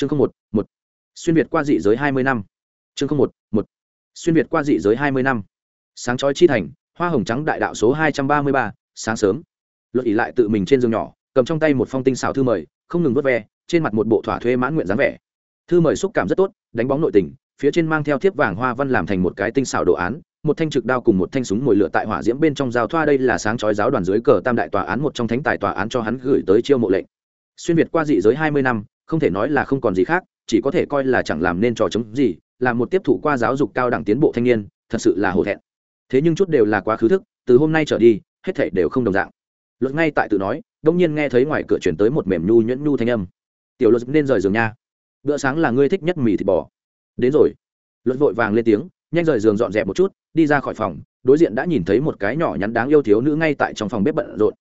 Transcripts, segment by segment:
chương không một một. Xuyên việt qua dị giới hai mươi năm. Chương không một một. Xuyên việt qua dị giới hai mươi năm. Sáng chói chi thành, hoa hồng trắng đại đạo số hai trăm ba mươi ba, sáng sớm. Luật ỉ lại tự mình trên giường nhỏ, cầm trong tay một phong tinh xảo thư mời, không ngừng vớt ve, trên mặt một bộ thỏa thuê mãn nguyện dáng vẻ. Thư mời xúc cảm rất tốt, đánh bóng nội tình, phía trên mang theo thiếp vàng hoa văn làm thành một cái tinh xảo đồ án, một thanh trực đao cùng một thanh súng mồi lửa tại hỏa diễm bên trong giao thoa đây là sáng chói giáo đoàn dưới cờ tam đại tòa án một trong thánh tài tòa án cho hắn gửi tới chiêu mộ lệnh. Xuyên việt qua dị giới hai mươi năm không thể nói là không còn gì khác, chỉ có thể coi là chẳng làm nên trò chống gì, là một tiếp thụ qua giáo dục cao đẳng tiến bộ thanh niên, thật sự là hổ thẹn. Thế nhưng chút đều là quá khứ thức, từ hôm nay trở đi, hết thể đều không đồng dạng. Luật ngay tại tự nói, đông nhiên nghe thấy ngoài cửa chuyển tới một mềm nhu nhuyễn nhu thanh âm. Tiểu luật, nên rời giường nha. Bữa sáng là ngươi thích nhất mì thịt bò. Đến rồi. Luật vội vàng lên tiếng, nhanh rời giường dọn dẹp một chút, đi ra khỏi phòng, đối diện đã nhìn thấy một cái nhỏ nhắn đáng yêu thiếu nữ ngay tại trong phòng bếp bận rộn.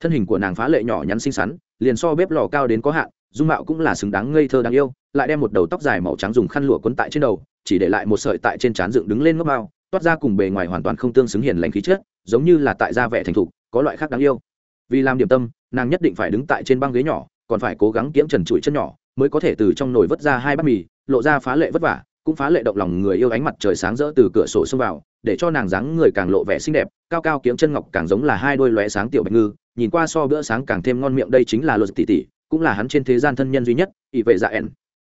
Thân hình của nàng phá lệ nhỏ nhắn xinh xắn, liền so bếp lò cao đến có hạn dung mạo cũng là xứng đáng ngây thơ đáng yêu, lại đem một đầu tóc dài màu trắng dùng khăn lụa quấn tại trên đầu, chỉ để lại một sợi tại trên trán dựng đứng lên ngốc bao, toát ra cùng bề ngoài hoàn toàn không tương xứng hiền lành khí chất, giống như là tại da vẻ thành thục, có loại khác đáng yêu. Vì làm điểm tâm, nàng nhất định phải đứng tại trên băng ghế nhỏ, còn phải cố gắng kiếm trần trụi chân nhỏ, mới có thể từ trong nồi vớt ra hai bát mì, lộ ra phá lệ vất vả, cũng phá lệ động lòng người yêu ánh mặt trời sáng rỡ từ cửa sổ xông vào, để cho nàng dáng người càng lộ vẻ xinh đẹp, cao cao kiếm chân ngọc càng giống là hai đôi lóe sáng tiểu bạch ngư, nhìn qua so bữa sáng càng thêm ngon miệng đây chính là luật tỷ tỷ cũng là hắn trên thế gian thân nhân duy nhất, ỷ vệ dạ ẻn.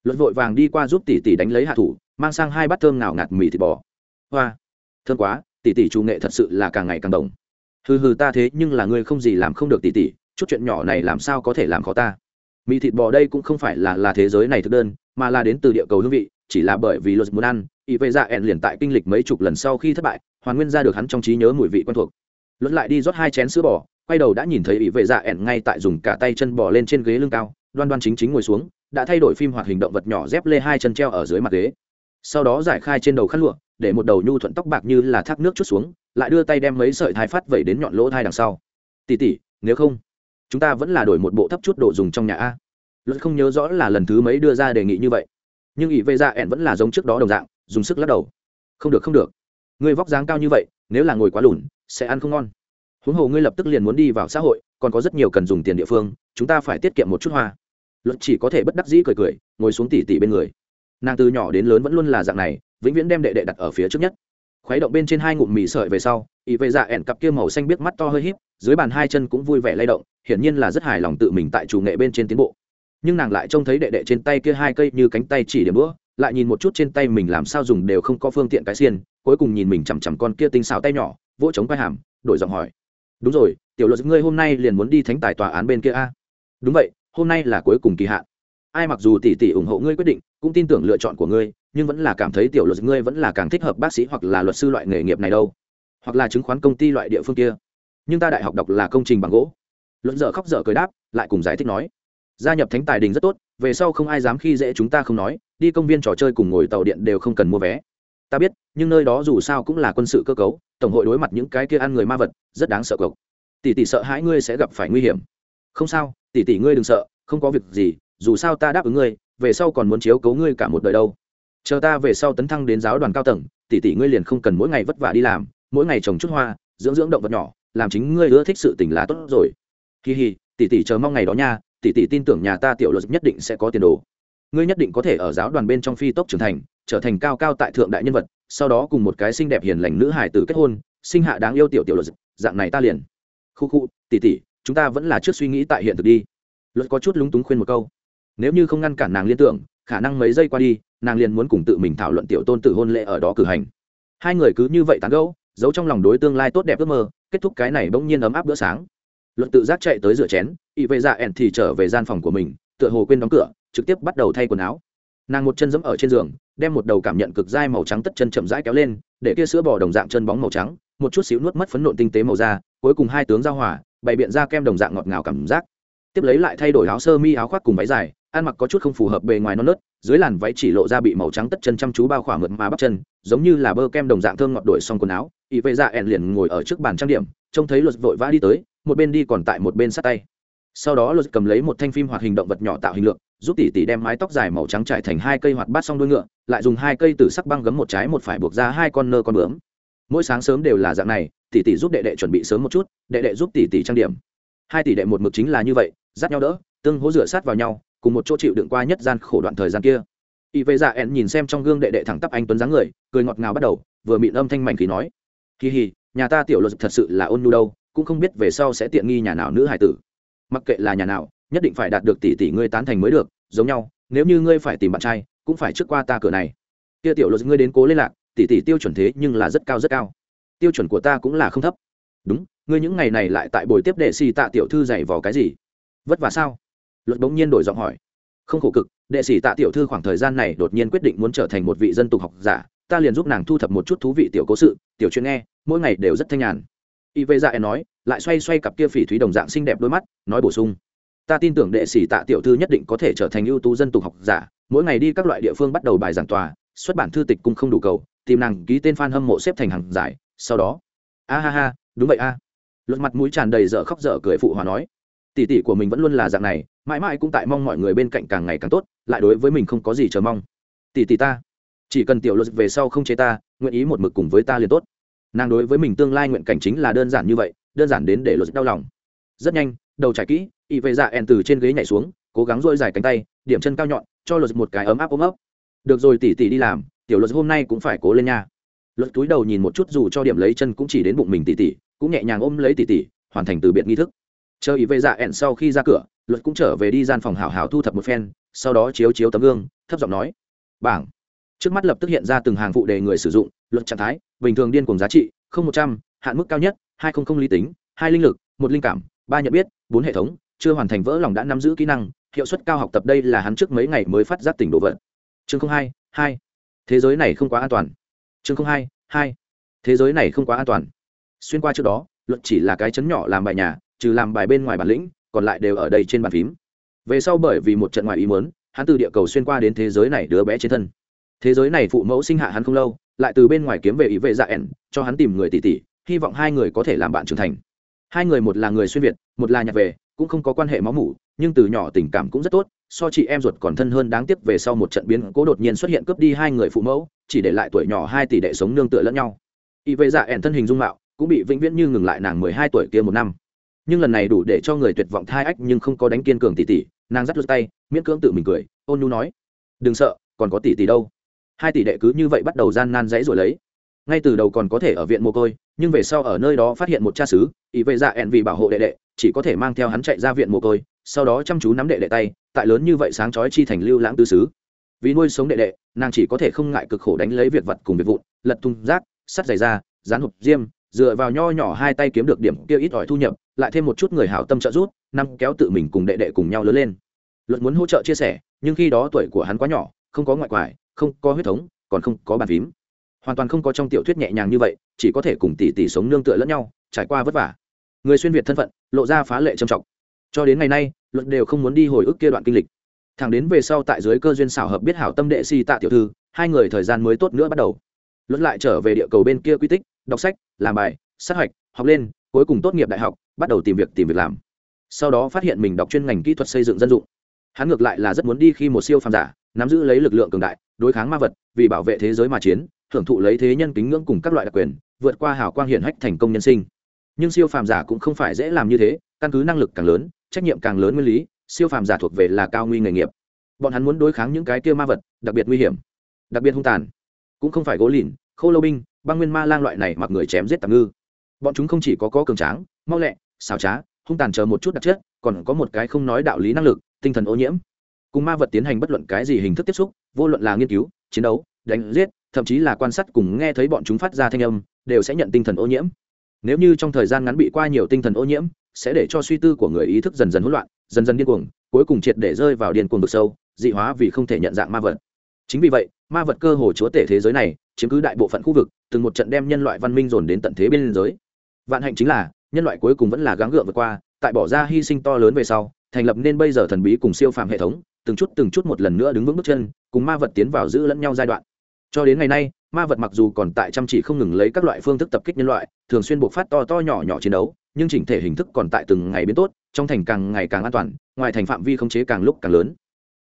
Luật vội vàng đi qua giúp tỷ tỷ đánh lấy hạ thủ, mang sang hai bát thơm nào ngạt mì thịt bò. Hoa, thơm quá, tỷ tỷ chủ nghệ thật sự là càng ngày càng đồng. Hừ hừ ta thế nhưng là ngươi không gì làm không được tỷ tỷ, chút chuyện nhỏ này làm sao có thể làm khó ta? Mì thịt bò đây cũng không phải là là thế giới này thực đơn, mà là đến từ địa cầu hương vị, chỉ là bởi vì luật muốn ăn ý vệ dạ ẻn liền tại kinh lịch mấy chục lần sau khi thất bại, hoàn nguyên ra được hắn trong trí nhớ mùi vị quen thuộc. Luật lại đi rót hai chén sữa bò quay đầu đã nhìn thấy ỷ vệ dạ ẻn ngay tại dùng cả tay chân bỏ lên trên ghế lưng cao, đoan đoan chính chính ngồi xuống, đã thay đổi phim hoạt hình động vật nhỏ dép lê hai chân treo ở dưới mặt ghế. Sau đó giải khai trên đầu khăn lụa, để một đầu nhu thuận tóc bạc như là thác nước chút xuống, lại đưa tay đem mấy sợi thai phát vẩy đến nhọn lỗ thai đằng sau. Tỉ tỉ nếu không, chúng ta vẫn là đổi một bộ thấp chút đồ dùng trong nhà a. Luật không nhớ rõ là lần thứ mấy đưa ra đề nghị như vậy. Nhưng ỷ vệ dạ ẻn vẫn là giống trước đó đồng dạng, dùng sức lắc đầu. Không được không được. Người vóc dáng cao như vậy, nếu là ngồi quá lùn, sẽ ăn không ngon huống hồ ngươi lập tức liền muốn đi vào xã hội, còn có rất nhiều cần dùng tiền địa phương, chúng ta phải tiết kiệm một chút hoa. Luật chỉ có thể bất đắc dĩ cười cười, ngồi xuống tỉ tỉ bên người. Nàng từ nhỏ đến lớn vẫn luôn là dạng này, vĩnh viễn đem đệ đệ đặt ở phía trước nhất. Khuấy động bên trên hai ngụm mì sợi về sau, ỷ vệ dạ ẻn cặp kia màu xanh biết mắt to hơi híp, dưới bàn hai chân cũng vui vẻ lay động, hiển nhiên là rất hài lòng tự mình tại chủ nghệ bên trên tiến bộ. Nhưng nàng lại trông thấy đệ đệ trên tay kia hai cây như cánh tay chỉ điểm bữa lại nhìn một chút trên tay mình làm sao dùng đều không có phương tiện cái xiên, cuối cùng nhìn mình chằm chằm con kia tinh xào tay nhỏ, vỗ chống vai hàm, đổi giọng hỏi đúng rồi, tiểu luật, ngươi hôm nay liền muốn đi thánh tài tòa án bên kia a? Đúng vậy, hôm nay là cuối cùng kỳ hạn. Ai mặc dù tỷ tỷ ủng hộ ngươi quyết định, cũng tin tưởng lựa chọn của ngươi, nhưng vẫn là cảm thấy tiểu luật, ngươi vẫn là càng thích hợp bác sĩ hoặc là luật sư loại nghề nghiệp này đâu. Hoặc là chứng khoán công ty loại địa phương kia. Nhưng ta đại học đọc là công trình bằng gỗ. Luận dở khóc dở cười đáp, lại cùng giải thích nói. Gia nhập thánh tài đình rất tốt, về sau không ai dám khi dễ chúng ta không nói, đi công viên trò chơi cùng ngồi tàu điện đều không cần mua vé ta biết, nhưng nơi đó dù sao cũng là quân sự cơ cấu, tổng hội đối mặt những cái kia ăn người ma vật, rất đáng sợ cộc tỷ tỷ sợ hãi ngươi sẽ gặp phải nguy hiểm. Không sao, tỷ tỷ ngươi đừng sợ, không có việc gì, dù sao ta đáp ứng ngươi, về sau còn muốn chiếu cấu ngươi cả một đời đâu. Chờ ta về sau tấn thăng đến giáo đoàn cao tầng, tỷ tỷ ngươi liền không cần mỗi ngày vất vả đi làm, mỗi ngày trồng chút hoa, dưỡng dưỡng động vật nhỏ, làm chính ngươi ưa thích sự tình là tốt rồi. Kỳ hì tỷ tỷ chờ mong ngày đó nha, tỷ tỷ tin tưởng nhà ta tiểu luật nhất định sẽ có tiền đồ ngươi nhất định có thể ở giáo đoàn bên trong phi tốc trưởng thành, trở thành cao cao tại thượng đại nhân vật, sau đó cùng một cái xinh đẹp hiền lành nữ hải tử kết hôn, sinh hạ đáng yêu tiểu tiểu luật, dạng này ta liền. Khu khu, tỷ tỷ, chúng ta vẫn là trước suy nghĩ tại hiện thực đi. Luật có chút lúng túng khuyên một câu. Nếu như không ngăn cản nàng liên tưởng, khả năng mấy giây qua đi, nàng liền muốn cùng tự mình thảo luận tiểu tôn tử hôn lễ ở đó cử hành. Hai người cứ như vậy tán gẫu, giấu trong lòng đối tương lai tốt đẹp ước mơ, kết thúc cái này bỗng nhiên ấm áp bữa sáng. Luật tự giác chạy tới rửa chén ỵ vệ dạ ẻn thì trở về gian phòng của mình, tựa hồ quên đóng cửa trực tiếp bắt đầu thay quần áo. Nàng một chân giẫm ở trên giường, đem một đầu cảm nhận cực dai màu trắng tất chân chậm rãi kéo lên, để kia sữa bò đồng dạng chân bóng màu trắng, một chút xíu nuốt mất phấn nộn tinh tế màu da, cuối cùng hai tướng giao hòa, bày biện ra kem đồng dạng ngọt ngào cảm giác. Tiếp lấy lại thay đổi áo sơ mi áo khoác cùng váy dài, ăn mặc có chút không phù hợp bề ngoài non nớt, dưới làn váy chỉ lộ ra bị màu trắng tất chân chăm chú bao khỏa mượt mà bắp chân, giống như là bơ kem đồng dạng thơm ngọt đổi xong quần áo. Ỵ vệ dạ ẹn liền ngồi ở trước bàn trang điểm, trông thấy luật vội vã đi tới, một bên đi còn tại một bên sát tay. Sau đó luật cầm lấy một thanh phim hoạt hình động vật nhỏ tạo hình lượng giúp tỷ tỷ đem mái tóc dài màu trắng trải thành hai cây hoạt bát xong đuôi ngựa, lại dùng hai cây từ sắc băng gấm một trái một phải buộc ra hai con nơ con bướm. Mỗi sáng sớm đều là dạng này, tỷ tỷ giúp đệ đệ chuẩn bị sớm một chút, đệ đệ giúp tỷ tỷ trang điểm. Hai tỷ đệ một mực chính là như vậy, dắt nhau đỡ, tương hỗ rửa sát vào nhau, cùng một chỗ chịu đựng qua nhất gian khổ đoạn thời gian kia. Y vệ dạ ẹn nhìn xem trong gương đệ đệ thẳng tắp anh tuấn dáng người, cười ngọt ngào bắt đầu, vừa mịn âm thanh mảnh khí nói, kỳ hì, nhà ta tiểu luật thật sự là ôn nhu đâu, cũng không biết về sau sẽ tiện nghi nhà nào nữ hải tử. Mặc kệ là nhà nào nhất định phải đạt được tỷ tỷ ngươi tán thành mới được, giống nhau, nếu như ngươi phải tìm bạn trai, cũng phải trước qua ta cửa này. Kia tiểu luật ngươi đến cố liên lạc, tỷ tỷ tiêu chuẩn thế nhưng là rất cao rất cao. Tiêu chuẩn của ta cũng là không thấp. Đúng, ngươi những ngày này lại tại buổi tiếp đệ xì tạ tiểu thư dạy vào cái gì? Vất vả sao? Luật bỗng nhiên đổi giọng hỏi. Không khổ cực, đệ sĩ tạ tiểu thư khoảng thời gian này đột nhiên quyết định muốn trở thành một vị dân tục học giả, ta liền giúp nàng thu thập một chút thú vị tiểu cố sự, tiểu chuyện nghe, mỗi ngày đều rất thanh nhàn. Y vê dạ nói, lại xoay xoay cặp kia phỉ thúy đồng dạng xinh đẹp đôi mắt, nói bổ sung ta tin tưởng đệ sĩ tạ tiểu thư nhất định có thể trở thành ưu tú dân tục học giả. Mỗi ngày đi các loại địa phương bắt đầu bài giảng tòa, xuất bản thư tịch cũng không đủ cầu, tìm nàng ký tên f a n hâm mộ xếp thành hàng giải, sau đó. A ha ha, đúng vậy a. À. luật mặt mũi tràn đầy dở khóc dở cười phụ hòa nói. Tỷ tỷ của mình vẫn luôn là dạng này, mãi mãi cũng tại mong mọi người bên cạnh càng ngày càng tốt, lại đối với mình không có gì chờ mong. Tỷ tỷ ta, chỉ cần tiểu luật về sau không chế ta, nguyện ý một mực cùng với ta liền tốt. Nàng đối với mình tương lai nguyện cảnh chính là đơn giản như vậy, đơn giản đến để luật đau lòng. Rất nhanh đầu trải kỹ, y vệ dạ ẻn từ trên ghế nhảy xuống, cố gắng dôi dài cánh tay, điểm chân cao nhọn, cho luật một cái ấm áp ôm ấp. Được rồi tỷ tỷ đi làm, tiểu luật hôm nay cũng phải cố lên nha. Luật túi đầu nhìn một chút dù cho điểm lấy chân cũng chỉ đến bụng mình tỷ tỷ, cũng nhẹ nhàng ôm lấy tỷ tỷ, hoàn thành từ biệt nghi thức. Chờ ý vệ dạ ẹn sau khi ra cửa, luật cũng trở về đi gian phòng hảo hảo thu thập một phen, sau đó chiếu chiếu tấm gương, thấp giọng nói, bảng. Trước mắt lập tức hiện ra từng hàng phụ đề người sử dụng, luật trạng thái, bình thường điên cùng giá trị, không một trăm, hạn mức cao nhất, hai không không lý tính, hai linh lực, một linh cảm, ba nhận biết bốn hệ thống, chưa hoàn thành vỡ lòng đã nắm giữ kỹ năng, hiệu suất cao học tập đây là hắn trước mấy ngày mới phát giác tỉnh đồ vật. Chương không hai hai. Thế giới này không quá an toàn. Chương không hai hai. Thế giới này không quá an toàn. Xuyên qua trước đó luật chỉ là cái chấn nhỏ làm bài nhà, trừ làm bài bên ngoài bản lĩnh, còn lại đều ở đây trên bàn phím. Về sau bởi vì một trận ngoài ý muốn, hắn từ địa cầu xuyên qua đến thế giới này đứa bé trên thân. Thế giới này phụ mẫu sinh hạ hắn không lâu, lại từ bên ngoài kiếm về ý vệ dạ ẻn, cho hắn tìm người tỷ tỷ hy vọng hai người có thể làm bạn trưởng thành. Hai người một là người xuyên việt một là nhặt về, cũng không có quan hệ máu mủ, nhưng từ nhỏ tình cảm cũng rất tốt, so chị em ruột còn thân hơn đáng tiếc về sau một trận biến cố đột nhiên xuất hiện cướp đi hai người phụ mẫu, chỉ để lại tuổi nhỏ hai tỷ đệ sống nương tựa lẫn nhau. Y vệ dạ ẻn thân hình dung mạo, cũng bị vĩnh viễn như ngừng lại nàng mười hai tuổi kia một năm. Nhưng lần này đủ để cho người tuyệt vọng thai ách nhưng không có đánh kiên cường tỷ tỷ, nàng dắt lướt tay, miễn cưỡng tự mình cười, ôn nhu nói, đừng sợ, còn có tỷ tỷ đâu. Hai tỷ đệ cứ như vậy bắt đầu gian nan dãy rồi lấy. Ngay từ đầu còn có thể ở viện mồ côi nhưng về sau ở nơi đó phát hiện một cha xứ ý vệ dạ ẹn vì bảo hộ đệ đệ, chỉ có thể mang theo hắn chạy ra viện mồ côi, sau đó chăm chú nắm đệ đệ tay, tại lớn như vậy sáng chói chi thành lưu lãng tư xứ. Vì nuôi sống đệ đệ, nàng chỉ có thể không ngại cực khổ đánh lấy việc vật cùng việc vụn, lật tung rác, sắt giày ra dán hộp diêm, dựa vào nho nhỏ hai tay kiếm được điểm kia ít ỏi thu nhập, lại thêm một chút người hảo tâm trợ giúp, năm kéo tự mình cùng đệ đệ cùng nhau lớn lên. Luật muốn hỗ trợ chia sẻ, nhưng khi đó tuổi của hắn quá nhỏ, không có ngoại quải, không có huyết thống, còn không có bàn phím hoàn toàn không có trong tiểu thuyết nhẹ nhàng như vậy, chỉ có thể cùng tỷ tỷ sống nương tựa lẫn nhau, trải qua vất vả. Người xuyên việt thân phận, lộ ra phá lệ trầm trọng. Cho đến ngày nay luận đều không muốn đi hồi ức kia đoạn kinh lịch. Thẳng đến về sau tại dưới cơ duyên xảo hợp biết hảo tâm đệ si tạ tiểu thư, hai người thời gian mới tốt nữa bắt đầu. Luận lại trở về địa cầu bên kia quy tích, đọc sách, làm bài, sát hạch, học lên, cuối cùng tốt nghiệp đại học, bắt đầu tìm việc tìm việc làm. Sau đó phát hiện mình đọc chuyên ngành kỹ thuật xây dựng dân dụng. Hắn ngược lại là rất muốn đi khi một siêu phàm giả, nắm giữ lấy lực lượng cường đại, đối kháng ma vật, vì bảo vệ thế giới mà chiến thưởng thụ lấy thế nhân kính ngưỡng cùng các loại đặc quyền, vượt qua hào quang hiển hách thành công nhân sinh. Nhưng siêu phàm giả cũng không phải dễ làm như thế, căn cứ năng lực càng lớn, trách nhiệm càng lớn nguyên lý, siêu phàm giả thuộc về là cao nguy nghề nghiệp. Bọn hắn muốn đối kháng những cái kia ma vật, đặc biệt nguy hiểm, đặc biệt hung tàn. Cũng không phải gỗ lìn, khô lâu binh, băng nguyên ma lang loại này mặc người chém giết tạm ngư. Bọn chúng không chỉ có có cường tráng, mau lẹ, xảo trá, hung tàn chờ một chút đặc chất, còn có một cái không nói đạo lý năng lực, tinh thần ô nhiễm. Cùng ma vật tiến hành bất luận cái gì hình thức tiếp xúc, vô luận là nghiên cứu, chiến đấu, đánh giết thậm chí là quan sát cùng nghe thấy bọn chúng phát ra thanh âm, đều sẽ nhận tinh thần ô nhiễm. Nếu như trong thời gian ngắn bị qua nhiều tinh thần ô nhiễm, sẽ để cho suy tư của người ý thức dần dần hỗn loạn, dần dần điên cuồng, cuối cùng triệt để rơi vào điên cuồng vực sâu, dị hóa vì không thể nhận dạng ma vật. Chính vì vậy, ma vật cơ hồ chúa tể thế giới này, chiếm cứ đại bộ phận khu vực, từng một trận đem nhân loại văn minh dồn đến tận thế bên giới. Vạn hạnh chính là, nhân loại cuối cùng vẫn là gắng gượng vượt qua, tại bỏ ra hy sinh to lớn về sau, thành lập nên bây giờ thần bí cùng siêu phàm hệ thống, từng chút từng chút một lần nữa đứng vững bước chân, cùng ma vật tiến vào giữ lẫn nhau giai đoạn cho đến ngày nay, ma vật mặc dù còn tại chăm chỉ không ngừng lấy các loại phương thức tập kích nhân loại, thường xuyên buộc phát to to nhỏ nhỏ chiến đấu, nhưng chỉnh thể hình thức còn tại từng ngày biến tốt, trong thành càng ngày càng an toàn, ngoài thành phạm vi khống chế càng lúc càng lớn.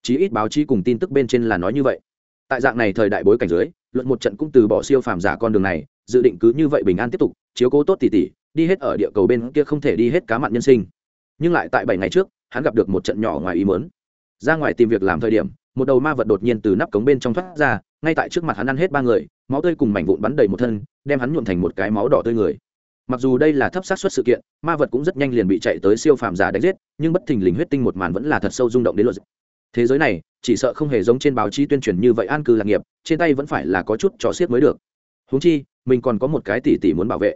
Chí ít báo chí cùng tin tức bên trên là nói như vậy. Tại dạng này thời đại bối cảnh dưới, luận một trận cũng từ bỏ siêu phàm giả con đường này, dự định cứ như vậy bình an tiếp tục, chiếu cố tốt tỉ tỉ, đi hết ở địa cầu bên kia không thể đi hết cá mặn nhân sinh. Nhưng lại tại bảy ngày trước, hắn gặp được một trận nhỏ ngoài ý mớn ra ngoài tìm việc làm thời điểm, một đầu ma vật đột nhiên từ nắp cống bên trong thoát ra ngay tại trước mặt hắn ăn hết ba người, máu tươi cùng mảnh vụn bắn đầy một thân, đem hắn nhuộm thành một cái máu đỏ tươi người. Mặc dù đây là thấp sát xuất sự kiện, ma vật cũng rất nhanh liền bị chạy tới siêu phàm giả đánh giết, nhưng bất thình lình huyết tinh một màn vẫn là thật sâu rung động đến luật thế giới này, chỉ sợ không hề giống trên báo chí tuyên truyền như vậy an cư lạc nghiệp, trên tay vẫn phải là có chút trò xiết mới được. Húng chi, mình còn có một cái tỷ tỷ muốn bảo vệ.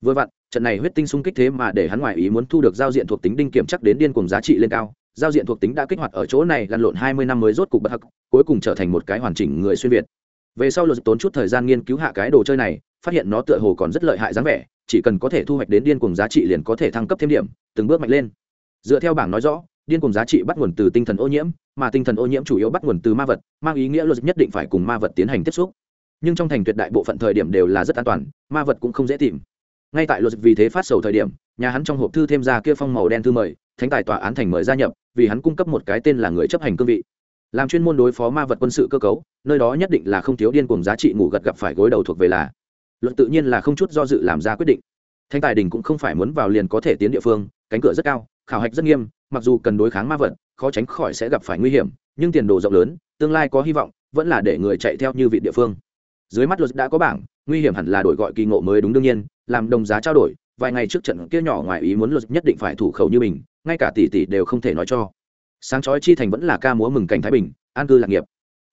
Vừa vặn, trận này huyết tinh xung kích thế mà để hắn ngoài ý muốn thu được giao diện thuộc tính đinh kiểm chắc đến điên cùng giá trị lên cao giao diện thuộc tính đã kích hoạt ở chỗ này lăn lộn hai mươi năm mới rốt cục bất hắc, cuối cùng trở thành một cái hoàn chỉnh người xuyên việt. Về sau luật tốn chút thời gian nghiên cứu hạ cái đồ chơi này, phát hiện nó tựa hồ còn rất lợi hại dáng vẻ, chỉ cần có thể thu hoạch đến điên cuồng giá trị liền có thể thăng cấp thêm điểm, từng bước mạnh lên. Dựa theo bảng nói rõ, điên cuồng giá trị bắt nguồn từ tinh thần ô nhiễm, mà tinh thần ô nhiễm chủ yếu bắt nguồn từ ma vật, mang ý nghĩa luật nhất định phải cùng ma vật tiến hành tiếp xúc. Nhưng trong thành tuyệt đại bộ phận thời điểm đều là rất an toàn, ma vật cũng không dễ tìm. Ngay tại luật vì thế phát sầu thời điểm, nhà hắn trong hộp thư thêm ra kia phong màu đen thư mời thánh tài tòa án thành mời gia nhập, vì hắn cung cấp một cái tên là người chấp hành cương vị. Làm chuyên môn đối phó ma vật quân sự cơ cấu, nơi đó nhất định là không thiếu điên cùng giá trị ngủ gật gặp phải gối đầu thuộc về là. Luật tự nhiên là không chút do dự làm ra quyết định. Thanh tài đình cũng không phải muốn vào liền có thể tiến địa phương, cánh cửa rất cao, khảo hạch rất nghiêm, mặc dù cần đối kháng ma vật, khó tránh khỏi sẽ gặp phải nguy hiểm, nhưng tiền đồ rộng lớn, tương lai có hy vọng, vẫn là để người chạy theo như vị địa phương. Dưới mắt luật đã có bảng, nguy hiểm hẳn là đổi gọi kỳ ngộ mới đúng đương nhiên, làm đồng giá trao đổi, vài ngày trước trận kia nhỏ ngoài ý muốn luật nhất định phải thủ khẩu như mình ngay cả tỷ tỷ đều không thể nói cho. Sáng chói chi thành vẫn là ca múa mừng cảnh thái bình, an cư lạc nghiệp.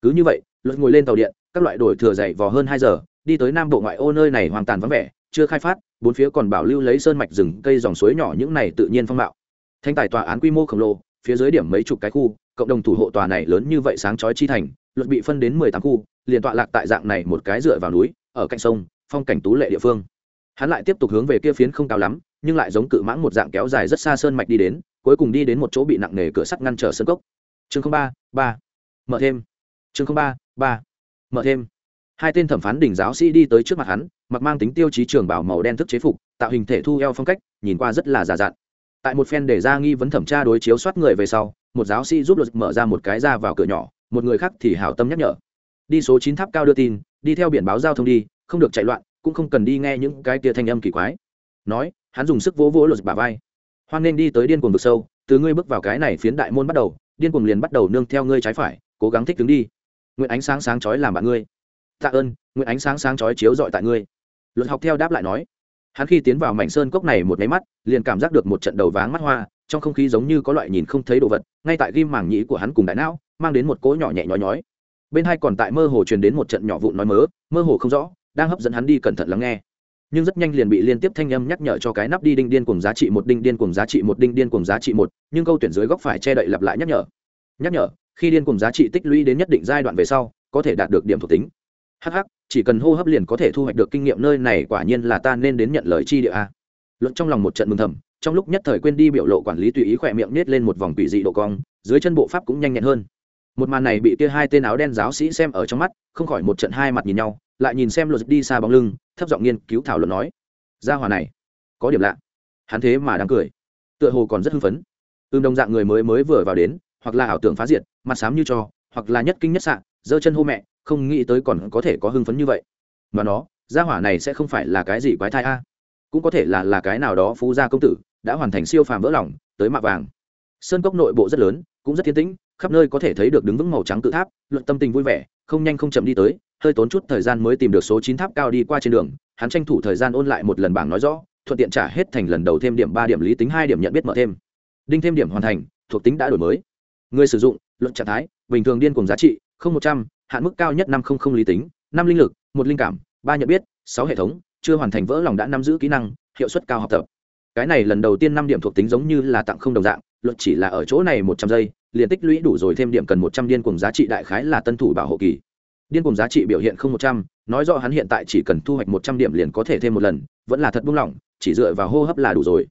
Cứ như vậy, luật ngồi lên tàu điện, các loại đổi thừa dậy vò hơn hai giờ, đi tới nam bộ ngoại ô nơi này hoàn toàn vắng vẻ, chưa khai phát, bốn phía còn bảo lưu lấy sơn mạch rừng, cây dòng suối nhỏ những này tự nhiên phong mạo thanh tài tòa án quy mô khổng lồ, phía dưới điểm mấy chục cái khu, cộng đồng thủ hộ tòa này lớn như vậy sáng chói chi thành, luật bị phân đến mười tám khu, liền tọa lạc tại dạng này một cái dựa vào núi, ở cạnh sông, phong cảnh tú lệ địa phương. Hắn lại tiếp tục hướng về kia phiến không cao lắm nhưng lại giống cự mãng một dạng kéo dài rất xa sơn mạch đi đến, cuối cùng đi đến một chỗ bị nặng nề cửa sắt ngăn trở sân cốc. Chương ba ba. Mở thêm. Chương ba ba. Mở thêm. Hai tên thẩm phán đỉnh giáo sĩ đi tới trước mặt hắn, mặc mang tính tiêu chí trường bảo màu đen thức chế phục, tạo hình thể thu eo phong cách, nhìn qua rất là giả dặn. Tại một phen để ra nghi vấn thẩm tra đối chiếu soát người về sau, một giáo sĩ giúp luật mở ra một cái ra vào cửa nhỏ, một người khác thì hảo tâm nhắc nhở. Đi số chín tháp cao đưa tin, đi theo biển báo giao thông đi, không được chạy loạn, cũng không cần đi nghe những cái tia thanh âm kỳ quái. Nói hắn dùng sức vỗ vỗ lột bà vai. Hoan nên đi tới điên cuồng vực sâu, từ ngươi bước vào cái này phiến đại môn bắt đầu, điên cuồng liền bắt đầu nương theo ngươi trái phải, cố gắng thích ứng đi. Nguyện ánh sáng sáng chói làm bạn ngươi. Tạ ơn nguyện ánh sáng sáng chói chiếu dọi tại ngươi. Luật học theo đáp lại nói. Hắn khi tiến vào mảnh sơn cốc này một máy mắt, liền cảm giác được một trận đầu váng mắt hoa, trong không khí giống như có loại nhìn không thấy đồ vật, ngay tại ghim màng nhĩ của hắn cùng đại não, mang đến một cỗ nhỏ nhẹ nhói nhói. Bên hai còn tại mơ hồ truyền đến một trận nhỏ vụn nói mớ, mơ hồ không rõ, đang hấp dẫn hắn đi cẩn thận lắng nghe nhưng rất nhanh liền bị liên tiếp thanh âm nhắc nhở cho cái nắp đi đinh điên cùng giá trị một, đinh điên cùng giá trị một, đinh điên cùng giá trị một, nhưng câu tuyển dưới góc phải che đậy lặp lại nhắc nhở. Nhắc nhở, khi điên cùng giá trị tích lũy đến nhất định giai đoạn về sau, có thể đạt được điểm thuộc tính. Hh chỉ cần hô hấp liền có thể thu hoạch được kinh nghiệm nơi này quả nhiên là ta nên đến nhận lời chi địa a. Luận trong lòng một trận mừng thầm, trong lúc nhất thời quên đi biểu lộ quản lý tùy ý khỏe miệng nết lên một vòng quỷ dị độ cong, dưới chân bộ pháp cũng nhanh nhẹn hơn. Một màn này bị kia hai tên áo đen giáo sĩ xem ở trong mắt, không khỏi một trận hai mặt nhìn nhau, lại nhìn xem luật đi xa bóng lưng thấp giọng nghiên cứu thảo luận nói, gia hòa này, có điểm lạ. Hắn thế mà đang cười, tựa hồ còn rất hưng phấn. Ưm đồng dạng người mới mới vừa vào đến, hoặc là ảo tưởng phá diệt, mặt xám như cho, hoặc là nhất kinh nhất sạn giơ chân hô mẹ, không nghĩ tới còn có thể có hưng phấn như vậy. Mà nó, gia hỏa này sẽ không phải là cái gì quái thai a. Cũng có thể là là cái nào đó phú gia công tử, đã hoàn thành siêu phàm vỡ lòng, tới mạ vàng. Sơn cốc nội bộ rất lớn, cũng rất thiên tĩnh khắp nơi có thể thấy được đứng vững màu trắng tự tháp, luận tâm tình vui vẻ, không nhanh không chậm đi tới, hơi tốn chút thời gian mới tìm được số chín tháp cao đi qua trên đường, hắn tranh thủ thời gian ôn lại một lần bảng nói rõ, thuận tiện trả hết thành lần đầu thêm điểm ba điểm lý tính hai điểm nhận biết mở thêm. Đinh thêm điểm hoàn thành, thuộc tính đã đổi mới. Người sử dụng, luận trạng thái, bình thường điên cùng giá trị, không một trăm, hạn mức cao nhất năm không không lý tính, năm linh lực, một linh cảm, ba nhận biết, sáu hệ thống, chưa hoàn thành vỡ lòng đã nắm giữ kỹ năng, hiệu suất cao học tập. Cái này lần đầu tiên năm điểm thuộc tính giống như là tặng không đồng dạng luật chỉ là ở chỗ này một trăm giây, liền tích lũy đủ rồi thêm điểm cần một trăm điên cùng giá trị đại khái là tân thủ bảo hộ kỳ. Điên cùng giá trị biểu hiện không một trăm, nói rõ hắn hiện tại chỉ cần thu hoạch một trăm điểm liền có thể thêm một lần, vẫn là thật buông lỏng, chỉ dựa vào hô hấp là đủ rồi.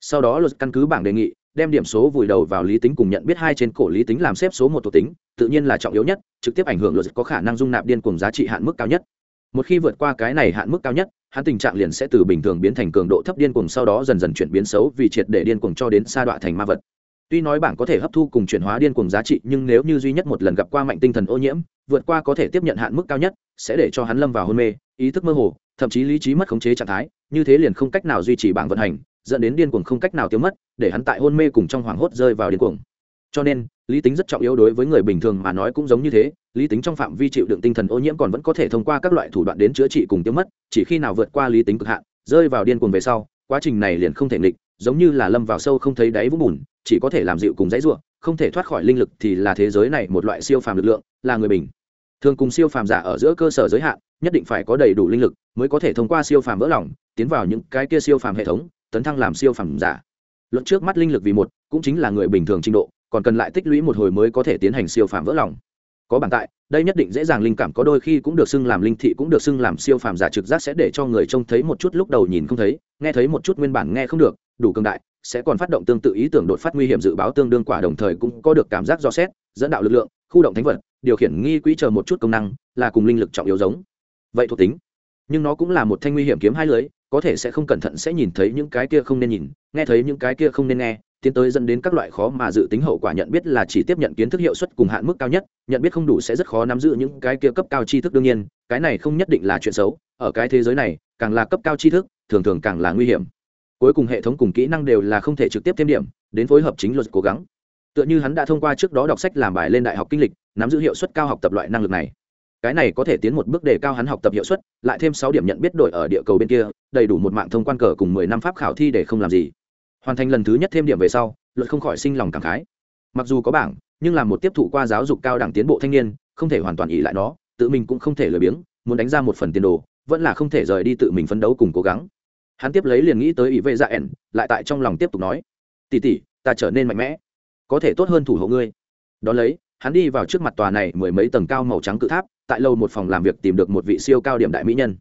Sau đó luật căn cứ bảng đề nghị, đem điểm số vùi đầu vào lý tính cùng nhận biết hai trên cổ lý tính làm xếp số một thuộc tính, tự nhiên là trọng yếu nhất, trực tiếp ảnh hưởng luật có khả năng dung nạp điên cùng giá trị hạn mức cao nhất. Một khi vượt qua cái này hạn mức cao nhất, hắn tình trạng liền sẽ từ bình thường biến thành cường độ thấp điên cuồng, sau đó dần dần chuyển biến xấu vì triệt để điên cuồng cho đến sa đọa thành ma vật tuy nói bảng có thể hấp thu cùng chuyển hóa điên cuồng giá trị, nhưng nếu như duy nhất một lần gặp qua mạnh tinh thần ô nhiễm, vượt qua có thể tiếp nhận hạn mức cao nhất, sẽ để cho hắn lâm vào hôn mê, ý thức mơ hồ, thậm chí lý trí mất khống chế trạng thái, như thế liền không cách nào duy trì bảng vận hành, dẫn đến điên cuồng không cách nào tiêu mất, để hắn tại hôn mê cùng trong hoảng hốt rơi vào điên cuồng. Cho nên, lý tính rất trọng yếu đối với người bình thường mà nói cũng giống như thế, lý tính trong phạm vi chịu đựng tinh thần ô nhiễm còn vẫn có thể thông qua các loại thủ đoạn đến chữa trị cùng tiêu mất, chỉ khi nào vượt qua lý tính cực hạn, rơi vào điên cuồng về sau, quá trình này liền không thể nghịch, giống như là lâm vào sâu không thấy đáy vũng bùn chỉ có thể làm dịu cùng dãy ruộng không thể thoát khỏi linh lực thì là thế giới này một loại siêu phàm lực lượng, là người bình. Thường cùng siêu phàm giả ở giữa cơ sở giới hạn, nhất định phải có đầy đủ linh lực mới có thể thông qua siêu phàm vỡ lòng, tiến vào những cái kia siêu phàm hệ thống, tấn thăng làm siêu phàm giả. Luận trước mắt linh lực vì một, cũng chính là người bình thường trình độ, còn cần lại tích lũy một hồi mới có thể tiến hành siêu phàm vỡ lòng. Có bản tại, đây nhất định dễ dàng linh cảm, có đôi khi cũng được xưng làm linh thị, cũng được xưng làm siêu phàm giả trực giác sẽ để cho người trông thấy một chút lúc đầu nhìn không thấy, nghe thấy một chút nguyên bản nghe không được, đủ cường đại sẽ còn phát động tương tự ý tưởng đột phát nguy hiểm dự báo tương đương quả đồng thời cũng có được cảm giác do xét, dẫn đạo lực lượng, khu động thánh vật, điều khiển nghi quỹ chờ một chút công năng, là cùng linh lực trọng yếu giống. Vậy thuộc tính. Nhưng nó cũng là một thanh nguy hiểm kiếm hai lưới, có thể sẽ không cẩn thận sẽ nhìn thấy những cái kia không nên nhìn, nghe thấy những cái kia không nên nghe, tiến tới dẫn đến các loại khó mà dự tính hậu quả nhận biết là chỉ tiếp nhận kiến thức hiệu suất cùng hạn mức cao nhất, nhận biết không đủ sẽ rất khó nắm giữ những cái kia cấp cao tri thức đương nhiên, cái này không nhất định là chuyện xấu, ở cái thế giới này, càng là cấp cao tri thức, thường thường càng là nguy hiểm cuối cùng hệ thống cùng kỹ năng đều là không thể trực tiếp thêm điểm, đến phối hợp chính luật cố gắng. Tựa như hắn đã thông qua trước đó đọc sách làm bài lên đại học kinh lịch, nắm giữ hiệu suất cao học tập loại năng lực này. Cái này có thể tiến một bước đề cao hắn học tập hiệu suất, lại thêm sáu điểm nhận biết đổi ở địa cầu bên kia, đầy đủ một mạng thông quan cờ cùng mười năm pháp khảo thi để không làm gì. Hoàn thành lần thứ nhất thêm điểm về sau, luật không khỏi sinh lòng cảm khái. Mặc dù có bảng, nhưng là một tiếp thụ qua giáo dục cao đẳng tiến bộ thanh niên, không thể hoàn toàn ỉ lại nó, tự mình cũng không thể lười biếng, muốn đánh ra một phần tiền đồ, vẫn là không thể rời đi tự mình phấn đấu cùng cố gắng hắn tiếp lấy liền nghĩ tới ỷ vệ dạ ẻn, lại tại trong lòng tiếp tục nói tỉ tỉ ta trở nên mạnh mẽ, có thể tốt hơn thủ hộ ngươi. Đ ó lấy, hắn đi vào trước mặt tòa này mười mấy tầng cao màu trắng cự tháp, tại lâu một phòng làm việc tìm được một vị siêu cao điểm đại mỹ nhân.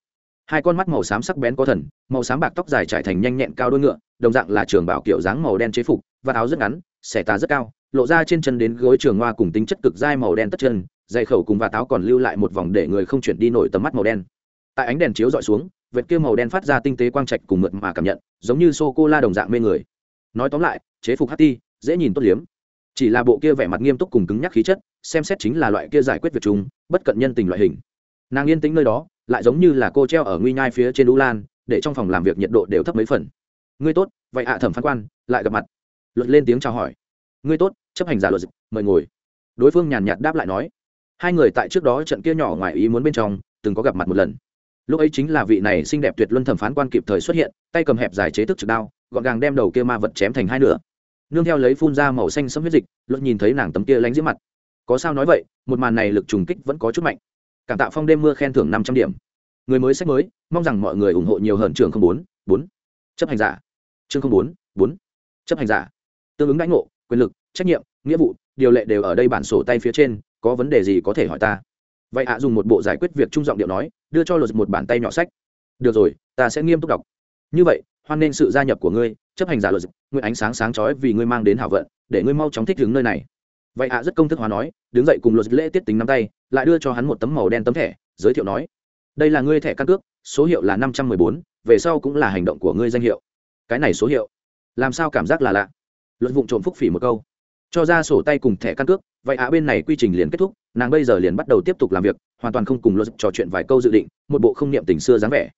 Hai con mắt màu xám sắc bén có thần, màu xám bạc tóc dài trải thành nhanh nhẹn cao đôi ngựa, đồng dạng là trường bảo kiểu dáng màu đen chế phục, và áo rất ngắn, xẻ tà rất cao, lộ ra trên chân đến gối trường hoa cùng tính chất cực dai màu đen tất chân, dày khẩu cùng và táo còn lưu lại một vòng để người không chuyển đi nổi tầm mắt màu đen. Tại ánh đèn chiếu dọi xuống vệt kia màu đen phát ra tinh tế quang trạch cùng mượt mà cảm nhận, giống như sô cô la đồng dạng mê người. Nói tóm lại, chế phục hát ti dễ nhìn tốt liếm. Chỉ là bộ kia vẻ mặt nghiêm túc cùng cứng nhắc khí chất, xem xét chính là loại kia giải quyết việc chúng bất cận nhân tình loại hình. Nàng yên tĩnh nơi đó, lại giống như là cô treo ở nguy nhai phía trên đu lan, để trong phòng làm việc nhiệt độ đều thấp mấy phần. Ngươi tốt, vậy ạ, thẩm phán quan, lại gặp mặt. Luật lên tiếng chào hỏi. Ngươi tốt, chấp hành giả luật mời ngồi. Đối phương nhàn nhạt đáp lại nói. Hai người tại trước đó trận kia nhỏ ngoài ý muốn bên trong, từng có gặp mặt một lần lúc ấy chính là vị này xinh đẹp tuyệt luân thẩm phán quan kịp thời xuất hiện, tay cầm hẹp dài chế thức trực đao, gọn gàng đem đầu kia ma vật chém thành hai nửa. Nương theo lấy phun ra màu xanh sẫm huyết dịch luật nhìn thấy nàng tấm kia lánh diễm mặt. Có sao nói vậy, một màn này lực trùng kích vẫn có chút mạnh. Cảm tạo phong đêm mưa khen thưởng năm trăm điểm. Người mới sách mới, mong rằng mọi người ủng hộ nhiều hơn trường không bốn bốn. Chấp hành giả. Chương không bốn bốn. Chấp hành giả. Tương ứng đãi ngộ, quyền lực, trách nhiệm, nghĩa vụ, điều lệ đều ở đây bản sổ tay phía trên, có vấn đề gì có thể hỏi ta? Vậy ạ, dùng một bộ giải quyết việc trung giọng điệu nói, đưa cho luật một bản tay nhỏ sách. Được rồi, ta sẽ nghiêm túc đọc. Như vậy, hoan nên sự gia nhập của ngươi, chấp hành giả luật, nguyện ánh sáng sáng chói vì ngươi mang đến hảo vận, để ngươi mau chóng thích đứng nơi này. Vậy ạ, rất công thức hóa nói, đứng dậy cùng luật lễ tiết tính nắm tay, lại đưa cho hắn một tấm màu đen tấm thẻ, giới thiệu nói. Đây là ngươi thẻ căn cước, số hiệu là năm trăm mười bốn, về sau cũng là hành động của ngươi danh hiệu. Cái này số hiệu. Làm sao cảm giác là lạ? Luật vụng trộm phúc phỉ một câu cho ra sổ tay cùng thẻ căn cước, vậy ạ, bên này quy trình liền kết thúc, nàng bây giờ liền bắt đầu tiếp tục làm việc, hoàn toàn không cùng luật trò chuyện vài câu dự định, một bộ không niệm tình xưa dáng vẻ.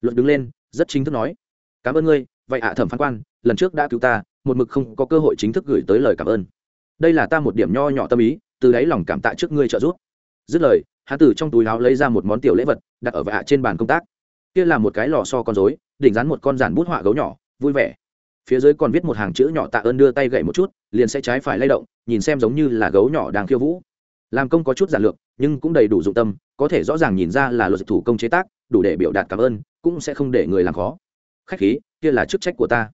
Luật đứng lên, rất chính thức nói, cảm ơn ngươi, vậy ạ, thẩm phán quan, lần trước đã cứu ta, một mực không có cơ hội chính thức gửi tới lời cảm ơn. Đây là ta một điểm nho nhỏ tâm ý, từ đáy lòng cảm tạ trước ngươi trợ giúp. Dứt lời hạ tử trong túi áo lấy ra một món tiểu lễ vật, đặt ở vạ trên bàn công tác. Kia là một cái lò so con rối, đỉnh rán một con giản bút họa gấu nhỏ, vui vẻ phía dưới còn viết một hàng chữ nhỏ tạ ơn đưa tay gậy một chút, liền sẽ trái phải lay động, nhìn xem giống như là gấu nhỏ đang khiêu vũ. Làm công có chút giản lược, nhưng cũng đầy đủ dụng tâm, có thể rõ ràng nhìn ra là luật thủ công chế tác, đủ để biểu đạt cảm ơn, cũng sẽ không để người làm khó. Khách khí, kia là chức trách của ta.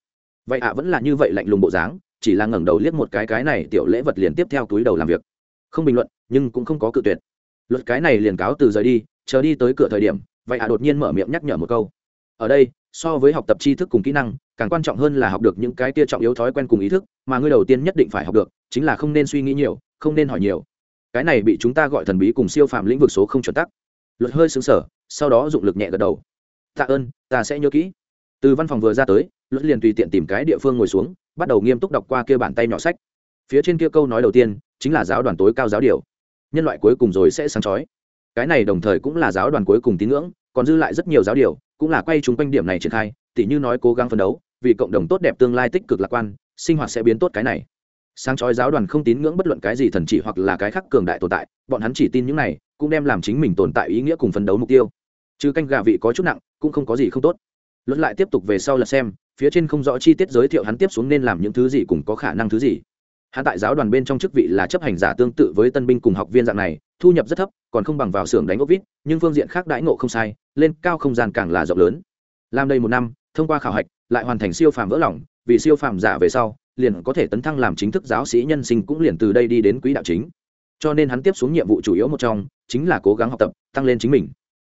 Vậy ạ, vẫn là như vậy lạnh lùng bộ dáng, chỉ là ngẩng đầu liếc một cái cái này tiểu lễ vật liền tiếp theo túi đầu làm việc. Không bình luận, nhưng cũng không có cự tuyệt. Luật cái này liền cáo từ rời đi, chờ đi tới cửa thời điểm, vậy ạ đột nhiên mở miệng nhắc nhở một câu. Ở đây so với học tập tri thức cùng kỹ năng, càng quan trọng hơn là học được những cái tia trọng yếu thói quen cùng ý thức, mà ngươi đầu tiên nhất định phải học được, chính là không nên suy nghĩ nhiều, không nên hỏi nhiều. Cái này bị chúng ta gọi thần bí cùng siêu phạm lĩnh vực số không chuẩn tắc. Luật hơi xứng sở sau đó dụng lực nhẹ gật đầu. Tạ ơn, ta sẽ nhớ kỹ. Từ văn phòng vừa ra tới, luật liền tùy tiện tìm cái địa phương ngồi xuống, bắt đầu nghiêm túc đọc qua kia bản tay nhỏ sách. Phía trên kia câu nói đầu tiên, chính là giáo đoàn tối cao giáo điều. Nhân loại cuối cùng rồi sẽ sáng chói. Cái này đồng thời cũng là giáo đoàn cuối cùng tín ngưỡng còn dư lại rất nhiều giáo điều, cũng là quay chúng quanh điểm này triển khai, tỉ như nói cố gắng phấn đấu, vì cộng đồng tốt đẹp tương lai tích cực lạc quan, sinh hoạt sẽ biến tốt cái này. Sáng chói giáo đoàn không tín ngưỡng bất luận cái gì thần chỉ hoặc là cái khác cường đại tồn tại, bọn hắn chỉ tin những này, cũng đem làm chính mình tồn tại ý nghĩa cùng phấn đấu mục tiêu. Chứ canh gà vị có chút nặng, cũng không có gì không tốt. Luật lại tiếp tục về sau là xem, phía trên không rõ chi tiết giới thiệu hắn tiếp xuống nên làm những thứ gì cùng có khả năng thứ gì hắn tại giáo đoàn bên trong chức vị là chấp hành giả tương tự với tân binh cùng học viên dạng này, thu nhập rất thấp, còn không bằng vào xưởng đánh ốc vít, nhưng phương diện khác đãi ngộ không sai, lên cao không gian càng là rộng lớn. Làm đây một năm, thông qua khảo hạch, lại hoàn thành siêu phàm vỡ lỏng vì siêu phàm giả về sau, liền có thể tấn thăng làm chính thức giáo sĩ nhân sinh cũng liền từ đây đi đến quỹ đạo chính. Cho nên hắn tiếp xuống nhiệm vụ chủ yếu một trong, chính là cố gắng học tập, tăng lên chính mình.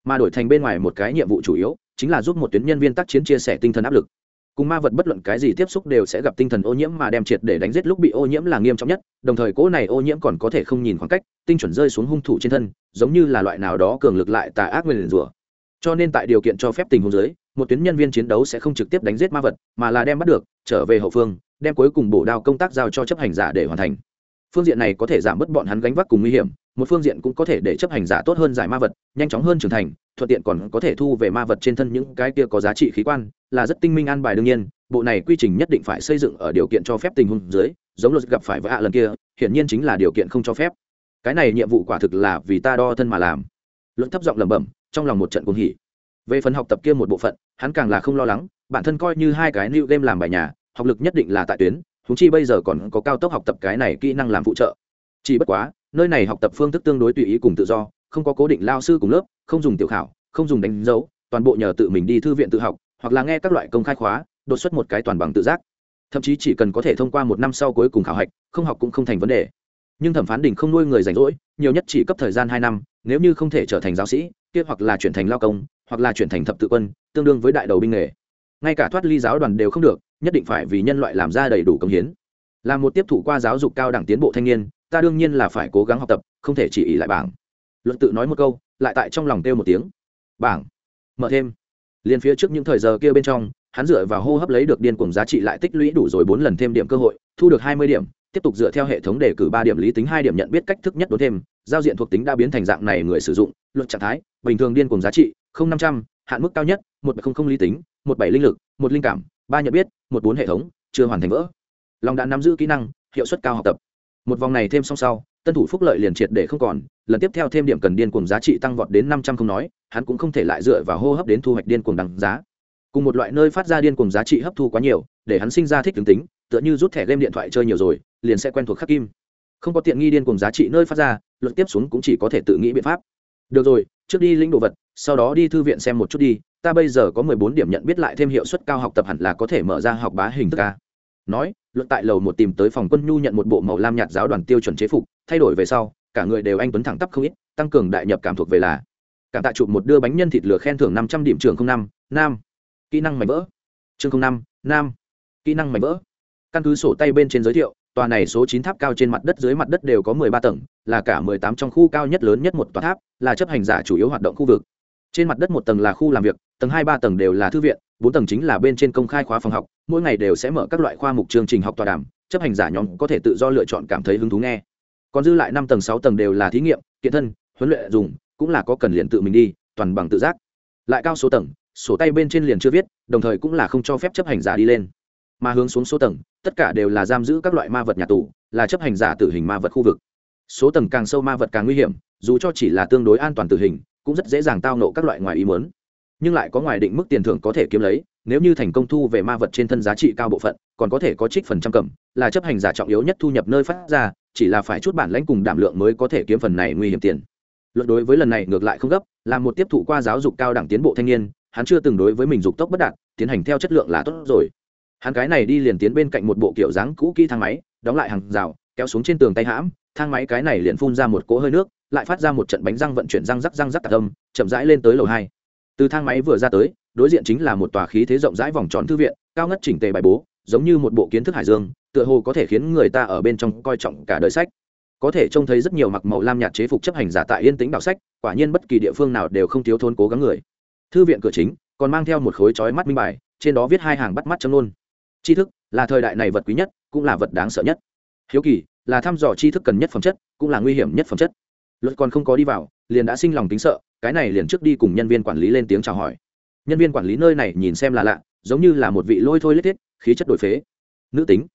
Mà đổi thành bên ngoài một cái nhiệm vụ chủ yếu, chính là giúp một tuyến nhân viên tác chiến chia sẻ tinh thần áp lực cùng ma vật bất luận cái gì tiếp xúc đều sẽ gặp tinh thần ô nhiễm mà đem triệt để đánh giết lúc bị ô nhiễm là nghiêm trọng nhất, đồng thời cỗ này ô nhiễm còn có thể không nhìn khoảng cách, tinh chuẩn rơi xuống hung thủ trên thân, giống như là loại nào đó cường lực lại tà ác nguyền rủa. Cho nên tại điều kiện cho phép tình huống giới một tuyến nhân viên chiến đấu sẽ không trực tiếp đánh giết ma vật, mà là đem bắt được, trở về hậu phương, đem cuối cùng bổ đao công tác giao cho chấp hành giả để hoàn thành. Phương diện này có thể giảm bớt bọn hắn gánh vác cùng nguy hiểm, một phương diện cũng có thể để chấp hành giả tốt hơn giải ma vật, nhanh chóng hơn trưởng thành thuận tiện còn có thể thu về ma vật trên thân những cái kia có giá trị khí quan, là rất tinh minh an bài đương nhiên, bộ này quy trình nhất định phải xây dựng ở điều kiện cho phép tình huống dưới, giống luật gặp phải với ạ lần kia, hiển nhiên chính là điều kiện không cho phép. Cái này nhiệm vụ quả thực là vì ta đo thân mà làm. Luận thấp giọng lẩm bẩm, trong lòng một trận cuồng hỉ. Về phần học tập kia một bộ phận, hắn càng là không lo lắng, bản thân coi như hai cái new game làm bài nhà, học lực nhất định là tại tuyến chúng chi bây giờ còn có cao tốc học tập cái này kỹ năng làm phụ trợ. Chỉ bất quá, nơi này học tập phương thức tương đối tùy ý cùng tự do không có cố định lao sư cùng lớp, không dùng tiểu khảo, không dùng đánh dấu, toàn bộ nhờ tự mình đi thư viện tự học, hoặc là nghe các loại công khai khóa, đột xuất một cái toàn bằng tự giác. Thậm chí chỉ cần có thể thông qua một năm sau cuối cùng khảo hạch, không học cũng không thành vấn đề. Nhưng thẩm phán đình không nuôi người rảnh rỗi, nhiều nhất chỉ cấp thời gian hai năm, nếu như không thể trở thành giáo sĩ, kia hoặc là chuyển thành lao công, hoặc là chuyển thành thập tự quân, tương đương với đại đầu binh nghề. Ngay cả thoát ly giáo đoàn đều không được, nhất định phải vì nhân loại làm ra đầy đủ công hiến. Là một tiếp thủ qua giáo dục cao đẳng tiến bộ thanh niên, ta đương nhiên là phải cố gắng học tập, không thể chỉ ý lại bảng luận tự nói một câu, lại tại trong lòng kêu một tiếng. Bảng. Mở thêm. Liền phía trước những thời giờ kia bên trong, hắn dựa vào hô hấp lấy được điên cuồng giá trị lại tích lũy đủ rồi bốn lần thêm điểm cơ hội, thu được hai mươi điểm, tiếp tục dựa theo hệ thống đề cử ba điểm lý tính hai điểm nhận biết cách thức nhất đốn thêm, giao diện thuộc tính đã biến thành dạng này người sử dụng luận trạng thái, bình thường điên cuồng giá trị, không năm trăm, hạn mức cao nhất, một không không lý tính, một bảy linh lực, một linh cảm, ba nhận biết, một bốn hệ thống, chưa hoàn thành vỡ. Lòng đã nắm giữ kỹ năng, hiệu suất cao học tập. Một vòng này thêm xong sau, tân thủ phúc lợi liền triệt để không còn lần tiếp theo thêm điểm cần điên cuồng giá trị tăng vọt đến năm trăm không nói, hắn cũng không thể lại dựa vào hô hấp đến thu hoạch điên cuồng đằng giá. Cùng một loại nơi phát ra điên cuồng giá trị hấp thu quá nhiều, để hắn sinh ra thích tướng tính, tựa như rút thẻ game điện thoại chơi nhiều rồi, liền sẽ quen thuộc khắc kim. Không có tiện nghi điên cuồng giá trị nơi phát ra luật tiếp xuống cũng chỉ có thể tự nghĩ biện pháp. Được rồi, trước đi lĩnh đồ vật, sau đó đi thư viện xem một chút đi, ta bây giờ có mười bốn điểm nhận biết lại thêm hiệu suất cao học tập hẳn là có thể mở ra học bá hình thức a. Nói, luận tại lầu một tìm tới phòng quân nhu nhận một bộ màu lam nhạt giáo đoàn tiêu chuẩn chế phục, thay đổi về sau cả người đều anh tuấn thẳng tắp không ít, tăng cường đại nhập cảm thuộc về là. Cảm tạ chụp một đưa bánh nhân thịt lửa khen thưởng năm trăm điểm trường không năm, nam. Kỹ năng mảnh vỡ. Chương không năm, nam. Kỹ năng mảnh vỡ. Căn cứ sổ tay bên trên giới thiệu, tòa này số chín tháp cao trên mặt đất dưới mặt đất đều có mười ba tầng, là cả mười tám trong khu cao nhất lớn nhất một tòa tháp, là chấp hành giả chủ yếu hoạt động khu vực. Trên mặt đất một tầng là khu làm việc, tầng hai ba tầng đều là thư viện, bốn tầng chính là bên trên công khai khóa phòng học, mỗi ngày đều sẽ mở các loại khoa mục chương trình học tọa đàm, chấp hành giả nhóm có thể tự do lựa chọn cảm thấy hứng thú nghe còn dư lại năm tầng, sáu tầng đều là thí nghiệm, kiện thân, huấn luyện dùng, cũng là có cần liền tự mình đi, toàn bằng tự giác. Lại cao số tầng, sổ tay bên trên liền chưa viết, đồng thời cũng là không cho phép chấp hành giả đi lên. Mà hướng xuống số tầng, tất cả đều là giam giữ các loại ma vật nhà tù, là chấp hành giả tử hình ma vật khu vực. Số tầng càng sâu ma vật càng nguy hiểm, dù cho chỉ là tương đối an toàn tử hình, cũng rất dễ dàng tao nộ các loại ngoài ý muốn. Nhưng lại có ngoài định mức tiền thưởng có thể kiếm lấy, nếu như thành công thu về ma vật trên thân giá trị cao bộ phận, còn có thể có trích phần trăm cầm, là chấp hành giả trọng yếu nhất thu nhập nơi phát ra chỉ là phải chút bản lãnh cùng đảm lượng mới có thể kiếm phần này nguy hiểm tiền. Luận đối với lần này ngược lại không gấp, là một tiếp thụ qua giáo dục cao đẳng tiến bộ thanh niên, hắn chưa từng đối với mình dục tốc bất đạt, tiến hành theo chất lượng là tốt rồi. Hắn cái này đi liền tiến bên cạnh một bộ kiểu dáng cũ kỹ thang máy, đóng lại hàng rào, kéo xuống trên tường tay hãm, thang máy cái này liền phun ra một cỗ hơi nước, lại phát ra một trận bánh răng vận chuyển răng rắc răng rắc tạc âm, chậm rãi lên tới lầu hai. Từ thang máy vừa ra tới, đối diện chính là một tòa khí thế rộng rãi vòng tròn thư viện, cao ngất chỉnh tề bài bố giống như một bộ kiến thức hải dương, tựa hồ có thể khiến người ta ở bên trong coi trọng cả đời sách. Có thể trông thấy rất nhiều mặc màu lam nhạt chế phục chấp hành giả tại yên tĩnh đọc sách, quả nhiên bất kỳ địa phương nào đều không thiếu thốn cố gắng người. Thư viện cửa chính còn mang theo một khối chói mắt minh bài, trên đó viết hai hàng bắt mắt châm nôn tri thức là thời đại này vật quý nhất, cũng là vật đáng sợ nhất. Hiếu kỳ là thăm dò tri thức cần nhất phẩm chất, cũng là nguy hiểm nhất phẩm chất. Luật còn không có đi vào, liền đã sinh lòng tính sợ, cái này liền trước đi cùng nhân viên quản lý lên tiếng chào hỏi. Nhân viên quản lý nơi này nhìn xem là lạ giống như là một vị lôi thôi lết thiết, khí chất đổi phế. Nữ tính.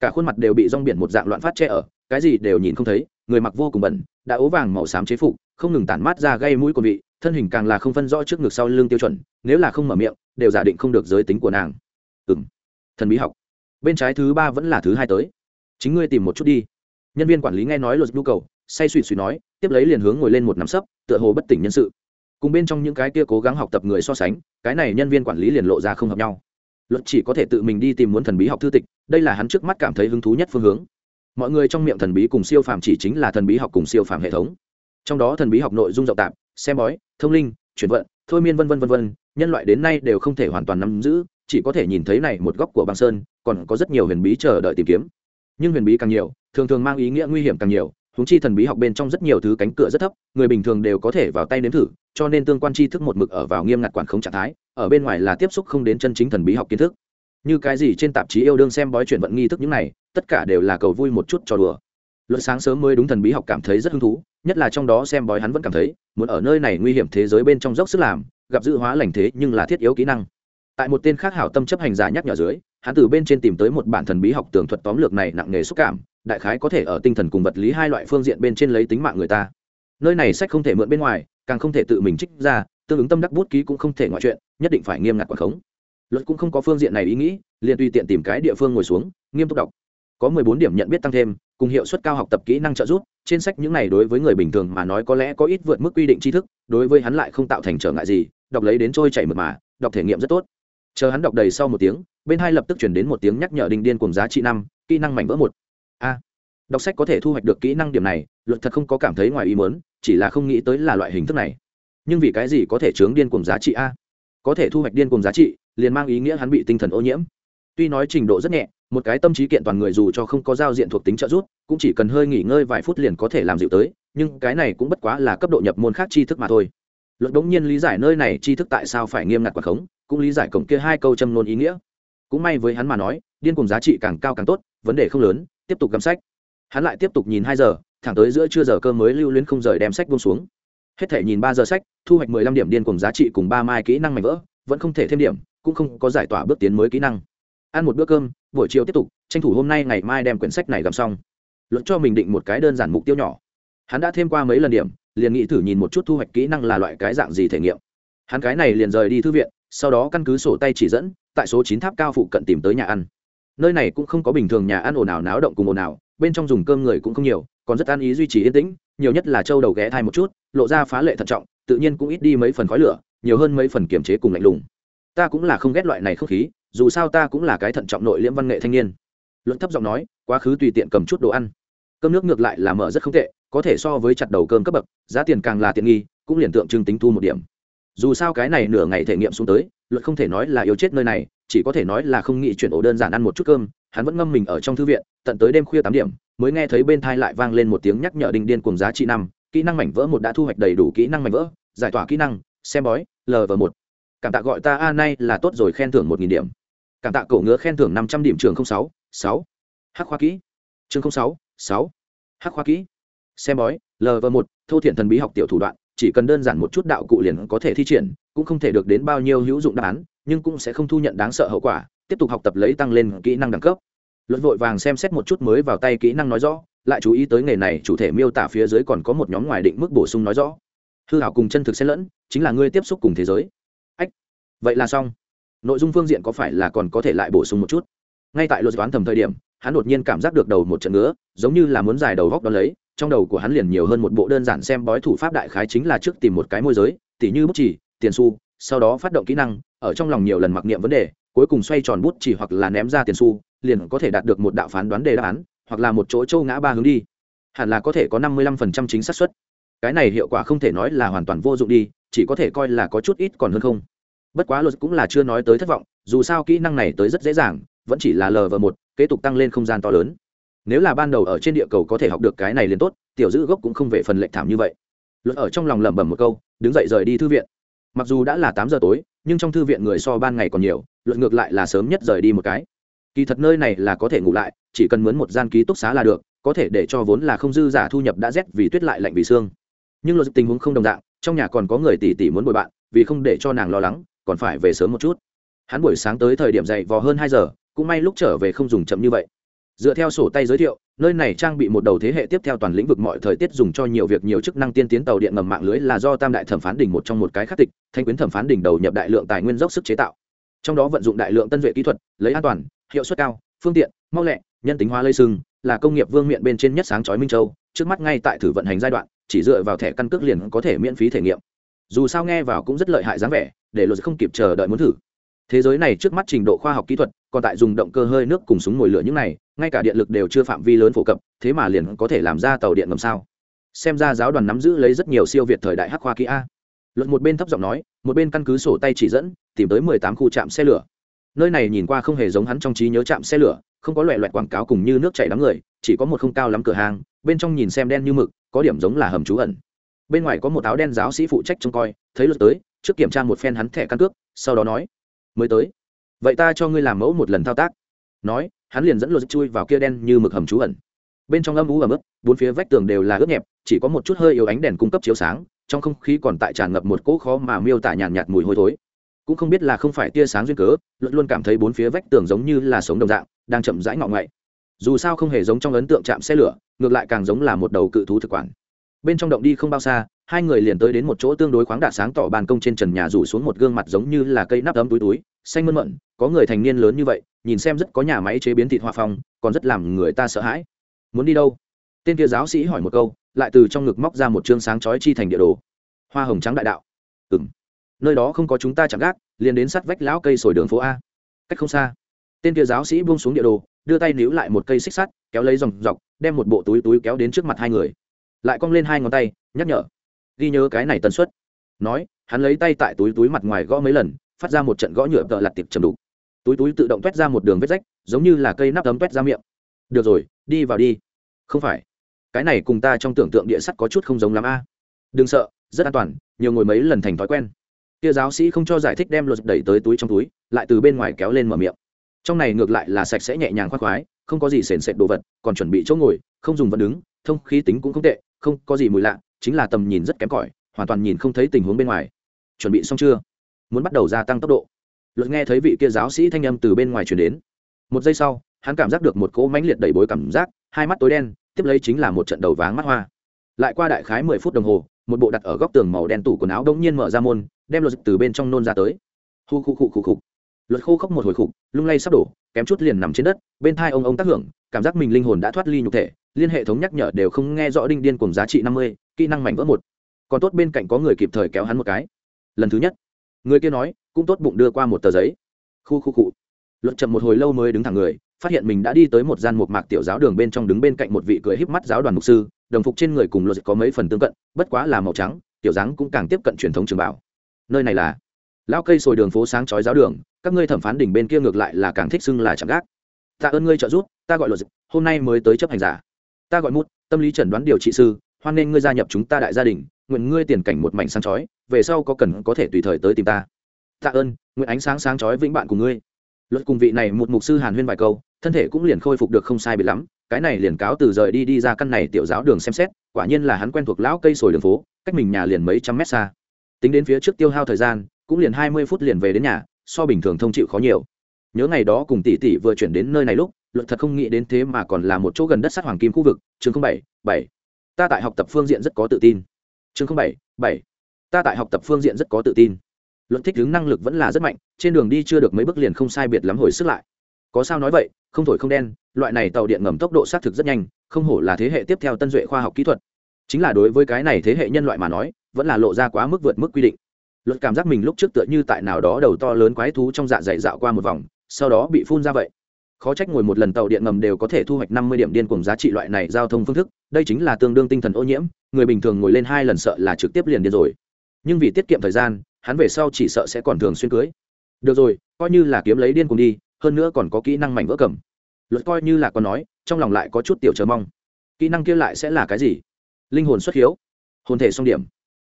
Cả khuôn mặt đều bị rong biển một dạng loạn phát che ở, cái gì đều nhìn không thấy, người mặc vô cùng bẩn, đã ố vàng màu xám chế phục, không ngừng tản mát ra gây mũi của vị, thân hình càng là không phân rõ trước ngực sau lưng tiêu chuẩn, nếu là không mở miệng, đều giả định không được giới tính của nàng. Ừng thần bí học. Bên trái thứ ba vẫn là thứ hai tới. Chính ngươi tìm một chút đi. Nhân viên quản lý nghe nói luật nhu cầu, say suỵ suỵ nói, tiếp lấy liền hướng ngồi lên một nắm sấp, tựa hồ bất tỉnh nhân sự cùng bên trong những cái kia cố gắng học tập người so sánh, cái này nhân viên quản lý liền lộ ra không hợp nhau. Luật chỉ có thể tự mình đi tìm muốn thần bí học thư tịch, đây là hắn trước mắt cảm thấy hứng thú nhất phương hướng. Mọi người trong miệng thần bí cùng siêu phàm chỉ chính là thần bí học cùng siêu phàm hệ thống. Trong đó thần bí học nội dung rộng tạp, xem bói, thông linh, chuyển vận, thôi miên vân vân vân vân, nhân loại đến nay đều không thể hoàn toàn nắm giữ, chỉ có thể nhìn thấy này một góc của băng sơn, còn có rất nhiều huyền bí chờ đợi tìm kiếm. Nhưng huyền bí càng nhiều, thường thường mang ý nghĩa nguy hiểm càng nhiều húng chi thần bí học bên trong rất nhiều thứ cánh cửa rất thấp, người bình thường đều có thể vào tay nếm thử cho nên tương quan tri thức một mực ở vào nghiêm ngặt quản khống trạng thái, ở bên ngoài là tiếp xúc không đến chân chính thần bí học kiến thức. Như cái gì trên tạp chí yêu đương xem bói chuyện vận nghi thức những này, tất cả đều là cầu vui một chút cho đùa. Luận sáng sớm mới đúng thần bí học cảm thấy rất hứng thú, nhất là trong đó xem bói hắn vẫn cảm thấy, muốn ở nơi này nguy hiểm thế giới bên trong dốc sức làm, gặp dự hóa lành thế nhưng là thiết yếu kỹ năng. Tại một tên khác hảo tâm chấp hành giả nhắc nhở dưới, hắn từ bên trên tìm tới một bản thần bí học tường thuật tóm lược này nặng nề xúc cảm, đại khái có thể ở tinh thần cùng vật lý hai loại phương diện bên trên lấy tính mạng người ta. Nơi này sách không thể mượn bên ngoài càng không thể tự mình trích ra, tương ứng tâm đắc bút ký cũng không thể ngoại chuyện, nhất định phải nghiêm ngặt quản khống. Luật cũng không có phương diện này ý nghĩ, liền tùy tiện tìm cái địa phương ngồi xuống, nghiêm túc đọc. Có mười bốn điểm nhận biết tăng thêm, cùng hiệu suất cao học tập kỹ năng trợ giúp, trên sách những này đối với người bình thường mà nói có lẽ có ít vượt mức quy định tri thức, đối với hắn lại không tạo thành trở ngại gì, đọc lấy đến trôi chảy mượt mà, đọc thể nghiệm rất tốt. Chờ hắn đọc đầy sau một tiếng, bên hai lập tức chuyển đến một tiếng nhắc nhở đình điên cùng giá trị năm, kỹ năng mảnh vỡ một. A. Đọc sách có thể thu hoạch được kỹ năng điểm này, luật thật không có cảm thấy ngoài ý mớn chỉ là không nghĩ tới là loại hình thức này. Nhưng vì cái gì có thể chướng điên cùng giá trị a? Có thể thu hoạch điên cùng giá trị, liền mang ý nghĩa hắn bị tinh thần ô nhiễm. Tuy nói trình độ rất nhẹ, một cái tâm trí kiện toàn người dù cho không có giao diện thuộc tính trợ giúp, cũng chỉ cần hơi nghỉ ngơi vài phút liền có thể làm dịu tới, nhưng cái này cũng bất quá là cấp độ nhập môn khác tri thức mà thôi. Luật đống nhiên lý giải nơi này tri thức tại sao phải nghiêm ngặt quả khống, cũng lý giải cổng kia hai câu châm nôn ý nghĩa. Cũng may với hắn mà nói, điên cùng giá trị càng cao càng tốt, vấn đề không lớn, tiếp tục gắm sách. Hắn lại tiếp tục nhìn hai giờ thẳng tới giữa trưa giờ cơ mới lưu luyến không rời đem sách buông xuống. Hết thể nhìn ba giờ sách, thu hoạch mười lăm điểm điên cùng giá trị cùng ba mai kỹ năng mạnh vỡ, vẫn không thể thêm điểm, cũng không có giải tỏa bước tiến mới kỹ năng. Ăn một bữa cơm, buổi chiều tiếp tục, tranh thủ hôm nay ngày mai đem quyển sách này làm xong. Luận cho mình định một cái đơn giản mục tiêu nhỏ. Hắn đã thêm qua mấy lần điểm, liền nghĩ thử nhìn một chút thu hoạch kỹ năng là loại cái dạng gì thể nghiệm. Hắn cái này liền rời đi thư viện, sau đó căn cứ sổ tay chỉ dẫn, tại số chín tháp cao phụ cận tìm tới nhà ăn. Nơi này cũng không có bình thường nhà ăn ồn ào náo động cùng ồn ào, bên trong dùng cơm người cũng không nhiều còn rất an ý duy trì yên tĩnh, nhiều nhất là châu đầu ghé thai một chút, lộ ra phá lệ thận trọng, tự nhiên cũng ít đi mấy phần khói lửa, nhiều hơn mấy phần kiềm chế cùng lạnh lùng. Ta cũng là không ghét loại này không khí, dù sao ta cũng là cái thận trọng nội liễm văn nghệ thanh niên. Luận thấp giọng nói, quá khứ tùy tiện cầm chút đồ ăn. Cơm nước ngược lại là mở rất không tệ, có thể so với chặt đầu cơm cấp bậc, giá tiền càng là tiện nghi, cũng liền tượng trưng tính thu một điểm. Dù sao cái này nửa ngày thể nghiệm xuống tới luật không thể nói là yếu chết nơi này, chỉ có thể nói là không nghĩ chuyển ổ đơn giản ăn một chút cơm, hắn vẫn ngâm mình ở trong thư viện, tận tới đêm khuya tám điểm mới nghe thấy bên thai lại vang lên một tiếng nhắc nhở đinh điên cùng giá trị năm, kỹ năng mảnh vỡ một đã thu hoạch đầy đủ kỹ năng mảnh vỡ, giải tỏa kỹ năng, xem bói lv một. Cảm tạ gọi ta a nay là tốt rồi, khen thưởng một nghìn điểm. Cảm tạ cổ ngứa khen thưởng năm trăm điểm, trường sáu sáu. Hắc khoa kỹ. Chương sáu sáu. Hắc khoa kỹ. Xem bói lv một, thô thiện thần bí học tiểu thủ đoạn, chỉ cần đơn giản một chút đạo cụ liền có thể thi triển, cũng không thể được đến bao nhiêu hữu dụng đáp án, nhưng cũng sẽ không thu nhận đáng sợ hậu quả, tiếp tục học tập lấy tăng lên kỹ năng đẳng cấp luật vội vàng xem xét một chút mới vào tay kỹ năng nói rõ, lại chú ý tới nghề này chủ thể miêu tả phía dưới còn có một nhóm ngoài định mức bổ sung nói rõ. Hư hảo cùng chân thực xen lẫn, chính là ngươi tiếp xúc cùng thế giới. Ách, vậy là xong. Nội dung phương diện có phải là còn có thể lại bổ sung một chút? Ngay tại luật toán thầm thời điểm, hắn đột nhiên cảm giác được đầu một trận ngứa, giống như là muốn dài đầu góc đó lấy, trong đầu của hắn liền nhiều hơn một bộ đơn giản xem bói thủ pháp đại khái chính là trước tìm một cái môi giới, tỉ như bút chỉ tiền xu, sau đó phát động kỹ năng, ở trong lòng nhiều lần mặc niệm vấn đề, cuối cùng xoay tròn bút chỉ hoặc là ném ra tiền xu liền có thể đạt được một đạo phán đoán đề đáp án, hoặc là một chỗ châu ngã ba hướng đi. Hẳn là có thể có năm mươi lăm phần trăm chính xác suất. Cái này hiệu quả không thể nói là hoàn toàn vô dụng đi, chỉ có thể coi là có chút ít còn hơn không. Bất quá luật cũng là chưa nói tới thất vọng, dù sao kỹ năng này tới rất dễ dàng, vẫn chỉ là lv một, kế tục tăng lên không gian to lớn. Nếu là ban đầu ở trên địa cầu có thể học được cái này liền tốt, tiểu giữ gốc cũng không về phần lệnh thảm như vậy. Luật ở trong lòng lẩm bẩm một câu, đứng dậy rời đi thư viện. Mặc dù đã là tám giờ tối, nhưng trong thư viện người so ban ngày còn nhiều, luật ngược lại là sớm nhất rời đi một cái kỳ thật nơi này là có thể ngủ lại, chỉ cần mướn một gian ký túc xá là được, có thể để cho vốn là không dư giả thu nhập đã rét vì tuyết lại lạnh vì xương nhưng luật tình huống không đồng dạng, trong nhà còn có người tỷ tỷ muốn bồi bạn, vì không để cho nàng lo lắng, còn phải về sớm một chút. Hắn buổi sáng tới thời điểm dậy vò hơn hai giờ, cũng may lúc trở về không dùng chậm như vậy. Dựa theo sổ tay giới thiệu, nơi này trang bị một đầu thế hệ tiếp theo toàn lĩnh vực mọi thời tiết dùng cho nhiều việc nhiều chức năng tiên tiến tàu điện ngầm mạng lưới là do tam đại thẩm phán đỉnh một trong một cái khắc tịch, thanh quyến thẩm phán đỉnh đầu nhập đại lượng tài nguyên dốc sức chế tạo. Trong đó vận dụng đại lượng tân vệ kỹ thuật, lấy an toàn hiệu suất cao, phương tiện, mau lẹ, nhân tính hóa lây sưng là công nghiệp vương miện bên trên nhất sáng chói minh châu, trước mắt ngay tại thử vận hành giai đoạn, chỉ dựa vào thẻ căn cước liền có thể miễn phí thể nghiệm. Dù sao nghe vào cũng rất lợi hại dáng vẻ, để luật không kịp chờ đợi muốn thử. Thế giới này trước mắt trình độ khoa học kỹ thuật, còn tại dùng động cơ hơi nước cùng súng mồi lửa những này, ngay cả điện lực đều chưa phạm vi lớn phổ cập, thế mà liền có thể làm ra tàu điện ngầm sao? Xem ra giáo đoàn nắm giữ lấy rất nhiều siêu việt thời đại hắc khoa kỹ a. Luật một bên thấp giọng nói, một bên căn cứ sổ tay chỉ dẫn, tìm tới mười tám khu trạm xe lửa nơi này nhìn qua không hề giống hắn trong trí nhớ chạm xe lửa không có loại loại quảng cáo cùng như nước chảy đám người chỉ có một không cao lắm cửa hàng bên trong nhìn xem đen như mực có điểm giống là hầm trú ẩn. Bên ngoài có một áo đen giáo sĩ phụ trách trông coi thấy luật tới trước kiểm tra một phen hắn thẻ căn cước sau đó nói mới tới. Vậy ta cho ngươi làm mẫu một lần thao tác. Nói hắn liền dẫn luật chui vào kia đen như mực hầm trú ẩn. Bên trong âm ú ẩm ướt bốn phía vách tường đều là ướt nhẹp chỉ có một chút hơi yếu ánh đèn cung cấp chiếu sáng trong không khí còn tại tràn ngập một cỗ khó mà miêu tả nhàn nhạt, nhạt mùi hôi thối cũng không biết là không phải tia sáng duyên cớ luận luôn cảm thấy bốn phía vách tường giống như là sống đồng dạng, đang chậm rãi ngọ ngậy dù sao không hề giống trong ấn tượng chạm xe lửa, ngược lại càng giống là một đầu cự thú thực quản. Bên trong động đi không bao xa, hai người liền tới đến một chỗ tương đối khoáng đạt sáng tỏ ban công trên trần nhà rủ xuống một gương mặt giống như là cây nắp ấm túi túi, xanh mơn mận, có người thành niên lớn như vậy, nhìn xem rất có nhà máy chế biến thịt hoa phong, còn rất làm người ta sợ hãi. Muốn đi đâu? Tên kia giáo sĩ hỏi một câu, lại từ trong ngực móc ra một chương sáng chói chi thành địa đồ. Hoa hồng trắng đại đạo. Ừ m nơi đó không có chúng ta chẳng gác, liền đến sắt vách lão cây sồi đường phố a. Cách không xa, tên kia giáo sĩ buông xuống địa đồ, đưa tay níu lại một cây xích sắt, kéo lấy dòng dọc, đem một bộ túi túi kéo đến trước mặt hai người. Lại cong lên hai ngón tay, nhắc nhở. Ghi nhớ cái này tần suất. Nói, hắn lấy tay tại túi túi mặt ngoài gõ mấy lần, phát ra một trận gõ nhựa tợ lặt tiệp chầm đủ túi túi tự động t ra một đường vết rách, giống như là cây nắp tấm t ra miệng. Được rồi, đi vào đi. Không phải. Cái này cùng ta trong tưởng tượng địa sắt có chút không giống lắm a. Đừng sợ, rất an toàn, nhiều ngồi mấy lần thành thói quen kia giáo sĩ không cho giải thích đem luật đẩy tới túi trong túi, lại từ bên ngoài kéo lên mở miệng. Trong này ngược lại là sạch sẽ nhẹ nhàng khoác khoái, không có gì sền sệt đồ vật, còn chuẩn bị chỗ ngồi, không dùng vật đứng, thông khí tính cũng không tệ, không có gì mùi lạ, chính là tầm nhìn rất kém cỏi, hoàn toàn nhìn không thấy tình huống bên ngoài. Chuẩn bị xong chưa? Muốn bắt đầu gia tăng tốc độ. Luật nghe thấy vị kia giáo sĩ thanh âm từ bên ngoài chuyển đến. Một giây sau, hắn cảm giác được một cỗ mãnh liệt đẩy bối cảm giác, hai mắt tối đen, tiếp lấy chính là một trận đầu váng mắt hoa. Lại qua đại khái mười phút đồng hồ, một bộ đặt ở góc tường màu đen tủ quần áo đông nhiên mở ra môn đem luật từ bên trong nôn ra tới. Hu khu khu khu khục luật khô khốc một hồi khục, lung lay sắp đổ, kém chút liền nằm trên đất, bên thai ông ông tác hưởng, cảm giác mình linh hồn đã thoát ly nhục thể, liên hệ thống nhắc nhở đều không nghe rõ đinh điên cùng giá trị năm mươi, kỹ năng mảnh vỡ một. Còn tốt bên cạnh có người kịp thời kéo hắn một cái. Lần thứ nhất, người kia nói, cũng tốt bụng đưa qua một tờ giấy. Khu khu cụ luật chậm một hồi lâu mới đứng thẳng người, phát hiện mình đã đi tới một gian một mạc tiểu giáo đường bên trong đứng bên cạnh một vị cười híp mắt giáo đoàn mục sư, đồng phục trên người cùng luật có mấy phần tương cận, bất quá là màu trắng, tiểu dáng cũng càng tiếp cận truyền thống trường bảo nơi này là lao cây sồi đường phố sáng chói giáo đường các ngươi thẩm phán đỉnh bên kia ngược lại là càng thích xưng là chẳng gác. Tạ ơn ngươi trợ giúp ta gọi luật dịch, hôm nay mới tới chấp hành giả. Ta gọi mút tâm lý chẩn đoán điều trị sư hoan nên ngươi gia nhập chúng ta đại gia đình nguyện ngươi tiền cảnh một mảnh sáng chói về sau có cần có thể tùy thời tới tìm ta. Tạ ơn nguyện ánh sáng sáng chói vĩnh bạn của ngươi. Luật cùng vị này một mục sư hàn huyên vài câu thân thể cũng liền khôi phục được không sai bị lắm cái này liền cáo từ rời đi đi ra căn này tiểu giáo đường xem xét quả nhiên là hắn quen thuộc lão cây sồi đường phố cách mình nhà liền mấy trăm mét xa tính đến phía trước tiêu hao thời gian, cũng liền hai mươi phút liền về đến nhà, so bình thường thông chịu khó nhiều. Nhớ ngày đó cùng tỷ tỷ vừa chuyển đến nơi này lúc luật thật không nghĩ đến thế mà còn là một chỗ gần đất sát hoàng kim khu vực, chương bảy bảy. Ta tại học tập phương diện rất có tự tin. Chương bảy bảy. Ta tại học tập phương diện rất có tự tin. Luận thích ứng năng lực vẫn là rất mạnh, trên đường đi chưa được mấy bước liền không sai biệt lắm hồi sức lại. Có sao nói vậy, không thổi không đen, loại này tàu điện ngầm tốc độ xác thực rất nhanh, không hổ là thế hệ tiếp theo tân duệ khoa học kỹ thuật. Chính là đối với cái này thế hệ nhân loại mà nói vẫn là lộ ra quá mức vượt mức quy định. Luật cảm giác mình lúc trước tựa như tại nào đó đầu to lớn quái thú trong dạ dày dạo qua một vòng, sau đó bị phun ra vậy. Khó trách ngồi một lần tàu điện ngầm đều có thể thu hoạch năm mươi điểm điên cùng giá trị loại này giao thông phương thức, đây chính là tương đương tinh thần ô nhiễm, người bình thường ngồi lên hai lần sợ là trực tiếp liền điên rồi. Nhưng vì tiết kiệm thời gian, hắn về sau chỉ sợ sẽ còn thường xuyên cưới. Được rồi, coi như là kiếm lấy điên cùng đi, hơn nữa còn có kỹ năng mảnh vỡ cầm. Luật coi như là còn nói, trong lòng lại có chút tiểu chờ mong. Kỹ năng kia lại sẽ là cái gì? Linh hồn xuất hiếu. Hồn thể song điểm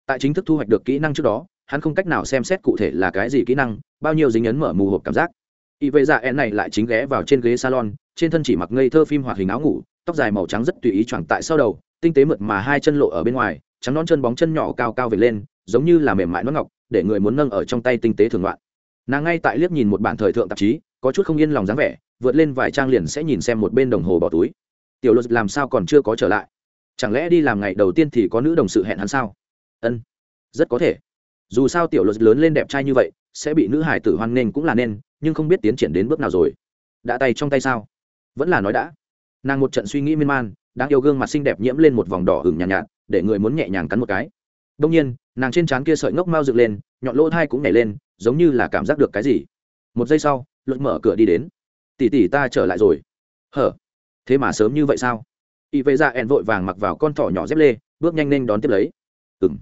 tại chính thức thu hoạch được kỹ năng trước đó, hắn không cách nào xem xét cụ thể là cái gì kỹ năng, bao nhiêu dính ấn mở mù hộp cảm giác. Y vệ dạ en này lại chính ghé vào trên ghế salon, trên thân chỉ mặc ngây thơ phim hoạt hình áo ngủ, tóc dài màu trắng rất tùy ý choàng tại sau đầu, tinh tế mượt mà hai chân lộ ở bên ngoài, trắng nón chân bóng chân nhỏ cao cao về lên, giống như là mềm mại nó ngọc, để người muốn nâng ở trong tay tinh tế thường loạn. Nàng ngay tại liếc nhìn một bản thời thượng tạp chí, có chút không yên lòng dáng vẻ, vượt lên vài trang liền sẽ nhìn xem một bên đồng hồ bỏ túi. Tiểu luật làm sao còn chưa có trở lại? Chẳng lẽ đi làm ngày đầu tiên thì có nữ đồng sự hẹn hắn sao? Ân rất có thể. Dù sao tiểu luật lớn lên đẹp trai như vậy sẽ bị nữ hải tử hoan nghênh cũng là nên nhưng không biết tiến triển đến bước nào rồi. Đã tay trong tay sao? Vẫn là nói đã. Nàng một trận suy nghĩ miên man đang yêu gương mặt xinh đẹp nhiễm lên một vòng đỏ hừng nhàn nhạt, nhạt để người muốn nhẹ nhàng cắn một cái. Đông nhiên nàng trên trán kia sợi ngốc mau dựng lên nhọn lỗ thai cũng nhảy lên giống như là cảm giác được cái gì. Một giây sau luật mở cửa đi đến. Tỉ tỉ ta trở lại rồi. Hở? Thế mà sớm như vậy sao? Y vệ ra ẹn vội vàng mặc vào con thỏ nhỏ dép lê bước nhanh lên đón tiếp lấy. Ừ m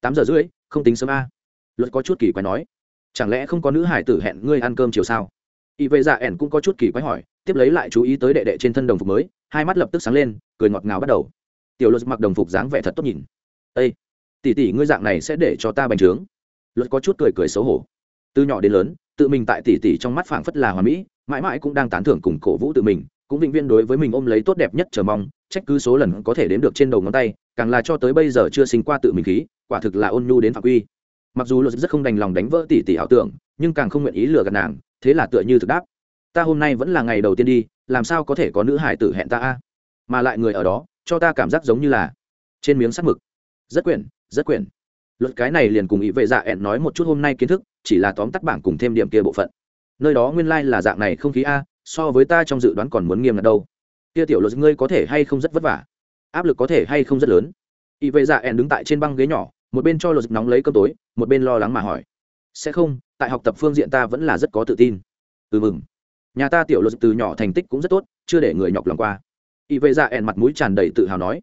tám giờ rưỡi, không tính sớm a. À. luật có chút kỳ quái nói, chẳng lẽ không có nữ hải tử hẹn ngươi ăn cơm chiều sao? Y vệ dạ ẻn cũng có chút kỳ quái hỏi, tiếp lấy lại chú ý tới đệ đệ trên thân đồng phục mới, hai mắt lập tức sáng lên, cười ngọt ngào bắt đầu. Tiểu luật mặc đồng phục dáng vẻ thật tốt nhìn. Ây tỷ tỷ ngươi dạng này sẽ để cho ta bành trướng. Luật có chút cười cười xấu hổ. Từ nhỏ đến lớn, tự mình tại tỷ tỷ trong mắt phảng phất là hoàn mỹ, mãi mãi cũng đang tán thưởng cùng cổ vũ tự mình, cũng vĩnh viễn đối với mình ôm lấy tốt đẹp nhất chờ mong, trách cứ số lần có thể đếm được trên đầu ngón tay, càng là cho tới bây giờ chưa sinh qua tự mình khí quả thực là ôn nhu đến phạm quy. Mặc dù luật rất không đành lòng đánh vỡ tỷ tỷ ảo tưởng, nhưng càng không nguyện ý lừa gạt nàng, thế là tựa như thực đáp. Ta hôm nay vẫn là ngày đầu tiên đi, làm sao có thể có nữ hải tử hẹn ta a? Mà lại người ở đó, cho ta cảm giác giống như là trên miếng sắt mực. Rất quyển rất quyển. Luật cái này liền cùng ý vệ dạ ẹn nói một chút hôm nay kiến thức, chỉ là tóm tắt bảng cùng thêm điểm kia bộ phận. Nơi đó nguyên lai、like、là dạng này không khí a, so với ta trong dự đoán còn muốn nghiêm ngặt đâu. Kia tiểu luật, ngươi có thể hay không rất vất vả? Áp lực có thể hay không rất lớn? Ý vệ dạ ẹn đứng tại trên băng ghế nhỏ một bên cho luật nóng lấy cơm tối, một bên lo lắng mà hỏi. Sẽ không, tại học tập phương diện ta vẫn là rất có tự tin. Ừ mừng. Nhà ta tiểu luật từ nhỏ thành tích cũng rất tốt, chưa để người nhọc lòng qua. Ý vệ dạ ẹn mặt mũi tràn đầy tự hào nói.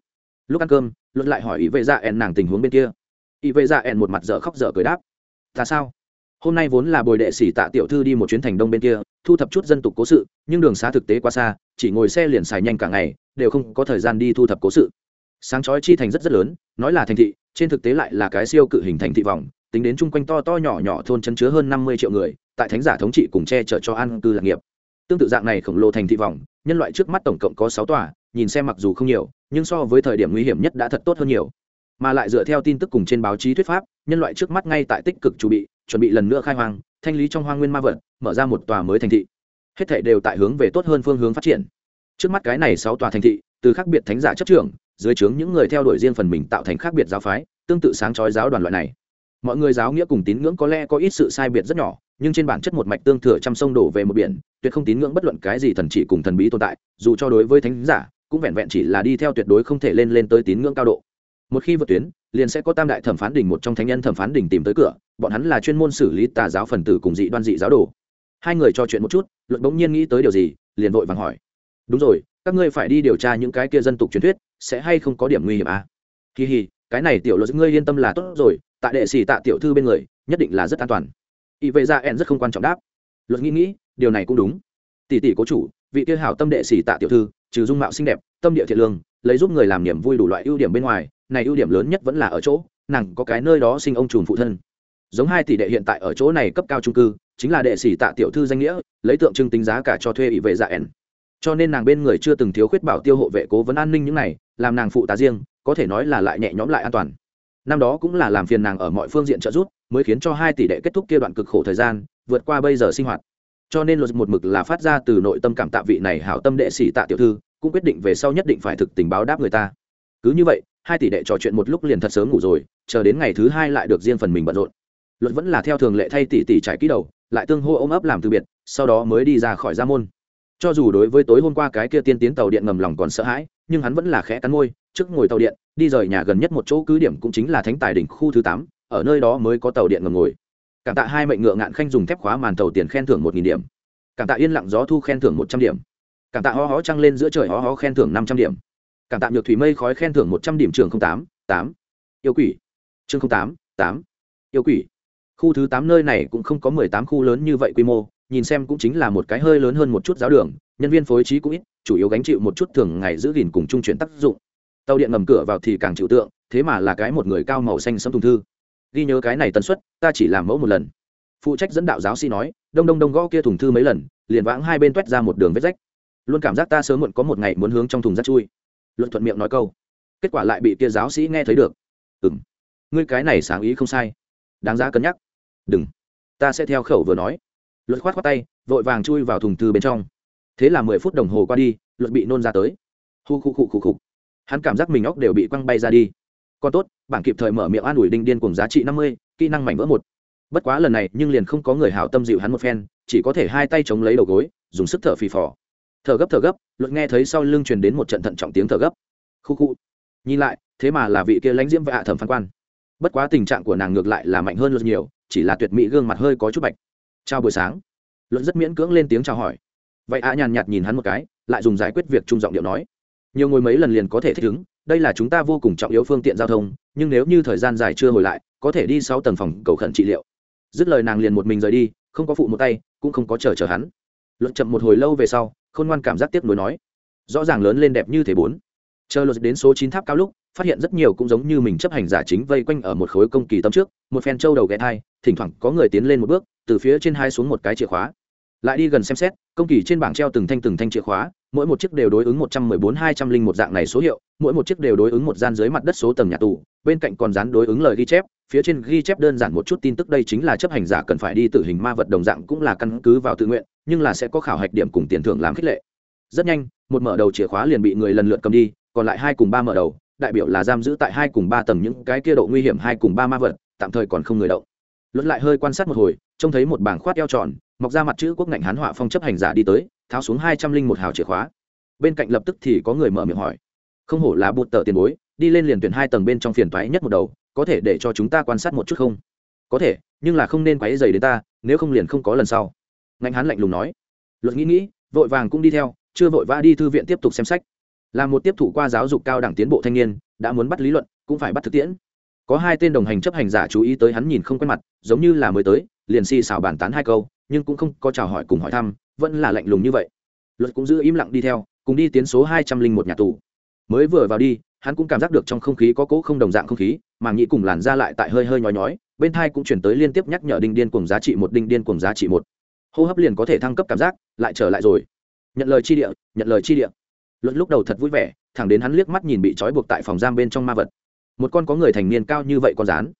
Lúc ăn cơm luật lại hỏi ý vệ dạ ẹn nàng tình huống bên kia. Ý vệ dạ ẹn một mặt dở khóc dở cười đáp. Ta sao? Hôm nay vốn là bồi đệ sĩ tạ tiểu thư đi một chuyến thành đông bên kia, thu thập chút dân tục cố sự, nhưng đường xá thực tế quá xa, chỉ ngồi xe liền xài nhanh cả ngày, đều không có thời gian đi thu thập cố sự sáng chói chi thành rất rất lớn, nói là thành thị, trên thực tế lại là cái siêu cự hình thành thị vòng, tính đến chung quanh to to nhỏ nhỏ thôn chân chứa hơn năm mươi triệu người, tại thánh giả thống trị cùng che chở cho an cư lạc nghiệp. Tương tự dạng này khổng lồ thành thị vòng, nhân loại trước mắt tổng cộng có sáu tòa, nhìn xem mặc dù không nhiều, nhưng so với thời điểm nguy hiểm nhất đã thật tốt hơn nhiều. Mà lại dựa theo tin tức cùng trên báo chí thuyết pháp, nhân loại trước mắt ngay tại tích cực chuẩn bị chuẩn bị lần nữa khai hoang, thanh lý trong hoang nguyên ma vật, mở ra một tòa mới thành thị. Hết thể đều tại hướng về tốt hơn phương hướng phát triển. Trước mắt cái này sáu tòa thành thị, từ khác biệt thánh giả chấp trưởng dưới trướng những người theo đuổi riêng phần mình tạo thành khác biệt giáo phái, tương tự sáng chói giáo đoàn loại này. Mọi người giáo nghĩa cùng tín ngưỡng có lẽ có ít sự sai biệt rất nhỏ, nhưng trên bản chất một mạch tương thừa trăm sông đổ về một biển, tuyệt không tín ngưỡng bất luận cái gì thần chỉ cùng thần bí tồn tại, dù cho đối với thánh giả, cũng vẹn vẹn chỉ là đi theo tuyệt đối không thể lên lên tới tín ngưỡng cao độ. Một khi vượt tuyến, liền sẽ có tam đại thẩm phán đỉnh một trong thánh nhân thẩm phán đỉnh tìm tới cửa, bọn hắn là chuyên môn xử lý tà giáo phần tử cùng dị đoan dị giáo đồ. Hai người trò chuyện một chút, luận bỗng nhiên nghĩ tới điều gì, liền vội vàng hỏi. Đúng rồi các ngươi phải đi điều tra những cái kia dân tục truyền thuyết, sẽ hay không có điểm nguy hiểm à? kỳ hì, cái này tiểu luật ngươi yên tâm là tốt rồi, tại đệ sĩ tạ tiểu thư bên người, nhất định là rất an toàn. Y vệ dạ ra en rất không quan trọng đáp. Luật nghĩ nghĩ, điều này cũng đúng. Tỷ tỷ cố chủ, vị kia hảo tâm đệ sĩ tạ tiểu thư, trừ dung mạo xinh đẹp, tâm địa thiện lương, lấy giúp người làm niềm vui đủ loại ưu điểm bên ngoài, này ưu điểm lớn nhất vẫn là ở chỗ, nàng có cái nơi đó sinh ông trùn phụ thân. Giống hai tỷ đệ hiện tại ở chỗ này cấp cao trung cư, chính là đệ sĩ tạ tiểu thư danh nghĩa, lấy tượng trưng tính giá cả cho thuê ỷ vệ dạ ẻn cho nên nàng bên người chưa từng thiếu khuyết bảo tiêu hộ vệ cố vấn an ninh những này, làm nàng phụ tá riêng, có thể nói là lại nhẹ nhõm lại an toàn. Năm đó cũng là làm phiền nàng ở mọi phương diện trợ giúp, mới khiến cho hai tỷ đệ kết thúc kia đoạn cực khổ thời gian, vượt qua bây giờ sinh hoạt. Cho nên luật một mực là phát ra từ nội tâm cảm tạ vị này hảo tâm đệ sĩ tạ tiểu thư, cũng quyết định về sau nhất định phải thực tình báo đáp người ta. Cứ như vậy, hai tỷ đệ trò chuyện một lúc liền thật sớm ngủ rồi, chờ đến ngày thứ hai lại được riêng phần mình bận rộn. Luật vẫn là theo thường lệ thay tỷ tỷ trải ký đầu, lại tương hô ôm ấp làm từ biệt, sau đó mới đi ra khỏi gia môn cho dù đối với tối hôm qua cái kia tiên tiến tàu điện ngầm lòng còn sợ hãi, nhưng hắn vẫn là khẽ cắn môi, trước ngồi tàu điện, đi rời nhà gần nhất một chỗ cứ điểm cũng chính là thánh tài đỉnh khu thứ tám, ở nơi đó mới có tàu điện ngầm ngồi. Cảm tạ hai mệnh ngựa ngạn khanh dùng thép khóa màn tàu tiền khen thưởng một nghìn điểm. Cảm tạ yên lặng gió thu khen thưởng một trăm điểm. Cảm tạ ho ho trăng lên giữa trời ho ho khen thưởng năm trăm điểm. Cảm tạ nhược thủy mây khói khen thưởng một trăm điểm trường tám tám. Yêu quỷ. Chương tám tám. Yêu quỷ. Khu thứ tám nơi này cũng không có mười tám khu lớn như vậy quy mô nhìn xem cũng chính là một cái hơi lớn hơn một chút giáo đường, nhân viên phối trí cũng ít, chủ yếu gánh chịu một chút thường ngày giữ gìn cùng trung chuyển tác dụng. Tàu điện ngầm cửa vào thì càng chịu tượng, thế mà là cái một người cao màu xanh sẫm thùng thư. Ghi nhớ cái này tần suất, ta chỉ làm mẫu một lần. Phụ trách dẫn đạo giáo sĩ nói, đông đông đông gõ kia thùng thư mấy lần, liền vãng hai bên toét ra một đường vết rách. Luôn cảm giác ta sớm muộn có một ngày muốn hướng trong thùng rác chui. Luận thuận miệng nói câu. Kết quả lại bị kia giáo sĩ nghe thấy được. Ừ m ngươi cái này sáng ý không sai. Đáng giá cân nhắc. Đừng. Ta sẽ theo khẩu vừa nói luật khoát khoát tay, vội vàng chui vào thùng thư bên trong. Thế là mười phút đồng hồ qua đi, luật bị nôn ra tới. Hu khu khu khu khu. hắn cảm giác mình óc đều bị quăng bay ra đi. Còn tốt, bảng kịp thời mở miệng an ủi đinh điên cùng giá trị năm mươi, kỹ năng mảnh vỡ một. Bất quá lần này nhưng liền không có người hảo tâm dịu hắn một phen, chỉ có thể hai tay chống lấy đầu gối, dùng sức thở phì phò. Thở gấp thở gấp, luật nghe thấy sau lưng truyền đến một trận thận trọng tiếng thở gấp. Khu khu. Nhìn lại, thế mà là vị kia lãnh diễm và hạ thẩm phán quan. Bất quá tình trạng của nàng ngược lại là mạnh hơn luật nhiều, chỉ là tuyệt mỹ gương mặt hơi có chút bạch chào buổi sáng. Luật rất miễn cưỡng lên tiếng chào hỏi. Vậy ạ nhàn nhạt nhìn hắn một cái, lại dùng giải quyết việc trung giọng điệu nói. Nhiều ngồi mấy lần liền có thể thích ứng, đây là chúng ta vô cùng trọng yếu phương tiện giao thông, nhưng nếu như thời gian dài chưa hồi lại, có thể đi sáu tầng phòng cầu khẩn trị liệu. Dứt lời nàng liền một mình rời đi, không có phụ một tay, cũng không có chờ chờ hắn. Luật chậm một hồi lâu về sau, khôn ngoan cảm giác tiếc nuối nói. Rõ ràng lớn lên đẹp như thế bốn. Chờ luật đến số chín tháp cao lúc phát hiện rất nhiều cũng giống như mình chấp hành giả chính vây quanh ở một khối công kỳ tâm trước, một phen trâu đầu ghé thai, thỉnh thoảng có người tiến lên một bước, từ phía trên hai xuống một cái chìa khóa. Lại đi gần xem xét, công kỳ trên bảng treo từng thanh từng thanh chìa khóa, mỗi một chiếc đều đối ứng một trăm mười bốn hai trăm linh một dạng này số hiệu, mỗi một chiếc đều đối ứng một gian dưới mặt đất số tầng nhà tù, bên cạnh còn dán đối ứng lời ghi chép, phía trên ghi chép đơn giản một chút tin tức đây chính là chấp hành giả cần phải đi tử hình ma vật đồng dạng cũng là căn cứ vào tự nguyện, nhưng là sẽ có khảo hạch điểm cùng tiền thưởng làm khích lệ. Rất nhanh, một mở đầu chìa khóa liền bị người lần lượt cầm đi, còn lại hai cùng ba mở đầu đại biểu là giam giữ tại hai cùng ba tầng những cái kia độ nguy hiểm hai cùng ba ma vật, tạm thời còn không người động. Luật lại hơi quan sát một hồi, trông thấy một bảng khoát eo tròn, mọc ra mặt chữ quốc ngạnh hán họa phong chấp hành giả đi tới, tháo xuống hai trăm linh một hào chìa khóa. Bên cạnh lập tức thì có người mở miệng hỏi. Không hổ là bụt tờ tiền bối, đi lên liền tuyển hai tầng bên trong phiền toái nhất một đầu, có thể để cho chúng ta quan sát một chút không? Có thể, nhưng là không nên quáy dày đến ta, nếu không liền không có lần sau. Ngạnh hán lạnh lùng nói. Luật nghĩ nghĩ, vội vàng cũng đi theo, chưa vội vã đi thư viện tiếp tục xem sách là một tiếp thủ qua giáo dục cao đẳng tiến bộ thanh niên, đã muốn bắt lý luận, cũng phải bắt thực tiễn. Có hai tên đồng hành chấp hành giả chú ý tới hắn nhìn không quen mặt, giống như là mới tới, liền xì xào bàn tán hai câu, nhưng cũng không có chào hỏi cùng hỏi thăm, vẫn là lạnh lùng như vậy. Luật cũng giữ im lặng đi theo, cùng đi tiến số hai trăm linh một nhà tù. Mới vừa vào đi, hắn cũng cảm giác được trong không khí có cỗ không đồng dạng không khí, mà nghĩ cùng làn ra lại tại hơi hơi nhói nhói, bên thai cũng chuyển tới liên tiếp nhắc nhở đinh điên cùng giá trị một, đinh điên cùng giá trị một. Hô hấp liền có thể thăng cấp cảm giác, lại trở lại rồi. Nhận lời chi địa, nhận lời chi địa luận lúc đầu thật vui vẻ, thẳng đến hắn liếc mắt nhìn bị trói buộc tại phòng giam bên trong ma vật. Một con có người thành niên cao như vậy con rán.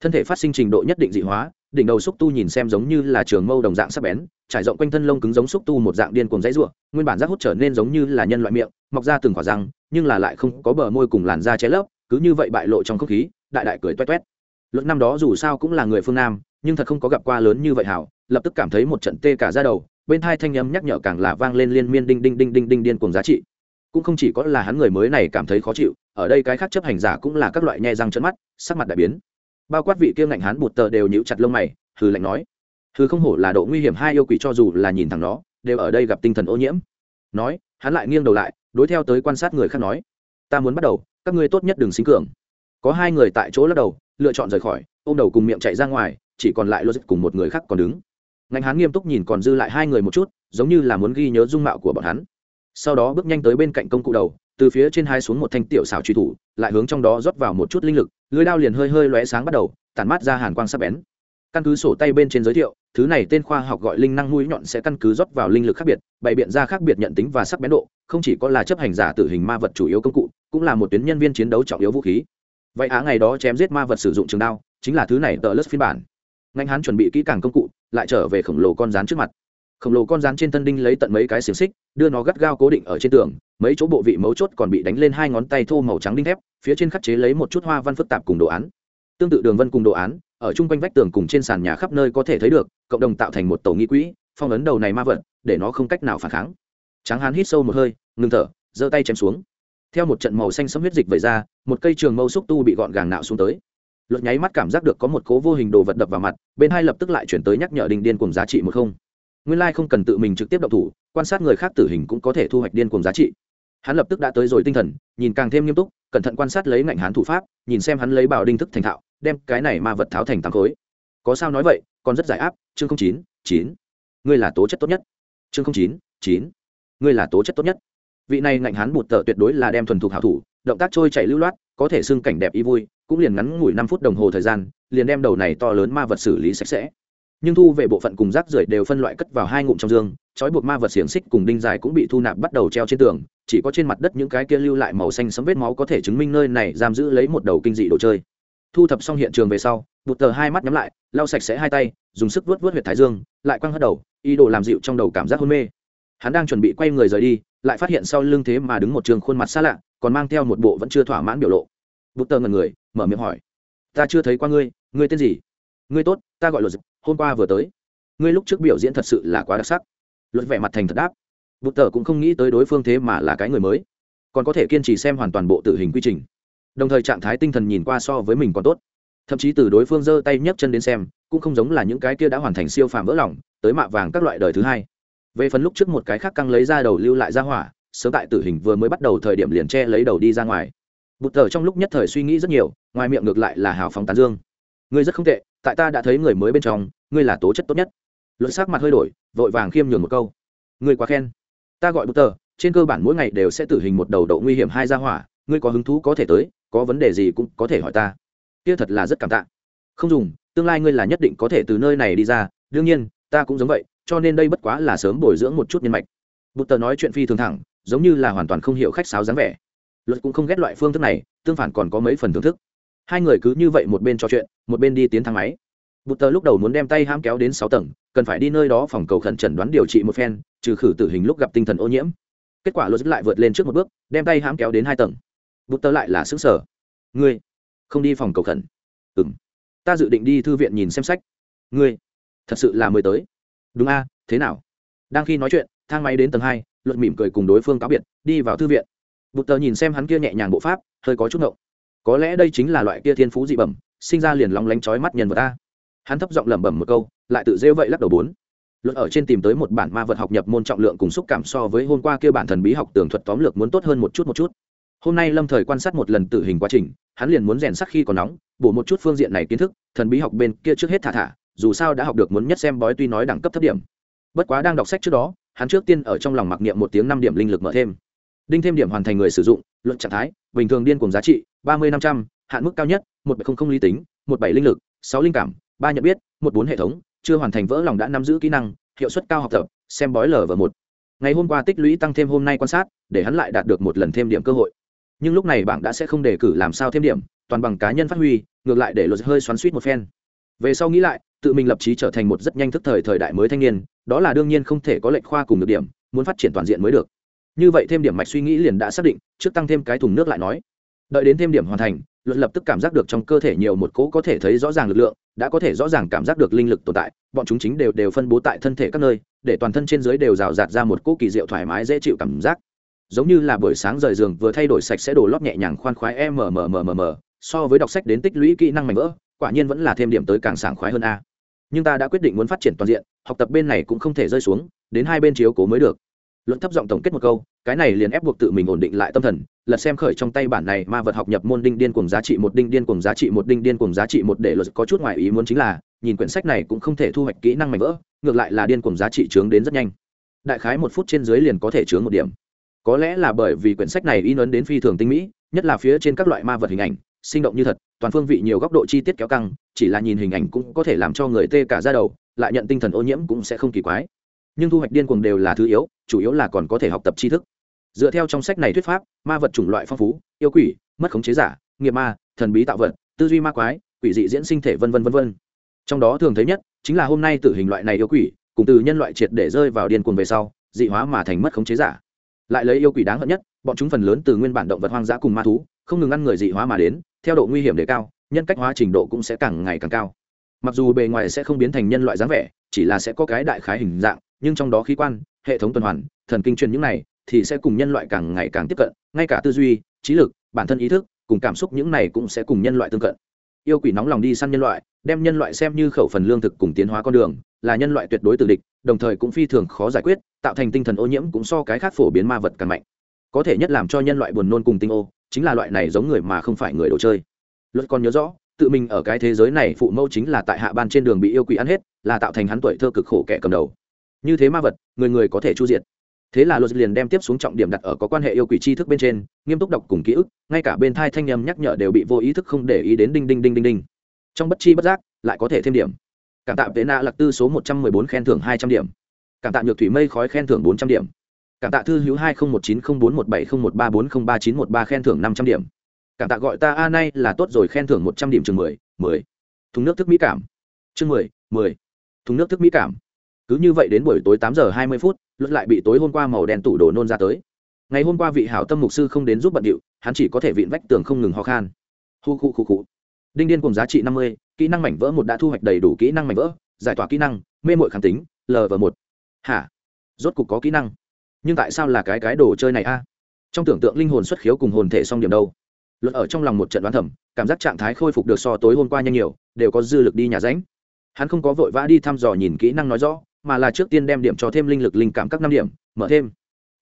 Thân thể phát sinh trình độ nhất định dị hóa, đỉnh đầu xúc tu nhìn xem giống như là trường mâu đồng dạng sắc bén, trải rộng quanh thân lông cứng giống xúc tu một dạng điên cùng dãy ruộng nguyên bản rác hút trở nên giống như là nhân loại miệng, mọc ra từng quả răng, nhưng là lại không có bờ môi cùng làn da che lấp, cứ như vậy bại lộ trong không khí, đại đại cười toét toét. Luận năm đó dù sao cũng là người phương nam, nhưng thật không có gặp qua lớn như vậy hảo, lập tức cảm thấy một trận tê cả ra đầu, bên hai thanh âm nhắc nhở càng là vang lên liên miên đinh đinh đinh đinh đinh điên cùng giá trị cũng không chỉ có là hắn người mới này cảm thấy khó chịu, ở đây cái khác chấp hành giả cũng là các loại nhe răng chân mắt, sắc mặt đại biến. Bao quát vị kia ngạnh hắn bụt tờ đều nhíu chặt lông mày, hừ lạnh nói, hừ không hổ là độ nguy hiểm hai yêu quỷ cho dù là nhìn thẳng nó, đều ở đây gặp tinh thần ô nhiễm. Nói, hắn lại nghiêng đầu lại, đối theo tới quan sát người khác nói, ta muốn bắt đầu, các ngươi tốt nhất đừng xính cường. Có hai người tại chỗ lắc đầu, lựa chọn rời khỏi, ôm đầu cùng miệng chạy ra ngoài, chỉ còn lại logic cùng một người khác còn đứng. Ngành hắn nghiêm túc nhìn còn dư lại hai người một chút, giống như là muốn ghi nhớ dung mạo của bọn hắn sau đó bước nhanh tới bên cạnh công cụ đầu, từ phía trên hai xuống một thanh tiểu xảo truy thủ, lại hướng trong đó rót vào một chút linh lực, lưới đao liền hơi hơi lóe sáng bắt đầu, tản mát ra hàn quang sắc bén. Căn cứ sổ tay bên trên giới thiệu, thứ này tên khoa học gọi linh năng mũi nhọn sẽ căn cứ rót vào linh lực khác biệt, bày biện ra khác biệt nhận tính và sắc bén độ, không chỉ có là chấp hành giả tử hình ma vật chủ yếu công cụ, cũng là một tuyến nhân viên chiến đấu trọng yếu vũ khí. Vậy á ngày đó chém giết ma vật sử dụng trường đao, chính là thứ này tờ lớp phiên bản. Ngành hắn chuẩn bị kỹ càng công cụ, lại trở về khổng lồ con rán trước mặt khổng lồ con rán trên thân đinh lấy tận mấy cái xiềng xích, đưa nó gắt gao cố định ở trên tường, mấy chỗ bộ vị mấu chốt còn bị đánh lên hai ngón tay thô màu trắng đinh thép, phía trên khắc chế lấy một chút hoa văn phức tạp cùng đồ án. Tương tự đường vân cùng đồ án, ở chung quanh vách tường cùng trên sàn nhà khắp nơi có thể thấy được, cộng đồng tạo thành một tổ nghi quỹ, phong ấn đầu này ma vật, để nó không cách nào phản kháng. Tráng hán hít sâu một hơi, ngừng thở, giơ tay chém xuống. Theo một trận màu xanh sấm huyết dịch vẩy ra, một cây trường mâu xúc tu bị gọn gàng nạo xuống tới. Luật nháy mắt cảm giác được có một cố vô hình đồ vật đập vào mặt, bên hai lập tức lại chuyển tới nhắc nhở đình điên cùng giá trị một không nguyên lai không cần tự mình trực tiếp động thủ, quan sát người khác tử hình cũng có thể thu hoạch điên cuồng giá trị. Hắn lập tức đã tới rồi tinh thần, nhìn càng thêm nghiêm túc, cẩn thận quan sát lấy ngạnh hán thủ pháp, nhìn xem hắn lấy bảo đinh thức thành thạo, đem cái này ma vật tháo thành tám khối. Có sao nói vậy, còn rất giải áp, chương chín chín. Ngươi là tố chất tốt nhất. Chương chín chín. Ngươi là tố chất tốt nhất. Vị này ngạnh hán bụt tờ tuyệt đối là đem thuần thục hảo thủ, động tác trôi chảy lưu loát, có thể xưng cảnh đẹp y vui, cũng liền ngắn ngủi năm phút đồng hồ thời gian, liền đem đầu này to lớn ma vật xử lý sạch sẽ nhưng thu về bộ phận cùng rác rưởi đều phân loại cất vào hai ngụm trong dương, trói buộc ma vật xiềng xích cùng đinh dài cũng bị thu nạp bắt đầu treo trên tường, chỉ có trên mặt đất những cái kia lưu lại màu xanh sấm vết máu có thể chứng minh nơi này giam giữ lấy một đầu kinh dị đồ chơi. Thu thập xong hiện trường về sau, bụt tờ hai mắt nhắm lại, lau sạch sẽ hai tay, dùng sức vớt vớt huyệt thái dương, lại quăng hất đầu, ý đồ làm dịu trong đầu cảm giác hôn mê. Hắn đang chuẩn bị quay người rời đi, lại phát hiện sau lưng thế mà đứng một trường khuôn mặt xa lạ, còn mang theo một bộ vẫn chưa thỏa mãn biểu lộ. Bút tờ ngần người, mở miệng hỏi, ta chưa thấy qua ngươi ngươi tên gì? Ngươi tốt, ta gọi luật hôm qua vừa tới. Ngươi lúc trước biểu diễn thật sự là quá đặc sắc. Luật vẻ mặt thành thật đáp. Bụt tờ cũng không nghĩ tới đối phương thế mà là cái người mới, còn có thể kiên trì xem hoàn toàn bộ tử hình quy trình. Đồng thời trạng thái tinh thần nhìn qua so với mình còn tốt. Thậm chí từ đối phương giơ tay nhấc chân đến xem, cũng không giống là những cái kia đã hoàn thành siêu phàm vỡ lỏng tới mạ vàng các loại đời thứ hai. Về phần lúc trước một cái khác căng lấy ra đầu lưu lại ra hỏa, sớm tại tử hình vừa mới bắt đầu thời điểm liền che lấy đầu đi ra ngoài. Bụt tờ trong lúc nhất thời suy nghĩ rất nhiều, ngoài miệng ngược lại là hào phóng tán dương ngươi rất không tệ, tại ta đã thấy người mới bên trong, ngươi là tố chất tốt nhất. Luật sắc mặt hơi đổi, vội vàng khiêm nhường một câu. Ngươi quá khen. Ta gọi bút tờ, trên cơ bản mỗi ngày đều sẽ tử hình một đầu độ nguy hiểm hai ra hỏa, ngươi có hứng thú có thể tới, có vấn đề gì cũng có thể hỏi ta. Kia thật là rất cảm tạ. Không dùng, tương lai ngươi là nhất định có thể từ nơi này đi ra, đương nhiên, ta cũng giống vậy, cho nên đây bất quá là sớm bồi dưỡng một chút nhân mạch. Bút tờ nói chuyện phi thường thẳng, giống như là hoàn toàn không hiểu khách sáo dáng vẻ. Luật cũng không ghét loại phương thức này, tương phản còn có mấy phần thưởng thức hai người cứ như vậy một bên trò chuyện, một bên đi tiến thang máy. Bụt tờ lúc đầu muốn đem tay hãm kéo đến sáu tầng, cần phải đi nơi đó phòng cầu khẩn trần đoán điều trị một phen, trừ khử tử hình lúc gặp tinh thần ô nhiễm. Kết quả luật lại vượt lên trước một bước, đem tay hãm kéo đến hai tầng. Bụt tờ lại là xứng sở ngươi, không đi phòng cầu khẩn? Ừng ta dự định đi thư viện nhìn xem sách. Ngươi, thật sự là mới tới. Đúng a, thế nào? Đang khi nói chuyện, thang máy đến tầng hai, luật mỉm cười cùng đối phương cáo biệt, đi vào thư viện. Bụt tờ nhìn xem hắn kia nhẹ nhàng bộ pháp, hơi có chút ngộng có lẽ đây chính là loại kia thiên phú dị bẩm, sinh ra liền lóng lánh chói mắt nhân vật ta hắn thấp giọng lẩm bẩm một câu, lại tự rêu vậy lắc đầu bốn. Luật ở trên tìm tới một bản ma vật học nhập môn trọng lượng cùng xúc cảm so với hôm qua kia bản thần bí học tường thuật tóm lược muốn tốt hơn một chút một chút. Hôm nay lâm thời quan sát một lần tử hình quá trình, hắn liền muốn rèn sắc khi còn nóng, bổ một chút phương diện này kiến thức, thần bí học bên kia trước hết thả thả, dù sao đã học được muốn nhất xem bói tuy nói đẳng cấp thấp điểm. Bất quá đang đọc sách trước đó, hắn trước tiên ở trong lòng mặc niệm một tiếng năm điểm linh lực mở thêm đinh thêm điểm hoàn thành người sử dụng luận trạng thái, bình thường điên cùng giá trị, ba mươi năm trăm, hạn mức cao nhất, một bảy không không lý tính, một bảy linh lực, sáu linh cảm, ba nhận biết, một bốn hệ thống, chưa hoàn thành vỡ lòng đã nắm giữ kỹ năng, hiệu suất cao học tập, xem bói lở và một. Ngày hôm qua tích lũy tăng thêm hôm nay quan sát, để hắn lại đạt được một lần thêm điểm cơ hội. Nhưng lúc này bảng đã sẽ không đề cử làm sao thêm điểm, toàn bằng cá nhân phát huy, ngược lại để luật hơi xoắn suýt một phen. Về sau nghĩ lại, tự mình lập trí trở thành một rất nhanh thức thời thời đại mới thanh niên, đó là đương nhiên không thể có lệnh khoa cùng được điểm, muốn phát triển toàn diện mới được như vậy thêm điểm mạch suy nghĩ liền đã xác định, trước tăng thêm cái thùng nước lại nói. Đợi đến thêm điểm hoàn thành, luật lập tức cảm giác được trong cơ thể nhiều một cỗ có thể thấy rõ ràng lực lượng, đã có thể rõ ràng cảm giác được linh lực tồn tại, bọn chúng chính đều đều phân bố tại thân thể các nơi, để toàn thân trên dưới đều rào rạt ra một cỗ kỳ diệu thoải mái dễ chịu cảm giác. Giống như là buổi sáng rời giường vừa thay đổi sạch sẽ đổ lót nhẹ nhàng khoan khoái mmmmm so với đọc sách đến tích lũy kỹ năng mạnh vỡ, quả nhiên vẫn là thêm điểm tới càng sảng khoái hơn a. Nhưng ta đã quyết định muốn phát triển toàn diện, học tập bên này cũng không thể rơi xuống, đến hai bên chiếu cố mới được luận thấp giọng tổng kết một câu, cái này liền ép buộc tự mình ổn định lại tâm thần, lật xem khởi trong tay bản này ma vật học nhập môn đinh điên cùng giá trị một, đinh điên cùng giá trị một, đinh điên cùng giá trị một để luật có chút ngoài ý muốn chính là, nhìn quyển sách này cũng không thể thu hoạch kỹ năng mạnh vỡ, ngược lại là điên cùng giá trị trướng đến rất nhanh. Đại khái một phút trên dưới liền có thể chướng một điểm. Có lẽ là bởi vì quyển sách này in ấn đến phi thường tinh mỹ, nhất là phía trên các loại ma vật hình ảnh, sinh động như thật, toàn phương vị nhiều góc độ chi tiết kéo căng, chỉ là nhìn hình ảnh cũng có thể làm cho người tê cả ra đầu, lại nhận tinh thần ô nhiễm cũng sẽ không kỳ quái nhưng thu hoạch điên cuồng đều là thứ yếu, chủ yếu là còn có thể học tập tri thức. Dựa theo trong sách này thuyết pháp, ma vật chủng loại phong phú, yêu quỷ, mất khống chế giả, nghiệp ma, thần bí tạo vật, tư duy ma quái, quỷ dị diễn sinh thể v v v v trong đó thường thấy nhất chính là hôm nay tử hình loại này yêu quỷ, cùng từ nhân loại triệt để rơi vào điên cuồng về sau, dị hóa mà thành mất khống chế giả. Lại lấy yêu quỷ đáng hận nhất, bọn chúng phần lớn từ nguyên bản động vật hoang dã cùng ma thú, không ngừng ăn người dị hóa mà đến, theo độ nguy hiểm đề cao, nhân cách hóa trình độ cũng sẽ càng ngày càng cao. Mặc dù bề ngoài sẽ không biến thành nhân loại dáng vẻ, chỉ là sẽ có cái đại khái hình dạng nhưng trong đó khí quan, hệ thống tuần hoàn, thần kinh truyền những này thì sẽ cùng nhân loại càng ngày càng tiếp cận, ngay cả tư duy, trí lực, bản thân ý thức, cùng cảm xúc những này cũng sẽ cùng nhân loại tương cận. Yêu quỷ nóng lòng đi săn nhân loại, đem nhân loại xem như khẩu phần lương thực cùng tiến hóa con đường, là nhân loại tuyệt đối tự địch, đồng thời cũng phi thường khó giải quyết, tạo thành tinh thần ô nhiễm cũng so cái khác phổ biến ma vật càng mạnh. Có thể nhất làm cho nhân loại buồn nôn cùng tinh ô, chính là loại này giống người mà không phải người đồ chơi. Luật còn nhớ rõ, tự mình ở cái thế giới này phụ mẫu chính là tại hạ ban trên đường bị yêu quỷ ăn hết, là tạo thành hắn tuổi thơ cực khổ kẻ cầm đầu như thế ma vật, người người có thể chu diệt. Thế là luật liền đem tiếp xuống trọng điểm đặt ở có quan hệ yêu quỷ tri thức bên trên, nghiêm túc đọc cùng ký ức, ngay cả bên thai thanh nhầm nhắc nhở đều bị vô ý thức không để ý đến đinh đinh đinh đinh đinh. Trong bất chi bất giác, lại có thể thêm điểm. Cảm tạ vệ nạ lạc tư số một trăm mười bốn khen thưởng hai trăm điểm. Cảm tạ nhược thủy mây khói khen thưởng bốn trăm điểm. Cảm tạ thư hữu hai nghìn một chín không bốn một bảy không một ba bốn không ba chín một ba khen thưởng năm trăm điểm. Cảm tạ gọi ta a nay là tốt rồi khen thưởng một trăm điểm chừng mười mười. Thùng nước thức mỹ cảm. Chương mười mười. Thùng nước thức mỹ cảm cứ như vậy đến buổi tối tám giờ hai mươi phút, luật lại bị tối hôm qua màu đen tủ đồ nôn ra tới. Ngày hôm qua vị hảo tâm mục sư không đến giúp bận điệu, hắn chỉ có thể vịn vách tường không ngừng ho khan. Hu khu khu khu. Đinh điên cùng giá trị năm mươi, kỹ năng mảnh vỡ một đã thu hoạch đầy đủ kỹ năng mảnh vỡ, giải tỏa kỹ năng, mê mội kháng tính lv một. Hả? Rốt cục có kỹ năng. Nhưng tại sao là cái cái đồ chơi này a? Trong tưởng tượng linh hồn xuất khiếu cùng hồn thể song điểm đâu? Luật ở trong lòng một trận đoán thẩm cảm giác trạng thái khôi phục được so tối hôm qua nhanh nhiều, đều có dư lực đi nhà ránh. Hắn không có vội vã đi thăm dò nhìn kỹ năng nói rõ mà là trước tiên đem điểm cho thêm linh lực linh cảm các năm điểm, mở thêm.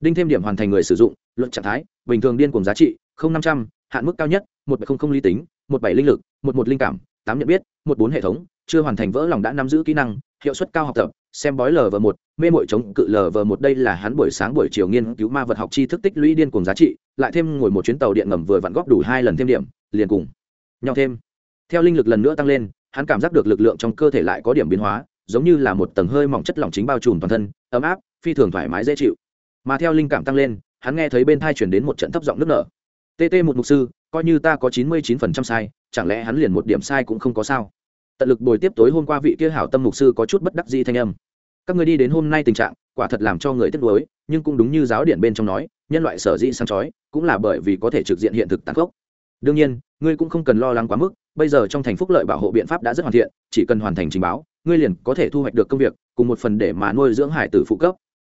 Đinh thêm điểm hoàn thành người sử dụng, luận trạng thái, bình thường điên cùng giá trị, không năm trăm, hạn mức cao nhất, một bảy không không lý tính, một bảy linh lực, một một linh cảm, tám nhận biết, một bốn hệ thống, chưa hoàn thành vỡ lòng đã nắm giữ kỹ năng, hiệu suất cao học tập, xem bói lv một, mê mội chống cự lv một đây là hắn buổi sáng buổi chiều nghiên cứu ma vật học tri thức tích lũy điên cùng giá trị, lại thêm ngồi một chuyến tàu điện ngầm vừa vặn góp đủ hai lần thêm điểm, liền cùng nhau thêm. Theo linh lực lần nữa tăng lên, hắn cảm giác được lực lượng trong cơ thể lại có điểm biến hóa giống như là một tầng hơi mỏng chất lỏng chính bao trùm toàn thân, ấm áp, phi thường thoải mái dễ chịu. Mà theo linh cảm tăng lên, hắn nghe thấy bên thai chuyển đến một trận thấp giọng nước nở. Tt một mục sư, coi như ta có chín mươi chín phần trăm sai, chẳng lẽ hắn liền một điểm sai cũng không có sao? Tận lực bồi tiếp tối hôm qua vị kia hảo tâm mục sư có chút bất đắc di thanh âm. Các người đi đến hôm nay tình trạng, quả thật làm cho người tiếc nuối, nhưng cũng đúng như giáo điển bên trong nói, nhân loại sở dĩ sáng chói, cũng là bởi vì có thể trực diện hiện thực tàn khốc đương nhiên, ngươi cũng không cần lo lắng quá mức, bây giờ trong thành phúc lợi bảo hộ biện pháp đã rất hoàn thiện, chỉ cần hoàn thành trình báo, ngươi liền có thể thu hoạch được công việc, cùng một phần để mà nuôi dưỡng hải tử phụ cấp.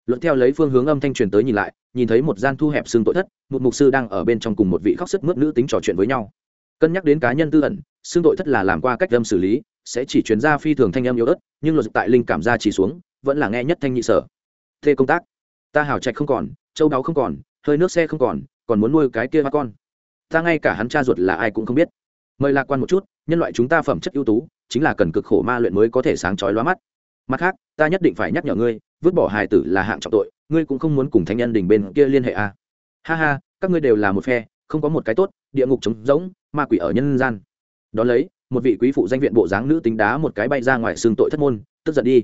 Luận theo lấy phương hướng âm thanh truyền tới nhìn lại, nhìn thấy một gian thu hẹp xương tội thất, một mục sư đang ở bên trong cùng một vị khóc sức mướt nữ tính trò chuyện với nhau. Cân nhắc đến cá nhân tư ẩn, xương tội thất là làm qua cách âm xử lý, sẽ chỉ chuyển ra phi thường thanh âm yếu ớt, nhưng luật tại linh cảm ra chỉ xuống, vẫn là nghe nhất thanh nhị sở. Thê công tác, ta hào trạch không còn, châu đáo không còn, hơi nước xe không còn còn muốn nuôi cái kia ba con ta ngay cả hắn cha ruột là ai cũng không biết. Mời lạc quan một chút, nhân loại chúng ta phẩm chất ưu tú, chính là cần cực khổ ma luyện mới có thể sáng chói lóa mắt. Mặt khác, ta nhất định phải nhắc nhở ngươi, vứt bỏ hài tử là hạng trọng tội, ngươi cũng không muốn cùng thanh nhân đình bên kia liên hệ à. ha ha, các ngươi đều là một phe, không có một cái tốt, địa ngục trống rỗng, ma quỷ ở nhân gian. Đón lấy, một vị quý phụ danh viện bộ dáng nữ tính đá một cái bay ra ngoài xương tội thất môn, tức giận đi.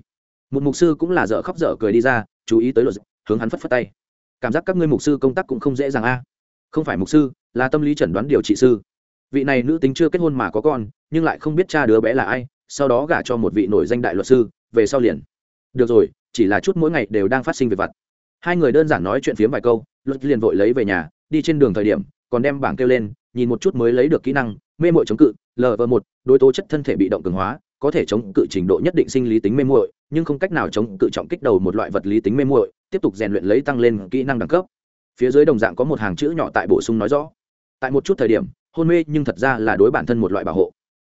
Một mục sư cũng là dở khóc dở cười đi ra, chú ý tới luật, hướng hắn phất phất tay. Cảm giác các ngươi mục sư công tác cũng không dễ dàng a không phải mục sư là tâm lý chẩn đoán điều trị sư. Vị này nữ tính chưa kết hôn mà có con, nhưng lại không biết cha đứa bé là ai, sau đó gả cho một vị nổi danh đại luật sư, về sau liền. Được rồi, chỉ là chút mỗi ngày đều đang phát sinh về vặt. Hai người đơn giản nói chuyện phiếm vài câu, luật liền vội lấy về nhà, đi trên đường thời điểm, còn đem bảng kêu lên, nhìn một chút mới lấy được kỹ năng, mê mội chống cự lv một, đối tố chất thân thể bị động cường hóa, có thể chống cự trình độ nhất định sinh lý tính mê muội, nhưng không cách nào chống cự trọng kích đầu một loại vật lý tính mê muội, tiếp tục rèn luyện lấy tăng lên kỹ năng đẳng cấp. Phía dưới đồng dạng có một hàng chữ nhỏ tại bổ sung nói rõ tại một chút thời điểm, hôn mê nhưng thật ra là đối bản thân một loại bảo hộ.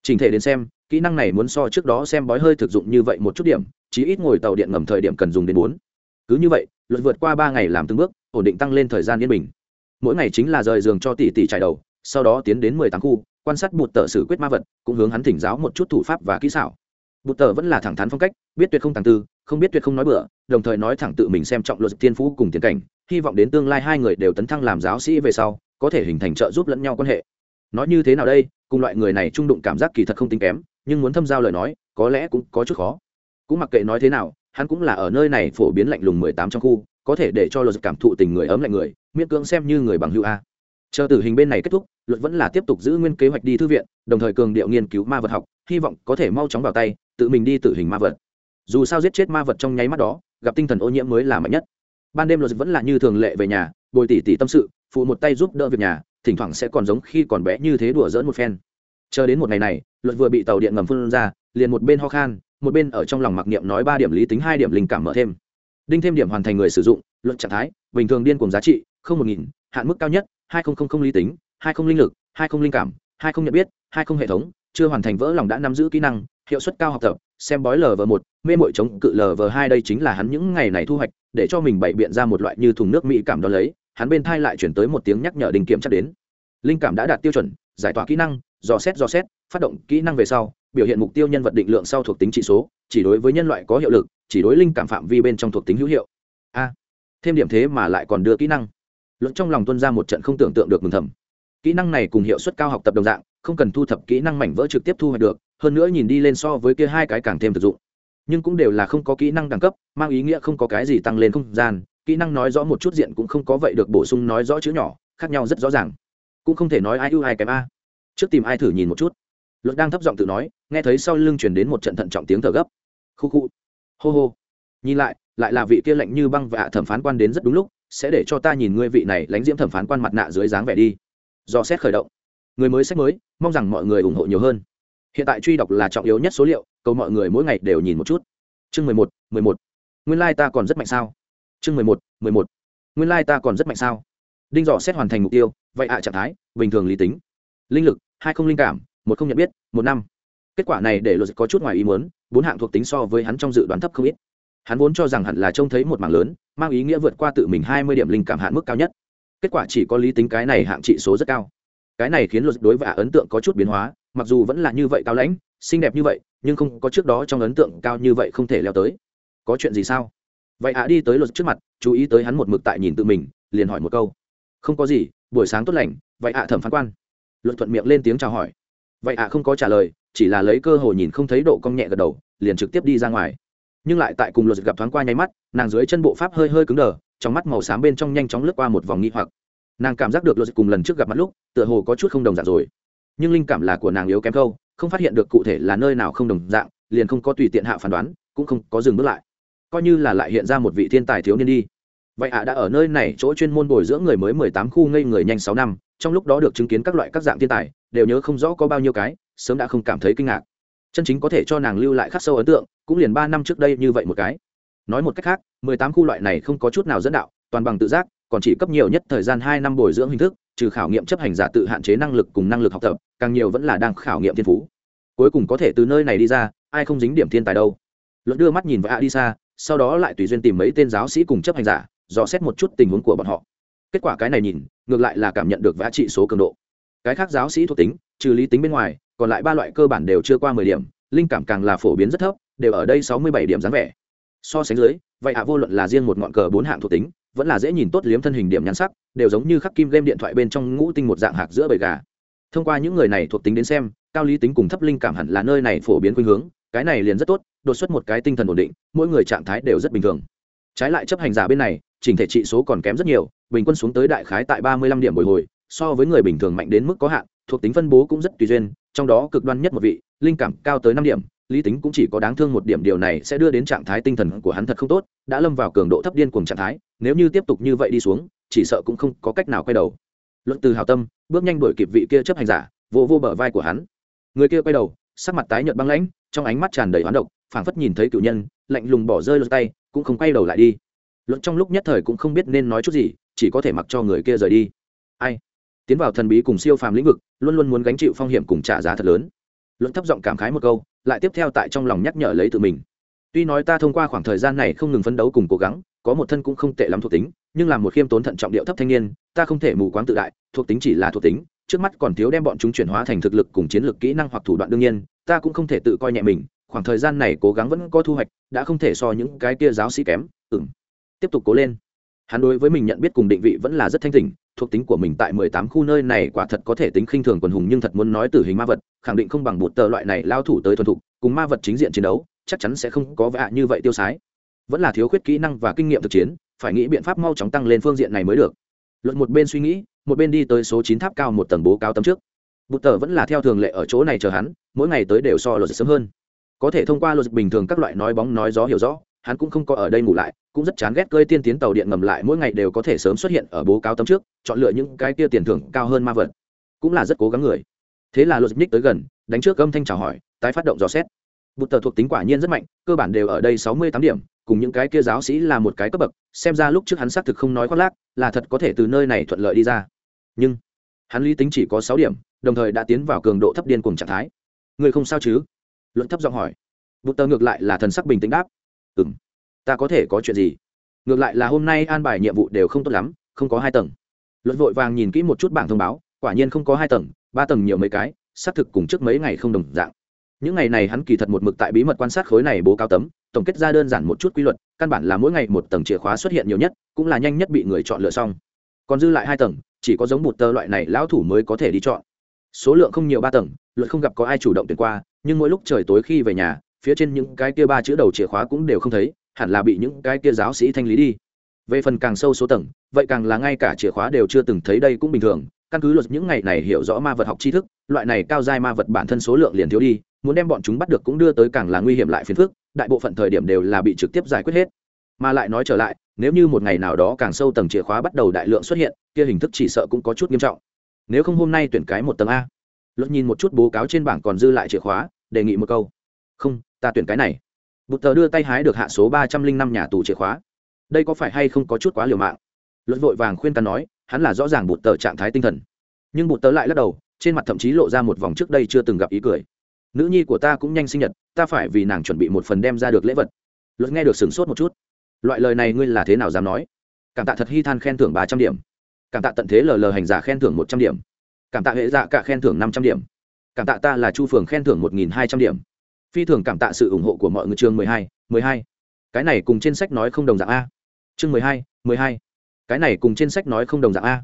Trình thể đến xem, kỹ năng này muốn so trước đó xem bói hơi thực dụng như vậy một chút điểm, chí ít ngồi tàu điện ngầm thời điểm cần dùng đến bốn. Cứ như vậy, luật vượt qua ba ngày làm từng bước, ổn định tăng lên thời gian yên bình. Mỗi ngày chính là rời giường cho tỷ tỷ trải đầu, sau đó tiến đến mười tám khu, quan sát bụt tờ xử quyết ma vật, cũng hướng hắn thỉnh giáo một chút thủ pháp và kỹ xảo. Bụt tờ vẫn là thẳng thắn phong cách, biết tuyệt không tàng tư, không biết tuyệt không nói bừa, đồng thời nói thẳng tự mình xem trọng luật tiên phú cùng tiến cảnh, hy vọng đến tương lai hai người đều tấn thăng làm giáo sĩ về sau có thể hình thành trợ giúp lẫn nhau quan hệ. Nói như thế nào đây, cùng loại người này trung đụng cảm giác kỳ thật không tính kém, nhưng muốn thâm giao lời nói, có lẽ cũng có chút khó. Cũng mặc kệ nói thế nào, hắn cũng là ở nơi này phổ biến lạnh lùng mười tám trong khu, có thể để cho luật cảm thụ tình người ấm lạnh người, miễn cưỡng xem như người bằng hữu a. Chờ tử hình bên này kết thúc, luật vẫn là tiếp tục giữ nguyên kế hoạch đi thư viện, đồng thời cường điệu nghiên cứu ma vật học, hy vọng có thể mau chóng vào tay, tự mình đi tử hình ma vật. Dù sao giết chết ma vật trong nháy mắt đó, gặp tinh thần ô nhiễm mới là mạnh nhất. Ban đêm luật vẫn là như thường lệ về nhà, bồi tỷ tỷ tâm sự phụ một tay giúp đỡ việc nhà, thỉnh thoảng sẽ còn giống khi còn bé như thế đùa dỡn một phen. Chờ đến một ngày này, luật vừa bị tàu điện ngầm phun ra, liền một bên ho khan, một bên ở trong lòng mặc niệm nói ba điểm lý tính, hai điểm linh cảm mở thêm. Đinh thêm điểm hoàn thành người sử dụng luận trạng thái, bình thường điên cùng giá trị, không một nghìn, hạn mức cao nhất, hai nghìn lý tính, hai không linh lực, hai không linh cảm, hai không nhận biết, hai không hệ thống, chưa hoàn thành vỡ lòng đã nắm giữ kỹ năng, hiệu suất cao học tập, xem bói lv một, mê mội chống cự lv hai đây chính là hắn những ngày này thu hoạch, để cho mình bày biện ra một loại như thùng nước mỹ cảm đ ó lấy hắn bên thai lại chuyển tới một tiếng nhắc nhở đình kiểm chắc đến. Linh cảm đã đạt tiêu chuẩn, giải tỏa kỹ năng, dò xét dò xét, phát động kỹ năng về sau, biểu hiện mục tiêu nhân vật định lượng sau thuộc tính trị số, chỉ đối với nhân loại có hiệu lực, chỉ đối linh cảm phạm vi bên trong thuộc tính hữu hiệu. A, thêm điểm thế mà lại còn đưa kỹ năng. Luận trong lòng tuân ra một trận không tưởng tượng được mừng thầm. Kỹ năng này cùng hiệu suất cao học tập đồng dạng, không cần thu thập kỹ năng mảnh vỡ trực tiếp thu hoạch được, hơn nữa nhìn đi lên so với kia hai cái càng thêm thực dụng. Nhưng cũng đều là không có kỹ năng đẳng cấp, mang ý nghĩa không có cái gì tăng lên không gian kỹ năng nói rõ một chút diện cũng không có vậy được bổ sung nói rõ chữ nhỏ, khác nhau rất rõ ràng. Cũng không thể nói ai ưu ai kém a. Trước tìm ai thử nhìn một chút. Luật đang thấp giọng tự nói, nghe thấy sau lưng chuyển đến một trận thận trọng tiếng thở gấp. Khu khu. Hô hô. Nhìn lại lại là vị kia lệnh như băng và thẩm phán quan đến rất đúng lúc, sẽ để cho ta nhìn ngươi vị này lánh diễm thẩm phán quan mặt nạ dưới dáng vẻ đi. Do xét khởi động. Người mới sách mới, mong rằng mọi người ủng hộ nhiều hơn. Hiện tại truy đọc là trọng yếu nhất số liệu, cầu mọi người mỗi ngày đều nhìn một chút. Chương mười một mười một. Nguyên lai、like、ta còn rất mạnh sao? Chương mười một mười một. Nguyên lai、like、ta còn rất mạnh sao? Đinh dò xét hoàn thành mục tiêu, vậy ạ, trạng thái, bình thường lý tính. Linh lực, hai không linh cảm, một không nhận biết, một năm. Kết quả này để luật có chút ngoài ý muốn, bốn hạng thuộc tính so với hắn trong dự đoán thấp không ít. Hắn vốn cho rằng hẳn là trông thấy một mảng lớn, mang ý nghĩa vượt qua tự mình hai mươi điểm linh cảm hạn mức cao nhất. Kết quả chỉ có lý tính cái này hạng trị số rất cao. Cái này khiến luật đối với ấn tượng có chút biến hóa, mặc dù vẫn là như vậy cao lãnh, xinh đẹp như vậy, nhưng không có trước đó trong ấn tượng cao như vậy không thể leo tới. Có chuyện gì sao? Vậy ạ, đi tới luật trước mặt, chú ý tới hắn một mực tại nhìn tự mình, liền hỏi một câu. Không có gì, buổi sáng tốt lành, vậy ạ, thẩm phán quan. Luật thuận miệng lên tiếng chào hỏi. Vậy ạ, không có trả lời, chỉ là lấy cơ hội nhìn không thấy độ cong nhẹ gật đầu, liền trực tiếp đi ra ngoài. Nhưng lại tại cùng luật gặp thoáng qua nháy mắt, nàng dưới chân bộ pháp hơi hơi cứng đờ, trong mắt màu xám bên trong nhanh chóng lướt qua một vòng nghi hoặc. Nàng cảm giác được luật cùng lần trước gặp mặt lúc, tựa hồ có chút không đồng dạng rồi. Nhưng linh cảm là của nàng yếu kém câu, không phát hiện được cụ thể là nơi nào không đồng dạng, liền không có tùy tiện hạ phán đoán, cũng không có dừng bước lại coi như là lại hiện ra một vị thiên tài thiếu niên đi. Vậy ạ, đã ở nơi này, chỗ chuyên môn bồi dưỡng người mới mười tám khu ngây người nhanh sáu năm, trong lúc đó được chứng kiến các loại các dạng thiên tài, đều nhớ không rõ có bao nhiêu cái, sớm đã không cảm thấy kinh ngạc. Chân chính có thể cho nàng lưu lại khắc sâu ấn tượng, cũng liền ba năm trước đây như vậy một cái. Nói một cách khác, mười tám khu loại này không có chút nào dẫn đạo, toàn bằng tự giác, còn chỉ cấp nhiều nhất thời gian hai năm bồi dưỡng hình thức, trừ khảo nghiệm chấp hành giả tự hạn chế năng lực cùng năng lực học tập, càng nhiều vẫn là đang khảo nghiệm thiên phú. Cuối cùng có thể từ nơi này đi ra, ai không dính điểm thiên tài đâu. Luật đưa mắt nhìn vào ạ đi xa sau đó lại tùy duyên tìm mấy tên giáo sĩ cùng chấp hành giả, dò xét một chút tình huống của bọn họ. Kết quả cái này nhìn, ngược lại là cảm nhận được vã trị số cường độ. Cái khác giáo sĩ thuộc tính, trừ lý tính bên ngoài, còn lại ba loại cơ bản đều chưa qua mười điểm, linh cảm càng là phổ biến rất thấp, đều ở đây sáu mươi bảy điểm dáng vẻ. So sánh dưới, vậy hạ vô luận là riêng một ngọn cờ bốn hạng thuộc tính, vẫn là dễ nhìn tốt liếm thân hình điểm nhắn sắc, đều giống như khắc kim game điện thoại bên trong ngũ tinh một dạng hạc giữa bầy gà. Thông qua những người này thuộc tính đến xem, cao lý tính cùng thấp linh cảm hẳn là nơi này phổ biến khuynh hướng cái này liền rất tốt, đột xuất một cái tinh thần ổn định, mỗi người trạng thái đều rất bình thường. Trái lại chấp hành giả bên này, chỉnh thể trị số còn kém rất nhiều, bình quân xuống tới đại khái tại ba mươi lăm điểm bồi hồi, so với người bình thường mạnh đến mức có hạn, thuộc tính phân bố cũng rất tùy duyên, trong đó cực đoan nhất một vị, linh cảm cao tới năm điểm, lý tính cũng chỉ có đáng thương một điểm, điều này sẽ đưa đến trạng thái tinh thần của hắn thật không tốt, đã lâm vào cường độ thấp điên cùng trạng thái, nếu như tiếp tục như vậy đi xuống, chỉ sợ cũng không có cách nào quay đầu. Luận từ hào tâm, bước nhanh đuổi kịp vị kia chấp hành giả vô vô bờ vai của hắn. Người kia quay đầu, sắc mặt tái nhợt băng lãnh trong ánh mắt tràn đầy hoán độc, phảng phất nhìn thấy cựu nhân, lạnh lùng bỏ rơi lượt tay, cũng không quay đầu lại đi. Luận trong lúc nhất thời cũng không biết nên nói chút gì, chỉ có thể mặc cho người kia rời đi. Ai? Tiến vào thần bí cùng siêu phàm lĩnh vực, luôn luôn muốn gánh chịu phong hiểm cùng trả giá thật lớn. Luận thấp giọng cảm khái một câu, lại tiếp theo tại trong lòng nhắc nhở lấy tự mình. Tuy nói ta thông qua khoảng thời gian này không ngừng phấn đấu cùng cố gắng, có một thân cũng không tệ lắm thuộc tính, nhưng là một khiêm tốn thận trọng điệu thấp thanh niên, ta không thể mù quáng tự đại, thuộc tính chỉ là thuộc tính trước mắt còn thiếu đem bọn chúng chuyển hóa thành thực lực cùng chiến lược kỹ năng hoặc thủ đoạn đương nhiên, ta cũng không thể tự coi nhẹ mình, khoảng thời gian này cố gắng vẫn có thu hoạch, đã không thể so những cái kia giáo sĩ kém ừng tiếp tục cố lên. Hắn đối với mình nhận biết cùng định vị vẫn là rất thanh tỉnh, thuộc tính của mình tại mười tám khu nơi này quả thật có thể tính khinh thường quần hùng nhưng thật muốn nói tử hình ma vật, khẳng định không bằng một tờ loại này lao thủ tới thuần thục, cùng ma vật chính diện chiến đấu, chắc chắn sẽ không có vạ như vậy tiêu sái. Vẫn là thiếu khuyết kỹ năng và kinh nghiệm thực chiến, phải nghĩ biện pháp mau chóng tăng lên phương diện này mới được. Luận một bên suy nghĩ một bên đi tới số chín tháp cao một tầng bố cao tấm trước. Bụt tờ vẫn là theo thường lệ ở chỗ này chờ hắn, mỗi ngày tới đều so luật sớm hơn. Có thể thông qua luật bình thường các loại nói bóng, nói gió hiểu rõ, hắn cũng không có ở đây ngủ lại, cũng rất chán ghét cơi tiên tiến tàu điện ngầm lại, mỗi ngày đều có thể sớm xuất hiện ở bố cáo tấm trước, chọn lựa những cái kia tiền thưởng cao hơn ma vật. Cũng là rất cố gắng người. Thế là luật nick tới gần, đánh trước âm thanh chào hỏi, tái phát động dò xét. Bụt tờ thuộc tính quả nhiên rất mạnh, cơ bản đều ở đây sáu mươi tám điểm, cùng những cái kia giáo sĩ là một cái cấp bậc, xem ra lúc trước hắn xác thực không nói khoác lác, là thật có thể từ nơi này thuận lợi đi ra nhưng hắn lý tính chỉ có sáu điểm, đồng thời đã tiến vào cường độ thấp điên cùng trạng thái. Người không sao chứ? Luận thấp giọng hỏi. Bụt tờ ngược lại là thần sắc bình tĩnh đáp. Ừ m ta có thể có chuyện gì? Ngược lại là hôm nay an bài nhiệm vụ đều không tốt lắm, không có hai tầng. Luận vội vàng nhìn kỹ một chút bảng thông báo, quả nhiên không có hai tầng, ba tầng nhiều mấy cái, xác thực cùng trước mấy ngày không đồng dạng. Những ngày này hắn kỳ thật một mực tại bí mật quan sát khối này bố cao tấm, tổng kết ra đơn giản một chút quy luật, căn bản là mỗi ngày một tầng chìa khóa xuất hiện nhiều nhất, cũng là nhanh nhất bị người chọn lựa xong. Còn dư lại hai tầng chỉ có giống một tờ loại này lão thủ mới có thể đi chọn. Số lượng không nhiều ba tầng, luật không gặp có ai chủ động tuyển qua, nhưng mỗi lúc trời tối khi về nhà, phía trên những cái kia ba chữ đầu chìa khóa cũng đều không thấy, hẳn là bị những cái kia giáo sĩ thanh lý đi. Về phần càng sâu số tầng, vậy càng là ngay cả chìa khóa đều chưa từng thấy đây cũng bình thường. Căn cứ luật những ngày này hiểu rõ ma vật học tri thức, loại này cao giai ma vật bản thân số lượng liền thiếu đi, muốn đem bọn chúng bắt được cũng đưa tới càng là nguy hiểm lại phiền phức, đại bộ phận thời điểm đều là bị trực tiếp giải quyết hết mà lại nói trở lại, nếu như một ngày nào đó càng sâu tầng chìa khóa bắt đầu đại lượng xuất hiện, kia hình thức chỉ sợ cũng có chút nghiêm trọng. Nếu không hôm nay tuyển cái một tầng a. Luật nhìn một chút bố cáo trên bảng còn dư lại chìa khóa, đề nghị một câu. Không, ta tuyển cái này. Bụt tờ đưa tay hái được hạ số ba trăm linh năm nhà tù chìa khóa. Đây có phải hay không có chút quá liều mạng? Luật vội vàng khuyên ta nói, hắn là rõ ràng bụt tờ trạng thái tinh thần. Nhưng bụt tờ lại lắc đầu, trên mặt thậm chí lộ ra một vòng trước đây chưa từng gặp ý cười. Nữ nhi của ta cũng nhanh sinh nhật, ta phải vì nàng chuẩn bị một phần đem ra được lễ vật. Luật nghe được sửng sốt một chút loại lời này ngươi là thế nào dám nói? Cảm tạ thật hy than khen thưởng ba trăm điểm. Cảm tạ tận thế lờ lờ hành giả khen thưởng một trăm điểm. Cảm tạ hệ dạ cả khen thưởng năm trăm điểm. Cảm tạ ta là chu phường khen thưởng một nghìn hai trăm điểm. Phi thường cảm tạ sự ủng hộ của mọi người. Chương mười hai mười hai. Cái này cùng trên sách nói không đồng dạng a. Chương mười hai mười hai. Cái này cùng trên sách nói không đồng dạng a.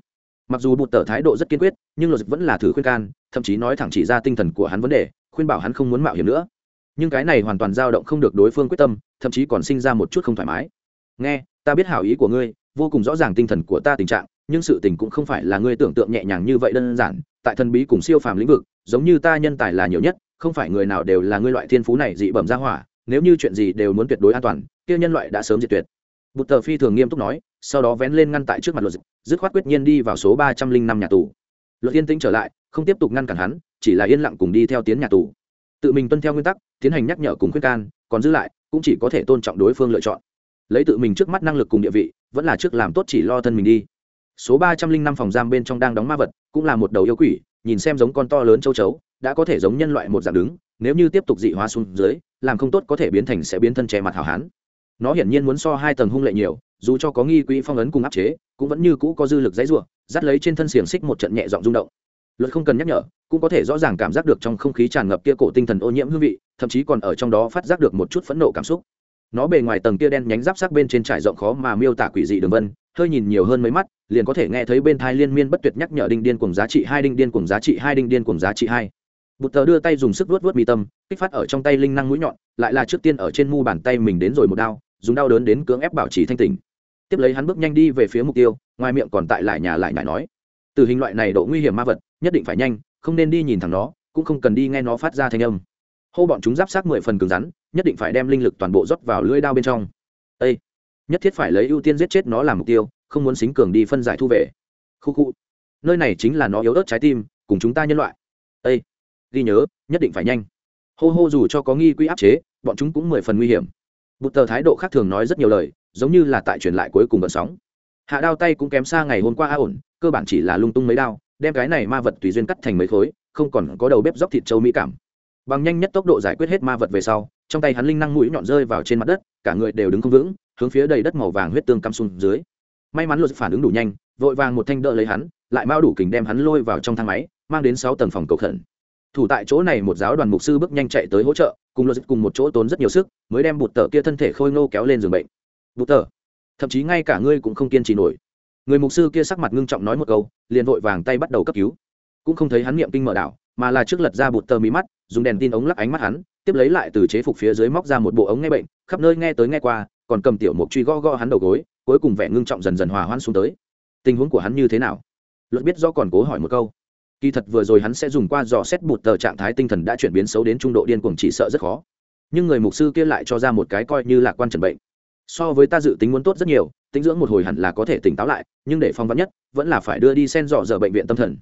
Mặc dù bụt tờ thái độ rất kiên quyết, nhưng luật vẫn là thử khuyên can, thậm chí nói thẳng chỉ ra tinh thần của hắn vấn đề, khuyên bảo hắn không muốn mạo hiểm nữa. Nhưng cái này hoàn toàn dao động không được đối phương quyết tâm, thậm chí còn sinh ra một chút không thoải mái nghe, ta biết hảo ý của ngươi, vô cùng rõ ràng tinh thần của ta tình trạng, nhưng sự tình cũng không phải là ngươi tưởng tượng nhẹ nhàng như vậy đơn giản. Tại thần bí cùng siêu phàm lĩnh vực, giống như ta nhân tài là nhiều nhất, không phải người nào đều là ngươi loại thiên phú này dị bẩm ra hỏa. Nếu như chuyện gì đều muốn tuyệt đối an toàn, kia nhân loại đã sớm diệt tuyệt. Bụt tờ phi thường nghiêm túc nói, sau đó vén lên ngăn tại trước mặt luật dứt khoát quyết nhiên đi vào số ba trăm linh năm nhà tù. Luật yên tĩnh trở lại, không tiếp tục ngăn cản hắn, chỉ là yên lặng cùng đi theo tiến nhà tù. Tự mình tuân theo nguyên tắc, tiến hành nhắc nhở cùng khuyên can, còn giữ lại, cũng chỉ có thể tôn trọng đối phương lựa chọn lấy tự mình trước mắt năng lực cùng địa vị, vẫn là trước làm tốt chỉ lo thân mình đi. Số ba trăm linh năm phòng giam bên trong đang đóng ma vật, cũng là một đầu yêu quỷ, nhìn xem giống con to lớn châu chấu, đã có thể giống nhân loại một dạng đứng, nếu như tiếp tục dị hóa xuống dưới, làm không tốt có thể biến thành sẽ biến thân che mặt hảo hán. Nó hiển nhiên muốn so hai tầng hung lệ nhiều, dù cho có nghi quỹ phong ấn cùng áp chế, cũng vẫn như cũ có dư lực dãy ruộng dắt lấy trên thân xiềng xích một trận nhẹ giọng rung động. Luật không cần nhắc nhở, cũng có thể rõ ràng cảm giác được trong không khí tràn ngập kia cổ tinh thần ô nhiễm hương vị, thậm chí còn ở trong đó phát giác được một chút phẫn nộ cảm xúc nó bề ngoài tầng kia đen nhánh giáp sắc bên trên trải rộng khó mà miêu tả quỷ dị đường vân, hơi nhìn nhiều hơn mấy mắt, liền có thể nghe thấy bên thai liên miên bất tuyệt nhắc nhở đinh điên cùng giá trị hai, đinh điên cùng giá trị hai, đinh điên cùng giá trị hai. Bụt tờ đưa tay dùng sức vuốt vuốt mi tâm, kích phát ở trong tay linh năng mũi nhọn, lại là trước tiên ở trên mu bàn tay mình đến rồi một đao, dùng đau đớn đến cưỡng ép bảo trì thanh tỉnh. Tiếp lấy hắn bước nhanh đi về phía mục tiêu, ngoài miệng còn tại lại nhà lại nhải nói, từ hình loại này độ nguy hiểm ma vật, nhất định phải nhanh, không nên đi nhìn thẳng nó, cũng không cần đi nghe nó phát ra thanh âm hô bọn chúng giáp sát mười phần cứng rắn, nhất định phải đem linh lực toàn bộ rót vào lưỡi đao bên trong. Ê! Nhất thiết phải lấy ưu tiên giết chết nó làm mục tiêu, không muốn xính cường đi phân giải thu về. Khu khu. Nơi này chính là nó yếu ớt trái tim, cùng chúng ta nhân loại. Ê! Ghi nhớ, nhất định phải nhanh. Hô hô dù cho có nghi quỹ áp chế, bọn chúng cũng mười phần nguy hiểm. Bụt tờ thái độ khác thường nói rất nhiều lời, giống như là tại truyền lại cuối cùng bận sóng. Hạ đao tay cũng kém xa ngày hôm qua a ổn, cơ bản chỉ là lung tung mấy đao, đem cái này ma vật tùy duyên cắt thành mấy khối, không còn có đầu bếp dóc thịt châu mỹ cảm bằng nhanh nhất tốc độ giải quyết hết ma vật về sau, trong tay hắn linh năng mũi nhọn rơi vào trên mặt đất, cả người đều đứng không vững, hướng phía đầy đất màu vàng huyết tương cắm xuống dưới. May mắn luật phản ứng đủ nhanh, vội vàng một thanh đỡ lấy hắn, lại mao đủ kình đem hắn lôi vào trong thang máy, mang đến sáu tầng phòng cầu khẩn. Thủ tại chỗ này một giáo đoàn mục sư bước nhanh chạy tới hỗ trợ, cùng luật cùng một chỗ tốn rất nhiều sức, mới đem bụt tờ kia thân thể khôi ngô kéo lên giường bệnh. Bụt tờ, thậm chí ngay cả ngươi cũng không kiên trì nổi. Người mục sư kia sắc mặt ngưng trọng nói một câu, liền vội vàng tay bắt đầu cấp cứu. Cũng không thấy hắn niệm kinh mở đảo, mà là trước lật ra bụt tờ mí mắt dùng đèn tin ống lắc ánh mắt hắn, tiếp lấy lại từ chế phục phía dưới móc ra một bộ ống nghe bệnh, khắp nơi nghe tới nghe qua, còn cầm tiểu mục truy gõ gõ hắn đầu gối, cuối cùng vẻ ngưng trọng dần dần hòa hoãn xuống tới. Tình huống của hắn như thế nào? Luật biết do còn cố hỏi một câu. Kỳ thật vừa rồi hắn sẽ dùng qua dò xét bụt tờ trạng thái tinh thần đã chuyển biến xấu đến trung độ điên cuồng chỉ sợ rất khó. Nhưng người mục sư kia lại cho ra một cái coi như là quan trần bệnh. So với ta dự tính muốn tốt rất nhiều, tính dưỡng một hồi hẳn là có thể tỉnh táo lại, nhưng để phong vắn nhất, vẫn là phải đưa đi sen dò dở bệnh viện tâm thần.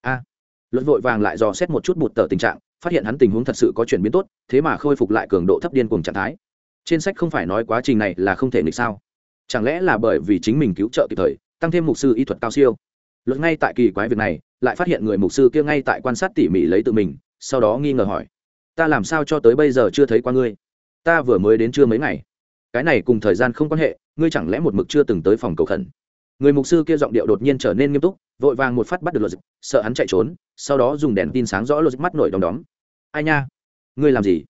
A. Luật vội vàng lại dò xét một chút bụt tờ tình trạng phát hiện hắn tình huống thật sự có chuyển biến tốt, thế mà khôi phục lại cường độ thấp điên cùng trạng thái. Trên sách không phải nói quá trình này là không thể nghịch sao? Chẳng lẽ là bởi vì chính mình cứu trợ kịp thời, tăng thêm mục sư y thuật cao siêu? Luật ngay tại kỳ quái việc này, lại phát hiện người mục sư kia ngay tại quan sát tỉ mỉ lấy tự mình, sau đó nghi ngờ hỏi, ta làm sao cho tới bây giờ chưa thấy qua ngươi? Ta vừa mới đến chưa mấy ngày. Cái này cùng thời gian không quan hệ, ngươi chẳng lẽ một mực chưa từng tới phòng cầu khẩn? Người mục sư kia giọng điệu đột nhiên trở nên nghiêm túc vội vàng một phát bắt được luật dịch sợ hắn chạy trốn, sau đó dùng đèn tin sáng rõ luật dịch mắt nổi đom đóm. Ai nha? Ngươi làm gì?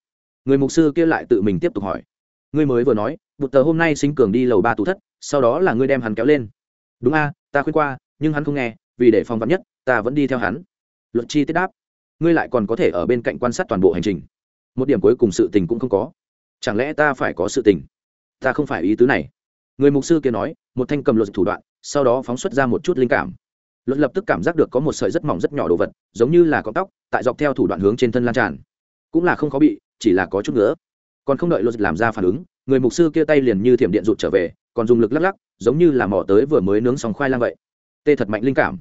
Người mục sư kia lại tự mình tiếp tục hỏi. Ngươi mới vừa nói, bụt tờ hôm nay sinh cường đi lầu ba tủ thất, sau đó là ngươi đem hắn kéo lên. Đúng a, ta khuyên qua, nhưng hắn không nghe, vì để phòng vắn nhất, ta vẫn đi theo hắn. Luật chi tiết đáp. Ngươi lại còn có thể ở bên cạnh quan sát toàn bộ hành trình. Một điểm cuối cùng sự tình cũng không có. Chẳng lẽ ta phải có sự tình? Ta không phải ý tứ này. Người mục sư kia nói, một thanh cầm luật thủ đoạn, sau đó phóng xuất ra một chút linh cảm luật lập tức cảm giác được có một sợi rất mỏng rất nhỏ đồ vật, giống như là có tóc, tại dọc theo thủ đoạn hướng trên thân lan tràn. Cũng là không khó bị, chỉ là có chút nữa còn không đợi luật làm ra phản ứng, người mục sư kia tay liền như thiểm điện rụt trở về, còn dùng lực lắc lắc, giống như là mỏ tới vừa mới nướng xong khoai lang vậy. Tê thật mạnh linh cảm.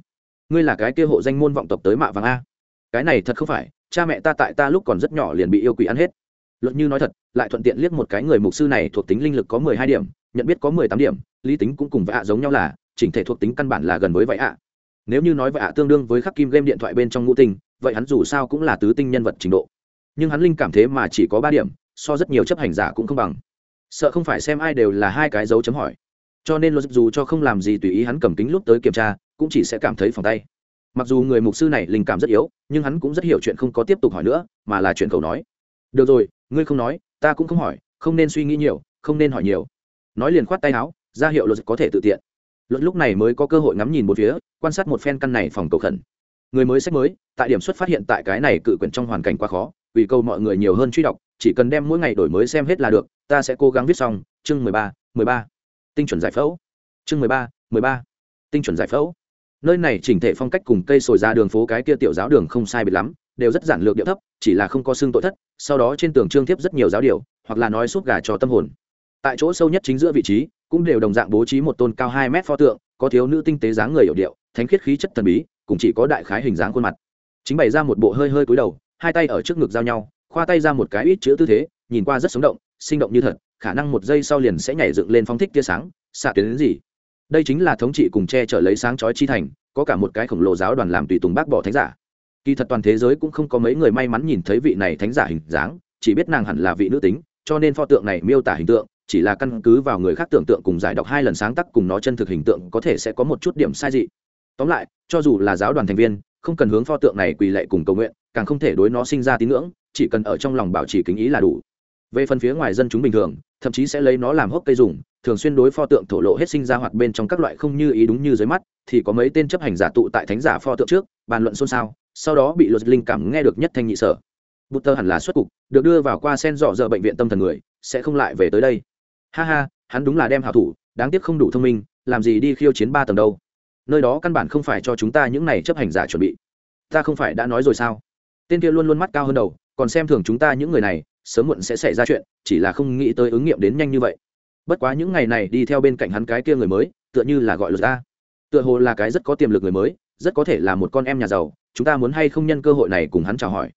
Ngươi là cái kia hộ danh môn vọng tộc tới mạ vàng a. Cái này thật không phải, cha mẹ ta tại ta lúc còn rất nhỏ liền bị yêu quỷ ăn hết. Luật như nói thật, lại thuận tiện liếc một cái người mục sư này thuộc tính linh lực có mười hai điểm, nhận biết có mười tám điểm, lý tính cũng cùng với ạ giống nhau là, chỉnh thể thuộc tính căn bản là gần với vậy ạ nếu như nói vậy ạ, tương đương với khắc kim game điện thoại bên trong ngũ tinh, vậy hắn dù sao cũng là tứ tinh nhân vật trình độ. Nhưng hắn linh cảm thế mà chỉ có ba điểm, so rất nhiều chấp hành giả cũng không bằng. Sợ không phải xem ai đều là hai cái dấu chấm hỏi. Cho nên luật dù cho không làm gì tùy ý hắn cầm kính lúc tới kiểm tra, cũng chỉ sẽ cảm thấy phòng tay. Mặc dù người mục sư này linh cảm rất yếu, nhưng hắn cũng rất hiểu chuyện không có tiếp tục hỏi nữa, mà là chuyện cầu nói. Được rồi, ngươi không nói, ta cũng không hỏi, không nên suy nghĩ nhiều, không nên hỏi nhiều. Nói liền khoát tay áo, ra hiệu luật có thể tự tiện luận lúc này mới có cơ hội ngắm nhìn một phía, quan sát một phen căn này phòng cầu khẩn. Người mới sách mới, tại điểm xuất phát hiện tại cái này cự quyển trong hoàn cảnh quá khó, vì câu mọi người nhiều hơn truy đọc, chỉ cần đem mỗi ngày đổi mới xem hết là được, ta sẽ cố gắng viết xong. Chương mười ba mười ba. Tinh chuẩn giải phẫu. Chương mười ba mười ba. Tinh chuẩn giải phẫu. Nơi này chỉnh thể phong cách cùng cây sồi ra đường phố cái kia tiểu giáo đường không sai biệt lắm, đều rất giản lược điệu thấp, chỉ là không có xương tội thất, sau đó trên tường trương thiếp rất nhiều giáo điều, hoặc là nói suốt gà cho tâm hồn. Tại chỗ sâu nhất chính giữa vị trí cũng đều đồng dạng bố trí một tôn cao hai mét pho tượng, có thiếu nữ tinh tế dáng người hiểu điệu, thánh khiết khí chất thần bí cũng chỉ có đại khái hình dáng khuôn mặt. Chính bày ra một bộ hơi hơi cúi đầu, hai tay ở trước ngực giao nhau, khoa tay ra một cái ít chữ tư thế, nhìn qua rất sống động, sinh động như thật, khả năng một giây sau liền sẽ nhảy dựng lên phóng thích tia sáng, xạ tuyến đến gì. Đây chính là thống trị cùng che chở lấy sáng chói chi thành, có cả một cái khổng lồ giáo đoàn làm tùy tùng bác bỏ thánh giả. Kỳ thật toàn thế giới cũng không có mấy người may mắn nhìn thấy vị này thánh giả hình dáng, chỉ biết nàng hẳn là vị nữ tính, cho nên pho tượng này miêu tả hình tượng chỉ là căn cứ vào người khác tưởng tượng cùng giải đọc hai lần sáng tác cùng nó chân thực hình tượng có thể sẽ có một chút điểm sai dị. Tóm lại, cho dù là giáo đoàn thành viên, không cần hướng pho tượng này quỳ lệ cùng cầu nguyện, càng không thể đối nó sinh ra tín ngưỡng, chỉ cần ở trong lòng bảo trì kính ý là đủ. Về phần phía ngoài dân chúng bình thường, thậm chí sẽ lấy nó làm hốc cây dùng, thường xuyên đối pho tượng thổ lộ hết sinh ra hoạt bên trong các loại không như ý đúng như dưới mắt, thì có mấy tên chấp hành giả tụ tại thánh giả pho tượng trước, bàn luận xôn xao, sau đó bị luật linh cảm nghe được nhất thanh nhị sở. Bút tơ hẳn là xuất cục, được đưa vào qua sen dọ dở bệnh viện tâm thần người, sẽ không lại về tới đây ha ha, hắn đúng là đem hảo thủ, đáng tiếc không đủ thông minh, làm gì đi khiêu chiến ba tầng đâu. Nơi đó căn bản không phải cho chúng ta những này chấp hành giả chuẩn bị. Ta không phải đã nói rồi sao? Tên kia luôn luôn mắt cao hơn đầu, còn xem thường chúng ta những người này, sớm muộn sẽ xảy ra chuyện, chỉ là không nghĩ tới ứng nghiệm đến nhanh như vậy. Bất quá những ngày này đi theo bên cạnh hắn cái kia người mới, tựa như là gọi luật ta tựa hồ là cái rất có tiềm lực người mới, rất có thể là một con em nhà giàu, chúng ta muốn hay không nhân cơ hội này cùng hắn chào hỏi.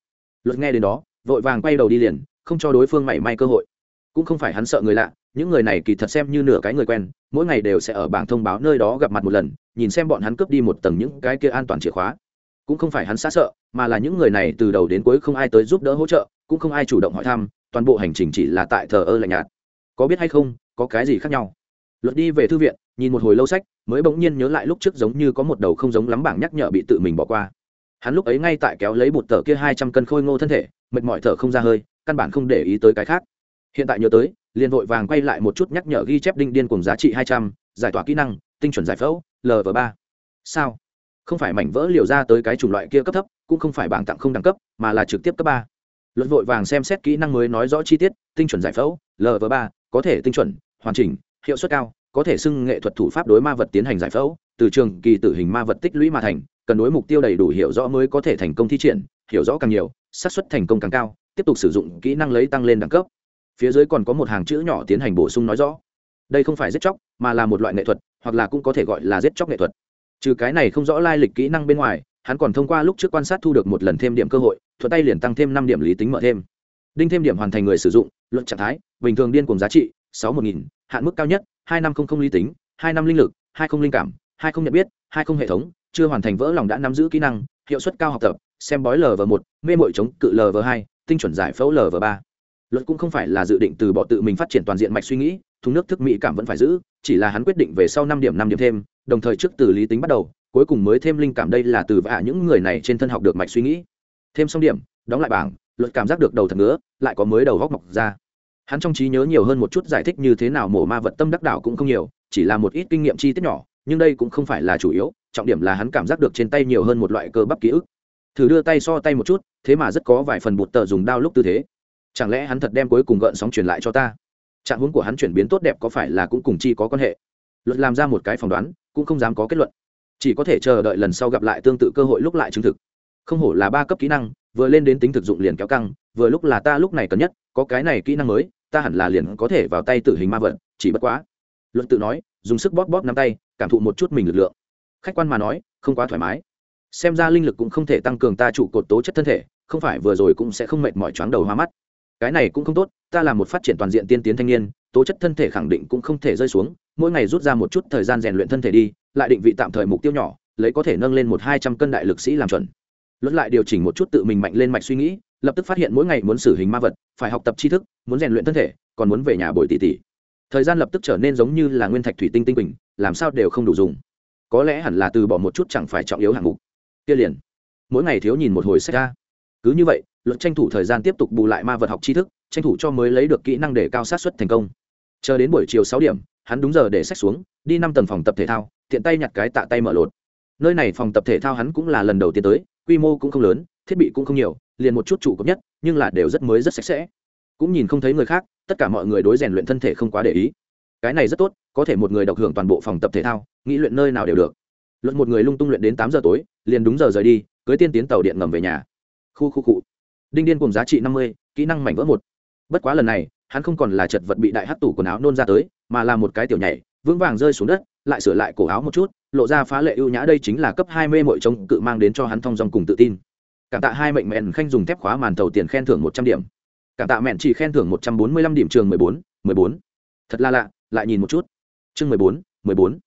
Luật nghe đến đó, vội vàng quay đầu đi liền, không cho đối phương mảy may cơ hội cũng không phải hắn sợ người lạ, những người này kỳ thật xem như nửa cái người quen, mỗi ngày đều sẽ ở bảng thông báo nơi đó gặp mặt một lần, nhìn xem bọn hắn cướp đi một tầng những cái kia an toàn chìa khóa. Cũng không phải hắn xa sợ, mà là những người này từ đầu đến cuối không ai tới giúp đỡ hỗ trợ, cũng không ai chủ động hỏi thăm, toàn bộ hành trình chỉ là tại thờ ơ lạnh nhạt. Có biết hay không, có cái gì khác nhau? Luật đi về thư viện, nhìn một hồi lâu sách, mới bỗng nhiên nhớ lại lúc trước giống như có một đầu không giống lắm bảng nhắc nhở bị tự mình bỏ qua. Hắn lúc ấy ngay tại kéo lấy bột tờ kia hai trăm cân khôi ngô thân thể, mệt mỏi thở không ra hơi, căn bản không để ý tới cái khác hiện tại nhớ tới, liền vội vàng quay lại một chút nhắc nhở ghi chép đinh điên cùng giá trị hai trăm, giải tỏa kỹ năng, tinh chuẩn giải phẫu lv ba. Sao? Không phải mảnh vỡ liều ra tới cái chủng loại kia cấp thấp, cũng không phải bảng tặng không đẳng cấp, mà là trực tiếp cấp ba. Luật vội vàng xem xét kỹ năng mới nói rõ chi tiết, tinh chuẩn giải phẫu lv ba, có thể tinh chuẩn, hoàn chỉnh, hiệu suất cao, có thể xưng nghệ thuật thủ pháp đối ma vật tiến hành giải phẫu, từ trường kỳ tử hình ma vật tích lũy mà thành, cần đối mục tiêu đầy đủ hiểu rõ mới có thể thành công thi triển, hiểu rõ càng nhiều, xác suất thành công càng cao, tiếp tục sử dụng kỹ năng lấy tăng lên đẳng cấp phía dưới còn có một hàng chữ nhỏ tiến hành bổ sung nói rõ. Đây không phải giết chóc, mà là một loại nghệ thuật, hoặc là cũng có thể gọi là giết chóc nghệ thuật. Trừ cái này không rõ lai lịch kỹ năng bên ngoài, hắn còn thông qua lúc trước quan sát thu được một lần thêm điểm cơ hội thuật tay liền tăng thêm năm điểm lý tính mở thêm. Đinh thêm điểm hoàn thành người sử dụng, luận trạng thái, bình thường điên cùng giá trị, sáu một nghìn, hạn mức cao nhất, hai năm không không lý tính, hai năm linh lực, hai không linh cảm, hai không nhận biết, hai không hệ thống, chưa hoàn thành vỡ lòng đã nắm giữ kỹ năng, hiệu suất cao học tập, xem bói lv một, mê mội chống cự lv hai, tinh chuẩn giải phẫu lv ba luật cũng không phải là dự định từ bỏ tự mình phát triển toàn diện mạch suy nghĩ, thùng nước thức mỹ cảm vẫn phải giữ, chỉ là hắn quyết định về sau năm điểm năm điểm thêm, đồng thời trước từ lý tính bắt đầu, cuối cùng mới thêm linh cảm đây là từ vạ những người này trên thân học được mạch suy nghĩ. Thêm xong điểm, đóng lại bảng, luật cảm giác được đầu thật ngứa, lại có mới đầu góc mọc ra. Hắn trong trí nhớ nhiều hơn một chút giải thích như thế nào mổ ma vật tâm đắc đạo cũng không nhiều, chỉ là một ít kinh nghiệm chi tiết nhỏ, nhưng đây cũng không phải là chủ yếu, trọng điểm là hắn cảm giác được trên tay nhiều hơn một loại cơ bắp ký ức. Thử đưa tay so tay một chút, thế mà rất có vài phần bụt tờ dùng đao lúc tư thế chẳng lẽ hắn thật đem cuối cùng gợn sóng truyền lại cho ta? Trạng huống của hắn chuyển biến tốt đẹp có phải là cũng cùng chi có quan hệ? Luật làm ra một cái phỏng đoán, cũng không dám có kết luận. Chỉ có thể chờ đợi lần sau gặp lại tương tự cơ hội lúc lại chứng thực. Không hổ là ba cấp kỹ năng, vừa lên đến tính thực dụng liền kéo căng, vừa lúc là ta lúc này cần nhất, có cái này kỹ năng mới, ta hẳn là liền có thể vào tay tử hình ma vật chỉ bất quá. Luận tự nói, dùng sức bóp bóp nắm tay, cảm thụ một chút mình lực lượng. Khách quan mà nói, không quá thoải mái. Xem ra linh lực cũng không thể tăng cường ta trụ cột tố chất thân thể, không phải vừa rồi cũng sẽ không mệt mỏi choáng đầu hoa mắt cái này cũng không tốt ta là một phát triển toàn diện tiên tiến thanh niên tố chất thân thể khẳng định cũng không thể rơi xuống mỗi ngày rút ra một chút thời gian rèn luyện thân thể đi lại định vị tạm thời mục tiêu nhỏ lấy có thể nâng lên một hai trăm cân đại lực sĩ làm chuẩn. Luận lại điều chỉnh một chút tự mình mạnh lên mạch suy nghĩ lập tức phát hiện mỗi ngày muốn xử hình ma vật phải học tập tri thức muốn rèn luyện thân thể còn muốn về nhà bồi tỷ tỷ. Thời gian lập tức trở nên giống như là nguyên thạch thủy tinh tinh bình, làm sao đều không đủ dùng. Có lẽ hẳn là từ bỏ một chút chẳng phải trọng yếu hạng mục. Kia liền. Mỗi ngày thiếu nhìn một hồi sách ra. Cứ như vậy luật tranh thủ thời gian tiếp tục bù lại ma vật học tri thức, tranh thủ cho mới lấy được kỹ năng để cao sát xuất thành công. Chờ đến buổi chiều sáu điểm, hắn đúng giờ để sách xuống, đi năm tầng phòng tập thể thao, tiện tay nhặt cái tạ tay mở lột. Nơi này phòng tập thể thao hắn cũng là lần đầu tiên tới, quy mô cũng không lớn, thiết bị cũng không nhiều, liền một chút trụ cấp nhất, nhưng là đều rất mới rất sạch sẽ. Cũng nhìn không thấy người khác, tất cả mọi người đối rèn luyện thân thể không quá để ý. Cái này rất tốt, có thể một người độc hưởng toàn bộ phòng tập thể thao, nghĩ luyện nơi nào đều được. Luận một người lung tung luyện đến tám giờ tối, liền đúng giờ rời đi, cưới tiên tiến tàu điện ngầm về nhà. Khu khu cụ đinh điên cùng giá trị năm mươi, kỹ năng mảnh vỡ một. Bất quá lần này, hắn không còn là chật vật bị đại hát tủ quần áo nôn ra tới, mà là một cái tiểu nhảy, vững vàng rơi xuống đất, lại sửa lại cổ áo một chút, lộ ra phá lệ ưu nhã đây chính là cấp hai mê mội chống cự mang đến cho hắn thong dong cùng tự tin. Cảm tạ hai mệnh mẹn khanh dùng thép khóa màn tàu tiền khen thưởng một trăm điểm. Cảm tạ mẹn chỉ khen thưởng một trăm bốn mươi lăm điểm trường mười bốn mười bốn. Thật là lạ, lại nhìn một chút. Chương mười bốn mười bốn.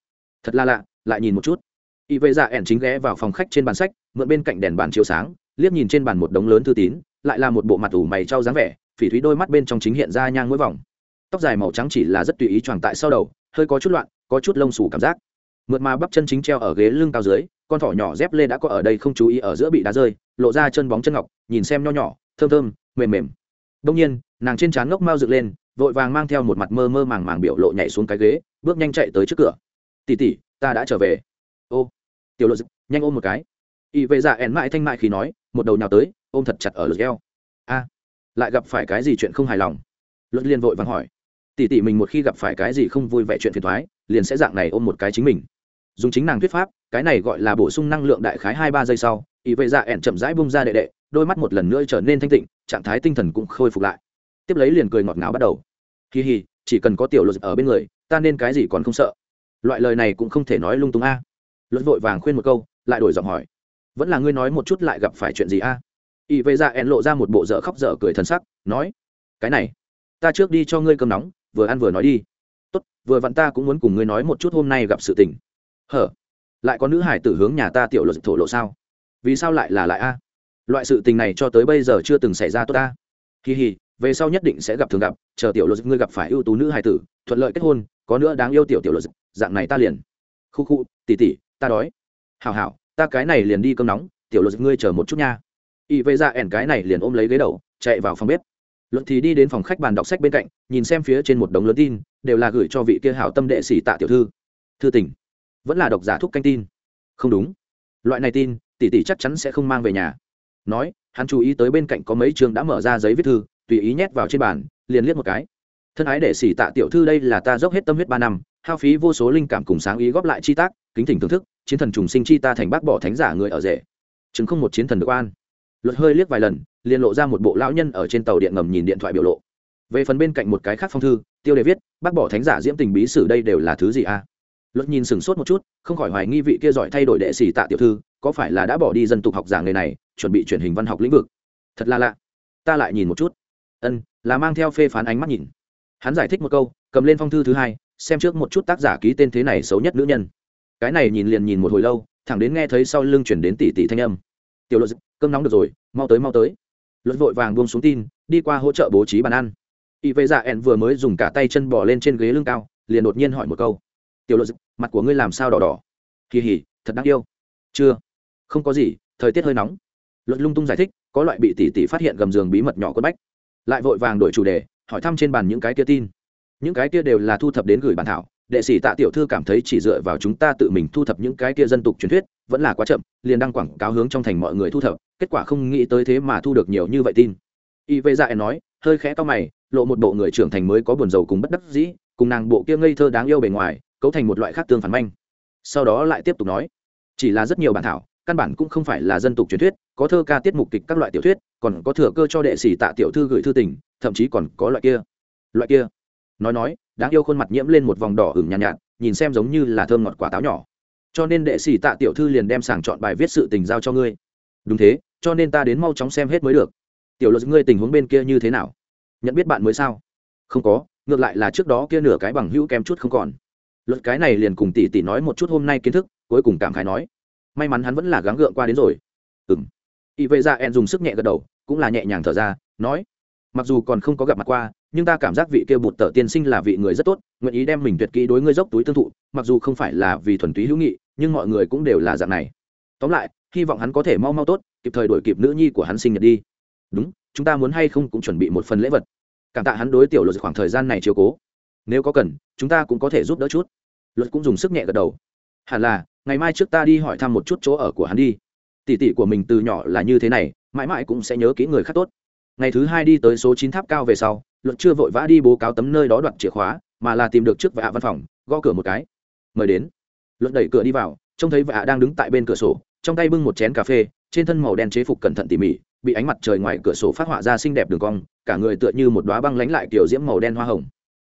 Thật là lạ, lại nhìn một chút. Y vệ dạ ẻn chính ghé vào phòng khách trên bàn sách, mượn bên cạnh đèn bàn chiếu sáng, liếc nhìn trên bàn một đống lớn thư tín lại là một bộ mặt ủ mày trao dáng vẻ, phỉ thúy đôi mắt bên trong chính hiện ra nhang mũi vòng. Tóc dài màu trắng chỉ là rất tùy ý tròn tại sau đầu, hơi có chút loạn, có chút lông xù cảm giác. Mượt mà bắp chân chính treo ở ghế lưng cao dưới, con thỏ nhỏ dép lê đã có ở đây không chú ý ở giữa bị đá rơi, lộ ra chân bóng chân ngọc, nhìn xem nho nhỏ, thơm thơm, mềm mềm. Đông nhiên, nàng trên trán ngốc mau dựng lên, vội vàng mang theo một mặt mơ mơ màng màng biểu lộ nhảy xuống cái ghế, bước nhanh chạy tới trước cửa. Tỉ tỉ ta đã trở về. Ô, tiểu lộ nhanh ôm một cái. Ỵ vệ dạ ẻn mãi thanh mại khi nói, một đầu nào tới ôm thật chặt ở lượt eo a, lại gặp phải cái gì chuyện không hài lòng? Luật liên vội vàng hỏi. Tỉ tỉ mình một khi gặp phải cái gì không vui vẻ chuyện phiền thoái liền sẽ dạng này ôm một cái chính mình. Dùng chính nàng thuyết pháp, cái này gọi là bổ sung năng lượng đại khái hai ba giây sau ý vệ dạ ẻn chậm rãi bung ra đệ đệ, đôi mắt một lần nữa trở nên thanh tịnh, trạng thái tinh thần cũng khôi phục lại. Tiếp lấy liền cười ngọt ngào bắt đầu. Kỳ hì chỉ cần có tiểu luật ở bên người, ta nên cái gì còn không sợ. Loại lời này cũng không thể nói lung tung a. Luật vội vàng khuyên một câu, lại đổi giọng hỏi. Vẫn là ngươi nói một chút lại gặp phải chuyện gì a? Y vệ dạ ẻn lộ ra một bộ dở khóc dở cười thân sắc, nói, cái này, ta trước đi cho ngươi cơm nóng, vừa ăn vừa nói đi. Tốt, vừa vặn ta cũng muốn cùng ngươi nói một chút hôm nay gặp sự tình. Hở, lại có nữ hải tử hướng nhà ta tiểu luật thổ lộ sao? Vì sao lại là lại a? Loại sự tình này cho tới bây giờ chưa từng xảy ra tốt ta. Kỳ hì về sau nhất định sẽ gặp thường gặp, chờ tiểu luật ngươi gặp phải ưu tú nữ hải tử, thuận lợi kết hôn, có nữa đáng yêu tiểu tiểu luật dạng này ta liền. Khu khu, tỉ tỉ, ta đói. Hào hào ta cái này liền đi cơm nóng, tiểu luật ngươi chờ một chút nha y vây ra dạ ẻn cái này liền ôm lấy ghế đầu, chạy vào phòng bếp. Luận thì đi đến phòng khách bàn đọc sách bên cạnh, nhìn xem phía trên một đống lớn tin, đều là gửi cho vị kia hảo tâm đệ sĩ tạ tiểu thư. Thư tỉnh vẫn là độc giả thúc canh tin. Không đúng. Loại này tin, tỷ tỷ chắc chắn sẽ không mang về nhà. Nói, hắn chú ý tới bên cạnh có mấy trường đã mở ra giấy viết thư, tùy ý nhét vào trên bàn, liền liếc một cái. Thân ái để xỉ tạ tiểu thư đây là ta dốc hết tâm huyết ba năm, hao phí vô số linh cảm cùng sáng ý góp lại chi tác, kính thỉnh thưởng thức, chiến thần trùng sinh chi ta thành bác bỏ thánh giả người ở rể. Chứng không một chiến thần được an luật hơi liếc vài lần, liền lộ ra một bộ lão nhân ở trên tàu điện ngầm nhìn điện thoại biểu lộ. Về phần bên cạnh một cái khác phong thư, tiêu đề viết, bác bỏ thánh giả diễm tình bí sử đây đều là thứ gì a luật nhìn sửng sốt một chút, không khỏi hoài nghi vị kia giỏi thay đổi đệ sĩ tạ tiểu thư, có phải là đã bỏ đi dân tục học giảng nghề này, chuẩn bị truyền hình văn học lĩnh vực? Thật là lạ. Ta lại nhìn một chút. Ân, là mang theo phê phán ánh mắt nhìn. Hắn giải thích một câu, cầm lên phong thư thứ hai, xem trước một chút tác giả ký tên thế này xấu nhất nữ nhân. Cái này nhìn liền nhìn một hồi lâu, thẳng đến nghe thấy sau lưng chuyển đến tỷ tỷ thanh âm tiểu luật cơm nóng được rồi, mau tới mau tới. Luật vội vàng buông xuống tin, đi qua hỗ trợ bố trí bàn ăn. Y vệ dạ ẹn vừa mới dùng cả tay chân bỏ lên trên ghế lưng cao, liền đột nhiên hỏi một câu. Tiểu luật mặt của ngươi làm sao đỏ đỏ? Kỳ hỉ, thật đáng yêu. Chưa. Không có gì, thời tiết hơi nóng. Luật lung tung giải thích, có loại bị tỷ tỷ phát hiện gầm giường bí mật nhỏ quất bách. Lại vội vàng đổi chủ đề, hỏi thăm trên bàn những cái kia tin. Những cái kia đều là thu thập đến gửi bản thảo đệ sĩ tạ tiểu thư cảm thấy chỉ dựa vào chúng ta tự mình thu thập những cái kia dân tục truyền thuyết, vẫn là quá chậm, liền đăng quảng cáo hướng trong thành mọi người thu thập, kết quả không nghĩ tới thế mà thu được nhiều như vậy tin. Y vây dạ nói, hơi khẽ to mày, lộ một bộ người trưởng thành mới có buồn rầu cùng bất đắc dĩ, cùng nàng bộ kia ngây thơ đáng yêu bề ngoài, cấu thành một loại khác tương phản manh. Sau đó lại tiếp tục nói, chỉ là rất nhiều bản thảo, căn bản cũng không phải là dân tục truyền thuyết, có thơ ca tiết mục kịch các loại tiểu thuyết, còn có thừa cơ cho đệ sĩ tạ tiểu thư gửi thư tình, thậm chí còn có loại kia. Loại kia. Nói nói đáng yêu khuôn mặt nhiễm lên một vòng đỏ hửng nhàn nhạt, nhạt nhìn xem giống như là thơm ngọt quả táo nhỏ. Cho nên đệ sĩ tạ tiểu thư liền đem sàng chọn bài viết sự tình giao cho ngươi. Đúng thế cho nên ta đến mau chóng xem hết mới được. Tiểu luật ngươi tình huống bên kia như thế nào? Nhận biết bạn mới sao? Không có ngược lại là trước đó kia nửa cái bằng hữu kem chút không còn. Luật cái này liền cùng tỷ tỷ nói một chút hôm nay kiến thức cuối cùng cảm khái nói. May mắn hắn vẫn là gắng gượng qua đến rồi. Ừng y vệ dạ ra en dùng sức nhẹ gật đầu cũng là nhẹ nhàng thở ra nói mặc dù còn không có gặp mặt qua, nhưng ta cảm giác vị kia bụt tờ tiên sinh là vị người rất tốt, nguyện ý đem mình tuyệt kỹ đối ngươi dốc túi tương thụ, mặc dù không phải là vì thuần túy hữu nghị, nhưng mọi người cũng đều là dạng này. Tóm lại, hy vọng hắn có thể mau mau tốt, kịp thời đổi kịp nữ nhi của hắn sinh nhật đi. Đúng, chúng ta muốn hay không cũng chuẩn bị một phần lễ vật. Cảm tạ hắn đối tiểu luật khoảng thời gian này chiều cố. Nếu có cần, chúng ta cũng có thể giúp đỡ chút. Luật cũng dùng sức nhẹ gật đầu. Hẳn là, ngày mai trước ta đi hỏi thăm một chút chỗ ở của hắn đi. Tỷ tỷ của mình từ nhỏ là như thế này, mãi mãi cũng sẽ nhớ kỹ người khác tốt ngày thứ hai đi tới số chín tháp cao về sau luật chưa vội vã đi bố cáo tấm nơi đó đoạt chìa khóa, mà là tìm được trước vạ văn phòng, gõ cửa một cái. Mời đến. Luật đẩy cửa đi vào, trông thấy vạ đang đứng tại bên cửa sổ, trong tay bưng một chén cà phê, trên thân màu đen chế phục cẩn thận tỉ mỉ, bị ánh mặt trời ngoài cửa sổ phát họa ra xinh đẹp đường cong, cả người tựa như một đoá băng lánh lại kiểu diễm màu đen hoa hồng.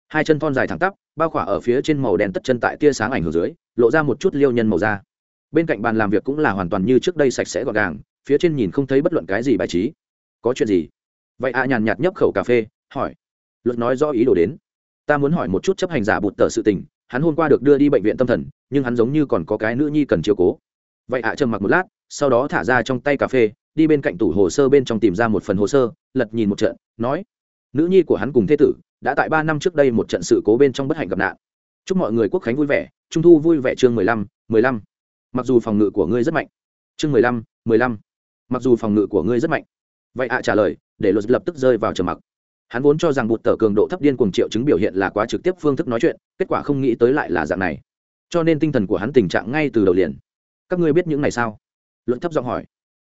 Hai chân thon dài thẳng tắp, bao khỏa ở phía trên màu đen tất chân tại tia sáng ảnh hưởng dưới, lộ ra một chút liêu nhân màu da. Bên cạnh bàn làm việc cũng là hoàn toàn như trước đây sạch sẽ gọn gàng, phía trên nhìn không thấy bất luận cái gì bài trí. Có chuyện gì? Vậy a nhàn nhạt nhấp khẩu cà phê, hỏi. Luật nói rõ ý đồ đến. Ta muốn hỏi một chút chấp hành giả bụt tờ sự tình, hắn hôm qua được đưa đi bệnh viện tâm thần, nhưng hắn giống như còn có cái nữ nhi cần chiếu cố. Vậy ạ trầm mặc một lát, sau đó thả ra trong tay cà phê, đi bên cạnh tủ hồ sơ bên trong tìm ra một phần hồ sơ, lật nhìn một trận, nói. Nữ nhi của hắn cùng thế tử, đã tại ba năm trước đây một trận sự cố bên trong bất hạnh gặp nạn. Chúc mọi người quốc khánh vui vẻ, trung thu vui vẻ chương mười lăm mười lăm. Mặc dù phòng ngự của ngươi rất mạnh. Chương mười lăm mười lăm. Mặc dù phòng ngự của ngươi rất mạnh. Vậy ạ trả lời để luật lập tức rơi vào trầm mặc. Hắn vốn cho rằng bụt tờ cường độ thấp điên cùng triệu chứng biểu hiện là quá trực tiếp phương thức nói chuyện, kết quả không nghĩ tới lại là dạng này. Cho nên tinh thần của hắn tình trạng ngay từ đầu liền. Các ngươi biết những này sao? Luận thấp giọng hỏi.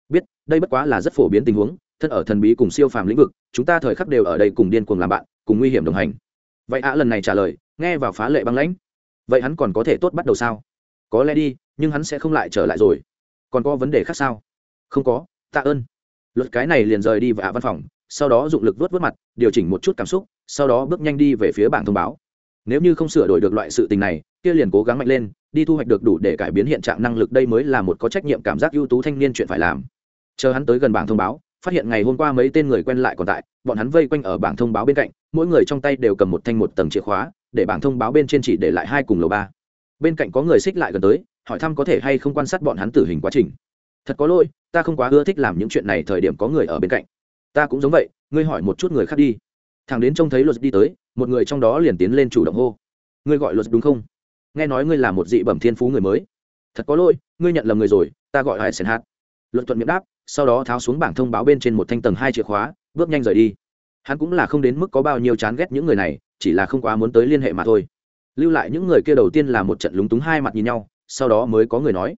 Biết, đây bất quá là rất phổ biến tình huống, thân ở thần bí cùng siêu phàm lĩnh vực, chúng ta thời khắc đều ở đây cùng điên cuồng làm bạn, cùng nguy hiểm đồng hành. Vậy ạ, lần này trả lời, nghe vào phá lệ băng lãnh. Vậy hắn còn có thể tốt bắt đầu sao? Có lẽ đi, nhưng hắn sẽ không lại trở lại rồi. Còn có vấn đề khác sao? Không có, tạ ơn luật cái này liền rời đi và văn phòng, sau đó dụng lực vớt vớt mặt, điều chỉnh một chút cảm xúc, sau đó bước nhanh đi về phía bảng thông báo. Nếu như không sửa đổi được loại sự tình này, kia liền cố gắng mạnh lên, đi thu hoạch được đủ để cải biến hiện trạng năng lực đây mới là một có trách nhiệm cảm giác ưu tú thanh niên chuyện phải làm. Chờ hắn tới gần bảng thông báo, phát hiện ngày hôm qua mấy tên người quen lại còn tại, bọn hắn vây quanh ở bảng thông báo bên cạnh, mỗi người trong tay đều cầm một thanh một tầng chìa khóa, để bảng thông báo bên trên chỉ để lại hai cùng lầu ba. Bên cạnh có người xích lại gần tới, hỏi thăm có thể hay không quan sát bọn hắn tử hình quá trình thật có lỗi, ta không quá ưa thích làm những chuyện này thời điểm có người ở bên cạnh. Ta cũng giống vậy, ngươi hỏi một chút người khác đi. Thằng đến trông thấy luật đi tới, một người trong đó liền tiến lên chủ động hô. Ngươi gọi luật đúng không? Nghe nói ngươi là một dị bẩm thiên phú người mới. Thật có lỗi, ngươi nhận lầm người rồi, ta gọi hải sèn hát luật thuận miệng đáp, sau đó tháo xuống bảng thông báo bên trên một thanh tầng hai chìa khóa, bước nhanh rời đi. Hắn cũng là không đến mức có bao nhiêu chán ghét những người này, chỉ là không quá muốn tới liên hệ mà thôi. Lưu lại những người kia đầu tiên là một trận lúng túng hai mặt nhìn nhau, sau đó mới có người nói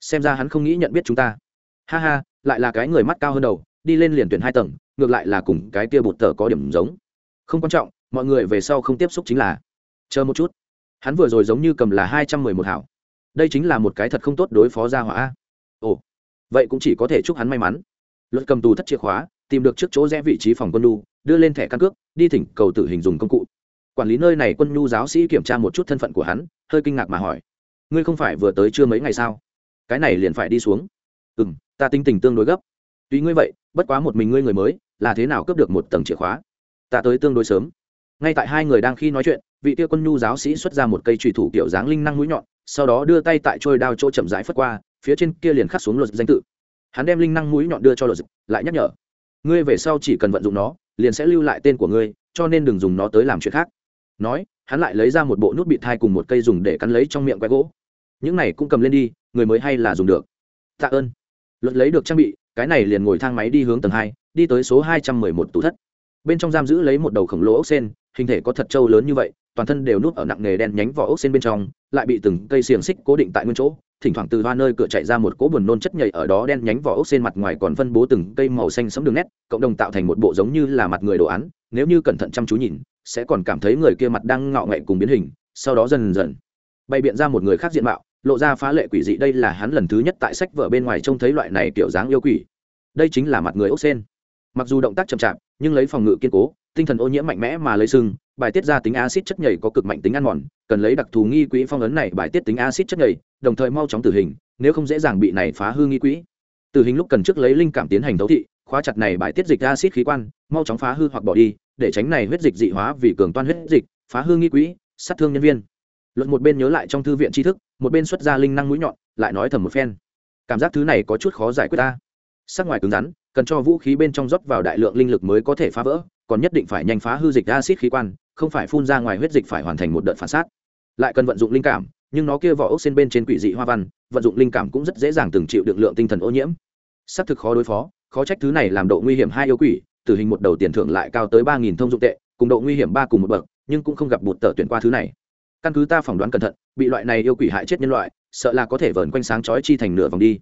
xem ra hắn không nghĩ nhận biết chúng ta. Ha ha, lại là cái người mắt cao hơn đầu, đi lên liền tuyển hai tầng, ngược lại là cùng cái kia bột tờ có điểm giống. Không quan trọng, mọi người về sau không tiếp xúc chính là chờ một chút. Hắn vừa rồi giống như cầm là hai trăm mười một hảo. Đây chính là một cái thật không tốt đối phó gia hỏa ồ, vậy cũng chỉ có thể chúc hắn may mắn. Luật cầm tù thất chìa khóa, tìm được trước chỗ rẽ vị trí phòng quân nhu, đưa lên thẻ căn cước, đi thỉnh cầu tử hình dùng công cụ. Quản lý nơi này quân nhu giáo sĩ kiểm tra một chút thân phận của hắn, hơi kinh ngạc mà hỏi. Ngươi không phải vừa tới chưa mấy ngày sao? Cái này liền phải đi xuống. Ừ m ta tinh tình tương đối gấp. Tuy ngươi vậy, bất quá một mình ngươi người mới, là thế nào cướp được một tầng chìa khóa? Ta tới tương đối sớm. Ngay tại hai người đang khi nói chuyện, vị tia quân nhu giáo sĩ xuất ra một cây trùy thủ kiểu dáng linh năng mũi nhọn, sau đó đưa tay tại trôi đao chỗ chậm rãi phất qua, phía trên kia liền khắc xuống luật danh tự. Hắn đem linh năng mũi nhọn đưa cho luật lại nhắc nhở, ngươi về sau chỉ cần vận dụng nó, liền sẽ lưu lại tên của ngươi, cho nên đừng dùng nó tới làm chuyện khác. Nói, hắn lại lấy ra một bộ nút bị thai cùng một cây dùng để cắn lấy trong miệng quái gỗ những này cũng cầm lên đi, người mới hay là dùng được. Tạ ơn. Luật lấy được trang bị, cái này liền ngồi thang máy đi hướng tầng hai, đi tới số hai trăm mười một tủ thất. Bên trong giam giữ lấy một đầu khổng lồ ốc sen, hình thể có thật trâu lớn như vậy, toàn thân đều núp ở nặng nghề đen nhánh vỏ ốc sen bên trong, lại bị từng cây xiềng xích cố định tại nguyên chỗ, thỉnh thoảng từ hoa nơi cửa chạy ra một cỗ buồn nôn chất nhảy ở đó đen nhánh vỏ ốc sen mặt ngoài còn phân bố từng cây màu xanh sẫm đường nét, cộng đồng tạo thành một bộ giống như là mặt người đồ án, nếu như cẩn thận chăm chú nhìn, sẽ còn cảm thấy người kia mặt đang ngạo nghệ cùng biến hình, sau đó dần dần bày biện ra một người khác diện mạo lộ ra phá lệ quỷ dị. Đây là hắn lần thứ nhất tại sách vở bên ngoài trông thấy loại này kiểu dáng yêu quỷ. Đây chính là mặt người ốc sen. Mặc dù động tác chậm chạp, nhưng lấy phòng ngự kiên cố, tinh thần ô nhiễm mạnh mẽ mà lấy sưng bài tiết ra tính acid chất nhầy có cực mạnh tính ăn mòn, cần lấy đặc thù nghi quỹ phong ấn này bài tiết tính acid chất nhầy, đồng thời mau chóng tử hình, nếu không dễ dàng bị này phá hư nghi quỹ. Tử hình lúc cần trước lấy linh cảm tiến hành thấu thị, khóa chặt này bài tiết dịch acid khí quan, mau chóng phá hư hoặc bỏ đi, để tránh này huyết dịch dị hóa vì cường toan huyết dịch, phá hư nghi quỹ, sát thương nhân viên luận một bên nhớ lại trong thư viện tri thức, một bên xuất ra linh năng mũi nhọn, lại nói thầm một phen. Cảm giác thứ này có chút khó giải quyết ta. Sắc ngoài cứng rắn, cần cho vũ khí bên trong rót vào đại lượng linh lực mới có thể phá vỡ, còn nhất định phải nhanh phá hư dịch acid khí quan, không phải phun ra ngoài huyết dịch phải hoàn thành một đợt phản sát lại cần vận dụng linh cảm, nhưng nó kia vỏ ốc xên bên trên quỷ dị hoa văn, vận dụng linh cảm cũng rất dễ dàng từng chịu được lượng tinh thần ô nhiễm. Xác thực khó đối phó, khó trách thứ này làm độ nguy hiểm hai yêu quỷ, tử hình một đầu tiền thưởng lại cao tới ba nghìn thông dụng tệ, cùng độ nguy hiểm ba cùng một bậc, nhưng cũng không gặp một tờ tuyển qua thứ này căn cứ ta phỏng đoán cẩn thận, bị loại này yêu quỷ hại chết nhân loại, sợ là có thể vờn quanh sáng chói chi thành nửa vòng đi.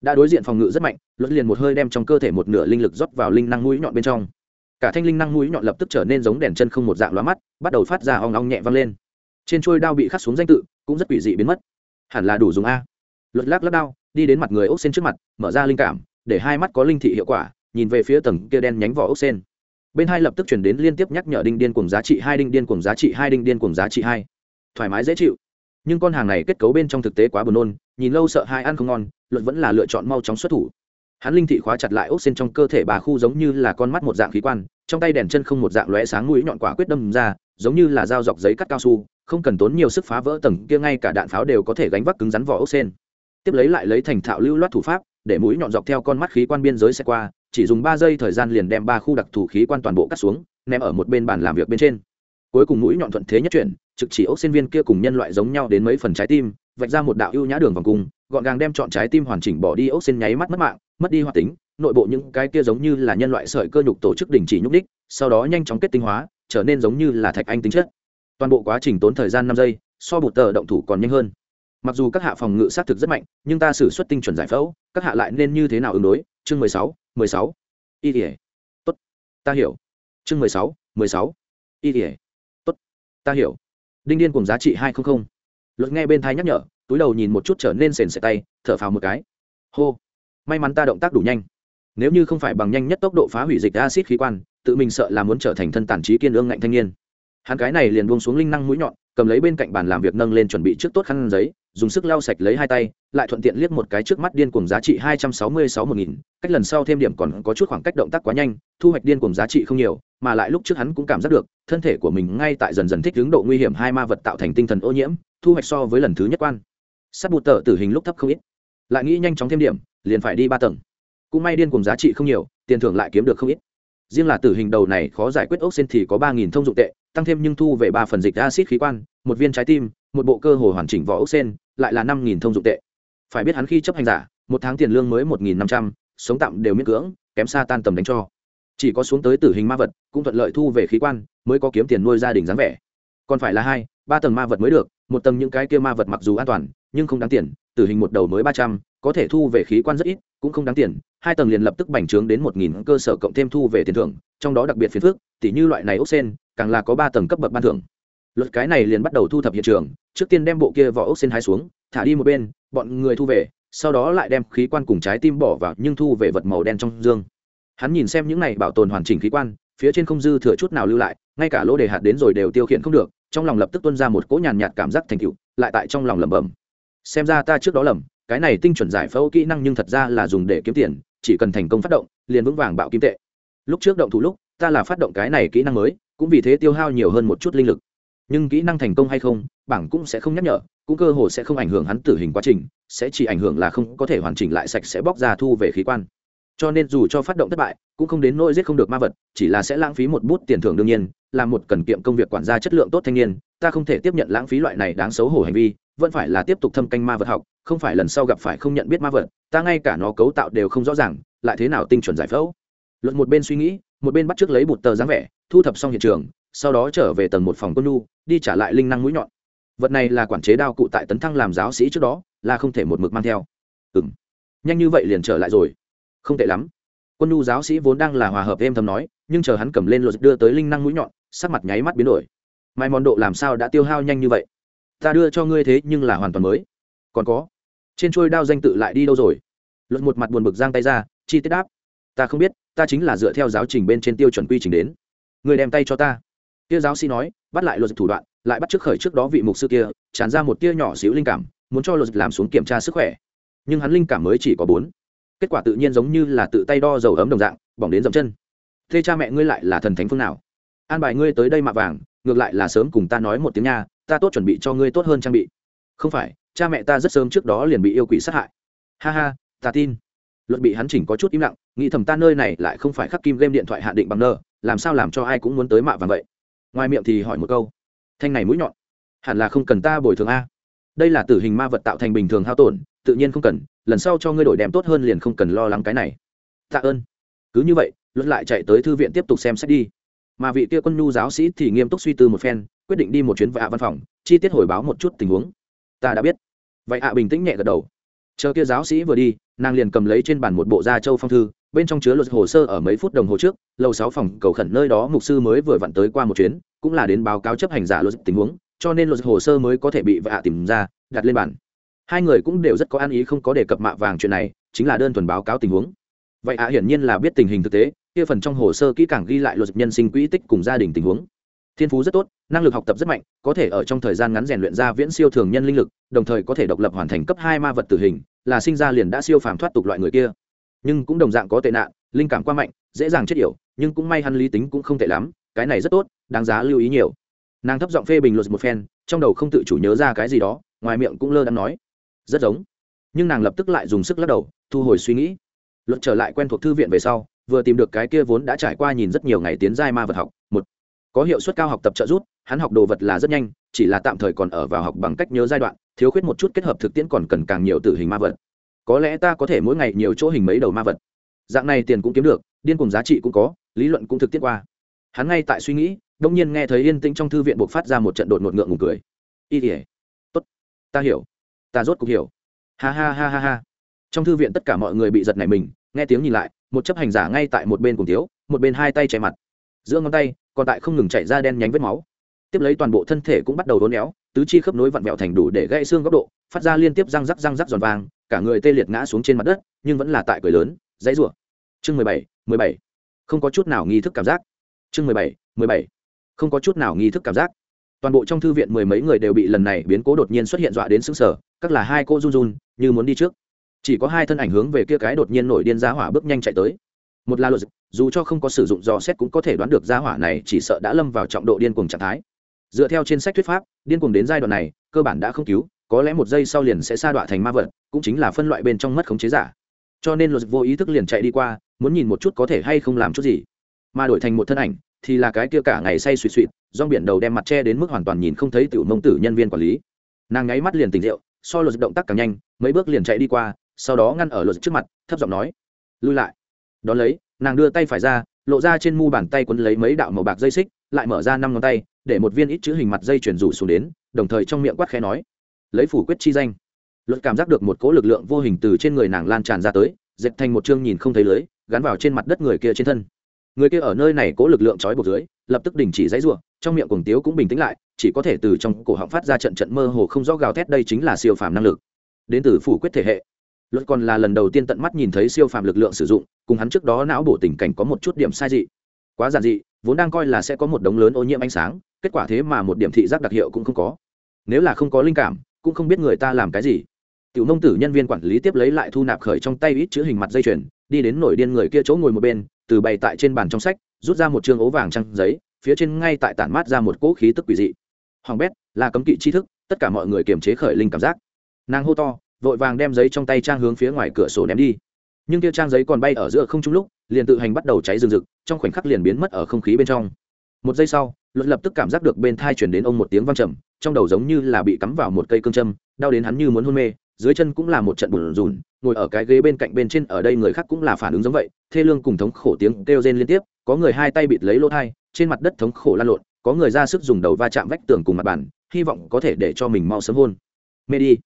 Đã đối diện phòng ngự rất mạnh luật liền một hơi đem trong cơ thể một nửa linh lực rót vào linh năng mũi nhọn bên trong. Cả thanh linh năng mũi nhọn lập tức trở nên giống đèn chân không một dạng lóa mắt, bắt đầu phát ra ong ong nhẹ vang lên. Trên trôi đao bị khắc xuống danh tự, cũng rất quỷ dị biến mất. Hẳn là đủ dùng a. Luật lắc lắc đao, đi đến mặt người ốc sen trước mặt, mở ra linh cảm, để hai mắt có linh thị hiệu quả, nhìn về phía tầng kia đen nhánh vỏ ốc sen. Bên hai lập tức chuyển đến liên tiếp nhắc nhở đinh điên cùng giá trị hai, đinh điên cùng giá trị hai, đinh điên cùng giá trị hai thoải mái dễ chịu. Nhưng con hàng này kết cấu bên trong thực tế quá buồn nôn, nhìn lâu sợ hai ăn không ngon, luật vẫn là lựa chọn mau chóng xuất thủ. Hắn linh thị khóa chặt lại ốc xên trong cơ thể bà khu giống như là con mắt một dạng khí quan, trong tay đèn chân không một dạng lóe sáng mũi nhọn quả quyết đâm ra, giống như là dao dọc giấy cắt cao su, không cần tốn nhiều sức phá vỡ tầng kia ngay cả đạn pháo đều có thể gánh vác cứng rắn vỏ ốc xên tiếp lấy lại lấy thành thạo lưu loát thủ pháp, để mũi nhọn dọc theo con mắt khí quan biên giới xe qua, chỉ dùng ba giây thời gian liền đem ba khu đặc thù khí quan toàn bộ cắt xuống, ném ở một bên bàn làm việc bên trên. Cuối cùng mũi nhọn thuận thế nhất chuyển trực chỉ ốc sinh viên kia cùng nhân loại giống nhau đến mấy phần trái tim, vạch ra một đạo ưu nhã đường vòng cung, gọn gàng đem chọn trái tim hoàn chỉnh bỏ đi ốc sinh nháy mắt mất mạng, mất đi hoạt tính, nội bộ những cái kia giống như là nhân loại sợi cơ nhục tổ chức đình chỉ nhúc đích sau đó nhanh chóng kết tinh hóa, trở nên giống như là thạch anh tính chất. Toàn bộ quá trình tốn thời gian năm giây, so bụt tờ động thủ còn nhanh hơn. Mặc dù các hạ phòng ngự xác thực rất mạnh, nhưng ta xử suất tinh chuẩn giải phẫu, các hạ lại nên như thế nào ứng đối? Chương mười sáu mười sáu. Y tỉa tốt. Ta hiểu. Chương mười sáu mười sáu. Y tỉa tốt. Ta hiểu đinh điên cùng giá trị hai trăm linh luật nghe bên thai nhắc nhở, túi đầu nhìn một chút trở nên sền sệt tay, thở phào một cái. Hô, may mắn ta động tác đủ nhanh. Nếu như không phải bằng nhanh nhất tốc độ phá hủy dịch acid khí quan, tự mình sợ là muốn trở thành thân tàn trí kiên ương ngạnh thanh niên. Hắn cái này liền buông xuống linh năng mũi nhọn cầm lấy bên cạnh bàn làm việc nâng lên chuẩn bị trước tốt khăn giấy, dùng sức lau sạch lấy hai tay, lại thuận tiện liếc một cái trước mắt điên cuồng giá trị hai trăm sáu mươi sáu một nghìn, cách lần sau thêm điểm còn có chút khoảng cách động tác quá nhanh, thu hoạch điên cuồng giá trị không nhiều, mà lại lúc trước hắn cũng cảm giác được, thân thể của mình ngay tại dần dần thích hướng độ nguy hiểm hai ma vật tạo thành tinh thần ô nhiễm, thu hoạch so với lần thứ nhất quan. Sắt bụt tờ tử hình lúc thấp không ít. Lại nghĩ nhanh chóng thêm điểm, liền phải đi ba tầng. Cũng may điên cuồng giá trị không nhiều, tiền thưởng lại kiếm được không ít riêng là tử hình đầu này khó giải quyết ốc sen thì có ba nghìn thông dụng tệ, tăng thêm nhưng thu về ba phần dịch acid khí quan, một viên trái tim, một bộ cơ hồ hoàn chỉnh vỏ ốc sen lại là năm nghìn thông dụng tệ. Phải biết hắn khi chấp hành giả, một tháng tiền lương mới một nghìn năm trăm, sống tạm đều miễn cưỡng, kém xa tan tầm đánh cho. Chỉ có xuống tới tử hình ma vật, cũng thuận lợi thu về khí quan, mới có kiếm tiền nuôi gia đình dáng vẻ. Còn phải là hai, ba tầng ma vật mới được, một tầng những cái kia ma vật mặc dù an toàn, nhưng không đáng tiền tử hình một đầu mới ba trăm, có thể thu về khí quan rất ít, cũng không đáng tiền, hai tầng liền lập tức bành trướng đến một nghìn cơ sở cộng thêm thu về tiền thưởng, trong đó đặc biệt phiền phức tỷ như loại này ốc sen, càng là có ba tầng cấp bậc ban thưởng. Luật cái này liền bắt đầu thu thập hiện trường, trước tiên đem bộ kia vỏ ốc sen hái xuống, thả đi một bên, bọn người thu về, sau đó lại đem khí quan cùng trái tim bỏ vào nhưng thu về vật màu đen trong dương. Hắn nhìn xem những này bảo tồn hoàn chỉnh khí quan, phía trên không dư thừa chút nào lưu lại, ngay cả lỗ đề hạt đến rồi đều tiêu khiển không được, trong lòng lập tức tuân ra một cỗ nhàn nhạt cảm giác thành tựu, lại tại trong lòng lẩm bẩm xem ra ta trước đó lầm, cái này tinh chuẩn giải phẫu kỹ năng nhưng thật ra là dùng để kiếm tiền, chỉ cần thành công phát động, liền vững vàng bạo kim tệ. Lúc trước động thủ lúc, ta là phát động cái này kỹ năng mới, cũng vì thế tiêu hao nhiều hơn một chút linh lực. Nhưng kỹ năng thành công hay không, bảng cũng sẽ không nhắc nhở, cũng cơ hồ sẽ không ảnh hưởng hắn tử hình quá trình, sẽ chỉ ảnh hưởng là không có thể hoàn chỉnh lại sạch sẽ bóc ra thu về khí quan. Cho nên dù cho phát động thất bại, cũng không đến nỗi giết không được ma vật, chỉ là sẽ lãng phí một bút tiền thưởng đương nhiên, là một cần kiệm công việc quản gia chất lượng tốt thanh niên, ta không thể tiếp nhận lãng phí loại này đáng xấu hổ hành vi vẫn phải là tiếp tục thâm canh ma vật học, không phải lần sau gặp phải không nhận biết ma vật, ta ngay cả nó cấu tạo đều không rõ ràng, lại thế nào tinh chuẩn giải phẫu? Luật một bên suy nghĩ, một bên bắt t r ư ớ c lấy bụt tờ dáng vẻ, thu thập xong hiện trường, sau đó trở về tầng một phòng quân nu đi trả lại linh năng mũi nhọn. Vật này là quản chế đao cụ tại tấn thăng làm giáo sĩ trước đó, là không thể một mực mang theo. Ừ m nhanh như vậy liền trở lại rồi. Không tệ lắm. Quân lu giáo sĩ vốn đang là hòa hợp êm thầm nói, nhưng chờ hắn cầm lên luật đưa tới linh năng mũi nhọn, sắc mặt nháy mắt biến đổi. Mai mòn độ làm sao đã tiêu hao nhanh như vậy? Ta đưa cho ngươi thế nhưng là hoàn toàn mới. Còn có, trên trôi đao danh tự lại đi đâu rồi? Luật một mặt buồn bực giang tay ra, chi tiết đáp. Ta không biết, ta chính là dựa theo giáo trình bên trên tiêu chuẩn quy trình đến. Người đem tay cho ta. Tia giáo sĩ nói, bắt lại luật thủ đoạn, lại bắt trước khởi trước đó vị mục sư kia, tràn ra một tia nhỏ xíu linh cảm, muốn cho luật làm xuống kiểm tra sức khỏe. Nhưng hắn linh cảm mới chỉ có bốn. Kết quả tự nhiên giống như là tự tay đo dầu ấm đồng dạng, bỏng đến dầm chân. Thế cha mẹ ngươi lại là thần thánh phương nào? An bài ngươi tới đây mạ vàng, ngược lại là sớm cùng ta nói một tiếng nha ta tốt chuẩn bị cho ngươi tốt hơn trang bị. Không phải, cha mẹ ta rất sớm trước đó liền bị yêu quỷ sát hại. Ha ha, ta tin. Luật bị hắn chỉnh có chút im lặng, nghĩ thầm ta nơi này lại không phải khắc kim game điện thoại hạ định bằng nơ, làm sao làm cho ai cũng muốn tới mạ vàng vậy? Ngoài miệng thì hỏi một câu. Thanh này mũi nhọn. Hẳn là không cần ta bồi thường a. Đây là tử hình ma vật tạo thành bình thường hao tổn, tự nhiên không cần, lần sau cho ngươi đổi đem tốt hơn liền không cần lo lắng cái này. Tạ ơn. Cứ như vậy, luật lại chạy tới thư viện tiếp tục xem xét đi. Mà vị kia quân nhu giáo sĩ thì nghiêm túc suy tư một phen quyết định đi một chuyến vạ văn phòng, chi tiết hồi báo một chút tình huống. Ta đã biết. Vậy ạ bình tĩnh nhẹ gật đầu. Chờ kia giáo sĩ vừa đi, nàng liền cầm lấy trên bàn một bộ da châu phong thư, bên trong chứa luật hồ sơ ở mấy phút đồng hồ trước, lầu sáu phòng cầu khẩn nơi đó mục sư mới vừa vặn tới qua một chuyến, cũng là đến báo cáo chấp hành giả luật tình huống, cho nên luật hồ sơ mới có thể bị vạ tìm ra, đặt lên bàn. Hai người cũng đều rất có an ý không có đề cập mạ vàng chuyện này, chính là đơn thuần báo cáo tình huống. Vậy ạ hiển nhiên là biết tình hình thực tế, kia phần trong hồ sơ kỹ càng ghi lại luật nhân sinh quỹ tích cùng gia đình tình huống thiên phú rất tốt, năng lực học tập rất mạnh, có thể ở trong thời gian ngắn rèn luyện ra viễn siêu thường nhân linh lực, đồng thời có thể độc lập hoàn thành cấp hai ma vật tử hình, là sinh ra liền đã siêu phàm thoát tục loại người kia. Nhưng cũng đồng dạng có tệ nạn, linh cảm qua mạnh, dễ dàng chết yểu, nhưng cũng may hắn lý tính cũng không tệ lắm, cái này rất tốt, đáng giá lưu ý nhiều. Nàng thấp giọng phê bình luật một phen, trong đầu không tự chủ nhớ ra cái gì đó, ngoài miệng cũng lơ đang nói, rất giống. Nhưng nàng lập tức lại dùng sức lắc đầu, thu hồi suy nghĩ. Luật trở lại quen thuộc thư viện về sau, vừa tìm được cái kia vốn đã trải qua nhìn rất nhiều ngày tiến giai ma vật học, một có hiệu suất cao học tập trợ giúp, hắn học đồ vật là rất nhanh, chỉ là tạm thời còn ở vào học bằng cách nhớ giai đoạn, thiếu khuyết một chút kết hợp thực tiễn còn cần càng nhiều tử hình ma vật. Có lẽ ta có thể mỗi ngày nhiều chỗ hình mấy đầu ma vật. Dạng này tiền cũng kiếm được, điên cùng giá trị cũng có, lý luận cũng thực tiễn qua. Hắn ngay tại suy nghĩ, đông nhiên nghe thấy yên tĩnh trong thư viện buộc phát ra một trận đột ngột ngượng ngùng cười. Y ỉa tốt, ta hiểu. Ta rốt cuộc hiểu. Ha ha ha ha ha. Trong thư viện tất cả mọi người bị giật này mình, nghe tiếng nhìn lại, một chấp hành giả ngay tại một bên cùng thiếu, một bên hai tay che mặt. Giữa ngón tay còn tại không ngừng chạy ra đen nhánh vết máu. Tiếp lấy toàn bộ thân thể cũng bắt đầu đốn éo, tứ chi khớp nối vặn vẹo thành đủ để gãy xương góc độ, phát ra liên tiếp răng rắc răng rắc giòn vàng, cả người tê liệt ngã xuống trên mặt đất, nhưng vẫn là tại cười lớn, dãy rủa. Chương mười bảy mười bảy. Không có chút nào nghi thức cảm giác. Chương mười bảy mười bảy. Không có chút nào nghi thức cảm giác. Toàn bộ trong thư viện mười mấy người đều bị lần này biến cố đột nhiên xuất hiện dọa đến sững sờ, các là hai cô run run, như muốn đi trước. Chỉ có hai thân ảnh hướng về kia cái đột nhiên nổi điên giá hỏa bước nhanh chạy tới một là luật dù cho không có sử dụng dò xét cũng có thể đoán được gia hỏa này chỉ sợ đã lâm vào trọng độ điên cuồng trạng thái. Dựa theo trên sách thuyết pháp, điên cuồng đến giai đoạn này, cơ bản đã không cứu, có lẽ một giây sau liền sẽ sa đọa thành ma vật, cũng chính là phân loại bên trong mất khống chế giả. Cho nên luật vô ý thức liền chạy đi qua, muốn nhìn một chút có thể hay không làm chút gì. Mà đổi thành một thân ảnh, thì là cái kia cả ngày say suỵ suỵ do biển đầu đem mặt che đến mức hoàn toàn nhìn không thấy tiểu mông tử nhân viên quản lý. Nàng ngáy mắt liền tỉnh rượu, so luật động tác càng nhanh, mấy bước liền chạy đi qua, sau đó ngăn ở luật trước mặt, thấp giọng nói, lui lại đón lấy, nàng đưa tay phải ra, lộ ra trên mu bàn tay quấn lấy mấy đạo màu bạc dây xích, lại mở ra năm ngón tay, để một viên ít chữ hình mặt dây chuyển rủ xuống đến, đồng thời trong miệng quát khẽ nói, lấy phủ quyết chi danh. Luật cảm giác được một cỗ lực lượng vô hình từ trên người nàng lan tràn ra tới, dệt thành một chương nhìn không thấy lưới, gắn vào trên mặt đất người kia trên thân. Người kia ở nơi này cỗ lực lượng trói buộc dưới, lập tức đình chỉ dãy ruộng trong miệng cuồng tiếu cũng bình tĩnh lại, chỉ có thể từ trong cổ họng phát ra trận trận mơ hồ không rõ gào thét, đây chính là siêu phàm năng lực. Đến từ phủ quyết thể hệ luật còn là lần đầu tiên tận mắt nhìn thấy siêu phàm lực lượng sử dụng, cùng hắn trước đó não bổ tình cảnh có một chút điểm sai dị. Quá giản dị, vốn đang coi là sẽ có một đống lớn ô nhiễm ánh sáng, kết quả thế mà một điểm thị giác đặc hiệu cũng không có. Nếu là không có linh cảm, cũng không biết người ta làm cái gì. Tiểu nông tử nhân viên quản lý tiếp lấy lại thu nạp khởi trong tay ít chữ hình mặt dây chuyền, đi đến nổi điên người kia chỗ ngồi một bên, từ bày tại trên bàn trong sách, rút ra một chương ố vàng trăng giấy, phía trên ngay tại tản mát ra một cỗ khí tức quỷ dị. Hoàng bét là cấm kỵ tri thức, tất cả mọi người kiềm chế khởi linh cảm giác. Nàng hô to vội vàng đem giấy trong tay trang hướng phía ngoài cửa sổ ném đi. Nhưng kia trang giấy còn bay ở giữa không trung lúc, liền tự hành bắt đầu cháy rừng rực, trong khoảnh khắc liền biến mất ở không khí bên trong. Một giây sau, luật lập tức cảm giác được bên thai chuyển đến ông một tiếng văng trầm, trong đầu giống như là bị cắm vào một cây cương châm, đau đến hắn như muốn hôn mê, dưới chân cũng là một trận bùn rùn, ngồi ở cái ghế bên cạnh bên trên ở đây người khác cũng là phản ứng giống vậy, thê lương cùng thống khổ tiếng kêu rên liên tiếp, có người hai tay bịt lấy lỗ thai, trên mặt đất thống khổ lan lộn, có người ra sức dùng đầu va chạm vách tường cùng mặt bàn, hy vọng có thể để cho mình mau sớm hôn. Mê đi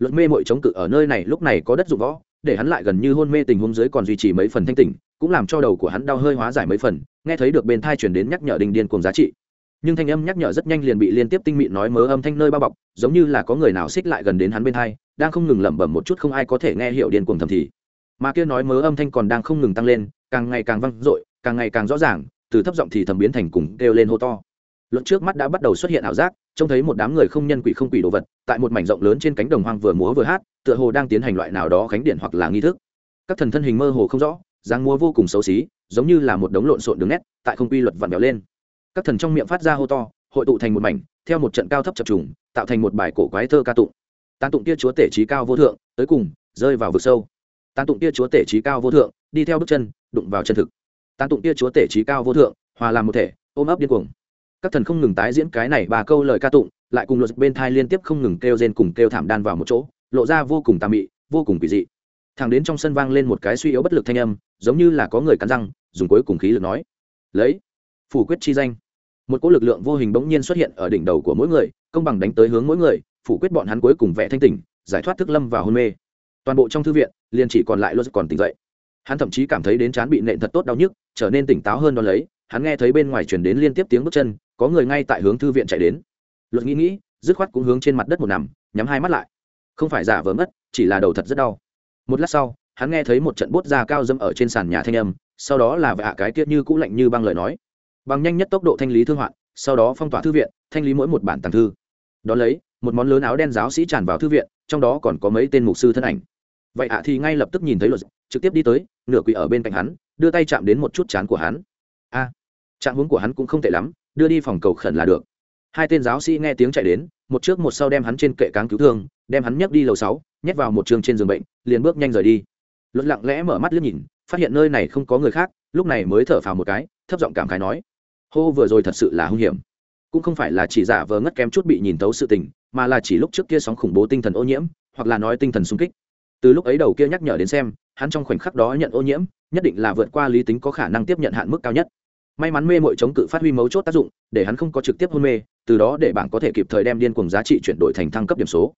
luật mê mội chống cự ở nơi này lúc này có đất dụng võ, để hắn lại gần như hôn mê tình huống dưới còn duy trì mấy phần thanh tỉnh, cũng làm cho đầu của hắn đau hơi hóa giải mấy phần, nghe thấy được bên thai chuyển đến nhắc nhở đình điên cùng giá trị. Nhưng thanh âm nhắc nhở rất nhanh liền bị liên tiếp tinh mịn nói mớ âm thanh nơi bao bọc, giống như là có người nào xích lại gần đến hắn bên thai, đang không ngừng lẩm bẩm một chút không ai có thể nghe hiểu điên cuồng thầm thì. Mà kia nói mớ âm thanh còn đang không ngừng tăng lên, càng ngày càng vang dội, càng ngày càng rõ ràng, từ thấp giọng thì thầm biến thành cùng kêu lên hô to. Luận trước mắt đã bắt đầu xuất hiện ảo giác trông thấy một đám người không nhân quỷ không quỷ đồ vật, tại một mảnh rộng lớn trên cánh đồng hoang vừa múa vừa hát, tựa hồ đang tiến hành loại nào đó khánh điện hoặc là nghi thức. Các thần thân hình mơ hồ không rõ, dáng múa vô cùng xấu xí, giống như là một đống lộn xộn đường nét, tại không quy luật vặn vẹo lên. Các thần trong miệng phát ra hô to, hội tụ thành một mảnh, theo một trận cao thấp chập trùng, tạo thành một bài cổ quái thơ ca tụng. Tán tụng tia chúa tể trí cao vô thượng, tới cùng, rơi vào vực sâu. Tán tụng tia chúa tể trí cao vô thượng, đi theo bước chân, đụng vào chân thực. Tán tụng tia chúa tể trí cao vô thượng, hòa làm một thể, ôm ấp điên cuồng các thần không ngừng tái diễn cái này ba câu lời ca tụng, lại cùng luật bên thai liên tiếp không ngừng kêu rên cùng kêu thảm đan vào một chỗ, lộ ra vô cùng tà mị, vô cùng quỷ dị. Thằng đến trong sân vang lên một cái suy yếu bất lực thanh âm, giống như là có người cắn răng, dùng cuối cùng khí lực nói, lấy, phủ quyết chi danh. Một cỗ lực lượng vô hình bỗng nhiên xuất hiện ở đỉnh đầu của mỗi người, công bằng đánh tới hướng mỗi người, phủ quyết bọn hắn cuối cùng vẽ thanh tỉnh, giải thoát thức lâm và hôn mê. Toàn bộ trong thư viện, liền chỉ còn lại luật còn tỉnh dậy. Hắn thậm chí cảm thấy đến chán bị nện thật tốt đau nhức, trở nên tỉnh táo hơn đo lấy, hắn nghe thấy bên ngoài chuyển đến liên tiếp tiếng bước chân có người ngay tại hướng thư viện chạy đến. Luật nghĩ nghĩ dứt khoát cũng hướng trên mặt đất một nằm nhắm hai mắt lại. Không phải giả vờ mất chỉ là đầu thật rất đau. Một lát sau hắn nghe thấy một trận bút da cao dâm ở trên sàn nhà thanh âm sau đó là vạ cái tiết như cũ lạnh như băng lời nói. Bằng nhanh nhất tốc độ thanh lý thương hoạn sau đó phong tỏa thư viện thanh lý mỗi một bản tàng thư. Đón lấy một món lớn áo đen giáo sĩ tràn vào thư viện trong đó còn có mấy tên mục sư thân ảnh. Vậy ạ thì ngay lập tức nhìn thấy luật trực tiếp đi tới nửa quỳ ở bên cạnh hắn đưa tay chạm đến một chút chán của hắn. A à, trạng hướng của hắn cũng không tệ lắm đưa đi phòng cầu khẩn là được. Hai tên giáo sĩ nghe tiếng chạy đến, một trước một sau đem hắn trên kệ cáng cứu thương, đem hắn nhấc đi lầu sáu, nhét vào một trường trên giường bệnh, liền bước nhanh rời đi. Luật lặng lẽ mở mắt liếc nhìn, phát hiện nơi này không có người khác, lúc này mới thở phào một cái, thấp giọng cảm khái nói, hô, vừa rồi thật sự là hung hiểm. Cũng không phải là chỉ giả vờ ngất kém chút bị nhìn tấu sự tình, mà là chỉ lúc trước kia sóng khủng bố tinh thần ô nhiễm, hoặc là nói tinh thần sung kích. Từ lúc ấy đầu kia nhắc nhở đến xem, hắn trong khoảnh khắc đó nhận ô nhiễm, nhất định là vượt qua lý tính có khả năng tiếp nhận hạn mức cao nhất may mắn mê mội chống cự phát huy mấu chốt tác dụng, để hắn không có trực tiếp hôn mê, từ đó để bảng có thể kịp thời đem điên cùng giá trị chuyển đổi thành thăng cấp điểm số.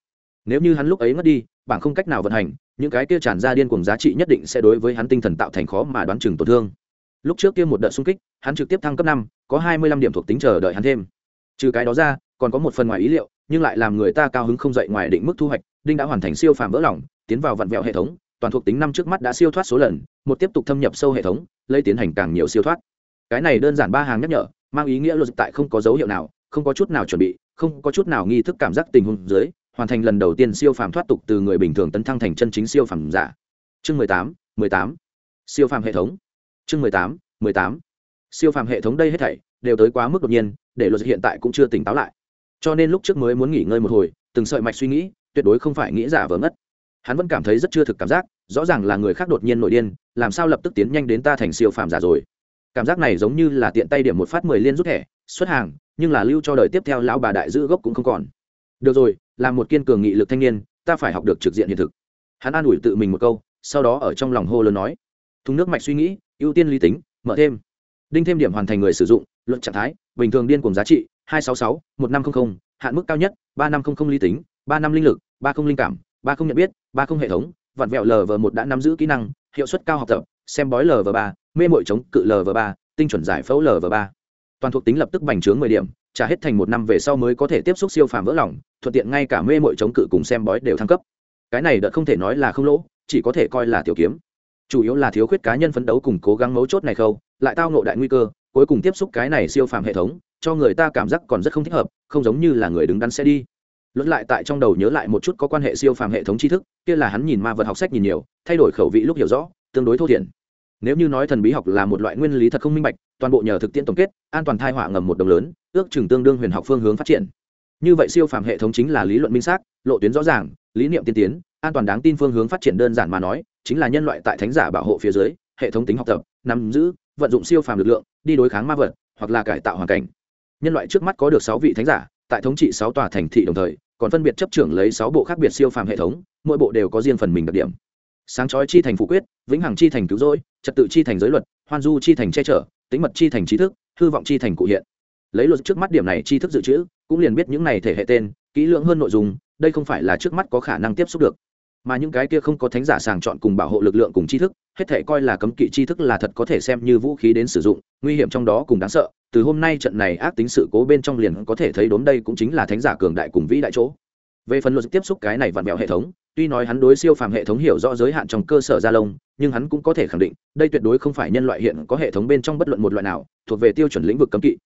Nếu như hắn lúc ấy ngất đi, bảng không cách nào vận hành, những cái kia tràn ra điên cùng giá trị nhất định sẽ đối với hắn tinh thần tạo thành khó mà đoán chừng tổn thương. Lúc trước kia một đợt xung kích, hắn trực tiếp thăng cấp năm, có hai mươi lăm điểm thuộc tính chờ đợi hắn thêm. Trừ cái đó ra, còn có một phần ngoài ý liệu, nhưng lại làm người ta cao hứng không dậy ngoài định mức thu hoạch, đinh đã hoàn thành siêu phàm vỡ lỏng tiến vào vặn vẹo hệ thống, toàn thuộc tính năm trước mắt đã siêu thoát số lần, một tiếp tục thâm nhập sâu hệ thống, lấy tiến hành càng nhiều siêu thoát cái này đơn giản ba hàng nhắc nhở, mang ý nghĩa luật tại không có dấu hiệu nào, không có chút nào chuẩn bị, không có chút nào nghi thức cảm giác tình huống dưới, hoàn thành lần đầu tiên siêu phàm thoát tục từ người bình thường tấn thăng thành chân chính siêu phàm giả. Chương mười tám mười tám. Siêu phàm hệ thống. Chương mười tám mười tám. Siêu phàm hệ thống đây hết thảy đều tới quá mức đột nhiên, để luật hiện tại cũng chưa tỉnh táo lại. Cho nên lúc trước mới muốn nghỉ ngơi một hồi, từng sợi mạch suy nghĩ, tuyệt đối không phải nghĩ giả vờ ngất. Hắn vẫn cảm thấy rất chưa thực cảm giác, rõ ràng là người khác đột nhiên nội điên, làm sao lập tức tiến nhanh đến ta thành siêu phàm giả rồi cảm giác này giống như là tiện tay điểm một phát mười liên rút thẻ, xuất hàng, nhưng là lưu cho đời tiếp theo lão bà đại giữ gốc cũng không còn. Được rồi, là một kiên cường nghị lực thanh niên, ta phải học được trực diện hiện thực. Hắn an ủi tự mình một câu, sau đó ở trong lòng hô lớn nói. Thùng nước mạch suy nghĩ, ưu tiên lý tính, mở thêm. Đinh thêm điểm hoàn thành người sử dụng, luận trạng thái, bình thường điên cùng giá trị, hai trăm sáu mươi sáu, một năm trăm linh hạn mức cao nhất, ba năm trăm linh lý tính, ba năm linh lực, ba không linh cảm, ba không nhận biết, ba không hệ thống, vặn vẹo lv một đã nắm giữ kỹ năng, hiệu suất cao học tập, xem bói lv ba mê mội chống cự lv ba tinh chuẩn giải phẫu lv ba. Toàn thuộc tính lập tức bành trướng mười điểm trả hết thành một năm về sau mới có thể tiếp xúc siêu phàm vỡ lỏng, thuận tiện ngay cả mê mội chống cự cùng xem bói đều thăng cấp. Cái này đợt không thể nói là không lỗ chỉ có thể coi là tiểu kiếm. Chủ yếu là thiếu khuyết cá nhân phấn đấu cùng cố gắng mấu chốt này khâu lại tao nộ đại nguy cơ cuối cùng tiếp xúc cái này siêu phàm hệ thống cho người ta cảm giác còn rất không thích hợp không giống như là người đứng đắn sẽ đi. Luận lại tại trong đầu nhớ lại một chút có quan hệ siêu phàm hệ thống tri thức kia là hắn nhìn ma vật học sách nhìn nhiều thay đổi khẩu vị lúc hiểu rõ tương đối thô thiển nếu như nói thần bí học là một loại nguyên lý thật không minh bạch, toàn bộ nhờ thực tiễn tổng kết, an toàn thai họa ngầm một đồng lớn, ước chừng tương đương huyền học phương hướng phát triển. Như vậy siêu phàm hệ thống chính là lý luận minh xác, lộ tuyến rõ ràng, lý niệm tiên tiến, an toàn đáng tin phương hướng phát triển đơn giản mà nói, chính là nhân loại tại thánh giả bảo hộ phía dưới, hệ thống tính học tập, nắm giữ, vận dụng siêu phàm lực lượng, đi đối kháng ma vật, hoặc là cải tạo hoàn cảnh. Nhân loại trước mắt có được sáu vị thánh giả, tại thống trị sáu tòa thành thị đồng thời, còn phân biệt chấp trưởng lấy sáu bộ khác biệt siêu phàm hệ thống, mỗi bộ đều có riêng phần mình đặc điểm sáng chói chi thành phủ quyết, vĩnh hằng chi thành cứu rỗi, trật tự chi thành giới luật, hoan du chi thành che chở tính mật chi thành trí thức, hư vọng chi thành cụ hiện. Lấy luật trước mắt điểm này chi thức dự trữ, cũng liền biết những này thể hệ tên, kỹ lưỡng hơn nội dung, đây không phải là trước mắt có khả năng tiếp xúc được. Mà những cái kia không có thánh giả sàng chọn cùng bảo hộ lực lượng cùng tri thức, hết thể coi là cấm kỵ tri thức là thật có thể xem như vũ khí đến sử dụng, nguy hiểm trong đó cùng đáng sợ. Từ hôm nay trận này ác tính sự cố bên trong liền có thể thấy đốn đây cũng chính là thánh giả cường đại cùng vĩ đại chỗ về phần luật tiếp xúc cái này vặn vẹo hệ thống, tuy nói hắn đối siêu phàm hệ thống hiểu rõ giới hạn trong cơ sở gia lông, nhưng hắn cũng có thể khẳng định, đây tuyệt đối không phải nhân loại hiện có hệ thống bên trong bất luận một loại nào, thuộc về tiêu chuẩn lĩnh vực cấm kỵ.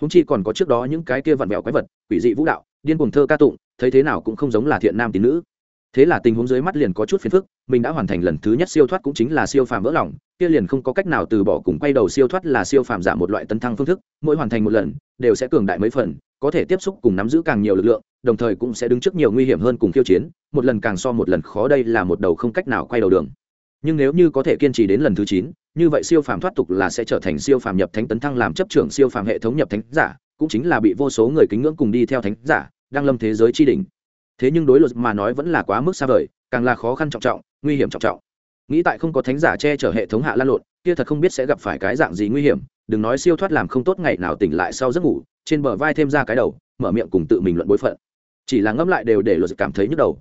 Húng chi còn có trước đó những cái kia vặn vẹo quái vật, quỷ dị vũ đạo, điên cuồng thơ ca tụng, thấy thế nào cũng không giống là thiện nam tín nữ thế là tình huống dưới mắt liền có chút phiền phức, mình đã hoàn thành lần thứ nhất siêu thoát cũng chính là siêu phàm vỡ lòng, kia liền không có cách nào từ bỏ cùng quay đầu siêu thoát là siêu phàm giả một loại tấn thăng phương thức, mỗi hoàn thành một lần, đều sẽ cường đại mấy phần, có thể tiếp xúc cùng nắm giữ càng nhiều lực lượng, đồng thời cũng sẽ đứng trước nhiều nguy hiểm hơn cùng khiêu chiến, một lần càng so một lần khó đây là một đầu không cách nào quay đầu đường. Nhưng nếu như có thể kiên trì đến lần thứ chín, như vậy siêu phàm thoát tục là sẽ trở thành siêu phàm nhập thánh tấn thăng làm chấp trưởng siêu phàm hệ thống nhập thánh giả, cũng chính là bị vô số người kính ngưỡng cùng đi theo thánh giả, đang lâm thế giới tri đỉnh thế nhưng đối luật mà nói vẫn là quá mức xa vời, càng là khó khăn trọng trọng, nguy hiểm trọng trọng. Nghĩ tại không có thánh giả che chở hệ thống hạ lan lộn, kia thật không biết sẽ gặp phải cái dạng gì nguy hiểm, đừng nói siêu thoát làm không tốt ngày nào tỉnh lại sau giấc ngủ, trên bờ vai thêm ra cái đầu, mở miệng cùng tự mình luận bối phận. Chỉ là ngẫm lại đều để luật cảm thấy nhức đầu.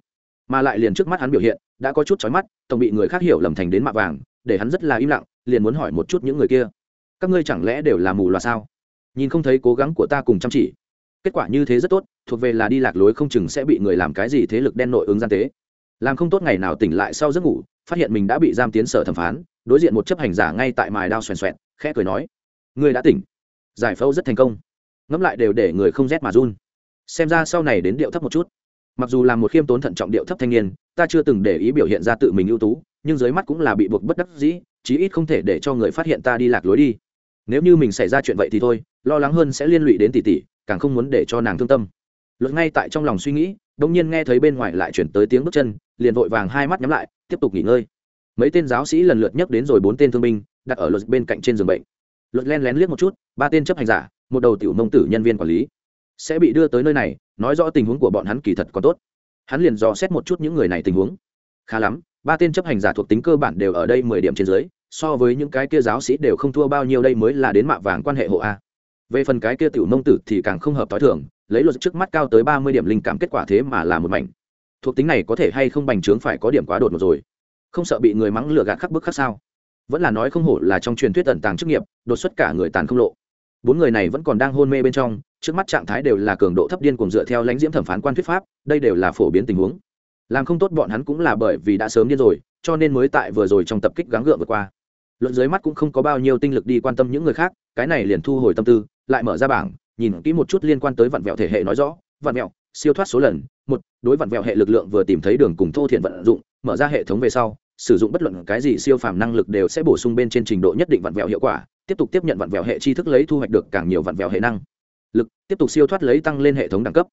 Mà lại liền trước mắt hắn biểu hiện, đã có chút chói mắt, tổng bị người khác hiểu lầm thành đến mạ vàng, để hắn rất là im lặng, liền muốn hỏi một chút những người kia. Các ngươi chẳng lẽ đều là mù loà sao? Nhìn không thấy cố gắng của ta cùng chăm chỉ kết quả như thế rất tốt, thuộc về là đi lạc lối không chừng sẽ bị người làm cái gì thế lực đen nội ứng gian tế. Làm không tốt ngày nào tỉnh lại sau giấc ngủ, phát hiện mình đã bị giam tiến sở thẩm phán, đối diện một chấp hành giả ngay tại mài đao xoèn xoẹn, khẽ cười nói người đã tỉnh. Giải phẫu rất thành công. Ngẫm lại đều để người không rét mà run. Xem ra sau này đến điệu thấp một chút. Mặc dù là một khiêm tốn thận trọng điệu thấp thanh niên, ta chưa từng để ý biểu hiện ra tự mình ưu tú, nhưng dưới mắt cũng là bị buộc bất đắc dĩ, chí ít không thể để cho người phát hiện ta đi lạc lối đi. Nếu như mình xảy ra chuyện vậy thì thôi lo lắng hơn sẽ liên lụy đến tỷ tỷ, càng không muốn để cho nàng thương tâm. Luật ngay tại trong lòng suy nghĩ đông nhiên nghe thấy bên ngoài lại chuyển tới tiếng bước chân, liền vội vàng hai mắt nhắm lại, tiếp tục nghỉ ngơi. Mấy tên giáo sĩ lần lượt nhấc đến rồi bốn tên thương binh, đặt ở luật bên cạnh trên giường bệnh. Luật len lén liếc một chút, ba tên chấp hành giả, một đầu tiểu nông tử nhân viên quản lý. Sẽ bị đưa tới nơi này, nói rõ tình huống của bọn hắn kỳ thật còn tốt. Hắn liền dò xét một chút những người này tình huống. Khá lắm, ba tên chấp hành giả thuộc tính cơ bản đều ở đây mười điểm trên dưới, so với những cái kia giáo sĩ đều không thua bao nhiêu đây mới là đến mạ vàng quan hệ hộ a về phần cái kia tiểu nông tử thì càng không hợp t h i thường, lấy luật trước mắt cao tới ba mươi điểm linh cảm kết quả thế mà là một mảnh. Thuộc tính này có thể hay không bành trướng phải có điểm quá đột một rồi. Không sợ bị người mắng lừa gạt khắc bức khắc sao? Vẫn là nói không hổ là trong truyền thuyết tận tàng chức nghiệp, đột xuất cả người tàn không lộ. Bốn người này vẫn còn đang hôn mê bên trong, trước mắt trạng thái đều là cường độ thấp điên cùng dựa theo lãnh diễm thẩm phán quan thuyết pháp, đây đều là phổ biến tình huống. Làm không tốt bọn hắn cũng là bởi vì đã sớm điên rồi, cho nên mới tại vừa rồi trong tập kích gắng gượng vượt qua. Luận dưới mắt cũng không có bao nhiêu tinh lực đi quan tâm những người khác, cái này liền thu hồi tâm tư lại mở ra bảng, nhìn kỹ một chút liên quan tới vặn vẹo thể hệ nói rõ, vặn vẹo, siêu thoát số lần, một, đối vặn vẹo hệ lực lượng vừa tìm thấy đường cùng thô thiện vận dụng, mở ra hệ thống về sau, sử dụng bất luận cái gì siêu phàm năng lực đều sẽ bổ sung bên trên trình độ nhất định vặn vẹo hiệu quả, tiếp tục tiếp nhận vặn vẹo hệ tri thức lấy thu hoạch được càng nhiều vặn vẹo hệ năng. Lực, tiếp tục siêu thoát lấy tăng lên hệ thống đẳng cấp.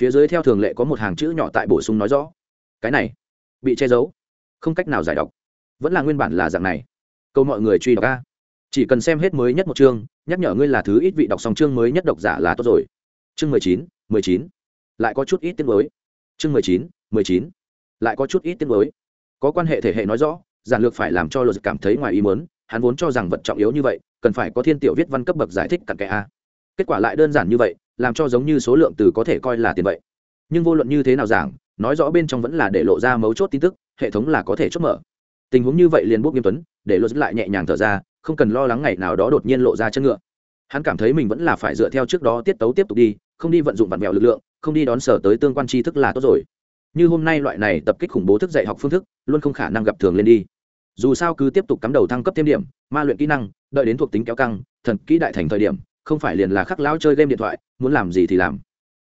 Phía dưới theo thường lệ có một hàng chữ nhỏ tại bổ sung nói rõ. Cái này, bị che giấu. Không cách nào giải đọc. Vẫn là nguyên bản là dạng này. Câu mọi người truy đọc ca chỉ cần xem hết mới nhất một chương nhắc nhở ngươi là thứ ít vị đọc xong chương mới nhất độc giả là tốt rồi. Chương mười chín mười chín. Lại có chút ít tiếng mới. Chương mười chín mười chín. Lại có chút ít tiếng mới. Có quan hệ thể hệ nói rõ, giản lược phải làm cho luật cảm thấy ngoài ý muốn, hắn vốn cho rằng vật trọng yếu như vậy, cần phải có thiên tiểu viết văn cấp bậc giải thích cặn kẽ a. Kết quả lại đơn giản như vậy, làm cho giống như số lượng từ có thể coi là tiền vậy. Nhưng vô luận như thế nào giảng, nói rõ bên trong vẫn là để lộ ra mấu chốt tin tức, hệ thống là có thể chốt mở. Tình huống như vậy liền bốc nghiêm tuấn, để luật lại nhẹ nhàng thở ra không cần lo lắng ngày nào đó đột nhiên lộ ra chân ngựa. Hắn cảm thấy mình vẫn là phải dựa theo trước đó tiết tấu tiếp tục đi, không đi vận dụng vặn vẹo lực lượng, không đi đón sở tới tương quan tri thức là tốt rồi. Như hôm nay loại này tập kích khủng bố thức dạy học phương thức, luôn không khả năng gặp thường lên đi. Dù sao cứ tiếp tục cắm đầu thăng cấp thêm điểm, ma luyện kỹ năng, đợi đến thuộc tính kéo căng, thần kỹ đại thành thời điểm, không phải liền là khắc lão chơi game điện thoại, muốn làm gì thì làm.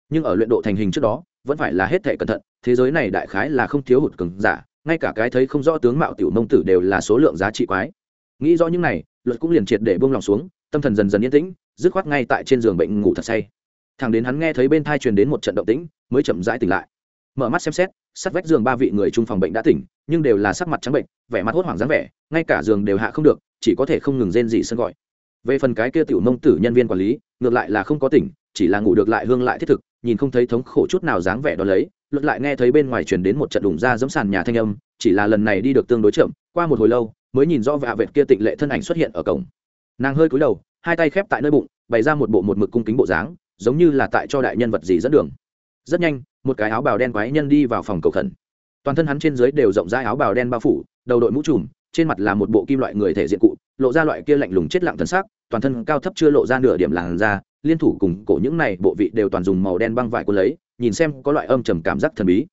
Nhưng ở luyện độ thành hình trước đó, vẫn phải là hết thể cẩn thận, thế giới này đại khái là không thiếu hụt cứng giả, ngay cả cái thấy không rõ tướng mạo tiểu nông tử đều là số lượng giá trị quái nghĩ rõ những này, luật cũng liền triệt để buông lòng xuống, tâm thần dần dần yên tĩnh, dứt khoát ngay tại trên giường bệnh ngủ thật say. Thằng đến hắn nghe thấy bên thai truyền đến một trận động tĩnh, mới chậm rãi tỉnh lại. Mở mắt xem xét, sát vách giường ba vị người chung phòng bệnh đã tỉnh, nhưng đều là sắc mặt trắng bệnh, vẻ mặt hốt hoảng dáng vẻ, ngay cả giường đều hạ không được, chỉ có thể không ngừng rên gì sân gọi. Về phần cái kia tiểu nông tử nhân viên quản lý, ngược lại là không có tỉnh, chỉ là ngủ được lại hương lại thiết thực, nhìn không thấy thống khổ chút nào dáng vẻ đó lấy, luật lại nghe thấy bên ngoài truyền đến một trận đùng ra dẫm sàn nhà thanh âm, chỉ là lần này đi được tương đối chậm, qua một hồi lâu mới nhìn rõ vạ vệt kia tịnh lệ thân ảnh xuất hiện ở cổng. Nàng hơi cúi đầu, hai tay khép tại nơi bụng, bày ra một bộ một mực cung kính bộ dáng, giống như là tại cho đại nhân vật gì dẫn đường. Rất nhanh, một cái áo bào đen quái nhân đi vào phòng cầu khẩn. Toàn thân hắn trên dưới đều rộng rãi áo bào đen bao phủ, đầu đội mũ trùm, trên mặt là một bộ kim loại người thể diện cụ, lộ ra loại kia lạnh lùng chết lặng thân xác toàn thân cao thấp chưa lộ ra nửa điểm làn da, liên thủ cùng cổ những này bộ vị đều toàn dùng màu đen băng vải quân lấy, nhìn xem có loại âm trầm cảm giác thần bí.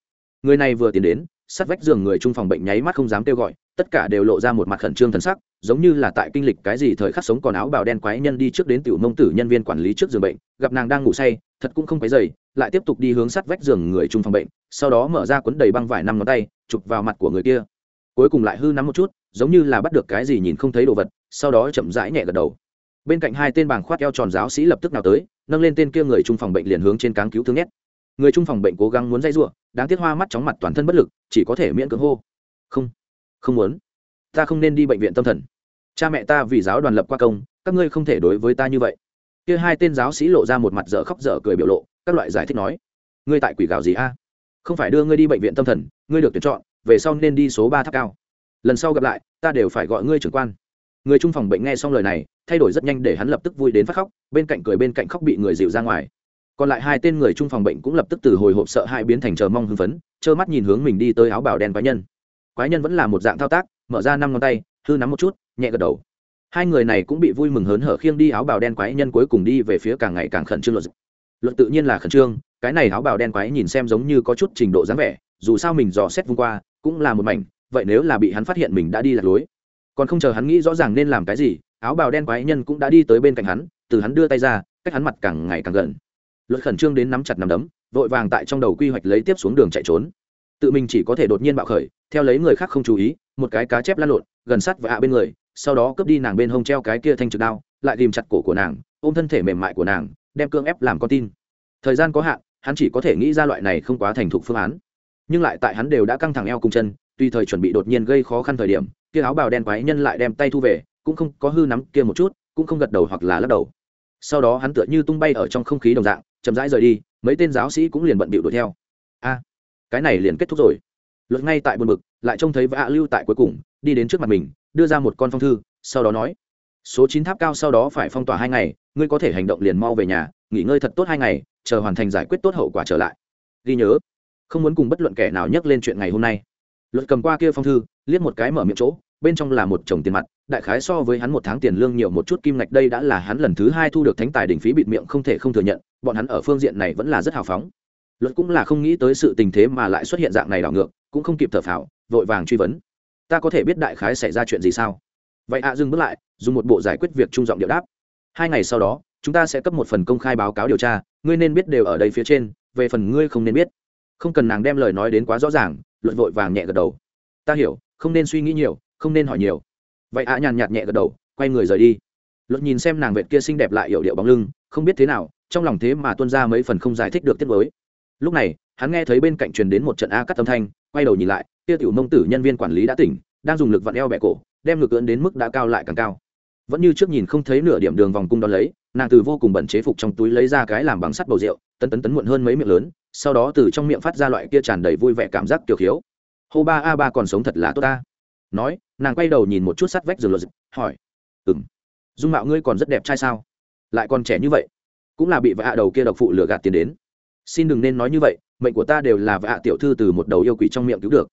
Người này vừa tiến đến, sát vách giường người trung phòng bệnh nháy mắt không dám kêu gọi tất cả đều lộ ra một mặt khẩn trương thần sắc, giống như là tại kinh lịch cái gì thời khắc sống còn áo bào đen quái nhân đi trước đến tiểu mông tử nhân viên quản lý trước giường bệnh, gặp nàng đang ngủ say, thật cũng không quấy dày lại tiếp tục đi hướng sát vách giường người trung phòng bệnh, sau đó mở ra cuốn đầy băng vải năm ngón tay, chụp vào mặt của người kia. Cuối cùng lại hư nắm một chút, giống như là bắt được cái gì nhìn không thấy đồ vật, sau đó chậm rãi nhẹ gật đầu. Bên cạnh hai tên bàng khoát eo tròn giáo sĩ lập tức nào tới, nâng lên tên kia người trung phòng bệnh liền hướng trên cáng cứu thương nhét. Người trung phòng bệnh cố gắng muốn dây giụa đáng tiếc hoa mắt chóng mặt toàn thân bất lực, chỉ có thể miễn cưỡng hô. Không không muốn. Ta không nên đi bệnh viện tâm thần. Cha mẹ ta vì giáo đoàn lập qua công, các ngươi không thể đối với ta như vậy. Kia hai tên giáo sĩ lộ ra một mặt dở khóc dở cười biểu lộ, các loại giải thích nói, ngươi tại quỷ gạo gì a? Không phải đưa ngươi đi bệnh viện tâm thần, ngươi được tuyển chọn, về sau nên đi số ba tháp cao. Lần sau gặp lại, ta đều phải gọi ngươi trưởng quan. Người trung phòng bệnh nghe xong lời này, thay đổi rất nhanh để hắn lập tức vui đến phát khóc, bên cạnh cười bên cạnh khóc bị người dịu ra ngoài. Còn lại hai tên người trung phòng bệnh cũng lập tức từ hồi hộp sợ hãi biến thành chờ mong hưng phấn, trơ mắt nhìn hướng mình đi tới áo bào đen cá nhân quái nhân vẫn là một dạng thao tác, mở ra năm ngón tay, hư nắm một chút, nhẹ gật đầu. Hai người này cũng bị vui mừng hớn hở khiêng đi áo bào đen quái nhân cuối cùng đi về phía càng ngày càng khẩn trương luật. Luật tự nhiên là khẩn trương, cái này áo bào đen quái nhìn xem giống như có chút trình độ dáng vẻ, dù sao mình dò xét vung qua, cũng là một mảnh, vậy nếu là bị hắn phát hiện mình đã đi lạc lối. Còn không chờ hắn nghĩ rõ ràng nên làm cái gì, áo bào đen quái nhân cũng đã đi tới bên cạnh hắn, từ hắn đưa tay ra, cách hắn mặt càng ngày càng gần. Luật khẩn trương đến nắm chặt nắm đấm, vội vàng tại trong đầu quy hoạch lấy tiếp xuống đường chạy trốn tự mình chỉ có thể đột nhiên bạo khởi, theo lấy người khác không chú ý, một cái cá chép lăn lộn, gần sát và ạ bên người, sau đó cướp đi nàng bên hông treo cái kia thanh trực đao, lại tìm chặt cổ của nàng, ôm thân thể mềm mại của nàng, đem cương ép làm con tin. Thời gian có hạn, hắn chỉ có thể nghĩ ra loại này không quá thành thục phương án. Nhưng lại tại hắn đều đã căng thẳng eo cùng chân, tùy thời chuẩn bị đột nhiên gây khó khăn thời điểm, kia áo bào đen quái nhân lại đem tay thu về, cũng không có hư nắm kia một chút, cũng không gật đầu hoặc là lắc đầu. Sau đó hắn tựa như tung bay ở trong không khí đồng dạng, chậm rãi rời đi, mấy tên giáo sĩ cũng liền bận bịu đuổi theo. A! Cái này liền kết thúc rồi. Luật ngay tại buồn bực, lại trông thấy vạ lưu tại cuối cùng, đi đến trước mặt mình, đưa ra một con phong thư, sau đó nói, số chín tháp cao sau đó phải phong tỏa hai ngày, ngươi có thể hành động liền mau về nhà, nghỉ ngơi thật tốt hai ngày, chờ hoàn thành giải quyết tốt hậu quả trở lại. Ghi nhớ, không muốn cùng bất luận kẻ nào nhắc lên chuyện ngày hôm nay. Luật cầm qua kia phong thư, liếc một cái mở miệng chỗ, bên trong là một chồng tiền mặt, đại khái so với hắn một tháng tiền lương nhiều một chút kim ngạch đây đã là hắn lần thứ hai thu được thánh tài đỉnh phí bịt miệng không thể không thừa nhận, bọn hắn ở phương diện này vẫn là rất hào phóng luật cũng là không nghĩ tới sự tình thế mà lại xuất hiện dạng này đảo ngược, cũng không kịp thở phào, vội vàng truy vấn. Ta có thể biết đại khái xảy ra chuyện gì sao? Vậy ạ, dừng bước lại, dùng một bộ giải quyết việc trung giọng điệu đáp. Hai ngày sau đó, chúng ta sẽ cấp một phần công khai báo cáo điều tra, ngươi nên biết đều ở đây phía trên, về phần ngươi không nên biết. Không cần nàng đem lời nói đến quá rõ ràng luận vội vàng nhẹ gật đầu. Ta hiểu, không nên suy nghĩ nhiều, không nên hỏi nhiều. Vậy ạ nhàn nhạt nhẹ gật đầu, quay người rời đi. Luận nhìn xem nàng vệt kia xinh đẹp lại hiểu điệu bóng lưng, không biết thế nào, trong lòng thế mà tuân ra mấy phần không giải thích được tiết mới lúc này hắn nghe thấy bên cạnh truyền đến một trận a cắt âm thanh quay đầu nhìn lại kia tiểu mông tử nhân viên quản lý đã tỉnh đang dùng lực vặn eo bẹ cổ đem ngực ưỡn đến mức đã cao lại càng cao. Vẫn như trước nhìn không thấy nửa điểm đường vòng cung đón lấy nàng từ vô cùng bẩn chế phục trong túi lấy ra cái làm bằng sắt bầu rượu tấn tấn tấn muộn hơn mấy miệng lớn sau đó từ trong miệng phát ra loại kia tràn đầy vui vẻ cảm giác kiểu khiếu. Hô ba a ba còn sống thật là tốt ta. Nói nàng quay đầu nhìn một chút sắt vách rừng lột dịch, hỏi ừng dung mạo ngươi còn rất đẹp trai sao? Lại còn trẻ như vậy cũng là bị vạ đầu kia độc phụ lừa gạt tiền đến xin đừng nên nói như vậy, mệnh của ta đều là vạ tiểu thư từ một đầu yêu quỷ trong miệng cứu được.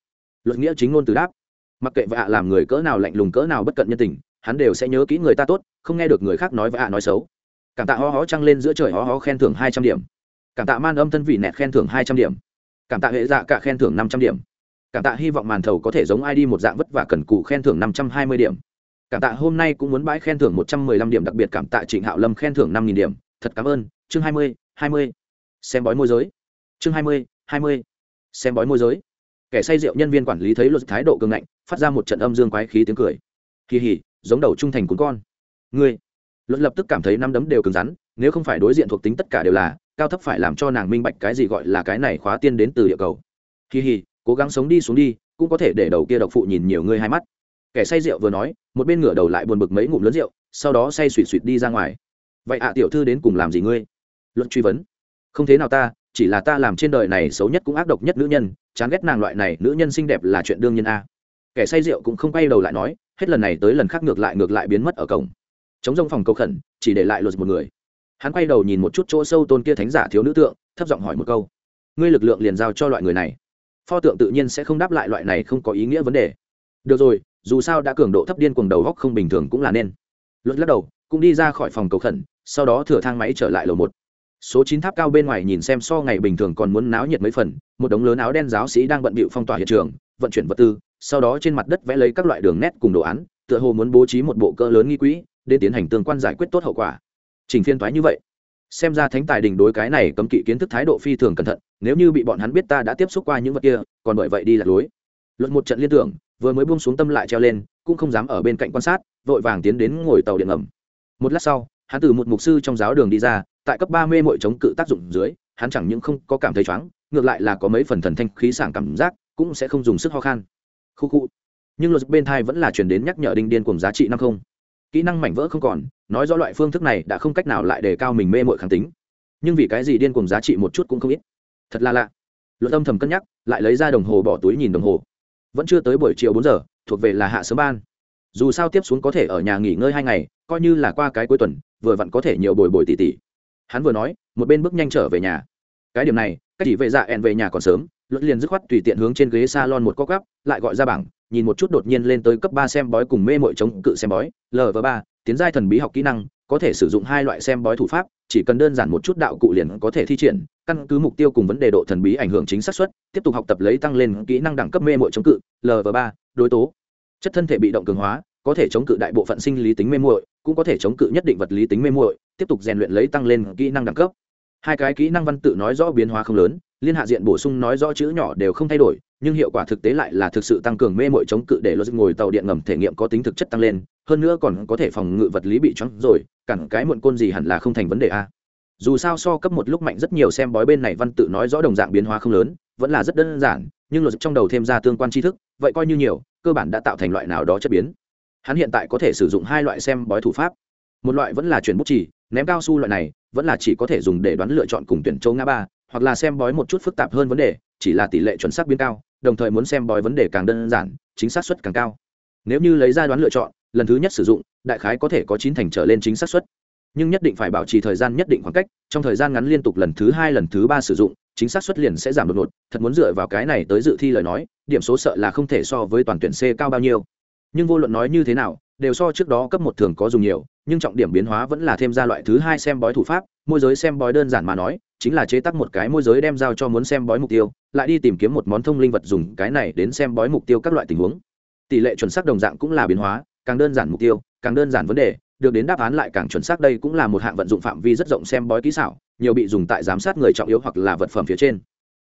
Luật nghĩa chính ngôn từ đáp. Mặc kệ vạ làm người cỡ nào lạnh lùng cỡ nào bất cận nhân tình, hắn đều sẽ nhớ kỹ người ta tốt, không nghe được người khác nói vạ nói xấu. Cảm tạ ho ho trăng lên giữa trời ho ho khen thưởng hai trăm điểm. Cảm tạ man âm thân vị nẹt khen thưởng hai trăm điểm. Cảm tạ hệ dạ cả khen thưởng năm trăm điểm. Cảm tạ hy vọng màn thầu có thể giống ai đi một dạng vất vả cần cù khen thưởng năm trăm hai mươi điểm. Cảm tạ hôm nay cũng muốn bãi khen thưởng một trăm mười lăm điểm, đặc biệt cảm tạ trịnh hạo lâm khen thưởng năm nghìn điểm. Thật cảm ơn. Chương hai mươi hai mươi xem bói môi giới. Chương hai mươi hai mươi. Xem bói môi giới. Kẻ say rượu nhân viên quản lý thấy luật thái độ cường ngạnh, phát ra một trận âm dương quái khí tiếng cười. Kỳ hỉ, giống đầu trung thành cún con. Ngươi. Luật lập tức cảm thấy năm đấm đều cứng rắn, nếu không phải đối diện thuộc tính tất cả đều là, cao thấp phải làm cho nàng minh bạch cái gì gọi là cái này khóa tiên đến từ địa cầu. Kỳ hỉ, cố gắng sống đi xuống đi, cũng có thể để đầu kia độc phụ nhìn nhiều ngươi hai mắt. Kẻ say rượu vừa nói, một bên ngửa đầu lại buồn bực mấy ngụm lớn rượu, sau đó say suỵt suỵt đi ra ngoài. Vậy ạ, tiểu thư đến cùng làm gì ngươi? Luận truy vấn không thế nào ta, chỉ là ta làm trên đời này xấu nhất cũng ác độc nhất nữ nhân, chán ghét nàng loại này nữ nhân xinh đẹp là chuyện đương nhiên a. Kẻ say rượu cũng không quay đầu lại nói, hết lần này tới lần khác ngược lại ngược lại biến mất ở cổng. Chống rông phòng cầu khẩn, chỉ để lại luật một người. Hắn quay đầu nhìn một chút chỗ sâu tôn kia thánh giả thiếu nữ tượng, thấp giọng hỏi một câu. Ngươi lực lượng liền giao cho loại người này. Pho tượng tự nhiên sẽ không đáp lại loại này không có ý nghĩa vấn đề. Được rồi, dù sao đã cường độ thấp điên cuồng đầu góc không bình thường cũng là nên. Luật lắc đầu, cũng đi ra khỏi phòng cầu khẩn, sau đó thừa thang máy trở lại lầu một số chín tháp cao bên ngoài nhìn xem so ngày bình thường còn muốn náo nhiệt mấy phần, một đống lớn áo đen giáo sĩ đang bận bịu phong tỏa hiện trường, vận chuyển vật tư, sau đó trên mặt đất vẽ lấy các loại đường nét cùng đồ án, tựa hồ muốn bố trí một bộ cỡ lớn nghi quỹ, để tiến hành tương quan giải quyết tốt hậu quả. Trình phiên thoái như vậy, xem ra thánh tài đình đối cái này cấm kỵ kiến thức thái độ phi thường cẩn thận, nếu như bị bọn hắn biết ta đã tiếp xúc qua những vật kia, còn bởi vậy đi lạc lối. Luận một trận liên tưởng, vừa mới buông xuống tâm lại treo lên, cũng không dám ở bên cạnh quan sát, vội vàng tiến đến ngồi tàu điện ngầm. Một lát sau, hắn từ một mục sư trong giáo đường đi ra tại cấp ba mê mội chống cự tác dụng dưới, hắn chẳng những không có cảm thấy chóng ngược lại là có mấy phần thần thanh khí sảng cảm giác, cũng sẽ không dùng sức ho khan. Khu khu. Nhưng luật bên thai vẫn là chuyển đến nhắc nhở đinh điên cùng giá trị năm không. Kỹ năng mảnh vỡ không còn, nói rõ loại phương thức này đã không cách nào lại đề cao mình mê mội kháng tính. Nhưng vì cái gì điên cùng giá trị một chút cũng không ít. Thật là lạ. Luật âm thầm cân nhắc, lại lấy ra đồng hồ bỏ túi nhìn đồng hồ. Vẫn chưa tới buổi chiều bốn giờ, thuộc về là hạ sớm ban. Dù sao tiếp xuống có thể ở nhà nghỉ ngơi hai ngày, coi như là qua cái cuối tuần, vừa vặn có thể nhiều bồi bồi tỉ tỉ hắn vừa nói, một bên bước nhanh trở về nhà. Cái điểm này cách chỉ vệ dạ ẹn về nhà còn sớm luật liền dứt khoát tùy tiện hướng trên ghế s a lon một co gắp, lại gọi ra bảng, nhìn một chút đột nhiên lên tới cấp ba xem bói cùng mê mội chống cự xem bói lv ba, tiến giai thần bí học kỹ năng, có thể sử dụng hai loại xem bói thủ pháp, chỉ cần đơn giản một chút đạo cụ liền có thể thi triển, căn cứ mục tiêu cùng vấn đề độ thần bí ảnh hưởng chính xác suất, tiếp tục học tập lấy tăng lên kỹ năng đẳng cấp mê mội chống cự lv ba, đối tố. Chất thân thể bị động cường hóa, có thể chống cự đại bộ phận sinh lý tính mê muội cũng có thể chống cự nhất định vật lý tính mê muội, tiếp tục rèn luyện lấy tăng lên kỹ năng đẳng cấp. Hai cái kỹ năng văn tự nói rõ biến hóa không lớn, liên hạ diện bổ sung nói rõ chữ nhỏ đều không thay đổi, nhưng hiệu quả thực tế lại là thực sự tăng cường mê mội chống cự để lô ngồi tàu điện ngầm thể nghiệm có tính thực chất tăng lên, hơn nữa còn có thể phòng ngự vật lý bị choáng rồi, cản cái muộn côn gì hẳn là không thành vấn đề a. Dù sao so cấp một lúc mạnh rất nhiều xem bói bên này văn tự nói rõ đồng dạng biến hóa không lớn, vẫn là rất đơn giản, nhưng luật trong đầu thêm ra tương quan tri thức, vậy coi như nhiều, cơ bản đã tạo thành loại nào đó chất biến hắn hiện tại có thể sử dụng hai loại xem bói thủ pháp. Một loại vẫn là chuyển bút chỉ ném cao su loại này, vẫn là chỉ có thể dùng để đoán lựa chọn cùng tuyển châu ngã ba, hoặc là xem bói một chút phức tạp hơn vấn đề, chỉ là tỷ lệ chuẩn xác biến cao, đồng thời muốn xem bói vấn đề càng đơn giản, chính xác suất càng cao. Nếu như lấy ra đoán lựa chọn, lần thứ nhất sử dụng, đại khái có thể có chín thành trở lên chính xác suất. Nhưng nhất định phải bảo trì thời gian nhất định khoảng cách, trong thời gian ngắn liên tục lần thứ hai, lần thứ ba sử dụng, chính xác suất liền sẽ giảm đột ngột. Thật muốn dựa vào cái này tới dự thi lời nói, điểm số sợ là không thể so với toàn tuyển c cao bao nhiêu nhưng vô luận nói như thế nào, đều so trước đó cấp một thường có dùng nhiều, nhưng trọng điểm biến hóa vẫn là thêm ra loại thứ hai xem bói thủ pháp, môi giới xem bói đơn giản mà nói, chính là chế tác một cái môi giới đem giao cho muốn xem bói mục tiêu, lại đi tìm kiếm một món thông linh vật dùng cái này đến xem bói mục tiêu các loại tình huống. Tỷ lệ chuẩn xác đồng dạng cũng là biến hóa, càng đơn giản mục tiêu, càng đơn giản vấn đề, được đến đáp án lại càng chuẩn xác đây cũng là một hạng vận dụng phạm vi rất rộng xem bói kỹ xảo, nhiều bị dùng tại giám sát người trọng yếu hoặc là vật phẩm phía trên.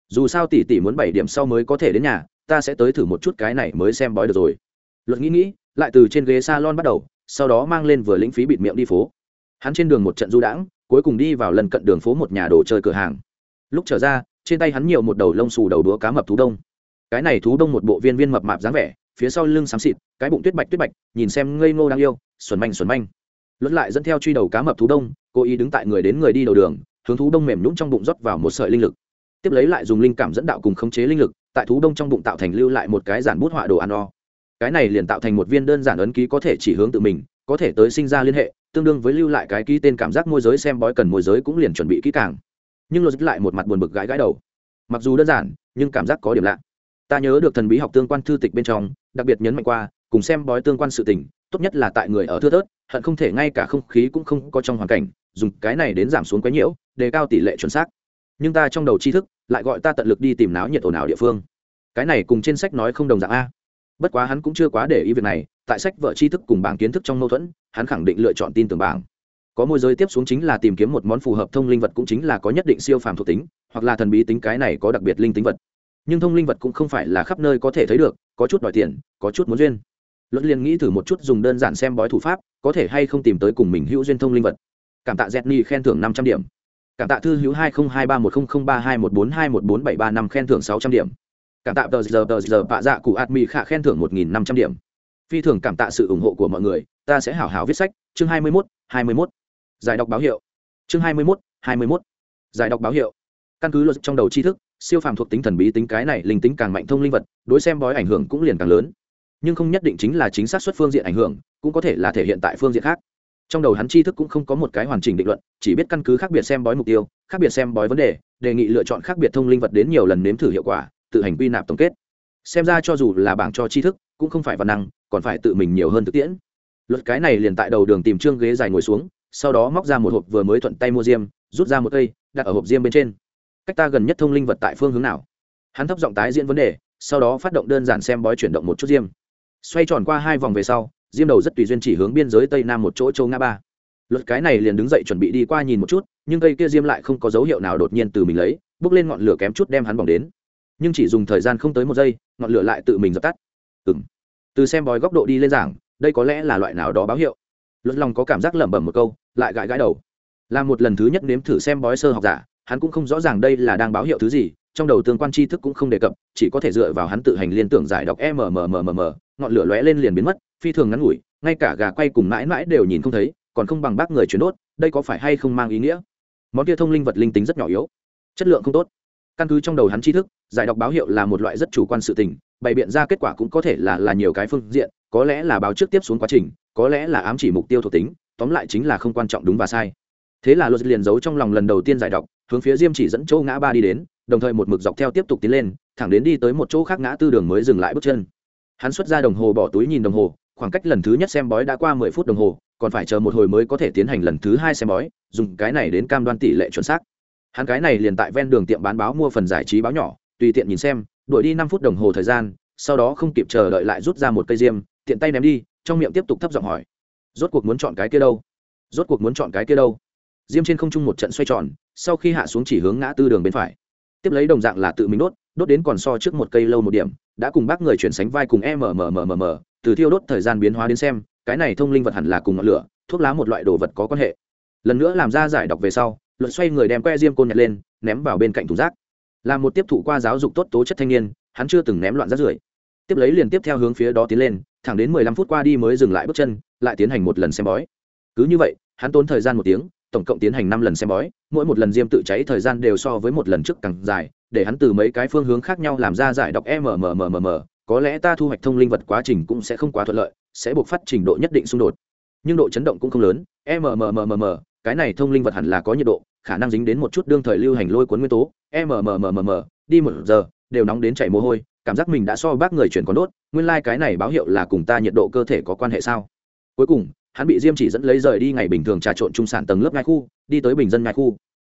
Dù sao tỷ tỷ muốn bảy điểm sau mới có thể đến nhà, ta sẽ tới thử một chút cái này mới xem bói được rồi luật nghĩ nghĩ, lại từ trên ghế salon bắt đầu, sau đó mang lên vừa lĩnh phí bịt miệng đi phố. Hắn trên đường một trận du đãng, cuối cùng đi vào lần cận đường phố một nhà đồ chơi cửa hàng. Lúc trở ra, trên tay hắn nhiều một đầu lông xù đầu đũa cá mập thú đông. Cái này thú đông một bộ viên viên mập mạp dáng vẻ, phía sau lưng xám xịt, cái bụng tuyết bạch tuyết bạch, nhìn xem ngây ngô đang yêu, xuẩn manh xuẩn manh. Luật lại dẫn theo truy đầu cá mập thú đông, cố ý đứng tại người đến người đi đầu đường, hướng thú đông mềm nhũng trong bụng rót vào một sợi linh lực. Tiếp lấy lại dùng linh cảm dẫn đạo cùng khống chế linh lực, tại thú đông trong bụng tạo thành lưu lại một cái giản bút họa đồ ăn o cái này liền tạo thành một viên đơn giản ấn ký có thể chỉ hướng tự mình, có thể tới sinh ra liên hệ, tương đương với lưu lại cái ký tên cảm giác môi giới xem bói cần môi giới cũng liền chuẩn bị kỹ càng. Nhưng logic lại một mặt buồn bực gãi gãi đầu. Mặc dù đơn giản, nhưng cảm giác có điểm lạ. Ta nhớ được thần bí học tương quan thư tịch bên trong, đặc biệt nhấn mạnh qua, cùng xem bói tương quan sự tình, tốt nhất là tại người ở thưa thớt, hận không thể ngay cả không khí cũng không có trong hoàn cảnh, dùng cái này đến giảm xuống quấy nhiễu, đề cao tỷ lệ chuẩn xác. Nhưng ta trong đầu tri thức, lại gọi ta tận lực đi tìm náo nhiệt ồn ào địa phương. Cái này cùng trên sách nói không đồng dạng a bất quá hắn cũng chưa quá để ý việc này, tại sách vợ tri thức cùng bảng kiến thức trong mâu thuẫn, hắn khẳng định lựa chọn tin tưởng bảng. Có môi giới tiếp xuống chính là tìm kiếm một món phù hợp thông linh vật cũng chính là có nhất định siêu phàm thuộc tính, hoặc là thần bí tính cái này có đặc biệt linh tính vật. Nhưng thông linh vật cũng không phải là khắp nơi có thể thấy được, có chút đòi tiền, có chút muốn duyên. Luận liền nghĩ thử một chút dùng đơn giản xem bói thủ pháp, có thể hay không tìm tới cùng mình hữu duyên thông linh vật. Cảm tạ dẹt khen thưởng năm trăm điểm. Cảm tạ thư hữu hai nghìn hai ba một nghìn ba hai một bốn hai một bốn bảy ba năm khen thưởng sáu trăm điểm cảm tạ tờ giờ tờ giờ bạ dạ cụ ạt mỹ khả khen thưởng một nghìn năm trăm điểm. Phi thường cảm tạ sự ủng hộ của mọi người, ta sẽ hảo hảo viết sách. Chương hai mươi mốt, hai mươi mốt. Giải đọc báo hiệu. Chương hai mươi mốt, hai mươi mốt. Giải đọc báo hiệu. Căn cứ luật trong đầu tri thức, siêu phàm thuộc tính thần bí tính cái này linh tính càng mạnh thông linh vật, đối xem bói ảnh hưởng cũng liền càng lớn. Nhưng không nhất định chính là chính xác xuất phương diện ảnh hưởng, cũng có thể là thể hiện tại phương diện khác. Trong đầu hắn tri thức cũng không có một cái hoàn chỉnh định luận, chỉ biết căn cứ khác biệt xem bói mục tiêu, khác biệt xem bói vấn đề đề nghị lựa chọn khác biệt thông linh vật đến nhiều lần nếm thử hiệu quả tự hành quy nạp tổng kết. Xem ra cho dù là bảng cho tri thức, cũng không phải văn năng, còn phải tự mình nhiều hơn thực tiễn. Luật cái này liền tại đầu đường tìm trương ghế dài ngồi xuống, sau đó móc ra một hộp vừa mới thuận tay mua diêm, rút ra một cây, đặt ở hộp diêm bên trên. Cách ta gần nhất thông linh vật tại phương hướng nào? Hắn thấp giọng tái diễn vấn đề, sau đó phát động đơn giản xem bói chuyển động một chút diêm. Xoay tròn qua hai vòng về sau, diêm đầu rất tùy duyên chỉ hướng biên giới tây nam một chỗ châu nga ba. Luật cái này liền đứng dậy chuẩn bị đi qua nhìn một chút, nhưng cây kia diêm lại không có dấu hiệu nào đột nhiên từ mình lấy, bước lên ngọn lửa kém chút đem hắn bỏng đến nhưng chỉ dùng thời gian không tới một giây, ngọn lửa lại tự mình dập tắt. Ừng từ xem bói góc độ đi lên giảng, đây có lẽ là loại nào đó báo hiệu. Luật lòng có cảm giác lẩm bẩm một câu, lại gãi gãi đầu. Là một lần thứ nhất nếm thử xem bói sơ học giả, hắn cũng không rõ ràng đây là đang báo hiệu thứ gì, trong đầu tương quan tri thức cũng không đề cập, chỉ có thể dựa vào hắn tự hành liên tưởng giải đọc mmmm ngọn lửa lóe lên liền biến mất, phi thường ngắn ngủi, ngay cả gà quay cùng mãi mãi đều nhìn không thấy, còn không bằng bác người chuyển đốt, đây có phải hay không mang ý nghĩa? Món kia thông linh vật linh tính rất nhỏ yếu, chất lượng không tốt căn cứ trong đầu hắn tri thức, giải đọc báo hiệu là một loại rất chủ quan sự tình, bày biện ra kết quả cũng có thể là là nhiều cái phương diện, có lẽ là báo trước tiếp xuống quá trình, có lẽ là ám chỉ mục tiêu thuộc tính, tóm lại chính là không quan trọng đúng và sai. Thế là luật liền giấu trong lòng lần đầu tiên giải đọc, hướng phía diêm chỉ dẫn chỗ ngã ba đi đến, đồng thời một mực dọc theo tiếp tục tiến lên, thẳng đến đi tới một chỗ khác ngã tư đường mới dừng lại bước chân. Hắn xuất ra đồng hồ bỏ túi nhìn đồng hồ, khoảng cách lần thứ nhất xem bói đã qua mười phút đồng hồ, còn phải chờ một hồi mới có thể tiến hành lần thứ hai xem bói, dùng cái này đến cam đoan tỷ lệ chuẩn xác hắn cái này liền tại ven đường tiệm bán báo mua phần giải trí báo nhỏ, tùy tiện nhìn xem, đuổi đi năm phút đồng hồ thời gian, sau đó không kịp chờ đợi lại rút ra một cây diêm, tiện tay ném đi, trong miệng tiếp tục thấp giọng hỏi, rốt cuộc muốn chọn cái kia đâu? Rốt cuộc muốn chọn cái kia đâu? Diêm trên không trung một trận xoay tròn, sau khi hạ xuống chỉ hướng ngã tư đường bên phải. Tiếp lấy đồng dạng là tự mình đốt đốt đến còn so trước một cây lâu một điểm, đã cùng bác người chuyển sánh vai cùng mmmm từ thiêu đốt thời gian biến hóa đến xem, cái này thông linh vật hẳn là cùng ngọn lửa, thuốc lá một loại đồ vật có quan hệ. Lần nữa làm ra giải đọc về sau luật xoay người đem que diêm côn nhặt lên, ném vào bên cạnh thùng rác. Là một tiếp thụ qua giáo dục tốt tố chất thanh niên, hắn chưa từng ném loạn rác rưởi. Tiếp lấy liền tiếp theo hướng phía đó tiến lên, thẳng đến mười lăm phút qua đi mới dừng lại bước chân, lại tiến hành một lần xem bói. Cứ như vậy, hắn tốn thời gian một tiếng, tổng cộng tiến hành năm lần xem bói, mỗi một lần diêm tự cháy thời gian đều so với một lần trước càng dài, để hắn từ mấy cái phương hướng khác nhau làm ra giải đọc mmmm có lẽ ta thu hoạch thông linh vật quá trình cũng sẽ không quá thuận lợi, sẽ buộc phát trình độ nhất định xung đột. Nhưng độ chấn động cũng không lớn mmmm cái này thông linh vật hẳn là có nhiệt độ khả năng dính đến một chút đương thời lưu hành lôi cuốn nguyên tố mmmm đi một giờ, đều nóng đến chảy mồ hôi, cảm giác mình đã so bác người chuyển còn đốt, nguyên lai、like、cái này báo hiệu là cùng ta nhiệt độ cơ thể có quan hệ sao? Cuối cùng, hắn bị diêm chỉ dẫn lấy rời đi ngày bình thường trà trộn trung sản tầng lớp ngai khu, đi tới bình dân ngai khu.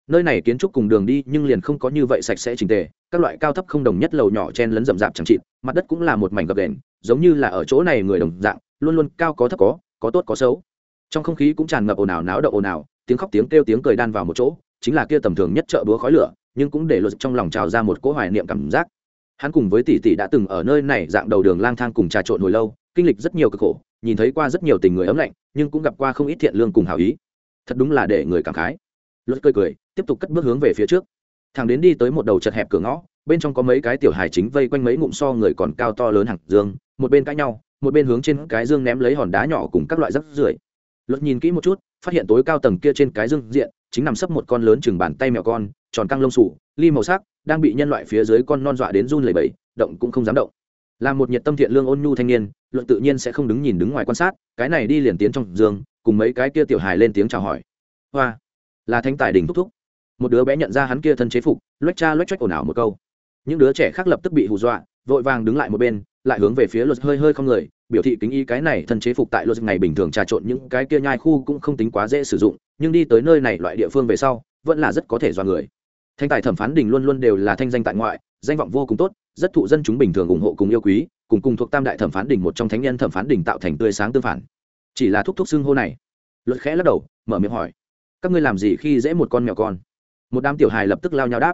Nơi này kiến trúc cùng đường đi nhưng liền không có như vậy sạch sẽ trình tề, các loại cao thấp không đồng nhất lầu nhỏ chen lấn rậm rạp chẳng chịt, mặt đất cũng là một mảnh gập đền giống như là ở chỗ này người đồng dạng, luôn luôn cao có thấp có có tốt có xấu. Trong không khí cũng tràn ngập ồn ào náo động ồn ào tiếng khóc tiếng kêu tiếng cười đan vào một chỗ, chính là kia tầm thường nhất chợ búa khói lửa, nhưng cũng để luật trong lòng trào ra một cỗ hoài niệm cảm giác. Hắn cùng với tỷ tỷ đã từng ở nơi này dạng đầu đường lang thang cùng trà trộn hồi lâu, kinh lịch rất nhiều cực khổ, nhìn thấy qua rất nhiều tình người ấm lạnh, nhưng cũng gặp qua không ít thiện lương cùng hào ý. Thật đúng là để người cảm khái. Luật cười cười, tiếp tục cất bước hướng về phía trước. Thằng đến đi tới một đầu chật hẹp cửa ngõ, bên trong có mấy cái tiểu hài chính vây quanh mấy ngụm so người còn cao to lớn hàng dương, một bên cãi nhau, một bên hướng trên cái dương ném lấy hòn đá nhỏ cùng các loại rắc rưởi. Luật nhìn kỹ một chút phát hiện tối cao tầng kia trên cái dương diện, chính nằm sấp một con lớn chừng bàn tay mèo con, tròn căng lông sủ, ly màu sắc, đang bị nhân loại phía dưới con non dọa đến run lẩy bẩy, động cũng không dám động. Là một nhiệt tâm thiện lương ôn nhu thanh niên, luận tự nhiên sẽ không đứng nhìn đứng ngoài quan sát, cái này đi liền tiến trong giường cùng mấy cái kia tiểu hài lên tiếng chào hỏi. Hoa, là thanh tài đình thúc thúc. Một đứa bé nhận ra hắn kia thân chế phục loách cha loách choách ồn ào một câu. Những đứa trẻ khác lập tức bị hù dọa, vội vàng đứng lại một bên lại hướng về phía luật hơi hơi không người, biểu thị kính ý cái này thân chế phục tại luật ngày bình thường trà trộn những cái kia nhai khu cũng không tính quá dễ sử dụng, nhưng đi tới nơi này loại địa phương về sau, vẫn là rất có thể do người. Thanh tài thẩm phán đình luôn luôn đều là thanh danh tại ngoại, danh vọng vô cùng tốt, rất thụ dân chúng bình thường ủng hộ cùng yêu quý, cùng cùng thuộc tam đại thẩm phán đình một trong thánh nhân thẩm phán đình tạo thành tươi sáng tương phản. Chỉ là thúc thúc xưng hô này. Luật khẽ lắc đầu, mở miệng hỏi, các ngươi làm gì khi dễ một con mèo con? Một đám tiểu hài lập tức lao nhau đáp,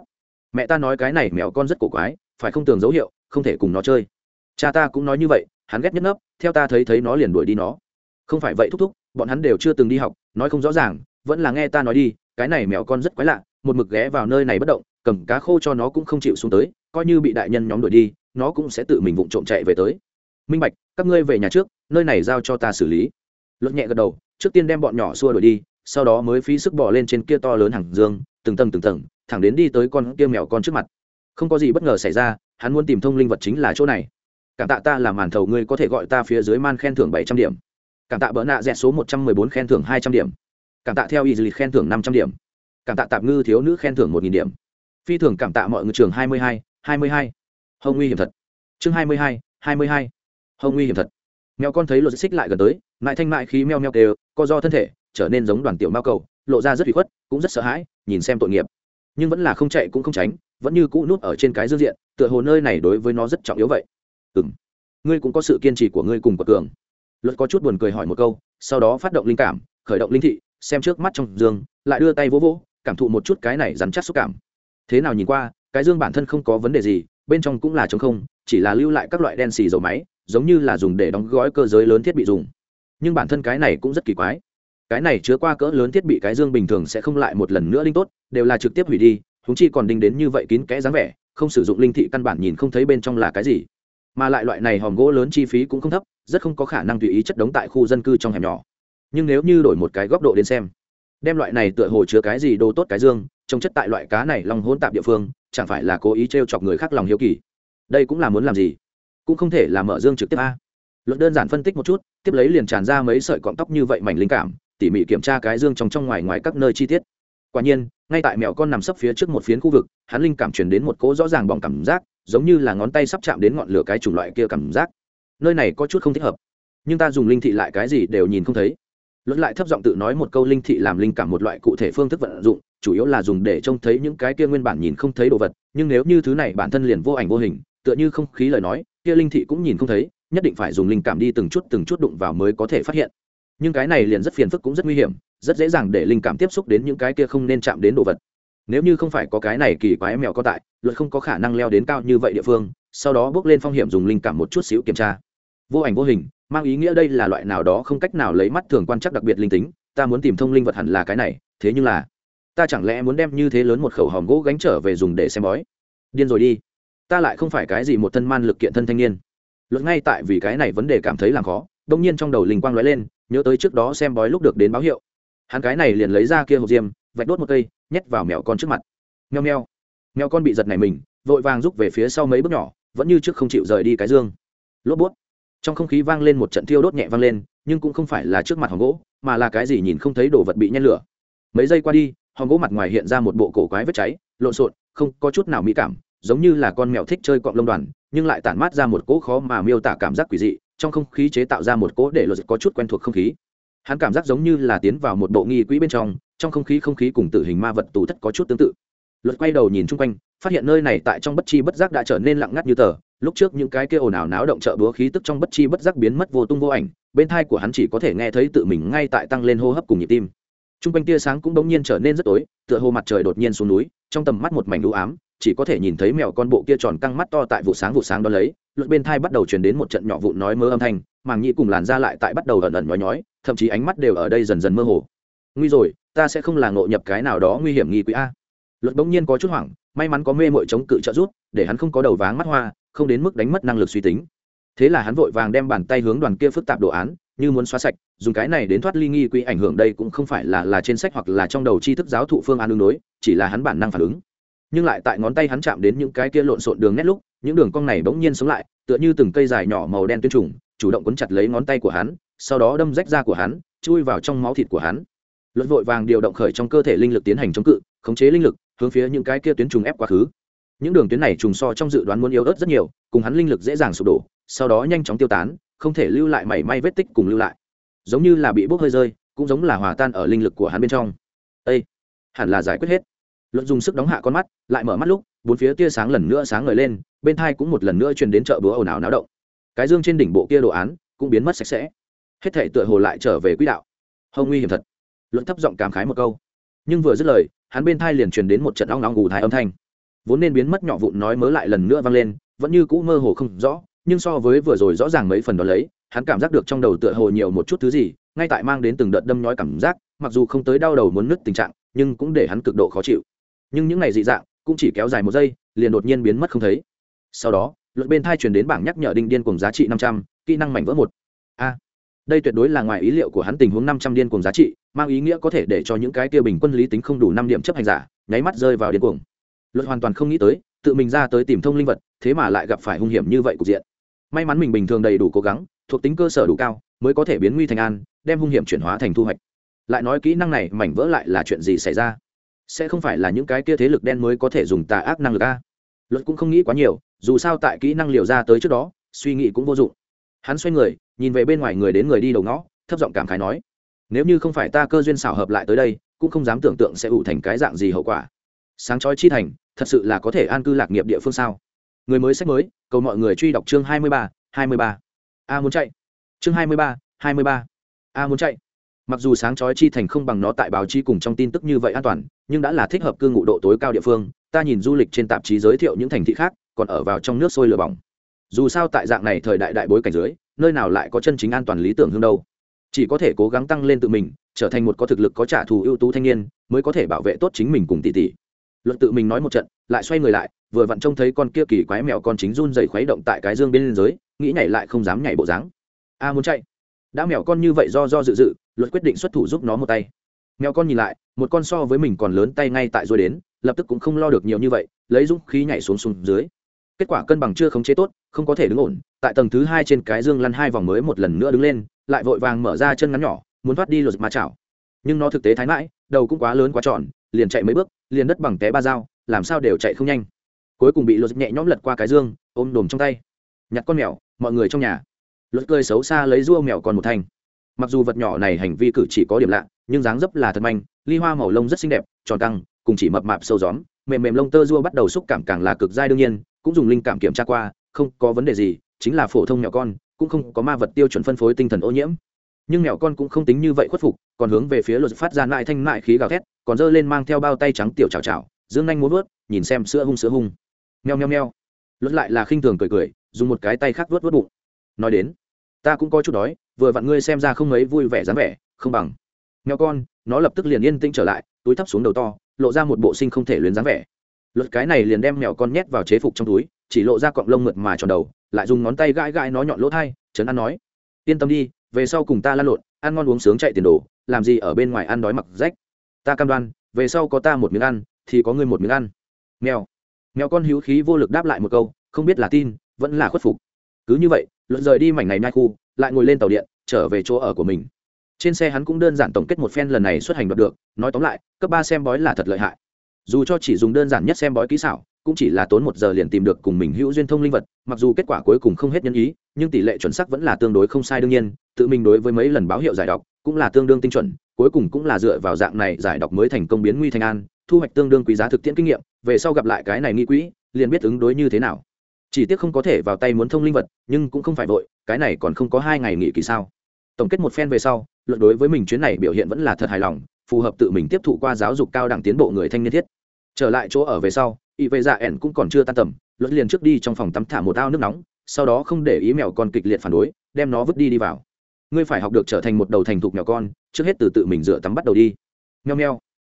mẹ ta nói cái này mèo con rất cổ quái, phải không tường dấu hiệu, không thể cùng nó chơi cha ta cũng nói như vậy, hắn ghét nhất nấp theo ta thấy thấy nó liền đuổi đi nó. Không phải vậy thúc thúc, bọn hắn đều chưa từng đi học, nói không rõ ràng, vẫn là nghe ta nói đi, cái này mèo con rất quái lạ, một mực ghé vào nơi này bất động, cầm cá khô cho nó cũng không chịu xuống tới, coi như bị đại nhân nhóm đuổi đi, nó cũng sẽ tự mình vụng trộm chạy về tới. Minh bạch, các ngươi về nhà trước, nơi này giao cho ta xử lý. Luật nhẹ gật đầu, trước tiên đem bọn nhỏ xua đuổi đi, sau đó mới phí sức bỏ lên trên kia to lớn hàng dương, từng tầng từng tầng, thẳng đến đi tới con kia mèo con trước mặt. Không có gì bất ngờ xảy ra, hắn muốn tìm thông linh vật chính là chỗ này cảm tạ ta là màn thầu ngươi có thể gọi ta phía dưới man khen thưởng bảy trăm điểm. Cảm tạ bỡ nạ dẹt số một trăm mười bốn khen thưởng hai trăm điểm. Cảm tạ theo y dì khen thưởng năm trăm điểm. Cảm tạ tạp ngư thiếu nữ khen thưởng một nghìn điểm. Phi thường cảm tạ mọi ngư trường hai mươi hai hai mươi hai. Hông nguy hiểm thật. Chương hai mươi hai hai mươi hai. Hông nguy hiểm thật. Mèo con thấy luật xích lại gần tới mãi thanh mại khí meo meo đều, co do thân thể, trở nên giống đoàn tiểu mao cầu, lộ ra rất bị khuất, cũng rất sợ hãi, nhìn xem tội nghiệp. Nhưng vẫn là không chạy cũng không tránh, vẫn như cũ núp ở trên cái dương diện, tựa hồ nơi này đối với nó rất trọng yếu vậy ừng ngươi cũng có sự kiên trì của ngươi cùng quật cường. Luật có chút buồn cười hỏi một câu, sau đó phát động linh cảm, khởi động linh thị, xem trước mắt trong giường lại đưa tay vỗ vỗ, cảm thụ một chút cái này rắn chắc xúc cảm. Thế nào nhìn qua, cái dương bản thân không có vấn đề gì, bên trong cũng là t không, chỉ là lưu lại các loại đen xì dầu máy, giống như là dùng để đóng gói cơ giới lớn thiết bị dùng. Nhưng bản thân cái này cũng rất kỳ quái. Cái này chứa qua cỡ lớn thiết bị cái dương bình thường sẽ không lại một lần nữa linh tốt, đều là trực tiếp hủy đi húng chi còn đinh đến như vậy kín kẽ dáng vẻ, không sử dụng linh thị căn bản nhìn không thấy bên trong là cái gì mà lại loại này hòm gỗ lớn chi phí cũng không thấp, rất không có khả năng tùy ý chất đống tại khu dân cư trong hẻm nhỏ. Nhưng nếu như đổi một cái góc độ đến xem, đem loại này tựa hồ chứa cái gì đồ tốt cái dương, trông chất tại loại cá này lòng hôn tạp địa phương, chẳng phải là cố ý t r e o chọc người khác lòng hiếu kỳ. Đây cũng là muốn làm gì? Cũng không thể là mở dương trực tiếp a. Luận đơn giản phân tích một chút, tiếp lấy liền tràn ra mấy sợi cọng tóc như vậy mảnh linh cảm, tỉ mỉ kiểm tra cái dương trong trong ngoài ngoài các nơi chi tiết. Quả nhiên, ngay tại mèo con nằm sấp phía trước một phiến khu vực, hắn linh cảm truyền đến một cỗ rõ ràng bỏng cảm giác giống như là ngón tay sắp chạm đến ngọn lửa cái chủng loại kia cảm giác. Nơi này có chút không thích hợp. Nhưng ta dùng linh thị lại cái gì đều nhìn không thấy. Luận lại thấp giọng tự nói một câu linh thị làm linh cảm một loại cụ thể phương thức vận dụng, chủ yếu là dùng để trông thấy những cái kia nguyên bản nhìn không thấy đồ vật, nhưng nếu như thứ này bản thân liền vô ảnh vô hình, tựa như không khí lời nói, kia linh thị cũng nhìn không thấy, nhất định phải dùng linh cảm đi từng chút từng chút đụng vào mới có thể phát hiện. Nhưng cái này liền rất phiền phức cũng rất nguy hiểm, rất dễ dàng để linh cảm tiếp xúc đến những cái kia không nên chạm đến đồ vật nếu như không phải có cái này kỳ quái mèo có tại, luật không có khả năng leo đến cao như vậy địa phương, sau đó bước lên phong hiểm dùng linh cảm một chút xíu kiểm tra. Vô ảnh vô hình, mang ý nghĩa đây là loại nào đó không cách nào lấy mắt thường quan chắc đặc biệt linh tính, ta muốn tìm thông linh vật hẳn là cái này, thế nhưng là, ta chẳng lẽ muốn đem như thế lớn một khẩu hòm gỗ gánh trở về dùng để xem bói? Điên rồi đi. Ta lại không phải cái gì một thân man lực kiện thân thanh niên. Luật ngay tại vì cái này vấn đề cảm thấy làm khó đông nhiên trong đầu linh quang lóe lên, nhớ tới trước đó xem bói lúc được đến báo hiệu. Hắn cái này liền lấy ra kia hộp diêm vạch đốt một cây, nhét vào mèo con trước mặt. Nheo nheo mèo con bị giật này mình, vội vàng rút về phía sau mấy bước nhỏ, vẫn như trước không chịu rời đi cái dương. Lốp bút. Trong không khí vang lên một trận thiêu đốt nhẹ vang lên, nhưng cũng không phải là trước mặt hòn gỗ, mà là cái gì nhìn không thấy đồ vật bị nhen lửa. Mấy giây qua đi, hòn gỗ mặt ngoài hiện ra một bộ cổ quái vết cháy, lộn xộn, không có chút nào mỹ cảm, giống như là con mèo thích chơi cọng lông đoàn, nhưng lại tản mát ra một cỗ khó mà miêu tả cảm giác quỷ dị, trong không khí chế tạo ra một cỗ để luật có chút quen thuộc không khí. Hắn cảm giác giống như là tiến vào một bộ nghi quỹ bên trong trong không khí không khí cùng tử hình ma vật tù thất có chút tương tự. Luật quay đầu nhìn chung quanh, phát hiện nơi này tại trong bất chi bất giác đã trở nên lặng ngắt như tờ. Lúc trước những cái kia ồn ào náo động chợ búa khí tức trong bất chi bất giác biến mất vô tung vô ảnh, bên thai của hắn chỉ có thể nghe thấy tự mình ngay tại tăng lên hô hấp cùng nhịp tim. Chung quanh tia sáng cũng đống nhiên trở nên rất tối, tựa hồ mặt trời đột nhiên xuống núi, trong tầm mắt một mảnh đũ ám, chỉ có thể nhìn thấy mèo con bộ kia tròn căng mắt to tại vụ sáng vụ sáng đó lấy, luật bên thai bắt đầu truyền đến một trận nhỏ vụn nói mơ âm thanh, màng nhĩ cùng làn da lại tại bắt đầu ẩn ẩn nhói nhói, thậm chí ánh mắt đều ở đây dần dần mơ hồ. Nguy rồi ta sẽ không là ngộ nhập cái nào đó nguy hiểm nghi quỹ a. Luật bỗng nhiên có chút hoảng, may mắn có mê mội chống cự trợ rút để hắn không có đầu váng mắt hoa, không đến mức đánh mất năng lực suy tính. Thế là hắn vội vàng đem bàn tay hướng đoàn kia phức tạp đồ án, như muốn xóa sạch, dùng cái này đến thoát ly nghi quỹ ảnh hưởng đây cũng không phải là là trên sách hoặc là trong đầu tri thức giáo thụ phương án đương đối, chỉ là hắn bản năng phản ứng. Nhưng lại tại ngón tay hắn chạm đến những cái kia lộn xộn đường nét lúc, những đường cong này bỗng nhiên sống lại, tựa như từng cây dài nhỏ màu đen tuyên trùng, chủ động quấn chặt lấy ngón tay của hắn, sau đó đâm rách da của hắn, chui vào trong máu thịt của hắn luật vội vàng điều động khởi trong cơ thể linh lực tiến hành chống cự, khống chế linh lực, hướng phía những cái kia tuyến trùng ép quá khứ. Những đường tuyến này trùng so trong dự đoán muốn yếu ớt rất nhiều, cùng hắn linh lực dễ dàng sụp đổ, sau đó nhanh chóng tiêu tán, không thể lưu lại mảy may vết tích cùng lưu lại. Giống như là bị bốc hơi rơi, cũng giống là hòa tan ở linh lực của hắn bên trong. Ây hẳn là giải quyết hết. Luận dùng sức đóng hạ con mắt, lại mở mắt lúc, bốn phía tia sáng lần nữa sáng ngời lên, bên thai cũng một lần nữa truyền đến chợ búa ồn ào náo động. Cái dương trên đỉnh bộ kia đồ án cũng biến mất sạch sẽ. Hết thể tựa hồ lại trở về quỹ đạo. Hông nguy hiểm thật luận thấp giọng cảm khái một câu. Nhưng vừa dứt lời, hắn bên thai liền truyền đến một trận long long ngủ thai âm thanh. Vốn nên biến mất nhỏ vụn nói mớ lại lần nữa vang lên, vẫn như cũ mơ hồ không rõ, nhưng so với vừa rồi rõ ràng mấy phần đó lấy, hắn cảm giác được trong đầu tựa hồ nhiều một chút thứ gì, ngay tại mang đến từng đợt đâm nhói cảm giác, mặc dù không tới đau đầu muốn nứt tình trạng, nhưng cũng để hắn cực độ khó chịu. Nhưng những ngày dị dạng, cũng chỉ kéo dài một giây, liền đột nhiên biến mất không thấy. Sau đó luật bên thai truyền đến bảng nhắc nhở đinh điên cùng giá trị năm trăm, kỹ năng mảnh vỡ một. A đây tuyệt đối là ngoài ý liệu của hắn tình huống năm trăm điên cuồng giá trị, mang ý nghĩa có thể để cho những cái kia bình quân lý tính không đủ năm điểm chấp hành giả, nháy mắt rơi vào điên cuồng. Luật hoàn toàn không nghĩ tới, tự mình ra tới tìm thông linh vật, thế mà lại gặp phải hung hiểm như vậy cục diện. May mắn mình bình thường đầy đủ cố gắng, thuộc tính cơ sở đủ cao, mới có thể biến nguy thành an, đem hung hiểm chuyển hóa thành thu hoạch. Lại nói kỹ năng này, mảnh vỡ lại là chuyện gì xảy ra? Sẽ không phải là những cái kia thế lực đen mới có thể dùng tà ác năng lực a? Luật cũng không nghĩ quá nhiều, dù sao tại kỹ năng liều ra tới trước đó, suy nghĩ cũng vô dụng hắn xoay người, nhìn về bên ngoài người đến người đi đầu ngõ, thấp giọng cảm khái nói, nếu như không phải ta cơ duyên xảo hợp lại tới đây, cũng không dám tưởng tượng sẽ ủ thành cái dạng gì hậu quả. Sáng chói chi thành, thật sự là có thể an cư lạc nghiệp địa phương sao? Người mới sách mới, cầu mọi người truy đọc chương hai mươi ba, hai mươi ba. A muốn chạy. Chương hai mươi ba, hai mươi ba. A muốn chạy. Mặc dù sáng chói chi thành không bằng nó tại báo chí cùng trong tin tức như vậy an toàn, nhưng đã là thích hợp cư ngụ độ tối cao địa phương, ta nhìn du lịch trên tạp chí giới thiệu những thành thị khác, còn ở vào trong nước sôi lửa bỏng dù sao tại dạng này thời đại đại bối cảnh dưới, nơi nào lại có chân chính an toàn lý tưởng hơn đâu. Chỉ có thể cố gắng tăng lên tự mình, trở thành một có thực lực có trả thù ưu tú thanh niên, mới có thể bảo vệ tốt chính mình cùng tỷ tỷ. Luận tự mình nói một trận, lại xoay người lại, vừa vặn trông thấy con kia kỳ quái mèo con chính run dày khuấy động tại cái dương bên dưới nghĩ nhảy lại không dám nhảy bộ dáng. A, muốn chạy. Đã mèo con như vậy do do dự dự, luật quyết định xuất thủ giúp nó một tay. Mèo con nhìn lại, một con so với mình còn lớn tay ngay tại rồi đến, lập tức cũng không lo được nhiều như vậy, lấy dũng khí nhảy xuống xuống dưới. Kết quả cân bằng chưa khống chế tốt không có thể đứng ổn, tại tầng thứ hai trên cái dương lăn hai vòng mới một lần nữa đứng lên, lại vội vàng mở ra chân ngắn nhỏ, muốn thoát đi lột mà chảo. Nhưng nó thực tế thái mãi, đầu cũng quá lớn quá tròn, liền chạy mấy bước, liền đất bằng té ba dao, làm sao đều chạy không nhanh. Cuối cùng bị lột nhẹ nhõm lật qua cái dương, ôm đồm trong tay. Nhặt con mèo, mọi người trong nhà. Lột cười xấu xa lấy rua mèo còn một thành. mặc dù vật nhỏ này hành vi cử chỉ có điểm lạ, nhưng dáng dấp là thật manh, ly hoa màu lông rất xinh đẹp, tròn căng, cùng chỉ mập mạp sâu gióm, mềm mềm lông tơ rua bắt đầu xúc cảm càng là cực dai đương nhiên, cũng dùng linh cảm kiểm tra qua không có vấn đề gì, chính là phổ thông mèo con, cũng không có ma vật tiêu chuẩn phân phối tinh thần ô nhiễm. Nhưng mèo con cũng không tính như vậy khuất phục, còn hướng về phía luật phát ra lại thanh mại khí gào thét, còn dơ lên mang theo bao tay trắng tiểu chào chào dương nhanh muốn vớt, nhìn xem sữa hung sữa hung. Nheo nheo nheo luật lại là khinh thường cười cười, dùng một cái tay khác vớt vớt bụng. Nói đến, ta cũng có chút đói, vừa vặn ngươi xem ra không mấy vui vẻ dáng vẻ, không bằng. Mèo con, nó lập tức liền yên tĩnh trở lại, túi thấp xuống đầu to, lộ ra một bộ sinh không thể luyến dáng vẻ. Luật cái này liền đem mèo con nhét vào chế phục trong túi chỉ lộ ra cọng lông mượt mà tròn đầu, lại dùng ngón tay gãi gãi nó nhọn lỗ thai, trấn an nói, yên tâm đi, về sau cùng ta lăn lộn, ăn ngon uống sướng chạy tiền đồ, làm gì ở bên ngoài ăn đói mặc rách. Ta cam đoan, về sau có ta một miếng ăn, thì có ngươi một miếng ăn. Mèo. Mèo con hữu khí vô lực đáp lại một câu, không biết là tin, vẫn là khuất phục. Cứ như vậy, luận rời đi mảnh này nai khu, lại ngồi lên tàu điện, trở về chỗ ở của mình. Trên xe hắn cũng đơn giản tổng kết một phen lần này xuất hành đoạt được, nói tóm lại, cấp ba xem bói là thật lợi hại. Dù cho chỉ dùng đơn giản nhất xem bói kỹ xảo cũng chỉ là tốn một giờ liền tìm được cùng mình hữu duyên thông linh vật, mặc dù kết quả cuối cùng không hết nhân ý, nhưng tỷ lệ chuẩn xác vẫn là tương đối không sai đương nhiên, tự mình đối với mấy lần báo hiệu giải đọc cũng là tương đương tinh chuẩn, cuối cùng cũng là dựa vào dạng này giải đọc mới thành công biến nguy thành an, thu hoạch tương đương quý giá thực tiễn kinh nghiệm, về sau gặp lại cái này nghi quỹ, liền biết ứng đối như thế nào. Chỉ tiếc không có thể vào tay muốn thông linh vật, nhưng cũng không phải vội, cái này còn không có hai ngày nghỉ kỳ sao. Tổng kết một phen về sau, luận đối với mình chuyến này biểu hiện vẫn là thật hài lòng, phù hợp tự mình tiếp thụ qua giáo dục cao đẳng tiến bộ người thanh niên thiết. Trở lại chỗ ở về sau ỵ vệ dạ ẻn cũng còn chưa tan tầm luật liền trước đi trong phòng tắm thả một ao nước nóng, sau đó không để ý mèo con kịch liệt phản đối, đem nó vứt đi đi vào. Ngươi phải học được trở thành một đầu thành thục mèo con, trước hết từ tự mình rửa tắm bắt đầu đi. Meo meo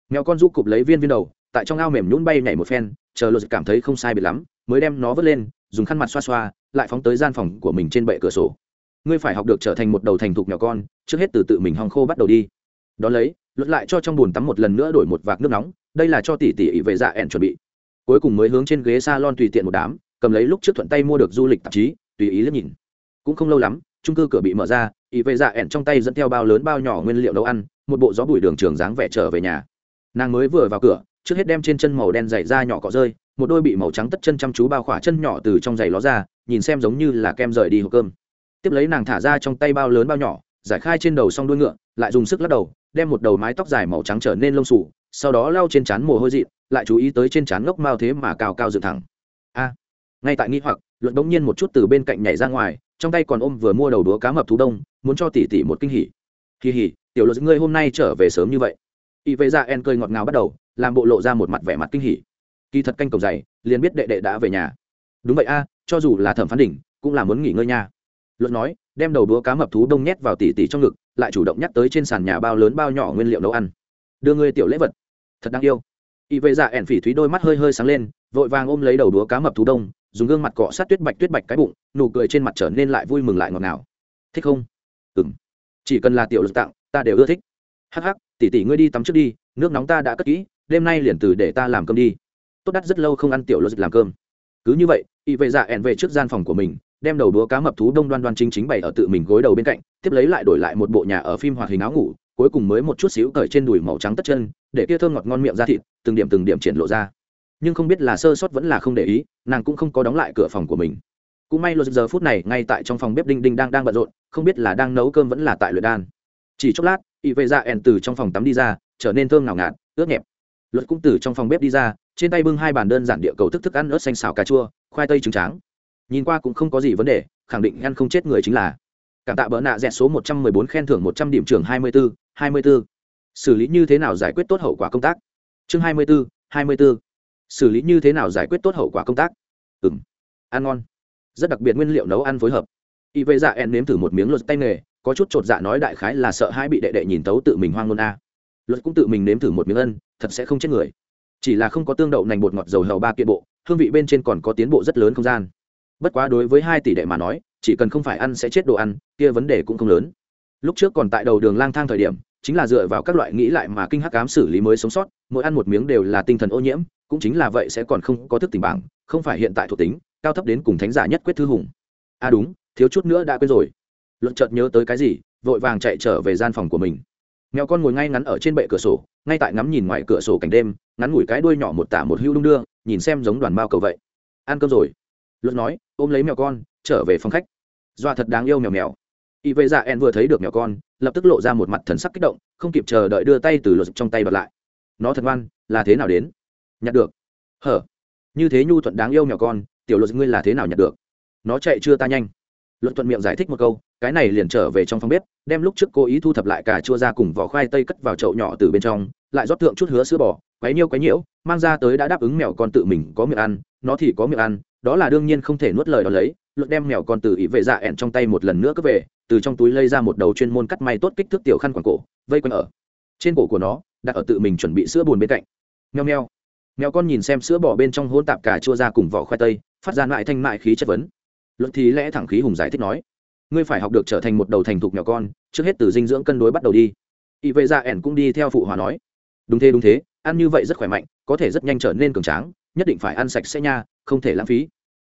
mèo con giúp cụp lấy viên viên đầu, tại trong ao mềm nhún bay nhảy một phen, chờ luật cảm thấy không sai biệt lắm, mới đem nó vứt lên, dùng khăn mặt xoa xoa, lại phóng tới gian phòng của mình trên bệ cửa sổ. Ngươi phải học được trở thành một đầu thành thục mèo con, trước hết từ tự mình hong khô bắt đầu đi. Đón lấy luật lại cho trong bùn tắm một lần nữa đổi một vạc nước nóng, đây là cho tỷ tỷ ỉ về dạ ẻn chuẩn bị cuối cùng mới hướng trên ghế salon tùy tiện một đám, cầm lấy lúc trước thuận tay mua được du lịch tạp chí, tùy ý liếc nhìn. Cũng không lâu lắm trung cư cửa bị mở ra y về dạ ẻn trong tay dẫn theo bao lớn bao nhỏ nguyên liệu nấu ăn, một bộ gió bụi đường trường dáng vẻ trở về nhà. Nàng mới vừa vào cửa, trước hết đem trên chân màu đen dày da nhỏ cọ rơi, một đôi bị màu trắng tất chân chăm chú bao khỏa chân nhỏ từ trong giày ló ra, nhìn xem giống như là kem rời đi hộp cơm. Tiếp lấy nàng thả ra trong tay bao lớn bao nhỏ giải khai trên đầu xong đuôi ngựa, lại dùng sức lắc đầu, đem một đầu mái tóc dài màu trắng trở nên lông sủ sau đó lau trên trán mồ hôi dị lại chú ý tới trên trán ngốc mao thế mà cao cao dựng thẳng. A! Ngay tại nghi hoặc, luận bỗng nhiên một chút từ bên cạnh nhảy ra ngoài, trong tay còn ôm vừa mua đầu đúa cá mập thú đông, muốn cho tỷ tỷ một kinh hỉ. Kỳ hỉ, tiểu luật ngươi hôm nay trở về sớm như vậy. Y vệ ra en cười ngọt ngào bắt đầu, làm bộ lộ ra một mặt vẻ mặt kinh hỉ. Kỳ thật canh cổng dày, liền biết đệ đệ đã về nhà. Đúng vậy a, cho dù là thẩm phán đỉnh, cũng là muốn nghỉ ngơi nha luật nói, đem đầu đũa cá mập thú đông nhét vào tỉ tỉ trong ngực, lại chủ động nhắc tới trên sàn nhà bao lớn bao nhỏ nguyên liệu nấu ăn. Đưa ngươi tiểu lễ vật. Thật đáng yêu. Y vệ dạ ẻn phỉ thúy đôi mắt hơi hơi sáng lên, vội vàng ôm lấy đầu đũa cá mập thú đông, dùng gương mặt cọ sát tuyết bạch tuyết bạch cái bụng, nụ cười trên mặt trở nên lại vui mừng lại ngọt ngào. Thích không? Ừng chỉ cần là tiểu lực tặng, ta đều ưa thích. Hắc hắc, tỉ tỉ ngươi đi tắm trước đi, nước nóng ta đã cất kỹ, đêm nay liền từ để ta làm cơm đi. Tốt đắt rất lâu không ăn tiểu lực làm cơm. Cứ như vậy, y vệ dạ ẻn về trước gian phòng của mình đem đầu đúa cá mập thú đông đoan đoan chính chính bày ở tự mình gối đầu bên cạnh, tiếp lấy lại đổi lại một bộ nhà ở phim hoạt hình áo ngủ, cuối cùng mới một chút xíu cởi trên đùi màu trắng tất chân, để kia thơm ngọt ngon miệng ra thịt, từng điểm từng điểm triển lộ ra. Nhưng không biết là sơ sót vẫn là không để ý, nàng cũng không có đóng lại cửa phòng của mình. Cũng may luật giờ phút này ngay tại trong phòng bếp đinh đinh đang đang bận rộn, không biết là đang nấu cơm vẫn là tại luyện đan. Chỉ chốc lát, y vệ ra ẻn từ trong phòng tắm đi ra, trở nên thơm ngào ngạt, ướt nhẹp. Luật cũng từ trong phòng bếp đi ra, trên tay bưng hai bàn đơn giản địa cầu thức thức ăn ớt xanh xào cà chua, khoai tây trứng tráng nhìn qua cũng không có gì vấn đề, khẳng định ăn không chết người chính là. Cảm tạ bỡ nạ dẹt số một trăm mười bốn khen thưởng một trăm điểm trường hai mươi bốn hai mươi bốn xử lý như thế nào giải quyết tốt hậu quả công tác? Chương hai mươi bốn hai mươi bốn xử lý như thế nào giải quyết tốt hậu quả công tác? Ừ m ăn ngon. Rất đặc biệt nguyên liệu nấu ăn phối hợp. Y vệ dạ en nếm thử một miếng luật tay nghề, có chút chột dạ nói đại khái là sợ hai bị đệ đệ nhìn tấu tự mình hoang ngôn a. Luật cũng tự mình nếm thử một miếng ân thật sẽ không chết người. Chỉ là không có tương đậu nành bột ngọt dầu hầu ba kiện bộ, hương vị bên trên còn có tiến bộ rất lớn không gian bất quá đối với hai tỷ đệ mà nói, chỉ cần không phải ăn sẽ chết đồ ăn, kia vấn đề cũng không lớn. Lúc trước còn tại đầu đường lang thang thời điểm, chính là dựa vào các loại nghĩ lại mà kinh hắc cám xử lý mới sống sót, mỗi ăn một miếng đều là tinh thần ô nhiễm, cũng chính là vậy sẽ còn không có thức tình bảng, không phải hiện tại thuộc tính, cao thấp đến cùng thánh giả nhất quyết thư hùng. À đúng, thiếu chút nữa đã quên rồi. Luận chợt nhớ tới cái gì, vội vàng chạy trở về gian phòng của mình. Mèo con ngồi ngay ngắn ở trên bệ cửa sổ, ngay tại ngắm nhìn ngoài cửa sổ cảnh đêm, ngắn ngủi cái đuôi nhỏ một tả một hưu đung đưa, nhìn xem giống đoàn mao cầu vậy. Ăn cơm rồi luật nói, ôm lấy mèo con, trở về phòng khách. Doa thật đáng yêu mèo mèo. Y vệ dạ en vừa thấy được mèo con, lập tức lộ ra một mặt thần sắc kích động, không kịp chờ đợi đưa tay từ luật trong tay bật lại. Nó thật ngoan, là thế nào đến? Nhặt được. Hở. Như thế nhu thuận đáng yêu mèo con, tiểu luật ngươi là thế nào nhặt được? Nó chạy chưa ta nhanh. Luật thuận miệng giải thích một câu, cái này liền trở về trong phòng bếp, đem lúc trước cố ý thu thập lại cả chua ra cùng vỏ khoai tây cất vào chậu nhỏ từ bên trong, lại rót thượng chút hứa sữa bò, quấy nhiêu quấy nhiễu, mang ra tới đã đáp ứng mèo con tự mình có miệng ăn, nó thì có miệng ăn đó là đương nhiên không thể nuốt lời đó lấy, Luật đem mèo con từ ỷ vệ dạ ẹn trong tay một lần nữa cướp về, từ trong túi lây ra một đầu chuyên môn cắt may tốt kích thước tiểu khăn quàng cổ, vây quanh ở. Trên cổ của nó, đặt ở tự mình chuẩn bị sữa bùn bên cạnh. Nheo nheo mèo con nhìn xem sữa bỏ bên trong hôn tạp cả chua ra cùng vỏ khoai tây, phát ra lại thanh mại khí chất vấn. Luật thì lẽ thẳng khí hùng giải thích nói, ngươi phải học được trở thành một đầu thành thục mèo con, trước hết từ dinh dưỡng cân đối bắt đầu đi. Ỷ vệ dạ ẻn cũng đi theo phụ hòa nói, đúng thế đúng thế, ăn như vậy rất khỏe mạnh, có thể rất nhanh trở nên cường tráng nhất định phải ăn sạch sẽ nha, không thể lãng phí.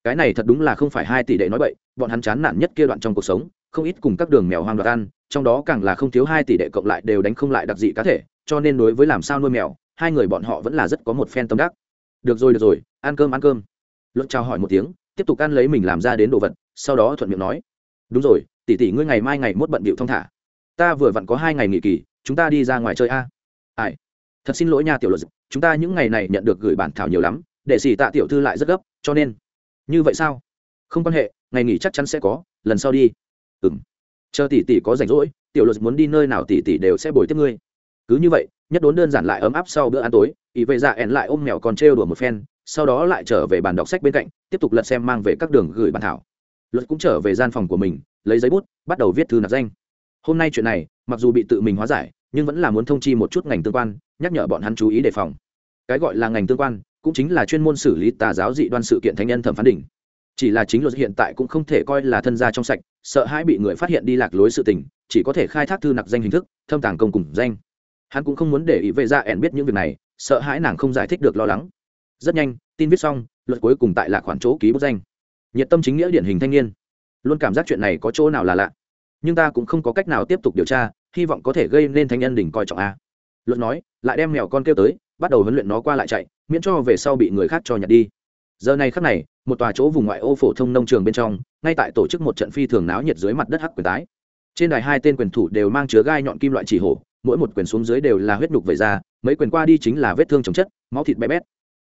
Cái này thật đúng là không phải hai tỷ đệ nói vậy bọn hắn chán nản nhất kia đoạn trong cuộc sống, không ít cùng các đường mèo hoang đoạt ăn, trong đó càng là không thiếu hai tỷ đệ cộng lại đều đánh không lại đặc dị cá thể, cho nên đối với làm sao nuôi mèo, hai người bọn họ vẫn là rất có một phen tâm đắc. Được rồi được rồi, ăn cơm ăn cơm. Luận trao hỏi một tiếng, tiếp tục ăn lấy mình làm ra đến đồ vật, sau đó thuận miệng nói. Đúng rồi, tỷ tỷ ngươi ngày mai ngày mốt bận bịu thông thả. Ta vừa vặn có hai ngày nghỉ kỳ, chúng ta đi ra ngoài chơi a. Ai? Thật xin lỗi nha, tiểu luật chúng ta những ngày này nhận được gửi bản thảo nhiều lắm để xỉ tạ tiểu thư lại rất gấp, cho nên. Như vậy sao? Không quan hệ, ngày nghỉ chắc chắn sẽ có, lần sau đi. Ừ m chờ tỷ tỷ có rảnh rỗi, tiểu luật muốn đi nơi nào tỷ tỷ đều sẽ bồi tiếp ngươi. Cứ như vậy, nhất đốn đơn giản lại ấm áp sau bữa ăn tối ý vệ dạ ẻn lại ôm mèo còn trêu đùa một phen, sau đó lại trở về bàn đọc sách bên cạnh, tiếp tục lật xem mang về các đường gửi bàn thảo. Luật cũng trở về gian phòng của mình, lấy giấy bút, bắt đầu viết thư nạp danh. Hôm nay chuyện này, mặc dù bị tự mình hóa giải, nhưng vẫn là muốn thông chi một chút ngành tương quan, nhắc nhở bọn hắn chú ý đề phòng. Cái gọi là ngành tương quan cũng chính là chuyên môn xử lý tà giáo dị đoan sự kiện thanh nhân thẩm phán đỉnh. Chỉ là chính luật hiện tại cũng không thể coi là thân gia trong sạch, sợ hãi bị người phát hiện đi lạc lối sự tình, chỉ có thể khai thác thư nặc danh hình thức, thâm tàng công cùng danh. Hắn cũng không muốn để ý vệ ra ẻn biết những việc này, sợ hãi nàng không giải thích được lo lắng. Rất nhanh, tin viết xong, luật cuối cùng tại là khoản chỗ ký bút danh. Nhiệt tâm chính nghĩa điển hình thanh niên. Luôn cảm giác chuyện này có chỗ nào là lạ. Nhưng ta cũng không có cách nào tiếp tục điều tra, hy vọng có thể gây nên thanh nhân đỉnh coi trọng a. Luật nói, lại đem mèo con kêu tới, bắt đầu huấn luyện nó qua lại chạy miễn cho về sau bị người khác cho nhặt đi. Giờ này khắc này, một tòa chỗ vùng ngoại ô phổ thông nông trường bên trong, ngay tại tổ chức một trận phi thường náo nhiệt dưới mặt đất hắc quyền tái. Trên đài hai tên quyền thủ đều mang chứa gai nhọn kim loại chỉ hổ, mỗi một quyền xuống dưới đều là huyết nhục vẩy ra, mấy quyền qua đi chính là vết thương chồng chất, máu thịt bé bét.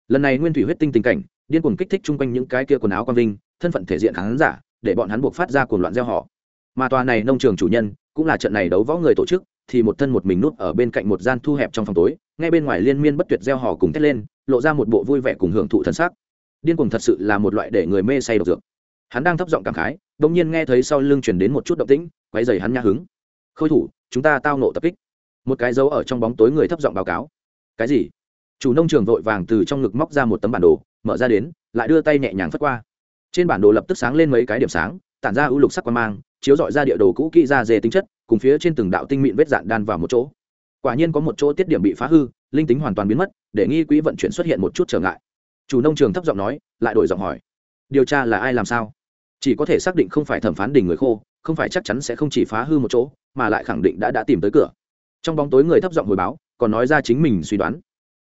Lần này nguyên thủy huyết tinh tình cảnh, điên cuồng kích thích chung quanh những cái kia quần áo quang vinh, thân phận thể diện khán giả, để bọn hắn buộc phát ra cuồng loạn gieo họ. Mà tòa này nông trường chủ nhân, cũng là trận này đấu võ người tổ chức, thì một thân một mình núp ở bên cạnh một gian thu hẹp trong phòng tối, ngay bên ngoài liên miên bất tuyệt gieo họ cùng thét lên lộ ra một bộ vui vẻ cùng hưởng thụ thân xác. Điên cuồng thật sự là một loại để người mê say độc dược. Hắn đang thấp giọng cảm khái, đột nhiên nghe thấy sau lưng truyền đến một chút động tĩnh, quấy dày hắn nhã hứng. Khôi thủ, chúng ta tao nộ tập kích. Một cái dấu ở trong bóng tối người thấp giọng báo cáo. Cái gì? Chủ nông trường vội vàng từ trong ngực móc ra một tấm bản đồ, mở ra đến, lại đưa tay nhẹ nhàng phất qua. Trên bản đồ lập tức sáng lên mấy cái điểm sáng, tản ra ưu lục sắc quan mang, chiếu dọi ra địa đồ cũ kỹ ra dề tính chất, cùng phía trên từng đạo tinh mịn vết dạn đan vào một chỗ. Quả nhiên có một chỗ tiết điểm bị phá hư, linh tính hoàn toàn biến mất để nghi quỹ vận chuyển xuất hiện một chút trở ngại. Chủ nông trường thấp giọng nói, lại đổi giọng hỏi, điều tra là ai làm sao? Chỉ có thể xác định không phải thẩm phán đình người khô, không phải chắc chắn sẽ không chỉ phá hư một chỗ, mà lại khẳng định đã đã tìm tới cửa. Trong bóng tối người thấp giọng hồi báo, còn nói ra chính mình suy đoán.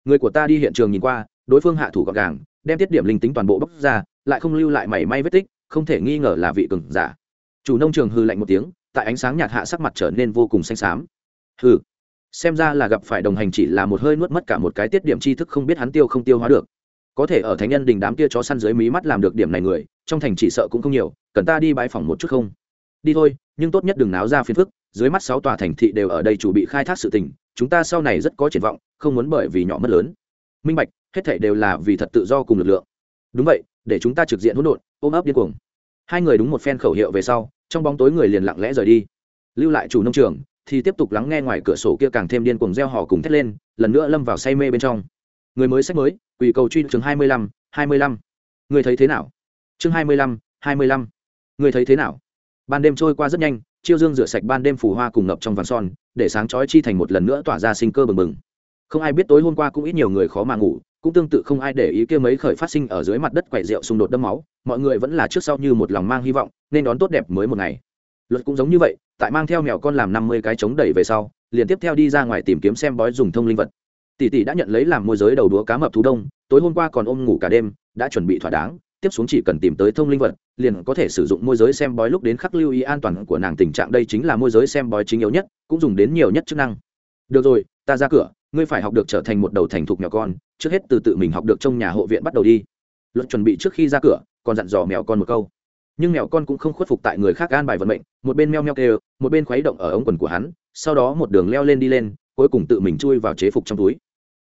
Người của ta đi hiện trường nhìn qua, đối phương hạ thủ gọn gàng, đem tiết điểm linh tính toàn bộ bóc ra, lại không lưu lại mảy may vết tích, không thể nghi ngờ là vị cường giả. Chủ nông trường hư lạnh một tiếng, tại ánh sáng nhạt hạ sắc mặt trở nên vô cùng xanh xám. Hư xem ra là gặp phải đồng hành chỉ là một hơi nuốt mất cả một cái tiết điểm tri thức không biết hắn tiêu không tiêu hóa được. Có thể ở thánh nhân đình đám kia chó săn dưới mí mắt làm được điểm này người, trong thành chỉ sợ cũng không nhiều, cần ta đi bãi phòng một chút không? Đi thôi, nhưng tốt nhất đừng náo ra phiền phức, dưới mắt sáu tòa thành thị đều ở đây chủ bị khai thác sự tình, chúng ta sau này rất có triển vọng, không muốn bởi vì nhỏ mất lớn. Minh bạch, hết thảy đều là vì thật tự do cùng lực lượng. Đúng vậy, để chúng ta trực diện hỗn độn, ôm ấp điên cuồng. Hai người đúng một phen khẩu hiệu về sau, trong bóng tối người liền lặng lẽ rời đi. Lưu lại chủ nông trường thì tiếp tục lắng nghe ngoài cửa sổ kia càng thêm điên cuồng reo hò cùng thét lên, lần nữa lâm vào say mê bên trong. Người mới sách mới, quỷ cầu truy chương hai mươi lăm, hai mươi lăm. Người thấy thế nào? Chương hai mươi lăm, hai mươi lăm. Người thấy thế nào? Ban đêm trôi qua rất nhanh, chiêu dương rửa sạch ban đêm phủ hoa cùng ngập trong vàng son, để sáng chói chi thành một lần nữa tỏa ra sinh cơ bừng bừng. Không ai biết tối hôm qua cũng ít nhiều người khó mà ngủ, cũng tương tự không ai để ý kia mấy khởi phát sinh ở dưới mặt đất quậy rượu xung đột đẫm máu, mọi người vẫn là trước sau như một lòng mang hy vọng, nên đón tốt đẹp mới một ngày. Luật cũng giống như vậy tại mang theo mèo con làm năm mươi cái chống đẩy về sau, liền tiếp theo đi ra ngoài tìm kiếm xem bói dùng thông linh vật. Tỷ tỷ đã nhận lấy làm môi giới đầu đũa cá mập thú đông, tối hôm qua còn ôm ngủ cả đêm, đã chuẩn bị thỏa đáng, tiếp xuống chỉ cần tìm tới thông linh vật, liền có thể sử dụng môi giới xem bói lúc đến khắc lưu ý an toàn của nàng tình trạng. Đây chính là môi giới xem bói chính yếu nhất, cũng dùng đến nhiều nhất chức năng. Được rồi, ta ra cửa, ngươi phải học được trở thành một đầu thành thục nhỏ con, trước hết từ tự mình học được trong nhà hộ viện bắt đầu đi. Luật chuẩn bị trước khi ra cửa, còn dặn dò mèo con một câu nhưng mèo con cũng không khuất phục tại người khác gan bài vận mệnh, một bên meo meo kêu, một bên khuấy động ở ống quần của hắn, sau đó một đường leo lên đi lên, cuối cùng tự mình chui vào chế phục trong túi.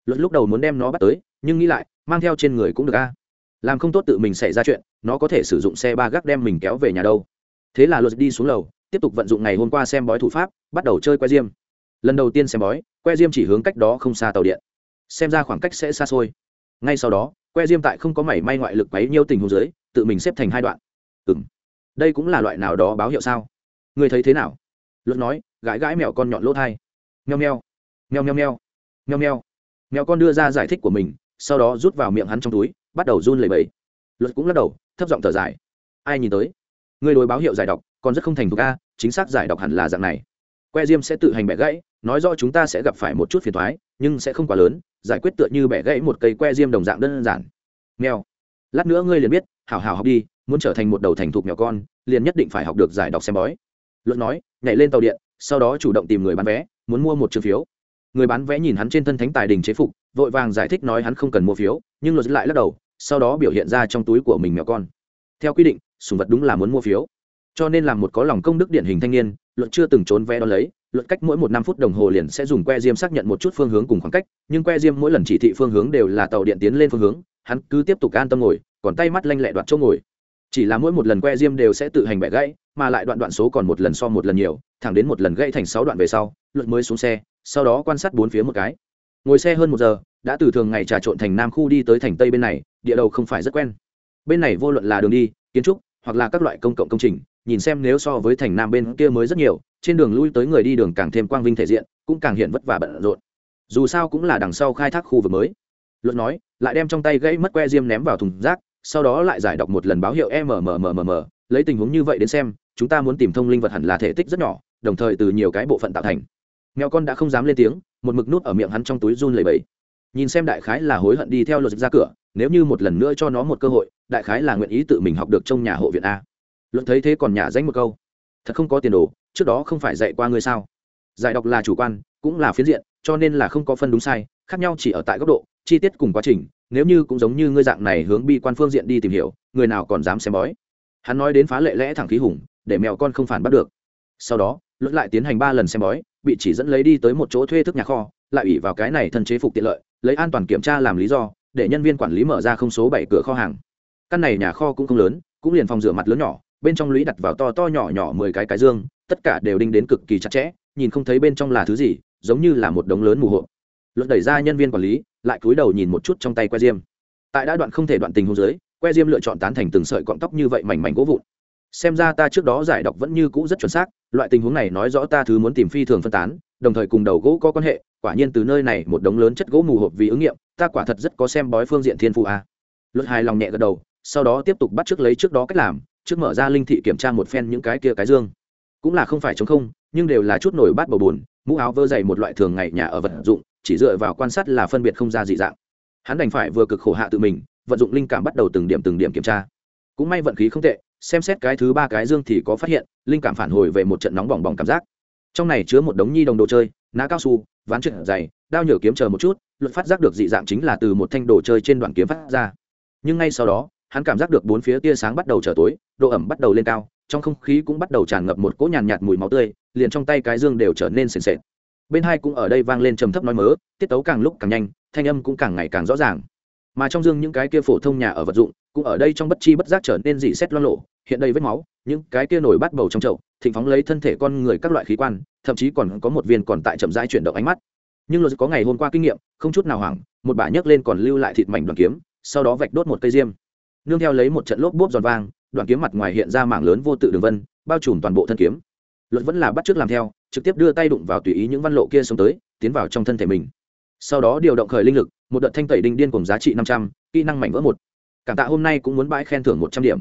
Luật lúc đầu muốn đem nó bắt tới, nhưng nghĩ lại, mang theo trên người cũng được a. Làm không tốt tự mình xảy ra chuyện, nó có thể sử dụng xe ba gác đem mình kéo về nhà đâu. Thế là luật đi xuống lầu, tiếp tục vận dụng ngày hôm qua xem bói thủ pháp, bắt đầu chơi que diêm. Lần đầu tiên xem bói, que diêm chỉ hướng cách đó không xa tàu điện. Xem ra khoảng cách sẽ xa xôi. Ngay sau đó, que diêm tại không có mảy may ngoại lực quấy nhiêu tình hồ dưới, tự mình xếp thành hai đoạn ừ m đây cũng là loại nào đó báo hiệu sao? Người thấy thế nào? Luật nói, gãi gãi mèo con nhọn lỗ thai. Nheo nheo nheo nheo nheo nheo nheo mèo con đưa ra giải thích của mình, sau đó rút vào miệng hắn trong túi, bắt đầu run lẩy bẩy. Luật cũng lắc đầu, thấp giọng thở dài. Ai nhìn tới? Người đối báo hiệu giải đọc còn rất không thành thục a, chính xác giải đọc hẳn là dạng này. Que diêm sẽ tự hành bẻ gãy, nói rõ chúng ta sẽ gặp phải một chút phiền thoái nhưng sẽ không quá lớn, giải quyết tựa như bẻ gãy một cây que diêm đồng dạng đơn giản. Nghèo lát nữa ngươi liền biết, hảo hảo học đi muốn trở thành một đầu thành thục nhỏ con, liền nhất định phải học được giải đọc xem bói. Luật nói, nhảy lên tàu điện, sau đó chủ động tìm người bán vé, muốn mua một chữ phiếu. Người bán vé nhìn hắn trên thân thánh tài đình chế phục, vội vàng giải thích nói hắn không cần mua phiếu, nhưng luật lại lắc đầu, sau đó biểu hiện ra trong túi của mình mèo con. Theo quy định, sùng vật đúng là muốn mua phiếu. Cho nên làm một có lòng công đức điển hình thanh niên, luật chưa từng trốn vé đó lấy, luật cách mỗi một năm phút đồng hồ liền sẽ dùng que diêm xác nhận một chút phương hướng cùng khoảng cách, nhưng que diêm mỗi lần chỉ thị phương hướng đều là tàu điện tiến lên phương hướng, hắn cứ tiếp tục an tâm ngồi, còn tay mắt lanh lẹ đoạt chỗ ngồi chỉ là mỗi một lần que diêm đều sẽ tự hành bẻ gãy, mà lại đoạn đoạn số còn một lần so một lần nhiều, thẳng đến một lần gãy thành sáu đoạn về sau, luật mới xuống xe, sau đó quan sát bốn phía một cái. Ngồi xe hơn một giờ, đã từ thường ngày trà trộn thành nam khu đi tới thành tây bên này, địa đầu không phải rất quen. Bên này vô luận là đường đi, kiến trúc, hoặc là các loại công cộng công trình, nhìn xem nếu so với thành nam bên kia mới rất nhiều, trên đường lui tới người đi đường càng thêm quang vinh thể diện, cũng càng hiện vất vả bận rộn. Dù sao cũng là đằng sau khai thác khu vực mới. Luật nói, lại đem trong tay gãy mất que diêm ném vào thùng rác sau đó lại giải đọc một lần báo hiệu mmmmm lấy tình huống như vậy đến xem, chúng ta muốn tìm thông linh vật hẳn là thể tích rất nhỏ, đồng thời từ nhiều cái bộ phận tạo thành. Mèo con đã không dám lên tiếng, một mực nút ở miệng hắn trong túi run lầy bẫy nhìn xem đại khái là hối hận đi theo luật ra cửa, nếu như một lần nữa cho nó một cơ hội, đại khái là nguyện ý tự mình học được trong nhà hộ viện a. Luận thấy thế còn nhả danh một câu. Thật không có tiền đồ, trước đó không phải dạy qua ngươi sao? Giải đọc là chủ quan, cũng là phiến diện, cho nên là không có phân đúng sai, khác nhau chỉ ở tại góc độ, chi tiết cùng quá trình nếu như cũng giống như ngươi dạng này hướng bi quan phương diện đi tìm hiểu, người nào còn dám xem bói? Hắn nói đến phá lệ lẽ thẳng khí hùng, để mèo con không phản bắt được. Sau đó luận lại tiến hành ba lần xem bói, bị chỉ dẫn lấy đi tới một chỗ thuê thức nhà kho, lại ủy vào cái này thân chế phục tiện lợi, lấy an toàn kiểm tra làm lý do, để nhân viên quản lý mở ra không số bảy cửa kho hàng. Căn này nhà kho cũng không lớn, cũng liền phòng rửa mặt lớn nhỏ, bên trong lũy đặt vào to to nhỏ nhỏ mười cái cái dương, tất cả đều đinh đến cực kỳ chặt chẽ, nhìn không thấy bên trong là thứ gì, giống như là một đống lớn mù hộ luật đẩy ra nhân viên quản lý lại cúi đầu nhìn một chút trong tay que diêm. Tại đã đoạn không thể đoạn tình hôn giới que diêm lựa chọn tán thành từng sợi cọng tóc như vậy mảnh mảnh gỗ vụn. Xem ra ta trước đó giải đọc vẫn như cũ rất chuẩn xác, loại tình huống này nói rõ ta thứ muốn tìm phi thường phân tán, đồng thời cùng đầu gỗ có quan hệ, quả nhiên từ nơi này một đống lớn chất gỗ mù hộp vì ứng nghiệm, ta quả thật rất có xem bói phương diện thiên phụ a. Luật hài lòng nhẹ gật đầu, sau đó tiếp tục bắt trước lấy trước đó cách làm, trước mở ra linh thị kiểm tra một phen những cái kia cái dương. Cũng là không phải chống không, nhưng đều là chút nổi bát bầu bùn mũ áo vơ dày một loại thường ngày nhà ở vật dụng chỉ dựa vào quan sát là phân biệt không ra dị dạng. Hắn đành phải vừa cực khổ hạ tự mình vận dụng linh cảm bắt đầu từng điểm từng điểm kiểm tra. Cũng may vận khí không tệ xem xét cái thứ ba cái dương thì có phát hiện linh cảm phản hồi về một trận nóng bỏng bỏng cảm giác. Trong này chứa một đống nhi đồng đồ chơi ná cao su ván trượt dày đao nhở kiếm chờ một chút luật phát giác được dị dạng chính là từ một thanh đồ chơi trên đoạn kiếm phát ra. Nhưng ngay sau đó hắn cảm giác được bốn phía tia sáng bắt đầu trở tối độ ẩm bắt đầu lên cao trong không khí cũng bắt đầu tràn ngập một cỗ nhàn nhạt, nhạt mùi máu tươi liền trong tay cái dương đều trở nên sền sệt bên hai cũng ở đây vang lên trầm thấp nói mớ, tiết tấu càng lúc càng nhanh, thanh âm cũng càng ngày càng rõ ràng. Mà trong dương những cái kia phổ thông nhà ở vật dụng, cũng ở đây trong bất chi bất giác trở nên dị xét lo lộ hiện đây vết máu, những cái kia nổi bắt bầu trong chậu, thịnh phóng lấy thân thể con người các loại khí quan, thậm chí còn có một viên còn tại chậm rãi chuyển động ánh mắt. Nhưng luật có ngày hôm qua kinh nghiệm, không chút nào hoảng, một bả nhấc lên còn lưu lại thịt mảnh đoàn kiếm, sau đó vạch đốt một cây diêm. Nương theo lấy một trận lốp bốp giòn vang, đoàn kiếm mặt ngoài hiện ra mảng lớn vô tự đường vân, bao trùm toàn bộ thân kiếm. Luật vẫn là bắt chước làm theo trực tiếp đưa tay đụng vào tùy ý những văn lộ kia xông tới, tiến vào trong thân thể mình. Sau đó điều động khởi linh lực, một đợt thanh tẩy đinh điên cùng giá trị năm trăm, kỹ năng mảnh vỡ một. Cảm tạ hôm nay cũng muốn bãi khen thưởng một trăm điểm.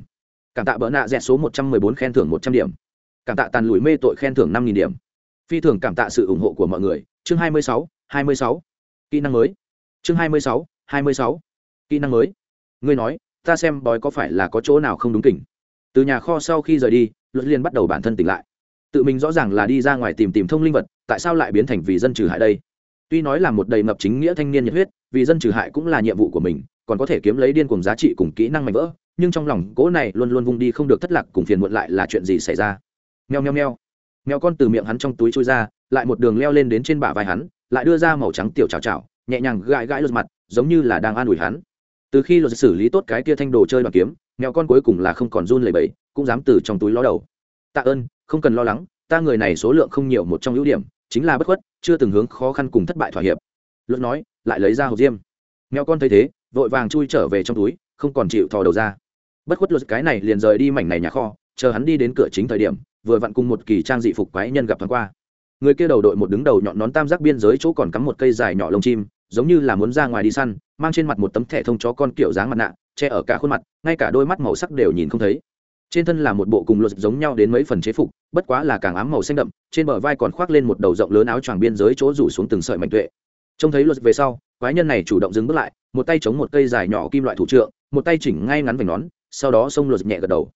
Cảm tạ bỡ nạ dẹt số một trăm mười bốn khen thưởng một trăm điểm. Cảm tạ tàn lùi mê tội khen thưởng năm nghìn điểm. Phi thường cảm tạ sự ủng hộ của mọi người. Chương hai mươi sáu, hai mươi sáu. Kỹ năng mới. Chương hai mươi sáu, hai mươi sáu. Kỹ năng mới. Ngươi nói, ta xem bói có phải là có chỗ nào không đúng kỉnh. Từ nhà kho sau khi rời đi, luật liên bắt đầu bản thân tỉnh lại tự mình rõ ràng là đi ra ngoài tìm tìm thông linh vật, tại sao lại biến thành vì dân trừ hại đây? Tuy nói là một đầy ngập chính nghĩa thanh niên nhiệt huyết, vì dân trừ hại cũng là nhiệm vụ của mình, còn có thể kiếm lấy điên cùng giá trị cùng kỹ năng mạnh vỡ, nhưng trong lòng cỗ này luôn luôn vung đi không được thất lạc cùng phiền muộn lại là chuyện gì xảy ra? Nheo nheo nheo mèo con từ miệng hắn trong túi trôi ra, lại một đường leo lên đến trên bả vai hắn, lại đưa ra màu trắng tiểu chào chào nhẹ nhàng gãi gãi lượt mặt, giống như là đang an ủi hắn. Từ khi luật xử lý tốt cái kia thanh đồ chơi bằng kiếm mèo con cuối cùng là không còn run lẩy bẩy, cũng dám từ trong túi ló đầu. Tạ ơn không cần lo lắng, ta người này số lượng không nhiều một trong ưu điểm, chính là bất khuất, chưa từng hướng khó khăn cùng thất bại thỏa hiệp. Luật nói, lại lấy ra hộp diêm. Mèo con thấy thế, vội vàng chui trở về trong túi, không còn chịu thò đầu ra. Bất khuất luật cái này liền rời đi mảnh này nhà kho, chờ hắn đi đến cửa chính thời điểm, vừa vặn cùng một kỳ trang dị phục quái nhân gặp thoáng qua. Người kia đầu đội một đứng đầu nhọn nón tam giác biên giới chỗ còn cắm một cây dài nhỏ lông chim, giống như là muốn ra ngoài đi săn, mang trên mặt một tấm thẻ thông chó con kiểu dáng mặt nạ, che ở cả khuôn mặt, ngay cả đôi mắt màu sắc đều nhìn không thấy trên thân là một bộ cùng luật giống nhau đến mấy phần chế phục, bất quá là càng ám màu xanh đậm, trên bờ vai còn khoác lên một đầu rộng lớn áo choàng biên giới chỗ rủ xuống từng sợi mạnh tuệ. Trông thấy luật về sau, quái nhân này chủ động dừng bước lại, một tay chống một cây dài nhỏ kim loại thủ trượng, một tay chỉnh ngay ngắn vành nón, sau đó xông luật nhẹ gật đầu.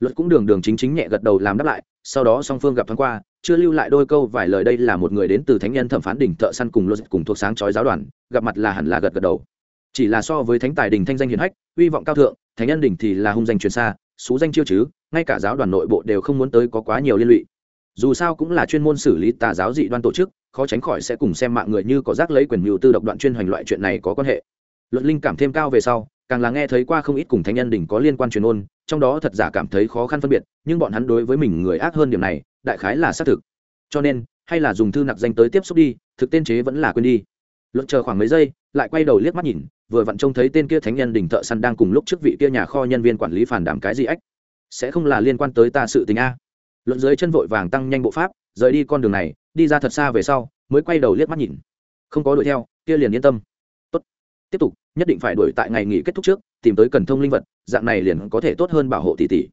Luật cũng đường đường chính chính nhẹ gật đầu làm đáp lại, sau đó song phương gặp thoáng qua, chưa lưu lại đôi câu vài lời đây là một người đến từ thánh nhân thẩm phán đỉnh thợ săn cùng luật cùng thuộc sáng chói giáo đoàn, gặp mặt là hẳn là gật gật đầu chỉ là so với thánh tài đình thanh danh hiền hách, uy vọng cao thượng, thánh nhân đỉnh thì là hung danh truyền xa, xú danh chiêu chứ, ngay cả giáo đoàn nội bộ đều không muốn tới có quá nhiều liên lụy. Dù sao cũng là chuyên môn xử lý tà giáo dị đoan tổ chức, khó tránh khỏi sẽ cùng xem mạng người như có rác lấy quyền mưu tư độc đoạn chuyên hoành loại chuyện này có quan hệ. Luật linh cảm thêm cao về sau, càng là nghe thấy qua không ít cùng thánh nhân đỉnh có liên quan truyền ôn, trong đó thật giả cảm thấy khó khăn phân biệt, nhưng bọn hắn đối với mình người ác hơn điểm này, đại khái là xác thực. Cho nên, hay là dùng thư nặc danh tới tiếp xúc đi, thực tên chế vẫn là quên đi. Luận chờ khoảng mấy giây, lại quay đầu liếc mắt nhìn vừa vặn trông thấy tên kia thánh nhân đỉnh thợ săn đang cùng lúc trước vị kia nhà kho nhân viên quản lý phản đảm cái gì ách? Sẽ không là liên quan tới ta sự tình a? Luận dưới chân vội vàng tăng nhanh bộ pháp, rời đi con đường này, đi ra thật xa về sau, mới quay đầu liếc mắt nhìn. Không có đuổi theo, kia liền yên tâm. Tốt. Tiếp tục, nhất định phải đuổi tại ngày nghỉ kết thúc trước, tìm tới cần thông linh vật, dạng này liền có thể tốt hơn bảo hộ tỷ tỷ.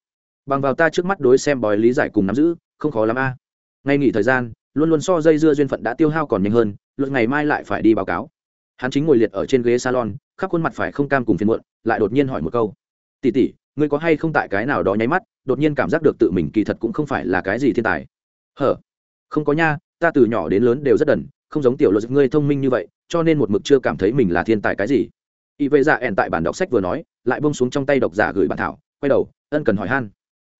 Bằng vào ta trước mắt đối xem bói lý giải cùng nắm giữ, không khó lắm a. Ngày nghỉ thời gian, luôn luôn so dây dưa duyên phận đã tiêu hao còn nhanh hơn, luật ngày mai lại phải đi báo cáo. Hắn chính ngồi liệt ở trên ghế salon khắp khuôn mặt phải không cam cùng phiền muộn, lại đột nhiên hỏi một câu. Tỷ tỷ, ngươi có hay không tại cái nào đó nháy mắt, đột nhiên cảm giác được tự mình kỳ thật cũng không phải là cái gì thiên tài? Hở, không có nha, ta từ nhỏ đến lớn đều rất đần, không giống tiểu luật ngươi thông minh như vậy, cho nên một mực chưa cảm thấy mình là thiên tài cái gì. Y vệ dạ ẻn tại bản đọc sách vừa nói, lại bông xuống trong tay độc giả gửi bản thảo, quay đầu, ân cần hỏi han.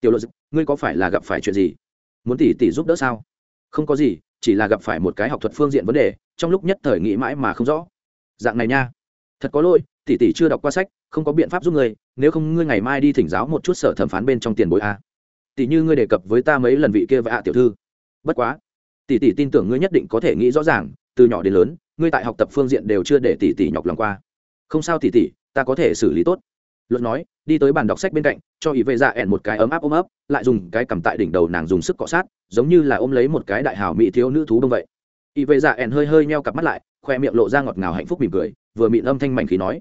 Tiểu luật ngươi có phải là gặp phải chuyện gì? Muốn tỷ tỷ giúp đỡ sao? Không có gì, chỉ là gặp phải một cái học thuật phương diện vấn đề, trong lúc nhất thời nghĩ mãi mà không rõ. Dạng này nha thật có lỗi, tỷ tỷ chưa đọc qua sách, không có biện pháp giúp ngươi, nếu không ngươi ngày mai đi thỉnh giáo một chút sở thẩm phán bên trong tiền bối a. Tỷ như ngươi đề cập với ta mấy lần vị kia và ạ tiểu thư. Bất quá, tỷ tỷ tin tưởng ngươi nhất định có thể nghĩ rõ ràng, từ nhỏ đến lớn, ngươi tại học tập phương diện đều chưa để tỷ tỷ nhọc lòng qua. Không sao tỷ tỷ, ta có thể xử lý tốt. Luật nói, đi tới bàn đọc sách bên cạnh, cho ý vệ dạ ẻn một cái ấm áp ôm ấp, lại dùng cái cầm tại đỉnh đầu nàng dùng sức cọ sát, giống như là ôm lấy một cái đại hào mỹ thiếu nữ thú đông vậy. Ý vệ dạ ẻn hơi hơi meo cặp mắt lại, khoe miệng lộ ra ngọt ngào hạnh phúc mỉm cười vừa mịn âm thanh mảnh khí nói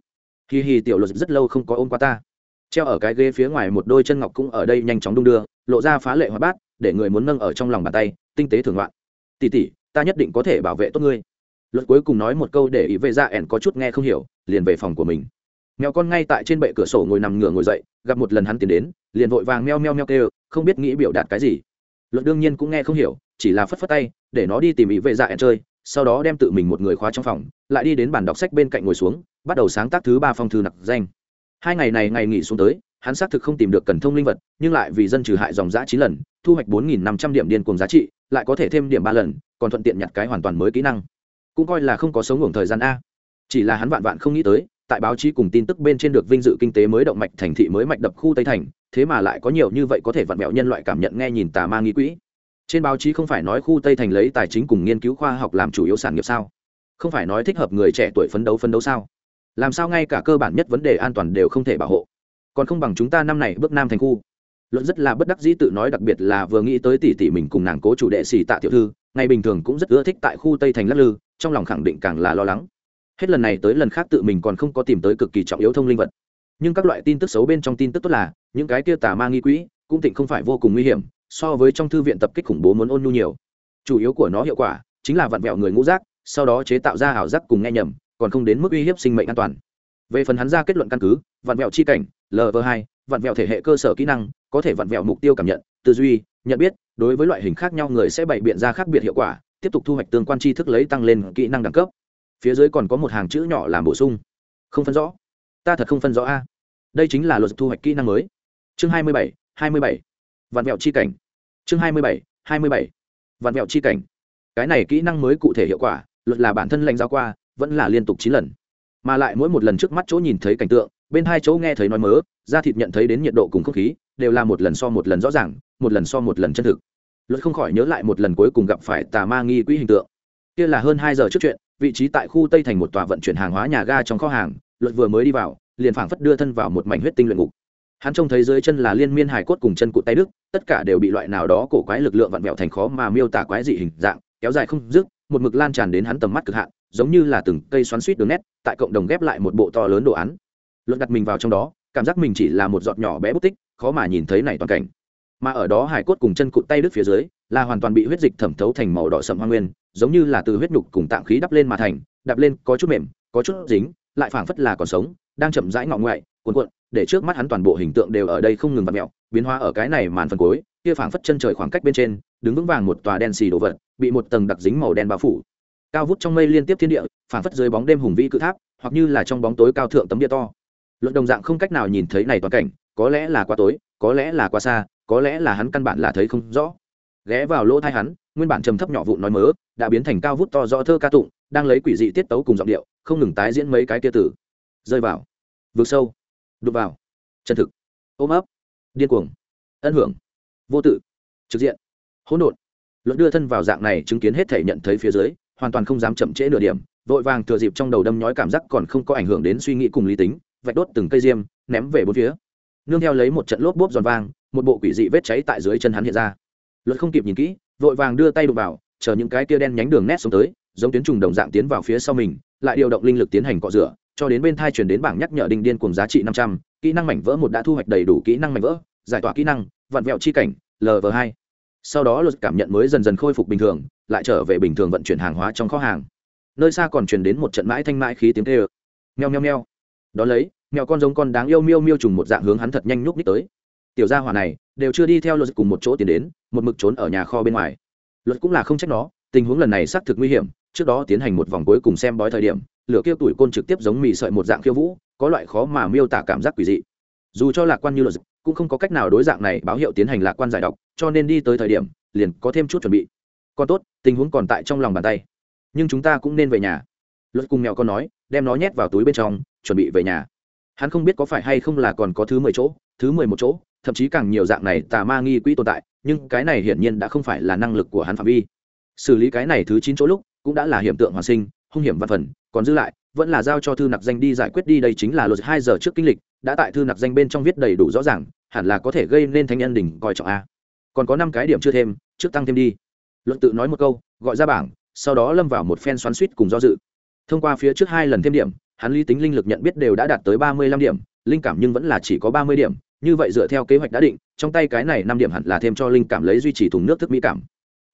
hì hì tiểu luật rất lâu không có ôm qua ta. Treo ở cái ghế phía ngoài một đôi chân ngọc cũng ở đây nhanh chóng đung đưa, lộ ra phá lệ hóa bát, để người muốn nâng ở trong lòng bàn tay, tinh tế thường loạn. Tỉ tỉ ta nhất định có thể bảo vệ tốt ngươi. Luật cuối cùng nói một câu để ý vệ ra dạ ẻn có chút nghe không hiểu, liền về phòng của mình. Mèo con ngay tại trên bệ cửa sổ ngồi nằm ngửa ngồi dậy, gặp một lần hắn tiến đến, liền vội vàng meo meo meo kêu, không biết nghĩ biểu đạt cái gì. Luật đương nhiên cũng nghe không hiểu, chỉ là phất phất tay, để nó đi tìm ý vệ dạ ẻn chơi sau đó đem tự mình một người khóa trong phòng, lại đi đến bàn đọc sách bên cạnh ngồi xuống, bắt đầu sáng tác thứ ba phong thư nặc danh. Hai ngày này ngày nghỉ xuống tới, hắn xác thực không tìm được cần thông linh vật, nhưng lại vì dân trừ hại dòng giã chín lần, thu hoạch bốn nghìn năm trăm điểm điên cùng giá trị, lại có thể thêm điểm ba lần, còn thuận tiện nhặt cái hoàn toàn mới kỹ năng. Cũng coi là không có sống ngủ thời gian a. Chỉ là hắn vạn vạn không nghĩ tới, tại báo chí cùng tin tức bên trên được vinh dự kinh tế mới động mạch thành thị mới mạch đập khu tây thành, thế mà lại có nhiều như vậy có thể vặn vẹo nhân loại cảm nhận nghe nhìn tà ma nghi quỹ trên báo chí không phải nói khu tây thành lấy tài chính cùng nghiên cứu khoa học làm chủ yếu sản nghiệp sao? Không phải nói thích hợp người trẻ tuổi phấn đấu phấn đấu sao? Làm sao ngay cả cơ bản nhất vấn đề an toàn đều không thể bảo hộ? Còn không bằng chúng ta năm này bước nam thành khu. Luận rất là bất đắc dĩ tự nói đặc biệt là vừa nghĩ tới tỷ tỷ mình cùng nàng cố chủ đệ xì tạ tiểu thư, ngày bình thường cũng rất ưa thích tại khu tây thành lắc lư, trong lòng khẳng định càng là lo lắng. Hết lần này tới lần khác tự mình còn không có tìm tới cực kỳ trọng yếu thông linh vật. Nhưng các loại tin tức xấu bên trong tin tức tốt là, những cái kia tà ma nghi quỹ cũng tịnh không phải vô cùng nguy hiểm so với trong thư viện tập kích khủng bố muốn ôn nhu nhiều. Chủ yếu của nó hiệu quả chính là vặn vẹo người ngũ giác, sau đó chế tạo ra ảo giác cùng nghe nhầm, còn không đến mức uy hiếp sinh mệnh an toàn. Về phần hắn ra kết luận căn cứ, vặn vẹo chi cảnh lv hai, vặn vẹo thể hệ cơ sở kỹ năng, có thể vặn vẹo mục tiêu cảm nhận, tư duy, nhận biết, đối với loại hình khác nhau người sẽ bày biện ra khác biệt hiệu quả, tiếp tục thu hoạch tương quan tri thức lấy tăng lên kỹ năng đẳng cấp. Phía dưới còn có một hàng chữ nhỏ làm bổ sung. Không phân rõ. Ta thật không phân rõ a. Đây chính là luật thu hoạch kỹ năng mới. Chương hai mươi bảy, hai mươi bảy vạn mẹo chi cảnh. Chương hai mươi bảy, hai mươi bảy. Vạn mẹo chi cảnh. Cái này kỹ năng mới cụ thể hiệu quả, luật là bản thân lãnh giáo qua, vẫn là liên tục chín lần. Mà lại mỗi một lần trước mắt chỗ nhìn thấy cảnh tượng, bên hai chỗ nghe thấy nói mớ, da thịt nhận thấy đến nhiệt độ cùng không khí, đều là một lần so một lần rõ ràng, một lần so một lần chân thực. Luật không khỏi nhớ lại một lần cuối cùng gặp phải tà ma nghi quỹ hình tượng. Kia là hơn hai giờ trước chuyện, vị trí tại khu tây thành một tòa vận chuyển hàng hóa nhà ga trong kho hàng, luật vừa mới đi vào, liền phảng phất đưa thân vào một mảnh huyết tinh luyện ngục hắn trông thấy dưới chân là liên miên hải cốt cùng chân cụt tay đức, tất cả đều bị loại nào đó cổ quái lực lượng vặn vẹo thành khó mà miêu tả quái dị hình dạng, kéo dài không dứt, một mực lan tràn đến hắn tầm mắt cực hạn, giống như là từng cây xoắn suýt đường nét, tại cộng đồng ghép lại một bộ to lớn đồ án. Luận đặt mình vào trong đó, cảm giác mình chỉ là một giọt nhỏ bé bút tích, khó mà nhìn thấy này toàn cảnh. Mà ở đó hải cốt cùng chân cụt tay đứt phía dưới, là hoàn toàn bị huyết dịch thẩm thấu thành màu đỏ sậm hoa nguyên, giống như là từ huyết nhục cùng tạng khí đắp lên mà thành đắp lên có chút mềm, có chút dính, lại phảng phất là còn sống, đang chậm rãi ngọ ngoại, cuộn cuộn để trước mắt hắn toàn bộ hình tượng đều ở đây không ngừng vặn mẹo, biến hóa ở cái này màn phần cuối, kia phảng phất chân trời khoảng cách bên trên, đứng vững vàng một tòa đen xì đồ vật, bị một tầng đặc dính màu đen bao phủ. Cao vút trong mây liên tiếp thiên địa, phảng phất dưới bóng đêm hùng vĩ cự tháp, hoặc như là trong bóng tối cao thượng tấm địa to. Luận đồng dạng không cách nào nhìn thấy này toàn cảnh, có lẽ là quá tối, có lẽ là quá xa, có lẽ là hắn căn bản là thấy không rõ. Ghé vào lỗ thai hắn, nguyên bản trầm thấp nhỏ vụn nói mớ, đã biến thành cao vút to rõ thơ ca tụng, đang lấy quỷ dị tiết tấu cùng giọng điệu, không ngừng tái diễn mấy cái kia tử rơi vào. Vượt sâu đục vào, chân thực, ôm ấp, điên cuồng, ân hưởng, vô tự, trực diện, hỗn độn. Luận đưa thân vào dạng này chứng kiến hết thể nhận thấy phía dưới, hoàn toàn không dám chậm trễ nửa điểm, vội vàng thừa dịp trong đầu đâm nhói cảm giác còn không có ảnh hưởng đến suy nghĩ cùng lý tính, vạch đốt từng cây diêm, ném về bốn phía. Nương theo lấy một trận lốp bốp giòn vang, một bộ quỷ dị vết cháy tại dưới chân hắn hiện ra. Luật không kịp nhìn kỹ, vội vàng đưa tay đụng vào, chờ những cái kia đen nhánh đường nét xuống tới, giống tuyến trùng đồng dạng tiến vào phía sau mình, lại điều động linh lực tiến hành cọ rửa cho đến bên thai chuyển đến bảng nhắc nhở đinh điên cùng giá trị năm trăm, kỹ năng mảnh vỡ một đã thu hoạch đầy đủ kỹ năng mảnh vỡ, giải tỏa kỹ năng, vặn vẹo chi cảnh lv hai. Sau đó luật cảm nhận mới dần dần khôi phục bình thường, lại trở về bình thường vận chuyển hàng hóa trong kho hàng. Nơi xa còn truyền đến một trận mãi thanh mãi khí tiếng tê ơ nheo nheo nheo đó lấy, mèo con giống con đáng yêu miêu miêu trùng một dạng hướng hắn thật nhanh nhúc ních tới. Tiểu gia hỏa này, đều chưa đi theo luật cùng một chỗ tiến đến, một mực trốn ở nhà kho bên ngoài. Luật cũng là không trách nó, tình huống lần này xác thực nguy hiểm, trước đó tiến hành một vòng cuối cùng xem bói thời điểm lửa kia tuổi côn trực tiếp giống mì sợi một dạng khiêu vũ, có loại khó mà miêu tả cảm giác quỷ dị. Dù cho lạc quan như luật cũng không có cách nào đối dạng này báo hiệu tiến hành lạc quan giải độc, cho nên đi tới thời điểm, liền có thêm chút chuẩn bị. Còn tốt, tình huống còn tại trong lòng bàn tay. Nhưng chúng ta cũng nên về nhà. Luật cùng mèo con nói, đem nó nhét vào túi bên trong, chuẩn bị về nhà. Hắn không biết có phải hay không là còn có thứ mười chỗ, thứ mười một chỗ, thậm chí càng nhiều dạng này tà ma nghi quỹ tồn tại, nhưng cái này hiển nhiên đã không phải là năng lực của hắn phạm vi. Xử lý cái này thứ chín chỗ lúc, cũng đã là hiện tượng hoàn sinh hung hiểm văn phần, còn dư lại, vẫn là giao cho thư nặc danh đi giải quyết đi, đây chính là luật hai giờ trước kinh lịch, đã tại thư nặc danh bên trong viết đầy đủ rõ ràng, hẳn là có thể gây nên thanh nhân đỉnh coi trọng a. Còn có năm cái điểm chưa thêm, trước tăng thêm đi. Luật tự nói một câu, gọi ra bảng, sau đó lâm vào một phen xoắn suýt cùng do dự. Thông qua phía trước hai lần thêm điểm, hắn lý tính linh lực nhận biết đều đã đạt tới ba mươi lăm điểm, linh cảm nhưng vẫn là chỉ có ba mươi điểm, như vậy dựa theo kế hoạch đã định, trong tay cái này năm điểm hẳn là thêm cho linh cảm lấy duy trì thùng nước thức mỹ cảm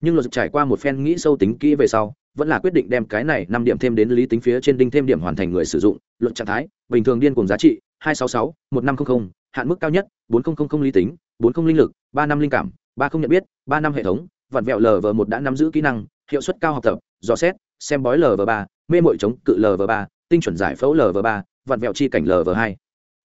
nhưng luật trải qua một phen nghĩ sâu tính kỹ về sau, vẫn là quyết định đem cái này năm điểm thêm đến lý tính phía trên đinh thêm điểm hoàn thành người sử dụng luận trạng thái, bình thường điên cùng giá trị, hai sáu sáu, một năm không không, hạn mức cao nhất, bốn không không không lý tính, bốn không linh lực, ba năm linh cảm, ba không nhận biết, ba năm hệ thống, vặn vẹo lv một đã nắm giữ kỹ năng, hiệu suất cao học tập, dò xét, xem bói lv ba, mê mội chống cự lv ba, tinh chuẩn giải phẫu lv ba, vặn vẹo chi cảnh lv hai.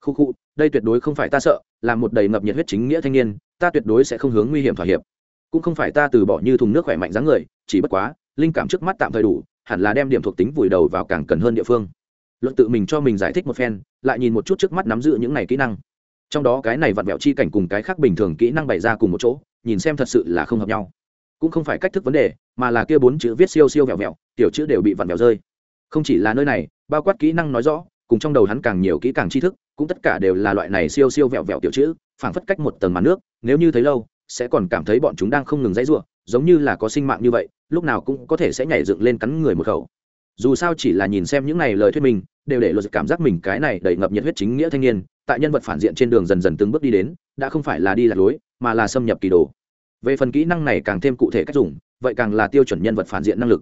Khu khu, đây tuyệt đối không phải ta sợ, là một đầy ngập nhiệt huyết chính nghĩa thanh niên, ta tuyệt đối sẽ không hướng nguy hiểm thỏa hiệp cũng không phải ta từ bỏ như thùng nước khỏe mạnh dáng người, chỉ bất quá, linh cảm trước mắt tạm thời đủ, hẳn là đem điểm thuộc tính vùi đầu vào càng cần hơn địa phương. Luận tự mình cho mình giải thích một phen, lại nhìn một chút trước mắt nắm giữ những này kỹ năng. Trong đó cái này vặn vẹo chi cảnh cùng cái khác bình thường kỹ năng bày ra cùng một chỗ, nhìn xem thật sự là không hợp nhau. Cũng không phải cách thức vấn đề, mà là kia bốn chữ viết siêu siêu vẹo vẹo, tiểu chữ đều bị vặn vẹo rơi. Không chỉ là nơi này, bao quát kỹ năng nói rõ, cùng trong đầu hắn càng nhiều kỹ càng tri thức, cũng tất cả đều là loại này siêu siêu vẹo vẹo tiểu chữ, phảng phất cách một tầng màn nước, nếu như thấy lâu sẽ còn cảm thấy bọn chúng đang không ngừng dãy rủa, giống như là có sinh mạng như vậy, lúc nào cũng có thể sẽ nhảy dựng lên cắn người một khẩu. Dù sao chỉ là nhìn xem những này lời thuyết minh, đều để luật cảm giác mình cái này đầy ngập nhiệt huyết chính nghĩa thanh niên, tại nhân vật phản diện trên đường dần dần từng bước đi đến, đã không phải là đi lạc lối, mà là xâm nhập kỳ đồ. Về phần kỹ năng này càng thêm cụ thể cách dùng, vậy càng là tiêu chuẩn nhân vật phản diện năng lực.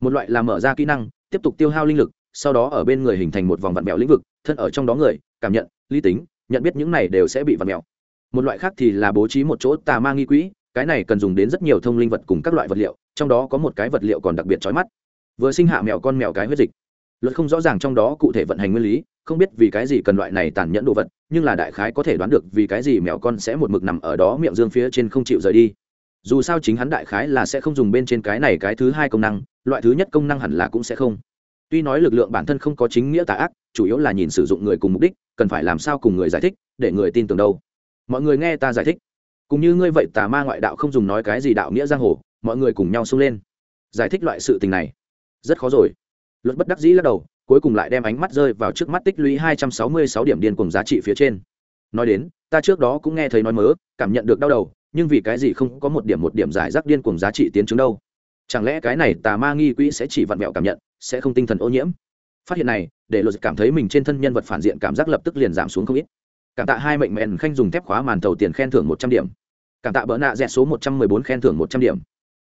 Một loại là mở ra kỹ năng, tiếp tục tiêu hao linh lực, sau đó ở bên người hình thành một vòng vặn mèo lĩnh vực, thân ở trong đó người, cảm nhận, lý tính, nhận biết những này đều sẽ bị vặn mèo một loại khác thì là bố trí một chỗ tà ma nghi quỹ, cái này cần dùng đến rất nhiều thông linh vật cùng các loại vật liệu, trong đó có một cái vật liệu còn đặc biệt trói mắt. Vừa sinh hạ mèo con mèo cái huyết dịch. Luật không rõ ràng trong đó cụ thể vận hành nguyên lý, không biết vì cái gì cần loại này tàn nhẫn đồ vật, nhưng là đại khái có thể đoán được vì cái gì mèo con sẽ một mực nằm ở đó miệng dương phía trên không chịu rời đi. Dù sao chính hắn đại khái là sẽ không dùng bên trên cái này cái thứ hai công năng, loại thứ nhất công năng hẳn là cũng sẽ không. Tuy nói lực lượng bản thân không có chính nghĩa tà ác, chủ yếu là nhìn sử dụng người cùng mục đích, cần phải làm sao cùng người giải thích, để người tin tưởng đâu mọi người nghe ta giải thích. Cũng như ngươi vậy tà ma ngoại đạo không dùng nói cái gì đạo nghĩa giang hồ, mọi người cùng nhau xông lên. Giải thích loại sự tình này. Rất khó rồi. Luật bất đắc dĩ lắc đầu, cuối cùng lại đem ánh mắt rơi vào trước mắt tích lũy hai trăm sáu mươi sáu điểm điên cùng giá trị phía trên. Nói đến, ta trước đó cũng nghe thấy nói mớ, cảm nhận được đau đầu, nhưng vì cái gì không có một điểm một điểm giải rác điên cùng giá trị tiến chứng đâu? Chẳng lẽ cái này tà ma nghi quỹ sẽ chỉ vặn vẹo cảm nhận, sẽ không tinh thần ô nhiễm? Phát hiện này, để luật cảm thấy mình trên thân nhân vật phản diện cảm giác lập tức liền giảm xuống không ít cảm tạ hai mệnh mẹn khanh dùng thép khóa màn thầu tiền khen thưởng một trăm điểm. Cảm tạ bỡ nạ dẹt số một trăm mười bốn khen thưởng một trăm điểm.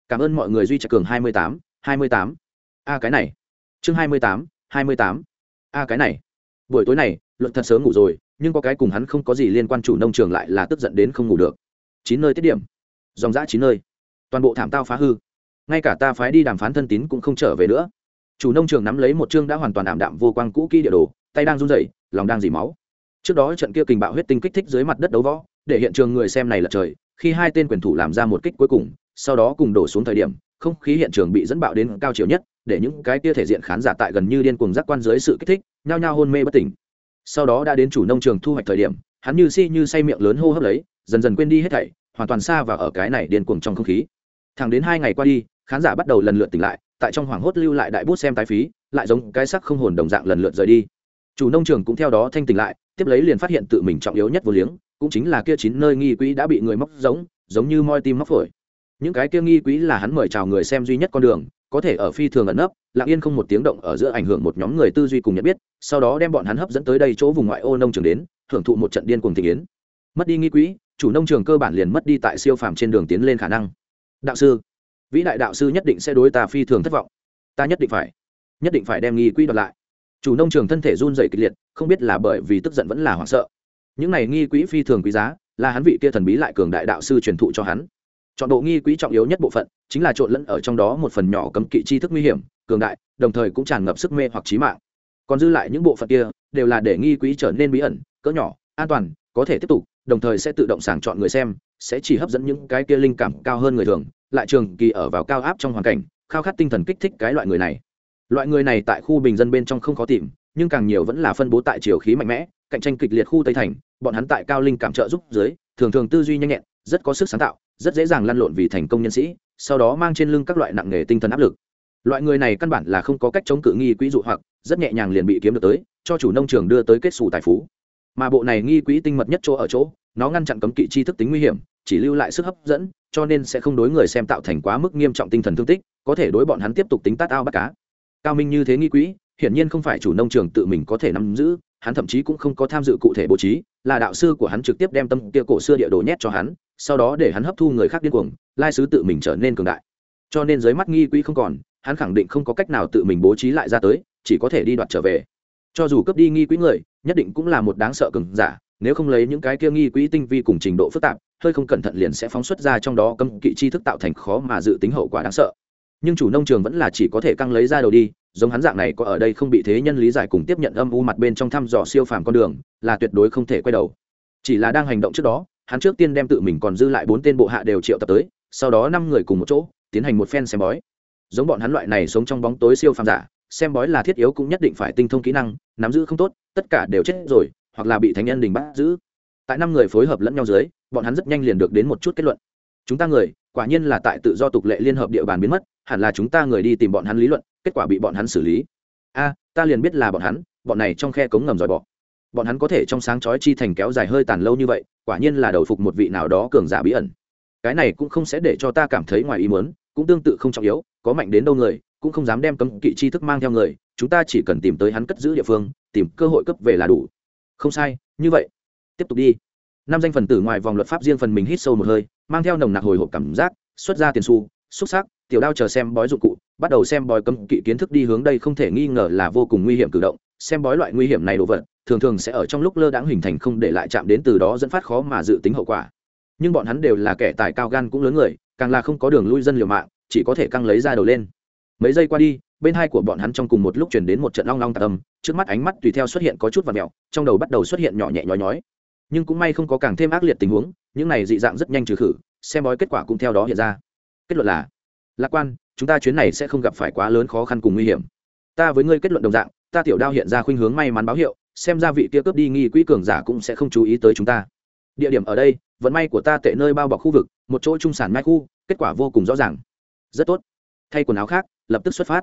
Cảm ơn mọi người duy trạch cường hai mươi tám, hai mươi tám. A cái này. Chương hai mươi tám, hai mươi tám. A cái này. Buổi tối này, luận thật sớm ngủ rồi, nhưng có cái cùng hắn không có gì liên quan chủ nông trường lại là tức giận đến không ngủ được. Chín nơi tiết điểm. Dòng giã chín nơi. Toàn bộ thảm tao phá hư. Ngay cả ta phái đi đàm phán thân tín cũng không trở về nữa. Chủ nông trường nắm lấy một chương đã hoàn toàn ảm đạm vô quang cũ kỹ địa đồ, tay đang run rẩy, lòng đang dỉ máu trước đó trận kia kình bạo huyết tinh kích thích dưới mặt đất đấu võ, để hiện trường người xem này là trời, khi hai tên quyền thủ làm ra một kích cuối cùng, sau đó cùng đổ xuống thời điểm, không khí hiện trường bị dẫn bạo đến cao chiều nhất, để những cái kia thể diện khán giả tại gần như điên cuồng giác quan dưới sự kích thích, nhao nhao hôn mê bất tỉnh. Sau đó đã đến chủ nông trường thu hoạch thời điểm, hắn như si như say miệng lớn hô hấp lấy, dần dần quên đi hết thảy, hoàn toàn xa và ở cái này điên cuồng trong không khí. Thẳng đến hai ngày qua đi, khán giả bắt đầu lần lượt tỉnh lại, tại trong hoảng hốt lưu lại đại bút xem tái phí, lại giống cái sắc không hồn đồng dạng lần lượt rời đi. Chủ nông trường cũng theo đó thanh tỉnh lại tiếp lấy liền phát hiện tự mình trọng yếu nhất vô liếng, cũng chính là kia chín nơi nghi quỹ đã bị người móc giống giống như moi tim móc phổi. Những cái kia nghi quỹ là hắn mời chào người xem duy nhất con đường, có thể ở phi thường ẩn nấp, lặng yên không một tiếng động ở giữa ảnh hưởng một nhóm người tư duy cùng nhận biết, sau đó đem bọn hắn hấp dẫn tới đây chỗ vùng ngoại ô nông trường đến hưởng thụ một trận điên cùng thị yến. Mất đi nghi quỹ chủ nông trường cơ bản liền mất đi tại siêu phàm trên đường tiến lên khả năng. Đạo sư, vĩ đại đạo sư nhất định sẽ đối ta phi thường thất vọng. Ta nhất định phải, nhất định phải đem nghi quỹ đoạt lại chủ nông trường thân thể run dày kịch liệt, không biết là bởi vì tức giận vẫn là hoảng sợ. Những này nghi quỹ phi thường quý giá, là hắn vị kia thần bí lại cường đại đạo sư truyền thụ cho hắn. Chọn độ nghi quỹ trọng yếu nhất bộ phận, chính là trộn lẫn ở trong đó một phần nhỏ cấm kỵ tri thức nguy hiểm, cường đại, đồng thời cũng tràn ngập sức mê hoặc trí mạng. Còn dư lại những bộ phận kia, đều là để nghi quỹ trở nên bí ẩn, cỡ nhỏ, an toàn, có thể tiếp tục, đồng thời sẽ tự động sàng chọn người xem, sẽ chỉ hấp dẫn những cái kia linh cảm cao hơn người thường, lại trường kỳ ở vào cao áp trong hoàn cảnh, khao khát tinh thần kích thích cái loại người này loại người này tại khu bình dân bên trong không khó tìm, nhưng càng nhiều vẫn là phân bố tại chiều khí mạnh mẽ, cạnh tranh kịch liệt khu tây thành, bọn hắn tại cao linh cảm trợ giúp dưới, thường thường tư duy nhanh nhẹn, rất có sức sáng tạo, rất dễ dàng lăn lộn vì thành công nhân sĩ, sau đó mang trên lưng các loại nặng nghề tinh thần áp lực. Loại người này căn bản là không có cách chống cự nghi quỹ dụ hoặc, rất nhẹ nhàng liền bị kiếm được tới, cho chủ nông trường đưa tới kết xù tài phú. Mà bộ này nghi quỹ tinh mật nhất chỗ ở chỗ, nó ngăn chặn cấm kỵ chi thức tính nguy hiểm, chỉ lưu lại sức hấp dẫn, cho nên sẽ không đối người xem tạo thành quá mức nghiêm trọng tinh thần thương tích, có thể đối bọn hắn tiếp tục tính tát ao bắt cá cao minh như thế nghi quỹ, hiển nhiên không phải chủ nông trường tự mình có thể nắm giữ, hắn thậm chí cũng không có tham dự cụ thể bố trí, là đạo sư của hắn trực tiếp đem tâm kia cổ xưa địa đồ nhét cho hắn, sau đó để hắn hấp thu người khác điên cuồng, lai sứ tự mình trở nên cường đại. Cho nên dưới mắt nghi quỹ không còn, hắn khẳng định không có cách nào tự mình bố trí lại ra tới, chỉ có thể đi đoạt trở về. Cho dù cướp đi nghi quỹ người, nhất định cũng là một đáng sợ cường giả, nếu không lấy những cái kia nghi quỹ tinh vi cùng trình độ phức tạp, hơi không cẩn thận liền sẽ phóng xuất ra trong đó cấm kỵ chi thức tạo thành khó mà dự tính hậu quả đáng sợ nhưng chủ nông trường vẫn là chỉ có thể căng lấy ra đầu đi, giống hắn dạng này có ở đây không bị thế nhân lý giải cùng tiếp nhận âm u mặt bên trong thăm dò siêu phàm con đường, là tuyệt đối không thể quay đầu. Chỉ là đang hành động trước đó, hắn trước tiên đem tự mình còn dư lại bốn tên bộ hạ đều triệu tập tới, sau đó năm người cùng một chỗ, tiến hành một phen xem bói. Giống bọn hắn loại này sống trong bóng tối siêu phàm giả, xem bói là thiết yếu cũng nhất định phải tinh thông kỹ năng, nắm giữ không tốt, tất cả đều chết rồi, hoặc là bị thánh nhân đình bắt giữ. Tại năm người phối hợp lẫn nhau dưới, bọn hắn rất nhanh liền được đến một chút kết luận. Chúng ta người quả nhiên là tại tự do tục lệ liên hợp địa bàn biến mất, hẳn là chúng ta người đi tìm bọn hắn lý luận, kết quả bị bọn hắn xử lý. A, ta liền biết là bọn hắn, bọn này trong khe cống ngầm dòi bọ. Bọn hắn có thể trong sáng chói chi thành kéo dài hơi tàn lâu như vậy, quả nhiên là đầu phục một vị nào đó cường giả bí ẩn. Cái này cũng không sẽ để cho ta cảm thấy ngoài ý muốn, cũng tương tự không trọng yếu, có mạnh đến đâu người, cũng không dám đem cấm kỵ chi thức mang theo người, chúng ta chỉ cần tìm tới hắn cất giữ địa phương, tìm cơ hội cấp về là đủ. Không sai, như vậy. Tiếp tục đi. Năm danh phần tử ngoài vòng luật pháp riêng phần mình hít sâu một hơi mang theo nồng nặc hồi hộp cảm giác, xuất ra tiền xu, xúc xác tiểu đao chờ xem bói dụng cụ, bắt đầu xem bói cấm kỵ kiến thức đi hướng đây không thể nghi ngờ là vô cùng nguy hiểm cử động, xem bói loại nguy hiểm này đồ vật, thường thường sẽ ở trong lúc lơ đãng hình thành không để lại chạm đến từ đó dẫn phát khó mà dự tính hậu quả. Nhưng bọn hắn đều là kẻ tài cao gan cũng lớn người, càng là không có đường lui dân liều mạng, chỉ có thể căng lấy ra đầu lên. Mấy giây qua đi, bên hai của bọn hắn trong cùng một lúc chuyển đến một trận long long tạc âm, trước mắt ánh mắt tùy theo xuất hiện có chút và mẹo, trong đầu bắt đầu xuất hiện nhỏ nhẹ nhói nhói. Nhưng cũng may không có càng thêm ác liệt tình huống những này dị dạng rất nhanh trừ khử, xem bói kết quả cũng theo đó hiện ra. Kết luận là, lạc quan, chúng ta chuyến này sẽ không gặp phải quá lớn khó khăn cùng nguy hiểm. Ta với ngươi kết luận đồng dạng, ta tiểu đao hiện ra khuynh hướng may mắn báo hiệu, xem ra vị kia cướp đi nghi quỹ cường giả cũng sẽ không chú ý tới chúng ta. Địa điểm ở đây, vận may của ta tệ nơi bao bọc khu vực, một chỗ trung sản mai khu, kết quả vô cùng rõ ràng. Rất tốt. Thay quần áo khác, lập tức xuất phát.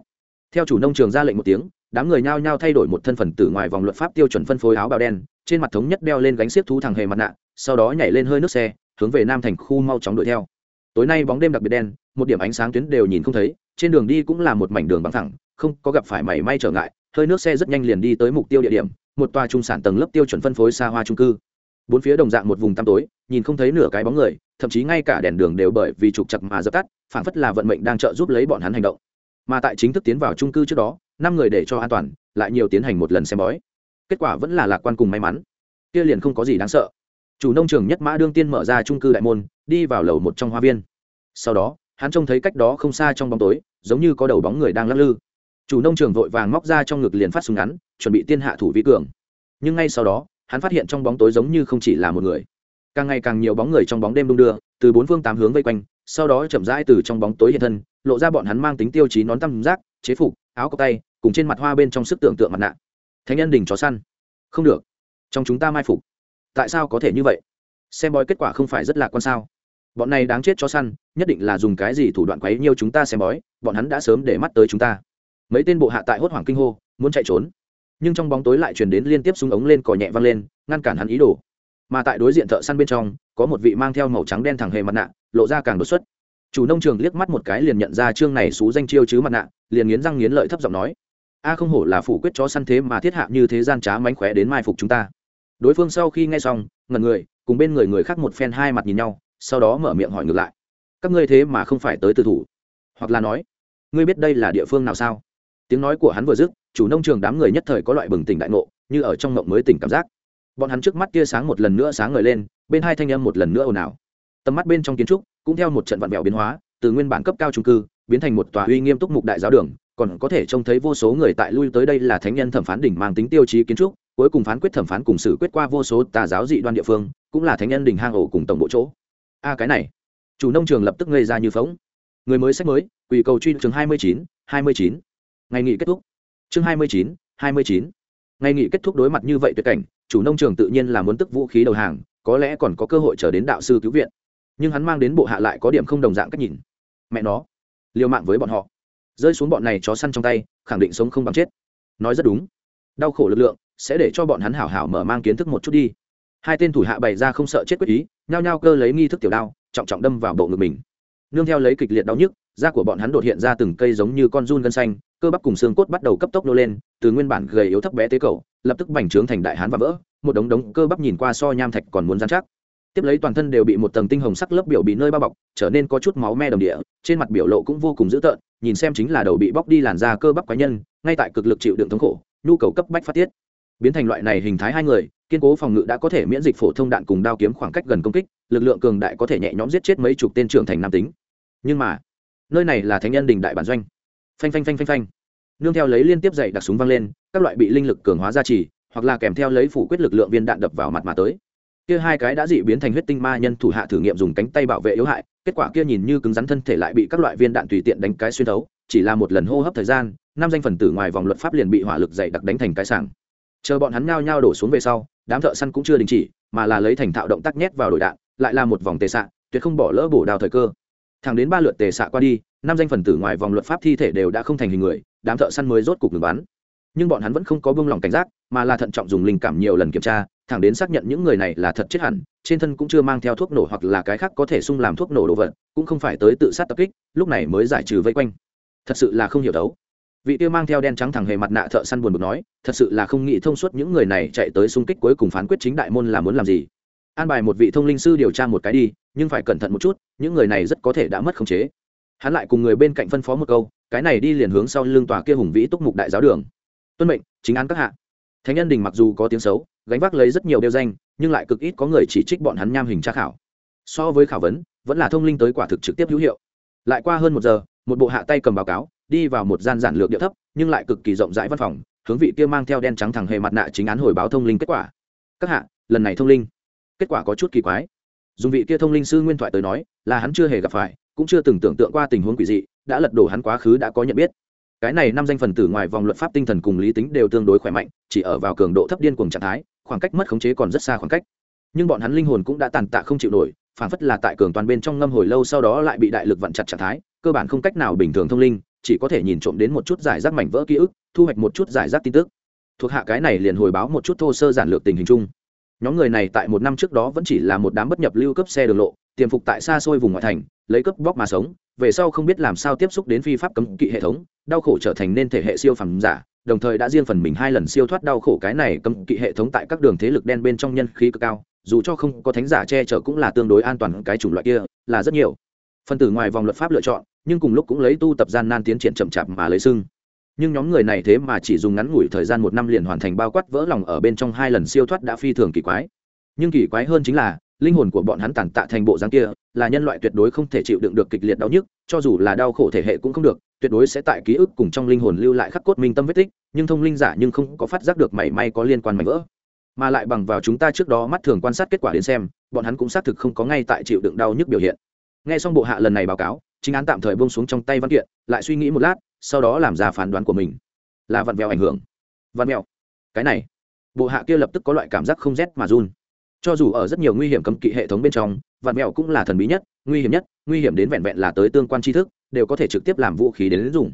Theo chủ nông trường ra lệnh một tiếng, đám người nhao nhao thay đổi một thân phần từ ngoài vòng luật pháp tiêu chuẩn phân phối áo bào đen, trên mặt thống nhất đeo lên gánh xiếc thú thằng hề mặt nạ sau đó nhảy lên hơi nước xe, hướng về nam thành khu mau chóng đuổi theo. Tối nay bóng đêm đặc biệt đen, một điểm ánh sáng tuyến đều nhìn không thấy, trên đường đi cũng là một mảnh đường bằng thẳng không có gặp phải mảy may trở ngại, hơi nước xe rất nhanh liền đi tới mục tiêu địa điểm, một tòa trung sản tầng lớp tiêu chuẩn phân phối xa hoa trung cư. Bốn phía đồng dạng một vùng tăm tối, nhìn không thấy nửa cái bóng người, thậm chí ngay cả đèn đường đều bởi vì trục chặt mà dập tắt phản phất là vận mệnh đang trợ giúp lấy bọn hắn hành động. Mà tại chính thức tiến vào trung cư trước đó, năm người để cho an toàn, lại nhiều tiến hành một lần xem bói. Kết quả vẫn là lạc quan cùng may mắn. Kia liền không có gì đáng sợ chủ nông trường nhất mã đương tiên mở ra trung cư đại môn, đi vào lầu một trong hoa viên. Sau đó, hắn trông thấy cách đó không xa trong bóng tối, giống như có đầu bóng người đang lắc lư. Chủ nông trường vội vàng móc ra trong ngực liền phát súng ngắn, chuẩn bị tiên hạ thủ vi cường. Nhưng ngay sau đó, hắn phát hiện trong bóng tối giống như không chỉ là một người. Càng ngày càng nhiều bóng người trong bóng đêm đung đưa, từ bốn phương tám hướng vây quanh, sau đó chậm rãi từ trong bóng tối hiện thân, lộ ra bọn hắn mang tính tiêu chí nón tăm giác chế phục, áo cọc tay, cùng trên mặt hoa bên trong sức tưởng tượng mặt nạ. Thánh nhân đình chó săn. Không được. Trong chúng ta mai phục tại sao có thể như vậy? Xem bói kết quả không phải rất lạc quan sao? Bọn này đáng chết chó săn, nhất định là dùng cái gì thủ đoạn quấy nhiêu chúng ta xem bói, bọn hắn đã sớm để mắt tới chúng ta. Mấy tên bộ hạ tại hốt hoảng kinh hô, muốn chạy trốn. Nhưng trong bóng tối lại truyền đến liên tiếp súng ống lên, cò nhẹ văng lên, ngăn cản hắn ý đồ. Mà tại đối diện thợ săn bên trong, có một vị mang theo màu trắng đen thẳng hề mặt nạ, lộ ra càng đột xuất. Chủ nông trường liếc mắt một cái liền nhận ra chương này xú danh chiêu chứ mặt nạ, liền nghiến răng nghiến lợi thấp giọng nói, a không hổ là phủ quyết chó săn thế mà thiết hạ như thế gian trá mánh khóe đến mai phục chúng ta đối phương sau khi nghe xong ngần người, cùng bên người người khác một phen hai mặt nhìn nhau, sau đó mở miệng hỏi ngược lại. Các ngươi thế mà không phải tới từ thủ. Hoặc là nói, ngươi biết đây là địa phương nào sao? Tiếng nói của hắn vừa dứt, chủ nông trường đám người nhất thời có loại bừng tỉnh đại ngộ, như ở trong ngộng mới tỉnh cảm giác. Bọn hắn trước mắt tia sáng một lần nữa sáng ngời lên, bên hai thanh âm một lần nữa ồn ào. Tầm mắt bên trong kiến trúc cũng theo một trận vặn vẹo biến hóa, từ nguyên bản cấp cao trung cư, biến thành một tòa uy nghiêm túc mục đại giáo đường còn có thể trông thấy vô số người tại lui tới đây là thánh nhân thẩm phán đỉnh mang tính tiêu chí kiến trúc, cuối cùng phán quyết thẩm phán cùng xử quyết qua vô số tà giáo dị đoan địa phương, cũng là thánh nhân đỉnh hang ổ cùng tổng bộ chỗ. A, cái này. Chủ nông trường lập tức ngây ra như phóng. Người mới sách mới, quỳ cầu truy chương hai mươi chín, hai mươi chín. Ngày nghị kết thúc. Chương hai mươi chín, hai mươi chín. Ngày nghị kết thúc đối mặt như vậy tuyệt cảnh, chủ nông trường tự nhiên là muốn tức vũ khí đầu hàng, có lẽ còn có cơ hội chờ đến đạo sư cứu viện. Nhưng hắn mang đến bộ hạ lại có điểm không đồng dạng cách nhìn. Mẹ nó. Liều mạng với bọn họ rơi xuống bọn này chó săn trong tay, khẳng định sống không bằng chết. Nói rất đúng. Đau khổ lực lượng sẽ để cho bọn hắn hảo hảo mở mang kiến thức một chút đi. Hai tên thủ hạ bày ra không sợ chết quyết ý, nhao nhao cơ lấy nghi thức tiểu đao, trọng trọng đâm vào bộ ngực mình. Nương theo lấy kịch liệt đau nhức, da của bọn hắn đột hiện ra từng cây giống như con run gân xanh, cơ bắp cùng xương cốt bắt đầu cấp tốc nô lên, từ nguyên bản gầy yếu thấp bé tế cầu, lập tức bành trướng thành đại hán và vỡ, một đống đống cơ bắp nhìn qua so nham thạch còn muốn dán chắc tiếp lấy toàn thân đều bị một tầng tinh hồng sắc lớp biểu bị nơi bao bọc, trở nên có chút máu me đồng địa, trên mặt biểu lộ cũng vô cùng dữ tợn, nhìn xem chính là đầu bị bóc đi làn da cơ bắp cá nhân, ngay tại cực lực chịu đựng thống khổ, nhu cầu cấp bách phát tiết. Biến thành loại này hình thái hai người, kiên cố phòng ngự đã có thể miễn dịch phổ thông đạn cùng đao kiếm khoảng cách gần công kích, lực lượng cường đại có thể nhẹ nhõm giết chết mấy chục tên trưởng thành nam tính. Nhưng mà, nơi này là thánh nhân đình đại bản doanh. Phanh phanh phanh phanh phanh. Nương theo lấy liên tiếp dậy đặc súng văng lên, các loại bị linh lực cường hóa gia trì, hoặc là kèm theo lấy phủ quyết lực lượng viên đạn đập vào mặt mà tới kia hai cái đã dị biến thành huyết tinh ma nhân thủ hạ thử nghiệm dùng cánh tay bảo vệ yếu hại, kết quả kia nhìn như cứng rắn thân thể lại bị các loại viên đạn tùy tiện đánh cái xuyên thấu, chỉ là một lần hô hấp thời gian, năm danh phần tử ngoài vòng luật pháp liền bị hỏa lực dày đặc đánh thành cái sảng. Chờ bọn hắn nhao nhao đổ xuống về sau, đám thợ săn cũng chưa đình chỉ, mà là lấy thành thạo động tác nhét vào đội đạn, lại là một vòng tề xạ tuyệt không bỏ lỡ bổ đào thời cơ. Thẳng đến ba lượt tề xạ qua đi, năm danh phần tử ngoài vòng luật pháp thi thể đều đã không thành hình người, đám thợ săn mới rốt cục ngừng bắn nhưng bọn hắn vẫn không có buông lỏng cảnh giác, mà là thận trọng dùng linh cảm nhiều lần kiểm tra, thẳng đến xác nhận những người này là thật chết hẳn, trên thân cũng chưa mang theo thuốc nổ hoặc là cái khác có thể sung làm thuốc nổ đồ vật, cũng không phải tới tự sát tập kích, lúc này mới giải trừ vây quanh. Thật sự là không hiểu đấu. Vị kia mang theo đen trắng thẳng hề mặt nạ thợ săn buồn bực nói, thật sự là không nghĩ thông suốt những người này chạy tới xung kích cuối cùng phán quyết chính đại môn là muốn làm gì. An bài một vị thông linh sư điều tra một cái đi, nhưng phải cẩn thận một chút, những người này rất có thể đã mất khống chế. Hắn lại cùng người bên cạnh phân phó một câu, cái này đi liền hướng sau lưng tòa kia hùng vĩ túc mục đại giáo đường tuân mệnh, chính án các hạ. Thánh nhân đình mặc dù có tiếng xấu, gánh vác lấy rất nhiều đeo danh, nhưng lại cực ít có người chỉ trích bọn hắn nham hình tra khảo. So với khảo vấn, vẫn là thông linh tới quả thực trực tiếp hữu hiệu. Lại qua hơn một giờ, một bộ hạ tay cầm báo cáo, đi vào một gian giản lược địa thấp, nhưng lại cực kỳ rộng rãi văn phòng, hướng vị kia mang theo đen trắng thẳng hề mặt nạ chính án hồi báo thông linh kết quả. Các hạ, lần này thông linh. Kết quả có chút kỳ quái. Dùng vị kia thông linh sư nguyên thoại tới nói, là hắn chưa hề gặp phải, cũng chưa từng tưởng tượng qua tình huống quỷ dị, đã lật đổ hắn quá khứ đã có nhận biết cái này năm danh phần tử ngoài vòng luật pháp tinh thần cùng lý tính đều tương đối khỏe mạnh, chỉ ở vào cường độ thấp điên cùng trạng thái, khoảng cách mất khống chế còn rất xa khoảng cách. Nhưng bọn hắn linh hồn cũng đã tàn tạ không chịu nổi, phản phất là tại cường toàn bên trong ngâm hồi lâu sau đó lại bị đại lực vặn chặt trạng thái, cơ bản không cách nào bình thường thông linh, chỉ có thể nhìn trộm đến một chút giải rác mảnh vỡ ký ức, thu hoạch một chút giải rác tin tức. Thuộc hạ cái này liền hồi báo một chút thô sơ giản lược tình hình chung. Nhóm người này tại một năm trước đó vẫn chỉ là một đám bất nhập lưu cấp xe đường lộ, tiềm phục tại xa xôi vùng ngoại thành, lấy cấp bóc mà sống về sau không biết làm sao tiếp xúc đến phi pháp cấm kỵ hệ thống, đau khổ trở thành nên thể hệ siêu phẩm giả, đồng thời đã riêng phần mình hai lần siêu thoát đau khổ cái này cấm kỵ hệ thống tại các đường thế lực đen bên trong nhân khí cực cao, dù cho không có thánh giả che chở cũng là tương đối an toàn cái chủng loại kia, là rất nhiều. Phân tử ngoài vòng luật pháp lựa chọn, nhưng cùng lúc cũng lấy tu tập gian nan tiến triển chậm chạp mà lấy sưng nhưng nhóm người này thế mà chỉ dùng ngắn ngủi thời gian một năm liền hoàn thành bao quát vỡ lòng ở bên trong hai lần siêu thoát đã phi thường kỳ quái. Nhưng kỳ quái hơn chính là linh hồn của bọn hắn tàn tạ thành bộ dáng kia, là nhân loại tuyệt đối không thể chịu đựng được kịch liệt đau nhức, cho dù là đau khổ thể hệ cũng không được, tuyệt đối sẽ tại ký ức cùng trong linh hồn lưu lại khắc cốt minh tâm vết tích, nhưng thông linh giả nhưng không có phát giác được mảy may có liên quan mảnh vỡ. Mà lại bằng vào chúng ta trước đó mắt thường quan sát kết quả đến xem, bọn hắn cũng xác thực không có ngay tại chịu đựng đau nhức biểu hiện. Nghe xong bộ hạ lần này báo cáo, chính án tạm thời buông xuống trong tay văn kiện, lại suy nghĩ một lát, sau đó làm ra phán đoán của mình. Là vặn vẹo ảnh hưởng. Vặn vẹo. Cái này. Bộ hạ kia lập tức có loại cảm giác không rét mà run cho dù ở rất nhiều nguy hiểm cấm kỵ hệ thống bên trong, vạn mẹo cũng là thần bí nhất, nguy hiểm nhất, nguy hiểm đến vẹn vẹn là tới tương quan tri thức, đều có thể trực tiếp làm vũ khí đến dùng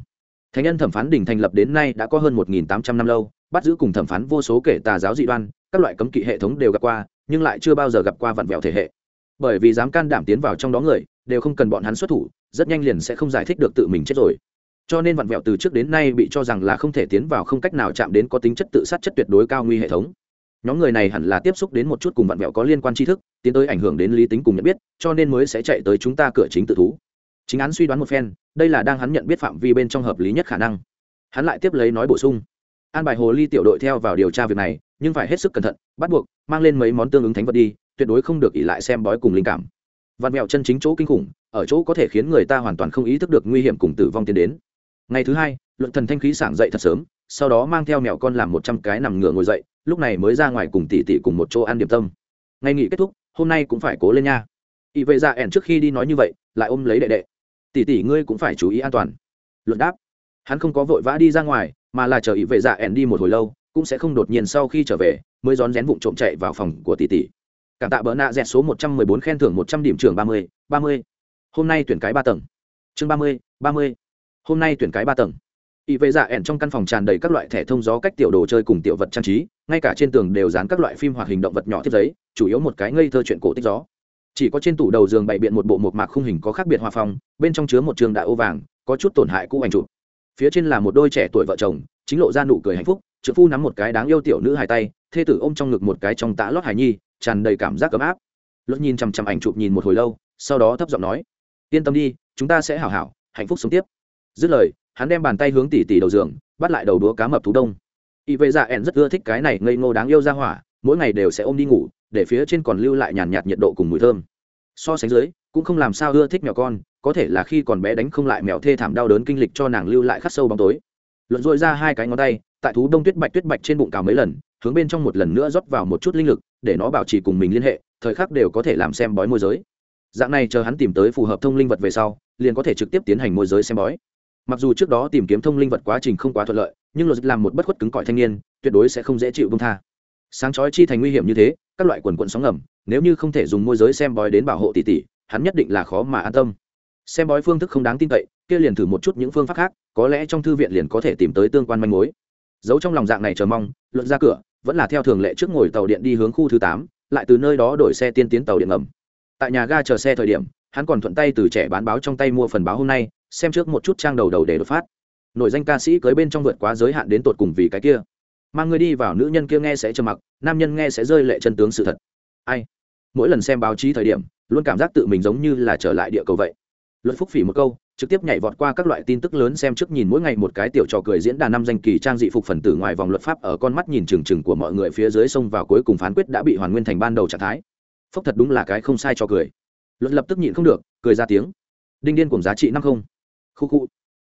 thánh nhân thẩm phán đình thành lập đến nay đã có hơn một nghìn tám trăm năm lâu, bắt giữ cùng thẩm phán vô số kể tà giáo dị đoan, các loại cấm kỵ hệ thống đều gặp qua, nhưng lại chưa bao giờ gặp qua vạn vẹo thể hệ. Bởi vì dám can đảm tiến vào trong đó người, đều không cần bọn hắn xuất thủ, rất nhanh liền sẽ không giải thích được tự mình chết rồi. Cho nên vạn vẹo từ trước đến nay bị cho rằng là không thể tiến vào không cách nào chạm đến có tính chất tự sát chất tuyệt đối cao nguy hệ thống nhóm người này hẳn là tiếp xúc đến một chút cùng vạn vẹo có liên quan tri thức, tiến tới ảnh hưởng đến lý tính cùng nhận biết, cho nên mới sẽ chạy tới chúng ta cửa chính tự thú. Chính án suy đoán một phen, đây là đang hắn nhận biết phạm vi bên trong hợp lý nhất khả năng. Hắn lại tiếp lấy nói bổ sung. An bài hồ ly tiểu đội theo vào điều tra việc này, nhưng phải hết sức cẩn thận, bắt buộc, mang lên mấy món tương ứng thánh vật đi, tuyệt đối không được ỉ lại xem bói cùng linh cảm. Vạn mẹo chân chính chỗ kinh khủng, ở chỗ có thể khiến người ta hoàn toàn không ý thức được nguy hiểm cùng tử vong tiến đến. Ngày thứ hai, luận thần thanh khí sảng dậy thật sớm, sau đó mang theo mẹo con làm một trăm cái nằm ngửa ngồi dậy lúc này mới ra ngoài cùng tỷ tỷ cùng một chỗ ăn điểm tâm. Ngày nghỉ kết thúc, hôm nay cũng phải cố lên nha. Ỵ vệ dạ ẻn trước khi đi nói như vậy, lại ôm lấy đệ đệ. Tỷ tỷ ngươi cũng phải chú ý an toàn. Luận đáp. Hắn không có vội vã đi ra ngoài, mà là chờ ỵ vệ dạ ẻn đi một hồi lâu, cũng sẽ không đột nhiên sau khi trở về, mới rón rén vụng trộm chạy vào phòng của tỷ tỷ. Cảm tạ bỡ nạ dẹt số một trăm mười bốn khen thưởng một trăm điểm trường ba mươi ba mươi. Hôm nay tuyển cái ba tầng. Chương ba mươi ba mươi. Hôm nay tuyển cái ba tầng y vệ dạ ẻn trong căn phòng tràn đầy các loại thẻ thông gió cách tiểu đồ chơi cùng tiểu vật trang trí, ngay cả trên tường đều dán các loại phim hoạt hình động vật nhỏ thiết giấy, chủ yếu một cái ngây thơ chuyện cổ tích gió. Chỉ có trên tủ đầu giường bày biện một bộ một mạc khung hình có khác biệt hòa phong, bên trong chứa một trường đại ô vàng, có chút tổn hại cũ ảnh chụp. Phía trên là một đôi trẻ tuổi vợ chồng, chính lộ ra nụ cười hạnh phúc, trợ phu nắm một cái đáng yêu tiểu nữ hài tay, thê tử ôm trong ngực một cái trong tã lót hài nhi, tràn đầy cảm giác ấm áp. Lốt nhìn chằm chằm ảnh chụp nhìn một hồi lâu, sau đó thấp giọng nói, yên tâm đi, chúng ta sẽ hảo hảo, hạnh phúc sống tiếp. Dứt lời hắn đem bàn tay hướng tỉ tỉ đầu giường, bắt lại đầu đũa cá mập thú đông. Y vệ dạ ẻn rất ưa thích cái này ngây ngô đáng yêu ra hỏa, mỗi ngày đều sẽ ôm đi ngủ, để phía trên còn lưu lại nhàn nhạt nhiệt độ cùng mùi thơm. So sánh dưới, cũng không làm sao ưa thích mèo con, có thể là khi còn bé đánh không lại mèo thê thảm đau đớn kinh lịch cho nàng lưu lại khắc sâu bóng tối. Luận dội ra hai cái ngón tay, tại thú đông tuyết bạch tuyết bạch trên bụng cào mấy lần, hướng bên trong một lần nữa rót vào một chút linh lực, để nó bảo trì cùng mình liên hệ, thời khắc đều có thể làm xem bói môi giới. Dạng này chờ hắn tìm tới phù hợp thông linh vật về sau, liền có thể trực tiếp tiến hành môi giới xem bói mặc dù trước đó tìm kiếm thông linh vật quá trình không quá thuận lợi, nhưng luật làm một bất khuất cứng cỏi thanh niên, tuyệt đối sẽ không dễ chịu bông tha. Sáng chói chi thành nguy hiểm như thế, các loại quần quận sóng ngầm, nếu như không thể dùng môi giới xem bói đến bảo hộ tỷ tỷ, hắn nhất định là khó mà an tâm. Xem bói phương thức không đáng tin cậy, kia liền thử một chút những phương pháp khác, có lẽ trong thư viện liền có thể tìm tới tương quan manh mối. Giấu trong lòng dạng này chờ mong, luận ra cửa, vẫn là theo thường lệ trước ngồi tàu điện đi hướng khu thứ tám, lại từ nơi đó đổi xe tiên tiến tàu điện ngầm. Tại nhà ga chờ xe thời điểm, hắn còn thuận tay từ trẻ bán báo trong tay mua phần báo hôm nay xem trước một chút trang đầu đầu để đột phát. Nội danh ca sĩ cưới bên trong vượt quá giới hạn đến tột cùng vì cái kia. Mang người đi vào nữ nhân kia nghe sẽ trầm mặc, nam nhân nghe sẽ rơi lệ chân tướng sự thật. Ai? Mỗi lần xem báo chí thời điểm, luôn cảm giác tự mình giống như là trở lại địa cầu vậy. Luật phúc phỉ một câu, trực tiếp nhảy vọt qua các loại tin tức lớn xem trước nhìn mỗi ngày một cái tiểu trò cười diễn đàn năm danh kỳ trang dị phục phần tử ngoài vòng luật pháp ở con mắt nhìn trừng trừng của mọi người phía dưới sông vào cuối cùng phán quyết đã bị hoàn nguyên thành ban đầu trạng thái. Phúc thật đúng là cái không sai cho cười. Luật lập tức nhịn không được, cười ra tiếng. Đinh điên cùng giá trị năm không khu khu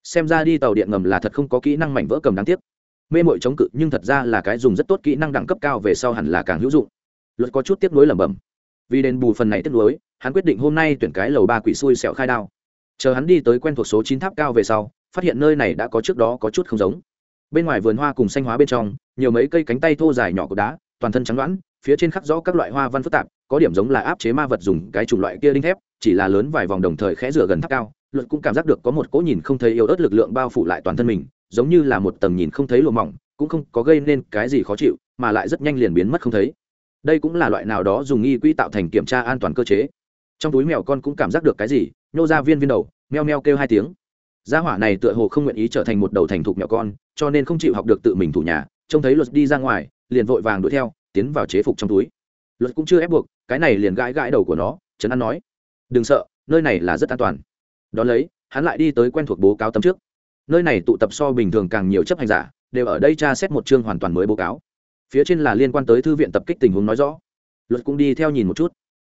xem ra đi tàu điện ngầm là thật không có kỹ năng mảnh vỡ cầm đáng tiếc. Mê mội chống cự, nhưng thật ra là cái dùng rất tốt kỹ năng đẳng cấp cao về sau hẳn là càng hữu dụng. Luật có chút tiếp nối lẩm bẩm. Vì đền bù phần này tiếp nối hắn quyết định hôm nay tuyển cái lầu ba quỷ xui xẹo khai đao. Chờ hắn đi tới quen thuộc số chín tháp cao về sau, phát hiện nơi này đã có trước đó có chút không giống. Bên ngoài vườn hoa cùng xanh hóa bên trong, nhiều mấy cây cánh tay thô dài nhỏ của đá, toàn thân trắng đoãn phía trên khắc rõ các loại hoa văn phức tạp, có điểm giống là áp chế ma vật dùng cái chủng loại kia đinh thép, chỉ là lớn vài vòng đồng thời khẽ rửa gần tháp cao luật cũng cảm giác được có một cỗ nhìn không thấy yếu ớt lực lượng bao phủ lại toàn thân mình, giống như là một tầng nhìn không thấy lùa mỏng, cũng không có gây nên cái gì khó chịu, mà lại rất nhanh liền biến mất không thấy. Đây cũng là loại nào đó dùng nghi quỹ tạo thành kiểm tra an toàn cơ chế. Trong túi mèo con cũng cảm giác được cái gì, nhô ra viên viên đầu, meo meo kêu hai tiếng. Gia hỏa này tựa hồ không nguyện ý trở thành một đầu thành thục mèo con, cho nên không chịu học được tự mình thủ nhà, trông thấy luật đi ra ngoài, liền vội vàng đuổi theo, tiến vào chế phục trong túi. Luật cũng chưa ép buộc, cái này liền gãi gãi đầu của nó, trấn an nói, đừng sợ, nơi này là rất an toàn đón lấy, hắn lại đi tới quen thuộc bố cáo tấm trước. Nơi này tụ tập so bình thường càng nhiều chấp hành giả, đều ở đây tra xét một chương hoàn toàn mới bố cáo. Phía trên là liên quan tới thư viện tập kích tình huống nói rõ. Luật cũng đi theo nhìn một chút.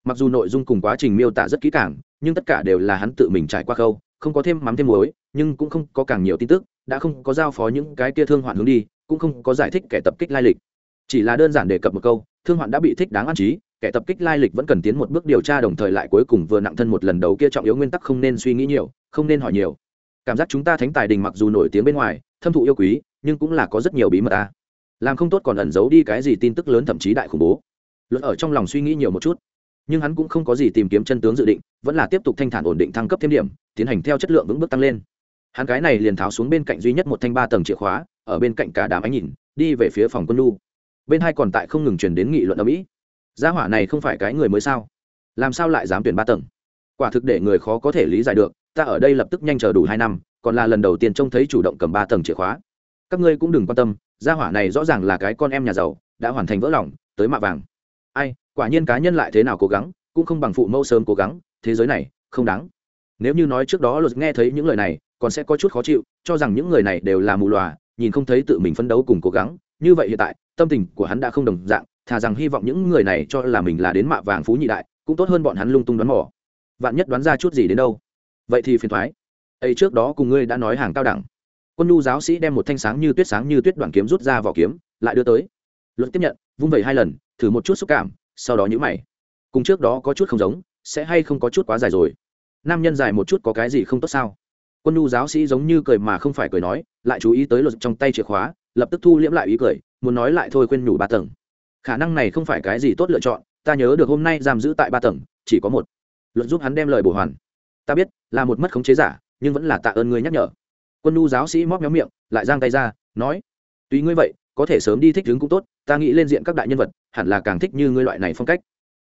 Mặc dù nội dung cùng quá trình miêu tả rất kỹ càng, nhưng tất cả đều là hắn tự mình trải qua khâu, không có thêm mắm thêm muối, nhưng cũng không có càng nhiều tin tức, đã không có giao phó những cái kia thương hoạn hướng đi, cũng không có giải thích kẻ tập kích lai lịch. Chỉ là đơn giản đề cập một câu, thương hoạn đã bị thích đáng an trí kẻ tập kích lai lịch vẫn cần tiến một bước điều tra đồng thời lại cuối cùng vừa nặng thân một lần đầu kia trọng yếu nguyên tắc không nên suy nghĩ nhiều, không nên hỏi nhiều. Cảm giác chúng ta thánh tài đình mặc dù nổi tiếng bên ngoài, thâm thụ yêu quý, nhưng cũng là có rất nhiều bí mật ta làm không tốt còn ẩn giấu đi cái gì tin tức lớn thậm chí đại khủng bố. Luật ở trong lòng suy nghĩ nhiều một chút, nhưng hắn cũng không có gì tìm kiếm chân tướng dự định, vẫn là tiếp tục thanh thản ổn định thăng cấp thêm điểm, tiến hành theo chất lượng vững bước tăng lên. Hắn cái này liền tháo xuống bên cạnh duy nhất một thanh ba tầng chìa khóa, ở bên cạnh cả đám ánh nhìn, đi về phía phòng quân lu. Bên hai còn tại không ngừng truyền đến nghị luận ở mỹ gia hỏa này không phải cái người mới sao? Làm sao lại dám tuyển ba tầng? Quả thực để người khó có thể lý giải được, ta ở đây lập tức nhanh chờ đủ hai năm, còn là lần đầu tiên trông thấy chủ động cầm ba tầng chìa khóa. Các ngươi cũng đừng quan tâm, gia hỏa này rõ ràng là cái con em nhà giàu, đã hoàn thành vỡ lòng, tới mạ vàng. Ai, quả nhiên cá nhân lại thế nào cố gắng, cũng không bằng phụ mẫu sớm cố gắng, thế giới này, không đáng. Nếu như nói trước đó luật nghe thấy những lời này, còn sẽ có chút khó chịu, cho rằng những người này đều là mù lòa, nhìn không thấy tự mình phấn đấu cùng cố gắng, như vậy hiện tại, tâm tình của hắn đã không đồng dạng thà rằng hy vọng những người này cho là mình là đến mạ vàng phú nhị đại, cũng tốt hơn bọn hắn lung tung đoán mò. Vạn nhất đoán ra chút gì đến đâu? Vậy thì phiền thoái. Ấy trước đó cùng ngươi đã nói hàng cao đẳng. Quân nhu giáo sĩ đem một thanh sáng như tuyết sáng như tuyết đoạn kiếm rút ra vỏ kiếm, lại đưa tới. Luật tiếp nhận, vung vẩy hai lần, thử một chút xúc cảm, sau đó nhữ mày. Cùng trước đó có chút không giống, sẽ hay không có chút quá dài rồi? Nam nhân dài một chút có cái gì không tốt sao? Quân nhu giáo sĩ giống như cười mà không phải cười nói, lại chú ý tới luật trong tay chìa khóa, lập tức thu liễm lại ý cười, muốn nói lại thôi khuyên nhủ ba tầng khả năng này không phải cái gì tốt lựa chọn, ta nhớ được hôm nay giam giữ tại ba tầng, chỉ có một. Luật giúp hắn đem lời bổ hoàn. Ta biết, là một mất khống chế giả, nhưng vẫn là tạ ơn ngươi nhắc nhở. Quân nhu giáo sĩ móc méo miệng, lại giang tay ra, nói tuy ngươi vậy, có thể sớm đi thích đứng cũng tốt, ta nghĩ lên diện các đại nhân vật, hẳn là càng thích như ngươi loại này phong cách.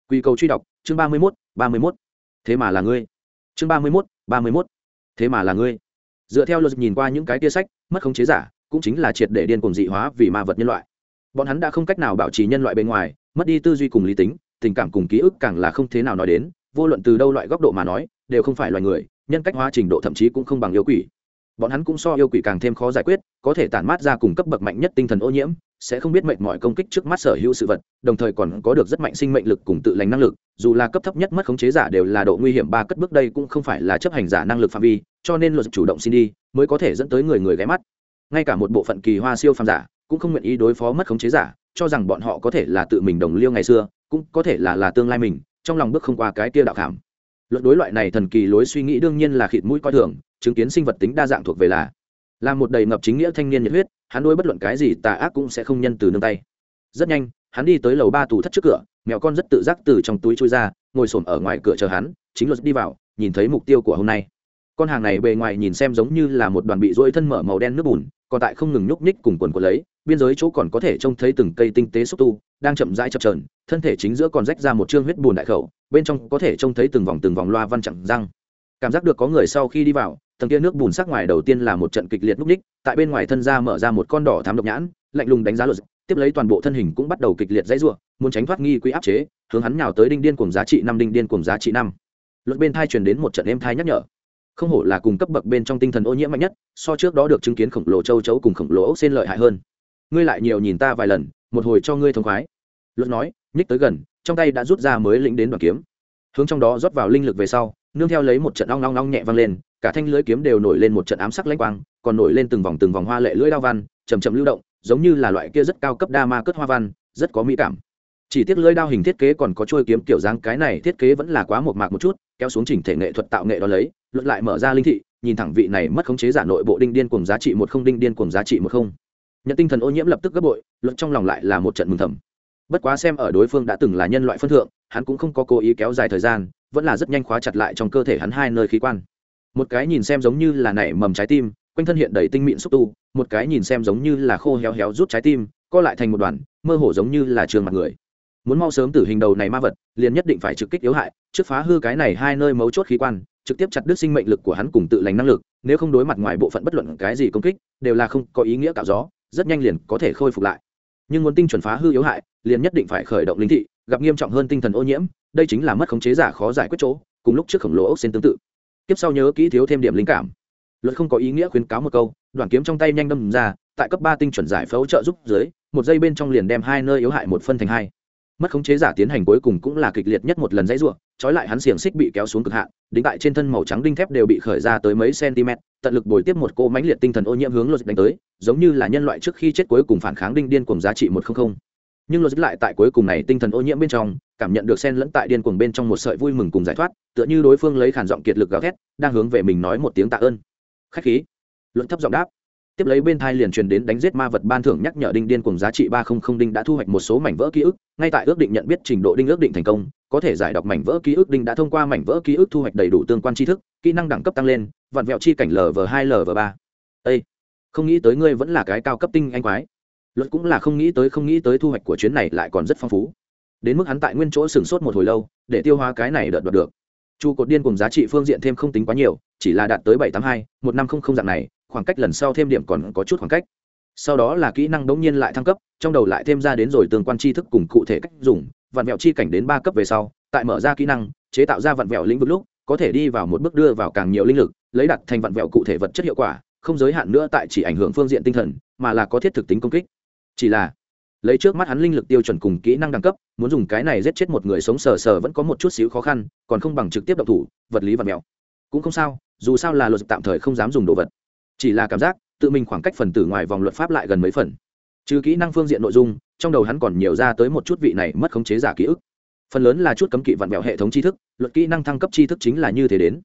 Quy cầu truy đọc, chương ba mươi mốt, ba mươi mốt. Thế mà là ngươi. Chương ba mươi mốt, ba mươi mốt. Thế mà là ngươi. Dựa theo luật nhìn qua những cái tia sách, mất khống chế giả, cũng chính là triệt để điên cuồng dị hóa vì ma vật nhân loại bọn hắn đã không cách nào bảo trì nhân loại bên ngoài, mất đi tư duy cùng lý tính, tình cảm cùng ký ức càng là không thế nào nói đến, vô luận từ đâu loại góc độ mà nói, đều không phải loài người, nhân cách hóa trình độ thậm chí cũng không bằng yêu quỷ. Bọn hắn cũng so yêu quỷ càng thêm khó giải quyết, có thể tản mát ra cùng cấp bậc mạnh nhất tinh thần ô nhiễm, sẽ không biết mệnh mọi công kích trước mắt sở hữu sự vật, đồng thời còn có được rất mạnh sinh mệnh lực cùng tự lành năng lực, dù là cấp thấp nhất mất khống chế giả đều là độ nguy hiểm ba cất bước đây cũng không phải là chấp hành giả năng lực phạm vi, cho nên luật chủ động xin đi, mới có thể dẫn tới người người ghé mắt. Ngay cả một bộ phận kỳ hoa siêu phàm giả cũng không nguyện ý đối phó mất khống chế giả, cho rằng bọn họ có thể là tự mình đồng liêu ngày xưa, cũng có thể là là tương lai mình, trong lòng bước không qua cái kia đạo cảm. luận đối loại này thần kỳ lối suy nghĩ đương nhiên là khịt mũi coi thường, chứng kiến sinh vật tính đa dạng thuộc về là là một đầy ngập chính nghĩa thanh niên nhiệt huyết, hắn đối bất luận cái gì tà ác cũng sẽ không nhân từ nương tay rất nhanh, hắn đi tới lầu ba tù thất trước cửa mẹo con rất tự giác từ trong túi chui ra, ngồi xổm ở ngoài cửa chờ hắn, chính luật đi vào, nhìn thấy mục tiêu của hôm nay con hàng này bề ngoài nhìn xem giống như là một đoàn bị rỗi thân mở màu đen nước bùn còn tại không ngừng nhúc nhích cùng quần của lấy, biên giới chỗ còn có thể trông thấy từng cây tinh tế xúc tu, đang chậm rãi chập trờn thân thể chính giữa còn rách ra một chương huyết bùn đại khẩu, bên trong có thể trông thấy từng vòng từng vòng loa văn chặng răng. Cảm giác được có người sau khi đi vào, tầng kia nước bùn sắc ngoài đầu tiên là một trận kịch liệt núp ních tại bên ngoài thân ra mở ra một con đỏ thám độc nhãn, lạnh lùng đánh giá luật tiếp lấy toàn bộ thân hình cũng bắt đầu kịch liệt dãy ruộng muốn tránh thoát nghi quỹ áp chế, hướng hắn nhào tới đinh điên cùng giá trị năm, đinh điên cùng giá trị năm. Luật bên thai truyền đến một trận êm thai nhắc nhở không hổ là cùng cấp bậc bên trong tinh thần ô nhiễm mạnh nhất, so trước đó được chứng kiến khổng lồ châu chấu cùng khổng lồ ốc xên lợi hại hơn. Ngươi lại nhiều nhìn ta vài lần, một hồi cho ngươi thông khoái. Luật nói, nhích tới gần, trong tay đã rút ra mới lĩnh đến đoàn kiếm. Hướng trong đó rót vào linh lực về sau, nương theo lấy một trận long long long nhẹ vang lên, cả thanh lưỡi kiếm đều nổi lên một trận ám sắc lãnh quang, còn nổi lên từng vòng từng vòng hoa lệ lưỡi đao văn chầm chậm lưu động, giống như là loại kia rất cao cấp đa ma cất hoa văn, rất có mỹ cảm. Chỉ tiếc lưỡi đao hình thiết kế còn có trôi kiếm kiểu dáng, cái này thiết kế vẫn là quá một mạc một chút, kéo xuống chỉnh thể nghệ thuật tạo nghệ đó lấy luật lại mở ra linh thị, nhìn thẳng vị này mất khống chế giả nội bộ đinh điên cùng giá trị một không, đinh điên cùng giá trị một không. Nhận tinh thần ô nhiễm lập tức gấp bội luật trong lòng lại là một trận mừng thầm. Bất quá xem ở đối phương đã từng là nhân loại phân thượng, hắn cũng không có cố ý kéo dài thời gian, vẫn là rất nhanh khóa chặt lại trong cơ thể hắn hai nơi khí quan. Một cái nhìn xem giống như là nảy mầm trái tim, quanh thân hiện đầy tinh mịn xúc tu, một cái nhìn xem giống như là khô héo héo rút trái tim, co lại thành một đoàn, mơ hồ giống như là trường mặt người. Muốn mau sớm tử hình đầu này ma vật, liền nhất định phải trực kích yếu hại, trước phá hư cái này hai nơi mấu chốt khí quan trực tiếp chặt đứt sinh mệnh lực của hắn cùng tự lành năng lực, nếu không đối mặt ngoài bộ phận bất luận cái gì công kích, đều là không có ý nghĩa cạo gió, rất nhanh liền có thể khôi phục lại. Nhưng muốn tinh chuẩn phá hư yếu hại, liền nhất định phải khởi động linh thị, gặp nghiêm trọng hơn tinh thần ô nhiễm, đây chính là mất khống chế giả khó giải quyết chỗ, cùng lúc trước khổng lồ ốc tương tự. Tiếp sau nhớ kỹ thiếu thêm điểm linh cảm. Luật không có ý nghĩa khuyến cáo một câu đoàn kiếm trong tay nhanh đâm ra, tại cấp ba tinh chuẩn giải phẫu trợ giúp dưới, một giây bên trong liền đem hai nơi yếu hại một phân thành hai mất khống chế giả tiến hành cuối cùng cũng là kịch liệt nhất một lần dãy ruộng trói lại hắn xiềng xích bị kéo xuống cực hạn, đính tại trên thân màu trắng đinh thép đều bị khởi ra tới mấy cm tận lực bồi tiếp một cô mãnh liệt tinh thần ô nhiễm hướng luật đánh tới, giống như là nhân loại trước khi chết cuối cùng phản kháng đinh điên cùng giá trị một trăm linh nhưng luật lại tại cuối cùng này tinh thần ô nhiễm bên trong, cảm nhận được sen lẫn tại điên cuồng bên trong một sợi vui mừng cùng giải thoát, tựa như đối phương lấy khản giọng kiệt lực gào thét, đang hướng về mình nói một tiếng tạ ơn. Khách khí. Luận thấp giọng đáp tiếp lấy bên thai liền truyền đến đánh giết ma vật ban thưởng nhắc nhở đinh điên cùng giá trị ba không không đinh đã thu hoạch một số mảnh vỡ ký ức, ngay tại ước định nhận biết trình độ đinh ước định thành công, có thể giải đọc mảnh vỡ ký ức đinh đã thông qua mảnh vỡ ký ức thu hoạch đầy đủ tương quan tri thức, kỹ năng đẳng cấp tăng lên vặn vẹo chi cảnh lv hai lv ba. Ây không nghĩ tới ngươi vẫn là cái cao cấp tinh anh quái. Luật cũng là không nghĩ tới, không nghĩ tới thu hoạch của chuyến này lại còn rất phong phú. Đến mức hắn tại nguyên chỗ sửng sốt một hồi lâu, để tiêu hóa cái này đợt đoạt được. Chu cột điên cùng giá trị phương diện thêm không tính quá nhiều, chỉ là đạt tới bảy tám hai, một năm không không dạng này khoảng cách lần sau thêm điểm còn có chút khoảng cách. Sau đó là kỹ năng đống nhiên lại thăng cấp, trong đầu lại thêm ra đến rồi tương quan tri thức cùng cụ thể cách dùng vặn vẹo chi cảnh đến ba cấp về sau, tại mở ra kỹ năng, chế tạo ra vặn vẹo lĩnh vực lúc, có thể đi vào một bước đưa vào càng nhiều linh lực, lấy đặt thành vặn vẹo cụ thể vật chất hiệu quả, không giới hạn nữa tại chỉ ảnh hưởng phương diện tinh thần, mà là có thiết thực tính công kích. Chỉ là, lấy trước mắt hắn linh lực tiêu chuẩn cùng kỹ năng đẳng cấp, muốn dùng cái này giết chết một người sống sờ sờ vẫn có một chút xíu khó khăn, còn không bằng trực tiếp độc thủ, vật lý vặn vẹo cũng không sao, dù sao là luật tạm thời không dám dùng đồ vật chỉ là cảm giác, tự mình khoảng cách phần tử ngoài vòng luật pháp lại gần mấy phần. Trừ kỹ năng phương diện nội dung, trong đầu hắn còn nhiều ra tới một chút vị này mất khống chế giả ký ức. Phần lớn là chút cấm kỵ vặn vẹo hệ thống tri thức, luật kỹ năng thăng cấp tri thức chính là như thế đến.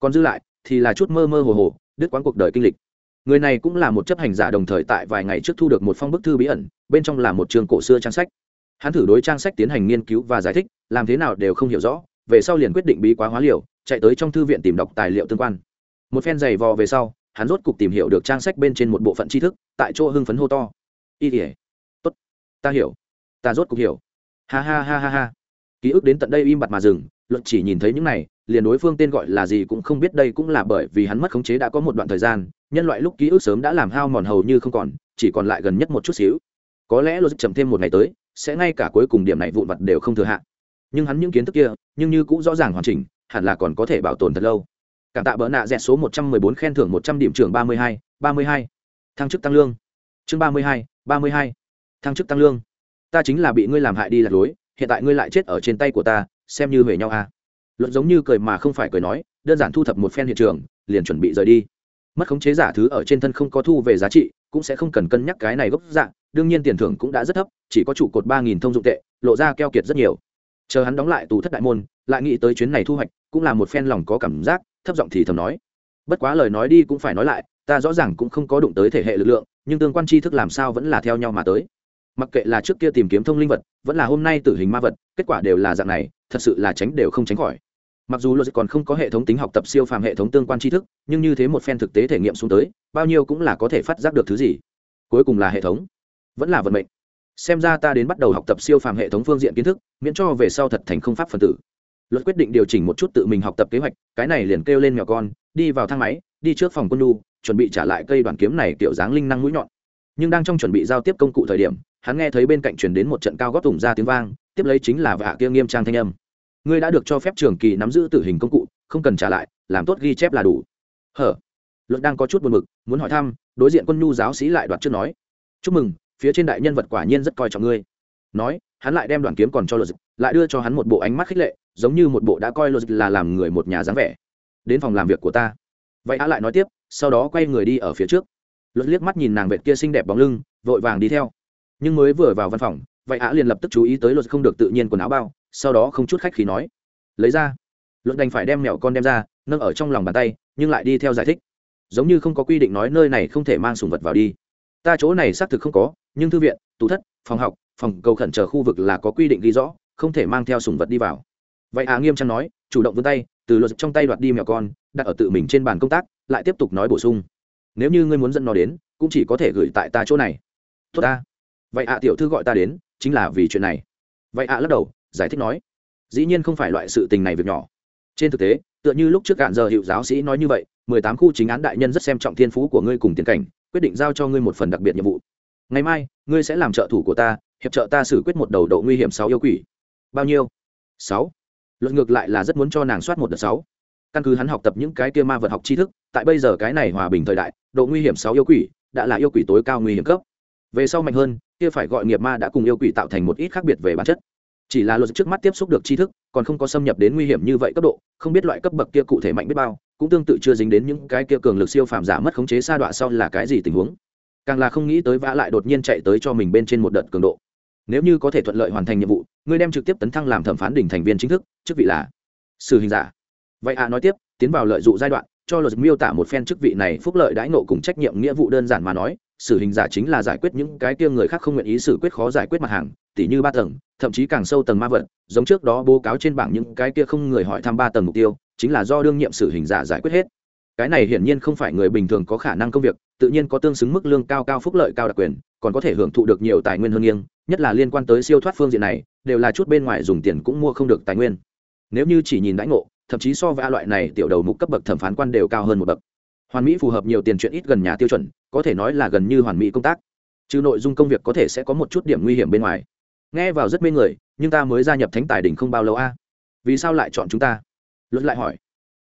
Còn dư lại, thì là chút mơ mơ hồ hồ, đứt quán cuộc đời kinh lịch. Người này cũng là một chấp hành giả đồng thời tại vài ngày trước thu được một phong bức thư bí ẩn, bên trong là một trường cổ xưa trang sách. Hắn thử đối trang sách tiến hành nghiên cứu và giải thích, làm thế nào đều không hiểu rõ, về sau liền quyết định bí quá hóa liều, chạy tới trong thư viện tìm đọc tài liệu tương quan. Một phen giày vò về sau hắn rốt cục tìm hiểu được trang sách bên trên một bộ phận tri thức, tại chỗ hưng phấn hô to. Y tỉa tốt, ta hiểu. Ta rốt cục hiểu. Ha ha ha ha ha. Ký ức đến tận đây im bặt mà dừng, luận chỉ nhìn thấy những này, liền đối phương tên gọi là gì cũng không biết đây cũng là bởi vì hắn mất khống chế đã có một đoạn thời gian, nhân loại lúc ký ức sớm đã làm hao mòn hầu như không còn, chỉ còn lại gần nhất một chút xíu. Có lẽ luật chậm thêm một ngày tới, sẽ ngay cả cuối cùng điểm này vụn vặt đều không thừa hạn nhưng hắn những kiến thức kia, nhưng như cũng rõ ràng hoàn chỉnh, hẳn là còn có thể bảo tồn thật lâu cảm tạ bỡ nạ dẹt số một trăm mười bốn khen thưởng một trăm điểm trưởng ba mươi hai, ba mươi hai. Thăng chức tăng lương. Chương ba mươi hai, ba mươi hai. Thăng chức tăng lương. Ta chính là bị ngươi làm hại đi lạc lối hiện tại ngươi lại chết ở trên tay của ta, xem như huề nhau à. luận giống như cười mà không phải cười nói, đơn giản thu thập một phen hiện trường, liền chuẩn bị rời đi. Mất khống chế giả thứ ở trên thân không có thu về giá trị, cũng sẽ không cần cân nhắc cái này gốc dạng đương nhiên tiền thưởng cũng đã rất thấp, chỉ có trụ cột ba nghìn thông dụng tệ, lộ ra keo kiệt rất nhiều. Chờ hắn đóng lại tù thất đại môn, lại nghĩ tới chuyến này thu hoạch, cũng là một phen lòng có cảm giác thấp giọng thì thầm nói. Bất quá lời nói đi cũng phải nói lại, ta rõ ràng cũng không có đụng tới thể hệ lực lượng, nhưng tương quan tri thức làm sao vẫn là theo nhau mà tới. Mặc kệ là trước kia tìm kiếm thông linh vật, vẫn là hôm nay tử hình ma vật, kết quả đều là dạng này, thật sự là tránh đều không tránh khỏi. Mặc dù logic còn không có hệ thống tính học tập siêu phàm hệ thống tương quan tri thức, nhưng như thế một phen thực tế thể nghiệm xuống tới, bao nhiêu cũng là có thể phát giác được thứ gì. Cuối cùng là hệ thống. Vẫn là vận mệnh. Xem ra ta đến bắt đầu học tập siêu phàm hệ thống phương diện kiến thức, miễn cho về sau thật thành không pháp phần tử luật quyết định điều chỉnh một chút tự mình học tập kế hoạch, cái này liền kêu lên mèo con, đi vào thang máy, đi trước phòng quân lu chuẩn bị trả lại cây đoàn kiếm này kiểu dáng linh năng mũi nhọn. Nhưng đang trong chuẩn bị giao tiếp công cụ thời điểm, hắn nghe thấy bên cạnh truyền đến một trận cao góp tùng ra tiếng vang, tiếp lấy chính là vạ kia nghiêm trang thanh âm. Ngươi đã được cho phép trường kỳ nắm giữ tử hình công cụ, không cần trả lại, làm tốt ghi chép là đủ. Hở? Luật đang có chút buồn mực muốn hỏi thăm, đối diện quân nhu giáo sĩ lại đoạt trước nói. Chúc mừng, phía trên đại nhân vật quả nhiên rất coi trọng ngươi nói, hắn lại đem đoàn kiếm còn cho luật lại đưa cho hắn một bộ ánh mắt khích lệ, giống như một bộ đã coi luật là làm người một nhà dáng vẻ. Đến phòng làm việc của ta. Vậy á lại nói tiếp, sau đó quay người đi ở phía trước. Luật liếc mắt nhìn nàng vệt kia xinh đẹp bóng lưng, vội vàng đi theo. Nhưng mới vừa vào văn phòng, vậy á liền lập tức chú ý tới luật không được tự nhiên quần áo bao, sau đó không chút khách khí nói, lấy ra. Luật đành phải đem mẹo con đem ra, nâng ở trong lòng bàn tay, nhưng lại đi theo giải thích. Giống như không có quy định nói nơi này không thể mang sùng vật vào đi. Ta chỗ này xác thực không có, nhưng thư viện, tủ thất, phòng học phòng cầu khẩn chờ khu vực là có quy định ghi rõ, không thể mang theo sùng vật đi vào. Vậy à nghiêm trang nói, chủ động vươn tay, từ luật trong tay đoạt đi mèo con, đặt ở tự mình trên bàn công tác, lại tiếp tục nói bổ sung. Nếu như ngươi muốn dẫn nó đến, cũng chỉ có thể gửi tại ta chỗ này. Tốt ta. Vậy ạ tiểu thư gọi ta đến, chính là vì chuyện này. Vậy ạ lắc đầu, giải thích nói, dĩ nhiên không phải loại sự tình này việc nhỏ. Trên thực tế, tựa như lúc trước cạn giờ hiệu giáo sĩ nói như vậy, mười tám khu chính án đại nhân rất xem trọng thiên phú của ngươi cùng tiến cảnh, quyết định giao cho ngươi một phần đặc biệt nhiệm vụ ngày mai, ngươi sẽ làm trợ thủ của ta, hiệp trợ ta xử quyết một đầu độ nguy hiểm sáu yêu quỷ. Bao nhiêu? Sáu. Luật ngược lại là rất muốn cho nàng soát một đợt sáu. Căn cứ hắn học tập những cái kia ma vật học tri thức, tại bây giờ cái này hòa bình thời đại, độ nguy hiểm sáu yêu quỷ, đã là yêu quỷ tối cao nguy hiểm cấp. Về sau mạnh hơn, kia phải gọi nghiệp ma đã cùng yêu quỷ tạo thành một ít khác biệt về bản chất. Chỉ là luật trước mắt tiếp xúc được tri thức, còn không có xâm nhập đến nguy hiểm như vậy cấp độ, không biết loại cấp bậc kia cụ thể mạnh biết bao, cũng tương tự chưa dính đến những cái kia cường lực siêu phàm giả mất khống chế sa đọa sau là cái gì tình huống càng là không nghĩ tới vã lại đột nhiên chạy tới cho mình bên trên một đợt cường độ. Nếu như có thể thuận lợi hoàn thành nhiệm vụ, ngươi đem trực tiếp tấn thăng làm thẩm phán đỉnh thành viên chính thức, chức vị là sử hình giả. Vậy à nói tiếp, tiến vào lợi dụng giai đoạn, cho luật miêu tả một phen chức vị này phúc lợi đãi nộ cùng trách nhiệm nghĩa vụ đơn giản mà nói, sử hình giả chính là giải quyết những cái kia người khác không nguyện ý xử quyết khó giải quyết mặt hàng, tỉ như ba tầng, thậm chí càng sâu tầng ma vật, giống trước đó bố cáo trên bảng những cái kia không người hỏi thăm ba tầng mục tiêu, chính là do đương nhiệm sử hình giả giải quyết hết cái này hiển nhiên không phải người bình thường có khả năng công việc, tự nhiên có tương xứng mức lương cao cao phúc lợi cao đặc quyền, còn có thể hưởng thụ được nhiều tài nguyên hơn nghiêng, nhất là liên quan tới siêu thoát phương diện này, đều là chút bên ngoài dùng tiền cũng mua không được tài nguyên. Nếu như chỉ nhìn đãi ngộ, thậm chí so với a loại này tiểu đầu mục cấp bậc thẩm phán quan đều cao hơn một bậc. Hoàn mỹ phù hợp nhiều tiền chuyện ít gần nhà tiêu chuẩn, có thể nói là gần như hoàn mỹ công tác. Trừ nội dung công việc có thể sẽ có một chút điểm nguy hiểm bên ngoài. Nghe vào rất mê người, nhưng ta mới gia nhập thánh tài đình không bao lâu a. Vì sao lại chọn chúng ta? Luật lại hỏi.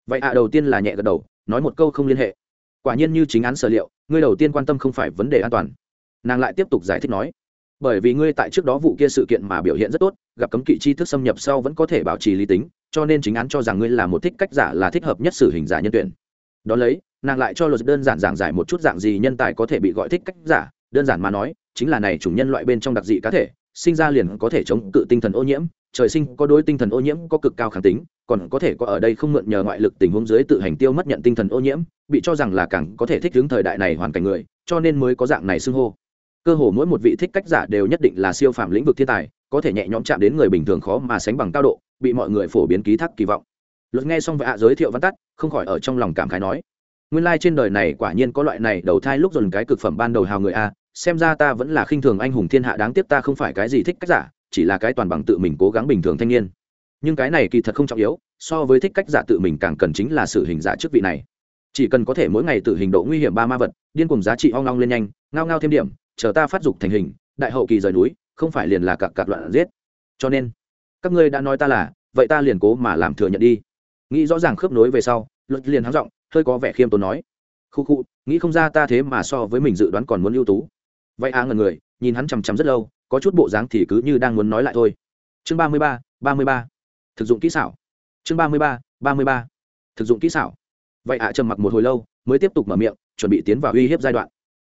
Vậy ạ, đầu tiên là nhẹ gật đầu nói một câu không liên hệ. Quả nhiên như chính án sở liệu, ngươi đầu tiên quan tâm không phải vấn đề an toàn. Nàng lại tiếp tục giải thích nói, bởi vì ngươi tại trước đó vụ kia sự kiện mà biểu hiện rất tốt, gặp cấm kỵ chi thức xâm nhập sau vẫn có thể bảo trì lý tính, cho nên chính án cho rằng ngươi là một thích cách giả là thích hợp nhất xử hình giả nhân tuyển. Đ ó lấy, nàng lại cho luật đơn giản giảng giải một chút dạng gì nhân tài có thể bị gọi thích cách giả, đơn giản mà nói, chính là này chủng nhân loại bên trong đặc dị cá thể sinh ra liền có thể chống cự tinh thần ô nhiễm, trời sinh có đối tinh thần ô nhiễm có cực cao kháng tính, còn có thể có ở đây không mượn nhờ ngoại lực tình huống dưới tự hành tiêu mất nhận tinh thần ô nhiễm, bị cho rằng là càng có thể thích ứng thời đại này hoàn cảnh người, cho nên mới có dạng này xưng hô. Cơ hồ mỗi một vị thích cách giả đều nhất định là siêu phạm lĩnh vực thiên tài, có thể nhẹ nhõm chạm đến người bình thường khó mà sánh bằng cao độ, bị mọi người phổ biến ký thác kỳ vọng. Luật nghe xong vạ giới thiệu văn tắt, không khỏi ở trong lòng cảm khái nói, nguyên lai trên đời này quả nhiên có loại này đầu thai lúc dồn cái cực phẩm ban đầu hào người a xem ra ta vẫn là khinh thường anh hùng thiên hạ đáng tiếc ta không phải cái gì thích cách giả, chỉ là cái toàn bằng tự mình cố gắng bình thường thanh niên. Nhưng cái này kỳ thật không trọng yếu, so với thích cách giả tự mình càng cần chính là sự hình giả chức vị này. Chỉ cần có thể mỗi ngày tự hình độ nguy hiểm ba ma vật, điên cùng giá trị hoang long lên nhanh, ngao ngao thêm điểm, chờ ta phát dục thành hình, đại hậu kỳ rời núi, không phải liền là cặp cặp loạn giết. Cho nên, các ngươi đã nói ta là, vậy ta liền cố mà làm thừa nhận đi. Nghĩ rõ ràng khớp nối về sau, luật liền hắng giọng, hơi có vẻ khiêm tốn nói. Khu khu, nghĩ không ra ta thế mà so với mình dự đoán còn muốn ưu tú vậy a ngần người, nhìn hắn chằm chằm rất lâu, có chút bộ dáng thì cứ như đang muốn nói lại thôi. Chương ba mươi ba ba mươi ba. Thực dụng kỹ xảo. Chương ba mươi ba ba mươi ba. Thực dụng kỹ xảo. Vậy ạ trầm mặc một hồi lâu, mới tiếp tục mở miệng, chuẩn bị tiến vào uy hiếp giai đoạn.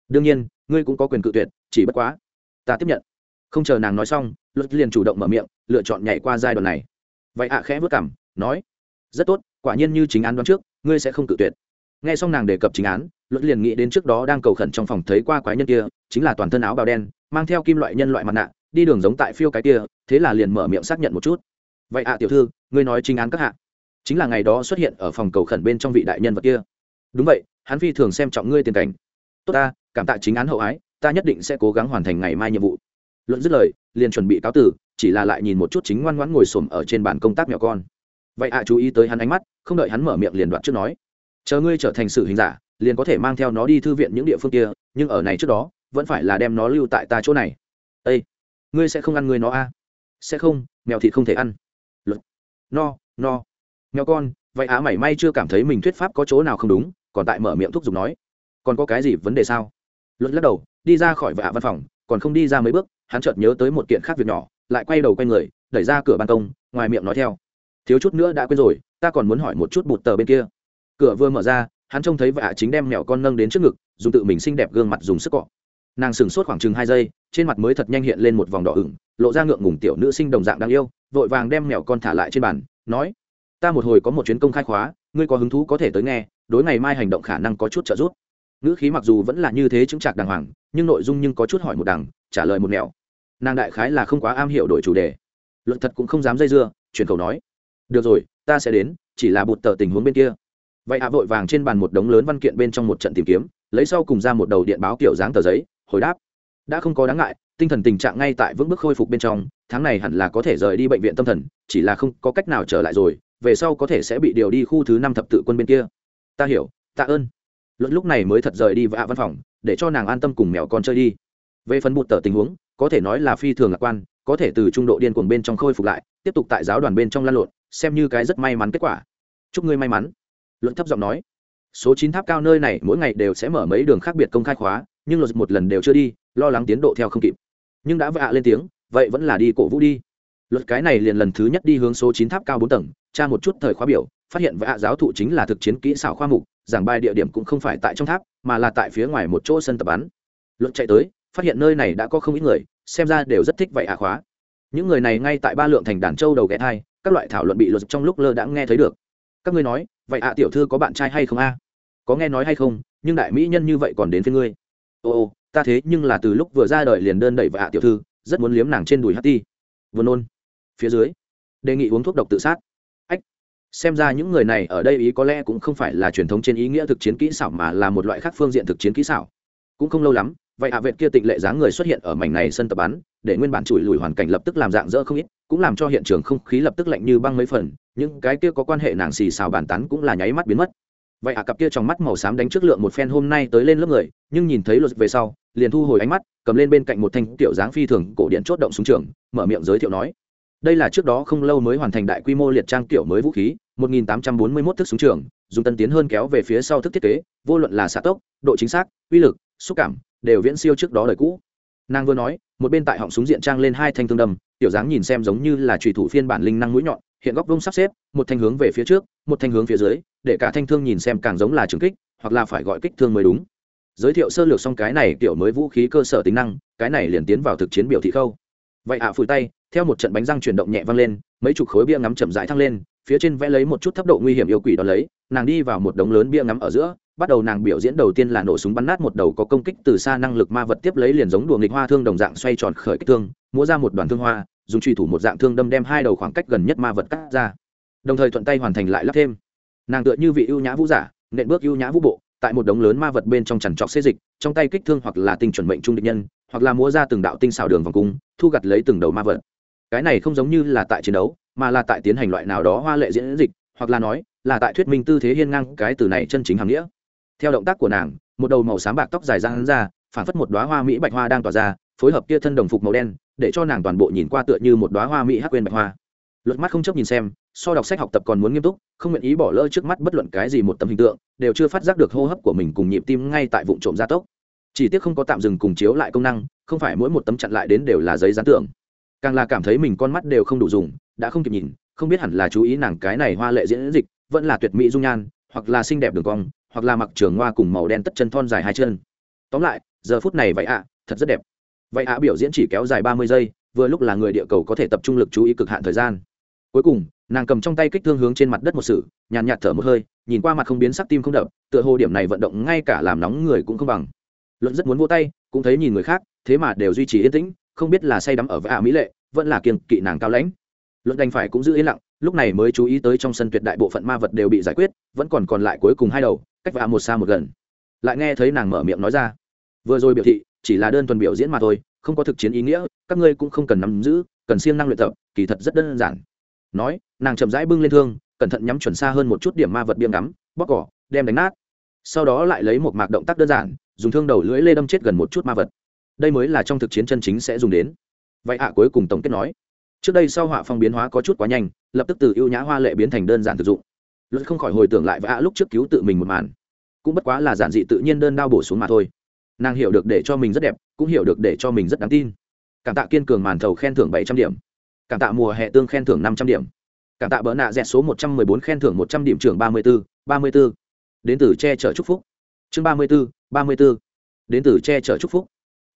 Đương nhiên, ngươi cũng có quyền cự tuyệt, chỉ bất quá, ta tiếp nhận. Không chờ nàng nói xong, luật liền chủ động mở miệng, lựa chọn nhảy qua giai đoạn này. Vậy ạ khẽ vất cảm nói, rất tốt, quả nhiên như chính án đoán trước, ngươi sẽ không cự tuyệt. Nghe xong nàng đề cập chính án luật liền nghĩ đến trước đó đang cầu khẩn trong phòng thấy qua quái nhân kia, chính là toàn thân áo bào đen, mang theo kim loại nhân loại mặt nạ, đi đường giống tại phiêu cái kia, thế là liền mở miệng xác nhận một chút. Vậy ạ, tiểu thư, ngươi nói chính án các hạ. Chính là ngày đó xuất hiện ở phòng cầu khẩn bên trong vị đại nhân vật kia. Đúng vậy, hắn phi thường xem trọng ngươi tiền cảnh. Tốt ta, cảm tạ chính án hậu ái, ta nhất định sẽ cố gắng hoàn thành ngày mai nhiệm vụ. Luận dứt lời, liền chuẩn bị cáo tử, chỉ là lại nhìn một chút chính ngoan ngoãn ngồi xổm ở trên bàn công tác mèo con. Vậy ạ, chú ý tới hắn ánh mắt, không đợi hắn mở miệng liền đoạt trước nói. Chờ ngươi trở thành sự hình giả liền có thể mang theo nó đi thư viện những địa phương kia, nhưng ở này trước đó, vẫn phải là đem nó lưu tại ta chỗ này. Â ngươi sẽ không ăn ngươi nó a à? sẽ không, mèo thịt không thể ăn. Luật. no no. Mèo con, vậy á mảy may chưa cảm thấy mình thuyết pháp có chỗ nào không đúng, còn tại mở miệng thúc giục nói. Còn có cái gì vấn đề sao? Luật lắc đầu, đi ra khỏi vạ văn phòng, còn không đi ra mấy bước, hắn chợt nhớ tới một kiện khác việc nhỏ, lại quay đầu quay người, đẩy ra cửa ban công, ngoài miệng nói theo. Thiếu chút nữa đã quên rồi, ta còn muốn hỏi một chút bụt tờ bên kia. Cửa vừa mở ra hắn trông thấy vạ chính đem mẹo con nâng đến trước ngực, dùng tự mình xinh đẹp gương mặt dùng sức cọ. Nàng sửng sốt khoảng chừng hai giây, trên mặt mới thật nhanh hiện lên một vòng đỏ ửng, lộ ra ngượng ngùng tiểu nữ sinh đồng dạng đáng yêu, vội vàng đem mẹo con thả lại trên bàn, nói, ta một hồi có một chuyến công khai khóa, ngươi có hứng thú có thể tới nghe, đối ngày mai hành động khả năng có chút trợ giúp. Ngữ khí mặc dù vẫn là như thế chứng trạc đàng hoàng, nhưng nội dung nhưng có chút hỏi một đằng, trả lời một mẹo nàng đại khái là không quá am hiểu đổi chủ đề. Luận thật cũng không dám dây dưa, chuyển cầu nói, được rồi, ta sẽ đến, chỉ là bụt tờ tình huống bên kia vậy hạ vội vàng trên bàn một đống lớn văn kiện bên trong một trận tìm kiếm, lấy sau cùng ra một đầu điện báo kiểu dáng tờ giấy, hồi đáp. Đã không có đáng ngại, tinh thần tình trạng ngay tại vững bước khôi phục bên trong, tháng này hẳn là có thể rời đi bệnh viện tâm thần, chỉ là không có cách nào trở lại rồi, về sau có thể sẽ bị điều đi khu thứ năm thập tự quân bên kia. Ta hiểu, tạ ơn. Luận lúc này mới thật rời đi vạ văn phòng, để cho nàng an tâm cùng mèo con chơi đi. Về phần bụt tờ tình huống, có thể nói là phi thường lạc quan, có thể từ trung độ điên cuồng bên trong khôi phục lại, tiếp tục tại giáo đoàn bên trong lan lộn, xem như cái rất may mắn kết quả. Chúc ngươi may mắn luận thấp giọng nói, số chín tháp cao nơi này mỗi ngày đều sẽ mở mấy đường khác biệt công khai khóa, nhưng luật một lần đều chưa đi, lo lắng tiến độ theo không kịp. Nhưng đã vạ lên tiếng, vậy vẫn là đi cổ vũ đi. Luật cái này liền lần thứ nhất đi hướng số chín tháp cao bốn tầng, tra một chút thời khóa biểu, phát hiện vạ giáo thụ chính là thực chiến kỹ xảo khoa mục, giảng bài địa điểm cũng không phải tại trong tháp, mà là tại phía ngoài một chỗ sân tập bắn. Luật chạy tới, phát hiện nơi này đã có không ít người, xem ra đều rất thích vậy hạ khóa. Những người này ngay tại ba lượng thành đàn châu đầu ghé thai, các loại thảo luận bị luật trong lúc lơ đã nghe thấy được các ngươi nói, vậy ạ, tiểu thư có bạn trai hay không a? Có nghe nói hay không, nhưng đại mỹ nhân như vậy còn đến với ngươi. Ô ô, ta thế nhưng là từ lúc vừa ra đời liền đơn đẩy và à tiểu thư, rất muốn liếm nàng trên đùi hát ti. Vừa nôn. Phía dưới, đề nghị uống thuốc độc tự sát. Ách, xem ra những người này ở đây ý có lẽ cũng không phải là truyền thống trên ý nghĩa thực chiến kỹ xảo mà là một loại khác phương diện thực chiến kỹ xảo. Cũng không lâu lắm, vậy hạ à vệ kia tịnh lệ dáng người xuất hiện ở mảnh này sân tập bắn, để nguyên bản chùi lùi hoàn cảnh lập tức làm dạng dỡ không ít, cũng làm cho hiện trường không khí lập tức lạnh như băng mấy phần những cái kia có quan hệ nàng xì xào bàn tán cũng là nháy mắt biến mất. Vậy à cặp kia trong mắt màu xám đánh trước lượng một phen hôm nay tới lên lớp người, nhưng nhìn thấy luật về sau, liền thu hồi ánh mắt, cầm lên bên cạnh một thanh tiểu dáng phi thường cổ điện chốt động súng trường, mở miệng giới thiệu nói, đây là trước đó không lâu mới hoàn thành đại quy mô liệt trang kiểu mới vũ khí 1841 thức súng trường, dùng tân tiến hơn kéo về phía sau thức thiết kế, vô luận là xạ tốc, độ chính xác, uy lực, xúc cảm, đều viễn siêu trước đó đời cũ. Nàng vừa nói một bên tại họng súng diện trang lên hai thanh thương đâm, tiểu dáng nhìn xem giống như là trùy thủ phiên bản linh năng mũi nhọn, hiện góc vông sắp xếp, một thanh hướng về phía trước, một thanh hướng phía dưới, để cả thanh thương nhìn xem càng giống là trừng kích, hoặc là phải gọi kích thương mới đúng. Giới thiệu sơ lược xong cái này kiểu mới vũ khí cơ sở tính năng, cái này liền tiến vào thực chiến biểu thị khâu. Vậy ạ à phủi tay, theo một trận bánh răng chuyển động nhẹ văng lên, mấy chục khối bia ngắm chậm rãi thăng lên, phía trên vẽ lấy một chút thấp độ nguy hiểm yêu quỷ đó lấy, nàng đi vào một đống lớn bia ngắm ở giữa bắt đầu nàng biểu diễn đầu tiên là nổ súng bắn nát một đầu có công kích từ xa năng lực ma vật tiếp lấy liền giống đùa nghịch hoa thương đồng dạng xoay tròn khởi kích thương, múa ra một đoàn thương hoa, dùng truy thủ một dạng thương đâm đem hai đầu khoảng cách gần nhất ma vật cắt ra. Đồng thời thuận tay hoàn thành lại lắp thêm. Nàng tựa như vị ưu nhã vũ giả, nện bước ưu nhã vũ bộ, tại một đống lớn ma vật bên trong chằn trọc xê dịch, trong tay kích thương hoặc là tinh chuẩn mệnh trung địch nhân, hoặc là múa ra từng đạo tinh xảo đường vòng cung, thu gặt lấy từng đầu ma vật. Cái này không giống như là tại chiến đấu, mà là tại tiến hành loại nào đó hoa lệ diễn dịch, hoặc là nói, là tại thuyết minh tư thế hiên ngang cái từ này chân chính hàng nghĩa theo động tác của nàng, một đầu màu xám bạc tóc dài ra hắn ra phản phất một đoá hoa mỹ bạch hoa đang tỏa ra, phối hợp kia thân đồng phục màu đen, để cho nàng toàn bộ nhìn qua tựa như một đoá hoa mỹ hắc quên bạch hoa. Luật mắt không chấp nhìn xem, so đọc sách học tập còn muốn nghiêm túc, không nguyện ý bỏ lỡ trước mắt bất luận cái gì một tấm hình tượng, đều chưa phát giác được hô hấp của mình cùng nhịp tim ngay tại vụ trộm gia tốc. Chỉ tiếc không có tạm dừng cùng chiếu lại công năng, không phải mỗi một tấm chặn lại đến đều là giấy gián tưởng càng là cảm thấy mình con mắt đều không đủ dùng, đã không kịp nhìn, không biết hẳn là chú ý nàng cái này hoa lệ diễn dịch, vẫn là tuyệt mỹ dung nhan, hoặc là xinh đẹp đường cong hoặc là mặc trường hoa cùng màu đen tất chân thon dài hai chân. Tóm lại, giờ phút này vậy ạ, thật rất đẹp. Vậy ạ biểu diễn chỉ kéo dài ba mươi giây, vừa lúc là người địa cầu có thể tập trung lực chú ý cực hạn thời gian. Cuối cùng, nàng cầm trong tay kích thương hướng trên mặt đất một sự, nhàn nhạt thở một hơi, nhìn qua mặt không biến sắc tim không đập, tựa hồ điểm này vận động ngay cả làm nóng người cũng không bằng. Luận rất muốn vô tay, cũng thấy nhìn người khác, thế mà đều duy trì yên tĩnh, không biết là say đắm ở vã ạ mỹ lệ, vẫn là kiên kỵ nàng cao lãnh. Luận đành phải cũng giữ yên lặng, lúc này mới chú ý tới trong sân tuyệt đại bộ phận ma vật đều bị giải quyết, vẫn còn còn lại cuối cùng hai đầu cách vạ một xa một gần. Lại nghe thấy nàng mở miệng nói ra. Vừa rồi biểu thị, chỉ là đơn thuần biểu diễn mà thôi, không có thực chiến ý nghĩa, các ngươi cũng không cần nắm giữ, cần siêng năng luyện tập, kỳ thật rất đơn giản. Nói, nàng chậm rãi bưng lên thương, cẩn thận nhắm chuẩn xa hơn một chút điểm ma vật biếng ngắm, bóc cỏ, đem đánh nát. Sau đó lại lấy một mạc động tác đơn giản, dùng thương đầu lưỡi lê đâm chết gần một chút ma vật. Đây mới là trong thực chiến chân chính sẽ dùng đến. Vậy hạ cuối cùng tổng kết nói. Trước đây sau họa phong biến hóa có chút quá nhanh, lập tức từ ưu nhã hoa lệ biến thành đơn giản thực dụng luật không khỏi hồi tưởng lại vã lúc trước cứu tự mình một màn. Cũng bất quá là giản dị tự nhiên đơn đao bổ xuống mà thôi. Nàng hiểu được để cho mình rất đẹp, cũng hiểu được để cho mình rất đáng tin. Cảm tạ kiên cường màn thầu khen thưởng bảy trăm điểm. Cảm tạ mùa hè tương khen thưởng năm trăm điểm. Cảm tạ bỡ nạ dẹt số một trăm mười bốn khen thưởng một trăm điểm trưởng ba mươi b ố ba mươi b ố đến từ che chở chúc phúc. Chương ba mươi b ố ba mươi b ố đến từ che chở chúc phúc.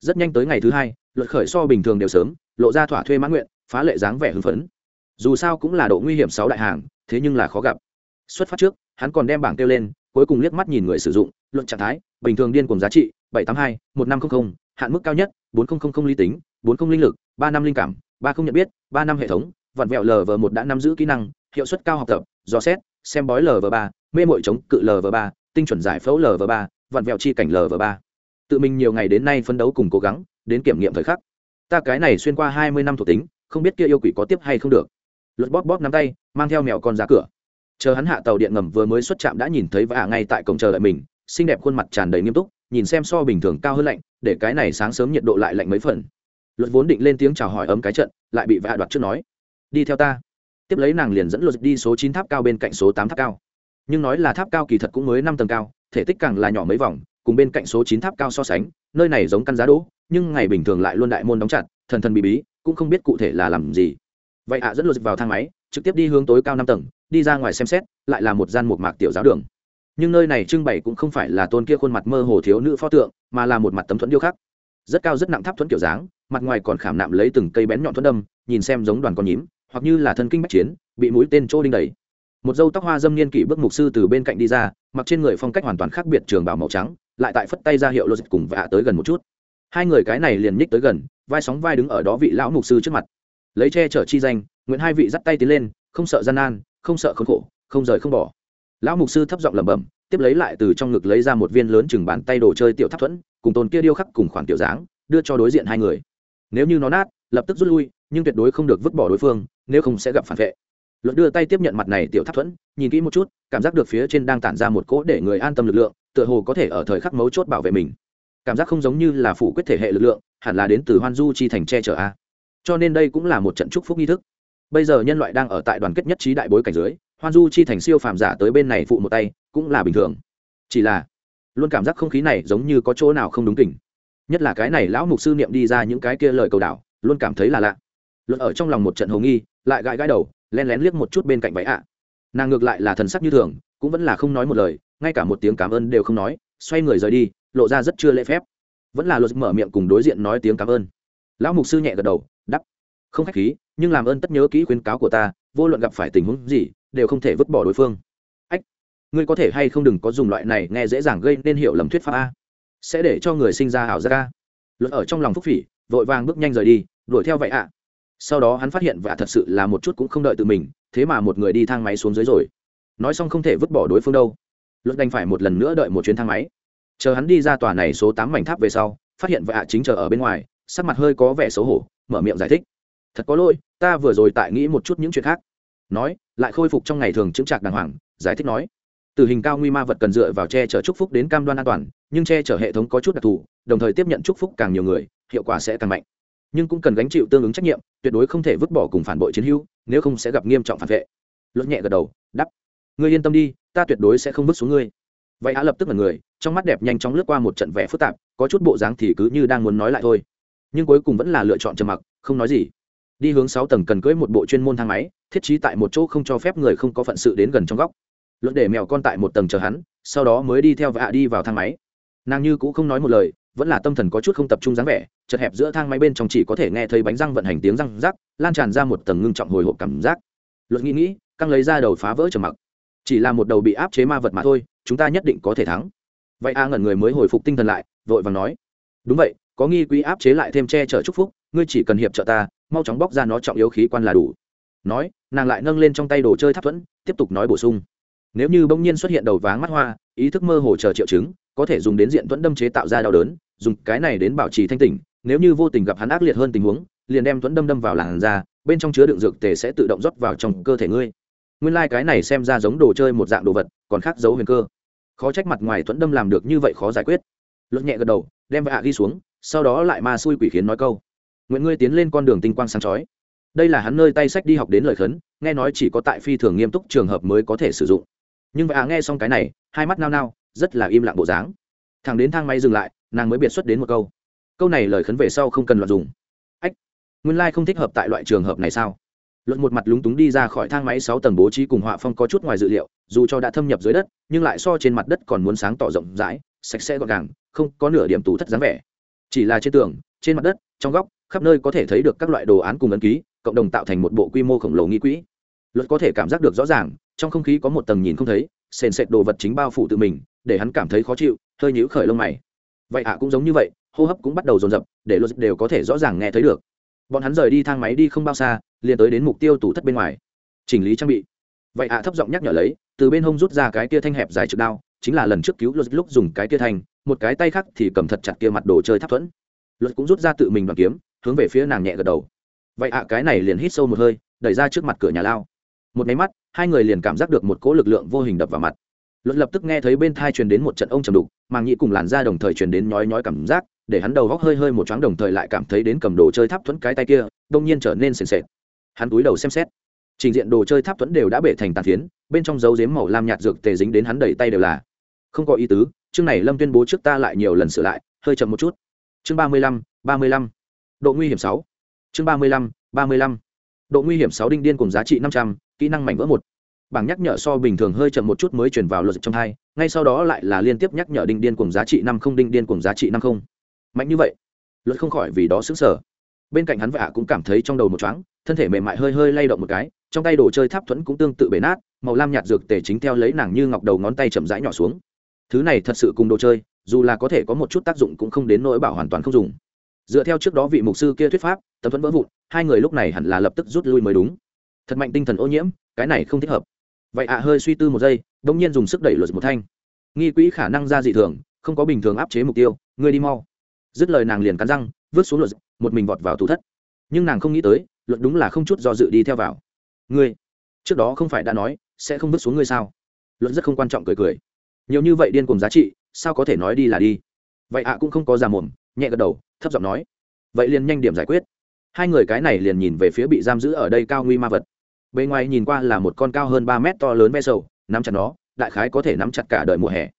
Rất nhanh tới ngày thứ hai, luật khởi so bình thường đều sớm, lộ ra thỏa thuê mãn nguyện, phá lệ dáng vẻ hưng phấn. Dù sao cũng là độ nguy hiểm sáu đại hàng, thế nhưng là khó gặp xuất phát trước, hắn còn đem bảng kêu lên, cuối cùng liếc mắt nhìn người sử dụng, luận trạng thái, bình thường điên cùng giá trị, bảy trăm tám mươi hai, một năm trăm linh hạn mức cao nhất, bốn nghìn lý tính, bốn không linh lực, ba năm linh cảm, ba không nhận biết, ba năm hệ thống, vặn vẹo lv một đã nắm giữ kỹ năng, hiệu suất cao học tập, dò xét, xem bói lv ba, mê mội chống cự lv ba, tinh chuẩn giải phẫu lv ba, vặn vẹo chi cảnh lv ba. Tự mình nhiều ngày đến nay phấn đấu cùng cố gắng, đến kiểm nghiệm thời khắc. Ta cái này xuyên qua hai mươi năm thuộc tính, không biết kia yêu quỷ có tiếp hay không được. Luật bóp bóp nắm tay, mang theo mèo con ra cửa chờ hắn hạ tàu điện ngầm vừa mới xuất trạm đã nhìn thấy vả ngay tại cổng chờ đợi mình, xinh đẹp khuôn mặt tràn đầy nghiêm túc, nhìn xem so bình thường cao hơn lạnh, để cái này sáng sớm nhiệt độ lại lạnh mấy phần. Luật vốn định lên tiếng chào hỏi ấm cái trận, lại bị vạ đoạt trước nói, đi theo ta. Tiếp lấy nàng liền dẫn luật đi số chín tháp cao bên cạnh số tám tháp cao. Nhưng nói là tháp cao kỳ thật cũng mới năm tầng cao, thể tích càng là nhỏ mấy vòng, cùng bên cạnh số chín tháp cao so sánh, nơi này giống căn giá đỗ, nhưng ngày bình thường lại luôn đại môn đóng chặt, thần thần bị bí, cũng không biết cụ thể là làm gì. Vậy ạ dẫn luật vào thang máy, trực tiếp đi hướng tối cao năm tầng đi ra ngoài xem xét, lại là một gian một mạc tiểu giáo đường. Nhưng nơi này trưng bày cũng không phải là tôn kia khuôn mặt mơ hồ thiếu nữ pho tượng, mà là một mặt tấm thuẫn điêu khắc. Rất cao rất nặng tháp thuẫn kiểu dáng, mặt ngoài còn khảm nạm lấy từng cây bén nhọn thuẫn đâm, nhìn xem giống đoàn con nhím, hoặc như là thân kinh bách chiến, bị mũi tên trô đinh đầy một dâu tóc hoa dâm niên kỷ bước mục sư từ bên cạnh đi ra, mặc trên người phong cách hoàn toàn khác biệt trường bảo màu trắng, lại tại phất tay ra hiệu lô dịch cùng vạ tới gần một chút. Hai người cái này liền nhích tới gần, vai sóng vai đứng ở đó vị lão mục sư trước mặt. Lấy che chở chi danh nguyễn hai vị dắt tay tiến lên, không sợ gian nan không sợ khốn khổ, không rời không bỏ. Lão mục sư thấp giọng lẩm bẩm, tiếp lấy lại từ trong ngực lấy ra một viên lớn chừng bàn tay đồ chơi tiểu tháp thuẫn, cùng tôn kia điêu khắc cùng khoản tiểu dáng, đưa cho đối diện hai người. Nếu như nó nát, lập tức rút lui, nhưng tuyệt đối không được vứt bỏ đối phương, nếu không sẽ gặp phản vệ. Luật đưa tay tiếp nhận mặt này tiểu tháp thuẫn, nhìn kỹ một chút, cảm giác được phía trên đang tản ra một cỗ để người an tâm lực lượng, tựa hồ có thể ở thời khắc mấu chốt bảo vệ mình. Cảm giác không giống như là phủ quyết thể hệ lực lượng, hẳn là đến từ hoan du chi thành che chở a. Cho nên đây cũng là một trận chúc phúc nghi thức bây giờ nhân loại đang ở tại đoàn kết nhất trí đại bối cảnh dưới, hoan du chi thành siêu phàm giả tới bên này phụ một tay, cũng là bình thường. Chỉ là, luôn cảm giác không khí này giống như có chỗ nào không đúng kỉnh. Nhất là cái này lão mục sư niệm đi ra những cái kia lời cầu đảo, luôn cảm thấy là lạ. Luôn ở trong lòng một trận hồ nghi, lại gãi gãi đầu len lén liếc một chút bên cạnh váy ạ. Nàng ngược lại là thần sắc như thường, cũng vẫn là không nói một lời, ngay cả một tiếng cảm ơn đều không nói, xoay người rời đi, lộ ra rất chưa lễ phép. Vẫn là luật mở miệng cùng đối diện nói tiếng cảm ơn. Lão mục sư nhẹ gật đầu đắp không khách khí, nhưng làm ơn tất nhớ kỹ khuyến cáo của ta, vô luận gặp phải tình huống gì, đều không thể vứt bỏ đối phương. Ách, ngươi có thể hay không đừng có dùng loại này nghe dễ dàng gây nên hiểu lầm thuyết pháp a. Sẽ để cho người sinh ra ảo giác a. Luật ở trong lòng phúc phỉ, vội vàng bước nhanh rời đi, đuổi theo vậy ạ. Sau đó hắn phát hiện và thật sự là một chút cũng không đợi từ mình, thế mà một người đi thang máy xuống dưới rồi. Nói xong không thể vứt bỏ đối phương đâu. Luật đành phải một lần nữa đợi một chuyến thang máy. Chờ hắn đi ra tòa này số tám mảnh tháp về sau, phát hiện vạ chính chờ ở bên ngoài, sắc mặt hơi có vẻ xấu hổ, mở miệng giải thích thật có lỗi, ta vừa rồi tại nghĩ một chút những chuyện khác. Nói, lại khôi phục trong ngày thường chững chạc đàng hoàng, giải thích nói. Từ hình cao nguy ma vật cần dựa vào che chở chúc phúc đến cam đoan an toàn, nhưng che chở hệ thống có chút đặc thù, đồng thời tiếp nhận chúc phúc càng nhiều người, hiệu quả sẽ càng mạnh. Nhưng cũng cần gánh chịu tương ứng trách nhiệm, tuyệt đối không thể vứt bỏ cùng phản bội chiến hữu, nếu không sẽ gặp nghiêm trọng phản vệ. Luật nhẹ gật đầu đắp ngươi yên tâm đi, ta tuyệt đối sẽ không vứt xuống ngươi. Vậy á lập tức là người, trong mắt đẹp nhanh chóng lướt qua một trận vẻ phức tạp, có chút bộ dáng thì cứ như đang muốn nói lại thôi. Nhưng cuối cùng vẫn là lựa chọn trầm mặc, không nói gì đi hướng sáu tầng cần cưỡi một bộ chuyên môn thang máy, thiết trí tại một chỗ không cho phép người không có phận sự đến gần trong góc. Luận để mèo con tại một tầng chờ hắn, sau đó mới đi theo vạ đi vào thang máy. Nàng như cũng không nói một lời, vẫn là tâm thần có chút không tập trung dáng vẻ, chật hẹp giữa thang máy bên trong chỉ có thể nghe thấy bánh răng vận hành tiếng răng rác lan tràn ra một tầng ngưng trọng hồi hộp cảm giác. Luận nghĩ nghĩ, căng lấy ra đầu phá vỡ trầm mặc. Chỉ là một đầu bị áp chế ma vật mà thôi, chúng ta nhất định có thể thắng. Vậy a ngẩn người mới hồi phục tinh thần lại, vội vàng nói. Đúng vậy, có nghi quỹ áp chế lại thêm che chở chúc phúc ngươi chỉ cần hiệp trợ ta, mau chóng bóc ra nó trọng yếu khí quan là đủ. Nói, nàng lại nâng lên trong tay đồ chơi tháp thuẫn, tiếp tục nói bổ sung. Nếu như bỗng nhiên xuất hiện đầu váng mắt hoa, ý thức mơ hồ chờ triệu chứng, có thể dùng đến diện thuẫn đâm chế tạo ra đau đớn, dùng cái này đến bảo trì thanh tỉnh, nếu như vô tình gặp hắn ác liệt hơn tình huống, liền đem thuẫn đâm đâm vào làn da, bên trong chứa đựng dược tề sẽ tự động rót vào trong cơ thể ngươi. Nguyên lai、like、cái này xem ra giống đồ chơi một dạng đồ vật, còn khác giấu huyền cơ. Khó trách mặt ngoài thuẫn đâm làm được như vậy khó giải quyết. Luật nhẹ gật đầu, đem vạ ghi xuống, sau đó lại ma xui quỷ khiến nói câu nguyện ngươi tiến lên con đường tinh quang sáng chói. Đây là hắn nơi tay sách đi học đến lời khấn, nghe nói chỉ có tại phi thường nghiêm túc trường hợp mới có thể sử dụng. Nhưng vạ à, nghe xong cái này, hai mắt nao nao, rất là im lặng bộ dáng. Thằng đến thang máy dừng lại, nàng mới biệt xuất đến một câu. Câu này lời khấn về sau không cần loạt dùng. Ách, nguyên lai、like、không thích hợp tại loại trường hợp này sao? Luận một mặt lúng túng đi ra khỏi thang máy sáu tầng bố trí cùng họa phong có chút ngoài dự liệu, dù cho đã thâm nhập dưới đất, nhưng lại so trên mặt đất còn muốn sáng tỏ rộng rãi, sạch sẽ gọn gàng, không có nửa điểm tủ thất dáng vẻ. Chỉ là trên tường, trên mặt đất, trong góc khắp nơi có thể thấy được các loại đồ án cùng ấn ký, cộng đồng tạo thành một bộ quy mô khổng lồ nghi quỹ. Luật có thể cảm giác được rõ ràng, trong không khí có một tầng nhìn không thấy, sền sệt đồ vật chính bao phủ tự mình, để hắn cảm thấy khó chịu, hơi nhíu khởi lông mày. Vậy ạ, cũng giống như vậy, hô hấp cũng bắt đầu dồn dập, để luật đều có thể rõ ràng nghe thấy được. Bọn hắn rời đi thang máy đi không bao xa, liền tới đến mục tiêu tủ thất bên ngoài. Chỉnh lý trang bị. Vậy ạ, thấp giọng nhắc nhở lấy, từ bên hông rút ra cái kia thanh hẹp dài trực đao, chính là lần trước cứu luật lúc dùng cái kia thanh, một cái tay khác thì cầm thật chặt kia mặt đồ chơi tháp thuẫn. Luật cũng rút ra tự mình đoàn kiếm hướng về phía nàng nhẹ gật đầu. Vậy ạ, cái này liền hít sâu một hơi, đẩy ra trước mặt cửa nhà lao. Một máy mắt, hai người liền cảm giác được một cỗ lực lượng vô hình đập vào mặt. Luật lập tức nghe thấy bên thai truyền đến một trận ông trầm đục, màng nhị cùng làn da đồng thời truyền đến nhói nhói cảm giác, để hắn đầu góc hơi hơi một chóng đồng thời lại cảm thấy đến cầm đồ chơi tháp thuẫn cái tay kia, đông nhiên trở nên sền sệt. Hắn túi đầu xem xét. Trình diện đồ chơi tháp thuẫn đều đã bể thành tàn phiến, bên trong dấu dếm màu lam nhạt dược tề dính đến hắn đầy tay đều là. Không có ý tứ, chương này lâm tuyên bố trước ta lại nhiều lần sửa lại, hơi chậm một chút. Chương ba mươi lăm, ba mươi lăm độ nguy hiểm sáu. Chương ba mươi lăm, ba mươi lăm. Độ nguy hiểm sáu đinh điên cùng giá trị năm trăm, kỹ năng mảnh vỡ một. Bảng nhắc nhở so bình thường hơi chậm một chút mới chuyển vào luật trong hai, ngay sau đó lại là liên tiếp nhắc nhở đinh điên cùng giá trị năm không đinh điên cùng giá trị năm không. Mạnh như vậy, luật không khỏi vì đó xứng sở bên cạnh hắn vạ cũng cảm thấy trong đầu một choáng, thân thể mềm mại hơi hơi lay động một cái, trong tay đồ chơi tháp thuẫn cũng tương tự bể nát, màu lam nhạt dược tề chính theo lấy nàng như ngọc đầu ngón tay chậm rãi nhỏ xuống. Thứ này thật sự cùng đồ chơi, dù là có thể có một chút tác dụng cũng không đến nỗi bảo hoàn toàn không dùng dựa theo trước đó vị mục sư kia thuyết pháp, tấm thuẫn vỡ vụn, hai người lúc này hẳn là lập tức rút lui mới đúng. Thật mạnh tinh thần ô nhiễm, cái này không thích hợp. Vậy ạ, hơi suy tư một giây đ ỗ n g nhiên dùng sức đẩy luật một thanh. Nghi quỹ khả năng ra dị thường, không có bình thường áp chế mục tiêu ngươi đi mau. Dứt lời nàng liền cắn răng, vứt xuống luật, một mình vọt vào thủ thất. Nhưng nàng không nghĩ tới, luật đúng là không chút do dự đi theo vào. Ngươi, trước đó không phải đã nói, sẽ không vứt xuống ngươi sao? Luật rất không quan trọng cười cười. Nhiều như vậy điên cùng giá trị, sao có thể nói đi là đi? Vậy ạ cũng không có già mồm, nhẹ gật đầu thấp giọng nói, vậy liền nhanh điểm giải quyết. Hai người cái này liền nhìn về phía bị giam giữ ở đây cao nguy ma vật. Bề ngoài nhìn qua là một con cao hơn ba mét to lớn ve sầu, nắm chặt nó, đại khái có thể nắm chặt cả đời mùa hè.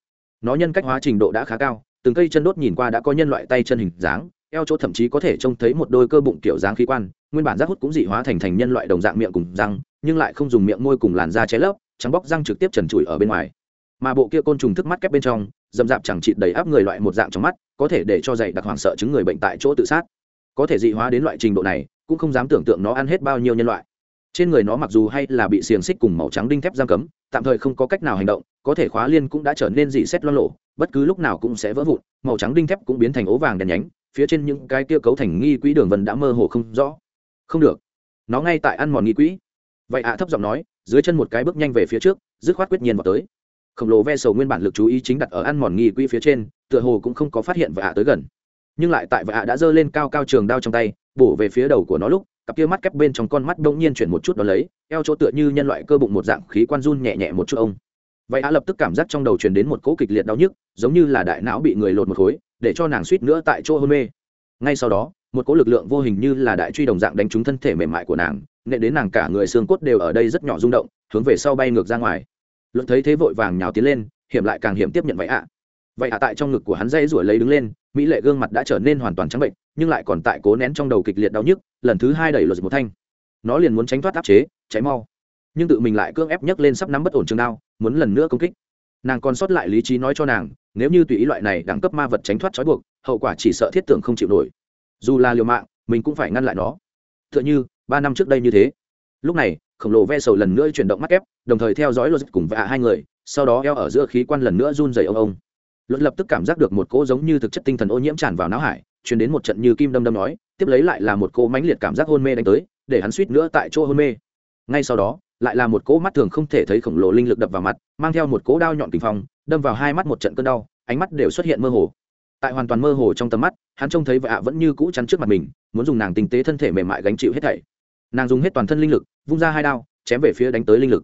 Nó nhân cách hóa trình độ đã khá cao, từng cây chân đốt nhìn qua đã có nhân loại tay chân hình dáng, eo chỗ thậm chí có thể trông thấy một đôi cơ bụng kiểu dáng khí quan, nguyên bản rác hút cũng dị hóa thành thành nhân loại đồng dạng miệng cùng răng, nhưng lại không dùng miệng môi cùng làn da che lấp, trắng bóc răng trực tiếp trần trụi ở bên ngoài. Mà bộ kia côn trùng thức mắt kép bên trong dầm dạp chẳng chịt đầy áp người loại một dạng trong mắt, có thể để cho dạy đặc hoảng sợ chứng người bệnh tại chỗ tự sát. Có thể dị hóa đến loại trình độ này, cũng không dám tưởng tượng nó ăn hết bao nhiêu nhân loại. Trên người nó mặc dù hay là bị xiềng xích cùng màu trắng đinh thép giam cấm, tạm thời không có cách nào hành động, có thể khóa liên cũng đã trở nên dị xét lo lộ bất cứ lúc nào cũng sẽ vỡ vụn, màu trắng đinh thép cũng biến thành ố vàng đèn nhánh, phía trên những cái kia cấu thành nghi quỹ đường vân đã mơ hồ không rõ. Không được. Nó ngay tại ăn mòn nghi quỹ. Vậy ạ thấp giọng nói, dưới chân một cái bước nhanh về phía trước, dứt khoát quyết nhiên vào tới khổng lồ ve sầu nguyên bản lực chú ý chính đặt ở ăn mòn nghi quỹ phía trên, tựa hồ cũng không có phát hiện và ạ tới gần. Nhưng lại tại và ạ đã giơ lên cao cao trường đao trong tay, bổ về phía đầu của nó lúc, cặp kia mắt kép bên trong con mắt đông nhiên chuyển một chút đó lấy, eo chỗ tựa như nhân loại cơ bụng một dạng khí quan run nhẹ nhẹ một chút ông. Vậy ạ lập tức cảm giác trong đầu truyền đến một cỗ kịch liệt đau nhức, giống như là đại não bị người lột một khối, để cho nàng suýt nữa tại chỗ hôn mê. Ngay sau đó, một cỗ lực lượng vô hình như là đại truy đồng dạng đánh trúng thân thể mềm mại của nàng nệ đến nàng cả người xương cốt đều ở đây rất nhỏ rung động, hướng về sau bay ngược ra ngoài luận thấy thế vội vàng nhào tiến lên, hiểm lại càng hiểm tiếp nhận vậy ạ. Vậy ạ tại trong ngực của hắn dây rủi lấy đứng lên, mỹ lệ gương mặt đã trở nên hoàn toàn trắng bệnh, nhưng lại còn tại cố nén trong đầu kịch liệt đau nhức, lần thứ hai đẩy luật một thanh. Nó liền muốn tránh thoát áp chế, cháy mau. Nhưng tự mình lại cưỡng ép nhấc lên sắp nắm bất ổn trường đao, muốn lần nữa công kích. Nàng còn sót lại lý trí nói cho nàng, nếu như tùy ý loại này đẳng cấp ma vật tránh thoát trói buộc, hậu quả chỉ sợ thiết tưởng không chịu nổi. Dù là liều mạng, mình cũng phải ngăn lại nó. Tựa như, ba năm trước đây như thế. Lúc này khổng lồ ve sầu lần nữa chuyển động mắt ép đồng thời theo dõi luật cùng vạ hai người, sau đó eo ở giữa khí quan lần nữa run dày ông ông. Luật lập tức cảm giác được một cỗ giống như thực chất tinh thần ô nhiễm tràn vào não hải chuyển đến một trận như kim đâm đâm nói, tiếp lấy lại là một cỗ mãnh liệt cảm giác hôn mê đánh tới, để hắn suýt nữa tại chỗ hôn mê. Ngay sau đó, lại là một cỗ mắt thường không thể thấy khổng lồ linh lực đập vào mặt, mang theo một cỗ đao nhọn kinh phong, đâm vào hai mắt một trận cơn đau, ánh mắt đều xuất hiện mơ hồ. Tại hoàn toàn mơ hồ trong tầm mắt, hắn trông thấy vợ vẫn như cũ chắn trước mặt mình, muốn dùng nàng tinh tế thân thể mềm mại gánh chịu hết thảy nàng dùng hết toàn thân linh lực, vung ra hai đao, chém về phía đánh tới linh lực.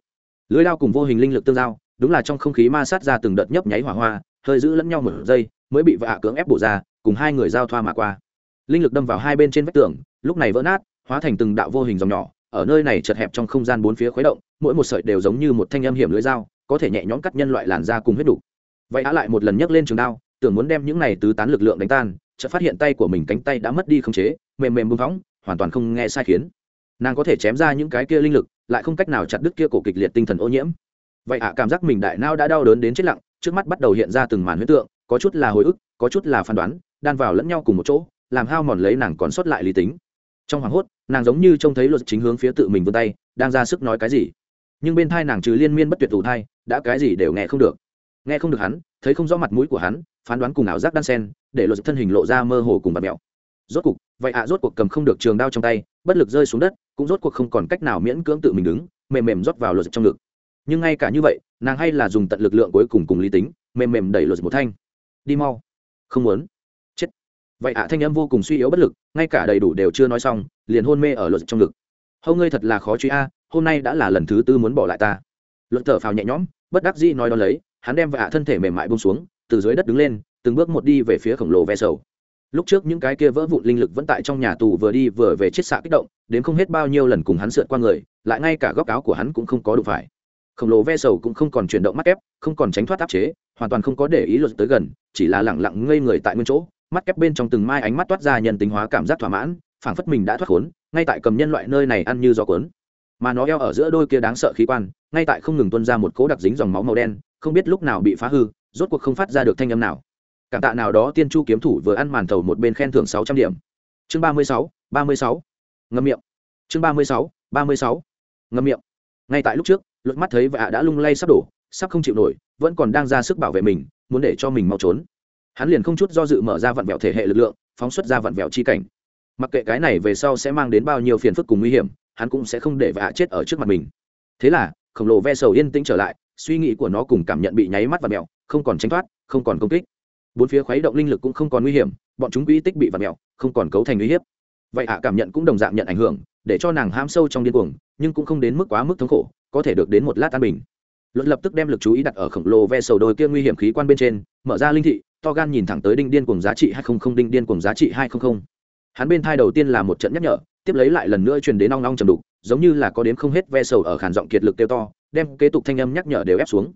Lưới đao cùng vô hình linh lực tương giao, đúng là trong không khí ma sát ra từng đợt nhấp nháy hỏa hoa, hơi giữ lẫn nhau một giây, mới bị vạ cưỡng ép bổ ra, cùng hai người giao thoa mà qua. Linh lực đâm vào hai bên trên vách tường, lúc này vỡ nát, hóa thành từng đạo vô hình dòng nhỏ, ở nơi này chật hẹp trong không gian bốn phía khuấy động, mỗi một sợi đều giống như một thanh âm hiểm lưới dao, có thể nhẹ nhõm cắt nhân loại làn da cùng huyết đủ vậy á lại một lần nhấc lên trường đao, tưởng muốn đem những này tứ tán lực lượng đánh tan, chợt phát hiện tay của mình cánh tay đã mất đi không chế, mềm mềm bung phóng, hoàn toàn không nghe sai khiến nàng có thể chém ra những cái kia linh lực lại không cách nào chặt đứt kia cổ kịch liệt tinh thần ô nhiễm. Vậy ạ cảm giác mình đại nao đã đau đớn đến chết lặng trước mắt bắt đầu hiện ra từng màn huyết tượng có chút là hồi ức có chút là phán đoán đan vào lẫn nhau cùng một chỗ làm hao mòn lấy nàng còn sót lại lý tính. Trong hoảng hốt nàng giống như trông thấy luật chính hướng phía tự mình vươn tay đang ra sức nói cái gì. Nhưng bên thai nàng trừ liên miên bất tuyệt ủ thai đã cái gì đều nghe không được. Nghe không được hắn thấy không rõ mặt mũi của hắn phán đoán cùng ảo giác đan sen để luật thân hình lộ ra mơ hồ cùng bạt mẹo. Rốt cục, vậy ạ rốt cuộc cầm không được trường đao trong tay bất lực rơi xuống đất, cũng rốt cuộc không còn cách nào miễn cưỡng tự mình đứng, mềm mềm rót vào luật trong ngực. Nhưng ngay cả như vậy, nàng hay là dùng tận lực lượng cuối cùng cùng lý tính, mềm mềm đẩy luật một thanh. Đi mau. Không muốn. Chết. Vậy ạ, thanh âm vô cùng suy yếu bất lực, ngay cả đầy đủ đều chưa nói xong, liền hôn mê ở luật trong ngực. Hầu ngươi thật là khó truy a, hôm nay đã là lần thứ tư muốn bỏ lại ta. Luật thở phào nhẹ nhõm, bất đắc dĩ nói đó lấy, hắn đem vạ thân thể mềm mại bông xuống, từ dưới đất đứng lên, từng bước một đi về phía khổng lồ ve sầu lúc trước những cái kia vỡ vụn linh lực vẫn tại trong nhà tù vừa đi vừa về chiết xạ kích động đến không hết bao nhiêu lần cùng hắn sượt qua người lại ngay cả góc áo của hắn cũng không có đủ phải. Khổng lồ ve sầu cũng không còn chuyển động mắt kép, không còn tránh thoát áp chế hoàn toàn không có để ý luật tới gần chỉ là lẳng lặng ngây người tại nguyên chỗ mắt kép bên trong từng mai ánh mắt toát ra nhân tính hóa cảm giác thỏa mãn phảng phất mình đã thoát khốn ngay tại cầm nhân loại nơi này ăn như gió cuốn. Mà nó eo ở giữa đôi kia đáng sợ khí quan ngay tại không ngừng tuân ra một cỗ đặc dính dòng máu màu đen không biết lúc nào bị phá hư rốt cuộc không phát ra được thanh âm nào cảm tạ nào đó tiên chu kiếm thủ vừa ăn màn thầu một bên khen thưởng sáu trăm điểm. Chương ba mươi sáu, ba mươi sáu. Ngâm miệng. Chương ba mươi sáu, ba mươi sáu. Ngâm miệng. Ngay tại lúc trước, luật mắt thấy vạ đã lung lay sắp đổ, sắp không chịu nổi, vẫn còn đang ra sức bảo vệ mình, muốn để cho mình mau trốn. Hắn liền không chút do dự mở ra vặn vẹo thể hệ lực lượng, phóng xuất ra vặn vẹo chi cảnh. Mặc kệ cái này về sau sẽ mang đến bao nhiêu phiền phức cùng nguy hiểm, hắn cũng sẽ không để vạ chết ở trước mặt mình. Thế là, khổng lồ ve sầu yên tĩnh trở lại, suy nghĩ của nó cùng cảm nhận bị nháy mắt và mẹo không còn tránh thoát, không còn công kích bốn phía khuấy động linh lực cũng không còn nguy hiểm, bọn chúng quỹ tích bị vặt mẹo không còn cấu thành uy hiếp. Vậy ạ cảm nhận cũng đồng dạng nhận ảnh hưởng, để cho nàng ham sâu trong điên cuồng, nhưng cũng không đến mức quá mức thống khổ, có thể được đến một lát an bình. Luật lập tức đem lực chú ý đặt ở khổng lồ ve sầu đôi kia nguy hiểm khí quan bên trên, mở ra linh thị, to gan nhìn thẳng tới đinh điên cuồng giá trị hai không không, đinh điên cuồng giá trị hai không không. Hắn bên thai đầu tiên là một trận nhắc nhở, tiếp lấy lại lần nữa truyền đến nong nong trầm đục, giống như là có đến không hết ve sầu ở khản giọng kiệt lực tiêu to, đem kế tục thanh âm nhắc nhở đều ép xuống.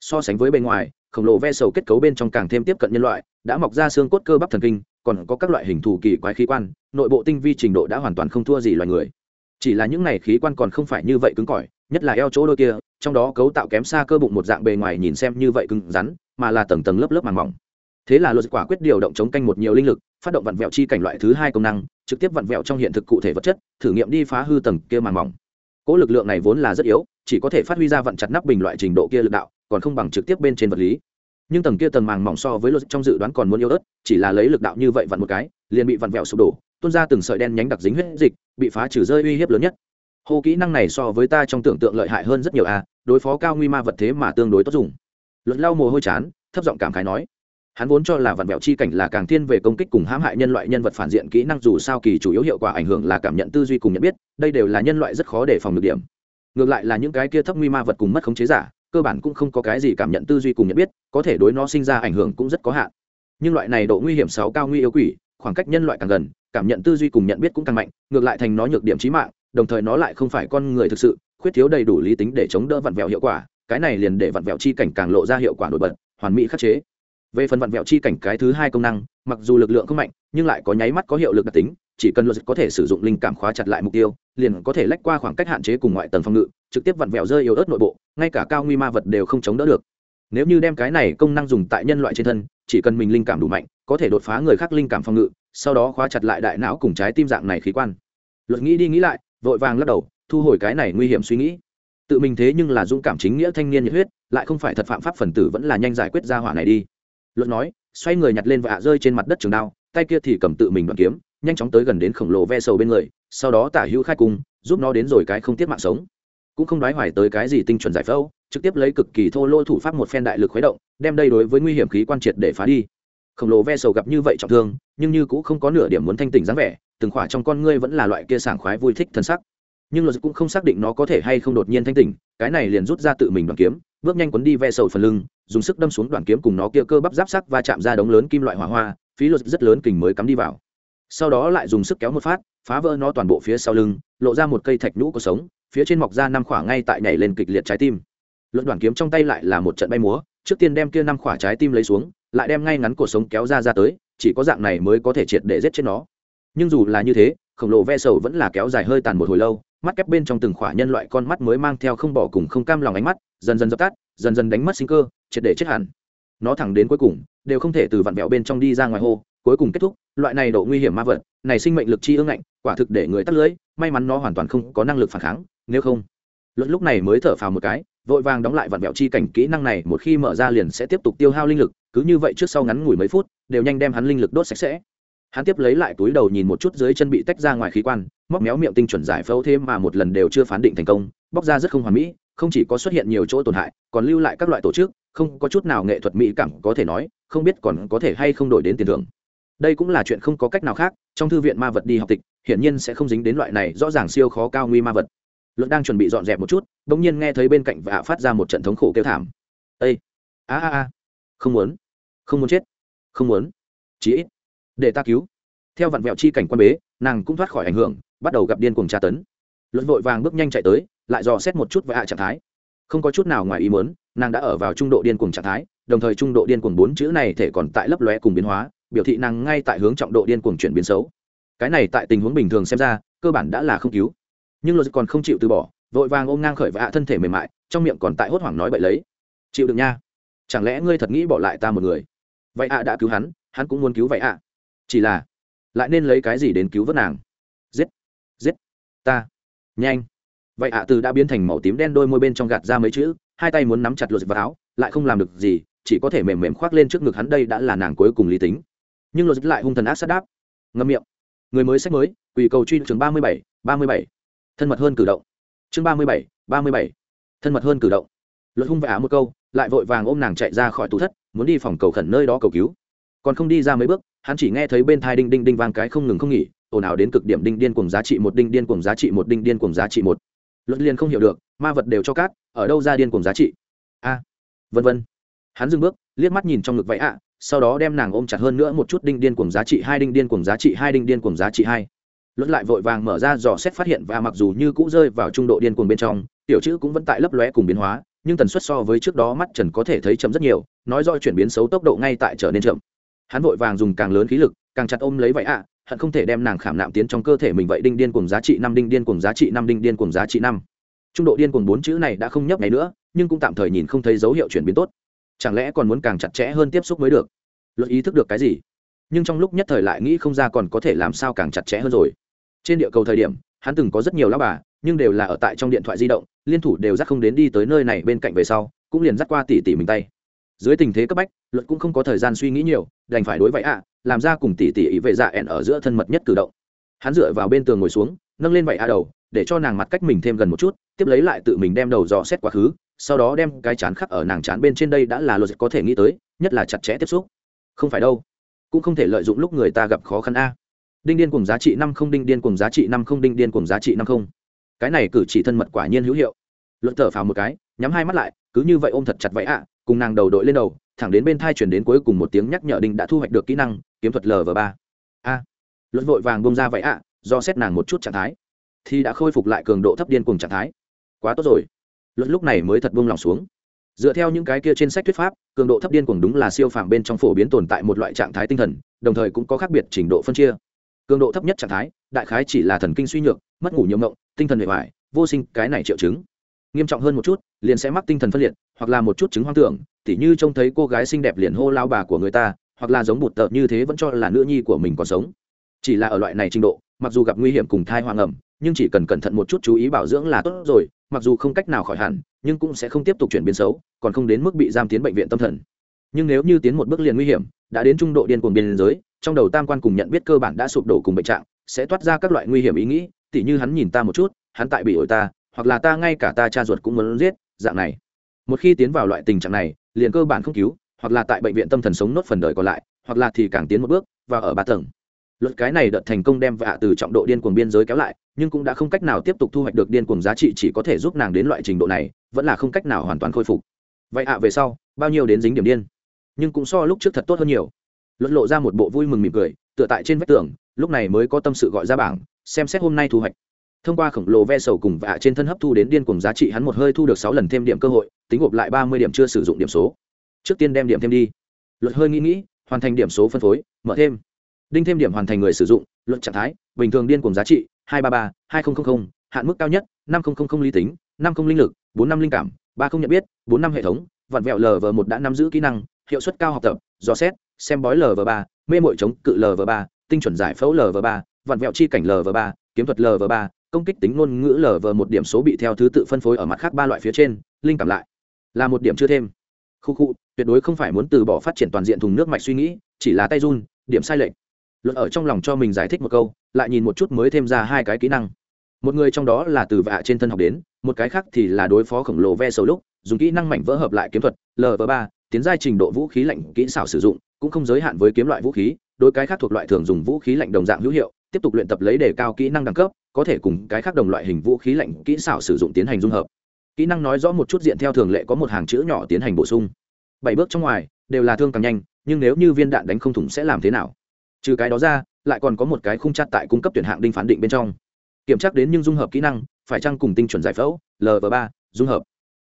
So sánh với bên ngoài khổng lồ ve sầu kết cấu bên trong càng thêm tiếp cận nhân loại, đã mọc ra xương cốt cơ bắp thần kinh, còn có các loại hình thù kỳ quái khí quan, nội bộ tinh vi trình độ đã hoàn toàn không thua gì loài người. Chỉ là những này khí quan còn không phải như vậy cứng cỏi, nhất là eo chỗ đôi kia, trong đó cấu tạo kém xa cơ bụng một dạng bề ngoài nhìn xem như vậy cứng rắn, mà là tầng tầng lớp lớp màng mỏng. Thế là luật quả quyết điều động chống canh một nhiều linh lực, phát động vặn vẹo chi cảnh loại thứ hai công năng, trực tiếp vặn vẹo trong hiện thực cụ thể vật chất, thử nghiệm đi phá hư tầng kia màng mỏng cỗ lực lượng này vốn là rất yếu, chỉ có thể phát huy ra vặn chặt nắp bình loại trình độ kia lực đạo, còn không bằng trực tiếp bên trên vật lý. Nhưng tầng kia tầng màng mỏng so với luật trong dự đoán còn muốn yếu ớt, chỉ là lấy lực đạo như vậy vặn một cái, liền bị vặn vẹo sụp đổ, tuôn ra từng sợi đen nhánh đặc dính huyết dịch, bị phá trừ rơi uy hiếp lớn nhất. Hô kỹ năng này so với ta trong tưởng tượng lợi hại hơn rất nhiều a đối phó cao nguy ma vật thế mà tương đối tốt dùng. Luật lau mồ hôi chán, thấp giọng cảm khái nói hắn vốn cho là vặn vẹo chi cảnh là càng thiên về công kích cùng hãm hại nhân loại nhân vật phản diện kỹ năng, dù sao kỳ chủ yếu hiệu quả ảnh hưởng là cảm nhận tư duy cùng nhận biết, đây đều là nhân loại rất khó để phòng được điểm. Ngược lại là những cái kia thấp nguy ma vật cùng mất khống chế giả, cơ bản cũng không có cái gì cảm nhận tư duy cùng nhận biết, có thể đối nó sinh ra ảnh hưởng cũng rất có hạn. Nhưng loại này độ nguy hiểm sáu cao nguy yếu quỷ, khoảng cách nhân loại càng gần, cảm nhận tư duy cùng nhận biết cũng càng mạnh, ngược lại thành nó nhược điểm trí mạng, đồng thời nó lại không phải con người thực sự, khuyết thiếu đầy đủ lý tính để chống đỡ vặn vẹo hiệu quả, cái này liền để vặn vẹo chi cảnh càng lộ ra hiệu quả nổi bật, hoàn mỹ khắc chế về phần vặn vẹo chi cảnh cái thứ hai công năng, mặc dù lực lượng không mạnh, nhưng lại có nháy mắt có hiệu lực đặc tính, chỉ cần luật có thể sử dụng linh cảm khóa chặt lại mục tiêu, liền có thể lách qua khoảng cách hạn chế cùng ngoại tầng phòng ngự, trực tiếp vặn vẹo rơi yếu ớt nội bộ, ngay cả cao nguy ma vật đều không chống đỡ được. Nếu như đem cái này công năng dùng tại nhân loại trên thân, chỉ cần mình linh cảm đủ mạnh, có thể đột phá người khác linh cảm phòng ngự, sau đó khóa chặt lại đại não cùng trái tim dạng này khí quan. Luật nghĩ đi nghĩ lại, vội vàng lắc đầu, thu hồi cái này nguy hiểm suy nghĩ. Tự mình thế nhưng là dũng cảm chính nghĩa thanh niên nhiệt huyết, lại không phải thật phạm pháp phần tử vẫn là nhanh giải quyết ra hỏa này đi luật nói, xoay người nhặt lên và hạ rơi trên mặt đất trường đao, tay kia thì cầm tự mình đoạn kiếm, nhanh chóng tới gần đến khổng lồ ve sầu bên người, sau đó tả hữu khai cung, giúp nó đến rồi cái không tiết mạng sống. Cũng không đoái hoài tới cái gì tinh chuẩn giải phẫu, trực tiếp lấy cực kỳ thô lỗ thủ pháp một phen đại lực khuấy động, đem đây đối với nguy hiểm khí quan triệt để phá đi. Khổng lồ ve sầu gặp như vậy trọng thương, nhưng như cũng không có nửa điểm muốn thanh tỉnh dáng vẻ, từng khỏa trong con ngươi vẫn là loại kia sảng khoái vui thích thân sắc. Nhưng luật cũng không xác định nó có thể hay không đột nhiên thanh tỉnh, cái này liền rút ra tự mình đoàn kiếm, bước nhanh quấn đi ve sầu phần lưng dùng sức đâm xuống đoàn kiếm cùng nó kia cơ bắp giáp sắc và chạm ra đống lớn kim loại hỏa hoa, phí luật rất lớn kình mới cắm đi vào. Sau đó lại dùng sức kéo một phát, phá vỡ nó toàn bộ phía sau lưng, lộ ra một cây thạch nhũ có sống, phía trên mọc ra năm khỏa ngay tại nhảy lên kịch liệt trái tim. Luận đoàn kiếm trong tay lại là một trận bay múa, trước tiên đem kia năm khỏa trái tim lấy xuống, lại đem ngay ngắn cổ sống kéo ra ra tới, chỉ có dạng này mới có thể triệt để giết chết nó. Nhưng dù là như thế, khổng lồ ve sầu vẫn là kéo dài hơi tàn một hồi lâu, mắt kép bên trong từng khỏa nhân loại con mắt mới mang theo không bỏ cùng không cam lòng ánh mắt, dần dần dập tắt, dần dần đánh mất sinh cơ triệt để chết hẳn. Nó thẳng đến cuối cùng, đều không thể từ vặn vẹo bên trong đi ra ngoài hô, cuối cùng kết thúc, loại này độ nguy hiểm ma vật, này sinh mệnh lực chi ương ngạnh, quả thực để người tắt lưới, may mắn nó hoàn toàn không có năng lực phản kháng, nếu không. Luận lúc này mới thở phào một cái, vội vàng đóng lại vặn vẹo chi cảnh kỹ năng này, một khi mở ra liền sẽ tiếp tục tiêu hao linh lực, cứ như vậy trước sau ngắn ngủi mấy phút, đều nhanh đem hắn linh lực đốt sạch sẽ. Hắn tiếp lấy lại túi đầu nhìn một chút dưới chân bị tách ra ngoài khí quan, móc méo miệng tinh chuẩn giải phẫu thêm mà một lần đều chưa phán định thành công, bóc ra rất không hoàn mỹ, không chỉ có xuất hiện nhiều chỗ tổn hại, còn lưu lại các loại tổ chức không có chút nào nghệ thuật mỹ cảm có thể nói, không biết còn có thể hay không đổi đến tiền thưởng. Đây cũng là chuyện không có cách nào khác, trong thư viện ma vật đi học tịch, hiển nhiên sẽ không dính đến loại này rõ ràng siêu khó cao nguy ma vật. Luận đang chuẩn bị dọn dẹp một chút đ ỗ n g nhiên nghe thấy bên cạnh vạ phát ra một trận thống khổ kêu thảm. Ây a a a, không muốn không muốn chết, không muốn, chí ít, để ta cứu. Theo vặn vẹo chi cảnh quan bế, nàng cũng thoát khỏi ảnh hưởng, bắt đầu gặp điên cuồng tra tấn. Luận vội vàng bước nhanh chạy tới, lại dò xét một chút vạ trạng thái. Không có chút nào ngoài ý muốn nàng đã ở vào trung độ điên cuồng trạng thái, đồng thời trung độ điên cuồng bốn chữ này thể còn tại lấp lóe cùng biến hóa, biểu thị nàng ngay tại hướng trọng độ điên cuồng chuyển biến xấu. Cái này tại tình huống bình thường xem ra, cơ bản đã là không cứu. Nhưng luật còn không chịu từ bỏ, vội vàng ôm ngang khởi và hạ thân thể mềm mại, trong miệng còn tại hốt hoảng nói bậy lấy. Chịu được nha. Chẳng lẽ ngươi thật nghĩ bỏ lại ta một người? Vậy ạ, đã cứu hắn hắn cũng muốn cứu vậy ạ. Chỉ là, lại nên lấy cái gì đến cứu vớt nàng? Giết giết ta, nhanh. Vậy ạ, từ đã biến thành màu tím đen đôi môi bên trong gạt ra mấy chữ hai tay muốn nắm chặt luật vào áo, lại không làm được gì, chỉ có thể mềm mềm khoác lên trước ngực hắn đây đã là nàng cuối cùng lý tính. Nhưng luật lại hung thần ác sát đáp. Ngâm miệng. Người mới sách mới, quỳ cầu truy trường ba mươi bảy, ba mươi bảy. Thân mật hơn cử động. Chương ba mươi bảy, ba mươi bảy. Thân mật hơn cử động. Luật hung vẽ một câu, lại vội vàng ôm nàng chạy ra khỏi tủ thất, muốn đi phòng cầu khẩn nơi đó cầu cứu. Còn không đi ra mấy bước, hắn chỉ nghe thấy bên thai đinh đinh đinh vang cái không ngừng không nghỉ, ồn ào đến cực điểm đinh điên cùng giá trị một, đinh điên cùng giá trị một, đinh điên cùng giá trị một. Luật liền không hiểu được ma vật đều cho cát ở đâu ra điên cùng giá trị? A vân vân. Hắn dừng bước liếc mắt nhìn trong ngực vậy ạ sau đó đem nàng ôm chặt hơn nữa một chút đinh điên cùng giá trị hai đinh điên cùng giá trị hai đinh điên cùng giá trị hai. Luận lại vội vàng mở ra dò xét phát hiện và mặc dù như cũ rơi vào trung độ điên cuồng bên trong tiểu chữ cũng vẫn tại lấp lóe cùng biến hóa nhưng tần suất so với trước đó mắt trần có thể thấy chậm rất nhiều nói do chuyển biến xấu tốc độ ngay tại trở nên chậm. Hắn vội vàng dùng càng lớn khí lực càng chặt ôm lấy vậy ạ à, hận không thể đem nàng khảm nạm tiến trong cơ thể mình vậy đinh điên cùng giá trị năm đinh điên cùng giá trị năm đinh điên cùng giá trị năm trung độ điên cuồng bốn chữ này đã không nhấp ngày nữa, nhưng cũng tạm thời nhìn không thấy dấu hiệu chuyển biến tốt. Chẳng lẽ còn muốn càng chặt chẽ hơn tiếp xúc mới được? Luật ý thức được cái gì? Nhưng trong lúc nhất thời lại nghĩ không ra còn có thể làm sao càng chặt chẽ hơn rồi. Trên địa cầu thời điểm, hắn từng có rất nhiều lão bà, nhưng đều là ở tại trong điện thoại di động, liên thủ đều dắt không đến đi tới nơi này bên cạnh về sau, cũng liền dắt qua tỉ tỉ mình tay. Dưới tình thế cấp bách, luật cũng không có thời gian suy nghĩ nhiều, đành phải đối vậy ạ, làm ra cùng tỉ tỉ ý về dạ ẹn ở giữa thân mật nhất cử động. Hắn dựa vào bên tường ngồi xuống, nâng lên vậy ạ đầu, để cho nàng mặt cách mình thêm gần một chút tiếp lấy lại tự mình đem đầu dò xét quá khứ, sau đó đem cái chán khắc ở nàng chán bên trên đây đã là luật có thể nghĩ tới, nhất là chặt chẽ tiếp xúc. Không phải đâu, cũng không thể lợi dụng lúc người ta gặp khó khăn a. Đinh điên cùng giá trị năm không, đinh điên cùng giá trị năm không, đinh điên cùng giá trị năm không. Cái này cử chỉ thân mật quả nhiên hữu hiệu. Luật thở phào một cái, nhắm hai mắt lại, cứ như vậy ôm thật chặt vậy ạ, cùng nàng đầu đội lên đầu, thẳng đến bên thai chuyển đến cuối cùng một tiếng nhắc nhở đinh đã thu hoạch được kỹ năng, kiếm thuật lv ba. A. Luật vội vàng bông ra vậy ạ, do xét nàng một chút trạng thái. Thì đã khôi phục lại cường độ thấp điên cùng trạng thái quá tốt rồi. Luật lúc này mới thật buông lòng xuống. Dựa theo những cái kia trên sách thuyết pháp, cường độ thấp điên cuồng đúng là siêu phàm bên trong phổ biến tồn tại một loại trạng thái tinh thần, đồng thời cũng có khác biệt trình độ phân chia. Cường độ thấp nhất trạng thái, đại khái chỉ là thần kinh suy nhược, mất ngủ nhiều ngộng tinh thần hệ hoại vô sinh, cái này triệu chứng. Nghiêm trọng hơn một chút, liền sẽ mắc tinh thần phân liệt, hoặc là một chút chứng hoang tưởng, tỉ như trông thấy cô gái xinh đẹp liền hô lao bà của người ta, hoặc là giống bụt tợp như thế vẫn cho là nữ nhi của mình còn sống. Chỉ là ở loại này trình độ, mặc dù gặp nguy hiểm cùng thai hoang ẩm, nhưng chỉ cần cẩn thận một chút chú ý bảo dưỡng là tốt rồi mặc dù không cách nào khỏi hẳn, nhưng cũng sẽ không tiếp tục chuyển biến xấu, còn không đến mức bị giam tiến bệnh viện tâm thần. Nhưng nếu như tiến một bước liền nguy hiểm, đã đến trung độ điên cuồng biên giới, trong đầu tam quan cùng nhận biết cơ bản đã sụp đổ cùng bệnh trạng, sẽ toát ra các loại nguy hiểm ý nghĩ, tỉ như hắn nhìn ta một chút, hắn tại bị ổi ta, hoặc là ta ngay cả ta cha ruột cũng muốn giết, dạng này. Một khi tiến vào loại tình trạng này, liền cơ bản không cứu, hoặc là tại bệnh viện tâm thần sống nốt phần đời còn lại, hoặc là thì càng tiến một bước và ở ba tầng. Luật cái này đợt thành công đem vạ từ trọng độ điên cuồng biên giới kéo lại nhưng cũng đã không cách nào tiếp tục thu hoạch được điên cuồng giá trị chỉ có thể giúp nàng đến loại trình độ này, vẫn là không cách nào hoàn toàn khôi phục. Vậy ạ, về sau, bao nhiêu đến dính điểm điên? Nhưng cũng so lúc trước thật tốt hơn nhiều. Luật lộ ra một bộ vui mừng mỉm cười, tựa tại trên vách tường, lúc này mới có tâm sự gọi ra bảng, xem xét hôm nay thu hoạch. Thông qua khổng lồ ve sầu cùng vạ trên thân hấp thu đến điên cuồng giá trị hắn một hơi thu được sáu lần thêm điểm cơ hội, tính gộp lại ba mươi điểm chưa sử dụng điểm số. Trước tiên đem điểm thêm đi. Luật hơi nghĩ nghĩ, hoàn thành điểm số phân phối, mở thêm. Đinh thêm điểm hoàn thành người sử dụng luận trạng thái, bình thường điên cùng giá trị hai trăm ba mươi ba hai nghìn hạn mức cao nhất, năm nghìn lý tính, năm không linh lực, bốn năm linh cảm, ba không nhận biết, bốn năm hệ thống, vặn vẹo lv một đã nắm giữ kỹ năng, hiệu suất cao học tập, dò xét, xem bói lv ba, mê mội chống cự lv ba, tinh chuẩn giải phẫu lv ba, vặn vẹo chi cảnh lv ba, kiếm thuật lv ba, công kích tính ngôn ngữ lv một điểm số bị theo thứ tự phân phối ở mặt khác ba loại phía trên, linh cảm lại. Là một điểm chưa thêm. Khu khu, tuyệt đối không phải muốn từ bỏ phát triển toàn diện thùng nước mạch suy nghĩ, chỉ là tay run, điểm sai lệch luật ở trong lòng cho mình giải thích một câu, lại nhìn một chút mới thêm ra hai cái kỹ năng. Một người trong đó là từ vạ trên thân học đến, một cái khác thì là đối phó khổng lồ ve sầu lúc, dùng kỹ năng mảnh vỡ hợp lại kiếm thuật lv ba, tiến giai trình độ vũ khí lạnh kỹ xảo sử dụng, cũng không giới hạn với kiếm loại vũ khí, đối cái khác thuộc loại thường dùng vũ khí lạnh đồng dạng hữu hiệu, tiếp tục luyện tập lấy đề cao kỹ năng đẳng cấp, có thể cùng cái khác đồng loại hình vũ khí lạnh kỹ xảo sử dụng tiến hành dung hợp. Kỹ năng nói rõ một chút diện theo thường lệ có một hàng chữ nhỏ tiến hành bổ sung. Bảy bước trong ngoài, đều là thương càng nhanh, nhưng nếu như viên đạn đánh không thủng sẽ làm thế nào? Trừ cái đó ra, lại còn có một cái khung chặt tại cung cấp tuyển hạng đinh phán định bên trong. Kiểm tra đến nhưng dung hợp kỹ năng, phải chăng cùng tinh chuẩn giải phẫu lv ba, dung hợp.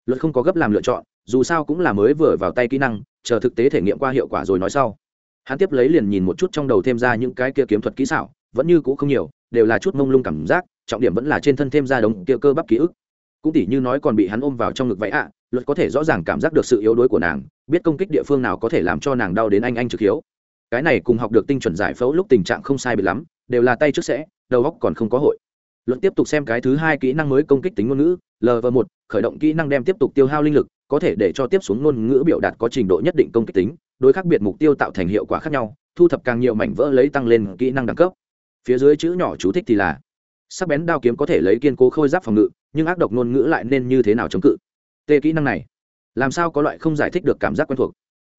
Luật không có gấp làm lựa chọn, dù sao cũng là mới vừa vào tay kỹ năng, chờ thực tế thể nghiệm qua hiệu quả rồi nói sau. Hắn tiếp lấy liền nhìn một chút trong đầu thêm ra những cái kia kiếm thuật kỹ xảo, vẫn như cũ không nhiều, đều là chút mông lung cảm giác, trọng điểm vẫn là trên thân thêm ra đống kia cơ bắp ký ức. Cũng tỉ như nói còn bị hắn ôm vào trong ngực vậy ạ, luật có thể rõ ràng cảm giác được sự yếu đuối của nàng, biết công kích địa phương nào có thể làm cho nàng đau đến anh anh trực hiếu cái này cùng học được tinh chuẩn giải phẫu lúc tình trạng không sai bị lắm, đều là tay trước sẽ, đầu góc còn không có hội. Luận tiếp tục xem cái thứ hai kỹ năng mới công kích tính ngôn ngữ lv một, khởi động kỹ năng đem tiếp tục tiêu hao linh lực, có thể để cho tiếp xuống ngôn ngữ biểu đạt có trình độ nhất định công kích tính, đối khác biệt mục tiêu tạo thành hiệu quả khác nhau, thu thập càng nhiều mảnh vỡ lấy tăng lên kỹ năng đẳng cấp. Phía dưới chữ nhỏ chú thích thì là, sắc bén đao kiếm có thể lấy kiên cố khôi giáp phòng ngự, nhưng ác độc ngôn ngữ lại nên như thế nào chống cự? Tê kỹ năng này, làm sao có loại không giải thích được cảm giác quen thuộc?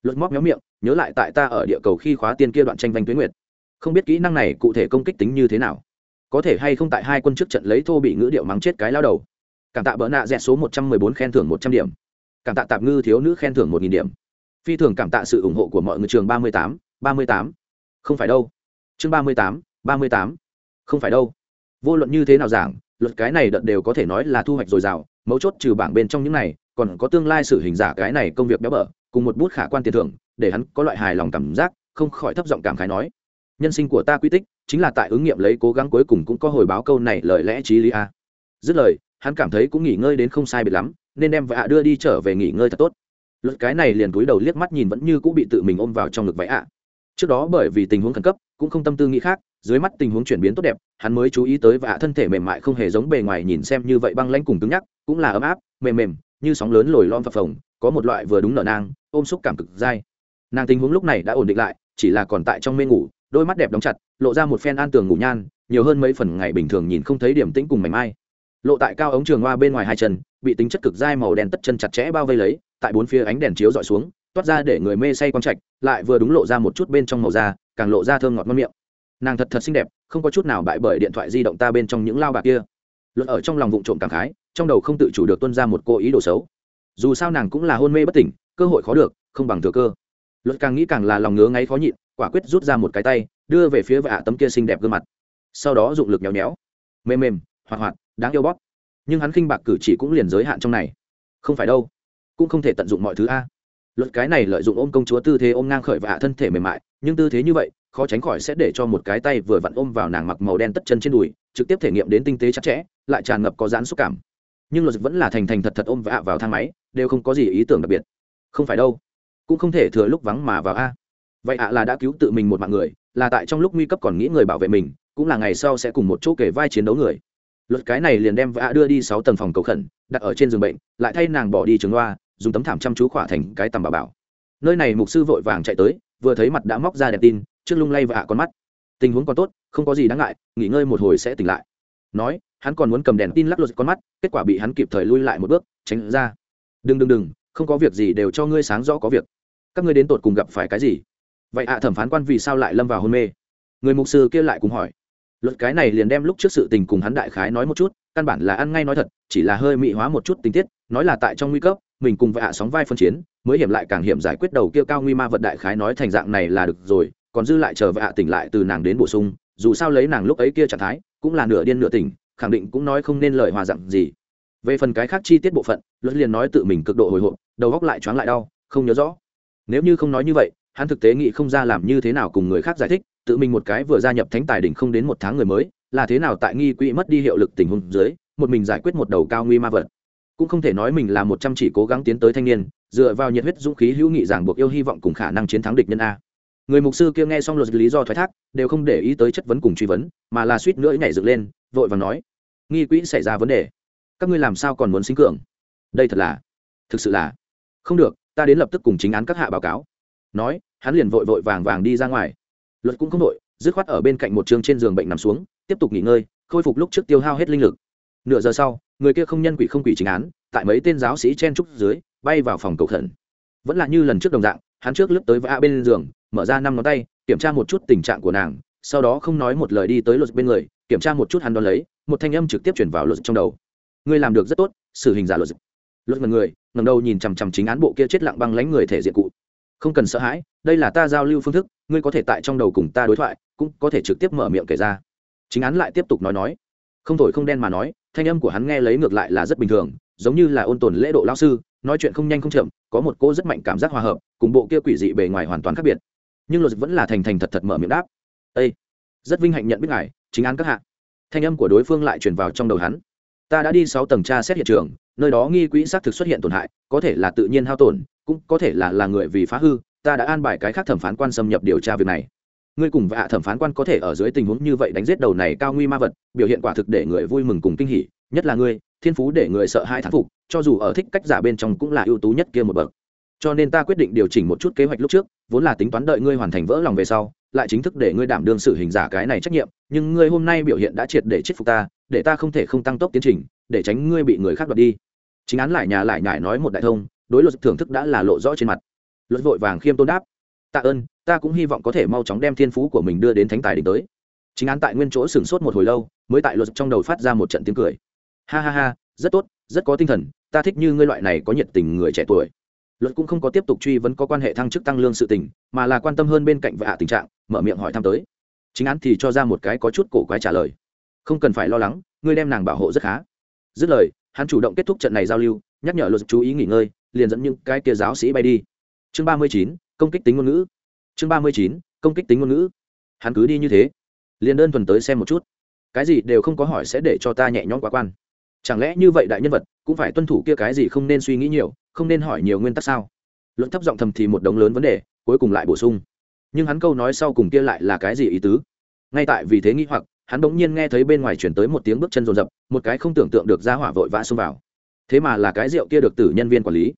Luật móc méo miệng, nhớ lại tại ta ở địa cầu khi khóa tiên kia đoạn tranh vanh tuyến nguyệt. Không biết kỹ năng này cụ thể công kích tính như thế nào. Có thể hay không tại hai quân trước trận lấy thô bị ngữ điệu mắng chết cái lao đầu. Cảm tạ bỡ nạ dẹt số một trăm mười bốn khen thưởng một trăm điểm. Cảm tạ tạp ngư thiếu nữ khen thưởng một nghìn điểm. Phi thường cảm tạ sự ủng hộ của mọi người. Trường ba mươi tám, ba mươi tám. Không phải đâu. Chương ba mươi tám, ba mươi tám. Không phải đâu. Vô luận như thế nào giảng, luật cái này đợt đều có thể nói là thu hoạch dồi dào, mấu chốt trừ bảng bên trong những này, còn có tương lai sự hình giả cái này công việc béo bở cùng một bút khả quan tiền thưởng, để hắn có loại hài lòng cảm giác, không khỏi thấp giọng cảm khái nói, nhân sinh của ta quy tích, chính là tại ứng nghiệm lấy cố gắng cuối cùng cũng có hồi báo câu này lời lẽ trí lý a. Dứt lời, hắn cảm thấy cũng nghỉ ngơi đến không sai biệt lắm, nên đem vạ đưa đi trở về nghỉ ngơi thật tốt. Luật cái này liền cúi đầu liếc mắt nhìn vẫn như cũng bị tự mình ôm vào trong ngực váy ạ. Trước đó bởi vì tình huống khẩn cấp, cũng không tâm tư nghĩ khác, dưới mắt tình huống chuyển biến tốt đẹp, hắn mới chú ý tới vạ thân thể mềm mại không hề giống bề ngoài nhìn xem như vậy băng lãnh cùng cứng nhắc, cũng là ấm áp, mềm mềm, như sóng lớn lồi lom phập phồng có một loại vừa đúng nở nang, ôm xúc cảm cực dai. Nàng tình huống lúc này đã ổn định lại, chỉ là còn tại trong mê ngủ, đôi mắt đẹp đóng chặt, lộ ra một phen an tường ngủ nhan, nhiều hơn mấy phần ngày bình thường nhìn không thấy điểm tĩnh cùng mảnh mai. Lộ tại cao ống trường hoa bên ngoài hai chân, bị tính chất cực dai màu đen tất chân chặt chẽ bao vây lấy, tại bốn phía ánh đèn chiếu dọi xuống, toát ra để người mê say quang trạch, lại vừa đúng lộ ra một chút bên trong màu da, càng lộ ra thơm ngọt ngon miệng. Nàng thật thật xinh đẹp, không có chút nào bại bởi điện thoại di động ta bên trong những lao bạc kia. Luận ở trong lòng vụ trộm cảm khái, trong đầu không tự chủ được tuân ra một cô ý đồ xấu dù sao nàng cũng là hôn mê bất tỉnh, cơ hội khó được, không bằng thừa cơ. Luật càng nghĩ càng là lòng ngứa ngáy khó nhịn, quả quyết rút ra một cái tay, đưa về phía vạ tấm kia xinh đẹp gương mặt. Sau đó dụng lực nhéo nhéo. Mềm mềm, hoạt hoạt, đáng yêu bóp. Nhưng hắn khinh bạc cử chỉ cũng liền giới hạn trong này. Không phải đâu, cũng không thể tận dụng mọi thứ a. Luật cái này lợi dụng ôm công chúa tư thế ôm ngang khởi vạ thân thể mềm mại, nhưng tư thế như vậy, khó tránh khỏi sẽ để cho một cái tay vừa vặn ôm vào nàng mặc màu đen tất chân trên đùi, trực tiếp thể nghiệm đến tinh tế chặt chẽ, lại tràn ngập có dán xúc cảm nhưng luật vẫn là thành thành thật thật ôm và vào thang máy, đều không có gì ý tưởng đặc biệt. Không phải đâu, cũng không thể thừa lúc vắng mà vào a. Vậy ạ là đã cứu tự mình một mạng người, là tại trong lúc nguy cấp còn nghĩ người bảo vệ mình, cũng là ngày sau sẽ cùng một chỗ kể vai chiến đấu người. Luật cái này liền đem vạ đưa đi sáu tầng phòng cầu khẩn, đặt ở trên giường bệnh, lại thay nàng bỏ đi trường loa, dùng tấm thảm chăm chú khỏa thành cái tầm bà bảo. Nơi này mục sư vội vàng chạy tới, vừa thấy mặt đã móc ra đẹp tin, trước lung lay vạ con mắt. Tình huống còn tốt, không có gì đáng ngại, nghỉ ngơi một hồi sẽ tỉnh lại nói, hắn còn muốn cầm đèn tin lắc lột con mắt, kết quả bị hắn kịp thời lui lại một bước, tránh ra. Đừng đừng đừng, không có việc gì đều cho ngươi sáng rõ có việc. Các ngươi đến tột cùng gặp phải cái gì? Vậy ạ, thẩm phán quan vì sao lại lâm vào hôn mê? Người mục sư kia lại cùng hỏi. Luật cái này liền đem lúc trước sự tình cùng hắn đại khái nói một chút, căn bản là ăn ngay nói thật, chỉ là hơi mị hóa một chút tình tiết, nói là tại trong nguy cấp, mình cùng vạ sóng vai phân chiến, mới hiểm lại càng hiểm giải quyết đầu kia cao nguy ma vật đại khái nói thành dạng này là được rồi, còn dư lại chờ vạ tỉnh lại từ nàng đến bổ sung, dù sao lấy nàng lúc ấy kia trạng thái cũng là nửa điên nửa tỉnh, khẳng định cũng nói không nên lời hòa dặn gì. Về phần cái khác chi tiết bộ phận, luật liền nói tự mình cực độ hồi hộp, đầu góc lại choáng lại đau, không nhớ rõ. Nếu như không nói như vậy, hắn thực tế nghĩ không ra làm như thế nào cùng người khác giải thích, tự mình một cái vừa gia nhập thánh tài đỉnh không đến một tháng người mới, là thế nào tại nghi quỹ mất đi hiệu lực tình huống dưới, một mình giải quyết một đầu cao nguy ma vật. Cũng không thể nói mình là một trăm chỉ cố gắng tiến tới thanh niên, dựa vào nhiệt huyết dũng khí hữu nghị giảng buộc yêu hy vọng cùng khả năng chiến thắng địch nhân a người mục sư kia nghe xong luật lý do thoái thác, đều không để ý tới chất vấn cùng truy vấn, mà là suýt nữa nhảy dựng lên, vội và nói, nghi quỹ xảy ra vấn đề. Các ngươi làm sao còn muốn sinh cường? Đây thật là, thực sự là, không được, ta đến lập tức cùng chính án các hạ báo cáo. Nói, hắn liền vội vội vàng vàng đi ra ngoài. Luật cũng không đội dứt khoát ở bên cạnh một trường trên giường bệnh nằm xuống, tiếp tục nghỉ ngơi, khôi phục lúc trước tiêu hao hết linh lực. Nửa giờ sau, người kia không nhân quỷ không quỷ chính án, tại mấy tên giáo sĩ chen trúc dưới, bay vào phòng cầu khẩn. Vẫn là như lần trước đồng dạng, hắn trước lướt tới vã bên giường mở ra năm ngón tay, kiểm tra một chút tình trạng của nàng, sau đó không nói một lời đi tới luật bên người, kiểm tra một chút hắn đón lấy, một thanh âm trực tiếp chuyển vào luật trong đầu. Ngươi làm được rất tốt, xử hình giả luật. Luật ngần người ngầm đầu nhìn chằm chằm chính án bộ kia chết lặng băng lánh người thể diện cụ. Không cần sợ hãi, đây là ta giao lưu phương thức, ngươi có thể tại trong đầu cùng ta đối thoại, cũng có thể trực tiếp mở miệng kể ra. Chính án lại tiếp tục nói nói. Không thổi không đen mà nói, thanh âm của hắn nghe lấy ngược lại là rất bình thường, giống như là ôn tồn lễ độ lao sư, nói chuyện không nhanh không chậm, có một cô rất mạnh cảm giác hòa hợp, cùng bộ kia quỷ dị bề ngoài hoàn toàn khác biệt nhưng luật vẫn là thành thành thật thật mở miệng đáp. Ây rất vinh hạnh nhận biết ngài, chính án các hạ. Thanh âm của đối phương lại truyền vào trong đầu hắn. Ta đã đi sáu tầng tra xét hiện trường, nơi đó nghi quỹ xác thực xuất hiện tổn hại, có thể là tự nhiên hao tổn, cũng có thể là là người vì phá hư, ta đã an bài cái khác thẩm phán quan xâm nhập điều tra việc này. Ngươi cùng vạ thẩm phán quan có thể ở dưới tình huống như vậy đánh giết đầu này cao nguy ma vật, biểu hiện quả thực để người vui mừng cùng kinh hỉ, nhất là ngươi, thiên phú để người sợ hai thán phục, cho dù ở thích cách giả bên trong cũng là ưu tú nhất kia một bậc cho nên ta quyết định điều chỉnh một chút kế hoạch lúc trước, vốn là tính toán đợi ngươi hoàn thành vỡ lòng về sau, lại chính thức để ngươi đảm đương sự hình giả cái này trách nhiệm, nhưng ngươi hôm nay biểu hiện đã triệt để chết phục ta, để ta không thể không tăng tốc tiến trình, để tránh ngươi bị người khác đoạt đi. Chính án lại nhà lại nhải nói một đại thông, đối luật thưởng thức đã là lộ rõ trên mặt. Luật vội vàng khiêm tôn đáp, tạ ơn, ta cũng hy vọng có thể mau chóng đem thiên phú của mình đưa đến thánh tài đỉnh tới. Chính án tại nguyên chỗ sửng sốt một hồi lâu, mới tại luật trong đầu phát ra một trận tiếng cười. Ha ha ha, rất tốt, rất có tinh thần, ta thích như ngươi loại này có nhiệt tình người trẻ tuổi luật cũng không có tiếp tục truy vấn có quan hệ thăng chức tăng lương sự tình, mà là quan tâm hơn bên cạnh vạ tình trạng, mở miệng hỏi thăm tới. Chính án thì cho ra một cái có chút cổ quái trả lời. Không cần phải lo lắng, ngươi đem nàng bảo hộ rất khá. Dứt lời, hắn chủ động kết thúc trận này giao lưu, nhắc nhở luật chú ý nghỉ ngơi, liền dẫn những cái kia giáo sĩ bay đi. Chương ba mươi chín, công kích tính ngôn ngữ. Chương ba mươi chín, công kích tính ngôn ngữ. Hắn cứ đi như thế. Liền đơn thuần tới xem một chút. Cái gì đều không có hỏi sẽ để cho ta nhẹ nhõm quá quan chẳng lẽ như vậy đại nhân vật cũng phải tuân thủ kia cái gì không nên suy nghĩ nhiều, không nên hỏi nhiều nguyên tắc sao? Luận thấp giọng thầm thì một đống lớn vấn đề, cuối cùng lại bổ sung. Nhưng hắn câu nói sau cùng kia lại là cái gì ý tứ? Ngay tại vì thế nghĩ hoặc, hắn bỗng nhiên nghe thấy bên ngoài chuyển tới một tiếng bước chân rồn rập, một cái không tưởng tượng được ra hỏa vội vã xông vào. Thế mà là cái rượu kia được tử nhân viên quản lý.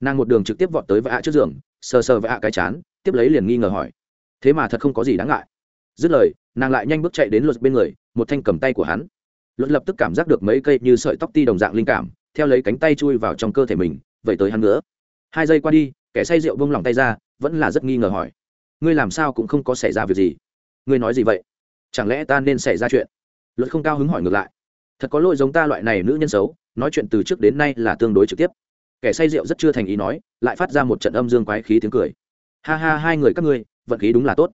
Nàng một đường trực tiếp vọt tới vạ trước giường, sờ sờ vạ cái chán, tiếp lấy liền nghi ngờ hỏi. Thế mà thật không có gì đáng ngại. Dứt lời, nàng lại nhanh bước chạy đến luật bên người, một thanh cầm tay của hắn luận lập tức cảm giác được mấy cây như sợi tóc ti đồng dạng linh cảm, theo lấy cánh tay chui vào trong cơ thể mình, vậy tới hắn nữa. Hai giây qua đi, kẻ say rượu bông lòng tay ra, vẫn là rất nghi ngờ hỏi. Ngươi làm sao cũng không có xảy ra việc gì? Ngươi nói gì vậy? Chẳng lẽ ta nên xảy ra chuyện? Luật không cao hứng hỏi ngược lại. Thật có lỗi giống ta loại này nữ nhân xấu, nói chuyện từ trước đến nay là tương đối trực tiếp. Kẻ say rượu rất chưa thành ý nói, lại phát ra một trận âm dương quái khí tiếng cười. Ha ha, hai người các ngươi, vận khí đúng là tốt.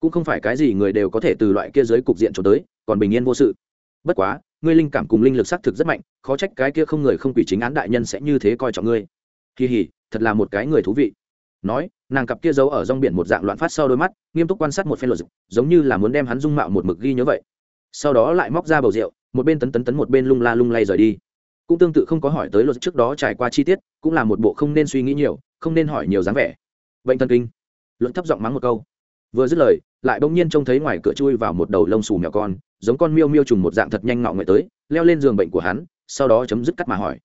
Cũng không phải cái gì người đều có thể từ loại kia dưới cục diện trốn tới, còn bình yên vô sự. Bất quá ngươi linh cảm cùng linh lực xác thực rất mạnh, khó trách cái kia không người không quỷ chính án đại nhân sẽ như thế coi trọng ngươi. Kỳ hỉ, thật là một cái người thú vị. Nói, nàng cặp kia giấu ở rong biển một dạng loạn phát sau đôi mắt, nghiêm túc quan sát một phen luật giống như là muốn đem hắn dung mạo một mực ghi nhớ vậy. Sau đó lại móc ra bầu rượu, một bên tấn tấn tấn một bên lung la lung lay rời đi. Cũng tương tự không có hỏi tới luật trước đó trải qua chi tiết, cũng là một bộ không nên suy nghĩ nhiều, không nên hỏi nhiều dáng vẻ. Bệnh thần kinh. Luận thấp giọng mắng một câu. Vừa dứt lời lại bỗng nhiên trông thấy ngoài cửa chui vào một đầu lông xù mèo con giống con miêu miêu trùng một dạng thật nhanh ngọ người tới leo lên giường bệnh của hắn sau đó chấm dứt cắt mà hỏi.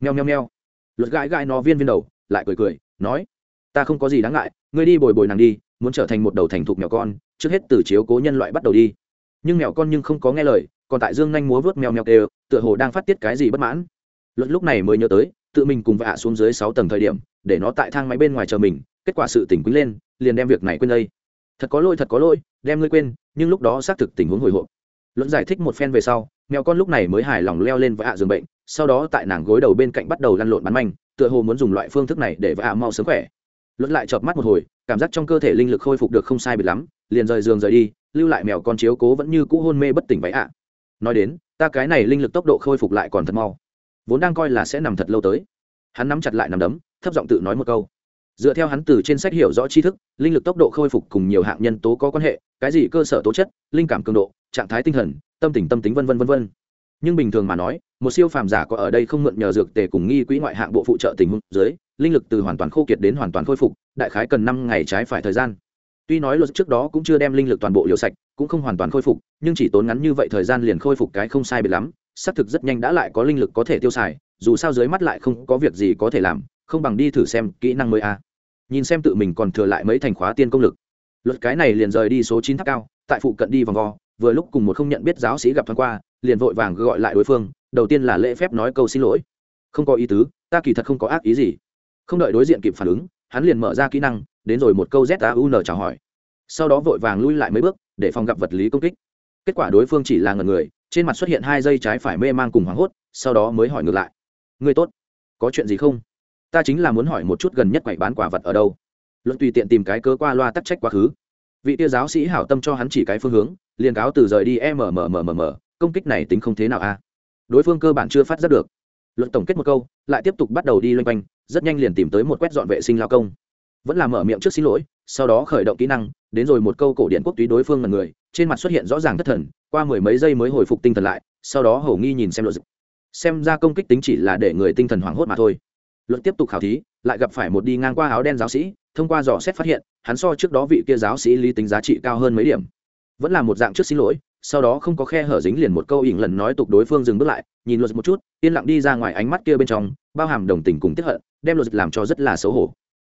Meo meo meo. Luật gãi gãi nó viên viên đầu lại cười cười nói ta không có gì đáng ngại ngươi đi bồi bồi nàng đi muốn trở thành một đầu thành thục mèo con trước hết từ chiếu cố nhân loại bắt đầu đi. Nhưng mèo con nhưng không có nghe lời còn tại dương nhanh múa vớt mèo mèo đều, tựa hồ đang phát tiết cái gì bất mãn. Luật lúc này mới nhớ tới tự mình cùng vạ xuống dưới sáu tầng thời điểm để nó tại thang máy bên ngoài chờ mình kết quả sự tỉnh quýnh lên liền đem việc này quên đây thật có lỗi, thật có lỗi, đem ngươi quên, nhưng lúc đó xác thực tình huống hồi hộp. Luận giải thích một phen về sau, mèo con lúc này mới hài lòng leo lên vạ giường bệnh, sau đó tại nàng gối đầu bên cạnh bắt đầu lăn lộn bắn manh, tựa hồ muốn dùng loại phương thức này để hạ mau sớm khỏe. Luận lại chợp mắt một hồi, cảm giác trong cơ thể linh lực khôi phục được không sai biệt lắm, liền rời giường rời đi, lưu lại mèo con chiếu cố vẫn như cũ hôn mê bất tỉnh vậy ạ. Nói đến, ta cái này linh lực tốc độ khôi phục lại còn thật mau. Vốn đang coi là sẽ nằm thật lâu tới. Hắn nắm chặt lại nằm đấm, thấp giọng tự nói một câu dựa theo hắn từ trên sách hiểu rõ tri thức, linh lực tốc độ khôi phục cùng nhiều hạng nhân tố có quan hệ, cái gì cơ sở tố chất, linh cảm cường độ, trạng thái tinh thần, tâm tình, tâm tính vân vân vân vân nhưng bình thường mà nói, một siêu phàm giả có ở đây không mượn nhờ dược tề cùng nghi quỹ ngoại hạng bộ phụ trợ tình huống dưới, linh lực từ hoàn toàn khô kiệt đến hoàn toàn khôi phục, đại khái cần năm ngày trái phải thời gian tuy nói luật trước đó cũng chưa đem linh lực toàn bộ liều sạch, cũng không hoàn toàn khôi phục, nhưng chỉ tốn ngắn như vậy thời gian liền khôi phục cái không sai biệt lắm, xác thực rất nhanh đã lại có linh lực có thể tiêu xài, dù sao dưới mắt lại không có việc gì có thể làm, không bằng đi thử xem kỹ năng mới a à nhìn xem tự mình còn thừa lại mấy thành khóa tiên công lực. Luật cái này liền rời đi số chín tháp cao, tại phụ cận đi vòng vo, vừa lúc cùng một không nhận biết giáo sĩ gặp thoáng qua, liền vội vàng gọi lại đối phương, đầu tiên là lễ phép nói câu xin lỗi. Không có ý tứ, ta kỳ thật không có ác ý gì. Không đợi đối diện kịp phản ứng, hắn liền mở ra kỹ năng, đến rồi một câu z a u n chào hỏi. Sau đó vội vàng lui lại mấy bước, để phòng gặp vật lý công kích. Kết quả đối phương chỉ là ngần người, trên mặt xuất hiện hai dây trái phải mê man cùng hoảng hốt, sau đó mới hỏi ngược lại. Người tốt, có chuyện gì không? Ta chính là muốn hỏi một chút gần nhất quầy bán quả vật ở đâu? Luận tùy tiện tìm cái cơ qua loa tắc trách quá khứ. Vị tia giáo sĩ hảo tâm cho hắn chỉ cái phương hướng, liền cáo từ rời đi e mmmm công kích này tính không thế nào a. Đối phương cơ bản chưa phát giác được. Luận tổng kết một câu, lại tiếp tục bắt đầu đi loanh quanh, rất nhanh liền tìm tới một quét dọn vệ sinh lao công. Vẫn là mở miệng trước xin lỗi, sau đó khởi động kỹ năng, đến rồi một câu cổ điện quốc túy đối phương là người, trên mặt xuất hiện rõ ràng thất thần, qua mười mấy giây mới hồi phục tinh thần lại, sau đó hầu nghi nhìn xem luật xem ra công kích tính chỉ là để người tinh thần hoảng hốt mà thôi luật tiếp tục khảo thí, lại gặp phải một đi ngang qua áo đen giáo sĩ, thông qua dò xét phát hiện, hắn so trước đó vị kia giáo sĩ lý tính giá trị cao hơn mấy điểm. Vẫn là một dạng trước xin lỗi, sau đó không có khe hở dính liền một câu ỉn lần nói tục đối phương dừng bước lại, nhìn luật một chút, yên lặng đi ra ngoài ánh mắt kia bên trong, bao hàm đồng tình cùng tiếp hận, đem luật làm cho rất là xấu hổ.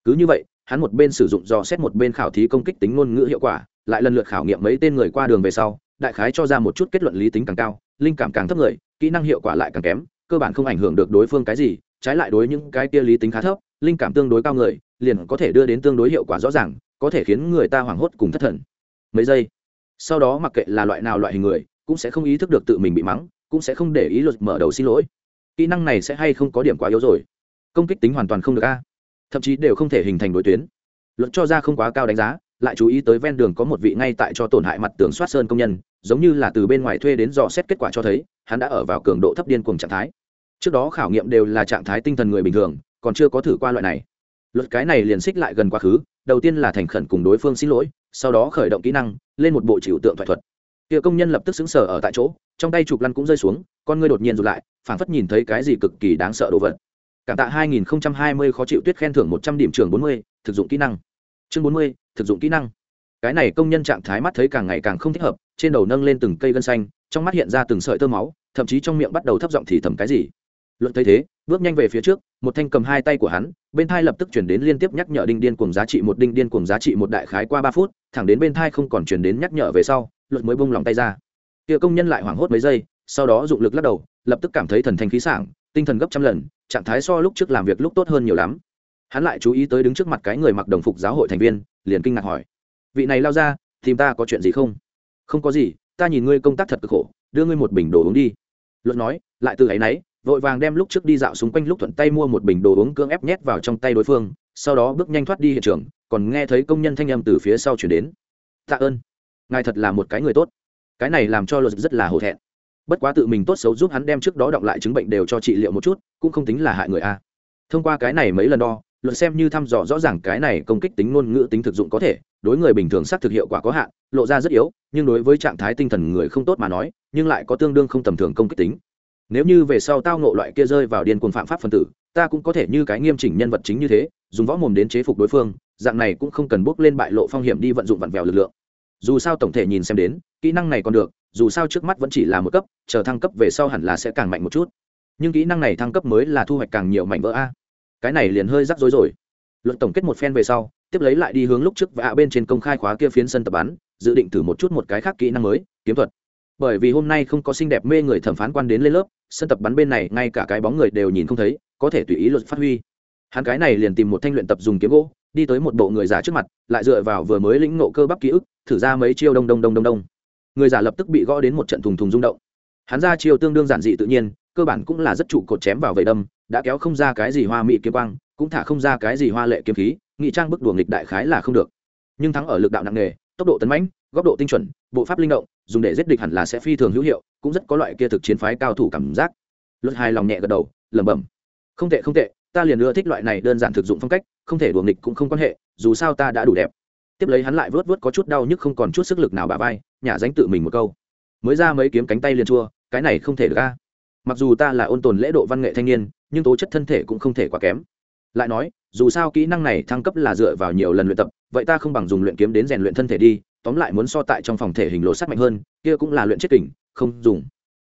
Cứ như vậy, hắn một bên sử dụng dò xét một bên khảo thí công kích tính ngôn ngữ hiệu quả, lại lần lượt khảo nghiệm mấy tên người qua đường về sau, đại khái cho ra một chút kết luận lý tính càng cao, linh cảm càng thấp người, kỹ năng hiệu quả lại càng kém, cơ bản không ảnh hưởng được đối phương cái gì trái lại đối những cái kia lý tính khá thấp, linh cảm tương đối cao người, liền có thể đưa đến tương đối hiệu quả rõ ràng, có thể khiến người ta hoảng hốt cùng thất thần. Mấy giây, sau đó mặc kệ là loại nào loại hình người, cũng sẽ không ý thức được tự mình bị mắng, cũng sẽ không để ý luật mở đầu xin lỗi. Kỹ năng này sẽ hay không có điểm quá yếu rồi. Công kích tính hoàn toàn không được a. Thậm chí đều không thể hình thành đối tuyến. Luật cho ra không quá cao đánh giá, lại chú ý tới ven đường có một vị ngay tại cho tổn hại mặt tường soát sơn công nhân, giống như là từ bên ngoài thuê đến dò xét kết quả cho thấy, hắn đã ở vào cường độ thấp điên cùng trạng thái trước đó khảo nghiệm đều là trạng thái tinh thần người bình thường còn chưa có thử qua loại này. Luật cái này liền xích lại gần quá khứ đầu tiên là thành khẩn cùng đối phương xin lỗi sau đó khởi động kỹ năng lên một bộ chịu tượng thoại thuật. Hiệu công nhân lập tức xứng sở ở tại chỗ trong tay chụp lăn cũng rơi xuống con ngươi đột nhiên rụt lại phảng phất nhìn thấy cái gì cực kỳ đáng sợ đồ vật. Cảm tạ 2020 khó chịu tuyết khen thưởng 100 điểm trường 40, thực dụng kỹ năng. Chương 40, thực dụng kỹ năng. Cái này công nhân trạng thái mắt thấy càng ngày càng không thích hợp trên đầu nâng lên từng cây gân xanh trong mắt hiện ra từng sợi tơ máu thậm chí trong miệng bắt đầu thấp giọng thì thầm cái gì? Luận thấy thế, bước nhanh về phía trước, một thanh cầm hai tay của hắn, bên thai lập tức chuyển đến liên tiếp nhắc nhở đinh điên cùng giá trị một đinh điên cùng giá trị một đại khái qua ba phút, thẳng đến bên thai không còn chuyển đến nhắc nhở về sau, luận mới bông lòng tay ra. Kia công nhân lại hoảng hốt mấy giây, sau đó dụng lực lắc đầu, lập tức cảm thấy thần thanh khí sảng, tinh thần gấp trăm lần, trạng thái so lúc trước làm việc lúc tốt hơn nhiều lắm. Hắn lại chú ý tới đứng trước mặt cái người mặc đồng phục giáo hội thành viên, liền kinh ngạc hỏi, vị này lao ra, tìm ta có chuyện gì không? Không có gì, ta nhìn ngươi công tác thật cực khổ, đưa ngươi một bình đồ uống đi. Luận nói, lại từ ấ y n ấ y vội vàng đem lúc trước đi dạo xung quanh lúc thuận tay mua một bình đồ uống cưỡng ép nhét vào trong tay đối phương, sau đó bước nhanh thoát đi hiện trường, còn nghe thấy công nhân thanh âm từ phía sau chuyển đến. Tạ ơn, ngài thật là một cái người tốt. Cái này làm cho luật rất là hổ thẹn. Bất quá tự mình tốt xấu giúp hắn đem trước đó đọng lại chứng bệnh đều cho trị liệu một chút, cũng không tính là hại người a. Thông qua cái này mấy lần đo luận xem như thăm dò rõ ràng cái này công kích tính ngôn ngữ tính thực dụng có thể, đối người bình thường xác thực hiệu quả có hạn, lộ ra rất yếu, nhưng đối với trạng thái tinh thần người không tốt mà nói, nhưng lại có tương đương không tầm thường công kích tính nếu như về sau tao ngộ loại kia rơi vào điên cuồng phạm pháp phân tử, ta cũng có thể như cái nghiêm chỉnh nhân vật chính như thế, dùng võ mồm đến chế phục đối phương, dạng này cũng không cần bước lên bại lộ phong hiểm đi vận dụng vặn vẹo lực lượng. Dù sao tổng thể nhìn xem đến, kỹ năng này còn được, dù sao trước mắt vẫn chỉ là một cấp, chờ thăng cấp về sau hẳn là sẽ càng mạnh một chút. Nhưng kỹ năng này thăng cấp mới là thu hoạch càng nhiều mảnh vỡ a. Cái này liền hơi rắc rối rồi. Luận tổng kết một phen về sau, tiếp lấy lại đi hướng lúc trước và bên trên công khai khóa kia phiến sân tập bắn, dự định thử một chút một cái khác kỹ năng mới, kiếm thuật. Bởi vì hôm nay không có xinh đẹp mê người thẩm phán quan đến lên lớp sân tập bắn bên này ngay cả cái bóng người đều nhìn không thấy, có thể tùy ý luật phát huy. Hắn cái này liền tìm một thanh luyện tập dùng kiếm gỗ, đi tới một bộ người già trước mặt, lại dựa vào vừa mới lĩnh nộ cơ bắp ký ức, thử ra mấy chiêu đông đông đông đông đông. Người già lập tức bị gõ đến một trận thùng thùng rung động. Hắn ra chiêu tương đương giản dị tự nhiên, cơ bản cũng là rất trụ cột chém vào vầy đâm, đã kéo không ra cái gì hoa mỹ kiếm quang, cũng thả không ra cái gì hoa lệ kiếm khí nghị trang bức đùa nghịch đại khái là không được. Nhưng thắng ở lực đạo nặng nề, tốc độ tấn mãnh, góc độ tinh chuẩn, bộ pháp linh động, dùng để giết địch hẳn là sẽ phi thường hữu hiệu cũng rất có loại kia thực chiến phái cao thủ cảm giác. Luật hài lòng nhẹ gật đầu, lẩm bẩm. Không tệ không tệ, ta liền ưa thích loại này đơn giản thực dụng phong cách, không thể đùa nghịch cũng không quan hệ, dù sao ta đã đủ đẹp. Tiếp lấy hắn lại vớt vớt có chút đau nhức không còn chút sức lực nào bà vai, nhả dánh tự mình một câu. Mới ra mấy kiếm cánh tay liền chua, cái này không thể được a. Mặc dù ta là ôn tồn lễ độ văn nghệ thanh niên, nhưng tố chất thân thể cũng không thể quá kém. Lại nói, dù sao kỹ năng này thăng cấp là dựa vào nhiều lần luyện tập, vậy ta không bằng dùng luyện kiếm đến rèn luyện thân thể đi, tóm lại muốn so tại trong phòng thể hình lộ sắc mạnh hơn, kia cũng là luyện chết kình không dùng.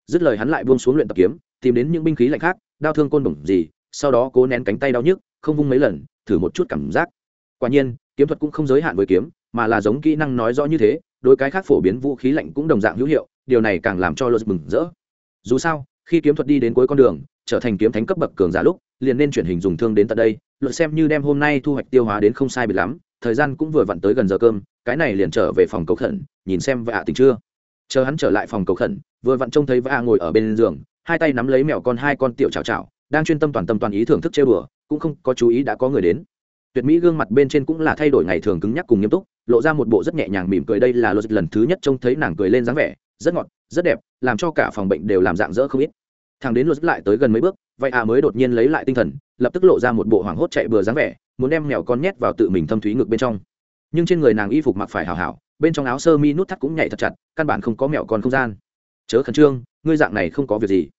Dứt lời hắn lại buông xuống luyện tập kiếm, tìm đến những binh khí lạnh khác, đao thương côn bổng gì, sau đó cố nén cánh tay đau nhức, không vung mấy lần, thử một chút cảm giác. Quả nhiên, kiếm thuật cũng không giới hạn với kiếm, mà là giống kỹ năng nói rõ như thế, đối cái khác phổ biến vũ khí lạnh cũng đồng dạng hữu hiệu, điều này càng làm cho luật mừng rỡ. Dù sao, khi kiếm thuật đi đến cuối con đường, trở thành kiếm thánh cấp bậc cường giả lúc, liền nên chuyển hình dùng thương đến tận đây luận xem như đem hôm nay thu hoạch tiêu hóa đến không sai biệt lắm, thời gian cũng vừa vặn tới gần giờ cơm, cái này liền trở về phòng cầu khẩn, nhìn xem vạ tình chưa chờ hắn trở lại phòng cầu khẩn, vừa vặn trông thấy vạ ngồi ở bên giường, hai tay nắm lấy mèo con hai con tiểu chào chào đang chuyên tâm toàn tâm toàn ý thưởng thức chơi bừa cũng không có chú ý đã có người đến. Tuyệt mỹ gương mặt bên trên cũng là thay đổi ngày thường cứng nhắc cùng nghiêm túc, lộ ra một bộ rất nhẹ nhàng mỉm cười đây là logic lần thứ nhất trông thấy nàng cười lên dáng vẻ, rất ngọt, rất đẹp, làm cho cả phòng bệnh đều làm dạng dỡ không ít. Thằng đến logic lại tới gần mấy bước, vậy à mới đột nhiên lấy lại tinh thần, lập tức lộ ra một bộ hoảng hốt chạy bừa dáng vẻ, muốn đem mèo con nhét vào tự mình thâm thúy ngực bên trong. Nhưng trên người nàng y phục mặc phải hào hảo bên trong áo sơ mi nút thắt cũng nhảy thật chặt, căn bản không có mèo con không gian. Chớ khẩn trương, ngươi dạng này không có việc gì.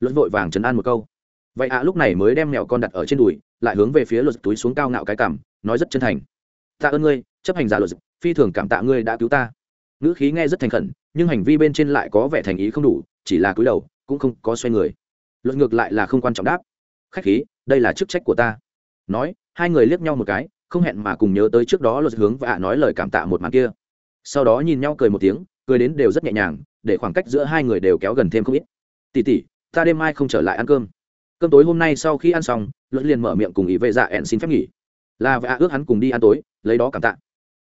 Luật vội vàng chấn an một câu. Vậy ạ, lúc này mới đem mèo con đặt ở trên đùi, lại hướng về phía luật túi xuống cao ngạo cái cảm nói rất chân thành. Tạ ơn ngươi, chấp hành giả luật, phi thường cảm tạ ngươi đã cứu ta. Ngữ khí nghe rất thành khẩn, nhưng hành vi bên trên lại có vẻ thành ý không đủ, chỉ là cúi đầu, cũng không có xoay người. Luật ngược lại là không quan trọng đáp. Khách khí, đây là chức trách của ta. Nói, hai người liếc nhau một cái, không hẹn mà cùng nhớ tới trước đó luật hướng và ạ nói lời cảm tạ một màn kia sau đó nhìn nhau cười một tiếng, cười đến đều rất nhẹ nhàng, để khoảng cách giữa hai người đều kéo gần thêm không ít. Tỉ tỉ ta đêm mai không trở lại ăn cơm. Cơm tối hôm nay sau khi ăn xong, luật liền mở miệng cùng ý vệ dạ ẹn xin phép nghỉ. Là vạ ước hắn cùng đi ăn tối, lấy đó cảm tạ.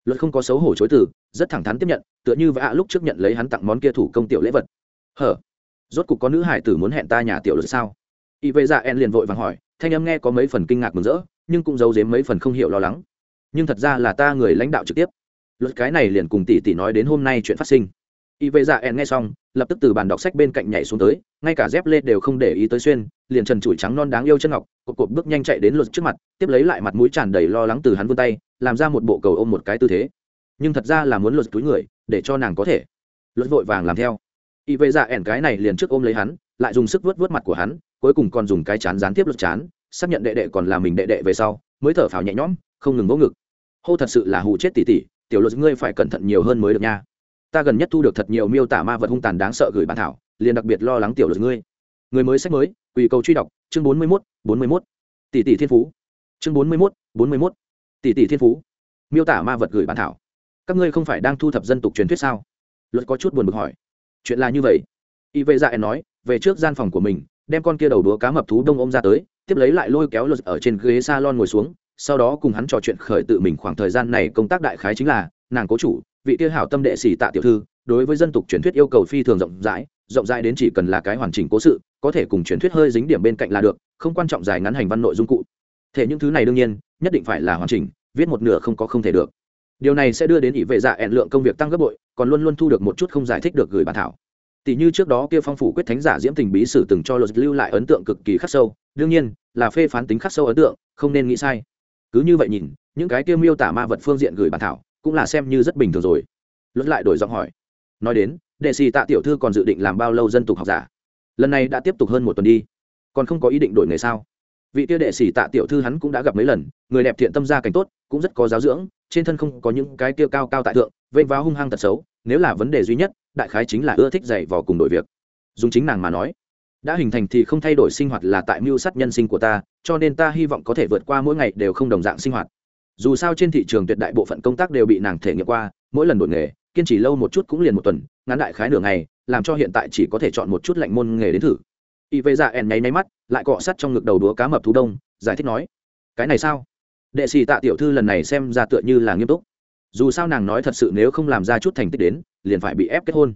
Luật không có xấu hổ chối từ, rất thẳng thắn tiếp nhận, tựa như vạ lúc trước nhận lấy hắn tặng món kia thủ công tiểu lễ vật. Hở, rốt cục có nữ hải tử muốn hẹn ta nhà tiểu luật sao? Ý vệ dạ ẹn liền vội vàng hỏi, thanh âm nghe có mấy phần kinh ngạc mừng rỡ, nhưng cũng giấu dếm mấy phần không hiểu lo lắng. Nhưng thật ra là ta người lãnh đạo trực tiếp luật cái này liền cùng tỷ tỷ nói đến hôm nay chuyện phát sinh. Y vệ dạ ẹn nghe xong, lập tức từ bàn đọc sách bên cạnh nhảy xuống tới, ngay cả dép lê đều không để ý tới xuyên, liền trần trụi trắng non đáng yêu chân ngọc, cột cột bước nhanh chạy đến luật trước mặt, tiếp lấy lại mặt mũi tràn đầy lo lắng từ hắn vươn tay, làm ra một bộ cầu ôm một cái tư thế. Nhưng thật ra là muốn luật túi người, để cho nàng có thể. Luật vội vàng làm theo. Y vệ dạ ẹn cái này liền trước ôm lấy hắn, lại dùng sức vớt vớt mặt của hắn, cuối cùng còn dùng cái chán gián tiếp luật chán, xác nhận đệ đệ còn là mình đệ đệ về sau, mới thở phào nhẹ nhõm, không ngừng vỗ ngực. Hô thật sự là hù chết tỉ tỉ tiểu luật ngươi phải cẩn thận nhiều hơn mới được nha. Ta gần nhất thu được thật nhiều miêu tả ma vật hung tàn đáng sợ gửi bản thảo, liền đặc biệt lo lắng tiểu luật ngươi. Người mới sách mới quỳ cầu truy đọc, chương bốn mươi mốt, bốn mươi mốt. Tỷ tỷ thiên phú. Chương bốn mươi mốt, bốn mươi mốt. Tỷ tỷ thiên phú. Miêu tả ma vật gửi bản thảo. Các ngươi không phải đang thu thập dân tục truyền thuyết sao? Luật có chút buồn bực hỏi. Chuyện là như vậy. Y vệ dạ nói, về trước gian phòng của mình, đem con kia đầu đúa cá mập thú đông ôm ra tới, tiếp lấy lại lôi kéo luật ở trên ghế salon ngồi xuống sau đó cùng hắn trò chuyện khởi tự mình khoảng thời gian này công tác đại khái chính là, nàng cố chủ, vị tiêu hảo tâm đệ sĩ tạ tiểu thư, đối với dân tục truyền thuyết yêu cầu phi thường rộng rãi rộng rãi đến chỉ cần là cái hoàn chỉnh cố sự, có thể cùng truyền thuyết hơi dính điểm bên cạnh là được, không quan trọng dài ngắn hành văn nội dung cụ. Thể những thứ này đương nhiên, nhất định phải là hoàn chỉnh, viết một nửa không có không thể được. Điều này sẽ đưa đến ỷ vệ dạ ẹn lượng công việc tăng gấp bội, còn luôn luôn thu được một chút không giải thích được gửi bản thảo. Tỷ như trước đó kia phong phủ quyết thánh giả diễm tình bí sử từng cho luật lưu lại ấn tượng cực kỳ khắc sâu, đương nhiên, là phê phán tính khắc sâu ấn tượng, không nên nghĩ sai cứ như vậy nhìn, những cái kia miêu tả ma vật phương diện gửi bản thảo, cũng là xem như rất bình thường rồi. Luật lại đổi giọng hỏi. Nói đến, đệ sĩ tạ tiểu thư còn dự định làm bao lâu dân tục học giả? Lần này đã tiếp tục hơn một tuần đi. Còn không có ý định đổi nghề sao? Vị tiêu đệ sĩ tạ tiểu thư hắn cũng đã gặp mấy lần, người đẹp thiện tâm gia cảnh tốt, cũng rất có giáo dưỡng, trên thân không có những cái tiêu cao cao tại thượng, vênh vào hung hăng tật xấu, nếu là vấn đề duy nhất, đại khái chính là ưa thích dạy vò cùng đội việc. Dùng chính nàng mà nói đã hình thành thì không thay đổi sinh hoạt là tại mưu sát nhân sinh của ta, cho nên ta hy vọng có thể vượt qua mỗi ngày đều không đồng dạng sinh hoạt. Dù sao trên thị trường tuyệt đại bộ phận công tác đều bị nàng thể nghiệm qua, mỗi lần đổi nghề, kiên trì lâu một chút cũng liền một tuần, ngắn đại khái nửa ngày, làm cho hiện tại chỉ có thể chọn một chút lạnh môn nghề đến thử. Y vây dạ ẻn nháy nháy mắt, lại cọ sắt trong ngực đầu đúa cá mập thú đông, giải thích nói, cái này sao? Đệ sĩ tạ tiểu thư lần này xem ra tựa như là nghiêm túc. Dù sao nàng nói thật sự nếu không làm ra chút thành tích đến, liền phải bị ép kết hôn.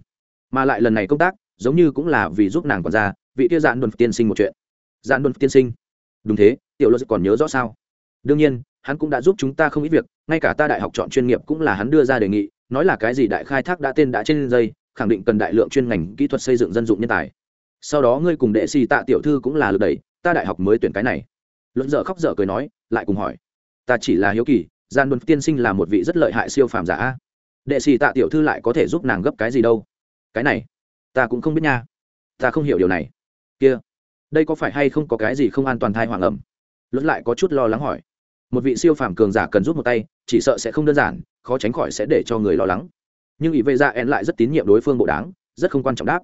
Mà lại lần này công tác, giống như cũng là vì giúp nàng còn ra vị kia dạn đồn tiên sinh một chuyện. Dạn đồn tiên sinh? Đúng thế, tiểu luật còn nhớ rõ sao? Đương nhiên, hắn cũng đã giúp chúng ta không ít việc, ngay cả ta đại học chọn chuyên nghiệp cũng là hắn đưa ra đề nghị, nói là cái gì đại khai thác đã tên đã trên dây, khẳng định cần đại lượng chuyên ngành kỹ thuật xây dựng dân dụng nhân tài. Sau đó ngươi cùng đệ sĩ tạ tiểu thư cũng là lực đẩy, ta đại học mới tuyển cái này. Luận dở khóc dở cười nói, lại cùng hỏi. Ta chỉ là hiếu kỳ gian đồn tiên sinh là một vị rất lợi hại siêu phàm giả đệ sĩ tạ tiểu thư lại có thể giúp nàng gấp cái gì đâu? Cái này, ta cũng không biết nha. Ta không hiểu điều này kia. Đây có phải hay không có cái gì không an toàn thai hoàng ẩm? Luận lại có chút lo lắng hỏi. Một vị siêu phàm cường giả cần giúp một tay, chỉ sợ sẽ không đơn giản, khó tránh khỏi sẽ để cho người lo lắng. Nhưng ý vệ ra en lại rất tín nhiệm đối phương bộ đáng, rất không quan trọng đáp.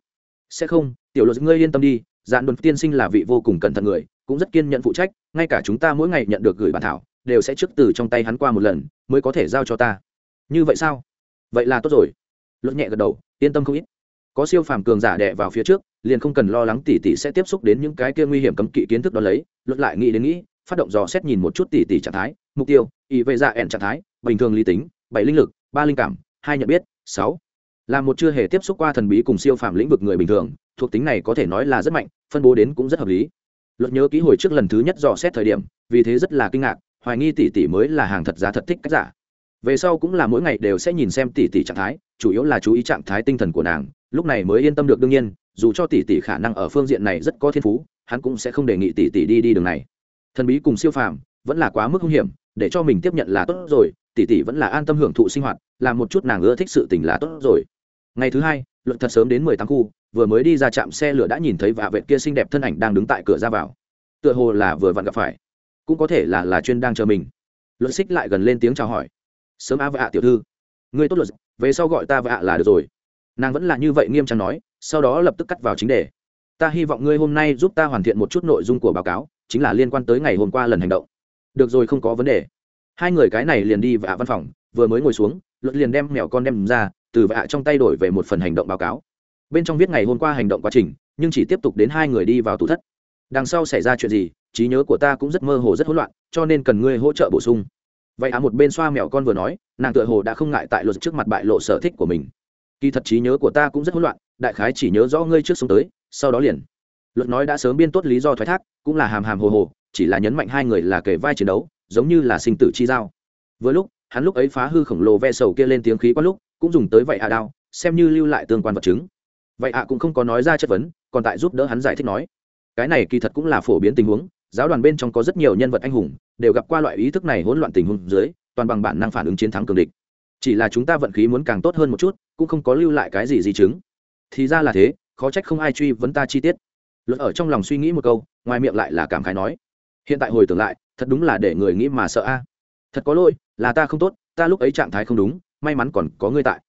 Sẽ không, tiểu luật, ngươi yên tâm đi dạn đồn tiên sinh là vị vô cùng cẩn thận người, cũng rất kiên nhận phụ trách, ngay cả chúng ta mỗi ngày nhận được gửi bản thảo, đều sẽ trước từ trong tay hắn qua một lần, mới có thể giao cho ta. Như vậy sao? Vậy là tốt rồi. Luật nhẹ gật đầu, yên tâm không ít. Có siêu phàm cường giả đè vào phía trước liền không cần lo lắng tỷ tỷ sẽ tiếp xúc đến những cái kia nguy hiểm cấm kỵ kiến thức đó lấy, luật lại nghĩ đến nghĩ, phát động dò xét nhìn một chút tỷ tỷ trạng thái, mục tiêu ý vệ dạ ẻn trạng thái, bình thường lý tính, bảy linh lực, ba linh cảm, hai nhận biết, sáu. Là một chưa hề tiếp xúc qua thần bí cùng siêu phàm lĩnh vực người bình thường, thuộc tính này có thể nói là rất mạnh, phân bố đến cũng rất hợp lý. Luật nhớ ký hồi trước lần thứ nhất dò xét thời điểm, vì thế rất là kinh ngạc, hoài nghi tỷ tỷ mới là hàng thật giá thật thích cách giả về sau cũng là mỗi ngày đều sẽ nhìn xem tỷ tỷ trạng thái, chủ yếu là chú ý trạng thái tinh thần của nàng, lúc này mới yên tâm được đương nhiên, dù cho tỷ tỷ khả năng ở phương diện này rất có thiên phú, hắn cũng sẽ không đề nghị tỷ tỷ đi đi đường này. Thần bí cùng siêu phàm, vẫn là quá mức hung hiểm, để cho mình tiếp nhận là tốt rồi, tỷ tỷ vẫn là an tâm hưởng thụ sinh hoạt, làm một chút nàng ưa thích sự tình là tốt rồi. Ngày thứ hai luận thật sớm đến mười tám khu, vừa mới đi ra trạm xe lửa đã nhìn thấy vạ vệ kia xinh đẹp thân ảnh đang đứng tại cửa ra vào. Tựa hồ là vừa vặn gặp phải. Cũng có thể là là chuyên đang chờ mình. Luận xích lại gần lên tiếng chào hỏi sớm a vạ tiểu thư. Người tốt luật về sau gọi ta vạ là được rồi. Nàng vẫn là như vậy nghiêm trang nói, sau đó lập tức cắt vào chính đề. Ta hy vọng ngươi hôm nay giúp ta hoàn thiện một chút nội dung của báo cáo, chính là liên quan tới ngày hôm qua lần hành động. Được rồi, không có vấn đề. Hai người cái này liền đi vạ văn phòng, vừa mới ngồi xuống, luật liền đem mèo con đem ra, từ vạ trong tay đổi về một phần hành động báo cáo. Bên trong viết ngày hôm qua hành động quá trình, nhưng chỉ tiếp tục đến hai người đi vào tủ thất. Đằng sau xảy ra chuyện gì, trí nhớ của ta cũng rất mơ hồ, rất hỗn loạn, cho nên cần ngươi hỗ trợ bổ sung vậy à một bên xoa mèo con vừa nói, nàng tựa hồ đã không ngại tại luật trước mặt bại lộ sở thích của mình. Kỳ thật trí nhớ của ta cũng rất hỗn loạn, đại khái chỉ nhớ rõ ngươi trước sống tới, sau đó liền. Luật nói đã sớm biên tốt lý do thoái thác, cũng là hàm hàm hồ hồ, chỉ là nhấn mạnh hai người là kể vai chiến đấu, giống như là sinh tử chi giao. Vừa lúc, hắn lúc ấy phá hư khổng lồ ve sầu kia lên tiếng khí quá lúc, cũng dùng tới vậy hạ đao, xem như lưu lại tương quan vật chứng. Vậy hạ cũng không có nói ra chất vấn, còn tại giúp đỡ hắn giải thích nói. Cái này kỳ thật cũng là phổ biến tình huống giáo đoàn bên trong có rất nhiều nhân vật anh hùng, đều gặp qua loại ý thức này hỗn loạn tình huống dưới, toàn bằng bản năng phản ứng chiến thắng cường địch. Chỉ là chúng ta vận khí muốn càng tốt hơn một chút, cũng không có lưu lại cái gì di chứng. Thì ra là thế, khó trách không ai truy vấn ta chi tiết. Luật ở trong lòng suy nghĩ một câu, ngoài miệng lại là cảm khái nói, hiện tại hồi tưởng lại, thật đúng là để người nghĩ mà sợ a. Thật có lỗi, là ta không tốt, ta lúc ấy trạng thái không đúng, may mắn còn có ngươi tại.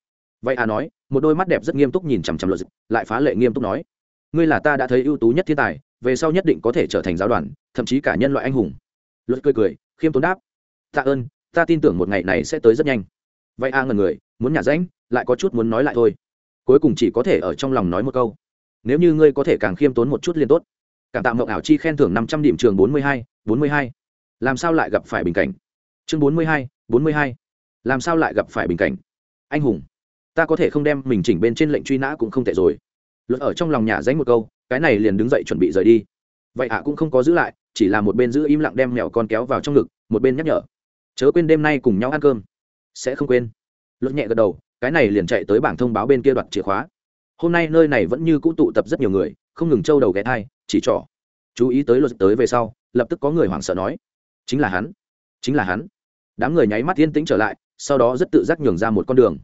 Vậy à nói, một đôi mắt đẹp rất nghiêm túc nhìn chằm chằm luật lại phá lệ nghiêm túc nói, ngươi là ta đã thấy ưu tú nhất thiên tài, về sau nhất định có thể trở thành giáo đoàn thậm chí cả nhân loại anh hùng. Luật cười cười, khiêm tốn đáp. Tạ ơn, ta tin tưởng một ngày này sẽ tới rất nhanh. Vậy a ngần người, muốn nhả rãnh lại có chút muốn nói lại thôi. Cuối cùng chỉ có thể ở trong lòng nói một câu. Nếu như ngươi có thể càng khiêm tốn một chút liền tốt. Càng tạo mộng ảo chi khen thưởng năm trăm điểm trường bốn mươi hai, bốn mươi hai. Làm sao lại gặp phải bình cảnh? Chương bốn mươi hai, bốn mươi hai. Làm sao lại gặp phải bình cảnh? Anh hùng. Ta có thể không đem mình chỉnh bên trên lệnh truy nã cũng không tệ rồi. Luật ở trong lòng nhà danh một câu, cái này liền đứng dậy chuẩn bị rời đi vậy hạ cũng không có giữ lại, chỉ là một bên giữ im lặng đem mèo con kéo vào trong ngực, một bên nhắc nhở. Chớ quên đêm nay cùng nhau ăn cơm. Sẽ không quên. Luật nhẹ gật đầu, cái này liền chạy tới bảng thông báo bên kia đoạt chìa khóa. Hôm nay nơi này vẫn như cũ tụ tập rất nhiều người, không ngừng trâu đầu ghé thai, chỉ trỏ. Chú ý tới luật tới về sau, lập tức có người hoảng sợ nói. Chính là hắn. Chính là hắn. Đám người nháy mắt yên tĩnh trở lại, sau đó rất tự giác nhường ra một con đường.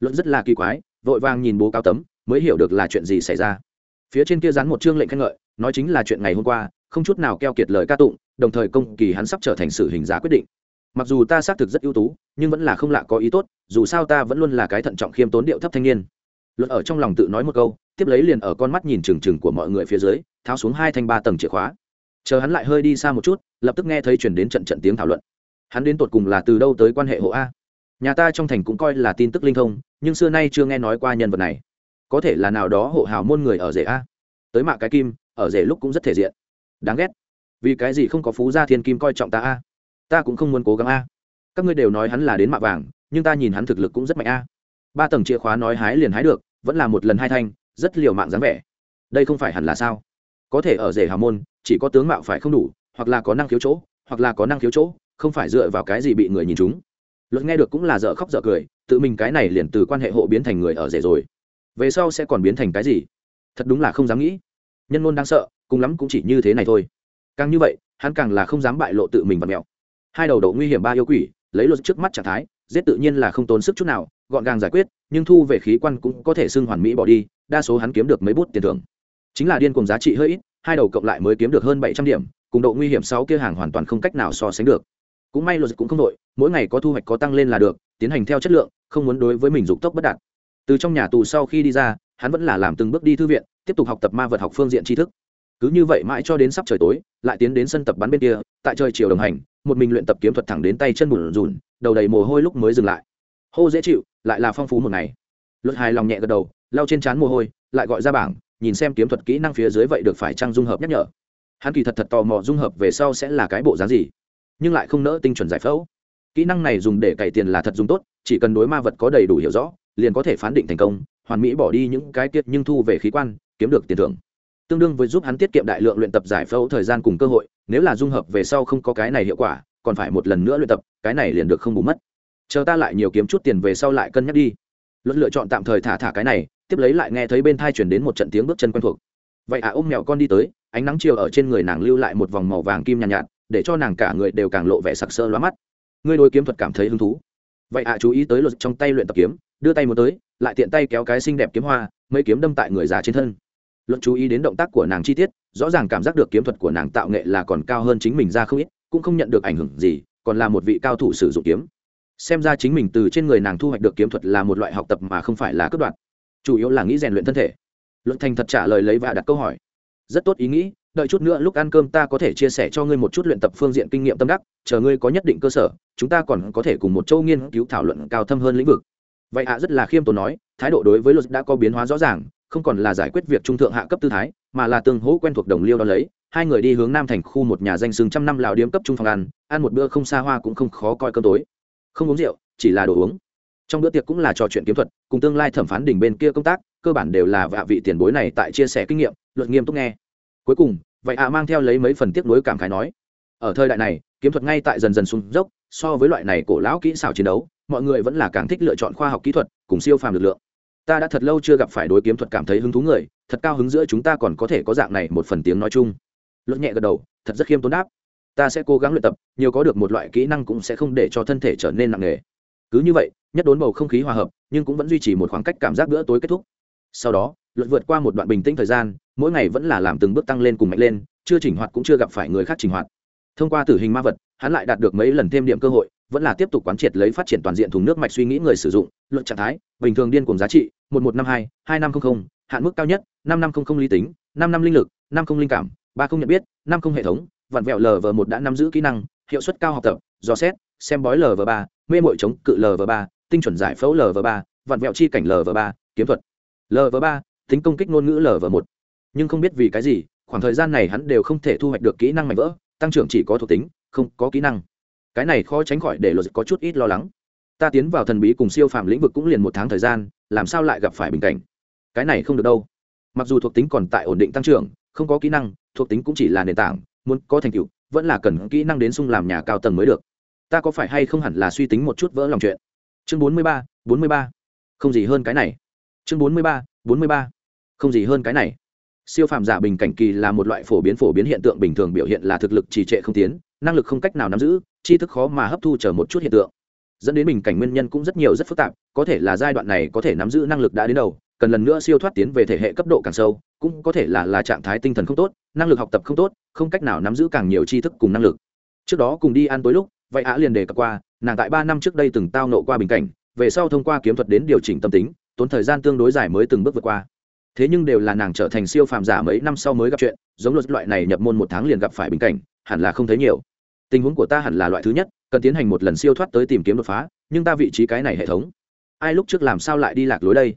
Luật rất là kỳ quái, vội vàng nhìn bố cáo tấm, mới hiểu được là chuyện gì xảy ra phía trên kia dán một chương lệnh khen ngợi, nói chính là chuyện ngày hôm qua, không chút nào keo kiệt lời ca tụng, đồng thời công kỳ hắn sắp trở thành sự hình giá quyết định. Mặc dù ta xác thực rất ưu tú, nhưng vẫn là không lạ có ý tốt, dù sao ta vẫn luôn là cái thận trọng khiêm tốn điệu thấp thanh niên. Luật ở trong lòng tự nói một câu, tiếp lấy liền ở con mắt nhìn trừng trừng của mọi người phía dưới, tháo xuống hai thanh ba tầng chìa khóa. Chờ hắn lại hơi đi xa một chút, lập tức nghe thấy chuyển đến trận trận tiếng thảo luận. Hắn đến tột cùng là từ đâu tới quan hệ hộ a? Nhà ta trong thành cũng coi là tin tức linh thông, nhưng xưa nay chưa nghe nói qua nhân vật này có thể là nào đó hộ hào môn người ở rể a. Tới mạ cái kim, ở rể lúc cũng rất thể diện. Đáng ghét. Vì cái gì không có phú gia thiên kim coi trọng ta a? Ta cũng không muốn cố gắng a. Các ngươi đều nói hắn là đến mạ vàng, nhưng ta nhìn hắn thực lực cũng rất mạnh a. Ba tầng chìa khóa nói hái liền hái được, vẫn là một lần hai thanh, rất liều mạng dáng vẻ. Đây không phải hẳn là sao? Có thể ở rể hào môn, chỉ có tướng mạo phải không đủ, hoặc là có năng khiếu chỗ, hoặc là có năng khiếu chỗ, không phải dựa vào cái gì bị người nhìn chúng. Luật nghe được cũng là dở khóc dở cười, tự mình cái này liền từ quan hệ hộ biến thành người ở rể rồi về sau sẽ còn biến thành cái gì? Thật đúng là không dám nghĩ. Nhân ngôn đang sợ, cùng lắm cũng chỉ như thế này thôi. Càng như vậy, hắn càng là không dám bại lộ tự mình và mẹo. Hai đầu độ nguy hiểm ba yêu quỷ, lấy luật trước mắt trạng thái, giết tự nhiên là không tốn sức chút nào, gọn gàng giải quyết, nhưng thu về khí quan cũng có thể xưng hoàn mỹ bỏ đi, đa số hắn kiếm được mấy bút tiền thưởng. Chính là điên cùng giá trị hơi ít, hai đầu cộng lại mới kiếm được hơn bảy trăm điểm, cùng độ nguy hiểm sáu kia hàng hoàn toàn không cách nào so sánh được. Cũng may luật cũng không đội, mỗi ngày có thu hoạch có tăng lên là được, tiến hành theo chất lượng, không muốn đối với mình dục tốc bất đạt từ trong nhà tù sau khi đi ra, hắn vẫn là làm từng bước đi thư viện, tiếp tục học tập ma vật học phương diện tri thức. Cứ như vậy mãi cho đến sắp trời tối, lại tiến đến sân tập bắn bên kia, tại trời chiều đồng hành, một mình luyện tập kiếm thuật thẳng đến tay chân bùn rùn, đầu đầy mồ hôi lúc mới dừng lại. Hô dễ chịu, lại là phong phú một ngày. Luật hài lòng nhẹ gật đầu, lau trên trán mồ hôi, lại gọi ra bảng, nhìn xem kiếm thuật kỹ năng phía dưới vậy được phải trang dung hợp nhắc nhở. Hắn kỳ thật thật tò mò dung hợp về sau sẽ là cái bộ dáng gì, nhưng lại không nỡ tinh chuẩn giải phẫu. Kỹ năng này dùng để cày tiền là thật dùng tốt, chỉ cần đối ma vật có đầy đủ hiểu rõ liền có thể phán định thành công hoàn mỹ bỏ đi những cái tiết nhưng thu về khí quan kiếm được tiền thưởng. Tương đương với giúp hắn tiết kiệm đại lượng luyện tập giải phẫu thời gian cùng cơ hội nếu là dung hợp về sau không có cái này hiệu quả còn phải một lần nữa luyện tập cái này liền được không bù mất. Chờ ta lại nhiều kiếm chút tiền về sau lại cân nhắc đi. Luật lựa chọn tạm thời thả thả cái này tiếp lấy lại nghe thấy bên thai chuyển đến một trận tiếng bước chân quen thuộc. Vậy à ôm mèo con đi tới ánh nắng chiều ở trên người nàng lưu lại một vòng màu vàng kim nhàn nhạt, nhạt để cho nàng cả người đều càng lộ vẻ sặc sỡ lóa mắt. Ngươi đôi kiếm thuật cảm thấy hứng thú vậy à chú ý tới luật trong tay luyện tập kiếm, đưa tay một tới, lại tiện tay kéo cái xinh đẹp kiếm hoa, mấy kiếm đâm tại người già trên thân. Luật chú ý đến động tác của nàng chi tiết, rõ ràng cảm giác được kiếm thuật của nàng tạo nghệ là còn cao hơn chính mình ra không ít, cũng không nhận được ảnh hưởng gì, còn là một vị cao thủ sử dụng kiếm. Xem ra chính mình từ trên người nàng thu hoạch được kiếm thuật là một loại học tập mà không phải là cướp đoạt. Chủ yếu là nghĩ rèn luyện thân thể. Luận thành thật trả lời lấy và đặt câu hỏi. Rất tốt ý nghĩ đợi chút nữa lúc ăn cơm ta có thể chia sẻ cho ngươi một chút luyện tập phương diện kinh nghiệm tâm đắc, chờ ngươi có nhất định cơ sở, chúng ta còn có thể cùng một châu nghiên cứu thảo luận cao thâm hơn lĩnh vực. Vậy ạ, rất là khiêm tốn nói, thái độ đối với luật đã có biến hóa rõ ràng, không còn là giải quyết việc trung thượng hạ cấp tư thái, mà là tương hỗ quen thuộc đồng liêu đó lấy, hai người đi hướng nam thành khu một nhà danh sừng trăm năm lào điếm cấp trung phòng ăn ăn một bữa không xa hoa cũng không khó coi cơm tối. Không uống rượu, chỉ là đồ uống. Trong bữa tiệc cũng là trò chuyện kiếm thuật, cùng tương lai thẩm phán đỉnh bên kia công tác, cơ bản đều là vạ vị tiền bối này tại chia sẻ kinh nghiệm, luật nghiêm túc nghe. Cuối cùng vậy ạ mang theo lấy mấy phần tiếc nuối cảm khái nói, ở thời đại này, kiếm thuật ngay tại dần dần xuống dốc, so với loại này cổ lão kỹ xảo chiến đấu, mọi người vẫn là càng thích lựa chọn khoa học kỹ thuật cùng siêu phàm lực lượng. Ta đã thật lâu chưa gặp phải đối kiếm thuật cảm thấy hứng thú người, thật cao hứng giữa chúng ta còn có thể có dạng này một phần tiếng nói chung. Luận nhẹ gật đầu, thật rất khiêm tốn đáp. Ta sẽ cố gắng luyện tập, nhiều có được một loại kỹ năng cũng sẽ không để cho thân thể trở nên nặng nề. Cứ như vậy, nhất đốn bầu không khí hòa hợp, nhưng cũng vẫn duy trì một khoảng cách cảm giác bữa tối kết thúc. Sau đó luận vượt qua một đoạn bình tĩnh thời gian mỗi ngày vẫn là làm từng bước tăng lên cùng mạnh lên, chưa chỉnh hoạt cũng chưa gặp phải người khác chỉnh hoạt. Thông qua tử hình ma vật, hắn lại đạt được mấy lần thêm điểm cơ hội, vẫn là tiếp tục quán triệt lấy phát triển toàn diện thùng nước mạch suy nghĩ người sử dụng, luận trạng thái, bình thường điên cùng giá trị, một một năm hai hai năm không hạn mức cao nhất, năm năm không lý tính, năm năm linh lực, năm không linh cảm, ba không nhận biết, năm không hệ thống, vặn vẹo lv một đã nắm giữ kỹ năng, hiệu suất cao học tập, dò xét, xem bói lv ba, mê mội chống cự lv ba, tinh chuẩn giải phẫu lv ba, vặn vẹo chi cảnh lv ba, kiếm thuật. Lv ba, tính công kích ngôn ngữ lv một nhưng không biết vì cái gì, khoảng thời gian này hắn đều không thể thu hoạch được kỹ năng mạnh vỡ, tăng trưởng chỉ có thuộc tính, không có kỹ năng. Cái này khó tránh khỏi để luật có chút ít lo lắng. Ta tiến vào thần bí cùng siêu phàm lĩnh vực cũng liền một tháng thời gian, làm sao lại gặp phải bình cảnh? Cái này không được đâu. Mặc dù thuộc tính còn tại ổn định tăng trưởng, không có kỹ năng, thuộc tính cũng chỉ là nền tảng, muốn có thành tựu, vẫn là cần kỹ năng đến sung làm nhà cao tầng mới được. Ta có phải hay không hẳn là suy tính một chút vỡ lòng chuyện? Chương bốn mươi ba, bốn mươi ba. Không gì hơn cái này. Chương bốn mươi ba, bốn mươi ba. Không gì hơn cái này siêu phàm giả bình cảnh kỳ là một loại phổ biến phổ biến hiện tượng bình thường biểu hiện là thực lực trì trệ không tiến, năng lực không cách nào nắm giữ, tri thức khó mà hấp thu chờ một chút hiện tượng. Dẫn đến bình cảnh nguyên nhân cũng rất nhiều rất phức tạp, có thể là giai đoạn này có thể nắm giữ năng lực đã đến đầu, cần lần nữa siêu thoát tiến về thể hệ cấp độ càng sâu, cũng có thể là là trạng thái tinh thần không tốt, năng lực học tập không tốt, không cách nào nắm giữ càng nhiều tri thức cùng năng lực. Trước đó cùng đi ăn tối lúc, vậy á liền đề cập qua, nàng tại ba năm trước đây từng tao nộ qua bình cảnh, về sau thông qua kiếm thuật đến điều chỉnh tâm tính, tốn thời gian tương đối dài mới từng bước vượt qua thế nhưng đều là nàng trở thành siêu phàm giả mấy năm sau mới gặp chuyện, giống luật loại này nhập môn một tháng liền gặp phải bình cảnh, hẳn là không thấy nhiều. Tình huống của ta hẳn là loại thứ nhất, cần tiến hành một lần siêu thoát tới tìm kiếm đột phá, nhưng ta vị trí cái này hệ thống. Ai lúc trước làm sao lại đi lạc lối đây?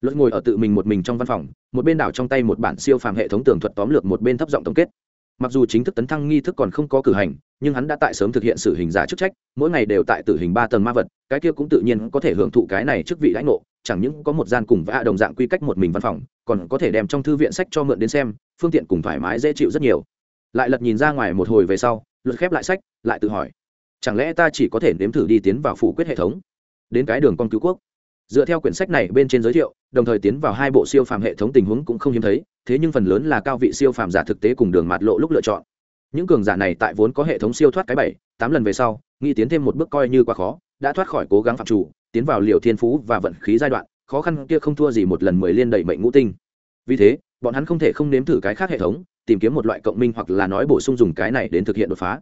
Luật ngồi ở tự mình một mình trong văn phòng, một bên đảo trong tay một bản siêu phàm hệ thống tường thuật tóm lược một bên thấp giọng tổng kết. Mặc dù chính thức tấn thăng nghi thức còn không có cử hành, nhưng hắn đã tại sớm thực hiện sự hình giả chức trách, mỗi ngày đều tại tử hình ba tầng ma vật, cái kia cũng tự nhiên có thể hưởng thụ cái này trước vị lãnh ngộ, chẳng những có một gian cùng vã đồng dạng quy cách một mình văn phòng còn có thể đem trong thư viện sách cho mượn đến xem, phương tiện cùng thoải mái dễ chịu rất nhiều. Lại lật nhìn ra ngoài một hồi về sau luật khép lại sách, lại tự hỏi, chẳng lẽ ta chỉ có thể nếm thử đi tiến vào phủ quyết hệ thống, đến cái đường con cứu quốc? Dựa theo quyển sách này bên trên giới thiệu, đồng thời tiến vào hai bộ siêu phàm hệ thống tình huống cũng không hiếm thấy, thế nhưng phần lớn là cao vị siêu phàm giả thực tế cùng đường mạt lộ lúc lựa chọn. Những cường giả này tại vốn có hệ thống siêu thoát cái bảy, tám lần về sau, nghĩ tiến thêm một bước coi như quá khó, đã thoát khỏi cố gắng phạm chủ, tiến vào liều thiên phú và vận khí giai đoạn khó khăn kia không thua gì một lần mười liên đẩy mệnh ngũ tinh. Vì thế, bọn hắn không thể không nếm thử cái khác hệ thống, tìm kiếm một loại cộng minh hoặc là nói bổ sung dùng cái này đến thực hiện đột phá.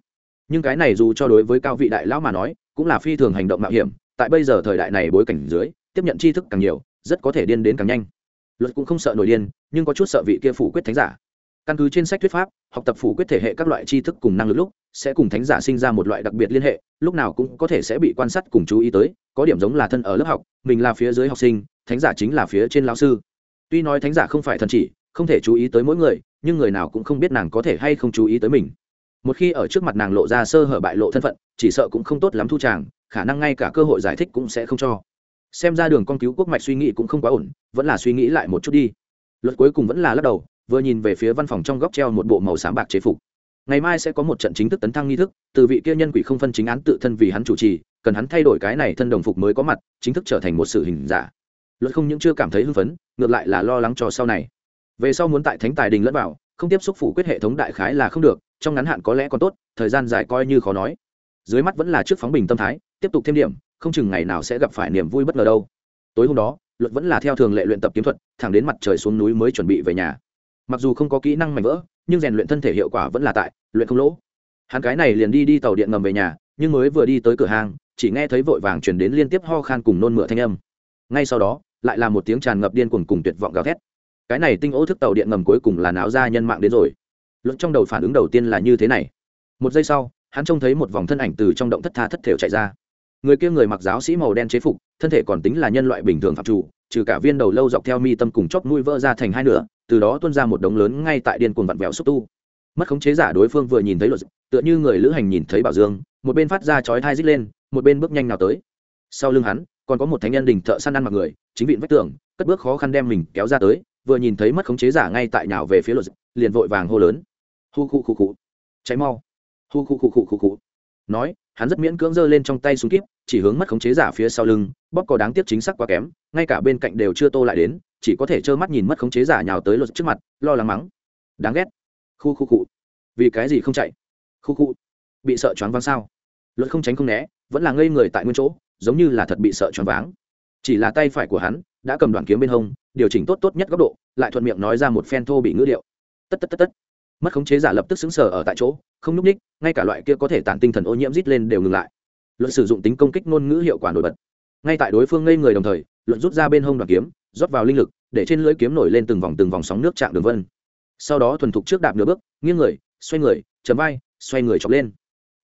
Nhưng cái này dù cho đối với cao vị đại lão mà nói, cũng là phi thường hành động mạo hiểm, tại bây giờ thời đại này bối cảnh dưới, tiếp nhận tri thức càng nhiều, rất có thể điên đến càng nhanh. Luật cũng không sợ nổi điên, nhưng có chút sợ vị kia phủ quyết thánh giả. Căn cứ trên sách thuyết pháp, học tập phủ quyết thể hệ các loại tri thức cùng năng lực lúc sẽ cùng thánh giả sinh ra một loại đặc biệt liên hệ, lúc nào cũng có thể sẽ bị quan sát cùng chú ý tới, có điểm giống là thân ở lớp học, mình là phía dưới học sinh, thánh giả chính là phía trên lao sư. Tuy nói thánh giả không phải thần chỉ, không thể chú ý tới mỗi người, nhưng người nào cũng không biết nàng có thể hay không chú ý tới mình. Một khi ở trước mặt nàng lộ ra sơ hở bại lộ thân phận, chỉ sợ cũng không tốt lắm thu tràng khả năng ngay cả cơ hội giải thích cũng sẽ không cho. Xem ra đường con cứu quốc mạch suy nghĩ cũng không quá ổn, vẫn là suy nghĩ lại một chút đi. Luật cuối cùng vẫn là lắc đầu, vừa nhìn về phía văn phòng trong góc treo một bộ màu sáng bạc chế phục ngày mai sẽ có một trận chính thức tấn thăng nghi thức, từ vị kia nhân quỷ không phân chính án tự thân vì hắn chủ trì, cần hắn thay đổi cái này thân đồng phục mới có mặt, chính thức trở thành một sự hình giả. Luật không những chưa cảm thấy hưng phấn, ngược lại là lo lắng cho sau này. Về sau muốn tại thánh tài đình lẫn vào, không tiếp xúc phủ quyết hệ thống đại khái là không được, trong ngắn hạn có lẽ còn tốt, thời gian dài coi như khó nói. Dưới mắt vẫn là trước phóng bình tâm thái, tiếp tục thêm điểm, không chừng ngày nào sẽ gặp phải niềm vui bất ngờ đâu. Tối hôm đó, luật vẫn là theo thường lệ luyện tập kiếm thuật, thẳng đến mặt trời xuống núi mới chuẩn bị về nhà. Mặc dù không có kỹ năng mạnh vỡ nhưng rèn luyện thân thể hiệu quả vẫn là tại, luyện không lỗ. Hắn cái này liền đi đi tàu điện ngầm về nhà, nhưng mới vừa đi tới cửa hàng, chỉ nghe thấy vội vàng chuyển đến liên tiếp ho khan cùng nôn mửa thanh âm. Ngay sau đó, lại là một tiếng tràn ngập điên cuồng cùng tuyệt vọng gào thét. Cái này tinh ố thức tàu điện ngầm cuối cùng là náo ra nhân mạng đến rồi. Luận trong đầu phản ứng đầu tiên là như thế này. Một giây sau, hắn trông thấy một vòng thân ảnh từ trong động thất tha thất thểu chạy ra. Người kia người mặc giáo sĩ màu đen chế phục, thân thể còn tính là nhân loại bình thường phạm chủ, trừ cả viên đầu lâu dọc theo mi tâm cùng chóp nuôi vỡ ra thành hai nửa từ đó tuôn ra một đống lớn ngay tại điên cuồng vặn vẹo xúc tu. Mất khống chế giả đối phương vừa nhìn thấy luật tựa như người lữ hành nhìn thấy bảo dương, một bên phát ra chói thai rít lên, một bên bước nhanh nào tới. Sau lưng hắn, còn có một thánh nhân đình thợ săn ăn mặc người, chính vịn vách tường, cất bước khó khăn đem mình kéo ra tới, vừa nhìn thấy mất khống chế giả ngay tại nhào về phía luật liền vội vàng hô lớn. Hu khu khu khu. Cháy mau. Hu khu khu khu khu khu. Nói, hắn rất miễn cưỡng giơ lên trong tay súng kíp, chỉ hướng mất khống chế giả phía sau lưng, bóp có đáng tiếc chính xác quá kém, ngay cả bên cạnh đều chưa tô lại đến chỉ có thể trơ mắt nhìn mất khống chế giả nhào tới luật trước mặt, lo lắng mắng. Đáng ghét. Khu khu cụ vì cái gì không chạy? Khu khu. Bị sợ choáng váng sao? Luật không tránh không né, vẫn là ngây người tại nguyên chỗ, giống như là thật bị sợ choáng váng. Chỉ là tay phải của hắn đã cầm đoạn kiếm bên hông, điều chỉnh tốt tốt nhất góc độ, lại thuận miệng nói ra một phen thô bị ngữ điệu. Tất tất tất tất. Mất khống chế giả lập tức xứng sở ở tại chỗ, không nhúc ních ngay cả loại kia có thể tản tinh thần ô nhiễm rít lên đều ngừng lại. Luận sử dụng tính công kích ngôn ngữ hiệu quả nổi bật. Ngay tại đối phương ngây người đồng thời luận rút ra bên hông đoàn kiếm rót vào linh lực, để trên lưỡi kiếm nổi lên từng vòng từng vòng sóng nước chạm đường vân. Sau đó thuần thục trước đạp nửa bước, nghiêng người, xoay người chấm vai, xoay người chọc lên.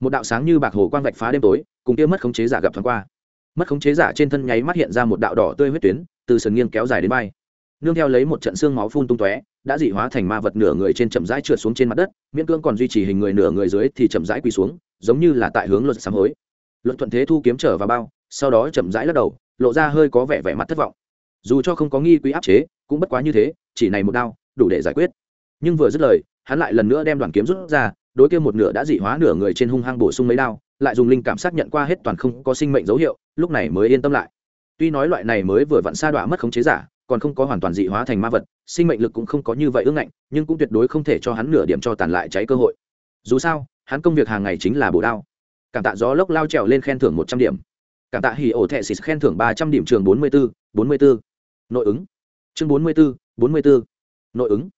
Một đạo sáng như bạc hồ quang vạch phá đêm tối, cùng kia mất khống chế giả gặp thoáng qua. Mất khống chế giả trên thân nháy mắt hiện ra một đạo đỏ tươi huyết tuyến, từ sườn nghiêng kéo dài đến vai. Nương theo lấy một trận xương máu phun tung tóe, đã dị hóa thành ma vật nửa người trên chậm rãi trượt xuống trên mặt đất, miễn cưỡng còn duy trì hình người nửa người dưới thì chậm rãi quỳ xuống, giống như là tại hướng luật sám hối. Luật thuận thế thu kiếm trở vào bao, sau đó chậm rãi lắc đầu, lộ ra hơi có vẻ vẻ mặt thất vọng dù cho không có nghi quý áp chế, cũng bất quá như thế, chỉ này một đao, đủ để giải quyết. Nhưng vừa dứt lời, hắn lại lần nữa đem đoàn kiếm rút ra, đối kia một nửa đã dị hóa nửa người trên hung hăng bổ sung mấy đao, lại dùng linh cảm xác nhận qua hết toàn không có sinh mệnh dấu hiệu, lúc này mới yên tâm lại. Tuy nói loại này mới vừa vặn sa đọa mất khống chế giả, còn không có hoàn toàn dị hóa thành ma vật, sinh mệnh lực cũng không có như vậy ương ngạnh, nhưng cũng tuyệt đối không thể cho hắn nửa điểm cho tàn lại cháy cơ hội. Dù sao, hắn công việc hàng ngày chính là bổ đao. Cảm tạ gió lốc lao trèo lên khen thưởng một trăm điểm. Cảm tạ hỉ ổ thẹ xịt khen thưởng ba trăm điểm trường bốn mươi b ố bốn mươi b ố nội ứng. Chương bốn mươi b ố bốn mươi b ố nội ứng.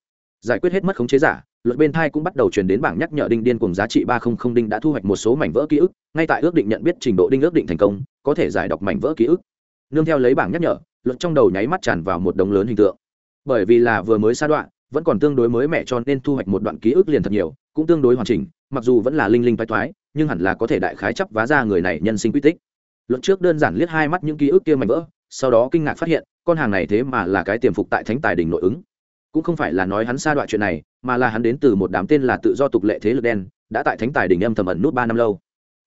Giải quyết hết mất khống chế giả, luật bên thai cũng bắt đầu chuyển đến bảng nhắc nhở đinh điên cùng giá trị ba không không đinh đã thu hoạch một số mảnh vỡ ký ức, ngay tại ước định nhận biết trình độ đinh ước định thành công, có thể giải đọc mảnh vỡ ký ức. Nương theo lấy bảng nhắc nhở, luật trong đầu nháy mắt tràn vào một đống lớn hình tượng. Bởi vì là vừa mới xa đoạn, vẫn còn tương đối mới mẻ cho nên thu hoạch một đoạn ký ức liền thật nhiều, cũng tương đối hoàn chỉnh, mặc dù vẫn là linh linh toái toái, nhưng hẳn là có thể đại khái chấp vá ra người này nhân sinh quy tích. Luận trước đơn giản liếc hai mắt những ký ức kia mảnh vỡ, sau đó kinh ngạc phát hiện con hàng này thế mà là cái tiềm phục tại thánh tài đỉnh nội ứng. Cũng không phải là nói hắn xa đoạn chuyện này, mà là hắn đến từ một đám tên là tự do tục lệ thế lực đen, đã tại thánh tài đỉnh âm thầm ẩn nút ba năm lâu.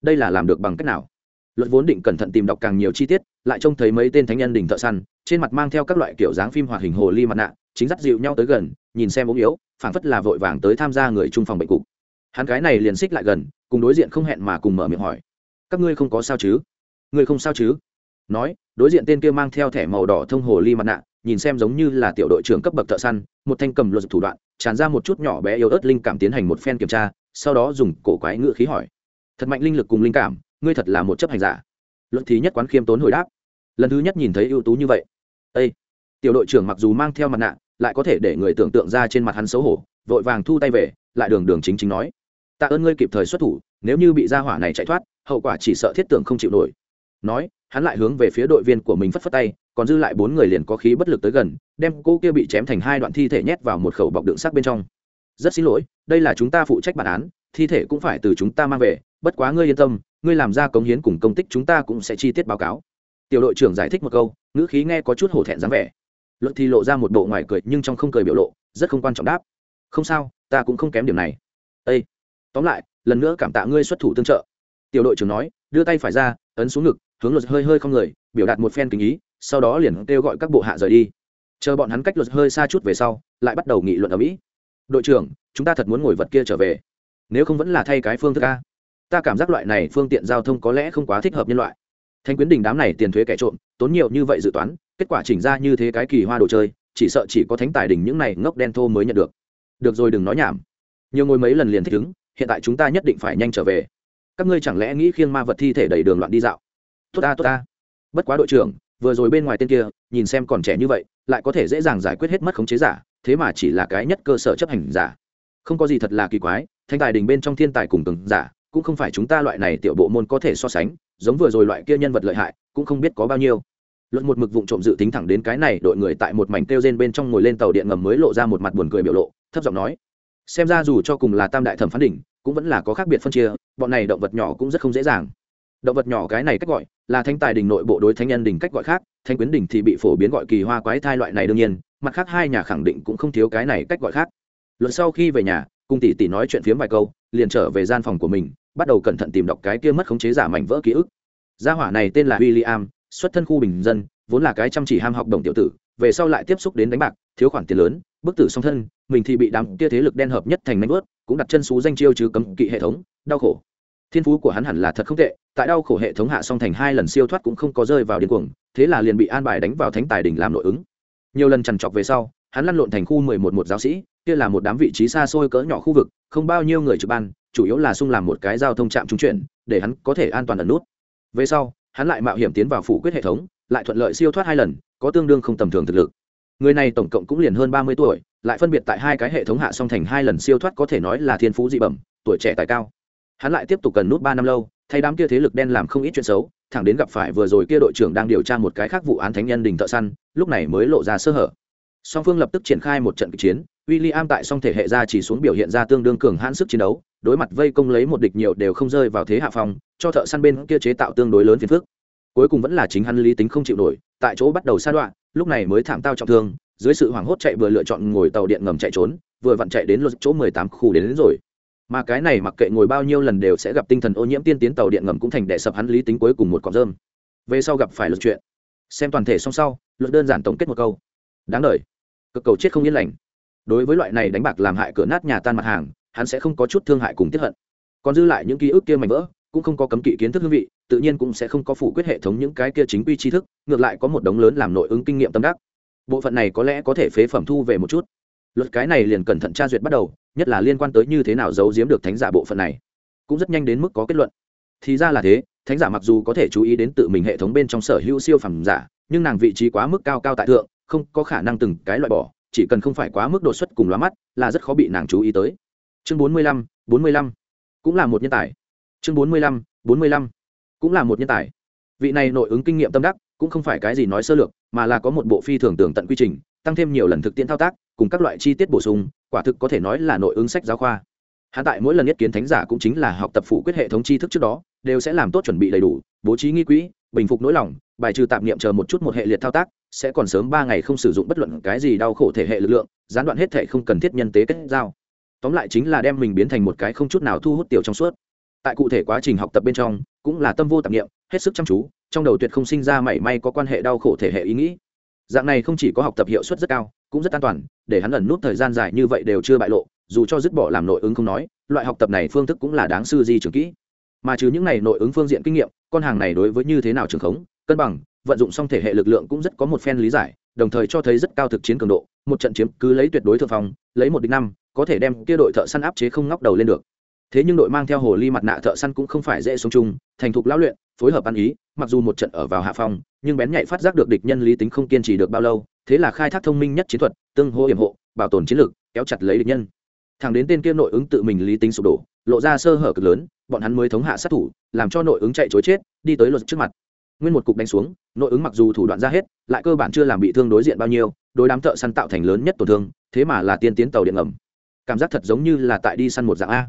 Đây là làm được bằng cách nào? Luật vốn định cẩn thận tìm đọc càng nhiều chi tiết, lại trông thấy mấy tên thánh nhân đỉnh thợ săn, trên mặt mang theo các loại kiểu dáng phim hoạt hình hồ ly mặt nạ, chính dắt dịu nhau tới gần, nhìn xem ốm yếu, phảng phất là vội vàng tới tham gia người trung phòng bệnh cục. Hắn cái này liền xích lại gần, cùng đối diện không hẹn mà cùng mở miệng hỏi. Các ngươi không có sao chứ? Ngươi không sao chứ? Nói, đối diện tên kia mang theo thẻ màu đỏ thông hồ ly mặt nạ, nhìn xem giống như là tiểu đội trưởng cấp bậc thợ săn, một thanh cầm luật thủ đoạn, tràn ra một chút nhỏ bé yếu ớt linh cảm tiến hành một phen kiểm tra, sau đó dùng cổ quái ngữ khí hỏi, thật mạnh linh lực cùng linh cảm, ngươi thật là một chấp hành giả? Luận thì nhất quán khiêm tốn hồi đáp, lần thứ nhất nhìn thấy ưu tú như vậy. Ây tiểu đội trưởng mặc dù mang theo mặt nạ, lại có thể để người tưởng tượng ra trên mặt hắn xấu hổ, vội vàng thu tay về, lại đường đường chính chính nói, tạ ơn ngươi kịp thời xuất thủ, nếu như bị gia hỏa này chạy thoát, hậu quả chỉ sợ thiết tưởng không chịu nổi. Nói hắn lại hướng về phía đội viên của mình phất phất tay, còn dư lại bốn người liền có khí bất lực tới gần, đem cô kia bị chém thành hai đoạn thi thể nhét vào một khẩu bọc đựng xác bên trong. Rất xin lỗi, đây là chúng ta phụ trách bản án, thi thể cũng phải từ chúng ta mang về, bất quá ngươi yên tâm, ngươi làm ra cống hiến cùng công tích chúng ta cũng sẽ chi tiết báo cáo. Tiểu đội trưởng giải thích một câu, ngữ khí nghe có chút hổ thẹn dáng vẻ. Luận thì lộ ra một bộ ngoài cười, nhưng trong không cười biểu lộ, rất không quan trọng đáp. Không sao, ta cũng không kém điểm này. Â tóm lại, lần nữa cảm tạ ngươi xuất thủ tương trợ. Tiểu đội trưởng nói, đưa tay phải ra, ấn xuống ngực hướng luật hơi hơi không người, biểu đạt một phen kính ý, sau đó liền kêu gọi các bộ hạ rời đi. Chờ bọn hắn cách luật hơi xa chút về sau, lại bắt đầu nghị luận ở mỹ. Đội trưởng, chúng ta thật muốn ngồi vật kia trở về. Nếu không vẫn là thay cái phương thức a. Ta cảm giác loại này phương tiện giao thông có lẽ không quá thích hợp nhân loại. Thanh quyến đình đám này tiền thuế kẻ trộm, tốn nhiều như vậy dự toán, kết quả chỉnh ra như thế cái kỳ hoa đồ chơi, chỉ sợ chỉ có thánh tài đình những này ngốc đen thô mới nhận được. Được rồi, đừng nói nhảm. Nhiều ngồi mấy lần liền thích ứng, hiện tại chúng ta nhất định phải nhanh trở về. Các ngươi chẳng lẽ nghĩ khiêng ma vật thi thể đầy đường loạn đi dạo? Tốt ta tốt ta. Bất quá đội trưởng, vừa rồi bên ngoài tên kia, nhìn xem còn trẻ như vậy, lại có thể dễ dàng giải quyết hết mất khống chế giả, thế mà chỉ là cái nhất cơ sở chấp hành giả. Không có gì thật là kỳ quái, thanh tài đình bên trong thiên tài cùng từng giả, cũng không phải chúng ta loại này tiểu bộ môn có thể so sánh, giống vừa rồi loại kia nhân vật lợi hại, cũng không biết có bao nhiêu. Luận một mực vụ trộm dự tính thẳng đến cái này, đội người tại một mảnh kêu gen bên trong ngồi lên tàu điện ngầm mới lộ ra một mặt buồn cười biểu lộ, thấp giọng nói. Xem ra dù cho cùng là tam đại thẩm phán đỉnh, cũng vẫn là có khác biệt phân chia, bọn này động vật nhỏ cũng rất không dễ dàng động vật nhỏ cái này cách gọi là thanh tài đình nội bộ đối thánh nhân đình cách gọi khác thanh quyến đình thì bị phổ biến gọi kỳ hoa quái thai loại này đương nhiên mặt khác hai nhà khẳng định cũng không thiếu cái này cách gọi khác. Luận sau khi về nhà cùng tỷ tỷ nói chuyện phiếm vài câu liền trở về gian phòng của mình bắt đầu cẩn thận tìm đọc cái kia mất khống chế giả mảnh vỡ ký ức. Gia hỏa này tên là William, xuất thân khu bình dân vốn là cái chăm chỉ ham học đồng tiểu tử về sau lại tiếp xúc đến đánh bạc thiếu khoản tiền lớn bức tử song thân mình thì bị đám kia thế lực đen hợp nhất thành nanh vớt cũng đặt chân xú danh chiêu chứ cấm kỵ hệ thống đau khổ thiên phú của hắn hẳn là thật không tệ, tại đau khổ hệ thống hạ song thành hai lần siêu thoát cũng không có rơi vào điên cuồng, thế là liền bị an bài đánh vào thánh tài đỉnh làm nội ứng. Nhiều lần trằn trọc về sau, hắn lăn lộn thành khu mười một một giáo sĩ, kia là một đám vị trí xa xôi cỡ nhỏ khu vực, không bao nhiêu người trực ban, chủ yếu là sung làm một cái giao thông trạm trung chuyển, để hắn có thể an toàn ẩn nút. Về sau, hắn lại mạo hiểm tiến vào phủ quyết hệ thống, lại thuận lợi siêu thoát hai lần, có tương đương không tầm thường thực lực. Người này tổng cộng cũng liền hơn ba mươi tuổi, lại phân biệt tại hai cái hệ thống hạ song thành hai lần siêu thoát có thể nói là thiên phú dị bẩm, tuổi trẻ tài cao hắn lại tiếp tục cần nút ba năm lâu thay đám kia thế lực đen làm không ít chuyện xấu thẳng đến gặp phải vừa rồi kia đội trưởng đang điều tra một cái khác vụ án thánh nhân đình thợ săn lúc này mới lộ ra sơ hở. Song phương lập tức triển khai một trận kịch chiến William tại song thể hệ ra chỉ xuống biểu hiện ra tương đương cường hãn sức chiến đấu đối mặt vây công lấy một địch nhiều đều không rơi vào thế hạ phòng cho thợ săn bên kia chế tạo tương đối lớn phiền phức. Cuối cùng vẫn là chính hắn lý tính không chịu nổi tại chỗ bắt đầu sa đoạn lúc này mới thảm tao trọng thương dưới sự hoảng hốt chạy vừa lựa chọn ngồi tàu điện ngầm chạy trốn vừa vặn chạy đến luật chỗ mười tám khu đến, đến rồi mà cái này mặc kệ ngồi bao nhiêu lần đều sẽ gặp tinh thần ô nhiễm tiên tiến tàu điện ngầm cũng thành đẻ sập hắn lý tính cuối cùng một cọng rơm. Về sau gặp phải luật chuyện. Xem toàn thể xong sau, luật đơn giản tổng kết một câu. Đáng đ cực cầu chết không yên lành. Đối với loại này đánh bạc làm hại cửa nát nhà tan mặt hàng, hắn sẽ không có chút thương hại cùng tiếp hận. Còn dư lại những ký ức kia mảnh vỡ, cũng không có cấm kỵ kiến thức hương vị, tự nhiên cũng sẽ không có phủ quyết hệ thống những cái kia chính quy tri thức, ngược lại có một đống lớn làm nội ứng kinh nghiệm tâm đắc. Bộ phận này có lẽ có thể phế phẩm thu về một chút. Luật cái này liền cẩn thận tra duyệt bắt đầu nhất là liên quan tới như thế nào giấu giếm được thánh giả bộ phận này, cũng rất nhanh đến mức có kết luận. Thì ra là thế, thánh giả mặc dù có thể chú ý đến tự mình hệ thống bên trong sở hữu siêu phẩm giả, nhưng nàng vị trí quá mức cao cao tại thượng, không có khả năng từng cái loại bỏ, chỉ cần không phải quá mức đột xuất cùng loa mắt, là rất khó bị nàng chú ý tới. Chương bốn mươi lăm, bốn mươi lăm. Cũng là một nhân tài. Chương bốn mươi lăm, bốn mươi lăm. Cũng là một nhân tài. Vị này nội ứng kinh nghiệm tâm đắc, cũng không phải cái gì nói sơ lược, mà là có một bộ phi thường tưởng tận quy trình tăng thêm nhiều lần thực tiễn thao tác, cùng các loại chi tiết bổ sung, quả thực có thể nói là nội ứng sách giáo khoa. Hạ tại mỗi lần nhất kiến thánh giả cũng chính là học tập phụ quyết hệ thống tri thức trước đó, đều sẽ làm tốt chuẩn bị đầy đủ, bố trí nghi quỹ, bình phục nỗi lòng, bài trừ tạp niệm chờ một chút một hệ liệt thao tác, sẽ còn sớm ba ngày không sử dụng bất luận cái gì đau khổ thể hệ lực lượng, gián đoạn hết thể không cần thiết nhân tế kết giao. Tóm lại chính là đem mình biến thành một cái không chút nào thu hút tiểu trong suốt. Tại cụ thể quá trình học tập bên trong, cũng là tâm vô tạp niệm, hết sức chăm chú, trong đầu tuyệt không sinh ra mảy may có quan hệ đau khổ thể hệ ý nghĩ dạng này không chỉ có học tập hiệu suất rất cao, cũng rất an toàn, để hắn ẩn nút thời gian dài như vậy đều chưa bại lộ, dù cho dứt bỏ làm nội ứng không nói, loại học tập này phương thức cũng là đáng sư di trường kỹ. Mà trừ những này nội ứng phương diện kinh nghiệm, con hàng này đối với như thế nào trường khống, cân bằng, vận dụng xong thể hệ lực lượng cũng rất có một phen lý giải, đồng thời cho thấy rất cao thực chiến cường độ, một trận chiếm cứ lấy tuyệt đối thượng phong, lấy một địch năm, có thể đem kia đội thợ săn áp chế không ngóc đầu lên được. Thế nhưng đội mang theo hồ ly mặt nạ thợ săn cũng không phải dễ sống chung, thành thục lão luyện phối hợp ăn ý, mặc dù một trận ở vào hạ phong, nhưng bén nhạy phát giác được địch nhân lý tính không kiên trì được bao lâu, thế là khai thác thông minh nhất chiến thuật, tương hô hiểm hộ, bảo tồn chiến lược, kéo chặt lấy địch nhân. Thẳng đến tên kia nội ứng tự mình lý tính sụp đổ, lộ ra sơ hở cực lớn, bọn hắn mới thống hạ sát thủ, làm cho nội ứng chạy chối chết, đi tới luật trước mặt. Nguyên một cục đánh xuống, nội ứng mặc dù thủ đoạn ra hết, lại cơ bản chưa làm bị thương đối diện bao nhiêu, đối đám thợ săn tạo thành lớn nhất tổn thương, thế mà là tiên tiến tàu điện ngầm. Cảm giác thật giống như là tại đi săn một dạng a.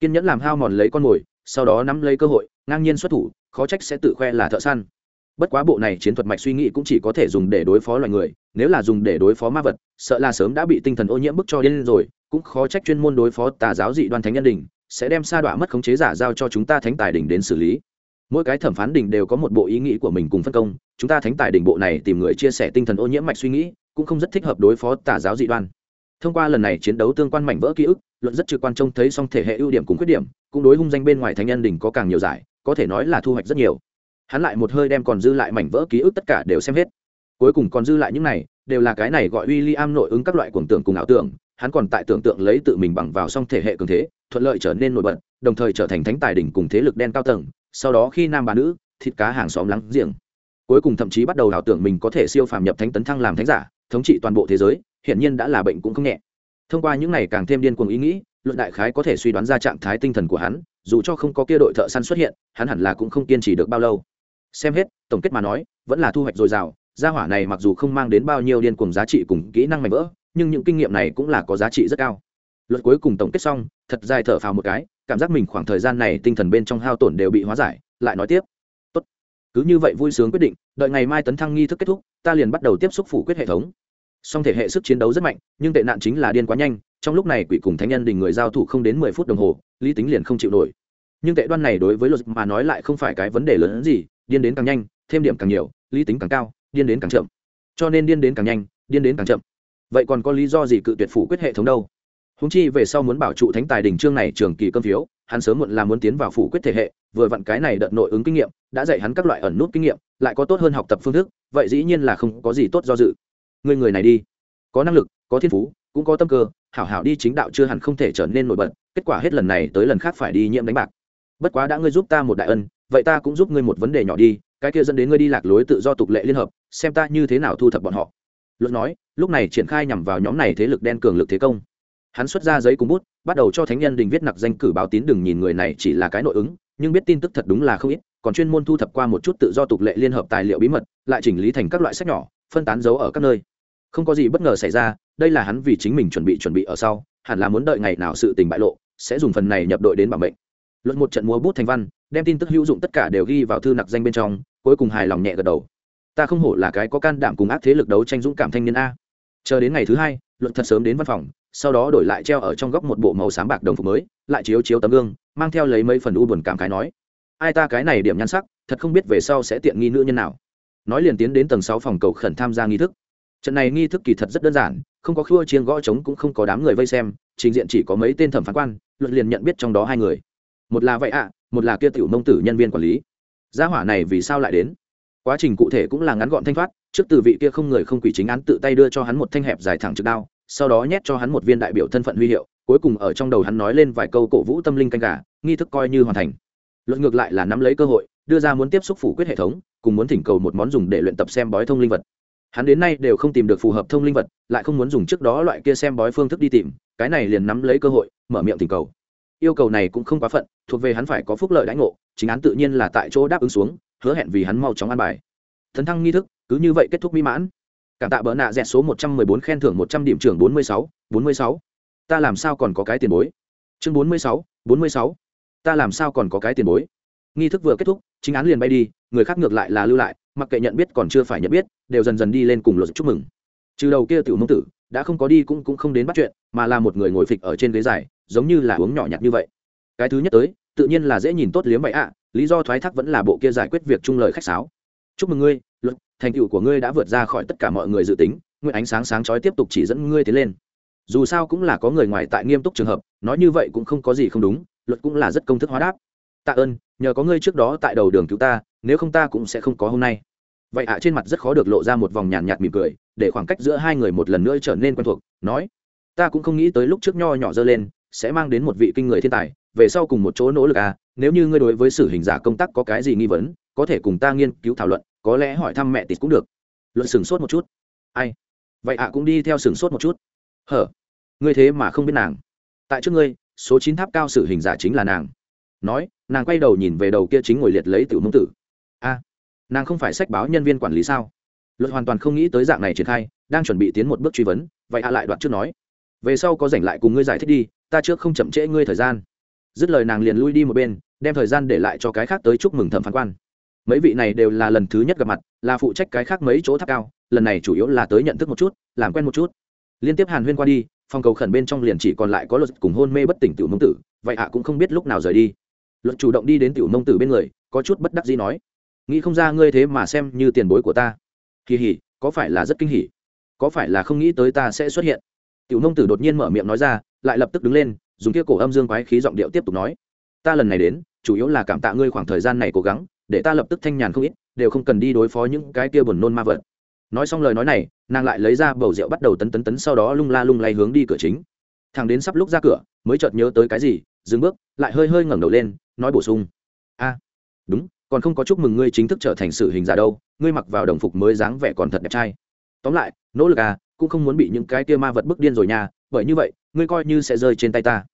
Kiên nhẫn làm hao mòn lấy con mồi, sau đó nắm lấy cơ hội, ngang nhiên xuất thủ khó trách sẽ tự khoe là thợ săn. Bất quá bộ này chiến thuật mạch suy nghĩ cũng chỉ có thể dùng để đối phó loài người, nếu là dùng để đối phó ma vật, sợ là sớm đã bị tinh thần ô nhiễm bức cho điên rồi, cũng khó trách chuyên môn đối phó tà giáo dị đoan thánh nhân đình, sẽ đem sa đọa mất khống chế giả giao cho chúng ta thánh tài đình đến xử lý. Mỗi cái thẩm phán đình đều có một bộ ý nghĩ của mình cùng phân công, chúng ta thánh tài đình bộ này tìm người chia sẻ tinh thần ô nhiễm mạch suy nghĩ, cũng không rất thích hợp đối phó tà giáo dị đoan. Thông qua lần này chiến đấu tương quan mảnh vỡ ký ức, luận rất trực quan trông thấy song thể hệ ưu điểm cùng khuyết điểm, cũng đối hung danh bên ngoài thánh nhân đình có càng nhiều giải có thể nói là thu hoạch rất nhiều. Hắn lại một hơi đem còn dư lại mảnh vỡ ký ức tất cả đều xem hết. Cuối cùng còn dư lại những này, đều là cái này gọi w i l l i am nội ứng các loại cuồng tưởng cùng ảo tưởng, hắn còn tại tưởng tượng lấy tự mình bằng vào song thể hệ cường thế, thuận lợi trở nên nổi bật, đồng thời trở thành thánh tài đỉnh cùng thế lực đen cao tầng, sau đó khi nam bà nữ, thịt cá hàng xóm lắng giềng. Cuối cùng thậm chí bắt đầu ảo tưởng mình có thể siêu phàm nhập thánh tấn thăng làm thánh giả, thống trị toàn bộ thế giới hiện nhiên đã là bệnh cũng không nhẹ. Thông qua những này càng thêm điên cuồng ý nghĩ luận đại khái có thể suy đoán ra trạng thái tinh thần của hắn, dù cho không có kia đội thợ săn xuất hiện, hắn hẳn là cũng không kiên trì được bao lâu. Xem hết, tổng kết mà nói, vẫn là thu hoạch dồi dào, gia hỏa này mặc dù không mang đến bao nhiêu điên cuồng giá trị cùng kỹ năng mạnh vỡ, nhưng những kinh nghiệm này cũng là có giá trị rất cao. Luật cuối cùng tổng kết xong, thật dài thở phào một cái, cảm giác mình khoảng thời gian này tinh thần bên trong hao tổn đều bị hóa giải, lại nói tiếp. Tốt. Cứ như vậy vui sướng quyết định, đợi ngày mai tấn thăng nghi thức kết thúc, ta liền bắt đầu tiếp xúc phủ quyết hệ thống. Song thể hệ sức chiến đấu rất mạnh, nhưng tệ nạn chính là điên quá nhanh trong lúc này quỷ cùng thánh nhân đình người giao thủ không đến mười phút đồng hồ, lý tính liền không chịu nổi. Nhưng tệ đoan này đối với luật mà nói lại không phải cái vấn đề lớn hơn gì, điên đến càng nhanh, thêm điểm càng nhiều, lý tính càng cao, điên đến càng chậm. Cho nên điên đến càng nhanh, điên đến càng chậm. Vậy còn có lý do gì cự tuyệt phủ quyết hệ thống đâu? Húng chi về sau muốn bảo trụ thánh tài đình trương này trường kỳ cơm phiếu, hắn sớm muộn là muốn tiến vào phủ quyết thể hệ, vừa vặn cái này đợt nội ứng kinh nghiệm, đã dạy hắn các loại ẩn nút kinh nghiệm, lại có tốt hơn học tập phương thức, vậy dĩ nhiên là không có gì tốt do dự. Người người này đi. Có năng lực, có thiên phú, cũng có tâm cơ hảo hảo đi chính đạo chưa hẳn không thể trở nên nổi bật, kết quả hết lần này tới lần khác phải đi nhiễm đánh bạc. Bất quá đã ngươi giúp ta một đại ân, vậy ta cũng giúp ngươi một vấn đề nhỏ đi, cái kia dẫn đến ngươi đi lạc lối tự do tục lệ liên hợp, xem ta như thế nào thu thập bọn họ. Luật nói, lúc này triển khai nhằm vào nhóm này thế lực đen cường lực thế công. Hắn xuất ra giấy cùng bút, bắt đầu cho thánh nhân đình viết nặc danh cử báo tín đừng nhìn người này chỉ là cái nội ứng, nhưng biết tin tức thật đúng là không ít, còn chuyên môn thu thập qua một chút tự do tục lệ liên hợp tài liệu bí mật, lại chỉnh lý thành các loại sách nhỏ, phân tán dấu ở các nơi không có gì bất ngờ xảy ra, đây là hắn vì chính mình chuẩn bị chuẩn bị ở sau, hẳn là muốn đợi ngày nào sự tình bại lộ, sẽ dùng phần này nhập đội đến bảo mệnh. Luận một trận múa bút thành văn, đem tin tức hữu dụng tất cả đều ghi vào thư nặc danh bên trong, cuối cùng hài lòng nhẹ gật đầu. Ta không hổ là cái có can đảm cùng ác thế lực đấu tranh dũng cảm thanh niên a. Chờ đến ngày thứ hai, luận thật sớm đến văn phòng, sau đó đổi lại treo ở trong góc một bộ màu sáng bạc đồng phục mới, lại chiếu chiếu tấm gương, mang theo lấy mấy phần u buồn cảm khái nói. Ai ta cái này điểm nhan sắc, thật không biết về sau sẽ tiện nghi nữ nhân nào. Nói liền tiến đến tầng sáu phòng cầu khẩn tham gia nghi thức trận này nghi thức kỳ thật rất đơn giản, không có khua chiên gõ trống cũng không có đám người vây xem, trình diện chỉ có mấy tên thẩm phán quan, luật liền nhận biết trong đó hai người. Một là vậy ạ, một là kia tiểu nông tử nhân viên quản lý. Gia hỏa này vì sao lại đến? Quá trình cụ thể cũng là ngắn gọn thanh thoát, trước từ vị kia không người không quỷ chính án tự tay đưa cho hắn một thanh hẹp dài thẳng trực đao, sau đó nhét cho hắn một viên đại biểu thân phận huy hiệu, cuối cùng ở trong đầu hắn nói lên vài câu cổ vũ tâm linh canh gà, nghi thức coi như hoàn thành. Luật ngược lại là nắm lấy cơ hội, đưa ra muốn tiếp xúc phủ quyết hệ thống, cùng muốn thỉnh cầu một món dùng để luyện tập xem bói thông linh vật hắn đến nay đều không tìm được phù hợp thông linh vật, lại không muốn dùng trước đó loại kia xem bói phương thức đi tìm, cái này liền nắm lấy cơ hội, mở miệng tình cầu. Yêu cầu này cũng không quá phận, thuộc về hắn phải có phúc lợi đãi ngộ, chính án tự nhiên là tại chỗ đáp ứng xuống, hứa hẹn vì hắn mau chóng ăn bài. Thần thăng nghi thức, cứ như vậy kết thúc mỹ mãn. Cảm tạ bỡ nạ dẹt số một trăm mười bốn khen thưởng một trăm điểm trưởng bốn mươi sáu, bốn mươi sáu. Ta làm sao còn có cái tiền bối? Chương bốn mươi sáu, bốn mươi sáu. Ta làm sao còn có cái tiền bối? Nghi thức vừa kết thúc, chính án liền bay đi, người khác ngược lại là lưu lại mặc kệ nhận biết còn chưa phải nhận biết, đều dần dần đi lên cùng luật chúc mừng. Trừ đầu kia tiểu mông tử, đã không có đi cũng cũng không đến bắt chuyện, mà là một người ngồi phịch ở trên ghế dài, giống như là uống nhỏ nhặt như vậy. Cái thứ nhất tới, tự nhiên là dễ nhìn tốt liếm vậy ạ, lý do thoái thác vẫn là bộ kia giải quyết việc chung lời khách sáo. Chúc mừng ngươi, luật, thành tựu của ngươi đã vượt ra khỏi tất cả mọi người dự tính, nguyện ánh sáng sáng chói tiếp tục chỉ dẫn ngươi tiến lên. Dù sao cũng là có người ngoài tại nghiêm túc trường hợp, nói như vậy cũng không có gì không đúng, luật cũng là rất công thức hóa đáp tạ ơn, nhờ có ngươi trước đó tại đầu đường cứu ta, nếu không ta cũng sẽ không có hôm nay. Vậy ạ, trên mặt rất khó được lộ ra một vòng nhàn nhạt mỉm cười, để khoảng cách giữa hai người một lần nữa trở nên quen thuộc, nói, ta cũng không nghĩ tới lúc trước nho nhỏ dơ lên, sẽ mang đến một vị kinh người thiên tài, về sau cùng một chỗ nỗ lực à nếu như ngươi đối với sử hình giả công tác có cái gì nghi vấn, có thể cùng ta nghiên cứu thảo luận, có lẽ hỏi thăm mẹ tịt cũng được. Luận sửng sốt một chút. Ai? Vậy ạ, cũng đi theo sửng sốt một chút. Hở? Ngươi thế mà không biết nàng. Tại trước ngươi, số chín tháp cao sử hình giả chính là nàng nói, nàng quay đầu nhìn về đầu kia chính ngồi liệt lấy tiểu mông tử. A, nàng không phải sách báo nhân viên quản lý sao? Luật hoàn toàn không nghĩ tới dạng này triển khai, đang chuẩn bị tiến một bước truy vấn, vậy a lại đoạn trước nói. Về sau có rảnh lại cùng ngươi giải thích đi, ta trước không chậm trễ ngươi thời gian. Dứt lời nàng liền lui đi một bên, đem thời gian để lại cho cái khác tới chúc mừng thẩm phán quan. Mấy vị này đều là lần thứ nhất gặp mặt, là phụ trách cái khác mấy chỗ tháp cao, lần này chủ yếu là tới nhận thức một chút, làm quen một chút. Liên tiếp hàn huyên qua đi, phòng cầu khẩn bên trong liền chỉ còn lại có luật cùng hôn mê bất tỉnh tiểu mông tử, vậy hạ cũng không biết lúc nào rời đi luật chủ động đi đến tiểu mông tử bên người, có chút bất đắc dĩ nói, nghĩ không ra ngươi thế mà xem như tiền bối của ta. Kỳ hỉ có phải là rất kinh hỉ? Có phải là không nghĩ tới ta sẽ xuất hiện? Tiểu mông tử đột nhiên mở miệng nói ra, lại lập tức đứng lên, dùng kia cổ âm dương quái khí giọng điệu tiếp tục nói, ta lần này đến, chủ yếu là cảm tạ ngươi khoảng thời gian này cố gắng, để ta lập tức thanh nhàn không ít, đều không cần đi đối phó những cái kia buồn nôn ma vật. Nói xong lời nói này, nàng lại lấy ra bầu rượu bắt đầu tấn tấn tấn sau đó lung la lung lay hướng đi cửa chính. Thằng đến sắp lúc ra cửa, mới chợt nhớ tới cái gì, dừng bước, lại hơi hơi ngẩng đầu lên nói bổ sung. A, đúng, còn không có chúc mừng ngươi chính thức trở thành sự hình giả đâu, ngươi mặc vào đồng phục mới dáng vẻ còn thật đẹp trai. Tóm lại, nỗ lực à cũng không muốn bị những cái kia ma vật bức điên rồi nha, bởi như vậy, ngươi coi như sẽ rơi trên tay ta.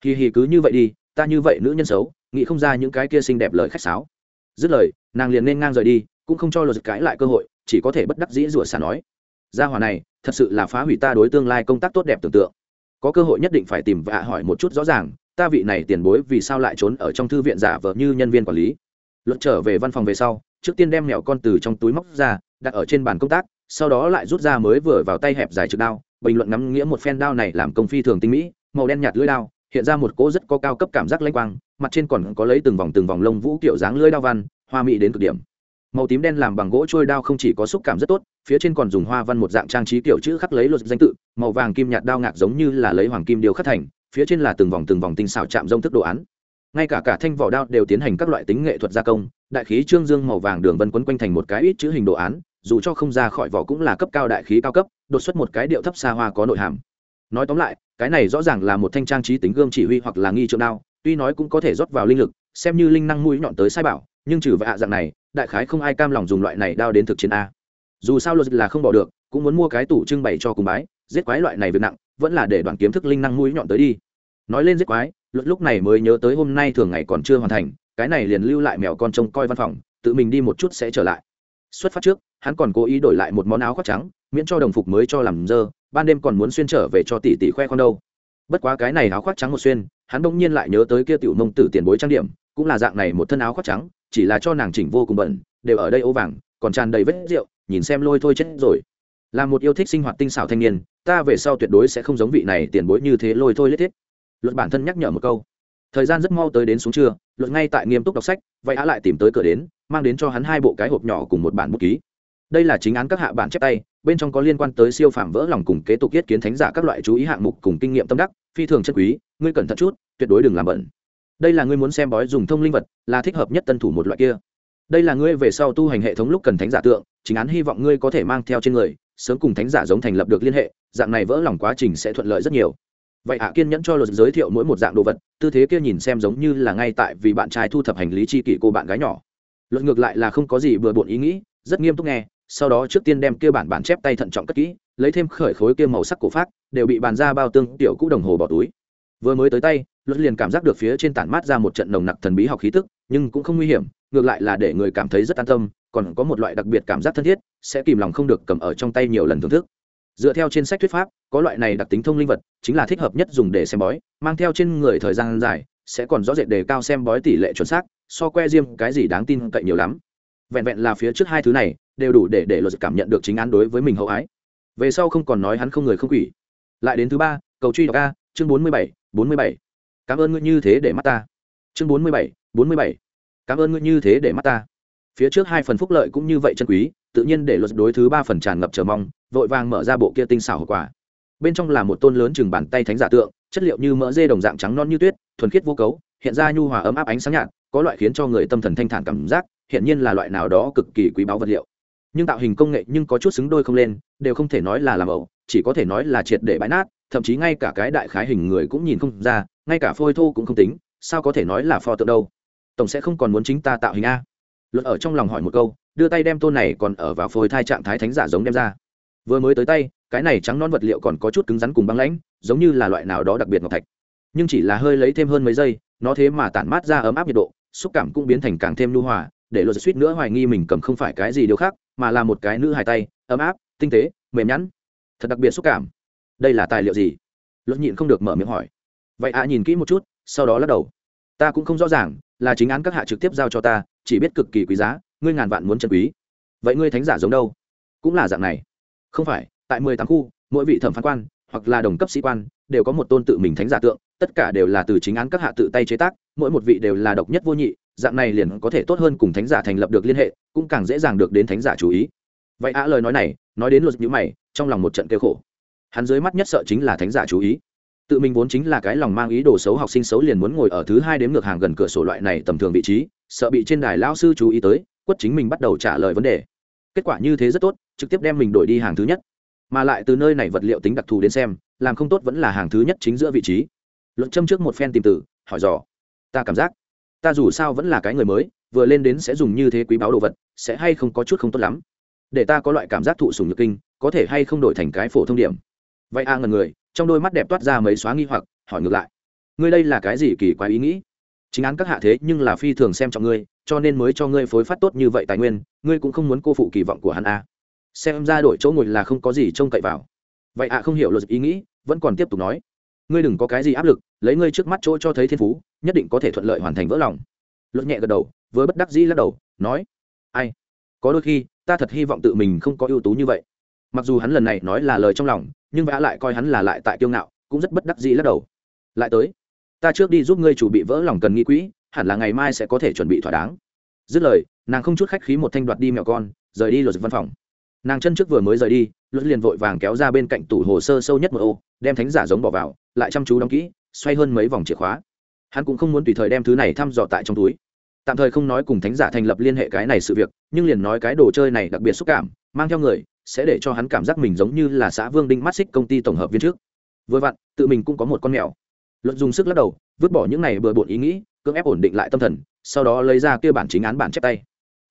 Kỳ hì cứ như vậy đi, ta như vậy nữ nhân xấu, nghĩ không ra những cái kia xinh đẹp lời khách sáo. Dứt lời, nàng liền nên ngang rời đi, cũng không cho luật cãi lại cơ hội, chỉ có thể bất đắc dĩ rủa xả nói. Gia hòa này, thật sự là phá hủy ta đối tương lai công tác tốt đẹp tưởng tượng. Có cơ hội nhất định phải tìm và hỏi một chút rõ ràng ta vị này tiền bối vì sao lại trốn ở trong thư viện giả vờ như nhân viên quản lý? Luật trở về văn phòng về sau, trước tiên đem mèo con từ trong túi móc ra, đặt ở trên bàn công tác, sau đó lại rút ra mới vừa vào tay hẹp dài trực đao, bình luận ngắm nghĩa một phen đao này làm công phi thường tinh mỹ, màu đen nhạt lưỡi đao, hiện ra một cỗ rất có cao cấp cảm giác lanh quang, mặt trên còn có lấy từng vòng từng vòng lông vũ kiểu dáng lưỡi đao văn, hoa mỹ đến cực điểm. Màu tím đen làm bằng gỗ trôi đao không chỉ có xúc cảm rất tốt, phía trên còn dùng hoa văn một dạng trang trí kiểu chữ khắc lấy luật danh tự, màu vàng kim nhạt đao ngạc giống như là lấy hoàng kim điều khắc thành phía trên là từng vòng từng vòng tinh xảo chạm rông thức đồ án. Ngay cả cả thanh vỏ đao đều tiến hành các loại tính nghệ thuật gia công, đại khí trương dương màu vàng đường vân quấn quanh thành một cái ít chữ hình đồ án, dù cho không ra khỏi vỏ cũng là cấp cao đại khí cao cấp, đột xuất một cái điệu thấp xa hoa có nội hàm. Nói tóm lại, cái này rõ ràng là một thanh trang trí tính gương chỉ huy hoặc là nghi trượng đao, tuy nói cũng có thể rót vào linh lực, xem như linh năng mũi nhọn tới sai bảo, nhưng trừ vạ dạng này, đại khái không ai cam lòng dùng loại này đao đến thực chiến a. Dù sao luật là không bỏ được, cũng muốn mua cái tủ trưng bày cho cùng bái, giết quái loại này việc nặng vẫn là để đoàn kiếm thức linh năng mũi nhọn tới đi. Nói lên giết quái luật lúc này mới nhớ tới hôm nay thường ngày còn chưa hoàn thành, cái này liền lưu lại mèo con trông coi văn phòng, tự mình đi một chút sẽ trở lại. Xuất phát trước, hắn còn cố ý đổi lại một món áo khoác trắng, miễn cho đồng phục mới cho làm dơ, ban đêm còn muốn xuyên trở về cho tỷ tỷ khoe con đâu. Bất quá cái này áo khoác trắng một xuyên, hắn bỗng nhiên lại nhớ tới kia tiểu mông tử tiền bối trang điểm, cũng là dạng này một thân áo khoác trắng, chỉ là cho nàng chỉnh vô cùng bẩn, đều ở đây ô vàng, còn tràn đầy vết rượu, nhìn xem lôi thôi chết rồi. Là một yêu thích sinh hoạt tinh xảo thanh niên ta về sau tuyệt đối sẽ không giống vị này tiền bối như thế lôi thôi lết thiết. Luật bản thân nhắc nhở một câu. Thời gian rất mau tới đến xuống trưa, luật ngay tại nghiêm túc đọc sách, vậy á lại tìm tới cửa đến, mang đến cho hắn hai bộ cái hộp nhỏ cùng một bản bút ký. Đây là chính án các hạ bản chép tay, bên trong có liên quan tới siêu phạm vỡ lòng cùng kế tục yết kiến thánh giả các loại chú ý hạng mục cùng kinh nghiệm tâm đắc, phi thường chất quý, ngươi cẩn thận chút, tuyệt đối đừng làm bẩn. Đây là ngươi muốn xem bói dùng thông linh vật, là thích hợp nhất tân thủ một loại kia. Đây là ngươi về sau tu hành hệ thống lúc cần thánh giả tượng, chính án hy vọng ngươi có thể mang theo trên người sớm cùng thánh giả giống thành lập được liên hệ, dạng này vỡ lòng quá trình sẽ thuận lợi rất nhiều. Vậy hạ kiên nhẫn cho luật giới thiệu mỗi một dạng đồ vật, tư thế kia nhìn xem giống như là ngay tại vì bạn trai thu thập hành lý chi kỷ cô bạn gái nhỏ. Luật ngược lại là không có gì bừa bộn ý nghĩ, rất nghiêm túc nghe, sau đó trước tiên đem kia bản bản chép tay thận trọng cất kỹ, lấy thêm khởi khối kia màu sắc cổ phát đều bị bàn ra bao tương tiểu cũ đồng hồ bỏ túi. Vừa mới tới tay, luật liền cảm giác được phía trên tản mát ra một trận nồng nặc thần bí học khí tức, nhưng cũng không nguy hiểm, ngược lại là để người cảm thấy rất an tâm còn có một loại đặc biệt cảm giác thân thiết, sẽ kìm lòng không được cầm ở trong tay nhiều lần thưởng thức. Dựa theo trên sách thuyết pháp, có loại này đặc tính thông linh vật chính là thích hợp nhất dùng để xem bói, mang theo trên người thời gian dài, sẽ còn rõ rệt đề cao xem bói tỷ lệ chuẩn xác, so que diêm cái gì đáng tin cậy nhiều lắm. Vẹn vẹn là phía trước hai thứ này, đều đủ để để luật cảm nhận được chính án đối với mình hậu ái. Về sau không còn nói hắn không người không quỷ. Lại đến thứ ba, cầu truy đọc a, chương bốn mươi bảy, bốn mươi bảy. Cảm ơn ngươi như thế để mắt ta. Chương bốn mươi bảy, bốn mươi bảy. Cảm ơn ngươi như thế để mắt ta phía trước hai phần phúc lợi cũng như vậy chân quý, tự nhiên để luật đối thứ ba phần tràn ngập chờ mong, vội vàng mở ra bộ kia tinh xảo hậu quả. Bên trong là một tôn lớn chừng bàn tay thánh giả tượng, chất liệu như mỡ dê đồng dạng trắng non như tuyết, thuần khiết vô cấu, hiện ra nhu hòa ấm áp ánh sáng nhạt, có loại khiến cho người tâm thần thanh thản cảm giác, hiện nhiên là loại nào đó cực kỳ quý báu vật liệu. Nhưng tạo hình công nghệ nhưng có chút xứng đôi không lên, đều không thể nói là làm ẩu, chỉ có thể nói là triệt để bãi nát, thậm chí ngay cả cái đại khái hình người cũng nhìn không ra, ngay cả phôi thô cũng không tính, sao có thể nói là pho tượng đâu? Tổng sẽ không còn muốn chính ta tạo hình a luật ở trong lòng hỏi một câu, đưa tay đem tôn này còn ở vào phôi thai trạng thái thánh giả giống đem ra. Vừa mới tới tay, cái này trắng non vật liệu còn có chút cứng rắn cùng băng lãnh, giống như là loại nào đó đặc biệt ngọc thạch. Nhưng chỉ là hơi lấy thêm hơn mấy giây, nó thế mà tản mát ra ấm áp nhiệt độ, xúc cảm cũng biến thành càng thêm lưu hòa, để luật suýt nữa hoài nghi mình cầm không phải cái gì điều khác, mà là một cái nữ hài tay, ấm áp, tinh tế, mềm nhẵn. Thật đặc biệt xúc cảm. Đây là tài liệu gì? Luật nhịn không được mở miệng hỏi. Vậy ạ, nhìn kỹ một chút, sau đó lắc đầu. Ta cũng không rõ ràng, là chính án các hạ trực tiếp giao cho ta chỉ biết cực kỳ quý giá, ngươi ngàn vạn muốn chân quý. Vậy ngươi thánh giả giống đâu? Cũng là dạng này. Không phải, tại mười tám khu, mỗi vị thẩm phán quan, hoặc là đồng cấp sĩ quan, đều có một tôn tự mình thánh giả tượng, tất cả đều là từ chính án các hạ tự tay chế tác, mỗi một vị đều là độc nhất vô nhị, dạng này liền có thể tốt hơn cùng thánh giả thành lập được liên hệ, cũng càng dễ dàng được đến thánh giả chú ý. Vậy ạ, lời nói này, nói đến luật nhữ mày, trong lòng một trận kêu khổ. Hắn dưới mắt nhất sợ chính là thánh giả chú ý. Tự mình vốn chính là cái lòng mang ý đồ xấu học sinh xấu liền muốn ngồi ở thứ hai đếm ngược hàng gần cửa sổ loại này tầm thường vị trí sợ bị trên đài lao sư chú ý tới, quất chính mình bắt đầu trả lời vấn đề. Kết quả như thế rất tốt, trực tiếp đem mình đổi đi hàng thứ nhất. Mà lại từ nơi này vật liệu tính đặc thù đến xem, làm không tốt vẫn là hàng thứ nhất chính giữa vị trí. Luận châm trước một phen tìm tử hỏi dò. Ta cảm giác, ta dù sao vẫn là cái người mới, vừa lên đến sẽ dùng như thế quý báu đồ vật, sẽ hay không có chút không tốt lắm. Để ta có loại cảm giác thụ sùng nhược kinh, có thể hay không đổi thành cái phổ thông điểm. Vậy a ngần người, trong đôi mắt đẹp toát ra mấy xóa nghi hoặc, hỏi ngược lại. Ngươi đây là cái gì kỳ quái ý nghĩ? Chính án các hạ thế nhưng là phi thường xem trọng ngươi, cho nên mới cho ngươi phối phát tốt như vậy tài nguyên, ngươi cũng không muốn cô phụ kỳ vọng của hắn a à. xem ra đổi chỗ ngồi là không có gì trông cậy vào. Vậy ạ, không hiểu luật ý nghĩ, vẫn còn tiếp tục nói. Ngươi đừng có cái gì áp lực, lấy ngươi trước mắt chỗ cho thấy thiên phú, nhất định có thể thuận lợi hoàn thành vỡ lòng. Luật nhẹ gật đầu với bất đắc dĩ lắc đầu, nói. Ai? Có đôi khi, ta thật hy vọng tự mình không có ưu tú như vậy. Mặc dù hắn lần này nói là lời trong lòng, nhưng vã lại coi hắn là lại tại kiêu ngạo, cũng rất bất đắc dĩ lắc đầu. Lại tới ta trước đi giúp ngươi chủ bị vỡ lòng cần nghi quỹ, hẳn là ngày mai sẽ có thể chuẩn bị thỏa đáng. Dứt lời, nàng không chút khách khí một thanh đoạt đi mẹo con, rời đi luật văn phòng. Nàng chân trước vừa mới rời đi, luật liền vội vàng kéo ra bên cạnh tủ hồ sơ sâu nhất một ô, đem thánh giả giống bỏ vào, lại chăm chú đóng kỹ, xoay hơn mấy vòng chìa khóa. Hắn cũng không muốn tùy thời đem thứ này thăm dò tại trong túi. Tạm thời không nói cùng thánh giả thành lập liên hệ cái này sự việc, nhưng liền nói cái đồ chơi này đặc biệt xúc cảm, mang theo người, sẽ để cho hắn cảm giác mình giống như là xã vương đinh mắt xích công ty tổng hợp viên trước. Vừa vặn, tự mình cũng có một con mèo luật dùng sức lắc đầu, vứt bỏ những này bừa bộn ý nghĩ, cưỡng ép ổn định lại tâm thần, sau đó lấy ra kia bản chính án bản chép tay.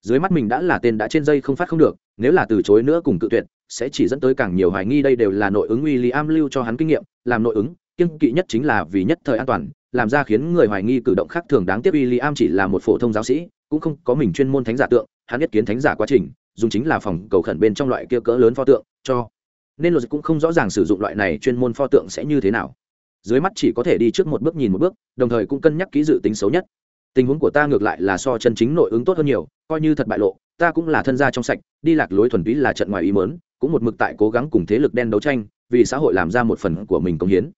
Dưới mắt mình đã là tên đã trên dây không phát không được, nếu là từ chối nữa cùng cự tuyệt, sẽ chỉ dẫn tới càng nhiều hoài nghi đây đều là nội ứng uy lý am lưu cho hắn kinh nghiệm, làm nội ứng kiên kỵ nhất chính là vì nhất thời an toàn, làm ra khiến người hoài nghi cử động khác thường đáng tiếc uy lý am chỉ là một phổ thông giáo sĩ, cũng không có mình chuyên môn thánh giả tượng, hắn biết kiến thánh giả quá trình, dùng chính là phòng cầu khẩn bên trong loại kia cỡ lớn pho tượng, cho nên luật cũng không rõ ràng sử dụng loại này chuyên môn pho tượng sẽ như thế nào dưới mắt chỉ có thể đi trước một bước nhìn một bước, đồng thời cũng cân nhắc kỹ dự tính xấu nhất. Tình huống của ta ngược lại là so chân chính nội ứng tốt hơn nhiều, coi như thật bại lộ, ta cũng là thân gia trong sạch, đi lạc lối thuần túy là trận ngoài ý mớn cũng một mực tại cố gắng cùng thế lực đen đấu tranh, vì xã hội làm ra một phần của mình công hiến.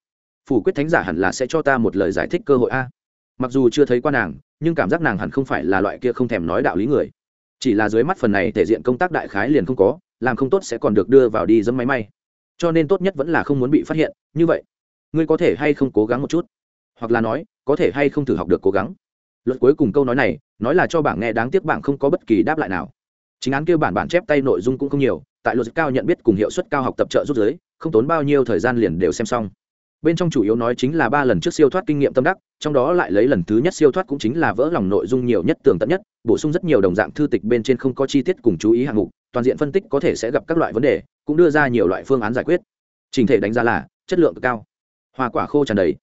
Phủ quyết thánh giả hẳn là sẽ cho ta một lời giải thích cơ hội a. Mặc dù chưa thấy qua nàng, nhưng cảm giác nàng hẳn không phải là loại kia không thèm nói đạo lý người. Chỉ là dưới mắt phần này thể diện công tác đại khái liền không có, làm không tốt sẽ còn được đưa vào đi dẫm máy may. Cho nên tốt nhất vẫn là không muốn bị phát hiện, như vậy ngươi có thể hay không cố gắng một chút? Hoặc là nói, có thể hay không thử học được cố gắng? Luật cuối cùng câu nói này, nói là cho bảng nghe đáng tiếc bảng không có bất kỳ đáp lại nào. Chính án kêu bản bản chép tay nội dung cũng không nhiều, tại luật cao nhận biết cùng hiệu suất cao học tập trợ rút giới, không tốn bao nhiêu thời gian liền đều xem xong. Bên trong chủ yếu nói chính là ba lần trước siêu thoát kinh nghiệm tâm đắc, trong đó lại lấy lần thứ nhất siêu thoát cũng chính là vỡ lòng nội dung nhiều nhất tường tận nhất, bổ sung rất nhiều đồng dạng thư tịch bên trên không có chi tiết cùng chú ý hạng mục, toàn diện phân tích có thể sẽ gặp các loại vấn đề, cũng đưa ra nhiều loại phương án giải quyết. Trình thể đánh giá là chất lượng cao hoa quả khô tràn đầy.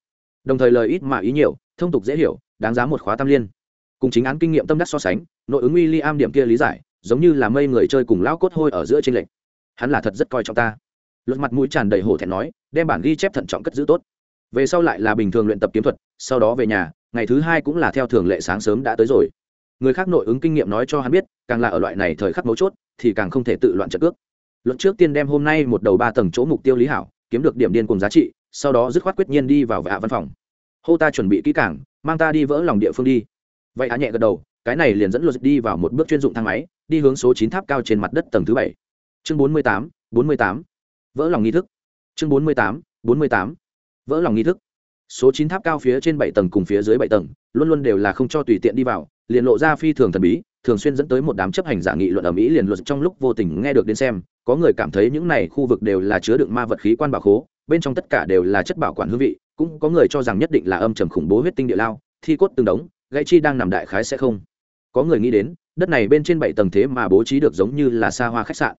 Đồng thời lời ít mà ý nhiều, thông tục dễ hiểu, đáng giá một khóa tam liên. Cùng chính án kinh nghiệm tâm đắc so sánh, nội ứng uy ly am điểm kia lý giải, giống như là mây người chơi cùng lão cốt hôi ở giữa trên lệnh hắn là thật rất coi trọng ta. Luật mặt mũi tràn đầy hổ thẹn nói, đem bản ghi chép thận trọng cất giữ tốt. Về sau lại là bình thường luyện tập kiếm thuật, sau đó về nhà, ngày thứ hai cũng là theo thường lệ sáng sớm đã tới rồi. Người khác nội ứng kinh nghiệm nói cho hắn biết, càng là ở loại này thời khắc mấu chốt, thì càng không thể tự loạn trận cước. Luận trước tiên đem hôm nay một đầu ba tầng chỗ mục tiêu lý hảo, kiếm được điểm điên cùng giá trị sau đó dứt khoát quyết nhiên đi vào vạ văn phòng. Hô ta chuẩn bị kỹ cảng mang ta đi vỡ lòng địa phương đi. Vậy á nhẹ gật đầu, cái này liền dẫn luật đi vào một bước chuyên dụng thang máy, đi hướng số chín tháp cao trên mặt đất tầng thứ bảy. Chương bốn mươi tám, bốn mươi tám. Vỡ lòng nghi thức. Chương bốn mươi tám, bốn mươi tám. Vỡ lòng nghi thức. Số chín tháp cao phía trên bảy tầng cùng phía dưới bảy tầng, luôn luôn đều là không cho tùy tiện đi vào, liền lộ ra phi thường thần bí, thường xuyên dẫn tới một đám chấp hành giả nghị luận ở mỹ liền luật trong lúc vô tình nghe được đến xem, có người cảm thấy những này khu vực đều là chứa đựng ma vật khí quan bảo khố bên trong tất cả đều là chất bảo quản hương vị, cũng có người cho rằng nhất định là âm trầm khủng bố huyết tinh địa lao, thi cốt từng đống, gãy chi đang nằm đại khái sẽ không. Có người nghĩ đến, đất này bên trên bảy tầng thế mà bố trí được giống như là xa hoa khách sạn.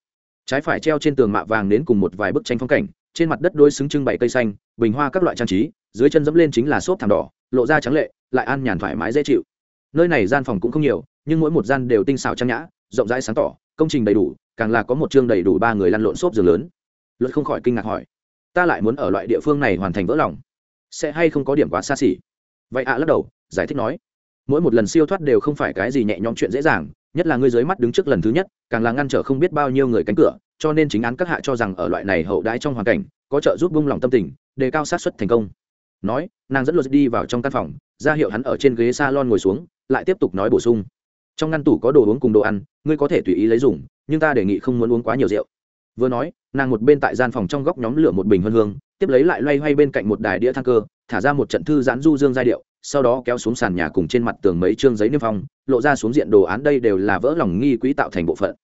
Trái phải treo trên tường mạ vàng đến cùng một vài bức tranh phong cảnh, trên mặt đất đôi xứng trưng bày cây xanh, bình hoa các loại trang trí, dưới chân dẫm lên chính là xốp thảm đỏ, lộ ra trắng lệ, lại an nhàn thoải mái dễ chịu. Nơi này gian phòng cũng không nhiều, nhưng mỗi một gian đều tinh xảo trang nhã, rộng rãi sáng tỏ, công trình đầy đủ, càng là có một chương đầy đủ ba người lăn lộn xốp giường lớn. Luật không khỏi kinh ngạc hỏi ta lại muốn ở loại địa phương này hoàn thành vỡ lòng. Sẽ hay không có điểm quá xa xỉ? Vậy ạ lắc đầu, giải thích nói. Mỗi một lần siêu thoát đều không phải cái gì nhẹ nhõm chuyện dễ dàng, nhất là ngươi dưới mắt đứng trước lần thứ nhất, càng là ngăn trở không biết bao nhiêu người cánh cửa, cho nên chính án các hạ cho rằng ở loại này hậu đãi trong hoàn cảnh, có trợ giúp bung lòng tâm tình, đề cao sát xuất thành công. Nói, nàng dẫn luật đi vào trong căn phòng, ra hiệu hắn ở trên ghế s a lon ngồi xuống, lại tiếp tục nói bổ sung. Trong ngăn tủ có đồ uống cùng đồ ăn, ngươi có thể tùy ý lấy dùng, nhưng ta đề nghị không muốn uống quá nhiều rượu. Vừa nói nàng một bên tại gian phòng trong góc nhóm lửa một bình hương hương, tiếp lấy lại loay hoay bên cạnh một đài đĩa thang cơ, thả ra một trận thư giãn du dương giai điệu, sau đó kéo xuống sàn nhà cùng trên mặt tường mấy chương giấy niêm phong, lộ ra xuống diện đồ án đây đều là vỡ lòng nghi quỹ tạo thành bộ phận.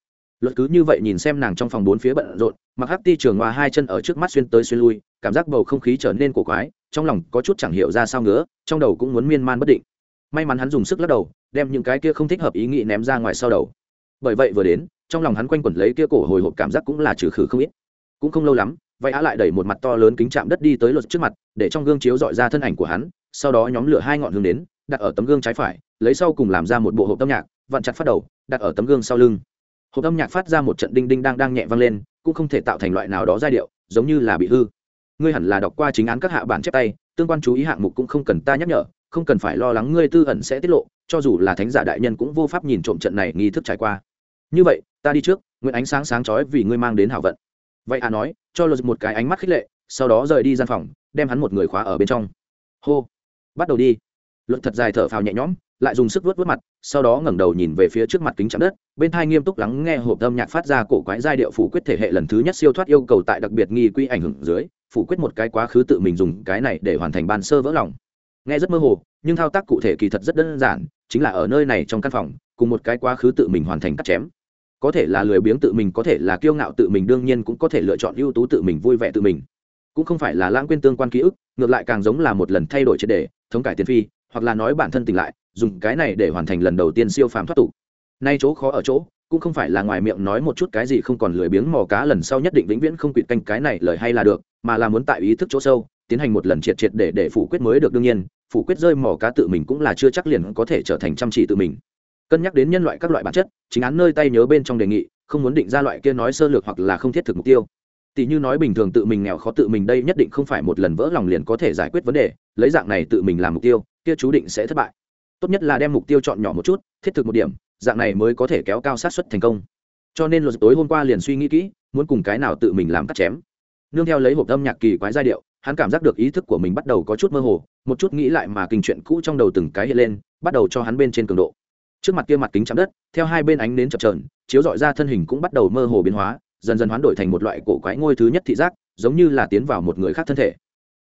Luật cứ như vậy nhìn xem nàng trong phòng bốn phía bận rộn, mặc hắc ti trường hoa hai chân ở trước mắt xuyên tới xuyên lui, cảm giác bầu không khí trở nên cổ quái, trong lòng có chút chẳng hiểu ra sao nữa, trong đầu cũng muốn miên man bất định. May mắn hắn dùng sức lắc đầu, đem những cái kia không thích hợp ý nghĩ ném ra ngoài sau đầu. Bởi vậy vừa đến trong lòng hắn quanh quẩn lấy kia cổ hồi hộp cảm giác cũng là trừ khử không ít. Cũng không lâu lắm vậy á lại đẩy một mặt to lớn kính chạm đất đi tới luật trước mặt, để trong gương chiếu dọi ra thân ảnh của hắn, sau đó nhóm lửa hai ngọn hướng đến, đặt ở tấm gương trái phải, lấy sau cùng làm ra một bộ hộp âm nhạc, vặn chặt phát đầu, đặt ở tấm gương sau lưng. Hộp âm nhạc phát ra một trận đinh đinh đang đang nhẹ vang lên, cũng không thể tạo thành loại nào đó giai điệu, giống như là bị hư. Ngươi hẳn là đọc qua chính án các hạ bản chép tay, tương quan chú ý hạng mục cũng không cần ta nhắc nhở, không cần phải lo lắng ngươi tư ẩn sẽ tiết lộ, cho dù là thánh giả đại nhân cũng vô pháp nhìn trộm trận này nghi thức trải qua như vậy, ta đi trước, nguyện ánh sáng sáng chói vì ngươi mang đến hảo vận. Vậy à nói, cho luật một cái ánh mắt khích lệ, sau đó rời đi gian phòng, đem hắn một người khóa ở bên trong. Hô, bắt đầu đi. Luật thật dài thở phào nhẹ nhõm, lại dùng sức vớt vớt mặt, sau đó ngẩng đầu nhìn về phía trước mặt kính chạm đất, bên thai nghiêm túc lắng nghe hộp âm nhạc phát ra cổ quái giai điệu phủ quyết thể hệ lần thứ nhất siêu thoát yêu cầu tại đặc biệt nghi quy ảnh hưởng dưới, phủ quyết một cái quá khứ tự mình dùng cái này để hoàn thành ban sơ vỡ lòng. Nghe rất mơ hồ, nhưng thao tác cụ thể kỳ thật rất đơn giản, chính là ở nơi này trong căn phòng, cùng một cái quá khứ tự mình hoàn thành cắt chém có thể là lười biếng tự mình, có thể là kiêu ngạo tự mình, đương nhiên cũng có thể lựa chọn ưu tú tự mình, vui vẻ tự mình. Cũng không phải là lãng quên tương quan ký ức, ngược lại càng giống là một lần thay đổi triệt đề thống cải tiền phi, hoặc là nói bản thân tỉnh lại, dùng cái này để hoàn thành lần đầu tiên siêu phàm thoát tục. Nay chỗ khó ở chỗ, cũng không phải là ngoài miệng nói một chút cái gì không còn lười biếng mò cá lần sau nhất định vĩnh viễn không quỵt canh cái này lời hay là được, mà là muốn tại ý thức chỗ sâu, tiến hành một lần triệt triệt để để phủ quyết mới được đương nhiên, phủ quyết rơi mò cá tự mình cũng là chưa chắc liền có thể trở thành chăm chỉ tự mình cân nhắc đến nhân loại các loại bản chất, chính án nơi tay nhớ bên trong đề nghị, không muốn định ra loại kia nói sơ lược hoặc là không thiết thực mục tiêu. Tỷ như nói bình thường tự mình nghèo khó tự mình đây nhất định không phải một lần vỡ lòng liền có thể giải quyết vấn đề, lấy dạng này tự mình làm mục tiêu, kia chú định sẽ thất bại. Tốt nhất là đem mục tiêu chọn nhỏ một chút, thiết thực một điểm, dạng này mới có thể kéo cao sát xuất thành công. Cho nên luật tối hôm qua liền suy nghĩ kỹ, muốn cùng cái nào tự mình làm cắt chém. Nương theo lấy hộp âm nhạc kỳ quái giai điệu, hắn cảm giác được ý thức của mình bắt đầu có chút mơ hồ, một chút nghĩ lại mà kinh chuyện cũ trong đầu từng cái hiện lên, bắt đầu cho hắn bên trên cường độ trước mặt kia mặt kính chạm đất, theo hai bên ánh nến chập trờn chiếu dọi ra thân hình cũng bắt đầu mơ hồ biến hóa, dần dần hoán đổi thành một loại cổ quái ngôi thứ nhất thị giác, giống như là tiến vào một người khác thân thể.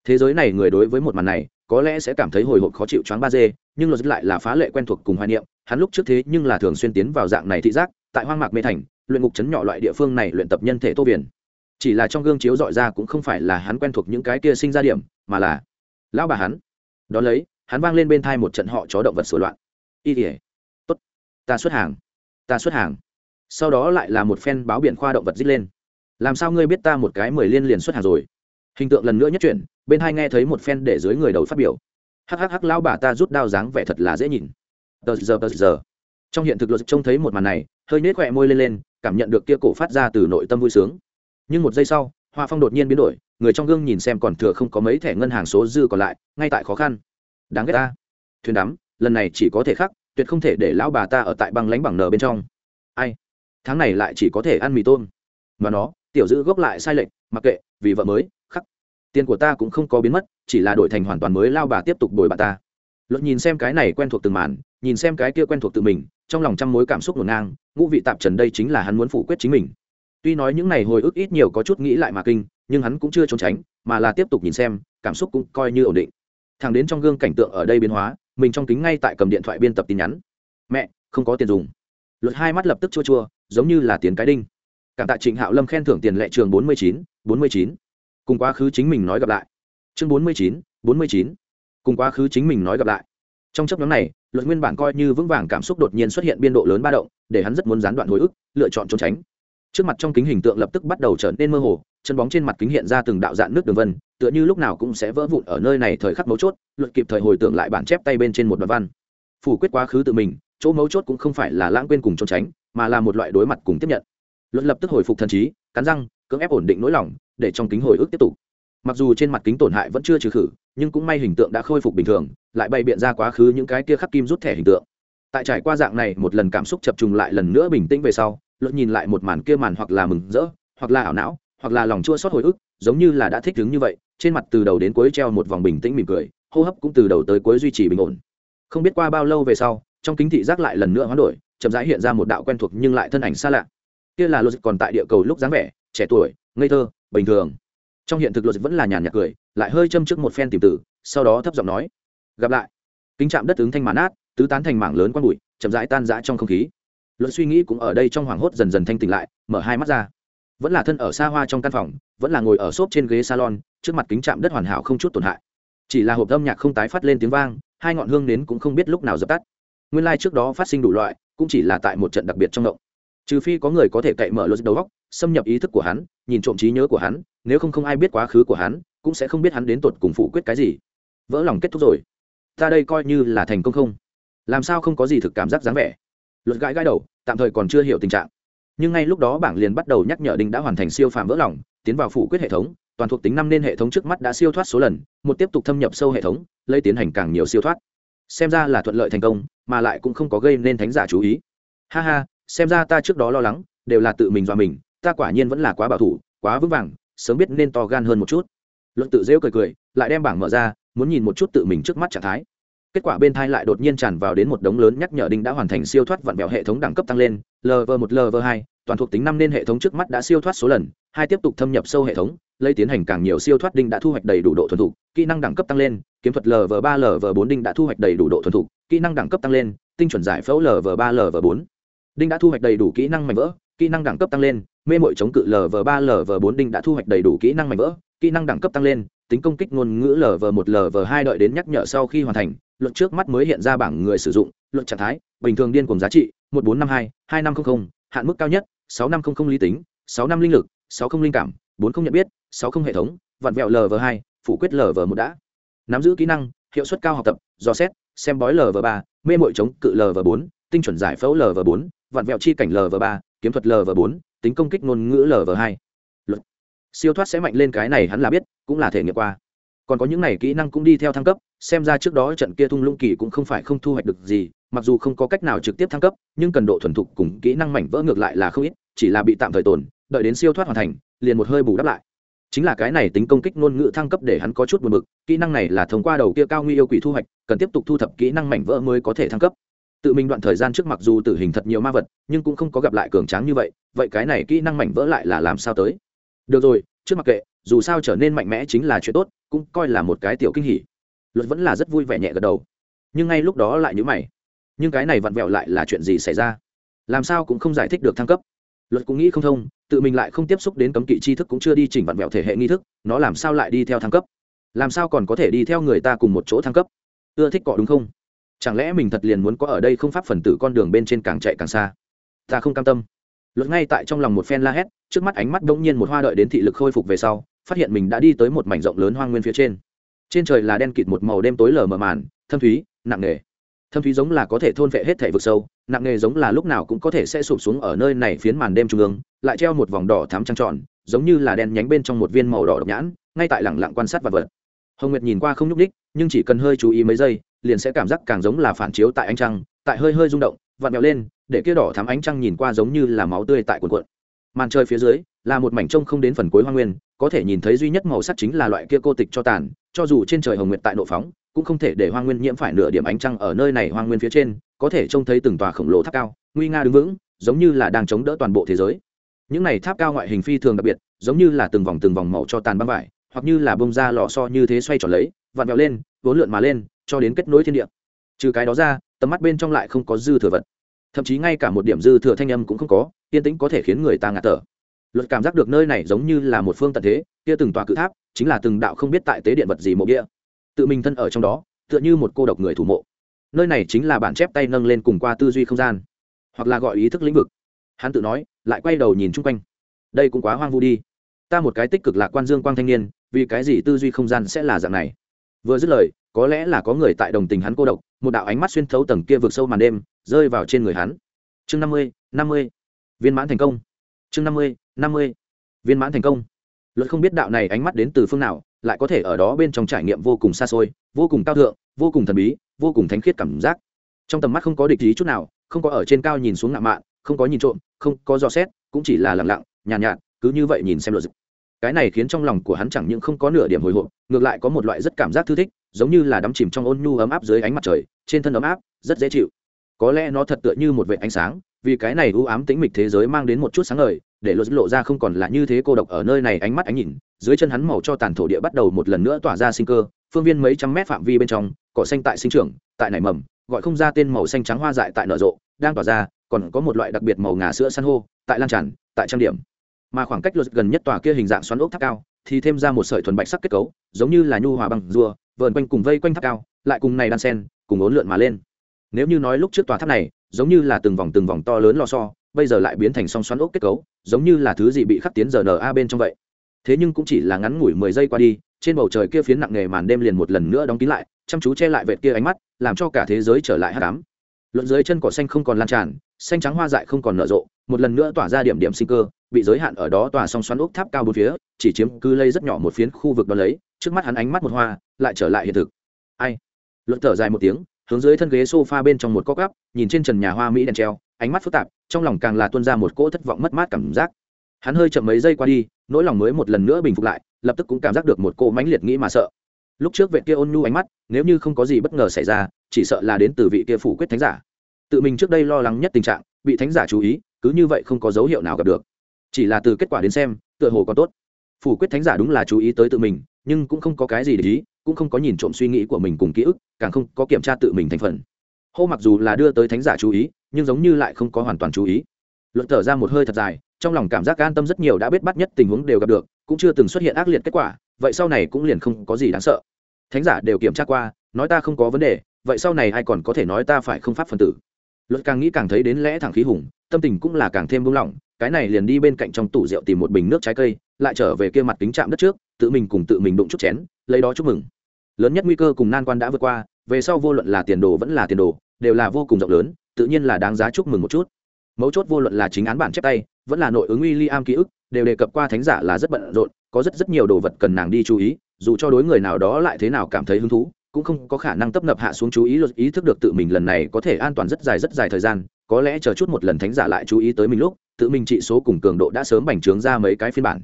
Thế giới này người đối với một màn này, có lẽ sẽ cảm thấy hồi hộp khó chịu choáng ba d nhưng luật lại là phá lệ quen thuộc cùng hoài niệm, hắn lúc trước thế nhưng là thường xuyên tiến vào dạng này thị giác, tại hoang mạc mê thành, luyện ngục chấn nhỏ loại địa phương này luyện tập nhân thể tô viền. Chỉ là trong gương chiếu dọi ra cũng không phải là hắn quen thuộc những cái kia sinh ra điểm, mà là lão bà hắn. Đón lấy, hắn vang lên bên thai một trận họ chó động vật sửa loạn. Y ỉa ta xuất hàng, ta xuất hàng. Sau đó lại là một phen báo biển khoa động vật dít lên. Làm sao ngươi biết ta một cái mười liên liền xuất hàng rồi? Hình tượng lần nữa nhất chuyển, bên hai nghe thấy một phen để dưới người đầu phát biểu. Hhh lão bà ta rút đao dáng vẻ thật là dễ nhìn. Tờ giờ tờ giờ. Trong hiện thực luật trông thấy một màn này, hơi nết khỏe môi lên lên, cảm nhận được kia cổ phát ra từ nội tâm vui sướng. Nhưng một giây sau, hoa phong đột nhiên biến đổi, người trong gương nhìn xem còn thừa không có mấy thẻ ngân hàng số dư còn lại, ngay tại khó khăn. Đáng ghét ta. Thuyền đắm, lần này chỉ có thể khắc tuyệt không thể để lão bà ta ở tại băng lánh bằng nờ bên trong. Ai? Tháng này lại chỉ có thể ăn mì tôm. Mà nó, tiểu giữ gốc lại sai lệch, mặc kệ, vì vợ mới, khắc. Tiền của ta cũng không có biến mất, chỉ là đổi thành hoàn toàn mới lao bà tiếp tục đổi bà ta. Luật nhìn xem cái này quen thuộc từng màn, nhìn xem cái kia quen thuộc tự mình, trong lòng trăm mối cảm xúc ngổn ngang, ngũ vị tạp trần đây chính là hắn muốn phủ quyết chính mình. Tuy nói những này hồi ức ít nhiều có chút nghĩ lại mà kinh, nhưng hắn cũng chưa trốn tránh, mà là tiếp tục nhìn xem, cảm xúc cũng coi như ổn định. Thằng đến trong gương cảnh tượng ở đây biến hóa mình trong kính ngay tại cầm điện thoại biên tập tin nhắn. Mẹ, không có tiền dùng. Luật hai mắt lập tức chua chua, giống như là tiền cái đinh. Cảm tạ trịnh hạo lâm khen thưởng tiền lệ trường bốn mươi chín, bốn mươi chín. Cùng quá khứ chính mình nói gặp lại. Chương bốn mươi chín, bốn mươi chín. Cùng quá khứ chính mình nói gặp lại. Trong chấp nhóm này, luật nguyên bản coi như vững vàng cảm xúc đột nhiên xuất hiện biên độ lớn ba động, để hắn rất muốn gián đoạn hồi ức, lựa chọn trốn tránh. Trước mặt trong kính hình tượng lập tức bắt đầu trở nên mơ hồ chân bóng trên mặt kính hiện ra từng đạo dạn nước đường vân, tựa như lúc nào cũng sẽ vỡ vụn ở nơi này thời khắc mấu chốt, luật kịp thời hồi tưởng lại bản chép tay bên trên một đoạn văn. Phủ quyết quá khứ tự mình, chỗ mấu chốt cũng không phải là lãng quên cùng trốn tránh, mà là một loại đối mặt cùng tiếp nhận. Luật lập tức hồi phục thần trí, cắn răng, cưỡng ép ổn định nỗi lòng, để trong kính hồi ức tiếp tục. Mặc dù trên mặt kính tổn hại vẫn chưa trừ khử, nhưng cũng may hình tượng đã khôi phục bình thường, lại bày biện ra quá khứ những cái kia khắc kim rút thẻ hình tượng. Tại trải qua dạng này, một lần cảm xúc chập trùng lại lần nữa bình tĩnh về sau, luật nhìn lại một màn kia màn hoặc là mừng rỡ, hoặc là ảo não hoặc là lòng chua xót hồi ức, giống như là đã thích đứng như vậy, trên mặt từ đầu đến cuối treo một vòng bình tĩnh mỉm cười, hô hấp cũng từ đầu tới cuối duy trì bình ổn. Không biết qua bao lâu về sau, trong kính thị giác lại lần nữa hoán đổi, chậm rãi hiện ra một đạo quen thuộc nhưng lại thân ảnh xa lạ. Kia là logic còn tại địa cầu lúc dáng vẻ, trẻ tuổi, ngây thơ, bình thường. Trong hiện thực logic vẫn là nhàn nhạt cười, lại hơi châm trước một phen tìm tử sau đó thấp giọng nói, gặp lại. Kính chạm đất ứng thanh màn át tứ tán thành mảng lớn quang bụi, chậm rãi tan rã trong không khí. Luật suy nghĩ cũng ở đây trong hoảng hốt dần dần thanh tỉnh lại, mở hai mắt ra vẫn là thân ở xa hoa trong căn phòng, vẫn là ngồi ở xốp trên ghế salon, trước mặt kính chạm đất hoàn hảo không chút tổn hại. Chỉ là hộp âm nhạc không tái phát lên tiếng vang, hai ngọn hương nến cũng không biết lúc nào dập tắt. Nguyên lai、like、trước đó phát sinh đủ loại, cũng chỉ là tại một trận đặc biệt trong động. Trừ phi có người có thể cậy mở luật đầu góc xâm nhập ý thức của hắn, nhìn trộm trí nhớ của hắn, nếu không không ai biết quá khứ của hắn, cũng sẽ không biết hắn đến tột cùng phụ quyết cái gì. Vỡ lòng kết thúc rồi. Ta đây coi như là thành công không? Làm sao không có gì thực cảm giác dáng vẻ? Luật gãi gãi đầu, tạm thời còn chưa hiểu tình trạng nhưng ngay lúc đó bảng liền bắt đầu nhắc nhở đinh đã hoàn thành siêu phàm vỡ lòng, tiến vào phủ quyết hệ thống, toàn thuộc tính năm nên hệ thống trước mắt đã siêu thoát số lần, một tiếp tục thâm nhập sâu hệ thống, lấy tiến hành càng nhiều siêu thoát. Xem ra là thuận lợi thành công, mà lại cũng không có gây nên thánh giả chú ý. Ha ha, xem ra ta trước đó lo lắng, đều là tự mình và mình, ta quả nhiên vẫn là quá bảo thủ, quá vững vàng, sớm biết nên to gan hơn một chút. Luận tự rêu cười cười, lại đem bảng mở ra, muốn nhìn một chút tự mình trước mắt trạng thái kết quả bên thai lại đột nhiên tràn vào đến một đống lớn nhắc nhở đinh đã hoàn thành siêu thoát vặn vẹo hệ thống đẳng cấp tăng lên lv một lv hai, toàn thuộc tính năm nên hệ thống trước mắt đã siêu thoát số lần, hai tiếp tục thâm nhập sâu hệ thống, lấy tiến hành càng nhiều siêu thoát đinh đã thu hoạch đầy đủ độ thuần thục, kỹ năng đẳng cấp tăng lên, kiếm thuật lv ba lv bốn đinh đã thu hoạch đầy đủ độ thuần thục, kỹ năng đẳng cấp tăng lên, tinh chuẩn giải phẫu lv ba lv bốn. Đinh đã thu hoạch đầy đủ kỹ năng mạnh vỡ, kỹ năng đẳng cấp tăng lên, mê mội chống cự lv ba lv bốn đinh đã thu hoạch đầy đủ kỹ năng mạnh vỡ, kỹ năng đẳng cấp tăng lên tính công kích ngôn ngữ lv một lv hai đợi đến nhắc nhở sau khi hoàn thành luật trước mắt mới hiện ra bảng người sử dụng luật trạng thái bình thường điên cùng giá trị một bốn năm hai hai năm trăm linh hạn mức cao nhất sáu năm trăm linh lý tính sáu năm linh lực sáu không linh cảm bốn không nhận biết sáu không hệ thống vặn vẹo lv hai phủ quyết lv một đã nắm giữ kỹ năng hiệu suất cao học tập dò xét xem bói lv ba mê mội chống cự lv bốn tinh chuẩn giải phẫu lv bốn vặn vẹo chi cảnh lv ba kiếm thuật lv bốn tính công kích ngôn ngữ lv hai siêu thoát sẽ mạnh lên cái này hắn là biết, cũng là thể nghiệm qua. Còn có những này kỹ năng cũng đi theo thăng cấp, xem ra trước đó trận kia thung lũng kỳ cũng không phải không thu hoạch được gì, mặc dù không có cách nào trực tiếp thăng cấp, nhưng cần độ thuần thục cùng kỹ năng mảnh vỡ ngược lại là không ít, chỉ là bị tạm thời tồn, đợi đến siêu thoát hoàn thành, liền một hơi bù đắp lại. Chính là cái này tính công kích ngôn ngữ thăng cấp để hắn có chút buồn bực, kỹ năng này là thông qua đầu kia cao nguy yêu quỷ thu hoạch, cần tiếp tục thu thập kỹ năng mảnh vỡ mới có thể thăng cấp. Tự mình đoạn thời gian trước mặc dù tử hình thật nhiều ma vật, nhưng cũng không có gặp lại cường tráng như vậy vậy cái này kỹ năng mảnh vỡ lại là làm sao tới? Được rồi, trước mặc kệ, dù sao trở nên mạnh mẽ chính là chuyện tốt, cũng coi là một cái tiểu kinh hỉ. Luật vẫn là rất vui vẻ nhẹ gật đầu. Nhưng ngay lúc đó lại nhữ mày. Nhưng cái này vặn vẹo lại là chuyện gì xảy ra? Làm sao cũng không giải thích được thăng cấp. Luật cũng nghĩ không thông, tự mình lại không tiếp xúc đến cấm kỵ tri thức cũng chưa đi chỉnh vặn vẹo thể hệ nghi thức, nó làm sao lại đi theo thăng cấp? Làm sao còn có thể đi theo người ta cùng một chỗ thăng cấp? Ưa thích cọ đúng không? Chẳng lẽ mình thật liền muốn có ở đây không pháp phần tử con đường bên trên càng chạy càng xa? Ta không cam tâm luật ngay tại trong lòng một phen la hét, trước mắt ánh mắt đ ỗ n g nhiên một hoa đợi đến thị lực khôi phục về sau, phát hiện mình đã đi tới một mảnh rộng lớn hoang nguyên phía trên. Trên trời là đen kịt một màu đêm tối lờ mờ màn, thâm thúy, nặng nề. Thâm thúy giống là có thể thôn vệ hết thể vực sâu, nặng nề giống là lúc nào cũng có thể sẽ sụp xuống ở nơi này phiến màn đêm trung ương, lại treo một vòng đỏ thắm trăng tròn, giống như là đen nhánh bên trong một viên màu đỏ độc nhãn, ngay tại lẳng lặng quan sát vật vật. Hồng nguyệt nhìn qua không nhúc ních nhưng chỉ cần hơi chú ý mấy giây, liền sẽ cảm giác càng giống là phản chiếu tại ánh trăng, tại hơi hơi rung động, vặn vẹo lên để kia đỏ thắm ánh trăng nhìn qua giống như là máu tươi tại cuộn cuộn. Màn trời phía dưới, là một mảnh trông không đến phần cuối hoa nguyên, có thể nhìn thấy duy nhất màu sắc chính là loại kia cô tịch cho tàn, cho dù trên trời hồng nguyệt tại nộ phóng, cũng không thể để hoa nguyên nhiễm phải nửa điểm ánh trăng ở nơi này hoa nguyên phía trên, có thể trông thấy từng tòa khổng lồ tháp cao, nguy nga đứng vững, giống như là đang chống đỡ toàn bộ thế giới. Những này tháp cao ngoại hình phi thường đặc biệt, giống như là từng vòng từng vòng màu cho tàn băng vải, hoặc như là bông ra lò so như thế xoay tròn lấy, vặn vẹo lên, vốn lượn mà lên, cho đến kết nối thiên địa. Trừ cái đó ra, tầm mắt bên trong lại không có dư thừa vật thậm chí ngay cả một điểm dư thừa thanh âm cũng không có, yên tĩnh có thể khiến người ta ngạt thở. Luật cảm giác được nơi này giống như là một phương tận thế, kia từng tòa cự tháp, chính là từng đạo không biết tại tế điện vật gì mộ địa tự mình thân ở trong đó, tựa như một cô độc người thủ mộ. Nơi này chính là bản chép tay nâng lên cùng qua tư duy không gian, hoặc là gọi ý thức lĩnh vực. Hắn tự nói, lại quay đầu nhìn chung quanh. Đây cũng quá hoang vu đi. Ta một cái tích cực lạc quan dương quang thanh niên, vì cái gì tư duy không gian sẽ là dạng này? Vừa dứt lời có lẽ là có người tại đồng tình hắn cô độc một đạo ánh mắt xuyên thấu tầng kia vượt sâu màn đêm rơi vào trên người hắn. Chương năm mươi năm mươi. Viên mãn thành công. Chương năm mươi năm mươi. Viên mãn thành công. Luật không biết đạo này ánh mắt đến từ phương nào lại có thể ở đó bên trong trải nghiệm vô cùng xa xôi vô cùng cao thượng vô cùng thần bí vô cùng thánh khiết cảm giác. Trong tầm mắt không có địch ý chút nào không có ở trên cao nhìn xuống ngạo mạn không có nhìn trộm không có dò xét cũng chỉ là lặng lặng nhàn nhạt, nhạt cứ như vậy nhìn xem luật cái này khiến trong lòng của hắn chẳng những không có nửa điểm hồi hộp ngược lại có một loại rất cảm giác thư thích giống như là đắm chìm trong ôn nhu ấm áp dưới ánh mặt trời, trên thân ấm áp, rất dễ chịu. Có lẽ nó thật tựa như một vệ ánh sáng, vì cái này u ám tĩnh mịch thế giới mang đến một chút sáng ngời, để lộ lộ ra không còn là như thế cô độc ở nơi này ánh mắt ánh nhìn. Dưới chân hắn màu cho tàn thổ địa bắt đầu một lần nữa tỏa ra sinh cơ, phương viên mấy trăm mét phạm vi bên trong, cỏ xanh tại sinh trưởng, tại nảy mầm, gọi không ra tên màu xanh trắng hoa dại tại nở rộ, đang tỏa ra, còn có một loại đặc biệt màu ngà sữa san hô, tại lan tràn, tại trang điểm. Mà khoảng cách lột gần nhất tòa kia hình dạng xoắn ốc tháp cao, thì thêm ra một sợi thuần bạch sắc kết cấu, giống như là nhu hòa bằng rùa vờn quanh cùng vây quanh tháp cao, lại cùng này đan sen, cùng ốn lượn mà lên. Nếu như nói lúc trước tòa tháp này, giống như là từng vòng từng vòng to lớn lò so bây giờ lại biến thành song xoắn ốc kết cấu, giống như là thứ gì bị khắc tiến giờ n a bên trong vậy. Thế nhưng cũng chỉ là ngắn ngủi mười giây qua đi, trên bầu trời kia phiến nặng nề màn đêm liền một lần nữa đóng kín lại, chăm chú che lại vệt kia ánh mắt, làm cho cả thế giới trở lại hát cám luận dưới chân cỏ xanh không còn lan tràn, xanh trắng hoa dại không còn nở rộ, một lần nữa tỏa ra điểm điểm sinh cơ, bị giới hạn ở đó tòa song xoắn ốc tháp cao bốn phía, chỉ chiếm cứ lây rất nhỏ một phiến khu vực đó lấy trước mắt hắn ánh mắt một hoa, lại trở lại hiện thực. Ai? Luận thở dài một tiếng, hướng dưới thân ghế sofa bên trong một cóc gắp, nhìn trên trần nhà hoa mỹ đèn treo, ánh mắt phức tạp, trong lòng càng là tuôn ra một cỗ thất vọng mất mát cảm giác. Hắn hơi chậm mấy giây qua đi, nỗi lòng mới một lần nữa bình phục lại, lập tức cũng cảm giác được một cỗ mãnh liệt nghĩ mà sợ. Lúc trước vệ kia ôn nhu ánh mắt, nếu như không có gì bất ngờ xảy ra, chỉ sợ là đến từ vị kia phủ quyết thánh giả. Tự mình trước đây lo lắng nhất tình trạng, bị thánh giả chú ý, cứ như vậy không có dấu hiệu nào gặp được. Chỉ là từ kết quả đến xem, tựa hồ còn tốt. Phủ quyết thánh giả đúng là chú ý tới tự mình nhưng cũng không có cái gì để ý, cũng không có nhìn trộm suy nghĩ của mình cùng ký ức, càng không có kiểm tra tự mình thành phần. Hô mặc dù là đưa tới thánh giả chú ý, nhưng giống như lại không có hoàn toàn chú ý. Luận thở ra một hơi thật dài, trong lòng cảm giác an tâm rất nhiều đã biết bắt nhất tình huống đều gặp được, cũng chưa từng xuất hiện ác liệt kết quả, vậy sau này cũng liền không có gì đáng sợ. Thánh giả đều kiểm tra qua, nói ta không có vấn đề, vậy sau này ai còn có thể nói ta phải không pháp phần tử? Luật càng nghĩ càng thấy đến lẽ thẳng khí hùng, tâm tình cũng là càng thêm buông lỏng cái này liền đi bên cạnh trong tủ rượu tìm một bình nước trái cây, lại trở về kia mặt kính chạm đất trước, tự mình cùng tự mình đụng chút chén, lấy đó chúc mừng. Lớn nhất nguy cơ cùng nan quan đã vượt qua, về sau vô luận là tiền đồ vẫn là tiền đồ, đều là vô cùng rộng lớn, tự nhiên là đáng giá chúc mừng một chút. Mấu chốt vô luận là chính án bản chép tay, vẫn là nội ứng uy li am ký ức, đều đề cập qua thánh giả là rất bận rộn, có rất rất nhiều đồ vật cần nàng đi chú ý, dù cho đối người nào đó lại thế nào cảm thấy hứng thú cũng không có khả năng tấp nập hạ xuống chú ý luật ý thức được tự mình lần này có thể an toàn rất dài rất dài thời gian, có lẽ chờ chút một lần thánh giả lại chú ý tới mình lúc, tự mình trị số cùng cường độ đã sớm bành trướng ra mấy cái phiên bản.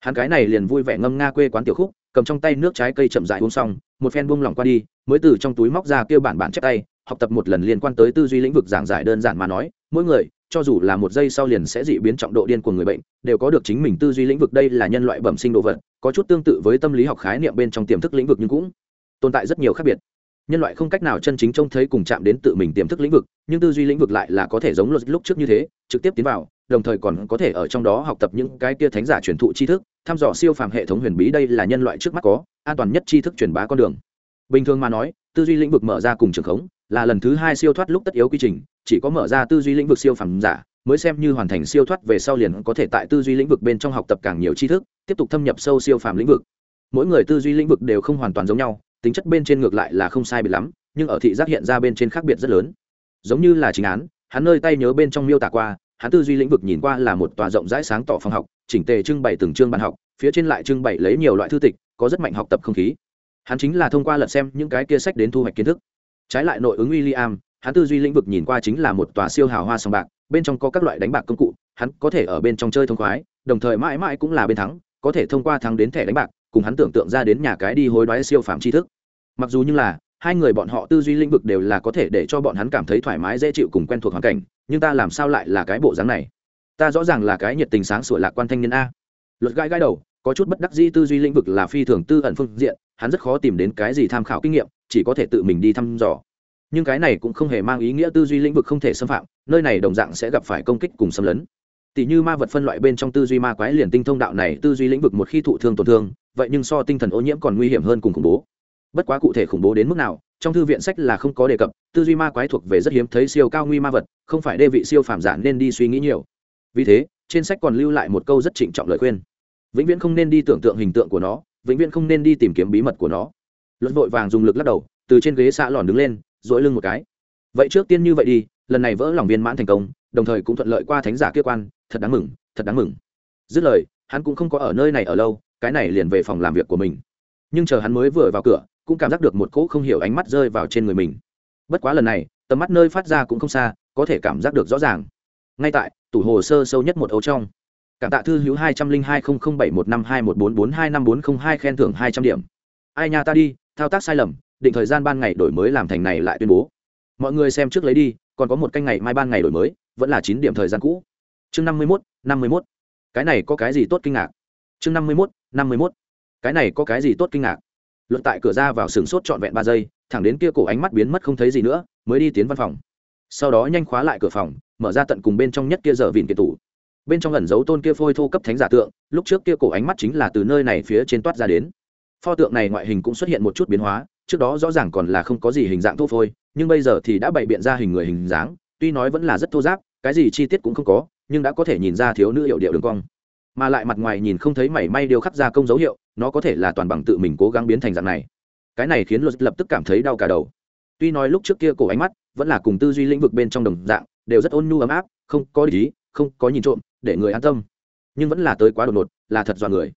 Hắn cái này liền vui vẻ ngâm nga quê quán tiểu khúc, cầm trong tay nước trái cây chậm dại uống xong, một phen buông lỏng qua đi, mới từ trong túi móc ra kêu bản bản chép tay, học tập một lần liên quan tới tư duy lĩnh vực giảng giải đơn giản mà nói, mỗi người, cho dù là một giây sau liền sẽ dị biến trọng độ điên của người bệnh, đều có được chính mình tư duy lĩnh vực đây là nhân loại bẩm sinh đồ vật, có chút tương tự với tâm lý học khái niệm bên trong tiềm thức lĩnh vực nhưng cũng tồn tại rất nhiều khác biệt. Nhân loại không cách nào chân chính trông thấy cùng chạm đến tự mình tiềm thức lĩnh vực, nhưng tư duy lĩnh vực lại là có thể giống luật lúc trước như thế, trực tiếp tiến vào, đồng thời còn có thể ở trong đó học tập những cái kia thánh giả truyền thụ tri thức, thăm dò siêu phàm hệ thống huyền bí đây là nhân loại trước mắt có, an toàn nhất tri thức truyền bá con đường. Bình thường mà nói, tư duy lĩnh vực mở ra cùng trường khống, là lần thứ hai siêu thoát lúc tất yếu quy trình, chỉ có mở ra tư duy lĩnh vực siêu phàm giả, mới xem như hoàn thành siêu thoát về sau liền có thể tại tư duy lĩnh vực bên trong học tập càng nhiều tri thức, tiếp tục thâm nhập sâu siêu phàm lĩnh vực. Mỗi người tư duy lĩnh vực đều không hoàn toàn giống nhau tính chất bên trên ngược lại là không sai biệt lắm nhưng ở thị giác hiện ra bên trên khác biệt rất lớn. Giống như là chính án hắn nơi tay nhớ bên trong miêu tả qua hắn tư duy lĩnh vực nhìn qua là một tòa rộng rãi sáng tỏ phòng học chỉnh tề trưng bày từng chương bàn học phía trên lại trưng bày lấy nhiều loại thư tịch có rất mạnh học tập không khí. Hắn chính là thông qua lật xem những cái kia sách đến thu hoạch kiến thức. Trái lại nội ứng William, hắn tư duy lĩnh vực nhìn qua chính là một tòa siêu hào hoa sòng bạc bên trong có các loại đánh bạc công cụ hắn có thể ở bên trong chơi thông khoái đồng thời mãi mãi cũng là bên thắng có thể thông qua thắng đến thẻ đánh bạc cùng hắn tưởng tượng ra đến nhà cái đi hối đoái siêu phạm tri thức mặc dù như là, hai người bọn họ tư duy lĩnh vực đều là có thể để cho bọn hắn cảm thấy thoải mái, dễ chịu cùng quen thuộc hoàn cảnh, nhưng ta làm sao lại là cái bộ dáng này? Ta rõ ràng là cái nhiệt tình sáng sủa lạc quan thanh niên a. Luật gai gai đầu, có chút bất đắc dĩ tư duy lĩnh vực là phi thường tư ẩn phương diện, hắn rất khó tìm đến cái gì tham khảo kinh nghiệm, chỉ có thể tự mình đi thăm dò. Nhưng cái này cũng không hề mang ý nghĩa tư duy lĩnh vực không thể xâm phạm, nơi này đồng dạng sẽ gặp phải công kích cùng xâm lấn. Tỷ như ma vật phân loại bên trong tư duy ma quái liền tinh thông đạo này, tư duy lĩnh vực một khi thụ thương tổn thương, vậy nhưng so tinh thần ô nhiễm còn nguy hiểm hơn cùng khủng bố bất quá cụ thể khủng bố đến mức nào, trong thư viện sách là không có đề cập, tư duy ma quái thuộc về rất hiếm thấy siêu cao nguy ma vật, không phải đê vị siêu phàm giả nên đi suy nghĩ nhiều. Vì thế, trên sách còn lưu lại một câu rất trịnh trọng lời khuyên. Vĩnh viễn không nên đi tưởng tượng hình tượng của nó, vĩnh viễn không nên đi tìm kiếm bí mật của nó. Luật vội vàng dùng lực lắc đầu, từ trên ghế xạ lòn đứng lên dỗi lưng một cái. Vậy trước tiên như vậy đi, lần này vỡ lòng viên mãn thành công, đồng thời cũng thuận lợi qua thánh giả kia quan, thật đáng mừng, thật đáng mừng. Dứt lời, hắn cũng không có ở nơi này ở lâu, cái này liền về phòng làm việc của mình. Nhưng chờ hắn mới vừa vào cửa cũng cảm giác được một cỗ không hiểu ánh mắt rơi vào trên người mình. Bất quá lần này, tầm mắt nơi phát ra cũng không xa, có thể cảm giác được rõ ràng. Ngay tại, tủ hồ sơ sâu nhất một ấu trong. Cảm tạ thư hữu hai trăm linh hai không không bảy một năm hai một bốn bốn hai năm bốn không hai khen thưởng hai trăm điểm. Ai nhà ta đi, thao tác sai lầm, định thời gian ban ngày đổi mới làm thành này lại tuyên bố. Mọi người xem trước lấy đi, còn có một canh ngày mai ban ngày đổi mới, vẫn là chín điểm thời gian cũ. Chương năm mươi mốt, năm mươi mốt. Cái này có cái gì tốt kinh ngạc? Chương năm mươi mốt, năm mươi mốt. Cái này có cái gì tốt kinh ngạc? Luận tại cửa ra vào sừng sốt trọn vẹn ba giây, thẳng đến kia cổ ánh mắt biến mất không thấy gì nữa, mới đi tiến văn phòng. Sau đó nhanh khóa lại cửa phòng, mở ra tận cùng bên trong nhất kia giờ vìn kiệt tủ. Bên trong ẩn dấu tôn kia phôi thô cấp thánh giả tượng, lúc trước kia cổ ánh mắt chính là từ nơi này phía trên toát ra đến. Pho tượng này ngoại hình cũng xuất hiện một chút biến hóa, trước đó rõ ràng còn là không có gì hình dạng thô phôi, nhưng bây giờ thì đã bày biện ra hình người hình dáng, tuy nói vẫn là rất thô giáp, cái gì chi tiết cũng không có, nhưng đã có thể nhìn ra thiếu nữ hiệu điệu đường cong. Mà lại mặt ngoài nhìn không thấy mảy may điều khắc ra công dấu hiệu nó có thể là toàn bằng tự mình cố gắng biến thành dạng này. Cái này khiến luật lập tức cảm thấy đau cả đầu. Tuy nói lúc trước kia cổ ánh mắt vẫn là cùng tư duy lĩnh vực bên trong đồng dạng, đều rất ôn nhu ấm áp, không có lý, không có nhìn trộm, để người an tâm. Nhưng vẫn là tới quá đột ngột, là thật do người.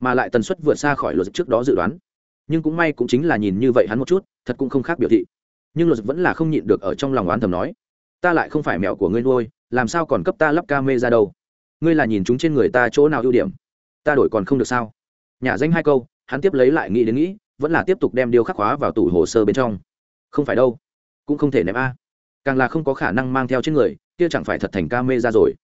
Mà lại tần suất vượt xa khỏi luật trước đó dự đoán. Nhưng cũng may cũng chính là nhìn như vậy hắn một chút, thật cũng không khác biểu thị. Nhưng luật vẫn là không nhịn được ở trong lòng oán thầm nói, ta lại không phải mẹo của ngươi nuôi, làm sao còn cấp ta lắp ca mê ra đâu? Ngươi là nhìn chúng trên người ta chỗ nào ưu điểm? Ta đổi còn không được sao? Nhà danh hai câu, hắn tiếp lấy lại nghĩ đến nghĩ, vẫn là tiếp tục đem điêu khắc hóa vào tủ hồ sơ bên trong. Không phải đâu, cũng không thể ném a. Càng là không có khả năng mang theo trên người, kia chẳng phải thật thành ca mê ra rồi.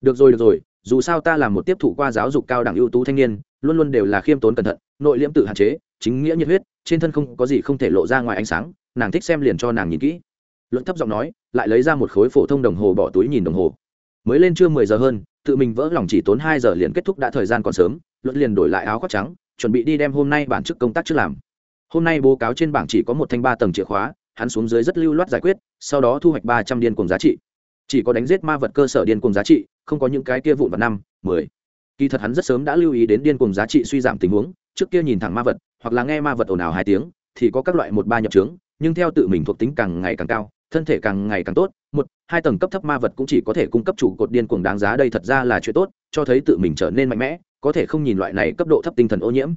Được rồi được rồi, dù sao ta là một tiếp thụ qua giáo dục cao đẳng ưu tú thanh niên, luôn luôn đều là khiêm tốn cẩn thận, nội liễm tự hạn chế, chính nghĩa nhiệt huyết, trên thân không có gì không thể lộ ra ngoài ánh sáng, nàng thích xem liền cho nàng nhìn kỹ. Luận thấp giọng nói, lại lấy ra một khối phổ thông đồng hồ bỏ túi nhìn đồng hồ. Mới lên chưa mười giờ hơn, tự mình vỡ lòng chỉ tốn hai giờ liền kết thúc đã thời gian còn sớm luận liền đổi lại áo khoác trắng, chuẩn bị đi đem hôm nay bản chức công tác trước làm. Hôm nay báo cáo trên bảng chỉ có một thanh ba tầng chìa khóa, hắn xuống dưới rất lưu loát giải quyết, sau đó thu hoạch ba trăm điên cùng giá trị. Chỉ có đánh giết ma vật cơ sở điên cùng giá trị, không có những cái kia vụn vật năm, mười. Kỳ thật hắn rất sớm đã lưu ý đến điên cùng giá trị suy giảm tình huống, trước kia nhìn thẳng ma vật, hoặc là nghe ma vật ồn ào hai tiếng, thì có các loại một ba nhập trướng nhưng theo tự mình thuộc tính càng ngày càng cao, thân thể càng ngày càng tốt, một hai tầng cấp thấp ma vật cũng chỉ có thể cung cấp chủ cột điên cuồng đáng giá đây thật ra là chuyện tốt, cho thấy tự mình trở nên mạnh mẽ, có thể không nhìn loại này cấp độ thấp tinh thần ô nhiễm.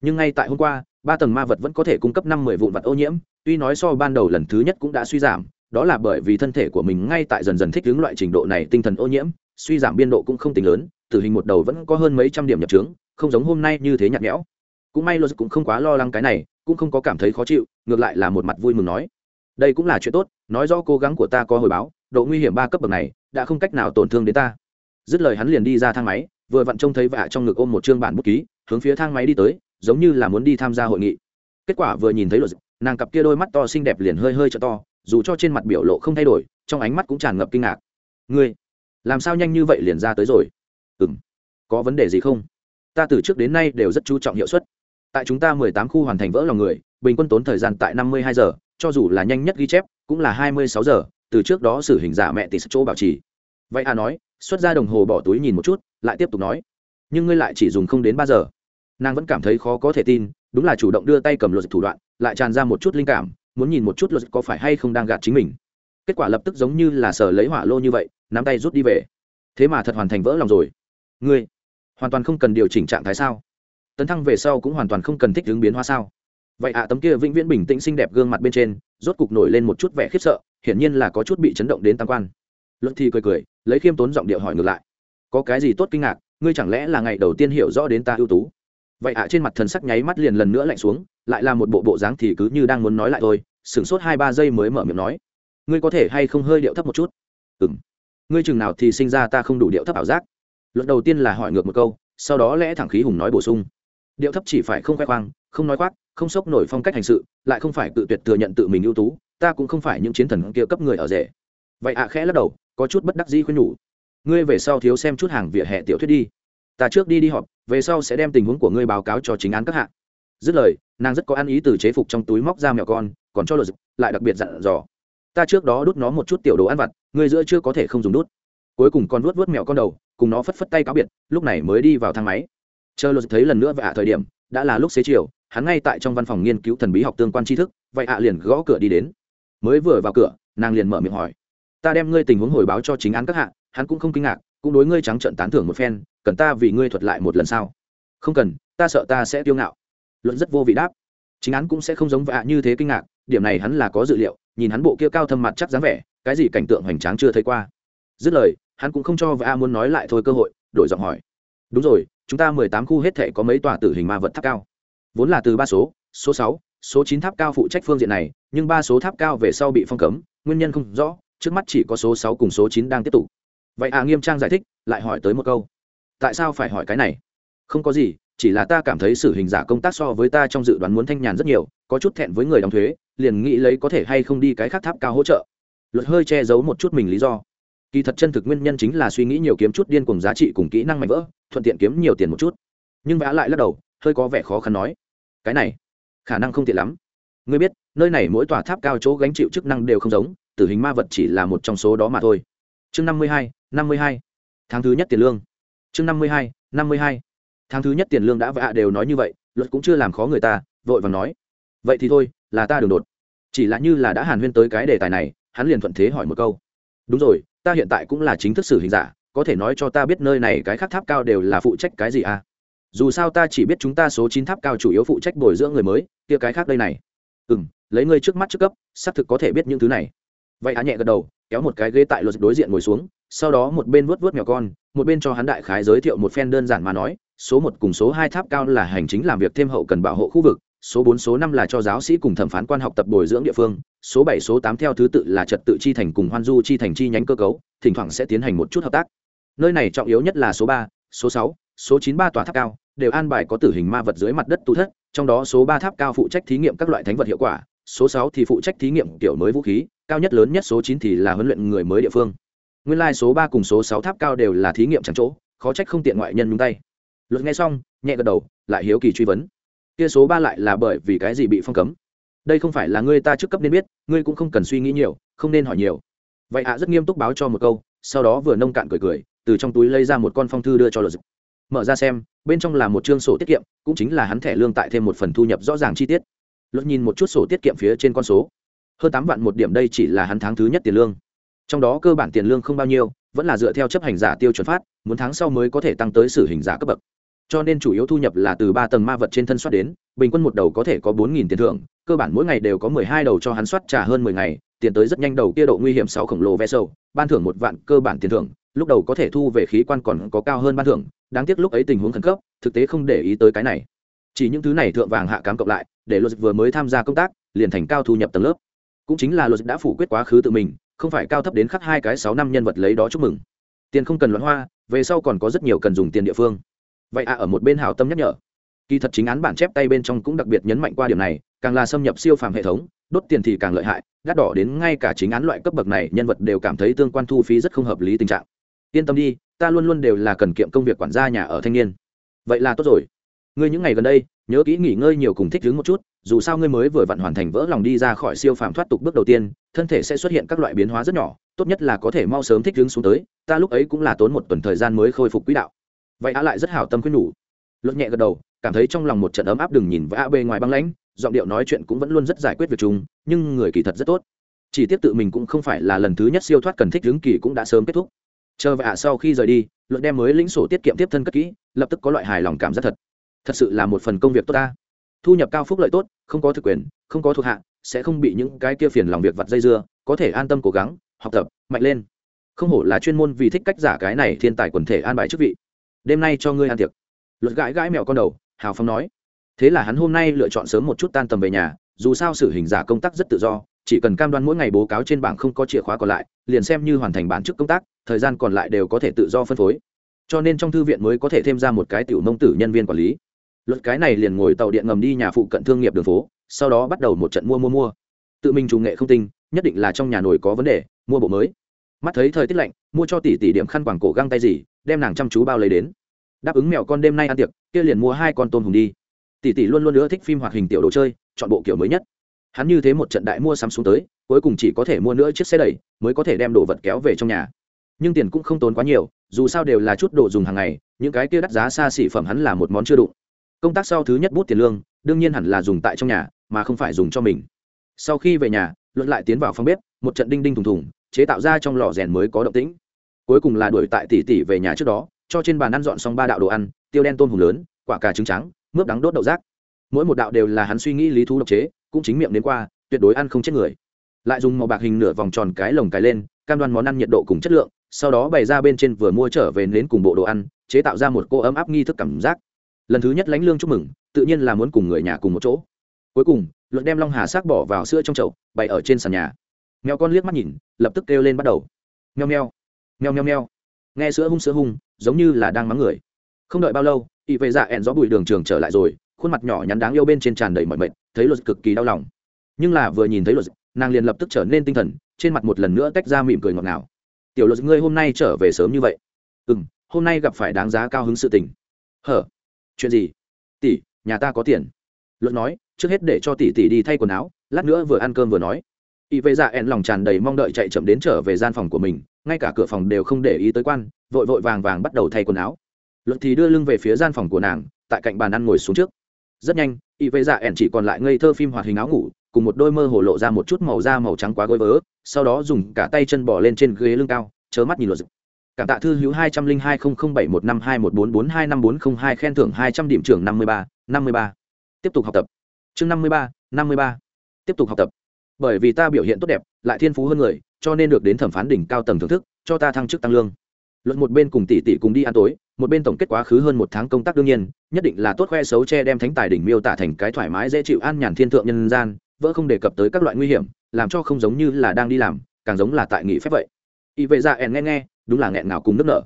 Nhưng ngay tại hôm qua, ba tầng ma vật vẫn có thể cung cấp năm mười vụn vật ô nhiễm, tuy nói so ban đầu lần thứ nhất cũng đã suy giảm, đó là bởi vì thân thể của mình ngay tại dần dần thích ứng loại trình độ này tinh thần ô nhiễm, suy giảm biên độ cũng không tính lớn, tử hình một đầu vẫn có hơn mấy trăm điểm nhập trướng, không giống hôm nay như thế nhạt nhẽo. Cũng may luật cũng không quá lo lắng cái này, cũng không có cảm thấy khó chịu, ngược lại là một mặt vui mừng nói. Đây cũng là chuyện tốt, nói do cố gắng của ta có hồi báo độ nguy hiểm ba cấp bậc này đã không cách nào tổn thương đến ta. Dứt lời hắn liền đi ra thang máy, vừa vặn trông thấy vạ trong ngực ôm một chương bản bút ký, hướng phía thang máy đi tới, giống như là muốn đi tham gia hội nghị. Kết quả vừa nhìn thấy luật nàng cặp kia đôi mắt to xinh đẹp liền hơi hơi t to, dù cho trên mặt biểu lộ không thay đổi, trong ánh mắt cũng tràn ngập kinh ngạc. Ngươi, làm sao nhanh như vậy liền ra tới rồi? Ừ m có vấn đề gì không? Ta từ trước đến nay đều rất chú trọng hiệu suất. Tại chúng ta mười tám khu hoàn thành vỡ lòng người, bình quân tốn thời gian tại năm mươi hai giờ, cho dù là nhanh nhất ghi chép, cũng là hai mươi sáu giờ từ trước đó xử hình giả mẹ tỷ chỗ bảo trì. Vậy à nói, xuất ra đồng hồ bỏ túi nhìn một chút, lại tiếp tục nói. Nhưng ngươi lại chỉ dùng không đến ba giờ. Nàng vẫn cảm thấy khó có thể tin, đúng là chủ động đưa tay cầm luật thủ đoạn, lại tràn ra một chút linh cảm, muốn nhìn một chút luật có phải hay không đang gạt chính mình. Kết quả lập tức giống như là sở lấy hỏa lô như vậy, nắm tay rút đi về. Thế mà thật hoàn thành vỡ lòng rồi. Ngươi, hoàn toàn không cần điều chỉnh trạng thái sao? Tấn thăng về sau cũng hoàn toàn không cần thích ứng biến hóa sao? Vậy ạ, tấm kia vĩnh viễn bình tĩnh xinh đẹp gương mặt bên trên, rốt cục nổi lên một chút vẻ khiếp sợ hiển nhiên là có chút bị chấn động đến tam quan. Luận thi cười cười, lấy khiêm tốn giọng điệu hỏi ngược lại. Có cái gì tốt kinh ngạc, ngươi chẳng lẽ là ngày đầu tiên hiểu rõ đến ta ưu tú? Vậy ạ, trên mặt thần sắc nháy mắt liền lần nữa lạnh xuống, lại là một bộ bộ dáng thì cứ như đang muốn nói lại thôi, sửng sốt hai ba giây mới mở miệng nói. Ngươi có thể hay không hơi điệu thấp một chút? Ừ m ngươi chừng nào thì sinh ra ta không đủ điệu thấp ảo giác. Luật đầu tiên là hỏi ngược một câu, sau đó lẽ thẳng khí hùng nói bổ sung. Điệu thấp chỉ phải không khoe khoang, không nói khoác không sốc nổi phong cách hành sự, lại không phải tự tuyệt thừa nhận tự mình ưu tú, ta cũng không phải những chiến thần kia cấp người ở rể. Vậy ạ khẽ lắc đầu, có chút bất đắc dĩ khuyên nhủ. Ngươi về sau thiếu xem chút hàng vỉa hè tiểu thuyết đi. Ta trước đi đi họp, về sau sẽ đem tình huống của ngươi báo cáo cho chính án các hạ. Dứt lời, nàng rất có ăn ý từ chế phục trong túi móc ra mèo con, còn cho lột dịch lại đặc biệt dặn dò. Ta trước đó đút nó một chút tiểu đồ ăn vặt, ngươi giữa chưa có thể không dùng đút. Cuối cùng con vuốt vuốt mèo con đầu, cùng nó phất phất tay cáo biệt, lúc này mới đi vào thang máy. Chờ lột thấy lần nữa và ạ thời điểm đã là lúc xế chiều, hắn ngay tại trong văn phòng nghiên cứu thần bí học tương quan tri thức, vậy ạ liền gõ cửa đi đến. Mới vừa vào cửa, nàng liền mở miệng hỏi. Ta đem ngươi tình huống hồi báo cho chính án các hạ, hắn cũng không kinh ngạc, cũng đối ngươi trắng trợn tán thưởng một phen, cần ta vì ngươi thuật lại một lần sau không cần, ta sợ ta sẽ tiêu ngạo. Luận rất vô vị đáp. Chính án cũng sẽ không giống vạ như thế kinh ngạc, điểm này hắn là có dự liệu, nhìn hắn bộ kia cao thâm mặt chắc dáng vẻ, cái gì cảnh tượng hoành tráng chưa thấy qua. Dứt lời, hắn cũng không cho vạ muốn nói lại thôi cơ hội, đổi giọng hỏi. Đúng rồi chúng ta mười tám khu hết thể có mấy tòa tử hình ma vật tháp cao? Vốn là từ ba số số sáu, số chín tháp cao phụ trách phương diện này, nhưng ba số tháp cao về sau bị phong cấm, nguyên nhân không rõ, trước mắt chỉ có số sáu cùng số chín đang tiếp tục. Vậy à nghiêm trang giải thích, lại hỏi tới một câu. Tại sao phải hỏi cái này? Không có gì, chỉ là ta cảm thấy xử hình giả công tác so với ta trong dự đoán muốn thanh nhàn rất nhiều, có chút thẹn với người đóng thuế, liền nghĩ lấy có thể hay không đi cái khác tháp cao hỗ trợ. Luật hơi che giấu một chút mình lý do kỳ thật chân thực nguyên nhân chính là suy nghĩ nhiều kiếm chút điên cùng giá trị cùng kỹ năng mạnh vỡ, thuận tiện kiếm nhiều tiền một chút. Nhưng vã lại lắc đầu, hơi có vẻ khó khăn nói, cái này, khả năng không tiện lắm. Ngươi biết, nơi này mỗi tòa tháp cao chỗ gánh chịu chức năng đều không giống, tử hình ma vật chỉ là một trong số đó mà thôi. Chương năm mươi hai, năm mươi hai. Tháng thứ nhất tiền lương. Chương năm mươi hai, năm mươi hai. Tháng thứ nhất tiền lương đã vạ đều nói như vậy, luật cũng chưa làm khó người ta, vội vàng nói, vậy thì thôi, là ta đường đột. Chỉ là như là đã hàn huyên tới cái đề tài này, hắn liền thuận thế hỏi một câu, đúng rồi ta hiện tại cũng là chính thức xử hình giả, có thể nói cho ta biết nơi này cái khác tháp cao đều là phụ trách cái gì à? Dù sao ta chỉ biết chúng ta số chín tháp cao chủ yếu phụ trách bồi dưỡng người mới, kia cái khác đây này. Ừ m lấy ngươi trước mắt trước cấp, xác thực có thể biết những thứ này. Vậy á nhẹ gật đầu, kéo một cái ghế tại luật đối diện ngồi xuống, sau đó một bên vớt vớt mèo con, một bên cho hắn đại khái giới thiệu một phen đơn giản mà nói, số một cùng số hai tháp cao là hành chính làm việc thêm hậu cần bảo hộ khu vực số bốn, số năm là cho giáo sĩ cùng thẩm phán quan học tập bồi dưỡng địa phương, số bảy, số tám theo thứ tự là trật tự chi thành cùng hoan du chi thành chi nhánh cơ cấu, thỉnh thoảng sẽ tiến hành một chút hợp tác. Nơi này trọng yếu nhất là số ba, số sáu, số chín ba tòa tháp cao, đều an bài có tử hình ma vật dưới mặt đất tu thất, trong đó số ba tháp cao phụ trách thí nghiệm các loại thánh vật hiệu quả, số sáu thì phụ trách thí nghiệm kiểu mới vũ khí, cao nhất lớn nhất số chín thì là huấn luyện người mới địa phương. Nguyên lai số ba cùng số sáu tháp cao đều là thí nghiệm chẳng chỗ, khó trách không tiện ngoại nhân nhúng tay. Luật nghe xong, nhẹ gật đầu, lại hiếu kỳ truy vấn kia số ba lại là bởi vì cái gì bị phong cấm? Đây không phải là ngươi ta trước cấp nên biết, ngươi cũng không cần suy nghĩ nhiều, không nên hỏi nhiều. Vậy ạ, rất nghiêm túc báo cho một câu, sau đó vừa nông cạn cười cười, từ trong túi lấy ra một con phong thư đưa cho luật mở ra xem, bên trong là một chương sổ tiết kiệm, cũng chính là hắn thẻ lương tại thêm một phần thu nhập rõ ràng chi tiết. Luật nhìn một chút sổ tiết kiệm phía trên con số. Hơn tám vạn một điểm đây chỉ là hắn tháng thứ nhất tiền lương. Trong đó cơ bản tiền lương không bao nhiêu, vẫn là dựa theo chấp hành giả tiêu chuẩn phát, muốn tháng sau mới có thể tăng tới xử hình giả cấp bậc cho nên chủ yếu thu nhập là từ ba tầng ma vật trên thân soát đến, bình quân một đầu có thể có bốn nghìn tiền thưởng, cơ bản mỗi ngày đều có mười hai đầu cho hắn soát trả hơn mười ngày, tiền tới rất nhanh đầu kia độ nguy hiểm sáu khổng lồ ve sâu ban thưởng một vạn cơ bản tiền thưởng, lúc đầu có thể thu về khí quan còn có cao hơn ban thưởng, đáng tiếc lúc ấy tình huống khẩn cấp, thực tế không để ý tới cái này. Chỉ những thứ này thượng vàng hạ cám cộng lại, để luật vừa mới tham gia công tác, liền thành cao thu nhập tầng lớp. Cũng chính là luật đã phủ quyết quá khứ tự mình, không phải cao thấp đến khắc hai cái sáu năm nhân vật lấy đó chúc mừng. Tiền không cần loạn hoa, về sau còn có rất nhiều cần dùng tiền địa phương vậy à ở một bên hảo tâm nhắc nhở. Kỳ thật chính án bản chép tay bên trong cũng đặc biệt nhấn mạnh qua điểm này, càng là xâm nhập siêu phàm hệ thống, đốt tiền thì càng lợi hại, đắt đỏ đến ngay cả chính án loại cấp bậc này, nhân vật đều cảm thấy tương quan thu phí rất không hợp lý tình trạng. Yên tâm đi, ta luôn luôn đều là cần kiệm công việc quản gia nhà ở thanh niên. Vậy là tốt rồi. Ngươi những ngày gần đây, nhớ kỹ nghỉ ngơi nhiều cùng thích đứng một chút, dù sao ngươi mới vừa vặn hoàn thành vỡ lòng đi ra khỏi siêu phàm thoát tục bước đầu tiên, thân thể sẽ xuất hiện các loại biến hóa rất nhỏ, tốt nhất là có thể mau sớm thích đứng xuống tới, ta lúc ấy cũng là tốn một tuần thời gian mới khôi phục quỹ đạo vậy á lại rất hảo tâm quyết nhủ. Luật nhẹ gật đầu, cảm thấy trong lòng một trận ấm áp đừng nhìn vã bề ngoài băng lãnh, giọng điệu nói chuyện cũng vẫn luôn rất giải quyết việc chung, nhưng người kỳ thật rất tốt. Chỉ tiếp tự mình cũng không phải là lần thứ nhất siêu thoát cần thích đứng kỳ cũng đã sớm kết thúc. Chờ vạ sau khi rời đi luận đem mới lĩnh sổ tiết kiệm tiếp thân cất kỹ, lập tức có loại hài lòng cảm giác thật. Thật sự là một phần công việc tốt ta. Thu nhập cao phúc lợi tốt, không có thực quyền, không có thuộc hạ, sẽ không bị những cái kia phiền lòng việc vặt dây dưa, có thể an tâm cố gắng, học tập, mạnh lên. Không hổ là chuyên môn vì thích cách giả cái này thiên tài quần thể an bài chức vị đêm nay cho ngươi ăn tiệc. Luật gãi gãi mẹo con đầu, hào phong nói. Thế là hắn hôm nay lựa chọn sớm một chút tan tầm về nhà, dù sao xử hình giả công tác rất tự do, chỉ cần cam đoan mỗi ngày bố cáo trên bảng không có chìa khóa còn lại, liền xem như hoàn thành bản chức công tác, thời gian còn lại đều có thể tự do phân phối. Cho nên trong thư viện mới có thể thêm ra một cái tiểu nông tử nhân viên quản lý. Luật cái này liền ngồi tàu điện ngầm đi nhà phụ cận thương nghiệp đường phố, sau đó bắt đầu một trận mua mua mua. Tự mình chủ nghệ không tinh, nhất định là trong nhà nồi có vấn đề, mua bộ mới. Mắt thấy thời tiết lạnh, mua cho tỷ tỷ điểm khăn quàng cổ găng tay gì đem nàng chăm chú bao lấy đến. Đáp ứng mèo con đêm nay ăn tiệc, kia liền mua hai con tôm hùm đi. Tỷ tỷ luôn luôn nữa thích phim hoạt hình tiểu đồ chơi, chọn bộ kiểu mới nhất. Hắn như thế một trận đại mua sắm xuống tới, cuối cùng chỉ có thể mua nữa chiếc xe đẩy, mới có thể đem đồ vật kéo về trong nhà. Nhưng tiền cũng không tốn quá nhiều, dù sao đều là chút đồ dùng hàng ngày, những cái kia đắt giá xa xỉ phẩm hắn là một món chưa đụng. Công tác sau thứ nhất bút tiền lương, đương nhiên hẳn là dùng tại trong nhà, mà không phải dùng cho mình. Sau khi về nhà, luận lại tiến vào phòng bếp, một trận đinh đinh thùng thùng, chế tạo ra trong lò rèn mới có động tĩnh cuối cùng là đuổi tại tỷ tỷ về nhà trước đó, cho trên bàn ăn dọn xong ba đạo đồ ăn, tiêu đen tôm hùm lớn, quả cà trứng trắng, mướp đắng đốt đậu rác. Mỗi một đạo đều là hắn suy nghĩ lý thú độc chế, cũng chính miệng đến qua, tuyệt đối ăn không chết người. Lại dùng màu bạc hình nửa vòng tròn cái lồng cái lên, cam đoan món ăn nhiệt độ cùng chất lượng, sau đó bày ra bên trên vừa mua trở về nến cùng bộ đồ ăn, chế tạo ra một cô ấm áp nghi thức cảm giác. Lần thứ nhất lãnh lương chúc mừng, tự nhiên là muốn cùng người nhà cùng một chỗ. Cuối cùng, luận đem long hà xác bỏ vào sữa trong chậu, bày ở trên sàn nhà. Mèo con liếc mắt nhìn, lập tức kêu lên bắt đầu. Nheo nheo nheo nheo nheo. Nghe sữa hung sữa hung, giống như là đang mắng người. Không đợi bao lâu, y vệ dạ ẹn gió bụi đường trường trở lại rồi, khuôn mặt nhỏ nhắn đáng yêu bên trên tràn đầy mọi mệt, thấy luật cực kỳ đau lòng. Nhưng là vừa nhìn thấy luật, nàng liền lập tức trở nên tinh thần, trên mặt một lần nữa tách ra mỉm cười ngọt ngào. Tiểu luật, ngươi hôm nay trở về sớm như vậy. Ừ m hôm nay gặp phải đáng giá cao hứng sự tình. Hở? Chuyện gì? Tỷ, nhà ta có tiền. Luật nói, trước hết để cho tỷ tỷ đi thay quần áo, lát nữa vừa ăn cơm vừa nói. Y vệ dạ ẹn lòng tràn đầy mong đợi chạy chậm đến trở về gian phòng của mình ngay cả cửa phòng đều không để ý tới quan, vội vội vàng vàng bắt đầu thay quần áo. Luật thì đưa lưng về phía gian phòng của nàng, tại cạnh bàn ăn ngồi xuống trước. Rất nhanh, y vệ dạ ẻn chỉ còn lại ngây thơ phim hoạt hình áo ngủ, cùng một đôi mơ hồ lộ ra một chút màu da màu trắng quá gối vớ, sau đó dùng cả tay chân bỏ lên trên ghế lưng cao chớ mắt nhìn luật. Cảm tạ thư hữu hai trăm linh hai không không bảy một năm hai một bốn bốn hai năm bốn không hai, khen thưởng hai trăm điểm trưởng năm mươi ba, năm mươi ba. Tiếp tục học tập. Chương năm mươi ba, năm mươi ba. Tiếp tục học tập bởi vì ta biểu hiện tốt đẹp, lại thiên phú hơn người, cho nên được đến thẩm phán đỉnh cao tầng thưởng thức, cho ta thăng chức tăng lương. Luận một bên cùng tỷ tỷ cùng đi ăn tối, một bên tổng kết quá khứ hơn một tháng công tác đương nhiên, nhất định là tốt khoe xấu che đem thánh tài đỉnh miêu tả thành cái thoải mái dễ chịu an nhàn thiên thượng nhân gian, vỡ không đề cập tới các loại nguy hiểm, làm cho không giống như là đang đi làm, càng giống là tại nghỉ phép vậy. Y vệ ra ẻn nghe nghe, đúng là nghẹn ngào cùng nước nở.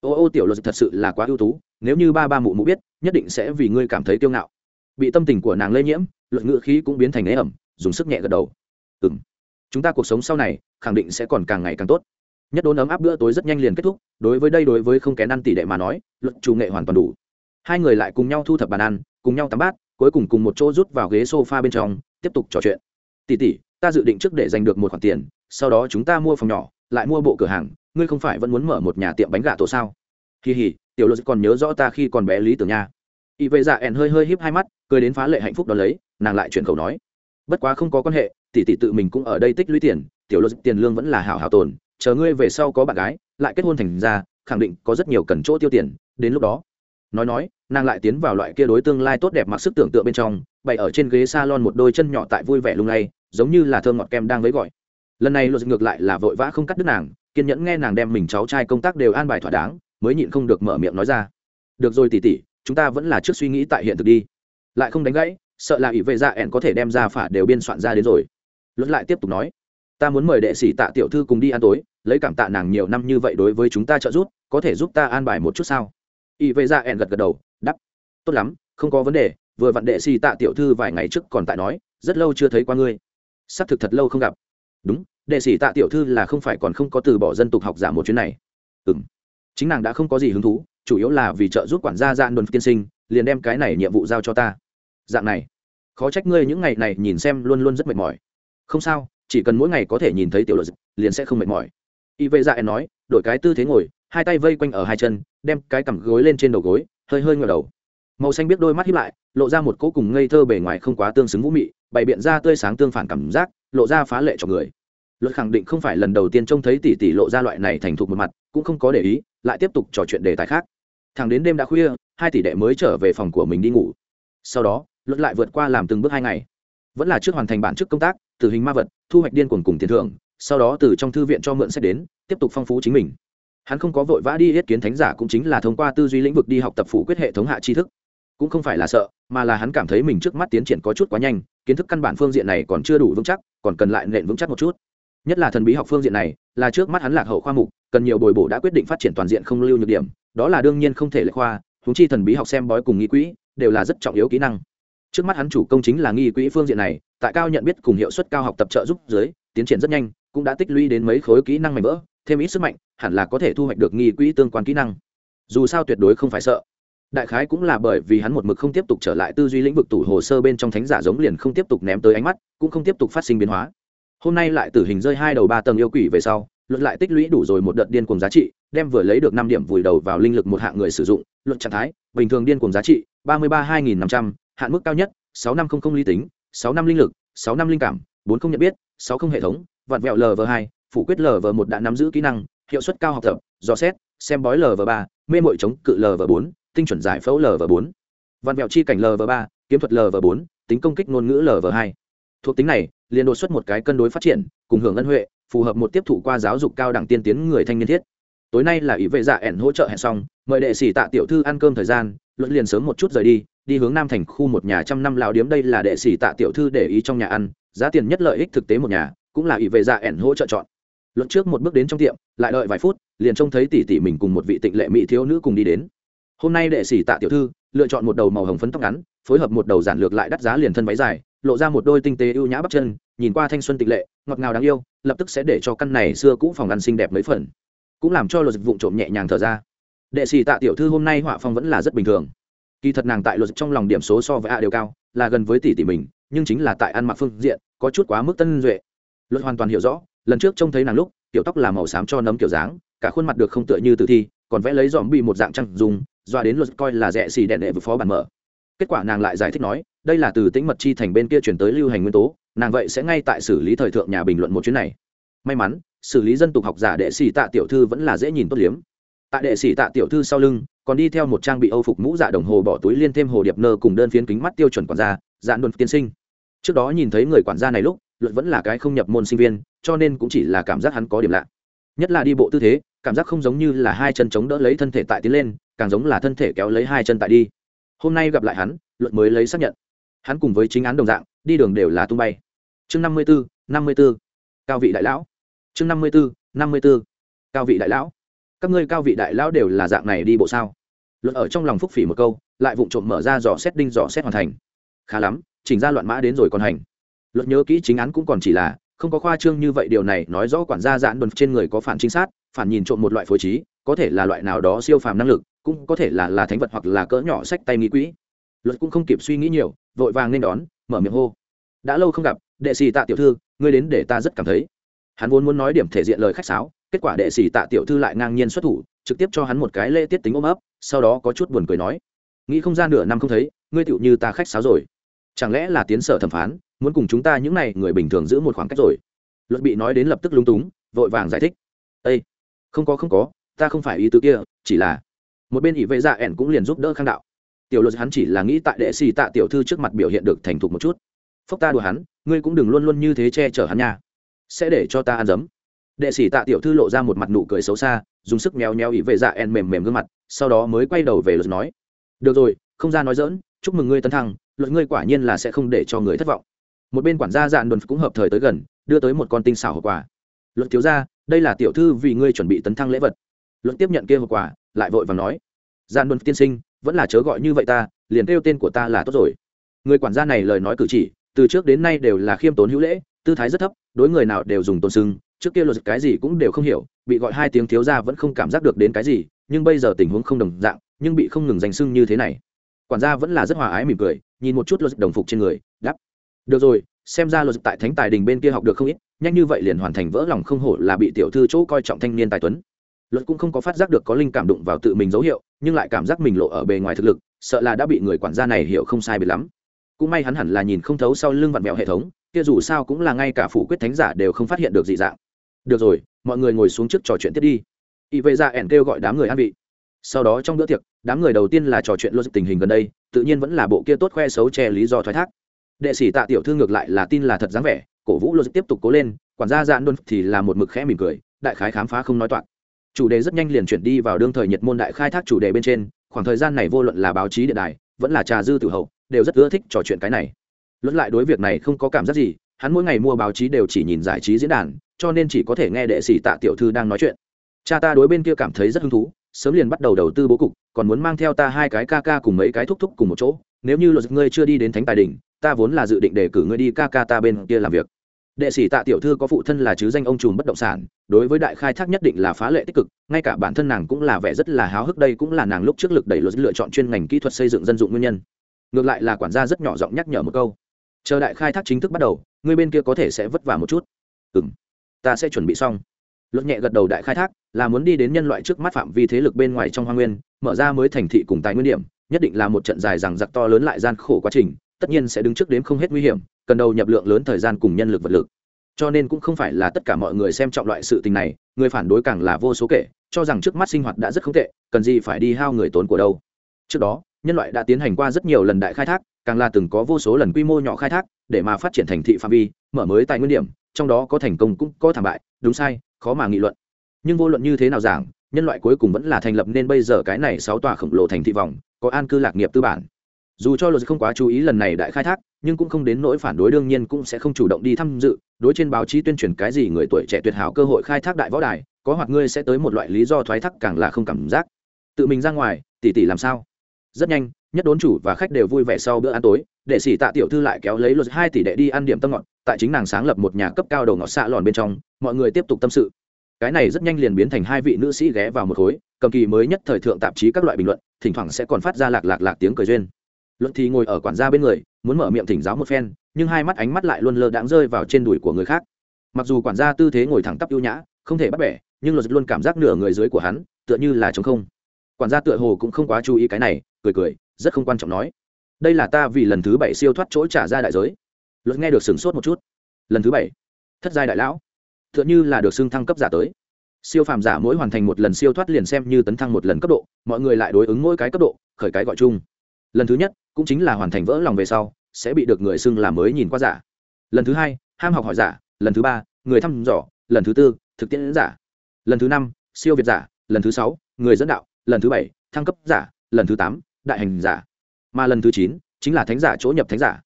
Ô ô tiểu luật thật sự là quá ưu tú, nếu như ba ba mụ mụ biết, nhất định sẽ vì ngươi cảm thấy kiêu ngạo. Bị tâm tình của nàng lây nhiễm, luật ngữ khí cũng biến thành ế ẩm, dùng sức nhẹ gật đầu ừ m chúng ta cuộc sống sau này, khẳng định sẽ còn càng ngày càng tốt. Nhất đốn ấm áp bữa tối rất nhanh liền kết thúc, đối với đây đối với không kén ăn tỷ đệ mà nói, luật chủ nghệ hoàn toàn đủ. Hai người lại cùng nhau thu thập bàn ăn, cùng nhau tắm bát, cuối cùng cùng một chỗ rút vào ghế s o f a bên trong, tiếp tục trò chuyện. Tỷ tỷ, ta dự định trước để giành được một khoản tiền, sau đó chúng ta mua phòng nhỏ, lại mua bộ cửa hàng, ngươi không phải vẫn muốn mở một nhà tiệm bánh gà tổ sao? Kỳ hỉ tiểu luật còn nhớ rõ ta khi còn bé lý tưởng nha. Y vệ dạ ẻn hơi hơi híp hai mắt, cười đến phá lệ hạnh phúc đ ó lấy, nàng lại chuyển khẩu nói. Bất quá không có quan hệ tỷ tỷ tự mình cũng ở đây tích lũy tiền, tiểu luật tiền lương vẫn là hảo hảo tồn, chờ ngươi về sau có bạn gái, lại kết hôn thành ra, khẳng định có rất nhiều cần chỗ tiêu tiền, đến lúc đó. Nói nói, nàng lại tiến vào loại kia đối tương lai tốt đẹp mặc sức tưởng tượng bên trong, bày ở trên ghế s a lon một đôi chân nhỏ tại vui vẻ lung lay, giống như là thơm ngọt kem đang với gọi. Lần này luật ngược lại là vội vã không cắt đứt nàng, kiên nhẫn nghe nàng đem mình cháu trai công tác đều an bài thỏa đáng, mới nhịn không được mở miệng nói ra. Được rồi tỉ tỉ chúng ta vẫn là trước suy nghĩ tại hiện thực đi. Lại không đánh gãy, sợ là ỷ vệ dạ ẻn có thể đem ra phả đều biên soạn ra đến rồi luật lại tiếp tục nói, ta muốn mời đệ sĩ tạ tiểu thư cùng đi ăn tối, lấy cảm tạ nàng nhiều năm như vậy đối với chúng ta trợ giúp, có thể giúp ta an bài một chút sao? Y vệ dạ ra ẹn gật gật đầu đắp tốt lắm, không có vấn đề, vừa vặn đệ sĩ tạ tiểu thư vài ngày trước còn tại nói, rất lâu chưa thấy qua ngươi. Xác thực thật lâu không gặp. Đúng, đệ sĩ tạ tiểu thư là không phải còn không có từ bỏ dân tục học giả một chuyến này. Ừ m chính nàng đã không có gì hứng thú, chủ yếu là vì trợ giúp quản gia dạ gian đồn tiên sinh, liền đem cái này nhiệm vụ giao cho ta. Dạng này, khó trách ngươi những ngày này nhìn xem luôn luôn rất mệt mỏi không sao, chỉ cần mỗi ngày có thể nhìn thấy tiểu luật liền sẽ không mệt mỏi. Y vệ dạ nói, đổi cái tư thế ngồi, hai tay vây quanh ở hai chân, đem cái cằm gối lên trên đầu gối, hơi hơi ngờ đầu. Màu xanh biết đôi mắt hiếp lại, lộ ra một cỗ cùng ngây thơ bề ngoài không quá tương xứng vũ mị, bày biện ra tươi sáng tương phản cảm giác, lộ ra phá lệ cho người. Luật khẳng định không phải lần đầu tiên trông thấy tỷ tỷ lộ ra loại này thành thục một mặt, cũng không có để ý, lại tiếp tục trò chuyện đề tài khác. Thằng đến đêm đã khuya, hai tỷ đệ mới trở về phòng của mình đi ngủ. Sau đó, luật lại vượt qua làm từng bước hai ngày. Vẫn là trước hoàn thành bản chức công tác tử hình ma vật, thu hoạch điên cuồng cùng tiền thưởng, sau đó từ trong thư viện cho mượn sách đến, tiếp tục phong phú chính mình. Hắn không có vội vã đi yết kiến thánh giả cũng chính là thông qua tư duy lĩnh vực đi học tập phủ quyết hệ thống hạ tri thức. Cũng không phải là sợ, mà là hắn cảm thấy mình trước mắt tiến triển có chút quá nhanh, kiến thức căn bản phương diện này còn chưa đủ vững chắc, còn cần lại nện vững chắc một chút. Nhất là thần bí học phương diện này, là trước mắt hắn lạc hậu khoa mục, cần nhiều bồi bổ đã quyết định phát triển toàn diện không lưu nhược điểm, đó là đương nhiên không thể lệ khoa húng chi thần bí học xem bói cùng nghi quỹ, đều là rất trọng yếu kỹ năng trước mắt hắn chủ công chính là nghi quỹ phương diện này, tại cao nhận biết cùng hiệu suất cao học tập trợ giúp dưới, tiến triển rất nhanh, cũng đã tích lũy đến mấy khối kỹ năng mạnh vỡ, thêm ít sức mạnh, hẳn là có thể thu hoạch được nghi quỹ tương quan kỹ năng. Dù sao tuyệt đối không phải sợ. Đại khái cũng là bởi vì hắn một mực không tiếp tục trở lại tư duy lĩnh vực tủ hồ sơ bên trong thánh giả giống liền không tiếp tục ném tới ánh mắt, cũng không tiếp tục phát sinh biến hóa. Hôm nay lại tử hình rơi hai đầu ba tầng yêu quỷ về sau, luật lại tích lũy đủ rồi một đợt điên cùng giá trị, đem vừa lấy được năm điểm vùi đầu vào linh lực một hạng người sử dụng, luật trạng thái, bình thường điên cùng giá trị, ba mươi ba hai nghìn năm trăm hạn mức cao nhất, sáu năm không không lý tính, sáu năm linh lực, sáu năm linh cảm, bốn không nhận biết, sáu không hệ thống, vặn vẹo lv hai, phủ quyết lv một đã nắm giữ kỹ năng, hiệu suất cao học tập, dò xét, xem bói lv ba, mê mội chống cự lv bốn, tinh chuẩn giải phẫu lv bốn. Vặn vẹo chi cảnh lv ba, kiếm thuật lv bốn, tính công kích ngôn ngữ lv hai. Thuộc tính này, liền đột xuất một cái cân đối phát triển, cùng hưởng ân huệ, phù hợp một tiếp thụ qua giáo dục cao đẳng tiên tiến người thanh niên thiết. Tối nay là ý vệ dạ ẻn hỗ trợ hẹn xong, mời đệ sĩ tạ tiểu thư ăn cơm thời gian luận liền sớm một chút rời đi đi hướng nam thành khu một nhà trăm năm lao điếm đây là đệ sĩ tạ tiểu thư để ý trong nhà ăn, giá tiền nhất lợi ích thực tế một nhà, cũng là ý về dạ ẻn hỗ trợ chọn. Luận trước một bước đến trong tiệm, lại đợi vài phút, liền trông thấy tỷ tỷ mình cùng một vị tịnh lệ mỹ thiếu nữ cùng đi đến. Hôm nay đệ sĩ tạ tiểu thư lựa chọn một đầu màu hồng phấn tóc ngắn, phối hợp một đầu giản lược lại đắt giá liền thân váy dài, lộ ra một đôi tinh tế ưu nhã bắp chân, nhìn qua thanh xuân tịnh lệ, ngọt ngào đáng yêu, lập tức sẽ để cho căn này xưa cũ phòng ăn xinh đẹp mấy phần. Cũng làm cho luật vụ trộm nhẹ nhàng thở ra. Đệ sĩ tạ tiểu thư hôm nay họa phong vẫn là rất bình thường kỳ thật nàng tại luật trong lòng điểm số so với a đều cao, là gần với tỷ tỷ mình, nhưng chính là tại ăn mặc phương diện, có chút quá mức tân duệ. Luật hoàn toàn hiểu rõ, lần trước trông thấy nàng lúc, tiểu tóc là màu xám cho nấm kiểu dáng, cả khuôn mặt được không tựa như tử thi, còn vẽ lấy dòm bị một dạng trăng dùng doa đến luật coi là rẻ xì đẹn đệ với phó bản mở. Kết quả nàng lại giải thích nói, đây là từ tĩnh mật chi thành bên kia chuyển tới lưu hành nguyên tố, nàng vậy sẽ ngay tại xử lý thời thượng nhà bình luận một chuyến này. May mắn, xử lý dân tục học giả đệ xì tạ tiểu thư vẫn là dễ nhìn tốt liếm tại đệ sĩ tạ tiểu thư sau lưng, còn đi theo một trang bị âu phục mũ dạ đồng hồ bỏ túi liên thêm hồ điệp nơ cùng đơn phiến kính mắt tiêu chuẩn quản gia dạ đồn tiên sinh. Trước đó nhìn thấy người quản gia này lúc, luận vẫn là cái không nhập môn sinh viên, cho nên cũng chỉ là cảm giác hắn có điểm lạ. Nhất là đi bộ tư thế, cảm giác không giống như là hai chân chống đỡ lấy thân thể tại tiến lên, càng giống là thân thể kéo lấy hai chân tại đi. Hôm nay gặp lại hắn, luận mới lấy xác nhận. Hắn cùng với chính án đồng dạng, đi đường đều là tung bay. Chương năm mươi bốn năm mươi b ố cao vị đại lão. Chương năm mươi bốn năm mươi b ố cao vị đại lão các ngươi cao vị đại lão đều là dạng này đi bộ sao? Luận ở trong lòng phúc phỉ một câu, lại vụng trộm mở ra dò xét đinh dò xét hoàn thành. Khá lắm, chỉnh ra loạn mã đến rồi còn hành. Luận nhớ kỹ chính án cũng còn chỉ là, không có khoa trương như vậy điều này nói rõ quản gia giãn đồn trên người có phản trinh sát, phản nhìn trộm một loại phối trí, có thể là loại nào đó siêu phàm năng lực, cũng có thể là là thánh vật hoặc là cỡ nhỏ sách tay nghĩ quỹ. Luật cũng không kịp suy nghĩ nhiều, vội vàng nên đón, mở miệng hô. Đã lâu không gặp, đệ sĩ tạ tiểu thư, ngươi đến để ta rất cảm thấy. Hắn vốn muốn nói điểm thể diện lời khách sáo kết quả đệ sĩ tạ tiểu thư lại ngang nhiên xuất thủ, trực tiếp cho hắn một cái lễ tiết tính ôm ấp, sau đó có chút buồn cười nói, nghĩ không ra nửa năm không thấy, ngươi tựu như ta khách sáo rồi. Chẳng lẽ là tiến sở thẩm phán, muốn cùng chúng ta những này người bình thường giữ một khoảng cách rồi? Luật bị nói đến lập tức lúng túng, vội vàng giải thích ây không có không có, ta không phải ý tứ kia, chỉ là một bên ỷ vệ dạ ẻn cũng liền giúp đỡ khang đạo. Tiểu luật hắn chỉ là nghĩ tại đệ xì tạ tiểu thư trước mặt biểu hiện được thành thục một chút. Phốc ta đùa hắn, ngươi cũng đừng luôn luôn như thế che chở hắn nha. Sẽ để cho ta ăn dấm đệ sĩ tạ tiểu thư lộ ra một mặt nụ cười xấu xa, dùng sức mèo nheo ý về dạ en mềm mềm gương mặt, sau đó mới quay đầu về luật nói. Được rồi, không ra nói dỡn chúc mừng ngươi tấn thăng, luật ngươi quả nhiên là sẽ không để cho người thất vọng. Một bên quản gia dạn đồn cũng hợp thời tới gần, đưa tới một con tinh xảo hộp quà. Luật thiếu ra đây là tiểu thư vì ngươi chuẩn bị tấn thăng lễ vật. Luật tiếp nhận kia hộp quà, lại vội và nói. Dạn đồn tiên sinh, vẫn là chớ gọi như vậy ta, liền kêu tên của ta là tốt rồi. Người quản gia này lời nói cử chỉ, từ trước đến nay đều là khiêm tốn hữu lễ, tư thái rất thấp, đối người nào đều dùng tôn sưng trước kia luật cái gì cũng đều không hiểu, bị gọi hai tiếng thiếu ra vẫn không cảm giác được đến cái gì, nhưng bây giờ tình huống không đồng dạng, nhưng bị không ngừng danh sưng như thế này. Quản gia vẫn là rất hòa ái mỉm cười, nhìn một chút luật đồng phục trên người, đáp. Được rồi, xem ra luật tại thánh tài đình bên kia học được không ít, nhanh như vậy liền hoàn thành vỡ lòng không hổ là bị tiểu thư chỗ coi trọng thanh niên tài tuấn. Luật cũng không có phát giác được có linh cảm đụng vào tự mình dấu hiệu, nhưng lại cảm giác mình lộ ở bề ngoài thực lực, sợ là đã bị người quản gia này hiểu không sai biệt lắm. Cũng may hắn hẳn là nhìn không thấu sau lưng vặn vẹo hệ thống, kia dù sao cũng là ngay cả phủ quyết thánh giả đều không phát hiện được dị dạng được rồi, mọi người ngồi xuống trước trò chuyện tiếp đi. Y vệ ra ẻn kêu gọi đám người ăn vị. Sau đó trong bữa tiệc, đám người đầu tiên là trò chuyện logic tình hình gần đây, tự nhiên vẫn là bộ kia tốt khoe xấu che lý do thoái thác. Đệ sĩ tạ tiểu thư ngược lại là tin là thật dáng vẻ, cổ vũ logic tiếp tục cố lên, quản gia dạn đôn thì là một mực khẽ mỉm cười, đại khái khám phá không nói toạc. Chủ đề rất nhanh liền chuyển đi vào đương thời nhiệt môn đại khai thác chủ đề bên trên, khoảng thời gian này vô luận là báo chí điện đài, vẫn là trà dư tử hậu, đều rất ưa thích trò chuyện cái này. Luận lại đối việc này không có cảm giác gì, hắn mỗi ngày mua báo chí đều chỉ nhìn giải trí diễn đàn cho nên chỉ có thể nghe đệ sĩ tạ tiểu thư đang nói chuyện. Cha ta đối bên kia cảm thấy rất hứng thú, sớm liền bắt đầu đầu tư bố cục, còn muốn mang theo ta hai cái ca ca cùng mấy cái thúc thúc cùng một chỗ. Nếu như luật ngươi chưa đi đến thánh tài đình, ta vốn là dự định để cử ngươi đi ca ca ta bên kia làm việc. Đệ sĩ tạ tiểu thư có phụ thân là chứ danh ông trùm bất động sản, đối với đại khai thác nhất định là phá lệ tích cực, ngay cả bản thân nàng cũng là vẻ rất là háo hức, đây cũng là nàng lúc trước lực đẩy luật lựa chọn chuyên ngành kỹ thuật xây dựng dân dụng nguyên nhân. Ngược lại là quản gia rất nhỏ giọng nhắc nhở một câu. Chờ đại khai thác chính thức bắt đầu, ngươi bên kia có thể sẽ vất vả một chút. Ừ m ta sẽ chuẩn bị xong. Luật nhẹ gật đầu đại khai thác, là muốn đi đến nhân loại trước mắt phạm vi thế lực bên ngoài trong hoa nguyên, mở ra mới thành thị cùng tài nguyên điểm, nhất định là một trận dài rằng giặc to lớn lại gian khổ quá trình, tất nhiên sẽ đứng trước đến không hết nguy hiểm, cần đầu nhập lượng lớn thời gian cùng nhân lực vật lực. Cho nên cũng không phải là tất cả mọi người xem trọng loại sự tình này, người phản đối càng là vô số kể, cho rằng trước mắt sinh hoạt đã rất không tệ, cần gì phải đi hao người tốn của đâu. Trước đó, nhân loại đã tiến hành qua rất nhiều lần đại khai thác, càng là từng có vô số lần quy mô nhỏ khai thác, để mà phát triển thành thị phạm vi, mở mới tài nguyên điểm trong đó có thành công cũng có thảm bại, đúng sai, khó mà nghị luận. Nhưng vô luận như thế nào giảng, nhân loại cuối cùng vẫn là thành lập nên bây giờ cái này sáu tòa khổng lồ thành thị vòng, có an cư lạc nghiệp tư bản. Dù cho luật không quá chú ý lần này đại khai thác, nhưng cũng không đến nỗi phản đối đương nhiên cũng sẽ không chủ động đi tham dự, đối trên báo chí tuyên truyền cái gì người tuổi trẻ tuyệt hảo cơ hội khai thác đại võ đài, có hoặc ngươi sẽ tới một loại lý do thoái thác càng là không cảm giác. Tự mình ra ngoài, tỉ tỉ làm sao? Rất nhanh, nhất đốn chủ và khách đều vui vẻ sau bữa ăn tối, để xỉ tạ tiểu thư lại kéo lấy luật hai tỷ đệ đi ăn điểm tâm ngọt tại chính nàng sáng lập một nhà cấp cao đầu ngọt xạ lòn bên trong, mọi người tiếp tục tâm sự. Cái này rất nhanh liền biến thành hai vị nữ sĩ ghé vào một khối, cầm kỳ mới nhất thời thượng tạp chí các loại bình luận, thỉnh thoảng sẽ còn phát ra lạc lạc lạc tiếng cười duyên. Luận thì ngồi ở quản gia bên người, muốn mở miệng thỉnh giáo một phen, nhưng hai mắt ánh mắt lại luôn lơ đãng rơi vào trên đùi của người khác. Mặc dù quản gia tư thế ngồi thẳng tắp ưu nhã, không thể bắt bẻ, nhưng luật luôn cảm giác nửa người dưới của hắn, tựa như là trống không. Quản gia tựa hồ cũng không quá chú ý cái này, cười cười, rất không quan trọng nói. Đây là ta vì lần thứ bảy siêu thoát chỗ trả ra đại giới luật nghe được sửng sốt một chút. Lần thứ bảy, thất giai đại lão. Tựa như là được xưng thăng cấp giả tới. Siêu phàm giả mỗi hoàn thành một lần siêu thoát liền xem như tấn thăng một lần cấp độ, mọi người lại đối ứng mỗi cái cấp độ, khởi cái gọi chung. Lần thứ nhất, cũng chính là hoàn thành vỡ lòng về sau, sẽ bị được người xưng là mới nhìn qua giả. Lần thứ hai, ham học hỏi giả. Lần thứ ba, người thăm dò. Lần thứ tư, thực tiễn giả. Lần thứ năm, siêu việt giả. Lần thứ sáu, người dẫn đạo. Lần thứ bảy, thăng cấp giả. Lần thứ tám, đại hành giả. Mà lần thứ chín, chính là thánh giả chỗ nhập thánh giả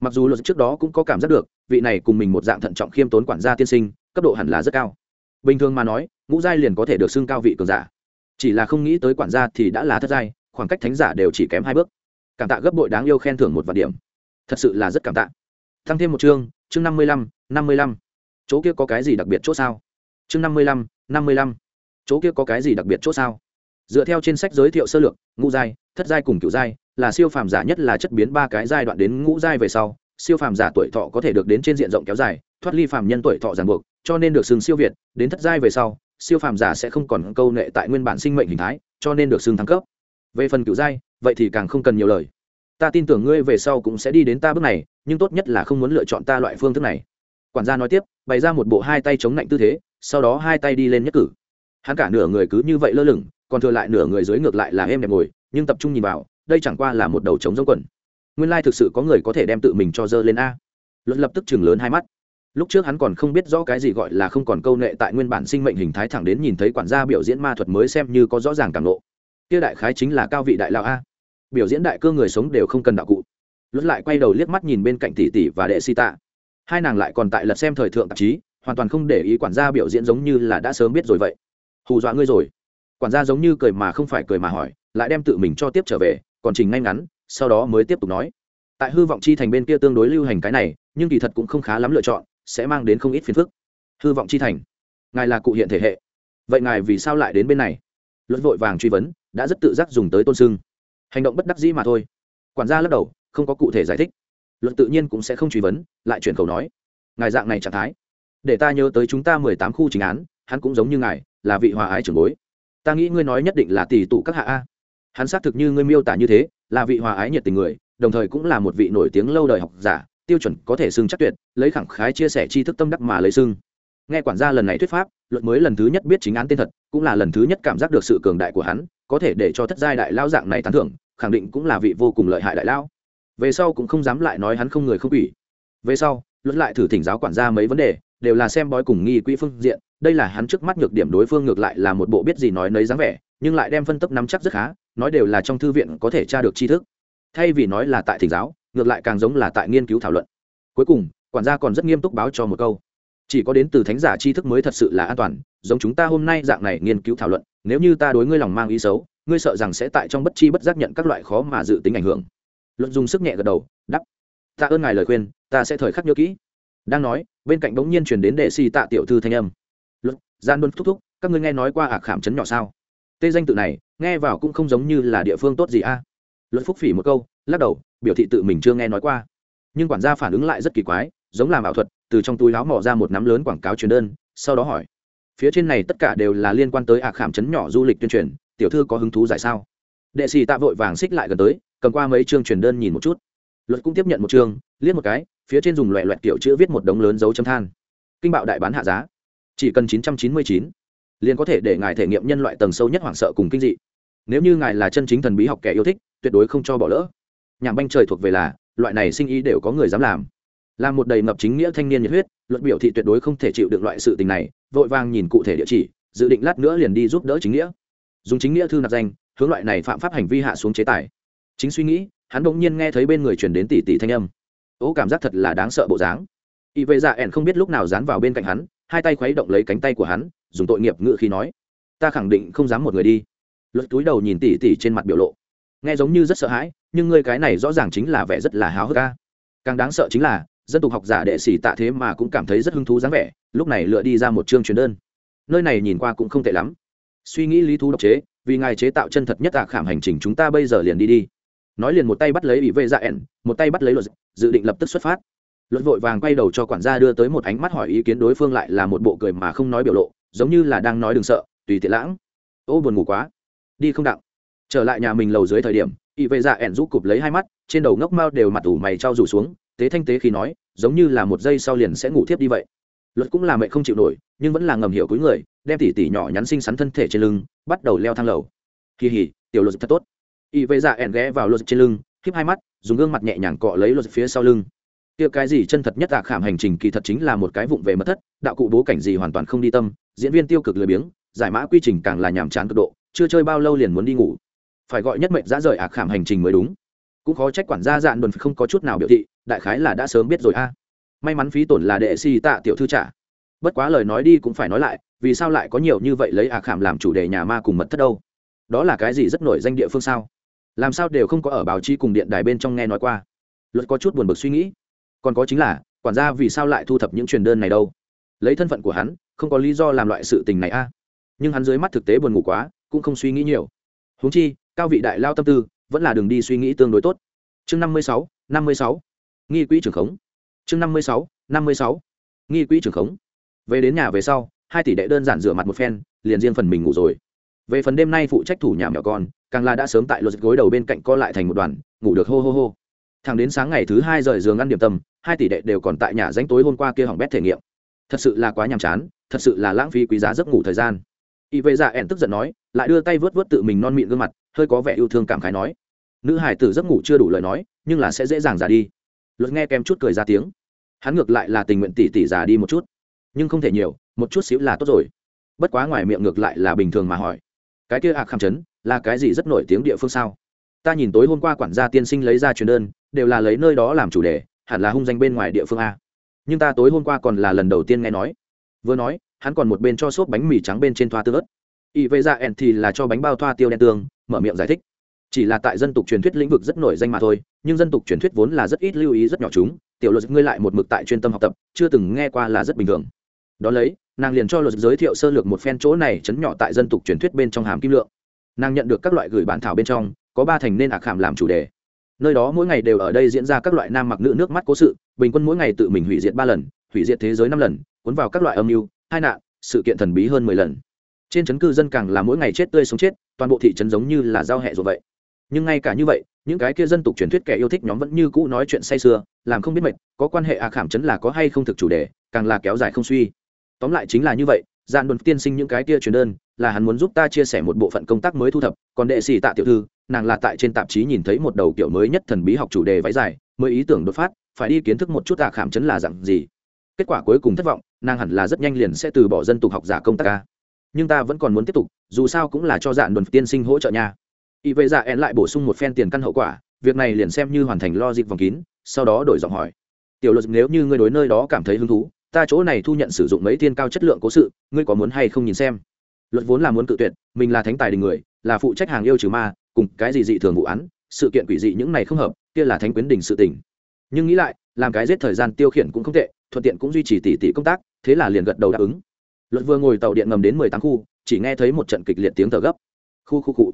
mặc dù luật trước đó cũng có cảm giác được, vị này cùng mình một dạng thận trọng khiêm tốn quản gia tiên sinh, cấp độ hẳn là rất cao. Bình thường mà nói, ngũ giai liền có thể được xưng cao vị cường giả. Chỉ là không nghĩ tới quản gia thì đã là thất giai, khoảng cách thánh giả đều chỉ kém hai bước. Cảm tạ gấp bội đáng yêu khen thưởng một vạn điểm. Thật sự là rất cảm tạ. Thăng thêm một chương chương năm mươi lăm, năm mươi lăm. Chỗ kia có cái gì đặc biệt chỗ sao? Chương năm mươi lăm, năm mươi lăm. Chỗ kia có cái gì đặc biệt chỗ sao? Dựa theo trên sách giới thiệu sơ lược, ngũ giai, thất giai cùng cựu giai là siêu phàm giả nhất là chất biến ba cái giai đoạn đến ngũ giai về sau, siêu phàm giả tuổi thọ có thể được đến trên diện rộng kéo dài, thoát ly phàm nhân tuổi thọ ràng buộc, cho nên được xưng siêu việt, đến thất giai về sau, siêu phàm giả sẽ không còn câu nệ tại nguyên bản sinh mệnh hình thái, cho nên được xưng thăng cấp. Về phần cựu giai, vậy thì càng không cần nhiều lời. Ta tin tưởng ngươi về sau cũng sẽ đi đến ta bước này, nhưng tốt nhất là không muốn lựa chọn ta loại phương thức này. Quản gia nói tiếp, bày ra một bộ hai tay chống lạnh tư thế, sau đó hai tay đi lên nhất cử. Hắn cả nửa người cứ như vậy lơ lửng, còn thừa lại nửa người dưới ngược lại là êm đẹp ngồi, nhưng tập trung nhìn vào đây chẳng qua là một đầu trống giống quần. Nguyên lai thực sự có người có thể đem tự mình cho dơ lên a. Luận lập tức chừng lớn hai mắt. Lúc trước hắn còn không biết rõ cái gì gọi là không còn câu nệ tại nguyên bản sinh mệnh hình thái thẳng đến nhìn thấy quản gia biểu diễn ma thuật mới xem như có rõ ràng cảm lộ. Kia đại khái chính là cao vị đại lão a. Biểu diễn đại cơ người sống đều không cần đạo cụ. Luật lại quay đầu liếc mắt nhìn bên cạnh tỷ tỷ và đệ si tạ. Hai nàng lại còn tại lật xem thời thượng tạp chí, hoàn toàn không để ý quản gia biểu diễn giống như là đã sớm biết rồi vậy. Hù dọa ngươi rồi. Quản gia giống như cười mà không phải cười mà hỏi, lại đem tự mình cho tiếp trở về còn trình ngay ngắn, sau đó mới tiếp tục nói. Tại hư vọng chi thành bên kia tương đối lưu hành cái này, nhưng kỳ thật cũng không khá lắm lựa chọn, sẽ mang đến không ít phiền phức. Hư vọng chi thành, ngài là cụ hiện thể hệ. Vậy ngài vì sao lại đến bên này? Luật vội vàng truy vấn, đã rất tự giác dùng tới tôn sưng. Hành động bất đắc dĩ mà thôi. Quản gia lắc đầu, không có cụ thể giải thích. Luật tự nhiên cũng sẽ không truy vấn, lại chuyển khẩu nói. Ngài dạng này trạng thái. Để ta nhớ tới chúng ta mười tám khu chính án, hắn cũng giống như ngài, là vị hòa ái trưởng bối. Ta nghĩ ngươi nói nhất định là tỷ tụ các hạ a hắn xác thực như ngươi miêu tả như thế, là vị hòa ái nhiệt tình người, đồng thời cũng là một vị nổi tiếng lâu đời học giả, tiêu chuẩn có thể xưng chắc tuyệt, lấy khẳng khái chia sẻ tri thức tâm đắc mà lấy xưng. Nghe quản gia lần này thuyết pháp, luật mới lần thứ nhất biết chính án tên thật, cũng là lần thứ nhất cảm giác được sự cường đại của hắn, có thể để cho thất giai đại lao dạng này tán thưởng, khẳng định cũng là vị vô cùng lợi hại đại lao. Về sau cũng không dám lại nói hắn không người không ủy về sau, luật lại thử thỉnh giáo quản gia mấy vấn đề, đều là xem bói cùng nghi quỹ phương diện, đây là hắn trước mắt nhược điểm đối phương ngược lại là một bộ biết gì nói nấy dáng vẻ, nhưng lại đem phân tốc nắm chắc rất khá nói đều là trong thư viện có thể tra được tri thức. Thay vì nói là tại thỉnh giáo, ngược lại càng giống là tại nghiên cứu thảo luận. Cuối cùng, quản gia còn rất nghiêm túc báo cho một câu. Chỉ có đến từ thánh giả tri thức mới thật sự là an toàn, giống chúng ta hôm nay dạng này nghiên cứu thảo luận, nếu như ta đối ngươi lòng mang ý xấu, ngươi sợ rằng sẽ tại trong bất chi bất giác nhận các loại khó mà dự tính ảnh hưởng. Luận dùng sức nhẹ gật đầu đắp tạ ơn ngài lời khuyên, ta sẽ thời khắc nhớ kỹ. Đang nói, bên cạnh bỗng nhiên chuyển đến đệ si tạ tiểu thư thanh âm. Luận, gian đôn thúc thúc, các ngươi nghe nói qua ạc khảm chấn nhỏ sao? Tê danh tự này, nghe vào cũng không giống như là địa phương tốt gì a. À? luật phúc phỉ một câu, lắc đầu, biểu thị tự mình chưa nghe nói qua. Nhưng quản gia phản ứng lại rất kỳ quái, giống làm ảo thuật, từ trong túi láo mỏ ra một nắm lớn quảng cáo truyền đơn, sau đó hỏi, phía trên này tất cả đều là liên quan tới ạc khảm chấn nhỏ du lịch tuyên truyền, tiểu thư có hứng thú giải sao? Đệ sĩ tạ vội vàng xích lại gần tới, cầm qua mấy chương truyền đơn nhìn một chút. Luật cũng tiếp nhận một chương, liếc một cái, phía trên dùng loẹ loẹt kiểu chữ viết một đống lớn dấu chấm than. Kinh bạo đại bán hạ giá. Chỉ cần chín trăm chín mươi chín liền có thể để ngài thể nghiệm nhân loại tầng sâu nhất hoảng sợ cùng kinh dị. Nếu như ngài là chân chính thần bí học kẻ yêu thích, tuyệt đối không cho bỏ lỡ. Nhảm banh trời thuộc về là, loại này sinh ý đều có người dám làm. Là một đầy ngập chính nghĩa thanh niên nhiệt huyết luật biểu thị tuyệt đối không thể chịu được loại sự tình này, vội vàng nhìn cụ thể địa chỉ, dự định lát nữa liền đi giúp đỡ chính nghĩa. Dùng chính nghĩa thư nạp danh, hướng loại này phạm pháp hành vi hạ xuống chế tài. Chính suy nghĩ, hắn bỗng nhiên nghe thấy bên người truyền đến tỷ tỷ thanh âm. Ố cảm giác thật là đáng sợ bộ dáng. Y vệ dạ ẻn không biết lúc nào dán vào bên cạnh hắn, hai tay khuấy động lấy cánh tay của hắn dùng tội nghiệp ngự khi nói, ta khẳng định không dám một người đi. Luật túi đầu nhìn tỉ tỉ trên mặt biểu lộ. Nghe giống như rất sợ hãi, nhưng ngươi cái này rõ ràng chính là vẻ rất là háo hức ca càng đáng sợ chính là, dân tục học giả đệ sĩ tạ thế mà cũng cảm thấy rất hứng thú dáng vẻ, lúc này lựa đi ra một chương truyền đơn. Nơi này nhìn qua cũng không tệ lắm. Suy nghĩ lý thú độc chế, vì ngài chế tạo chân thật nhất tạ khảm hành trình chúng ta bây giờ liền đi đi. Nói liền một tay bắt lấy ủy vệ dạ ẻn một tay bắt lấy luật, dự định lập tức xuất phát. Luật vội vàng quay đầu cho quản gia đưa tới một ánh mắt hỏi ý kiến đối phương lại là một bộ cười mà không nói biểu lộ giống như là đang nói đừng sợ, tùy tiện lãng. Ô, buồn ngủ quá. Đi không đặng. Trở lại nhà mình lầu dưới thời điểm y vệ dạ ẻn rút cụp lấy hai mắt, trên đầu ngốc mao đều mặt ủ mày trao rủ xuống, tế thanh tế khi nói, giống như là một giây sau liền sẽ ngủ thiếp đi vậy. Luật cũng là mẹ không chịu nổi, nhưng vẫn là ngầm hiểu cuối người, đem tỉ tỉ nhỏ nhắn xinh xắn thân thể trên lưng, bắt đầu leo thang lầu. Kỳ hỉ, tiểu luật thật tốt. Y vệ dạ ẻn ghé vào luật trên lưng, khiếp hai mắt, dùng gương mặt nhẹ nhàng cọ lấy luật phía sau lưng kia cái gì chân thật nhất tạ khảm hành trình kỳ thật chính là một cái vụng về mất thất, đạo cụ bố cảnh gì hoàn toàn không đi tâm, diễn viên tiêu cực lười biếng, giải mã quy trình càng là nhàm chán cực độ, chưa chơi bao lâu liền muốn đi ngủ. Phải gọi nhất mệnh dã rời ạc khảm hành trình mới đúng. Cũng khó trách quản gia dạn đồn không có chút nào biểu thị, đại khái là đã sớm biết rồi a. May mắn phí tổn là đệ si tạ tiểu thư trả. Bất quá lời nói đi cũng phải nói lại, vì sao lại có nhiều như vậy lấy ạc khảm làm chủ đề nhà ma cùng mật thất đâu? Đó là cái gì rất nổi danh địa phương sao? Làm sao đều không có ở báo chí cùng điện đài bên trong nghe nói qua. Luật có chút buồn bực suy nghĩ còn có chính là, quản gia vì sao lại thu thập những truyền đơn này đâu? Lấy thân phận của hắn, không có lý do làm loại sự tình này a. Nhưng hắn dưới mắt thực tế buồn ngủ quá, cũng không suy nghĩ nhiều. Huống chi, cao vị đại lao tâm tư, vẫn là đường đi suy nghĩ tương đối tốt. Chương năm mươi sáu, năm mươi sáu. Nghi quỹ trưởng khống. Chương năm mươi sáu, năm mươi sáu. Nghi quỹ trưởng khống. Về đến nhà về sau, hai tỷ đệ đơn giản rửa mặt một phen, liền riêng phần mình ngủ rồi. Về phần đêm nay phụ trách thủ nhà mèo con, càng là đã sớm tại luật gối đầu bên cạnh co lại thành một đoàn, ngủ được hô hô hô thẳng đến sáng ngày thứ hai rời giường ăn điểm tâm, hai tỷ đệ đều còn tại nhà danh tối hôm qua kia hỏng bét thể nghiệm. Thật sự là quá nhàm chán, thật sự là lãng phí quý giá giấc ngủ thời gian. Y vệ dạ ẻn tức giận nói, lại đưa tay vớt vớt tự mình non mịn gương mặt, hơi có vẻ yêu thương cảm khái nói. Nữ hải tử giấc ngủ chưa đủ lời nói, nhưng là sẽ dễ dàng già đi. Luật nghe kèm chút cười ra tiếng. Hắn ngược lại là tình nguyện tỷ tỷ già đi một chút. Nhưng không thể nhiều, một chút xíu là tốt rồi. Bất quá ngoài miệng ngược lại là bình thường mà hỏi. Cái kia ạc khảm chấn, là cái gì rất nổi tiếng địa phương sao? Ta nhìn tối hôm qua quản gia tiên sinh lấy ra truyền đơn đều là lấy nơi đó làm chủ đề, hẳn là hung danh bên ngoài địa phương a. Nhưng ta tối hôm qua còn là lần đầu tiên nghe nói. Vừa nói, hắn còn một bên cho xốp bánh mì trắng bên trên thoa tương ớt. Ỵ vệ dạ ẹn thì là cho bánh bao thoa tiêu đen tương, mở miệng giải thích. Chỉ là tại dân tục truyền thuyết lĩnh vực rất nổi danh mà thôi, nhưng dân tục truyền thuyết vốn là rất ít lưu ý rất nhỏ chúng. Tiểu luật ngươi lại một mực tại chuyên tâm học tập, chưa từng nghe qua là rất bình thường. Đó lấy, nàng liền cho luật giới thiệu sơ lược một phen chỗ này chấn nhỏ tại dân tục truyền thuyết bên trong hàm kim lượng. Nàng nhận được các loại gửi bản thảo bên trong, có ba thành nên ạc hàm làm chủ đề nơi đó mỗi ngày đều ở đây diễn ra các loại nam mặc nữ nước mắt cố sự, bình quân mỗi ngày tự mình hủy diệt ba lần, hủy diệt thế giới năm lần, cuốn vào các loại âm mưu, hai nạn, sự kiện thần bí hơn mười lần. Trên chấn cư dân càng là mỗi ngày chết tươi sống chết, toàn bộ thị trấn giống như là giao hẹ rồi vậy. Nhưng ngay cả như vậy, những cái kia dân tục truyền thuyết kẻ yêu thích nhóm vẫn như cũ nói chuyện say sưa, làm không biết mệt, có quan hệ à khảm chấn là có hay không thực chủ đề, càng là kéo dài không suy. Tóm lại chính là như vậy gian đồn tiên sinh những cái kia truyền đơn, là hắn muốn giúp ta chia sẻ một bộ phận công tác mới thu thập, còn đệ sĩ tạ tiểu thư nàng là tại trên tạp chí nhìn thấy một đầu kiểu mới nhất thần bí học chủ đề váy dài, mới ý tưởng đột phát, phải đi kiến thức một chút tạ khảm chấn là dặn gì. Kết quả cuối cùng thất vọng, nàng hẳn là rất nhanh liền sẽ từ bỏ dân tục học giả công tác ca nhưng ta vẫn còn muốn tiếp tục, dù sao cũng là cho dạn đồn tiên sinh hỗ trợ nha. Y vệ dạ ẹn lại bổ sung một phen tiền căn hậu quả, việc này liền xem như hoàn thành lo dịp vòng kín, sau đó đổi giọng hỏi. Tiểu luật, nếu như ngươi đối nơi đó cảm thấy hứng thú, ta chỗ này thu nhận sử dụng mấy thiên cao chất lượng cố sự, ngươi có muốn hay không nhìn xem? Luật vốn là muốn cự tuyệt, mình là thánh tài đình người, là phụ trách hàng yêu trừ ma cùng cái gì dị thường vụ án, sự kiện quỷ dị những này không hợp, kia là thánh quyến đình sự tình. Nhưng nghĩ lại, làm cái giết thời gian tiêu khiển cũng không tệ, thuận tiện cũng duy trì tỷ tỷ công tác, thế là liền gật đầu đáp ứng. Luật vừa ngồi tàu điện ngầm đến mười tám khu, chỉ nghe thấy một trận kịch liệt tiếng thở gấp. Khu khu cụ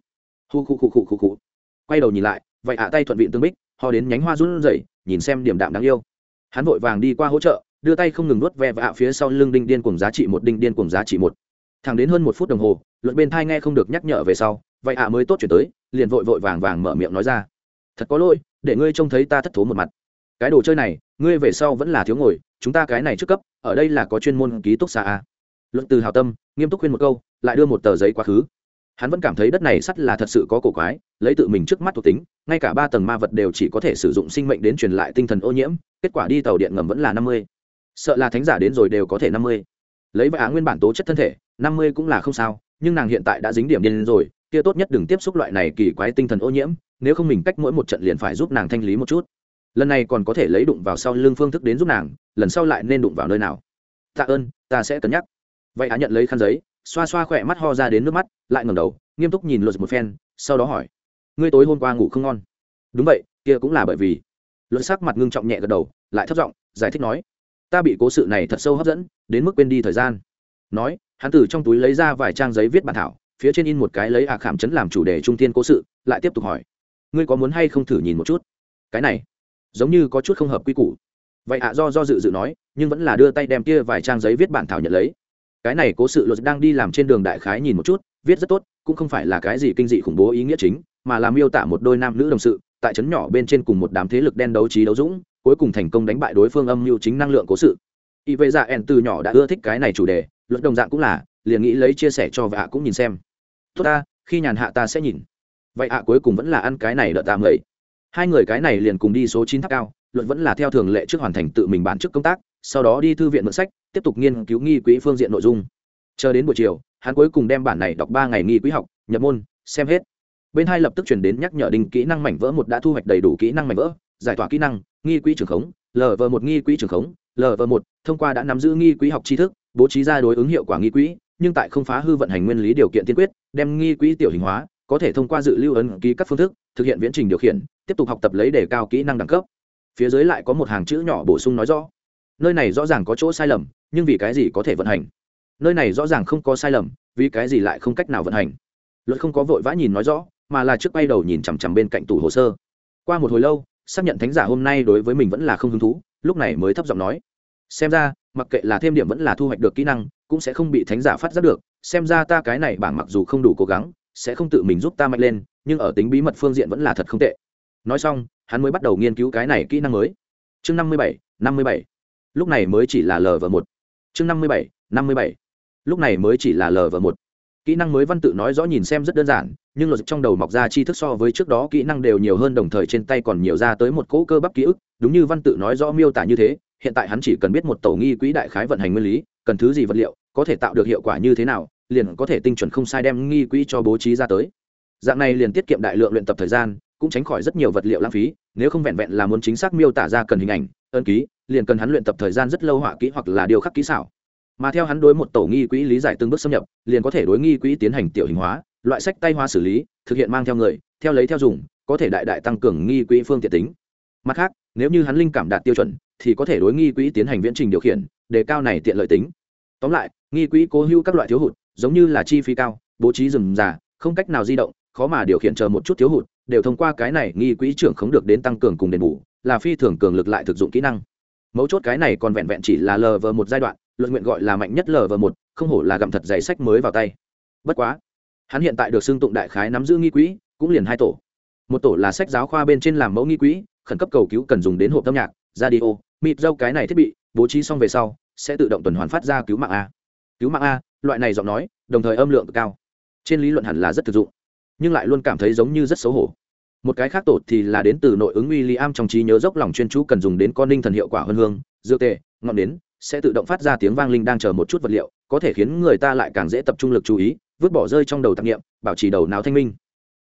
khu khu khu khu khu khu. Quay đầu nhìn lại, vậy hạ tay thuận vị tương bích, ho đến nhánh hoa run rẩy, nhìn xem điểm đạm đáng yêu. Hắn vội vàng đi qua hỗ trợ, đưa tay không ngừng nuốt ve và phía sau lưng đinh điên cùng giá trị một, đinh điên cùng giá trị một. Thẳng đến hơn một phút đồng hồ luận bên thai nghe không được nhắc nhở về sau, vậy ạ mới tốt chuyển tới liền vội vội vàng vàng mở miệng nói ra. Thật có lỗi, để ngươi trông thấy ta thất thố một mặt. Cái đồ chơi này, ngươi về sau vẫn là thiếu ngồi, chúng ta cái này trước cấp, ở đây là có chuyên môn ký túc xa a. Luận từ hào tâm, nghiêm túc khuyên một câu, lại đưa một tờ giấy quá khứ. Hắn vẫn cảm thấy đất này sắt là thật sự có cổ quái, lấy tự mình trước mắt thuộc tính, ngay cả ba tầng ma vật đều chỉ có thể sử dụng sinh mệnh đến truyền lại tinh thần ô nhiễm, kết quả đi tàu điện ngầm vẫn là năm mươi. Sợ là thánh giả đến rồi đều có thể năm mươi. Lấy vã nguyên bản tố chất thân thể, năm mươi cũng là không sao, nhưng nàng hiện tại đã dính điểm điên rồi kia tốt nhất đừng tiếp xúc loại này kỳ quái tinh thần ô nhiễm, nếu không mình cách mỗi một trận liền phải giúp nàng thanh lý một chút. Lần này còn có thể lấy đụng vào sau lưng phương thức đến giúp nàng, lần sau lại nên đụng vào nơi nào? Tạ ơn, ta sẽ cân nhắc. Vậy á nhận lấy khăn giấy, xoa xoa khỏe mắt ho ra đến nước mắt, lại ngầm đầu, nghiêm túc nhìn luật một phen, sau đó hỏi, ngươi tối hôm qua ngủ không ngon? Đúng vậy, kia cũng là bởi vì. Luật sắc mặt ngưng trọng nhẹ gật đầu, lại thất giọng, giải thích nói, ta bị cố sự này thật sâu hấp dẫn, đến mức quên đi thời gian. Nói, hắn từ trong túi lấy ra vài trang giấy viết bản thảo phía trên in một cái lấy ạc khảm chấn làm chủ đề trung tiên cố sự, lại tiếp tục hỏi. Ngươi có muốn hay không thử nhìn một chút? Cái này, giống như có chút không hợp quy củ. Vậy ạ do do dự dự nói, nhưng vẫn là đưa tay đem kia vài trang giấy viết bản thảo nhận lấy. Cái này cố sự luật đang đi làm trên đường đại khái nhìn một chút, viết rất tốt, cũng không phải là cái gì kinh dị khủng bố ý nghĩa chính, mà là miêu tả một đôi nam nữ đồng sự, tại trấn nhỏ bên trên cùng một đám thế lực đen đấu trí đấu dũng, cuối cùng thành công đánh bại đối phương âm mưu chính năng lượng cố sự. Y vệ dạ ẻn từ nhỏ đã ưa thích cái này chủ đề, luật đồng dạng cũng là, liền nghĩ lấy chia sẻ cho vạ cũng nhìn xem tốt ta, khi nhàn hạ ta sẽ nhìn. Vậy ạ, cuối cùng vẫn là ăn cái này đợt tạm lầy hai người cái này liền cùng đi số chín tháp cao, luận vẫn là theo thường lệ trước hoàn thành tự mình bán trước công tác, sau đó đi thư viện mượn sách, tiếp tục nghiên cứu nghi quỹ phương diện nội dung. Chờ đến buổi chiều, hắn cuối cùng đem bản này đọc ba ngày nghi quỹ học, nhập môn, xem hết. Bên hai lập tức chuyển đến nhắc nhở đình kỹ năng mảnh vỡ một đã thu hoạch đầy đủ kỹ năng mảnh vỡ, giải tỏa kỹ năng, nghi quỹ trường khống lv một nghi quỹ trường khống lv một thông qua đã nắm giữ nghi quỹ học tri thức, bố trí ra đối ứng hiệu quả nghi quỹ nhưng tại không phá hư vận hành nguyên lý điều kiện tiên quyết, đem nghi quỹ tiểu hình hóa, có thể thông qua dự lưu ấn ký các phương thức, thực hiện viễn trình điều khiển, tiếp tục học tập lấy đề cao kỹ năng đẳng cấp. Phía dưới lại có một hàng chữ nhỏ bổ sung nói rõ. Nơi này rõ ràng có chỗ sai lầm, nhưng vì cái gì có thể vận hành? Nơi này rõ ràng không có sai lầm, vì cái gì lại không cách nào vận hành? Luật không có vội vã nhìn nói rõ, mà là trước bay đầu nhìn chằm chằm bên cạnh tủ hồ sơ. Qua một hồi lâu, xác nhận thánh giả hôm nay đối với mình vẫn là không hứng thú, lúc này mới thấp giọng nói xem ra, mặc kệ là thêm điểm vẫn là thu hoạch được kỹ năng, cũng sẽ không bị thánh giả phát giác được. Xem ra ta cái này bảng mặc dù không đủ cố gắng, sẽ không tự mình giúp ta mạnh lên, nhưng ở tính bí mật phương diện vẫn là thật không tệ. Nói xong, hắn mới bắt đầu nghiên cứu cái này kỹ năng mới. Chương năm mươi bảy, năm mươi bảy. Lúc này mới chỉ là lv một. Chương năm mươi bảy, năm mươi bảy. Lúc này mới chỉ là lv một. Kỹ năng mới văn tự nói rõ nhìn xem rất đơn giản, nhưng luật trong đầu mọc ra chi thức so với trước đó kỹ năng đều nhiều hơn đồng thời trên tay còn nhiều ra tới một cỗ cơ bắp ký ức. Đúng như văn tự nói rõ miêu tả như thế hiện tại hắn chỉ cần biết một tổ nghi quỹ đại khái vận hành nguyên lý, cần thứ gì vật liệu, có thể tạo được hiệu quả như thế nào, liền có thể tinh chuẩn không sai đem nghi quỹ cho bố trí ra tới. Dạng này liền tiết kiệm đại lượng luyện tập thời gian, cũng tránh khỏi rất nhiều vật liệu lãng phí, nếu không vẹn vẹn là muốn chính xác miêu tả ra cần hình ảnh ân ký, liền cần hắn luyện tập thời gian rất lâu họa kỹ hoặc là điều khắc kỹ xảo. Mà theo hắn đối một tổ nghi quỹ lý giải từng bước xâm nhập, liền có thể đối nghi quỹ tiến hành tiểu hình hóa, loại sách tay hoa xử lý, thực hiện mang theo người, theo lấy theo dùng, có thể đại đại tăng cường nghi quỹ phương tiện tính. Mặt khác, nếu như hắn linh cảm đạt tiêu chuẩn thì có thể đối nghi quỹ tiến hành viễn trình điều khiển, đề cao này tiện lợi tính. Tóm lại, nghi quỹ cố hữu các loại thiếu hụt, giống như là chi phí cao, bố trí rừng già, không cách nào di động, khó mà điều khiển chờ một chút thiếu hụt, đều thông qua cái này nghi quỹ trưởng không được đến tăng cường cùng đền bù, là phi thường cường lực lại thực dụng kỹ năng. Mấu chốt cái này còn vẹn vẹn chỉ là lờ vờ một giai đoạn, luận nguyện gọi là mạnh nhất lờ vờ một, không hổ là gặm thật giày sách mới vào tay. Bất quá, hắn hiện tại được xưng tụng đại khái nắm giữ nghi quỹ, cũng liền hai tổ. Một tổ là sách giáo khoa bên trên làm mẫu nghi quỹ, khẩn cấp cầu cứu cần dùng đến hộp âm nhạc, radio mịt dâu cái này thiết bị, bố trí xong về sau, sẽ tự động tuần hoàn phát ra cứu mạng a. Cứu mạng a, loại này giọng nói, đồng thời âm lượng cao. Trên lý luận hẳn là rất thực dụng, nhưng lại luôn cảm thấy giống như rất xấu hổ. Một cái khác tổ thì là đến từ nội ứng w i l l i am trong trí nhớ dốc lòng chuyên chú cần dùng đến con ninh thần hiệu quả hơn hương, dược tề, ngọn đến sẽ tự động phát ra tiếng vang linh đang chờ một chút vật liệu, có thể khiến người ta lại càng dễ tập trung lực chú ý, vứt bỏ rơi trong đầu tạp nghiệm, bảo trì đầu não thanh minh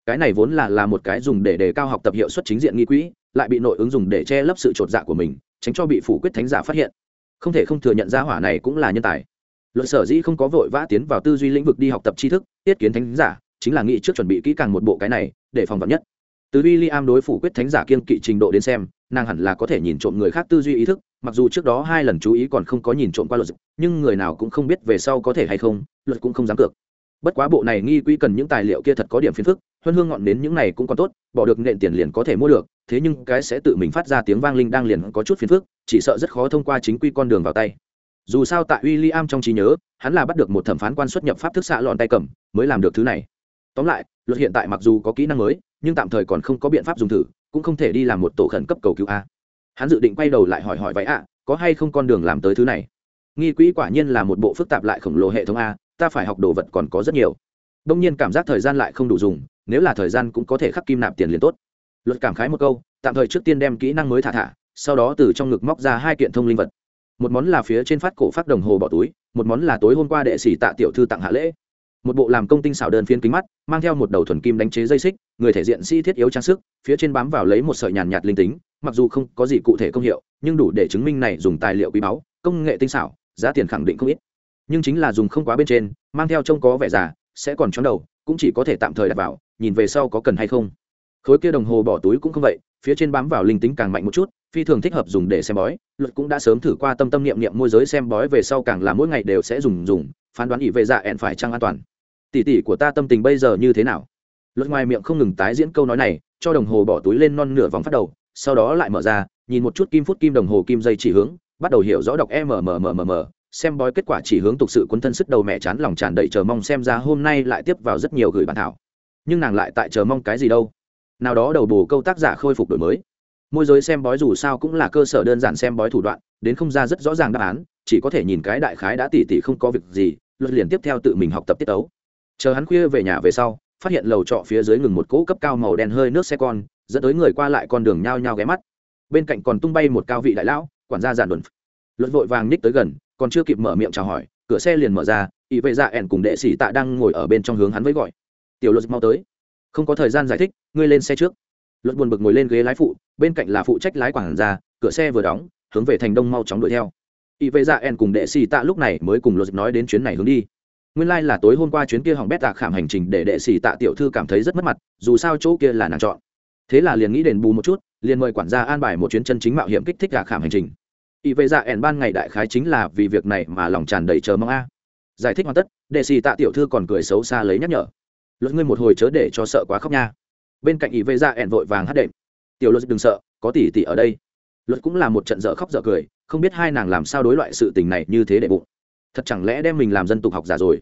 cái này vốn là là một cái dùng để đề cao học tập hiệu suất chính diện nghi quỹ, lại bị nội ứng dùng để che lấp sự t dạ của mình, tránh cho bị phủ quyết thánh giả phát hiện. Không thể không thừa nhận ra hỏa này cũng là nhân tài. Luận sở dĩ không có vội vã tiến vào tư duy lĩnh vực đi học tập tri thức, tiết kiến thánh giả, chính là nghĩ trước chuẩn bị kỹ càng một bộ cái này, để phòng vật nhất. Từ w i l l i am đối phủ quyết thánh giả kiên kỵ trình độ đến xem, nàng hẳn là có thể nhìn trộm người khác tư duy ý thức, mặc dù trước đó hai lần chú ý còn không có nhìn trộm qua luật, nhưng người nào cũng không biết về sau có thể hay không, luật cũng không dám cược bất quá bộ này nghi quỹ cần những tài liệu kia thật có điểm phiền phức, huân hương ngọn đến những này cũng còn tốt, bỏ được nện tiền liền có thể mua được, thế nhưng cái sẽ tự mình phát ra tiếng vang linh đang liền có chút phiền phức, chỉ sợ rất khó thông qua chính quy con đường vào tay. Dù sao tại w i l l i am trong trí nhớ, hắn là bắt được một thẩm phán quan xuất nhập pháp thức xạ lọn tay cầm, mới làm được thứ này. Tóm lại, luật hiện tại mặc dù có kỹ năng mới, nhưng tạm thời còn không có biện pháp dùng thử, cũng không thể đi làm một tổ khẩn cấp cầu cứu a. Hắn dự định quay đầu lại hỏi hỏi vậy ạ, có hay không con đường làm tới thứ này? Nghi quỹ quả nhiên là một bộ phức tạp lại khổng lồ hệ thống a ta phải học đồ vật còn có rất nhiều. Đông nhiên cảm giác thời gian lại không đủ dùng, nếu là thời gian cũng có thể khắc kim nạp tiền liền tốt. Luật cảm khái một câu, tạm thời trước tiên đem kỹ năng mới thả thả, sau đó từ trong ngực móc ra hai kiện thông linh vật. Một món là phía trên phát cổ phát đồng hồ bỏ túi, một món là tối hôm qua đệ sĩ tạ tiểu thư tặng hạ lễ. Một bộ làm công tinh xảo đơn phiến kính mắt, mang theo một đầu thuần kim đánh chế dây xích, người thể diện si thiết yếu trang sức, phía trên bám vào lấy một sợi nhàn nhạt linh tính, mặc dù không có gì cụ thể công hiệu, nhưng đủ để chứng minh này dùng tài liệu quý báu, công nghệ tinh xảo, giá tiền khẳng định không ít nhưng chính là dùng không quá bên trên, mang theo trông có vẻ già, sẽ còn chóng đầu, cũng chỉ có thể tạm thời đặt vào, nhìn về sau có cần hay không. Khối kia đồng hồ bỏ túi cũng không vậy, phía trên bám vào linh tính càng mạnh một chút, phi thường thích hợp dùng để xem bói, luật cũng đã sớm thử qua tâm tâm niệm niệm môi giới xem bói về sau càng là mỗi ngày đều sẽ dùng dùng, phán đoán ỷ về dạ ẹn phải trăng an toàn. Tỷ tỷ của ta tâm tình bây giờ như thế nào? Luật ngoài miệng không ngừng tái diễn câu nói này, cho đồng hồ bỏ túi lên non nửa vòng phát đầu, sau đó lại mở ra, nhìn một chút kim phút kim đồng hồ kim dây chỉ hướng, bắt đầu hiểu rõ đọc mmmmm xem bói kết quả chỉ hướng tục sự quân thân sức đầu mẹ chán lòng tràn đầy chờ mong xem ra hôm nay lại tiếp vào rất nhiều gửi bản thảo. Nhưng nàng lại tại chờ mong cái gì đâu? Nào đó đầu bù câu tác giả khôi phục đổi mới. Môi giới xem bói dù sao cũng là cơ sở đơn giản xem bói thủ đoạn, đến không ra rất rõ ràng đáp án, chỉ có thể nhìn cái đại khái đã tỉ tỉ không có việc gì, luật liền tiếp theo tự mình học tập tiết tấu. Chờ hắn khuya về nhà về sau, phát hiện lầu trọ phía dưới ngừng một cỗ cấp cao màu đen hơi nước xe con, dẫn tới người qua lại con đường nhao nhao ghé mắt. Bên cạnh còn tung bay một cao vị đại lão, quản gia giản đồn luật vội vàng ních tới gần còn chưa kịp mở miệng chào hỏi, cửa xe liền mở ra ý vệ dạ ẻn cùng đệ sĩ tạ đang ngồi ở bên trong hướng hắn với gọi. Tiểu luật mau tới. Không có thời gian giải thích, ngươi lên xe trước. Luật buồn bực ngồi lên ghế lái phụ, bên cạnh là phụ trách lái quản gia, cửa xe vừa đóng, hướng về thành đông mau chóng đuổi theo. Ý vệ dạ ẻn cùng đệ sĩ tạ lúc này mới cùng luật nói đến chuyến này hướng đi. Nguyên lai、like、là tối hôm qua chuyến kia hỏng bét tạ khảm hành trình để đệ sĩ tạ tiểu thư cảm thấy rất mất mặt, dù sao chỗ kia là nàng chọn. Thế là liền nghĩ đền bù một chút, liền mời quản gia an bài một chuyến chân chính mạo hiểm kích thích tạ khảm hành trình ý vệ dạ ẻn ban ngày đại khái chính là vì việc này mà lòng tràn đầy chờ mong a. Giải thích hoàn tất, đệ sĩ tạ tiểu thư còn cười xấu xa lấy nhắc nhở. Luật ngươi một hồi chớ để cho sợ quá khóc nha. Bên cạnh ý vệ dạ ẻn vội vàng hát đệm. Tiểu luật đừng sợ, có tỷ tỷ ở đây. Luật cũng là một trận dở khóc dở cười, không biết hai nàng làm sao đối loại sự tình này như thế để bụng. Thật chẳng lẽ đem mình làm dân tục học giả rồi?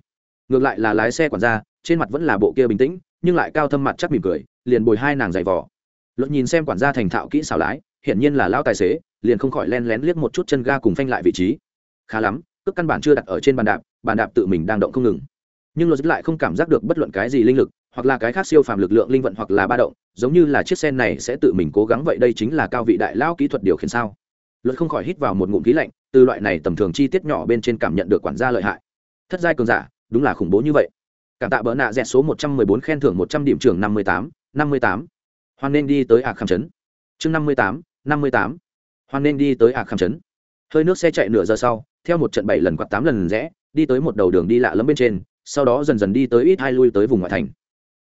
Ngược lại là lái xe quản gia, trên mặt vẫn là bộ kia bình tĩnh, nhưng lại cao thâm mặt chắc mỉm cười, liền bồi hai nàng giày vò. Luật nhìn xem quản gia thành thạo kỹ xảo lái hiển nhiên là lao tài xế, liền không khỏi len lén liếc một chút chân ga cùng phanh lại vị trí. Khá lắm, cước căn bản chưa đặt ở trên bàn đạp bàn đạp tự mình đang động không ngừng. Nhưng luật lại không cảm giác được bất luận cái gì linh lực, hoặc là cái khác siêu phàm lực lượng linh vận hoặc là ba động, giống như là chiếc xe này sẽ tự mình cố gắng vậy đây chính là cao vị đại lao kỹ thuật điều khiển sao? Luật không khỏi hít vào một ngụm khí lạnh, từ loại này tầm thường chi tiết nhỏ bên trên cảm nhận được quản gia lợi hại. Thất giai cường giả, đúng là khủng bố như vậy. Cảm tạ bỡ nạ dẹt số một trăm mười bốn khen thưởng một trăm điểm trường năm mươi tám, năm mươi tám. Hoan nên đi tới ạc khảm trấn chương năm mươi tám năm mươi tám. Hoan nên đi tới ạc khảm trấn. Hơi nước xe chạy nửa giờ sau, theo một trận bảy lần quạt tám lần rẽ, đi tới một đầu đường đi lạ lẫm bên trên, sau đó dần dần đi tới ít hai lui tới vùng ngoại thành.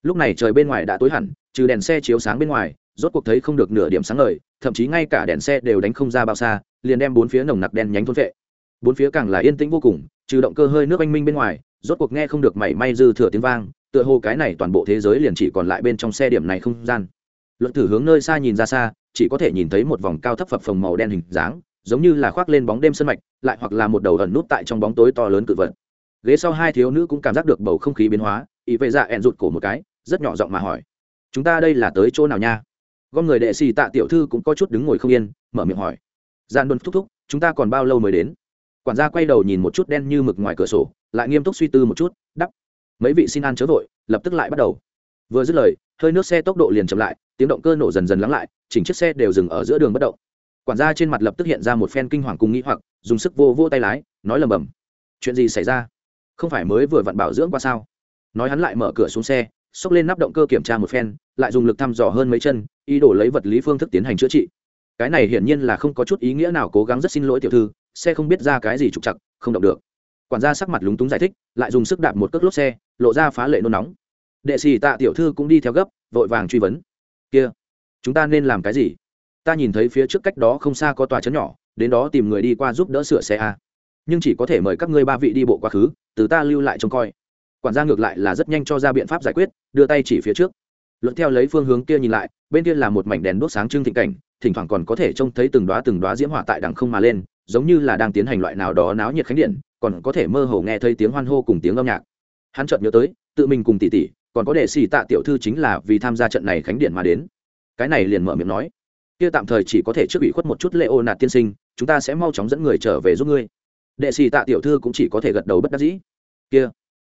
Lúc này trời bên ngoài đã tối hẳn, trừ đèn xe chiếu sáng bên ngoài, rốt cuộc thấy không được nửa điểm sáng ngời, thậm chí ngay cả đèn xe đều đánh không ra bao xa, liền đem bốn phía nồng nặc đen nhánh thôn vệ. Bốn phía càng là yên tĩnh vô cùng, trừ động cơ hơi nước anh minh bên ngoài, rốt cuộc nghe không được mảy may dư thừa tiếng vang, tựa hồ cái này toàn bộ thế giới liền chỉ còn lại bên trong xe điểm này không gian luận thử hướng nơi xa nhìn ra xa, chỉ có thể nhìn thấy một vòng cao thấp phập phồng màu đen hình dáng, giống như là khoác lên bóng đêm sân mạch, lại hoặc là một đầu ẩn nút tại trong bóng tối to lớn cự vật. Ghế sau hai thiếu nữ cũng cảm giác được bầu không khí biến hóa ý vệ dạ ẹn rụt cổ một cái, rất nhỏ giọng mà hỏi, chúng ta đây là tới chỗ nào nha? Gom người đệ xì tạ tiểu thư cũng có chút đứng ngồi không yên, mở miệng hỏi, gian đồn thúc thúc, chúng ta còn bao lâu mới đến? Quản gia quay đầu nhìn một chút đen như mực ngoài cửa sổ, lại nghiêm túc suy tư một chút, đắp, mấy vị xin ăn chớ vội, lập tức lại bắt đầu vừa dứt lời, hơi nước xe tốc độ liền chậm lại, tiếng động cơ nổ dần dần lắng lại, chỉnh chiếc xe đều dừng ở giữa đường bất động. Quản gia trên mặt lập tức hiện ra một phen kinh hoàng cùng nghĩ hoặc, dùng sức vô vô tay lái, nói lầm bầm. Chuyện gì xảy ra? Không phải mới vừa vặn bảo dưỡng qua sao? Nói hắn lại mở cửa xuống xe, xốc lên nắp động cơ kiểm tra một phen, lại dùng lực thăm dò hơn mấy chân, ý đồ lấy vật lý phương thức tiến hành chữa trị. Cái này hiển nhiên là không có chút ý nghĩa nào cố gắng rất xin lỗi tiểu thư, xe không biết ra cái gì trục chặt không động được. Quản gia sắc mặt lúng túng giải thích, lại dùng sức đạp một cước lốp xe, lộ ra phá lệ nôn nóng đệ sĩ tạ tiểu thư cũng đi theo gấp, vội vàng truy vấn. Kia, chúng ta nên làm cái gì? Ta nhìn thấy phía trước cách đó không xa có tòa chấn nhỏ, đến đó tìm người đi qua giúp đỡ sửa xe a. Nhưng chỉ có thể mời các ngươi ba vị đi bộ quá khứ, từ ta lưu lại trông coi. Quản gia ngược lại là rất nhanh cho ra biện pháp giải quyết, đưa tay chỉ phía trước. Luận theo lấy phương hướng kia nhìn lại, bên kia là một mảnh đèn đốt sáng trưng thịnh cảnh, thỉnh thoảng còn có thể trông thấy từng đoá từng đoá diễm hỏa tại đằng không mà lên, giống như là đang tiến hành loại nào đó náo nhiệt khánh điện, còn có thể mơ hồ nghe thấy tiếng hoan hô cùng tiếng âm nhạc. Hắn chợt nhớ tới, tự mình cùng tỷ tỷ còn có đệ sĩ tạ tiểu thư chính là vì tham gia trận này khánh điện mà đến. Cái này liền mở miệng nói. Kia tạm thời chỉ có thể trước bị khuất một chút lệ ô nạt tiên sinh, chúng ta sẽ mau chóng dẫn người trở về giúp ngươi. Đệ sĩ tạ tiểu thư cũng chỉ có thể gật đầu bất đắc dĩ. Kia,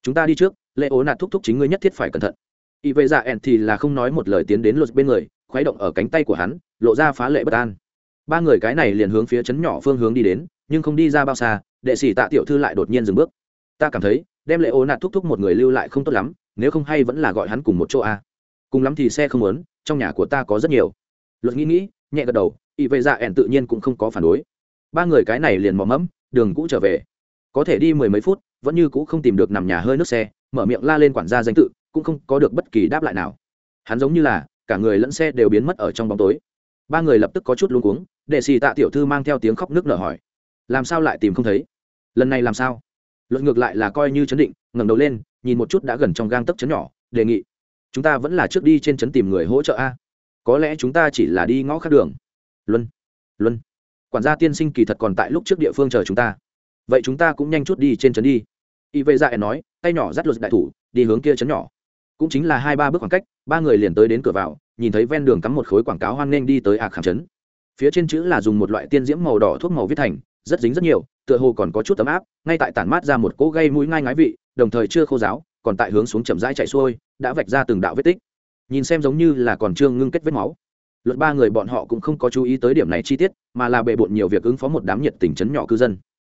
chúng ta đi trước lệ ô nạt thúc thúc chính ngươi nhất thiết phải cẩn thận. Y vệ dạ ẹn thì là không nói một lời tiến đến luật bên người, khuấy động ở cánh tay của hắn, lộ ra phá lệ bất an. Ba người cái này liền hướng phía chấn nhỏ phương hướng đi đến, nhưng không đi ra bao xa đệ sĩ tạ tiểu thư lại đột nhiên dừng bước. Ta cảm thấy, đem lệ ô nạt thúc thúc một người lưu lại không tốt lắm nếu không hay vẫn là gọi hắn cùng một chỗ a. Cùng lắm thì xe không muốn, trong nhà của ta có rất nhiều. Luật nghĩ nghĩ, nhẹ gật đầu y vệ dạ ẻn tự nhiên cũng không có phản đối. Ba người cái này liền mò mẫm, đường cũ trở về. Có thể đi mười mấy phút, vẫn như cũ không tìm được nằm nhà hơi nước xe, mở miệng la lên quản gia danh tự, cũng không có được bất kỳ đáp lại nào. Hắn giống như là, cả người lẫn xe đều biến mất ở trong bóng tối. Ba người lập tức có chút luống cuống, để xì tạ tiểu thư mang theo tiếng khóc nước nở hỏi. Làm sao lại tìm không thấy? Lần này làm sao? Luận ngược lại là coi như chấn định, ngẩng đầu lên nhìn một chút đã gần trong gang tấc chấn nhỏ, đề nghị, chúng ta vẫn là trước đi trên chấn tìm người hỗ trợ a. Có lẽ chúng ta chỉ là đi ngõ khác đường. Luân luân, quản gia tiên sinh kỳ thật còn tại lúc trước địa phương chờ chúng ta. Vậy chúng ta cũng nhanh chút đi trên chấn đi. Y vệ dạ nói, tay nhỏ dắt luật đại thủ, đi hướng kia chấn nhỏ. Cũng chính là hai ba bước khoảng cách, ba người liền tới đến cửa vào, nhìn thấy ven đường cắm một khối quảng cáo hoan nghênh đi tới ạc khảm chấn. Phía trên chữ là dùng một loại tiên diễm màu đỏ thuốc màu viết thành, rất dính rất nhiều, tựa hồ còn có chút tấm áp, ngay tại tản mát ra một cỗ gây mũi ngai ngái vị đồng thời chưa khô giáo còn tại hướng xuống chậm rãi chạy xuôi, đã vạch ra từng đạo vết tích. Nhìn xem giống như là còn chưa ngưng kết vết máu. Luật ba người bọn họ cũng không có chú ý tới điểm này chi tiết, mà là bề bộn nhiều việc ứng phó một đám nhiệt tình chấn nhỏ cư dân.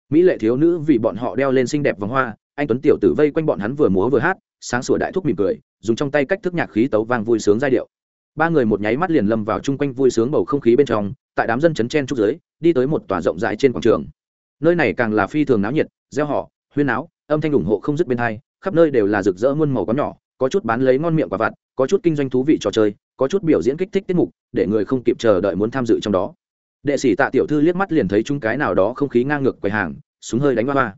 Mỹ lệ thiếu nữ vì bọn họ đeo lên xinh đẹp vòng hoa, anh tuấn tiểu tử vây quanh bọn hắn vừa múa vừa hát, sáng sủa đại thúc mỉm cười, dùng trong tay cách thức nhạc khí tấu vang vui sướng giai điệu. Ba người một nháy mắt liền lâm vào chung quanh vui sướng bầu không khí bên trong, tại đám dân chấn chen trúc giới đi tới một tòa rộng rãi trên quảng trường. Nơi này càng là phi thường náo nhiệt, gieo họ, huyên náo âm thanh ủng hộ không dứt bên hai, khắp nơi đều là rực rỡ muôn màu có nhỏ, có chút bán lấy ngon miệng quả vặt, có chút kinh doanh thú vị trò chơi, có chút biểu diễn kích thích tiết mục, để người không kịp chờ đợi muốn tham dự trong đó. Đệ sĩ tạ tiểu thư liếc mắt liền thấy chúng cái nào đó không khí ngang ngược quầy hàng, súng hơi đánh ba ba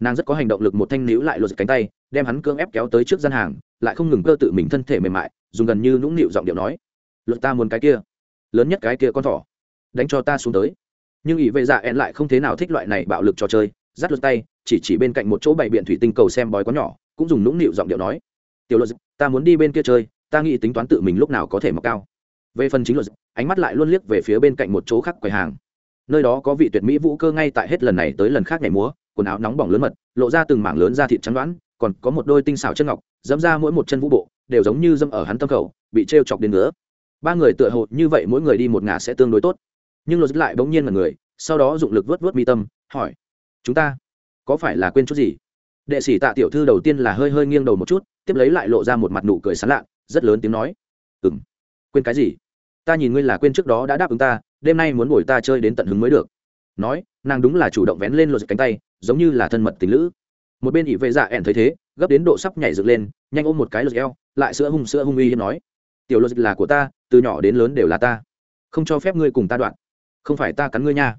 nàng rất có hành động lực một thanh níu lại lột cánh tay, đem hắn cưỡng ép kéo tới trước gian hàng, lại không ngừng cơ tự mình thân thể mềm mại, dùng gần như nũng nịu giọng điệu nói, luật ta muốn cái kia, lớn nhất cái kia con thỏ, đánh cho ta xuống tới. Nhưng ỷ vệ dạ ẹn lại không thế nào thích loại này bạo lực trò chơi dắt luật tay, chỉ chỉ bên cạnh một chỗ bày biện thủy tinh cầu xem bói có nhỏ, cũng dùng nũng nịu giọng điệu nói, tiểu luật ta muốn đi bên kia chơi, ta nghĩ tính toán tự mình lúc nào có thể mọc cao. Về phần chính luật ánh mắt lại luôn liếc về phía bên cạnh một chỗ khác quầy hàng. Nơi đó có vị tuyệt mỹ vũ cơ ngay tại hết lần này tới lần khác nhảy múa, quần áo nóng bỏng lớn mật, lộ ra từng mảng lớn da thịt trắng đoán, còn có một đôi tinh xảo chân ngọc, dẫm ra mỗi một chân vũ bộ, đều giống như dâm ở hắn tâm khẩu, bị t chọc đến nữa ba người tựa hồ như vậy mỗi người đi một ngả sẽ tương đối tốt. Nhưng luật lại bỗng nhiên là người, sau đó dụng lực vớt vớt mi tâm, hỏi chúng ta có phải là quên chút gì? Đệ sĩ tạ tiểu thư đầu tiên là hơi hơi nghiêng đầu một chút, tiếp lấy lại lộ ra một mặt nụ cười sán lạ, rất lớn tiếng nói. Ừ m quên cái gì? Ta nhìn ngươi là quên trước đó đã đáp ứng ta, đêm nay muốn ngồi ta chơi đến tận hứng mới được. Nói, nàng đúng là chủ động vén lên lột cánh tay, giống như là thân mật tình lữ. Một bên ỷ vệ dạ ẻn thấy thế, gấp đến độ sắp nhảy dựng lên, nhanh ôm một cái lột eo, lại sữa hung sữa hung uy hiếm nói. Tiểu lột là của ta, từ nhỏ đến lớn đều là ta. Không cho phép ngươi cùng ta đoạn. Không phải ta cắn ngươi nha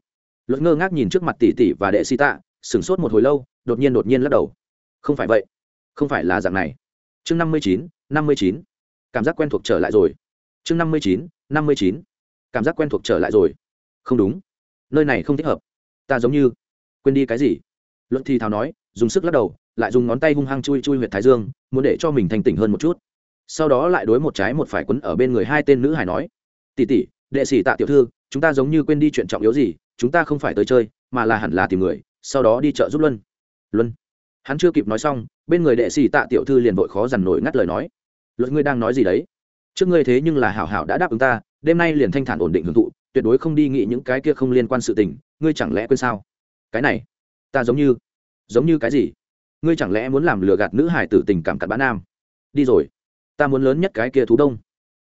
luật ngơ ngác nhìn trước mặt tỷ tỷ và đệ sĩ tạ sửng sốt một hồi lâu, đột nhiên đột nhiên lắc đầu. Không phải vậy. Không phải là dạng này. Chương năm mươi chín, năm mươi chín. Cảm giác quen thuộc trở lại rồi. Chương năm mươi chín, năm mươi chín. Cảm giác quen thuộc trở lại rồi. Không đúng. Nơi này không thích hợp. Ta giống như quên đi cái gì. Luận thì thào nói, dùng sức lắc đầu, lại dùng ngón tay hung hăng chui chui huyệt thái dương, muốn để cho mình thành tỉnh hơn một chút. Sau đó lại đối một trái một phải quấn ở bên người hai tên nữ hải nói tỉ tỉ đệ sĩ tạ tiểu thư, chúng ta giống như quên đi chuyện trọng yếu gì, chúng ta không phải tới chơi, mà là hẳn là tìm người, sau đó đi chợ giúp luân. Luân. Hắn chưa kịp nói xong, bên người đệ sĩ tạ tiểu thư liền vội khó dằn nổi ngắt lời nói. Luật, ngươi đang nói gì đấy? Trước ngươi thế nhưng là hảo hảo đã đáp ứng ta, đêm nay liền thanh thản ổn định hưởng thụ, tuyệt đối không đi nghĩ những cái kia không liên quan sự tình, ngươi chẳng lẽ quên sao? Cái này, ta giống như giống như cái gì? Ngươi chẳng lẽ muốn làm lừa gạt nữ hải tử tình cảm cặn bã nam? Đi rồi, ta muốn lớn nhất cái kia thú đông.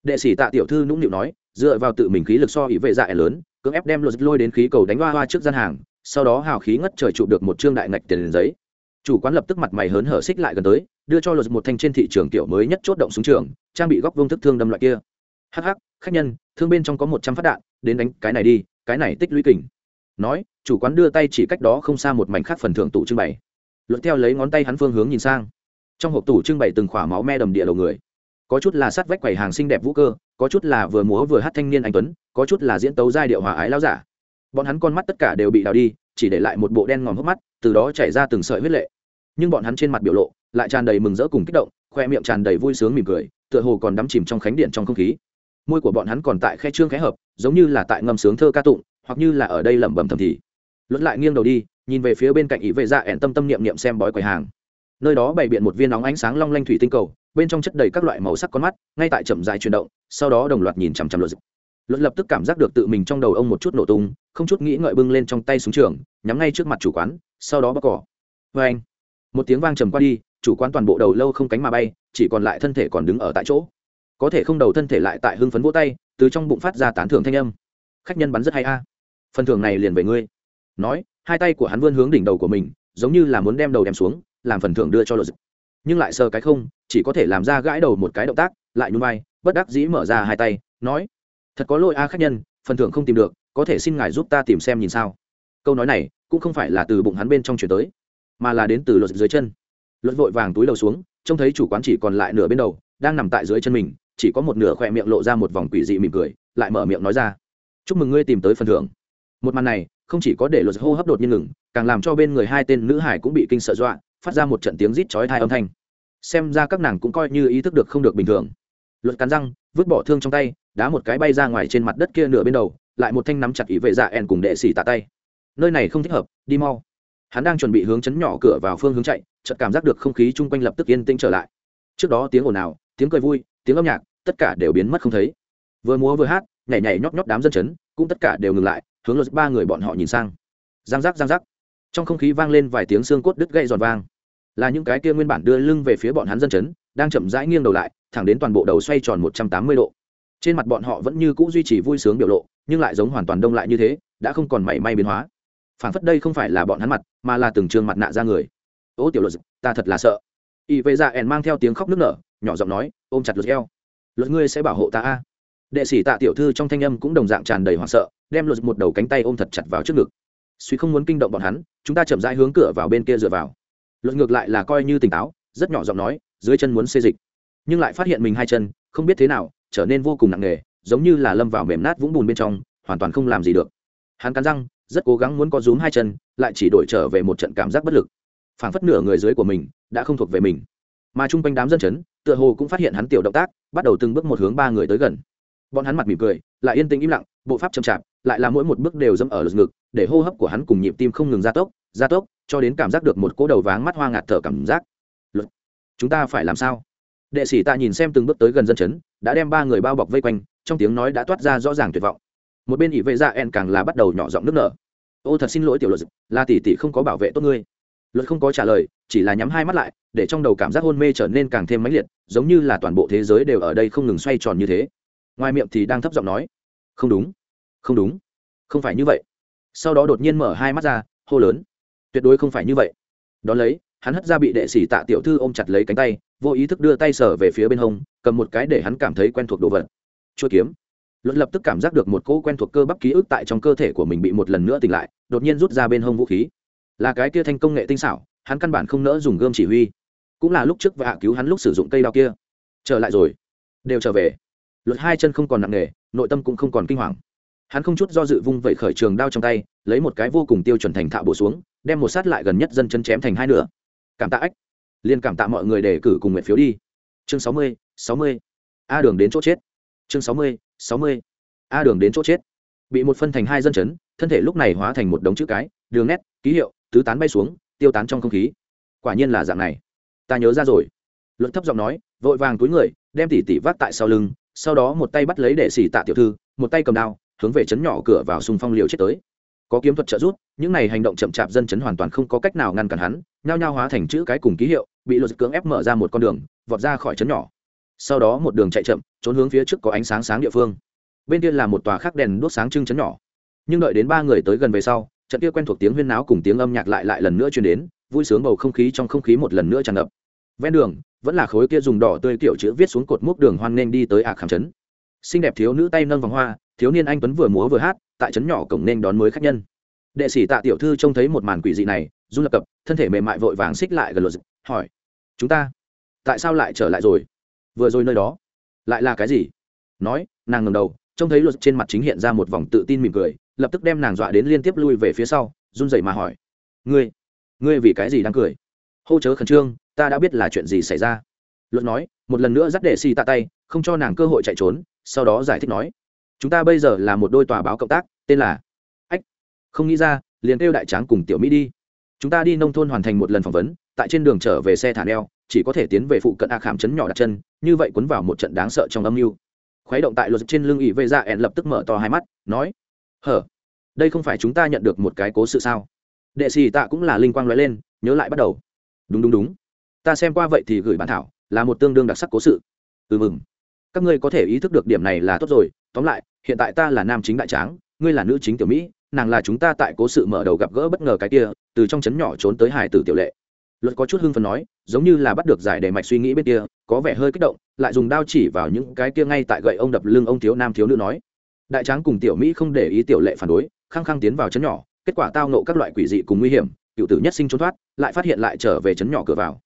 Đệ sĩ tạ tiểu thư nũng nịu nói dựa vào tự mình khí lực so ý vệ dạ lớn, cưỡng ép đem lột lôi đến khí cầu đánh hoa hoa trước gian hàng, sau đó hào khí ngất trời trụ được một trương đại ngạch tiền giấy. Chủ quán lập tức mặt mày hớn hở xích lại gần tới, đưa cho lột một thanh trên thị trường kiểu mới nhất chốt động súng trường, trang bị góc vương thức thương đâm loại kia. Hắc hắc, khách nhân, thương bên trong có một trăm phát đạn, đến đánh cái này đi, cái này tích lũy kình. Nói, chủ quán đưa tay chỉ cách đó không xa một mảnh khác phần thưởng tủ trưng bày. Luận theo lấy ngón tay hắn phương hướng nhìn sang. Trong hộp tủ trưng bày từng khỏa máu me đầm địa đầu người. Có chút là sát vách quầy hàng xinh đẹp vũ cơ có chút là vừa múa vừa hát thanh niên anh tuấn, có chút là diễn tấu giai điệu hòa ái lao giả. Bọn hắn con mắt tất cả đều bị đào đi, chỉ để lại một bộ đen ngòm hốc mắt, từ đó chảy ra từng sợi huyết lệ. Nhưng bọn hắn trên mặt biểu lộ lại tràn đầy mừng rỡ cùng kích động, khoe miệng tràn đầy vui sướng mỉm cười, tựa hồ còn đắm chìm trong khánh điện trong không khí. Môi của bọn hắn còn tại khe trương khẽ hợp, giống như là tại ngâm sướng thơ ca tụng, hoặc như là ở đây lẩm bẩm thầm thì. Luận lại nghiêng đầu đi, nhìn về phía bên cạnh ý vệ dạ ẻn tâm tâm niệm niệm xem bói quầy hàng. Nơi đó bày biện một viên nóng ánh sáng long lanh thủy tinh cầu bên trong chất đầy các loại màu sắc con mắt, ngay tại chậm dài chuyển động, sau đó đồng loạt nhìn chằm chằm luật luật lập tức cảm giác được tự mình trong đầu ông một chút nổ tung, không chút nghĩ ngợi bưng lên trong tay súng trường, nhắm ngay trước mặt chủ quán, sau đó bóc cỏ. Vê anh, một tiếng vang trầm qua đi, chủ quán toàn bộ đầu lâu không cánh mà bay, chỉ còn lại thân thể còn đứng ở tại chỗ. Có thể không đầu thân thể lại tại hưng phấn vỗ tay, từ trong bụng phát ra tán thưởng thanh âm. Khách nhân bắn rất hay a. Phần thưởng này liền về ngươi. Nói, hai tay của hắn vươn hướng đỉnh đầu của mình, giống như là muốn đem đầu đem xuống, làm phần thưởng đưa cho luật nhưng lại sờ cái không, chỉ có thể làm ra gãi đầu một cái động tác, lại nhún vai, bất đắc dĩ mở ra hai tay, nói, thật có lỗi a khách nhân, phần thưởng không tìm được, có thể xin ngài giúp ta tìm xem nhìn sao. Câu nói này cũng không phải là từ bụng hắn bên trong chuyển tới, mà là đến từ luật dưới chân. Luật vội vàng túi đầu xuống, trông thấy chủ quán chỉ còn lại nửa bên đầu, đang nằm tại dưới chân mình, chỉ có một nửa khoe miệng lộ ra một vòng quỷ dị mỉm cười, lại mở miệng nói ra, chúc mừng ngươi tìm tới phần thưởng. Một màn này không chỉ có để luật hô hấp đột nhiên ngừng, càng làm cho bên người hai tên nữ hải cũng bị kinh sợ dọa phát ra một trận tiếng rít chói thai âm thanh. Xem ra các nàng cũng coi như ý thức được không được bình thường. Luật cắn răng, vứt bỏ thương trong tay, đá một cái bay ra ngoài trên mặt đất kia nửa bên đầu, lại một thanh nắm chặt ý vệ dạ ẻn cùng đệ xỉ tạ tay. Nơi này không thích hợp, đi mau. Hắn đang chuẩn bị hướng chấn nhỏ cửa vào phương hướng chạy, chợt cảm giác được không khí chung quanh lập tức yên tĩnh trở lại. Trước đó tiếng ồn ào, tiếng cười vui, tiếng âm nhạc, tất cả đều biến mất không thấy. Vừa múa vừa hát, nhảy nhảy nhóp nhóp đám dân chấn, cũng tất cả đều ngừng lại, hướng luật ba người bọn họ nhìn sang. Giang giác giang giác trong không khí vang lên vài tiếng xương cốt đứt gãy giòn vang. Là những cái kia nguyên bản đưa lưng về phía bọn hắn dân chấn, đang chậm rãi nghiêng đầu lại, thẳng đến toàn bộ đầu xoay tròn một trăm tám mươi độ. Trên mặt bọn họ vẫn như cũ duy trì vui sướng biểu lộ, nhưng lại giống hoàn toàn đông lại như thế, đã không còn mảy may biến hóa. Phản phất đây không phải là bọn hắn mặt, mà là từng trường mặt nạ ra người. Ô, tiểu luật ta thật là sợ. Y vệ dạ ẻn mang theo tiếng khóc nức nở, nhỏ giọng nói, ôm chặt luật eo. Luật ngươi sẽ bảo hộ ta a? Đệ sĩ tạ tiểu thư trong thanh âm cũng đồng dạng tràn đầy hoảng sợ, đem luật một đầu cánh tay ôm thật chặt vào trước ngực. Suy không muốn kinh động bọn hắn chúng ta chậm rãi hướng cửa vào bên kia dựa vào. Luật ngược lại là coi như tỉnh táo, rất nhỏ giọng nói, dưới chân muốn xê dịch. Nhưng lại phát hiện mình hai chân, không biết thế nào, trở nên vô cùng nặng nề, giống như là lâm vào mềm nát vũng bùn bên trong, hoàn toàn không làm gì được. Hắn cắn răng, rất cố gắng muốn có rúm hai chân, lại chỉ đổi trở về một trận cảm giác bất lực. Phảng phất nửa người dưới của mình, đã không thuộc về mình. Mà chung quanh đám dân chấn, tựa hồ cũng phát hiện hắn tiểu động tác, bắt đầu từng bước một hướng ba người tới gần. Bọn hắn mặt mỉm cười lại yên tĩnh im lặng, bộ pháp chậm chạp, lại là mỗi một bước đều dâm ở lực ngực, để hô hấp của hắn cùng nhịp tim không ngừng gia tốc gia tốc, cho đến cảm giác được một cỗ đầu váng mắt hoa ngạt thở cảm giác. Lực. chúng ta phải làm sao? Đệ sĩ ta nhìn xem từng bước tới gần dân chấn, đã đem ba người bao bọc vây quanh, trong tiếng nói đã toát ra rõ ràng tuyệt vọng. Một bên ỷ vệ dạ ra en càng là bắt đầu nhỏ giọng nước nở. Ô, thật xin lỗi tiểu luật, là tỷ tỷ không có bảo vệ tốt ngươi. Luật không có trả lời, chỉ là nhắm hai mắt lại, để trong đầu cảm giác hôn mê trở nên càng thêm mãnh liệt, giống như là toàn bộ thế giới đều ở đây không ngừng xoay tròn như thế ngoài miệng thì đang thấp giọng nói, không đúng không đúng, không phải như vậy. Sau đó đột nhiên mở hai mắt ra, hô lớn, tuyệt đối không phải như vậy. Đón lấy, hắn hất ra bị đệ sĩ tạ tiểu thư ôm chặt lấy cánh tay, vô ý thức đưa tay sở về phía bên hông, cầm một cái để hắn cảm thấy quen thuộc đồ vật. Chuôi kiếm. Luật lập tức cảm giác được một cỗ quen thuộc cơ bắp ký ức tại trong cơ thể của mình bị một lần nữa tỉnh lại, đột nhiên rút ra bên hông vũ khí. Là cái kia thanh công nghệ tinh xảo, hắn căn bản không nỡ dùng gươm chỉ huy. Cũng là lúc trước và hạ cứu hắn lúc sử dụng cây đao kia. Trở lại rồi. Đều trở về luật hai chân không còn nặng nề, nội tâm cũng không còn kinh hoàng. Hắn không chút do dự vung vẩy khởi trường đao trong tay, lấy một cái vô cùng tiêu chuẩn thành thạo bổ xuống, đem một sát lại gần nhất dân chân chém thành hai nửa. Cảm tạ ách. Liên cảm tạ mọi người để cử cùng nguyện phiếu đi. Chương sáu mươi sáu mươi. A đường đến chỗ chết. Chương sáu mươi sáu mươi. A đường đến chỗ chết. Bị một phân thành hai dân chấn, thân thể lúc này hóa thành một đống chữ cái, đường nét, ký hiệu, tứ tán bay xuống, tiêu tán trong không khí. Quả nhiên là dạng này. Ta nhớ ra rồi. Luận thấp giọng nói, vội vàng túi người, đem tỉ tỉ vác tại sau lưng sau đó một tay bắt lấy để xỉ tạ tiểu thư, một tay cầm đao, hướng về chấn nhỏ cửa vào xung phong liều chết tới. Có kiếm thuật trợ giúp, những này hành động chậm chạp dân chấn hoàn toàn không có cách nào ngăn cản hắn, nhao nhao hóa thành chữ cái cùng ký hiệu, bị luật cưỡng ép mở ra một con đường, vọt ra khỏi chấn nhỏ. Sau đó một đường chạy chậm, trốn hướng phía trước có ánh sáng sáng địa phương. Bên kia là một tòa khắc đèn đuốc sáng trưng chấn nhỏ. Nhưng đợi đến ba người tới gần về sau, trận kia quen thuộc tiếng huyên náo cùng tiếng âm nhạc lại lại lần nữa truyền đến, vui sướng bầu không khí trong không khí một lần nữa tràn ngập ven đường, vẫn là khối kia dùng đỏ tươi kiểu chữ viết xuống cột mốc đường hoan nên đi tới ạc khảm trấn. Xinh đẹp thiếu nữ tay nâng vòng hoa, thiếu niên anh tuấn vừa múa vừa hát, tại trấn nhỏ cổng nên đón mới khách nhân. Đệ sĩ tạ tiểu thư trông thấy một màn quỷ dị này, run lập cập, thân thể mềm mại vội vàng xích lại gần luật hỏi, chúng ta, tại sao lại trở lại rồi? Vừa rồi nơi đó, lại là cái gì? Nói, nàng ngầm đầu, trông thấy luật trên mặt chính hiện ra một vòng tự tin mỉm cười, lập tức đem nàng dọa đến liên tiếp lui về phía sau, run rẩy mà hỏi, ngươi ngươi vì cái gì đang cười? Hô chớ khẩn trương ta đã biết là chuyện gì xảy ra. Luật nói, một lần nữa dắt đệ xì tạ tay, không cho nàng cơ hội chạy trốn, sau đó giải thích nói, chúng ta bây giờ là một đôi tòa báo cộng tác, tên là ách. Không nghĩ ra, liền kêu đại tráng cùng tiểu mỹ đi. Chúng ta đi nông thôn hoàn thành một lần phỏng vấn, tại trên đường trở về xe thả neo, chỉ có thể tiến về phụ cận a khảm chấn nhỏ đặt chân, như vậy cuốn vào một trận đáng sợ trong âm mưu. Khuấy động tại luật trên lưng ỵ vây ra ẹn lập tức mở to hai mắt, nói, hở, đây không phải chúng ta nhận được một cái cố sự sao? Đệ xì tạ cũng là linh quang nói lên, nhớ lại bắt đầu. Đúng đúng đúng ta xem qua vậy thì gửi bản thảo, là một tương đương đặc sắc cố sự. Ừ mừng. Các ngươi có thể ý thức được điểm này là tốt rồi, tóm lại, hiện tại ta là nam chính đại tráng, ngươi là nữ chính tiểu mỹ, nàng là chúng ta tại cố sự mở đầu gặp gỡ bất ngờ cái kia, từ trong trấn nhỏ trốn tới hải tử tiểu lệ. Luật có chút hưng phần nói, giống như là bắt được giải đề mạch suy nghĩ bên kia, có vẻ hơi kích động, lại dùng đao chỉ vào những cái kia ngay tại gậy ông đập lưng ông thiếu nam thiếu nữ nói. Đại tráng cùng tiểu mỹ không để ý tiểu lệ phản đối, khăng khăng tiến vào trấn nhỏ, kết quả tao nộ các loại quỷ dị cùng nguy hiểm cựu tử nhất sinh trốn thoát, lại phát hiện lại trở về trấn nhỏ cửa vào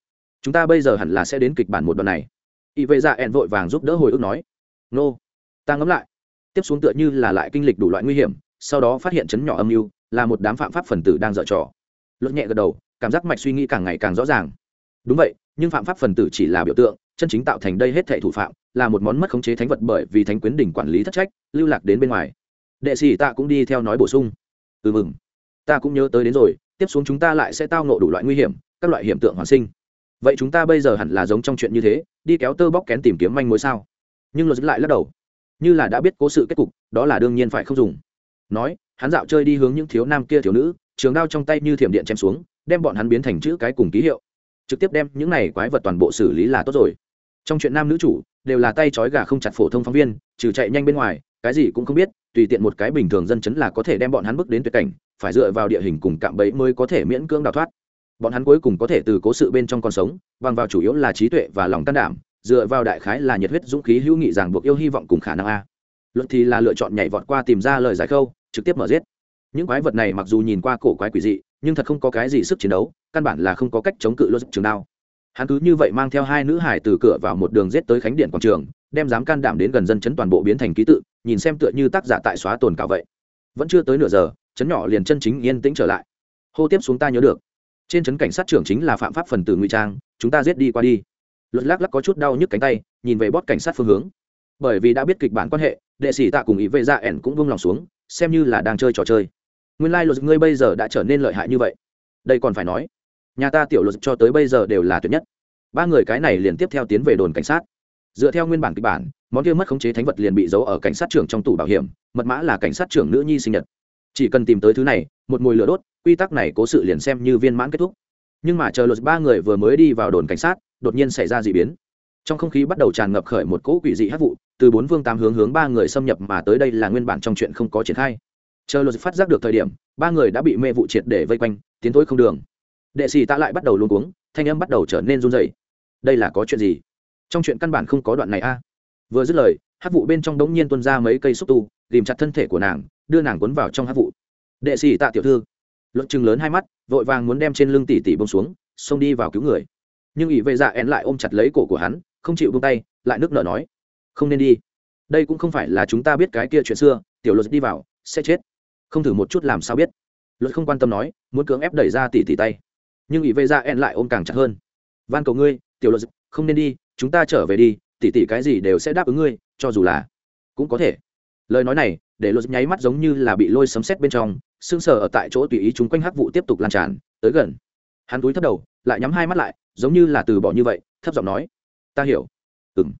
chúng ta bây giờ hẳn là sẽ đến kịch bản một đoạn này. Y vệ dạ ẹn vội vàng giúp đỡ hồi ức nói, nô, ta ngẫm lại. Tiếp xuống tựa như là lại kinh lịch đủ loại nguy hiểm, sau đó phát hiện chấn nhỏ âm mưu là một đám phạm pháp phần tử đang dở trò. Luật nhẹ gật đầu, cảm giác mạch suy nghĩ càng ngày càng rõ ràng. Đúng vậy, nhưng phạm pháp phần tử chỉ là biểu tượng, chân chính tạo thành đây hết thệ thủ phạm, là một món mất khống chế thánh vật bởi vì thánh quyến đỉnh quản lý thất trách, lưu lạc đến bên ngoài. Đệ sĩ ta cũng đi theo nói bổ sung. Ừ mừng. Ta cũng nhớ tới đến rồi, tiếp xuống chúng ta lại sẽ tao nộ đủ loại nguy hiểm, các loại hiện tượng hoàn sinh vậy chúng ta bây giờ hẳn là giống trong chuyện như thế, đi kéo tơ bóc kén tìm kiếm manh mối sao? Nhưng luật lại lắc đầu. Như là đã biết cố sự kết cục, đó là đương nhiên phải không dùng. Nói, hắn dạo chơi đi hướng những thiếu nam kia thiếu nữ, trường đao trong tay như thiểm điện chém xuống, đem bọn hắn biến thành chữ cái cùng ký hiệu. Trực tiếp đem những này quái vật toàn bộ xử lý là tốt rồi. Trong chuyện nam nữ chủ, đều là tay trói gà không chặt phổ thông phóng viên, trừ chạy nhanh bên ngoài, cái gì cũng không biết, tùy tiện một cái bình thường dân chấn là có thể đem bọn hắn bước đến tuyệt cảnh, phải dựa vào địa hình cùng cạm bẫy mới có thể miễn cưỡng đào thoát bọn hắn cuối cùng có thể từ cố sự bên trong con sống, bằng vào chủ yếu là trí tuệ và lòng can đảm, dựa vào đại khái là nhiệt huyết dũng khí hữu nghị ràng buộc yêu hy vọng cùng khả năng a. Luận thì là lựa chọn nhảy vọt qua tìm ra lời giải khâu trực tiếp mở giết. Những quái vật này mặc dù nhìn qua cổ quái quỷ dị, nhưng thật không có cái gì sức chiến đấu, căn bản là không có cách chống cự lô trường đao. Hắn cứ như vậy mang theo hai nữ hải từ cửa vào một đường giết tới khánh điện quảng trường, đem dám can đảm đến gần dân chấn toàn bộ biến thành ký tự, nhìn xem tựa như tác giả tại xóa tồn cả vậy. Vẫn chưa tới nửa giờ, chấn nhỏ liền chân chính yên tĩnh trở lại. Hô tiếp xuống ta nhớ được trên trấn cảnh sát trưởng chính là phạm pháp phần tử ngụy trang, chúng ta giết đi qua đi. Luật lắc lắc có chút đau nhức cánh tay, nhìn về bót cảnh sát phương hướng. Bởi vì đã biết kịch bản quan hệ, đệ sĩ tạ cùng ý vệ ra ẻn cũng vung lòng xuống, xem như là đang chơi trò chơi. Nguyên lai、like、luật ngươi bây giờ đã trở nên lợi hại như vậy. Đây còn phải nói, nhà ta tiểu luật cho tới bây giờ đều là tuyệt nhất. Ba người cái này liền tiếp theo tiến về đồn cảnh sát. Dựa theo nguyên bản kịch bản, món kia mất khống chế thánh vật liền bị giấu ở cảnh sát trưởng trong tủ bảo hiểm, mật mã là cảnh sát trưởng nữ nhi sinh nhật. Chỉ cần tìm tới thứ này, một mùi lửa đốt quy tắc này cố sự liền xem như viên mãn kết thúc. Nhưng mà chờ luật ba người vừa mới đi vào đồn cảnh sát, đột nhiên xảy ra d ị biến. Trong không khí bắt đầu tràn ngập khởi một cỗ quỷ dị hát vụ, từ bốn phương tám hướng hướng ba người xâm nhập mà tới đây là nguyên bản trong chuyện không có triển khai. Chờ luật phát giác được thời điểm, ba người đã bị mê vụ triệt để vây quanh, tiến tối không đường. Đệ sĩ tạ lại bắt đầu luôn cuống, thanh âm bắt đầu trở nên run dày đây là có chuyện gì? Trong chuyện căn bản không có đoạn này a. Vừa dứt lời, hát vụ bên trong đống nhiên tuân ra mấy cây xúc tu tìm chặt thân thể của nàng, đưa nàng cuốn vào trong hát vụ. Đệ sĩ tạ tiểu thư luận chừng lớn hai mắt, vội vàng muốn đem trên lưng tỉ tỉ bông xuống, xông đi vào cứu người. Nhưng ỷ vệ dạ ẹn lại ôm chặt lấy cổ của hắn, không chịu bông tay, lại nước nở nói, không nên đi. Đây cũng không phải là chúng ta biết cái kia chuyện xưa, tiểu luật đi vào, sẽ chết. Không thử một chút làm sao biết. Luật không quan tâm nói, muốn cưỡng ép đẩy ra tỉ tỉ tay. Nhưng ỷ vệ dạ ẹn lại ôm càng chặt hơn. Van cầu ngươi, tiểu luật không nên đi, chúng ta trở về đi, tỉ tỉ cái gì đều sẽ đáp ứng ngươi, cho dù là cũng có thể. Lời nói này, để luật nháy mắt giống như là bị lôi sấm xét bên trong sưng sờ ở tại chỗ tùy ý chúng quanh hắc vụ tiếp tục lan tràn, tới gần. Hắn túi thấp đầu, lại nhắm hai mắt lại, giống như là từ bỏ như vậy, thấp giọng nói, ta hiểu. Ừng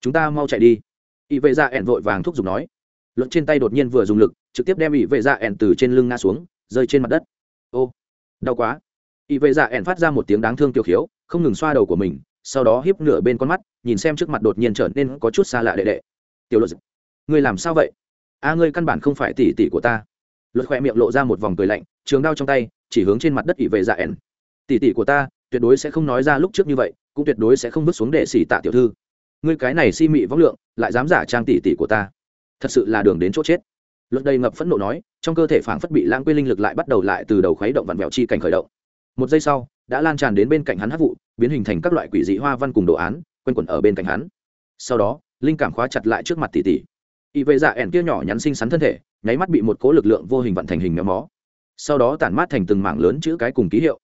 chúng ta mau chạy đi. Ỵ vệ dạ ẻn vội vàng thúc giục nói. Luận trên tay đột nhiên vừa dùng lực, trực tiếp đem ỵ vệ dạ ẻn từ trên lưng ngã xuống, rơi trên mặt đất. Ô, đau quá. Ỵ vệ dạ ẻn phát ra một tiếng đáng thương tiêu khiếu, không ngừng xoa đầu của mình, sau đó hiếp nửa bên con mắt, nhìn xem trước mặt đột nhiên trở nên có chút xa lạ đệ đệ. Tiểu luật ngươi làm sao vậy? A, ngươi căn bản không phải tỷ tỷ của ta luật khoe miệng lộ ra một vòng cười lạnh, trường đao trong tay, chỉ hướng trên mặt đất ỷ vệ dạ ẻn. Tỷ tỷ của ta, tuyệt đối sẽ không nói ra lúc trước như vậy, cũng tuyệt đối sẽ không bước xuống để xỉ tạ tiểu thư. Ngươi cái này si mị võng lượng, lại dám giả trang tỷ tỷ của ta. Thật sự là đường đến chỗ chết. Luật đầy ngập phẫn nộ nói, trong cơ thể phảng phất bị lãng quên linh lực lại bắt đầu lại từ đầu khuấy động vặn vẹo chi cảnh khởi động. Một giây sau, đã lan tràn đến bên cạnh hắn hát vụ, biến hình thành các loại quỷ dị hoa văn cùng đồ án, quanh quẩn ở bên cạnh hắn. Sau đó, linh cảm khóa chặt lại trước mặt tỷ tỷ. Y vệ dạ ẻn kia nhỏ nhắn xinh xắn thân thể nháy mắt bị một cố lực lượng vô hình vận thành hình méo mó. Sau đó tản mát thành từng mảng lớn chữ cái cùng ký hiệu.